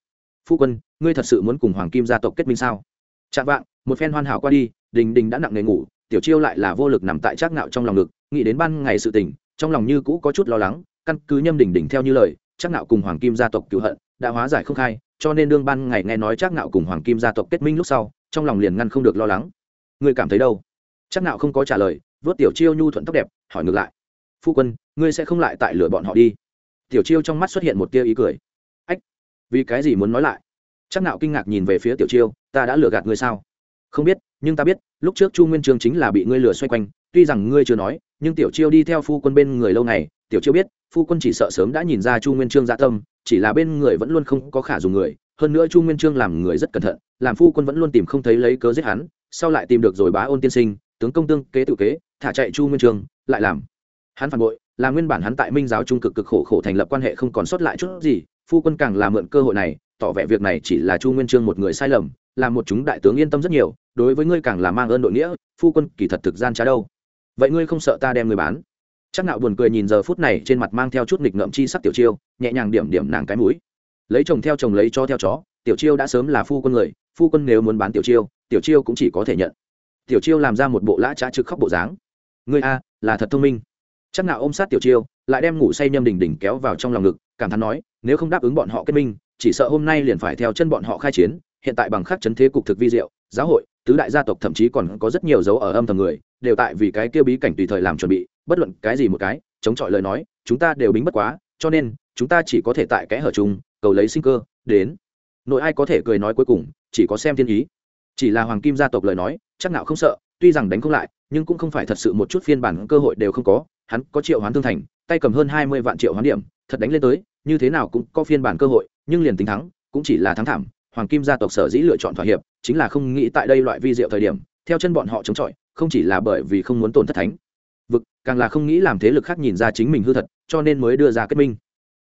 Phu quân, ngươi thật sự muốn cùng hoàng kim gia tộc kết minh sao? Chạm vạng, một phen hoàn hảo qua đi, đình đình đã nặng nề ngủ, tiểu chiêu lại là vô lực nằm tại trác ngạo trong lòng ngực, nghĩ đến ban ngày sự tình, trong lòng như cũ có chút lo lắng, căn cứ nhâm đình đình theo như lời, trác ngạo cùng hoàng kim gia tộc cựu hận, đã hóa giải không khai, cho nên đương ban ngày nghe nói trác ngạo cùng hoàng kim gia tộc kết minh lúc sau, trong lòng liền ngăn không được lo lắng. Ngươi cảm thấy đâu? Trác ngạo không có trả lời, vớt tiểu chiêu nhu thuận tóc đẹp, hỏi ngược lại phu quân, ngươi sẽ không lại tại lửa bọn họ đi. Tiểu chiêu trong mắt xuất hiện một tia ý cười. Ách, vì cái gì muốn nói lại? Chắc nạo kinh ngạc nhìn về phía tiểu chiêu, ta đã lừa gạt ngươi sao? Không biết, nhưng ta biết, lúc trước chu nguyên trường chính là bị ngươi lừa xoay quanh, tuy rằng ngươi chưa nói, nhưng tiểu chiêu đi theo phu quân bên người lâu ngày, tiểu chiêu biết, phu quân chỉ sợ sớm đã nhìn ra chu nguyên trương gia tâm, chỉ là bên người vẫn luôn không có khả dùng người, hơn nữa chu nguyên trương làm người rất cẩn thận, làm phu quân vẫn luôn tìm không thấy lấy cớ giết hắn, sau lại tìm được rồi bá ôn tiên sinh, tướng công tương kế tự kế, thả chạy chu nguyên trương, lại làm hắn phản bội, là nguyên bản hắn tại minh giáo trung cực cực khổ khổ thành lập quan hệ không còn sót lại chút gì, phu quân càng là mượn cơ hội này, tỏ vẻ việc này chỉ là chu nguyên trương một người sai lầm làm một chúng đại tướng yên tâm rất nhiều, đối với ngươi càng là mang ơn đội nghĩa, phu quân kỳ thật thực gian trá đâu. Vậy ngươi không sợ ta đem ngươi bán? Chắc nạo buồn cười nhìn giờ phút này trên mặt mang theo chút nghịch ngợm chi sắc tiểu chiêu, nhẹ nhàng điểm điểm nàng cái mũi. Lấy chồng theo chồng lấy cho theo chó, tiểu chiêu đã sớm là phu quân người, phu quân nếu muốn bán tiểu chiêu tiểu chiêu cũng chỉ có thể nhận. Tiểu chiêu làm ra một bộ lã trá trực khóc bộ dáng. Ngươi a, là thật thông minh chắc nào ôm sát tiểu chiêu, lại đem ngủ say nhâm đỉnh đỉnh kéo vào trong lòng ngực, cảm thán nói, nếu không đáp ứng bọn họ kết minh, chỉ sợ hôm nay liền phải theo chân bọn họ khai chiến, hiện tại bằng khắc chấn thế cục thực vi diệu, giáo hội, tứ đại gia tộc thậm chí còn có rất nhiều dấu ở âm thầm người, đều tại vì cái kia bí cảnh tùy thời làm chuẩn bị, bất luận cái gì một cái, chống chọi lời nói, chúng ta đều bính bất quá, cho nên, chúng ta chỉ có thể tại kẽ hở chung, cầu lấy sinh cơ, đến. Nội ai có thể cười nói cuối cùng, chỉ có xem thiên ý. Chỉ là hoàng kim gia tộc lời nói, chắc nào không sợ, tuy rằng đánh không lại, nhưng cũng không phải thật sự một chút phiên bản cơ hội đều không có hắn có triệu hoán thương thành, tay cầm hơn hai mươi vạn triệu hoán điểm, thật đánh lên tới, như thế nào cũng có phiên bản cơ hội, nhưng liền tính thắng, cũng chỉ là thắng thảm. Hoàng kim gia tộc sở dĩ lựa chọn thỏa hiệp, chính là không nghĩ tại đây loại vi diệu thời điểm, theo chân bọn họ chống chọi, không chỉ là bởi vì không muốn tổn thất thánh vực, càng là không nghĩ làm thế lực khác nhìn ra chính mình hư thật, cho nên mới đưa ra kết minh.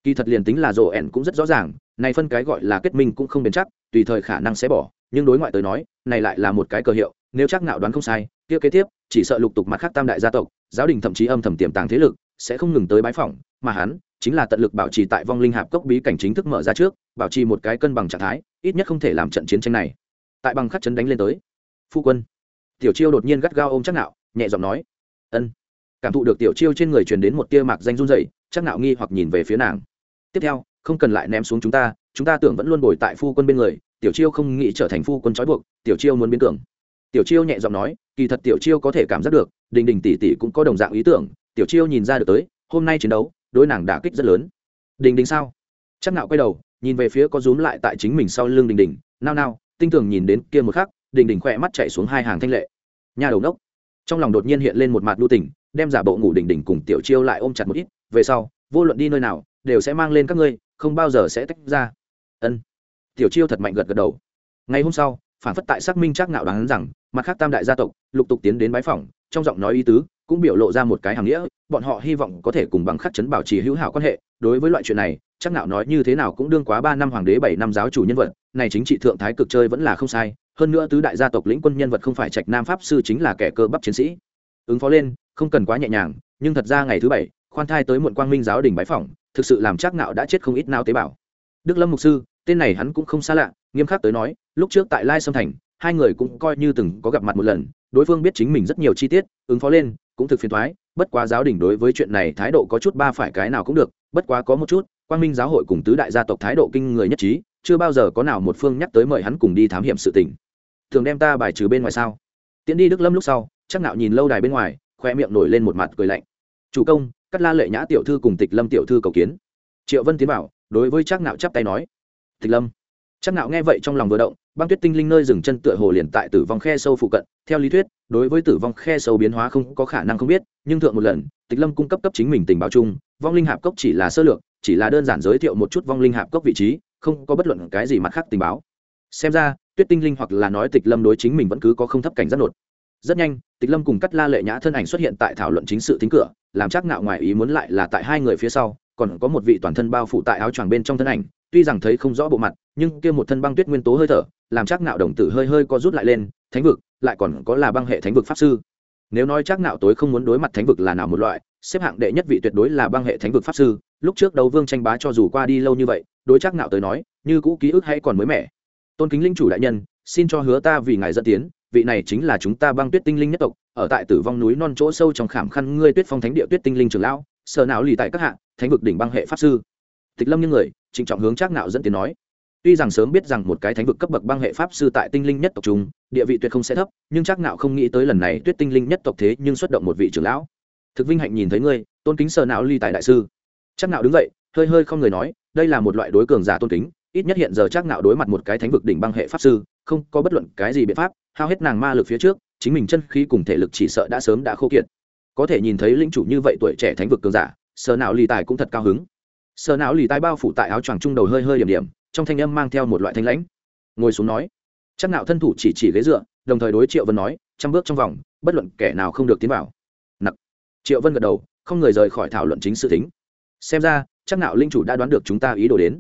Kỳ thật liền tính là rổ ẻn cũng rất rõ ràng, này phân cái gọi là kết minh cũng không bền chắc, tùy thời khả năng sẽ bỏ, nhưng đối ngoại tới nói, này lại là một cái cờ hiệu, nếu chắc nào đoán không sai, kia kế tiếp chỉ sợ lục tục mặt khác tam đại gia tộc, giáo đình thậm chí âm thầm tiềm tàng thế lực, sẽ không ngừng tới bái phỏng, mà hắn chính là tận lực bảo trì tại vong linh hạp cốc bí cảnh chính thức mở ra trước, bảo trì một cái cân bằng trạng thái, ít nhất không thể làm trận chiến tranh này. Tại bằng khắc chấn đánh lên tới, phu quân. Tiểu chiêu đột nhiên gắt gao ôm chắc nạo, nhẹ giọng nói, ân. Cảm thụ được tiểu chiêu trên người truyền đến một tia mạc danh run rẩy chắc nạo nghi hoặc nhìn về phía nàng. Tiếp theo, không cần lại ném xuống chúng ta chúng ta tưởng vẫn luôn bồi tại phu quân bên người, tiểu chiêu không nghĩ trở thành phu quân trói buộc, tiểu chiêu muốn biến tưởng tiểu chiêu nhẹ giọng nói, kỳ thật tiểu chiêu có thể cảm giác được, đình đình tỷ tỷ cũng có đồng dạng ý tưởng. Tiểu chiêu nhìn ra được tới, hôm nay chiến đấu, đối nàng đả kích rất lớn. Đình đình sao? Chắc nạo quay đầu, nhìn về phía có rúm lại tại chính mình sau lưng đình đình, nao nao, tinh tường nhìn đến kia một khắc, đình đình khỏe mắt chạy xuống hai hàng thanh lệ. Nhà đầu nốc trong lòng đột nhiên hiện lên một mặt lưu tỉnh, đem giả bộ ngủ đình đình cùng tiểu chiêu lại ôm chặt một ít, về sau, vô luận đi nơi nào, đều sẽ mang lên các ngươi, không bao giờ sẽ tách ra. Ân. Tiểu chiêu thật mạnh gật gật đầu. Ngày hôm sau phản phất tại xác minh chắc nạo đoán rằng, mặt khác tam đại gia tộc, lục tục tiến đến bái phỏng, trong giọng nói ý tứ cũng biểu lộ ra một cái hàng nghĩa, bọn họ hy vọng có thể cùng bằng khắc chấn bảo trì hữu hảo quan hệ. Đối với loại chuyện này, chắc nạo nói như thế nào cũng đương quá ba năm hoàng đế, bảy năm giáo chủ nhân vật, này chính trị thượng thái cực chơi vẫn là không sai, hơn nữa tứ đại gia tộc lĩnh quân nhân vật không phải trạch nam pháp sư chính là kẻ cơ bắp chiến sĩ. Ứng phó lên, không cần quá nhẹ nhàng, nhưng thật ra ngày thứ bảy, khoan thai tới muộn quang minh giáo đình bái phỏng, thực sự làm chắc nạo đã chết không ít nao tế bào. Đức lâm mục sư, tên này hắn cũng không xa lạ nghiêm khắc tới nói, lúc trước tại lai sâm thành, hai người cũng coi như từng có gặp mặt một lần, đối phương biết chính mình rất nhiều chi tiết, ứng phó lên, cũng thực phiền thoái bất quá giáo đình đối với chuyện này thái độ có chút ba phải cái nào cũng được, bất quá có một chút, quang minh giáo hội cùng tứ đại gia tộc thái độ kinh người nhất trí, chưa bao giờ có nào một phương nhắc tới mời hắn cùng đi thám hiểm sự tình. Thường đem ta bài trừ bên ngoài sao? Tiễn đi đức lâm lúc sau, chắc nạo nhìn lâu đài bên ngoài, khoe miệng nổi lên một mặt cười lạnh. Chủ công, cắt la lệ nhã tiểu thư cùng tịch lâm tiểu thư cầu kiến. Triệu vân tiến bảo đối với chắc nạo chắp tay nói. Tịch lâm chắc nạo nghe vậy trong lòng vừa động, băng tuyết tinh linh nơi dừng chân tựa hồ liền tại tử vong khe sâu phụ cận. Theo lý thuyết, đối với tử vong khe sâu biến hóa không có khả năng không biết, nhưng thượng một lần, tịch lâm cung cấp cấp chính mình tình báo chung, vong linh hạp cốc chỉ là sơ lược, chỉ là đơn giản giới thiệu một chút vong linh hạp cốc vị trí, không có bất luận cái gì mặt khác tình báo. Xem ra, tuyết tinh linh hoặc là nói tịch lâm đối chính mình vẫn cứ có không thấp cảnh giác nột. Rất nhanh, tịch lâm cùng cắt la lệ nhã thân ảnh xuất hiện tại thảo luận chính sự thính cửa, làm chắc Nạo ngoài ý muốn lại là tại hai người phía sau, còn có một vị toàn thân bao phủ tại áo choàng bên trong thân ảnh tuy rằng thấy không rõ bộ mặt, nhưng kia một thân băng tuyết nguyên tố hơi thở, làm chắc nạo đồng tử hơi hơi co rút lại lên, thánh vực, lại còn có là băng hệ thánh vực pháp sư? Nếu nói chắc nạo tối không muốn đối mặt thánh vực là nào một loại, xếp hạng đệ nhất vị tuyệt đối là băng hệ thánh vực pháp sư, lúc trước đấu vương tranh bá cho dù qua đi lâu như vậy, đối chắc nạo tới nói, như cũ ký ức hay còn mới mẻ. Tôn kính linh chủ đại nhân, xin cho hứa ta vì ngài dẫn tiến, vị này chính là chúng ta băng tuyết tinh linh nhất tộc, ở tại tử vong núi non chỗ sâu trong khảm khăn ngươi tuyết phong thánh địa tuyết tinh linh trưởng lão, sở não lì tại các hạng thánh vực đỉnh băng hệ pháp sư. Tịch lâm những người trịnh trọng hướng chắc nạo dẫn tiến nói, tuy rằng sớm biết rằng một cái thánh vực cấp bậc băng hệ pháp sư tại tinh linh nhất tộc chúng địa vị tuyệt không sẽ thấp, nhưng chắc nạo không nghĩ tới lần này tuyết tinh linh nhất tộc thế nhưng xuất động một vị trưởng lão. Thực vinh hạnh nhìn thấy ngươi, tôn kính sở não ly tại đại sư. Chắc nạo đứng dậy, hơi hơi không người nói, đây là một loại đối cường giả tôn kính, ít nhất hiện giờ chắc nạo đối mặt một cái thánh vực đỉnh băng hệ pháp sư, không có bất luận cái gì biện pháp, hao hết nàng ma lực phía trước, chính mình chân khí cùng thể lực chỉ sợ đã sớm đã khô kiệt. Có thể nhìn thấy lĩnh chủ như vậy tuổi trẻ thánh vực cường giả, sở não ly tài cũng thật cao hứng sờ não lì tai bao phủ tại áo choàng trung đầu hơi hơi điểm điểm, trong thanh âm mang theo một loại thanh lãnh. Ngồi xuống nói, chắc nạo thân thủ chỉ chỉ ghế dựa, đồng thời đối triệu vân nói, trăm bước trong vòng, bất luận kẻ nào không được tiến vào. Nặc. Triệu vân gật đầu, không người rời khỏi thảo luận chính sự tính xem ra, chắc nạo linh chủ đã đoán được chúng ta ý đồ đến.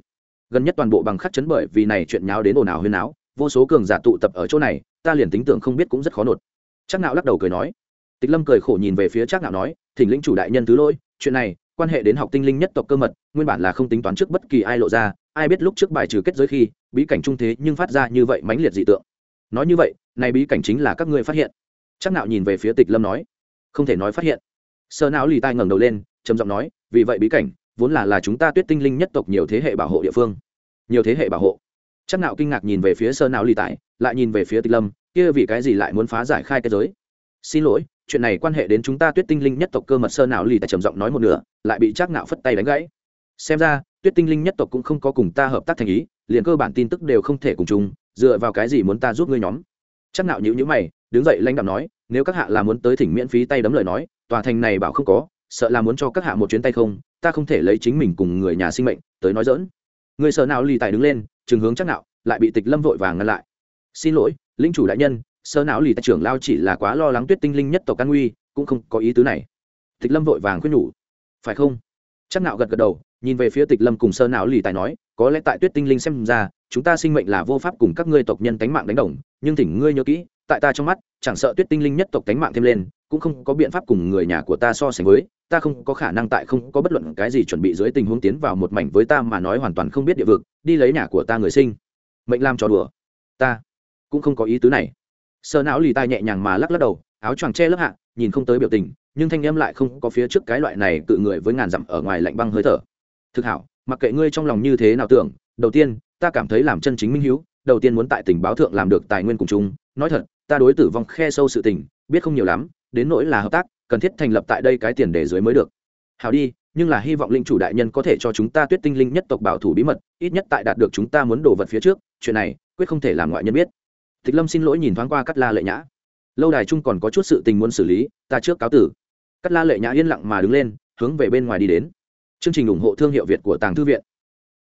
Gần nhất toàn bộ bằng khắc chấn bởi vì này chuyện nháo đến ồn ào huyên náo vô số cường giả tụ tập ở chỗ này, ta liền tính tưởng không biết cũng rất khó nột. Chắc nạo lắc đầu cười nói. Tịch lâm cười khổ nhìn về phía chắc nạo nói, thỉnh linh chủ đại nhân thứ lỗi, chuyện này quan hệ đến học tinh linh nhất tộc cơ mật, nguyên bản là không tính toán trước bất kỳ ai lộ ra, ai biết lúc trước bài trừ kết giới khi, bí cảnh trung thế nhưng phát ra như vậy mãnh liệt dị tượng. Nói như vậy, nay bí cảnh chính là các ngươi phát hiện. Chắc nạo nhìn về phía tịch lâm nói, không thể nói phát hiện. Sơ não lì tai ngẩng đầu lên, trầm giọng nói, vì vậy bí cảnh, vốn là là chúng ta tuyết tinh linh nhất tộc nhiều thế hệ bảo hộ địa phương. Nhiều thế hệ bảo hộ. Chắc nạo kinh ngạc nhìn về phía sơ não lì tại lại nhìn về phía tịch lâm, kia vì cái gì lại muốn phá giải khai cái giới? Xin lỗi chuyện này quan hệ đến chúng ta tuyết tinh linh nhất tộc cơ mật sơ nào lì tại trầm giọng nói một nửa, lại bị Trác nạo phất tay đánh gãy. Xem ra, tuyết tinh linh nhất tộc cũng không có cùng ta hợp tác thành ý, liền cơ bản tin tức đều không thể cùng chung, dựa vào cái gì muốn ta giúp ngươi nhóm? Chắc nạo nhữ nhữ mày, đứng dậy lãnh đạo nói, nếu các hạ là muốn tới thỉnh miễn phí tay đấm lời nói, tòa thành này bảo không có, sợ là muốn cho các hạ một chuyến tay không, ta không thể lấy chính mình cùng người nhà sinh mệnh tới nói dỡn người sợ nào lì tài đứng lên trường hướng chắc nạo lại bị tịch lâm vội vàng ngăn lại. Xin lỗi, linh chủ đại nhân sơ não lì tại trưởng lao chỉ là quá lo lắng tuyết tinh linh nhất tộc an nguy cũng không có ý tứ này. Tịch lâm vội vàng khuyên nhủ. Phải không? Chắc nạo gật gật đầu, nhìn về phía tịch lâm cùng sơ não lì tài nói, có lẽ tại tuyết tinh linh xem ra, chúng ta sinh mệnh là vô pháp cùng các ngươi tộc nhân tánh mạng đánh đồng, nhưng thỉnh ngươi nhớ kỹ, tại ta trong mắt, chẳng sợ tuyết tinh linh nhất tộc tánh mạng thêm lên, cũng không có biện pháp cùng người nhà của ta so sánh với, ta không có khả năng tại không có bất luận cái gì chuẩn bị dưới tình huống tiến vào một mảnh với ta mà nói hoàn toàn không biết địa vực, đi lấy nhà của ta người sinh. Mệnh làm trò đùa. Ta cũng không có ý tứ này sơ não lì tai nhẹ nhàng mà lắc lắc đầu, áo choàng che lớp hạ, nhìn không tới biểu tình, nhưng thanh em lại không có phía trước cái loại này tự người với ngàn dặm ở ngoài lạnh băng hơi thở. Thực hảo, mặc kệ ngươi trong lòng như thế nào tưởng, đầu tiên, ta cảm thấy làm chân chính minh hiếu, đầu tiên muốn tại tình báo thượng làm được tài nguyên cùng chúng. nói thật, ta đối tử vong khe sâu sự tình, biết không nhiều lắm, đến nỗi là hợp tác, cần thiết thành lập tại đây cái tiền đề dưới mới được. Hảo đi, nhưng là hy vọng linh chủ đại nhân có thể cho chúng ta tuyết tinh linh nhất tộc bảo thủ bí mật, ít nhất tại đạt được chúng ta muốn đồ vật phía trước, chuyện này, quyết không thể làm ngoại nhân biết tịch lâm xin lỗi nhìn thoáng qua cắt la lệ nhã. Lâu đài trung còn có chút sự tình muốn xử lý, ta trước cáo tử. Cắt la lệ nhã yên lặng mà đứng lên, hướng về bên ngoài đi đến. Chương trình ủng hộ thương hiệu việt của tàng thư viện.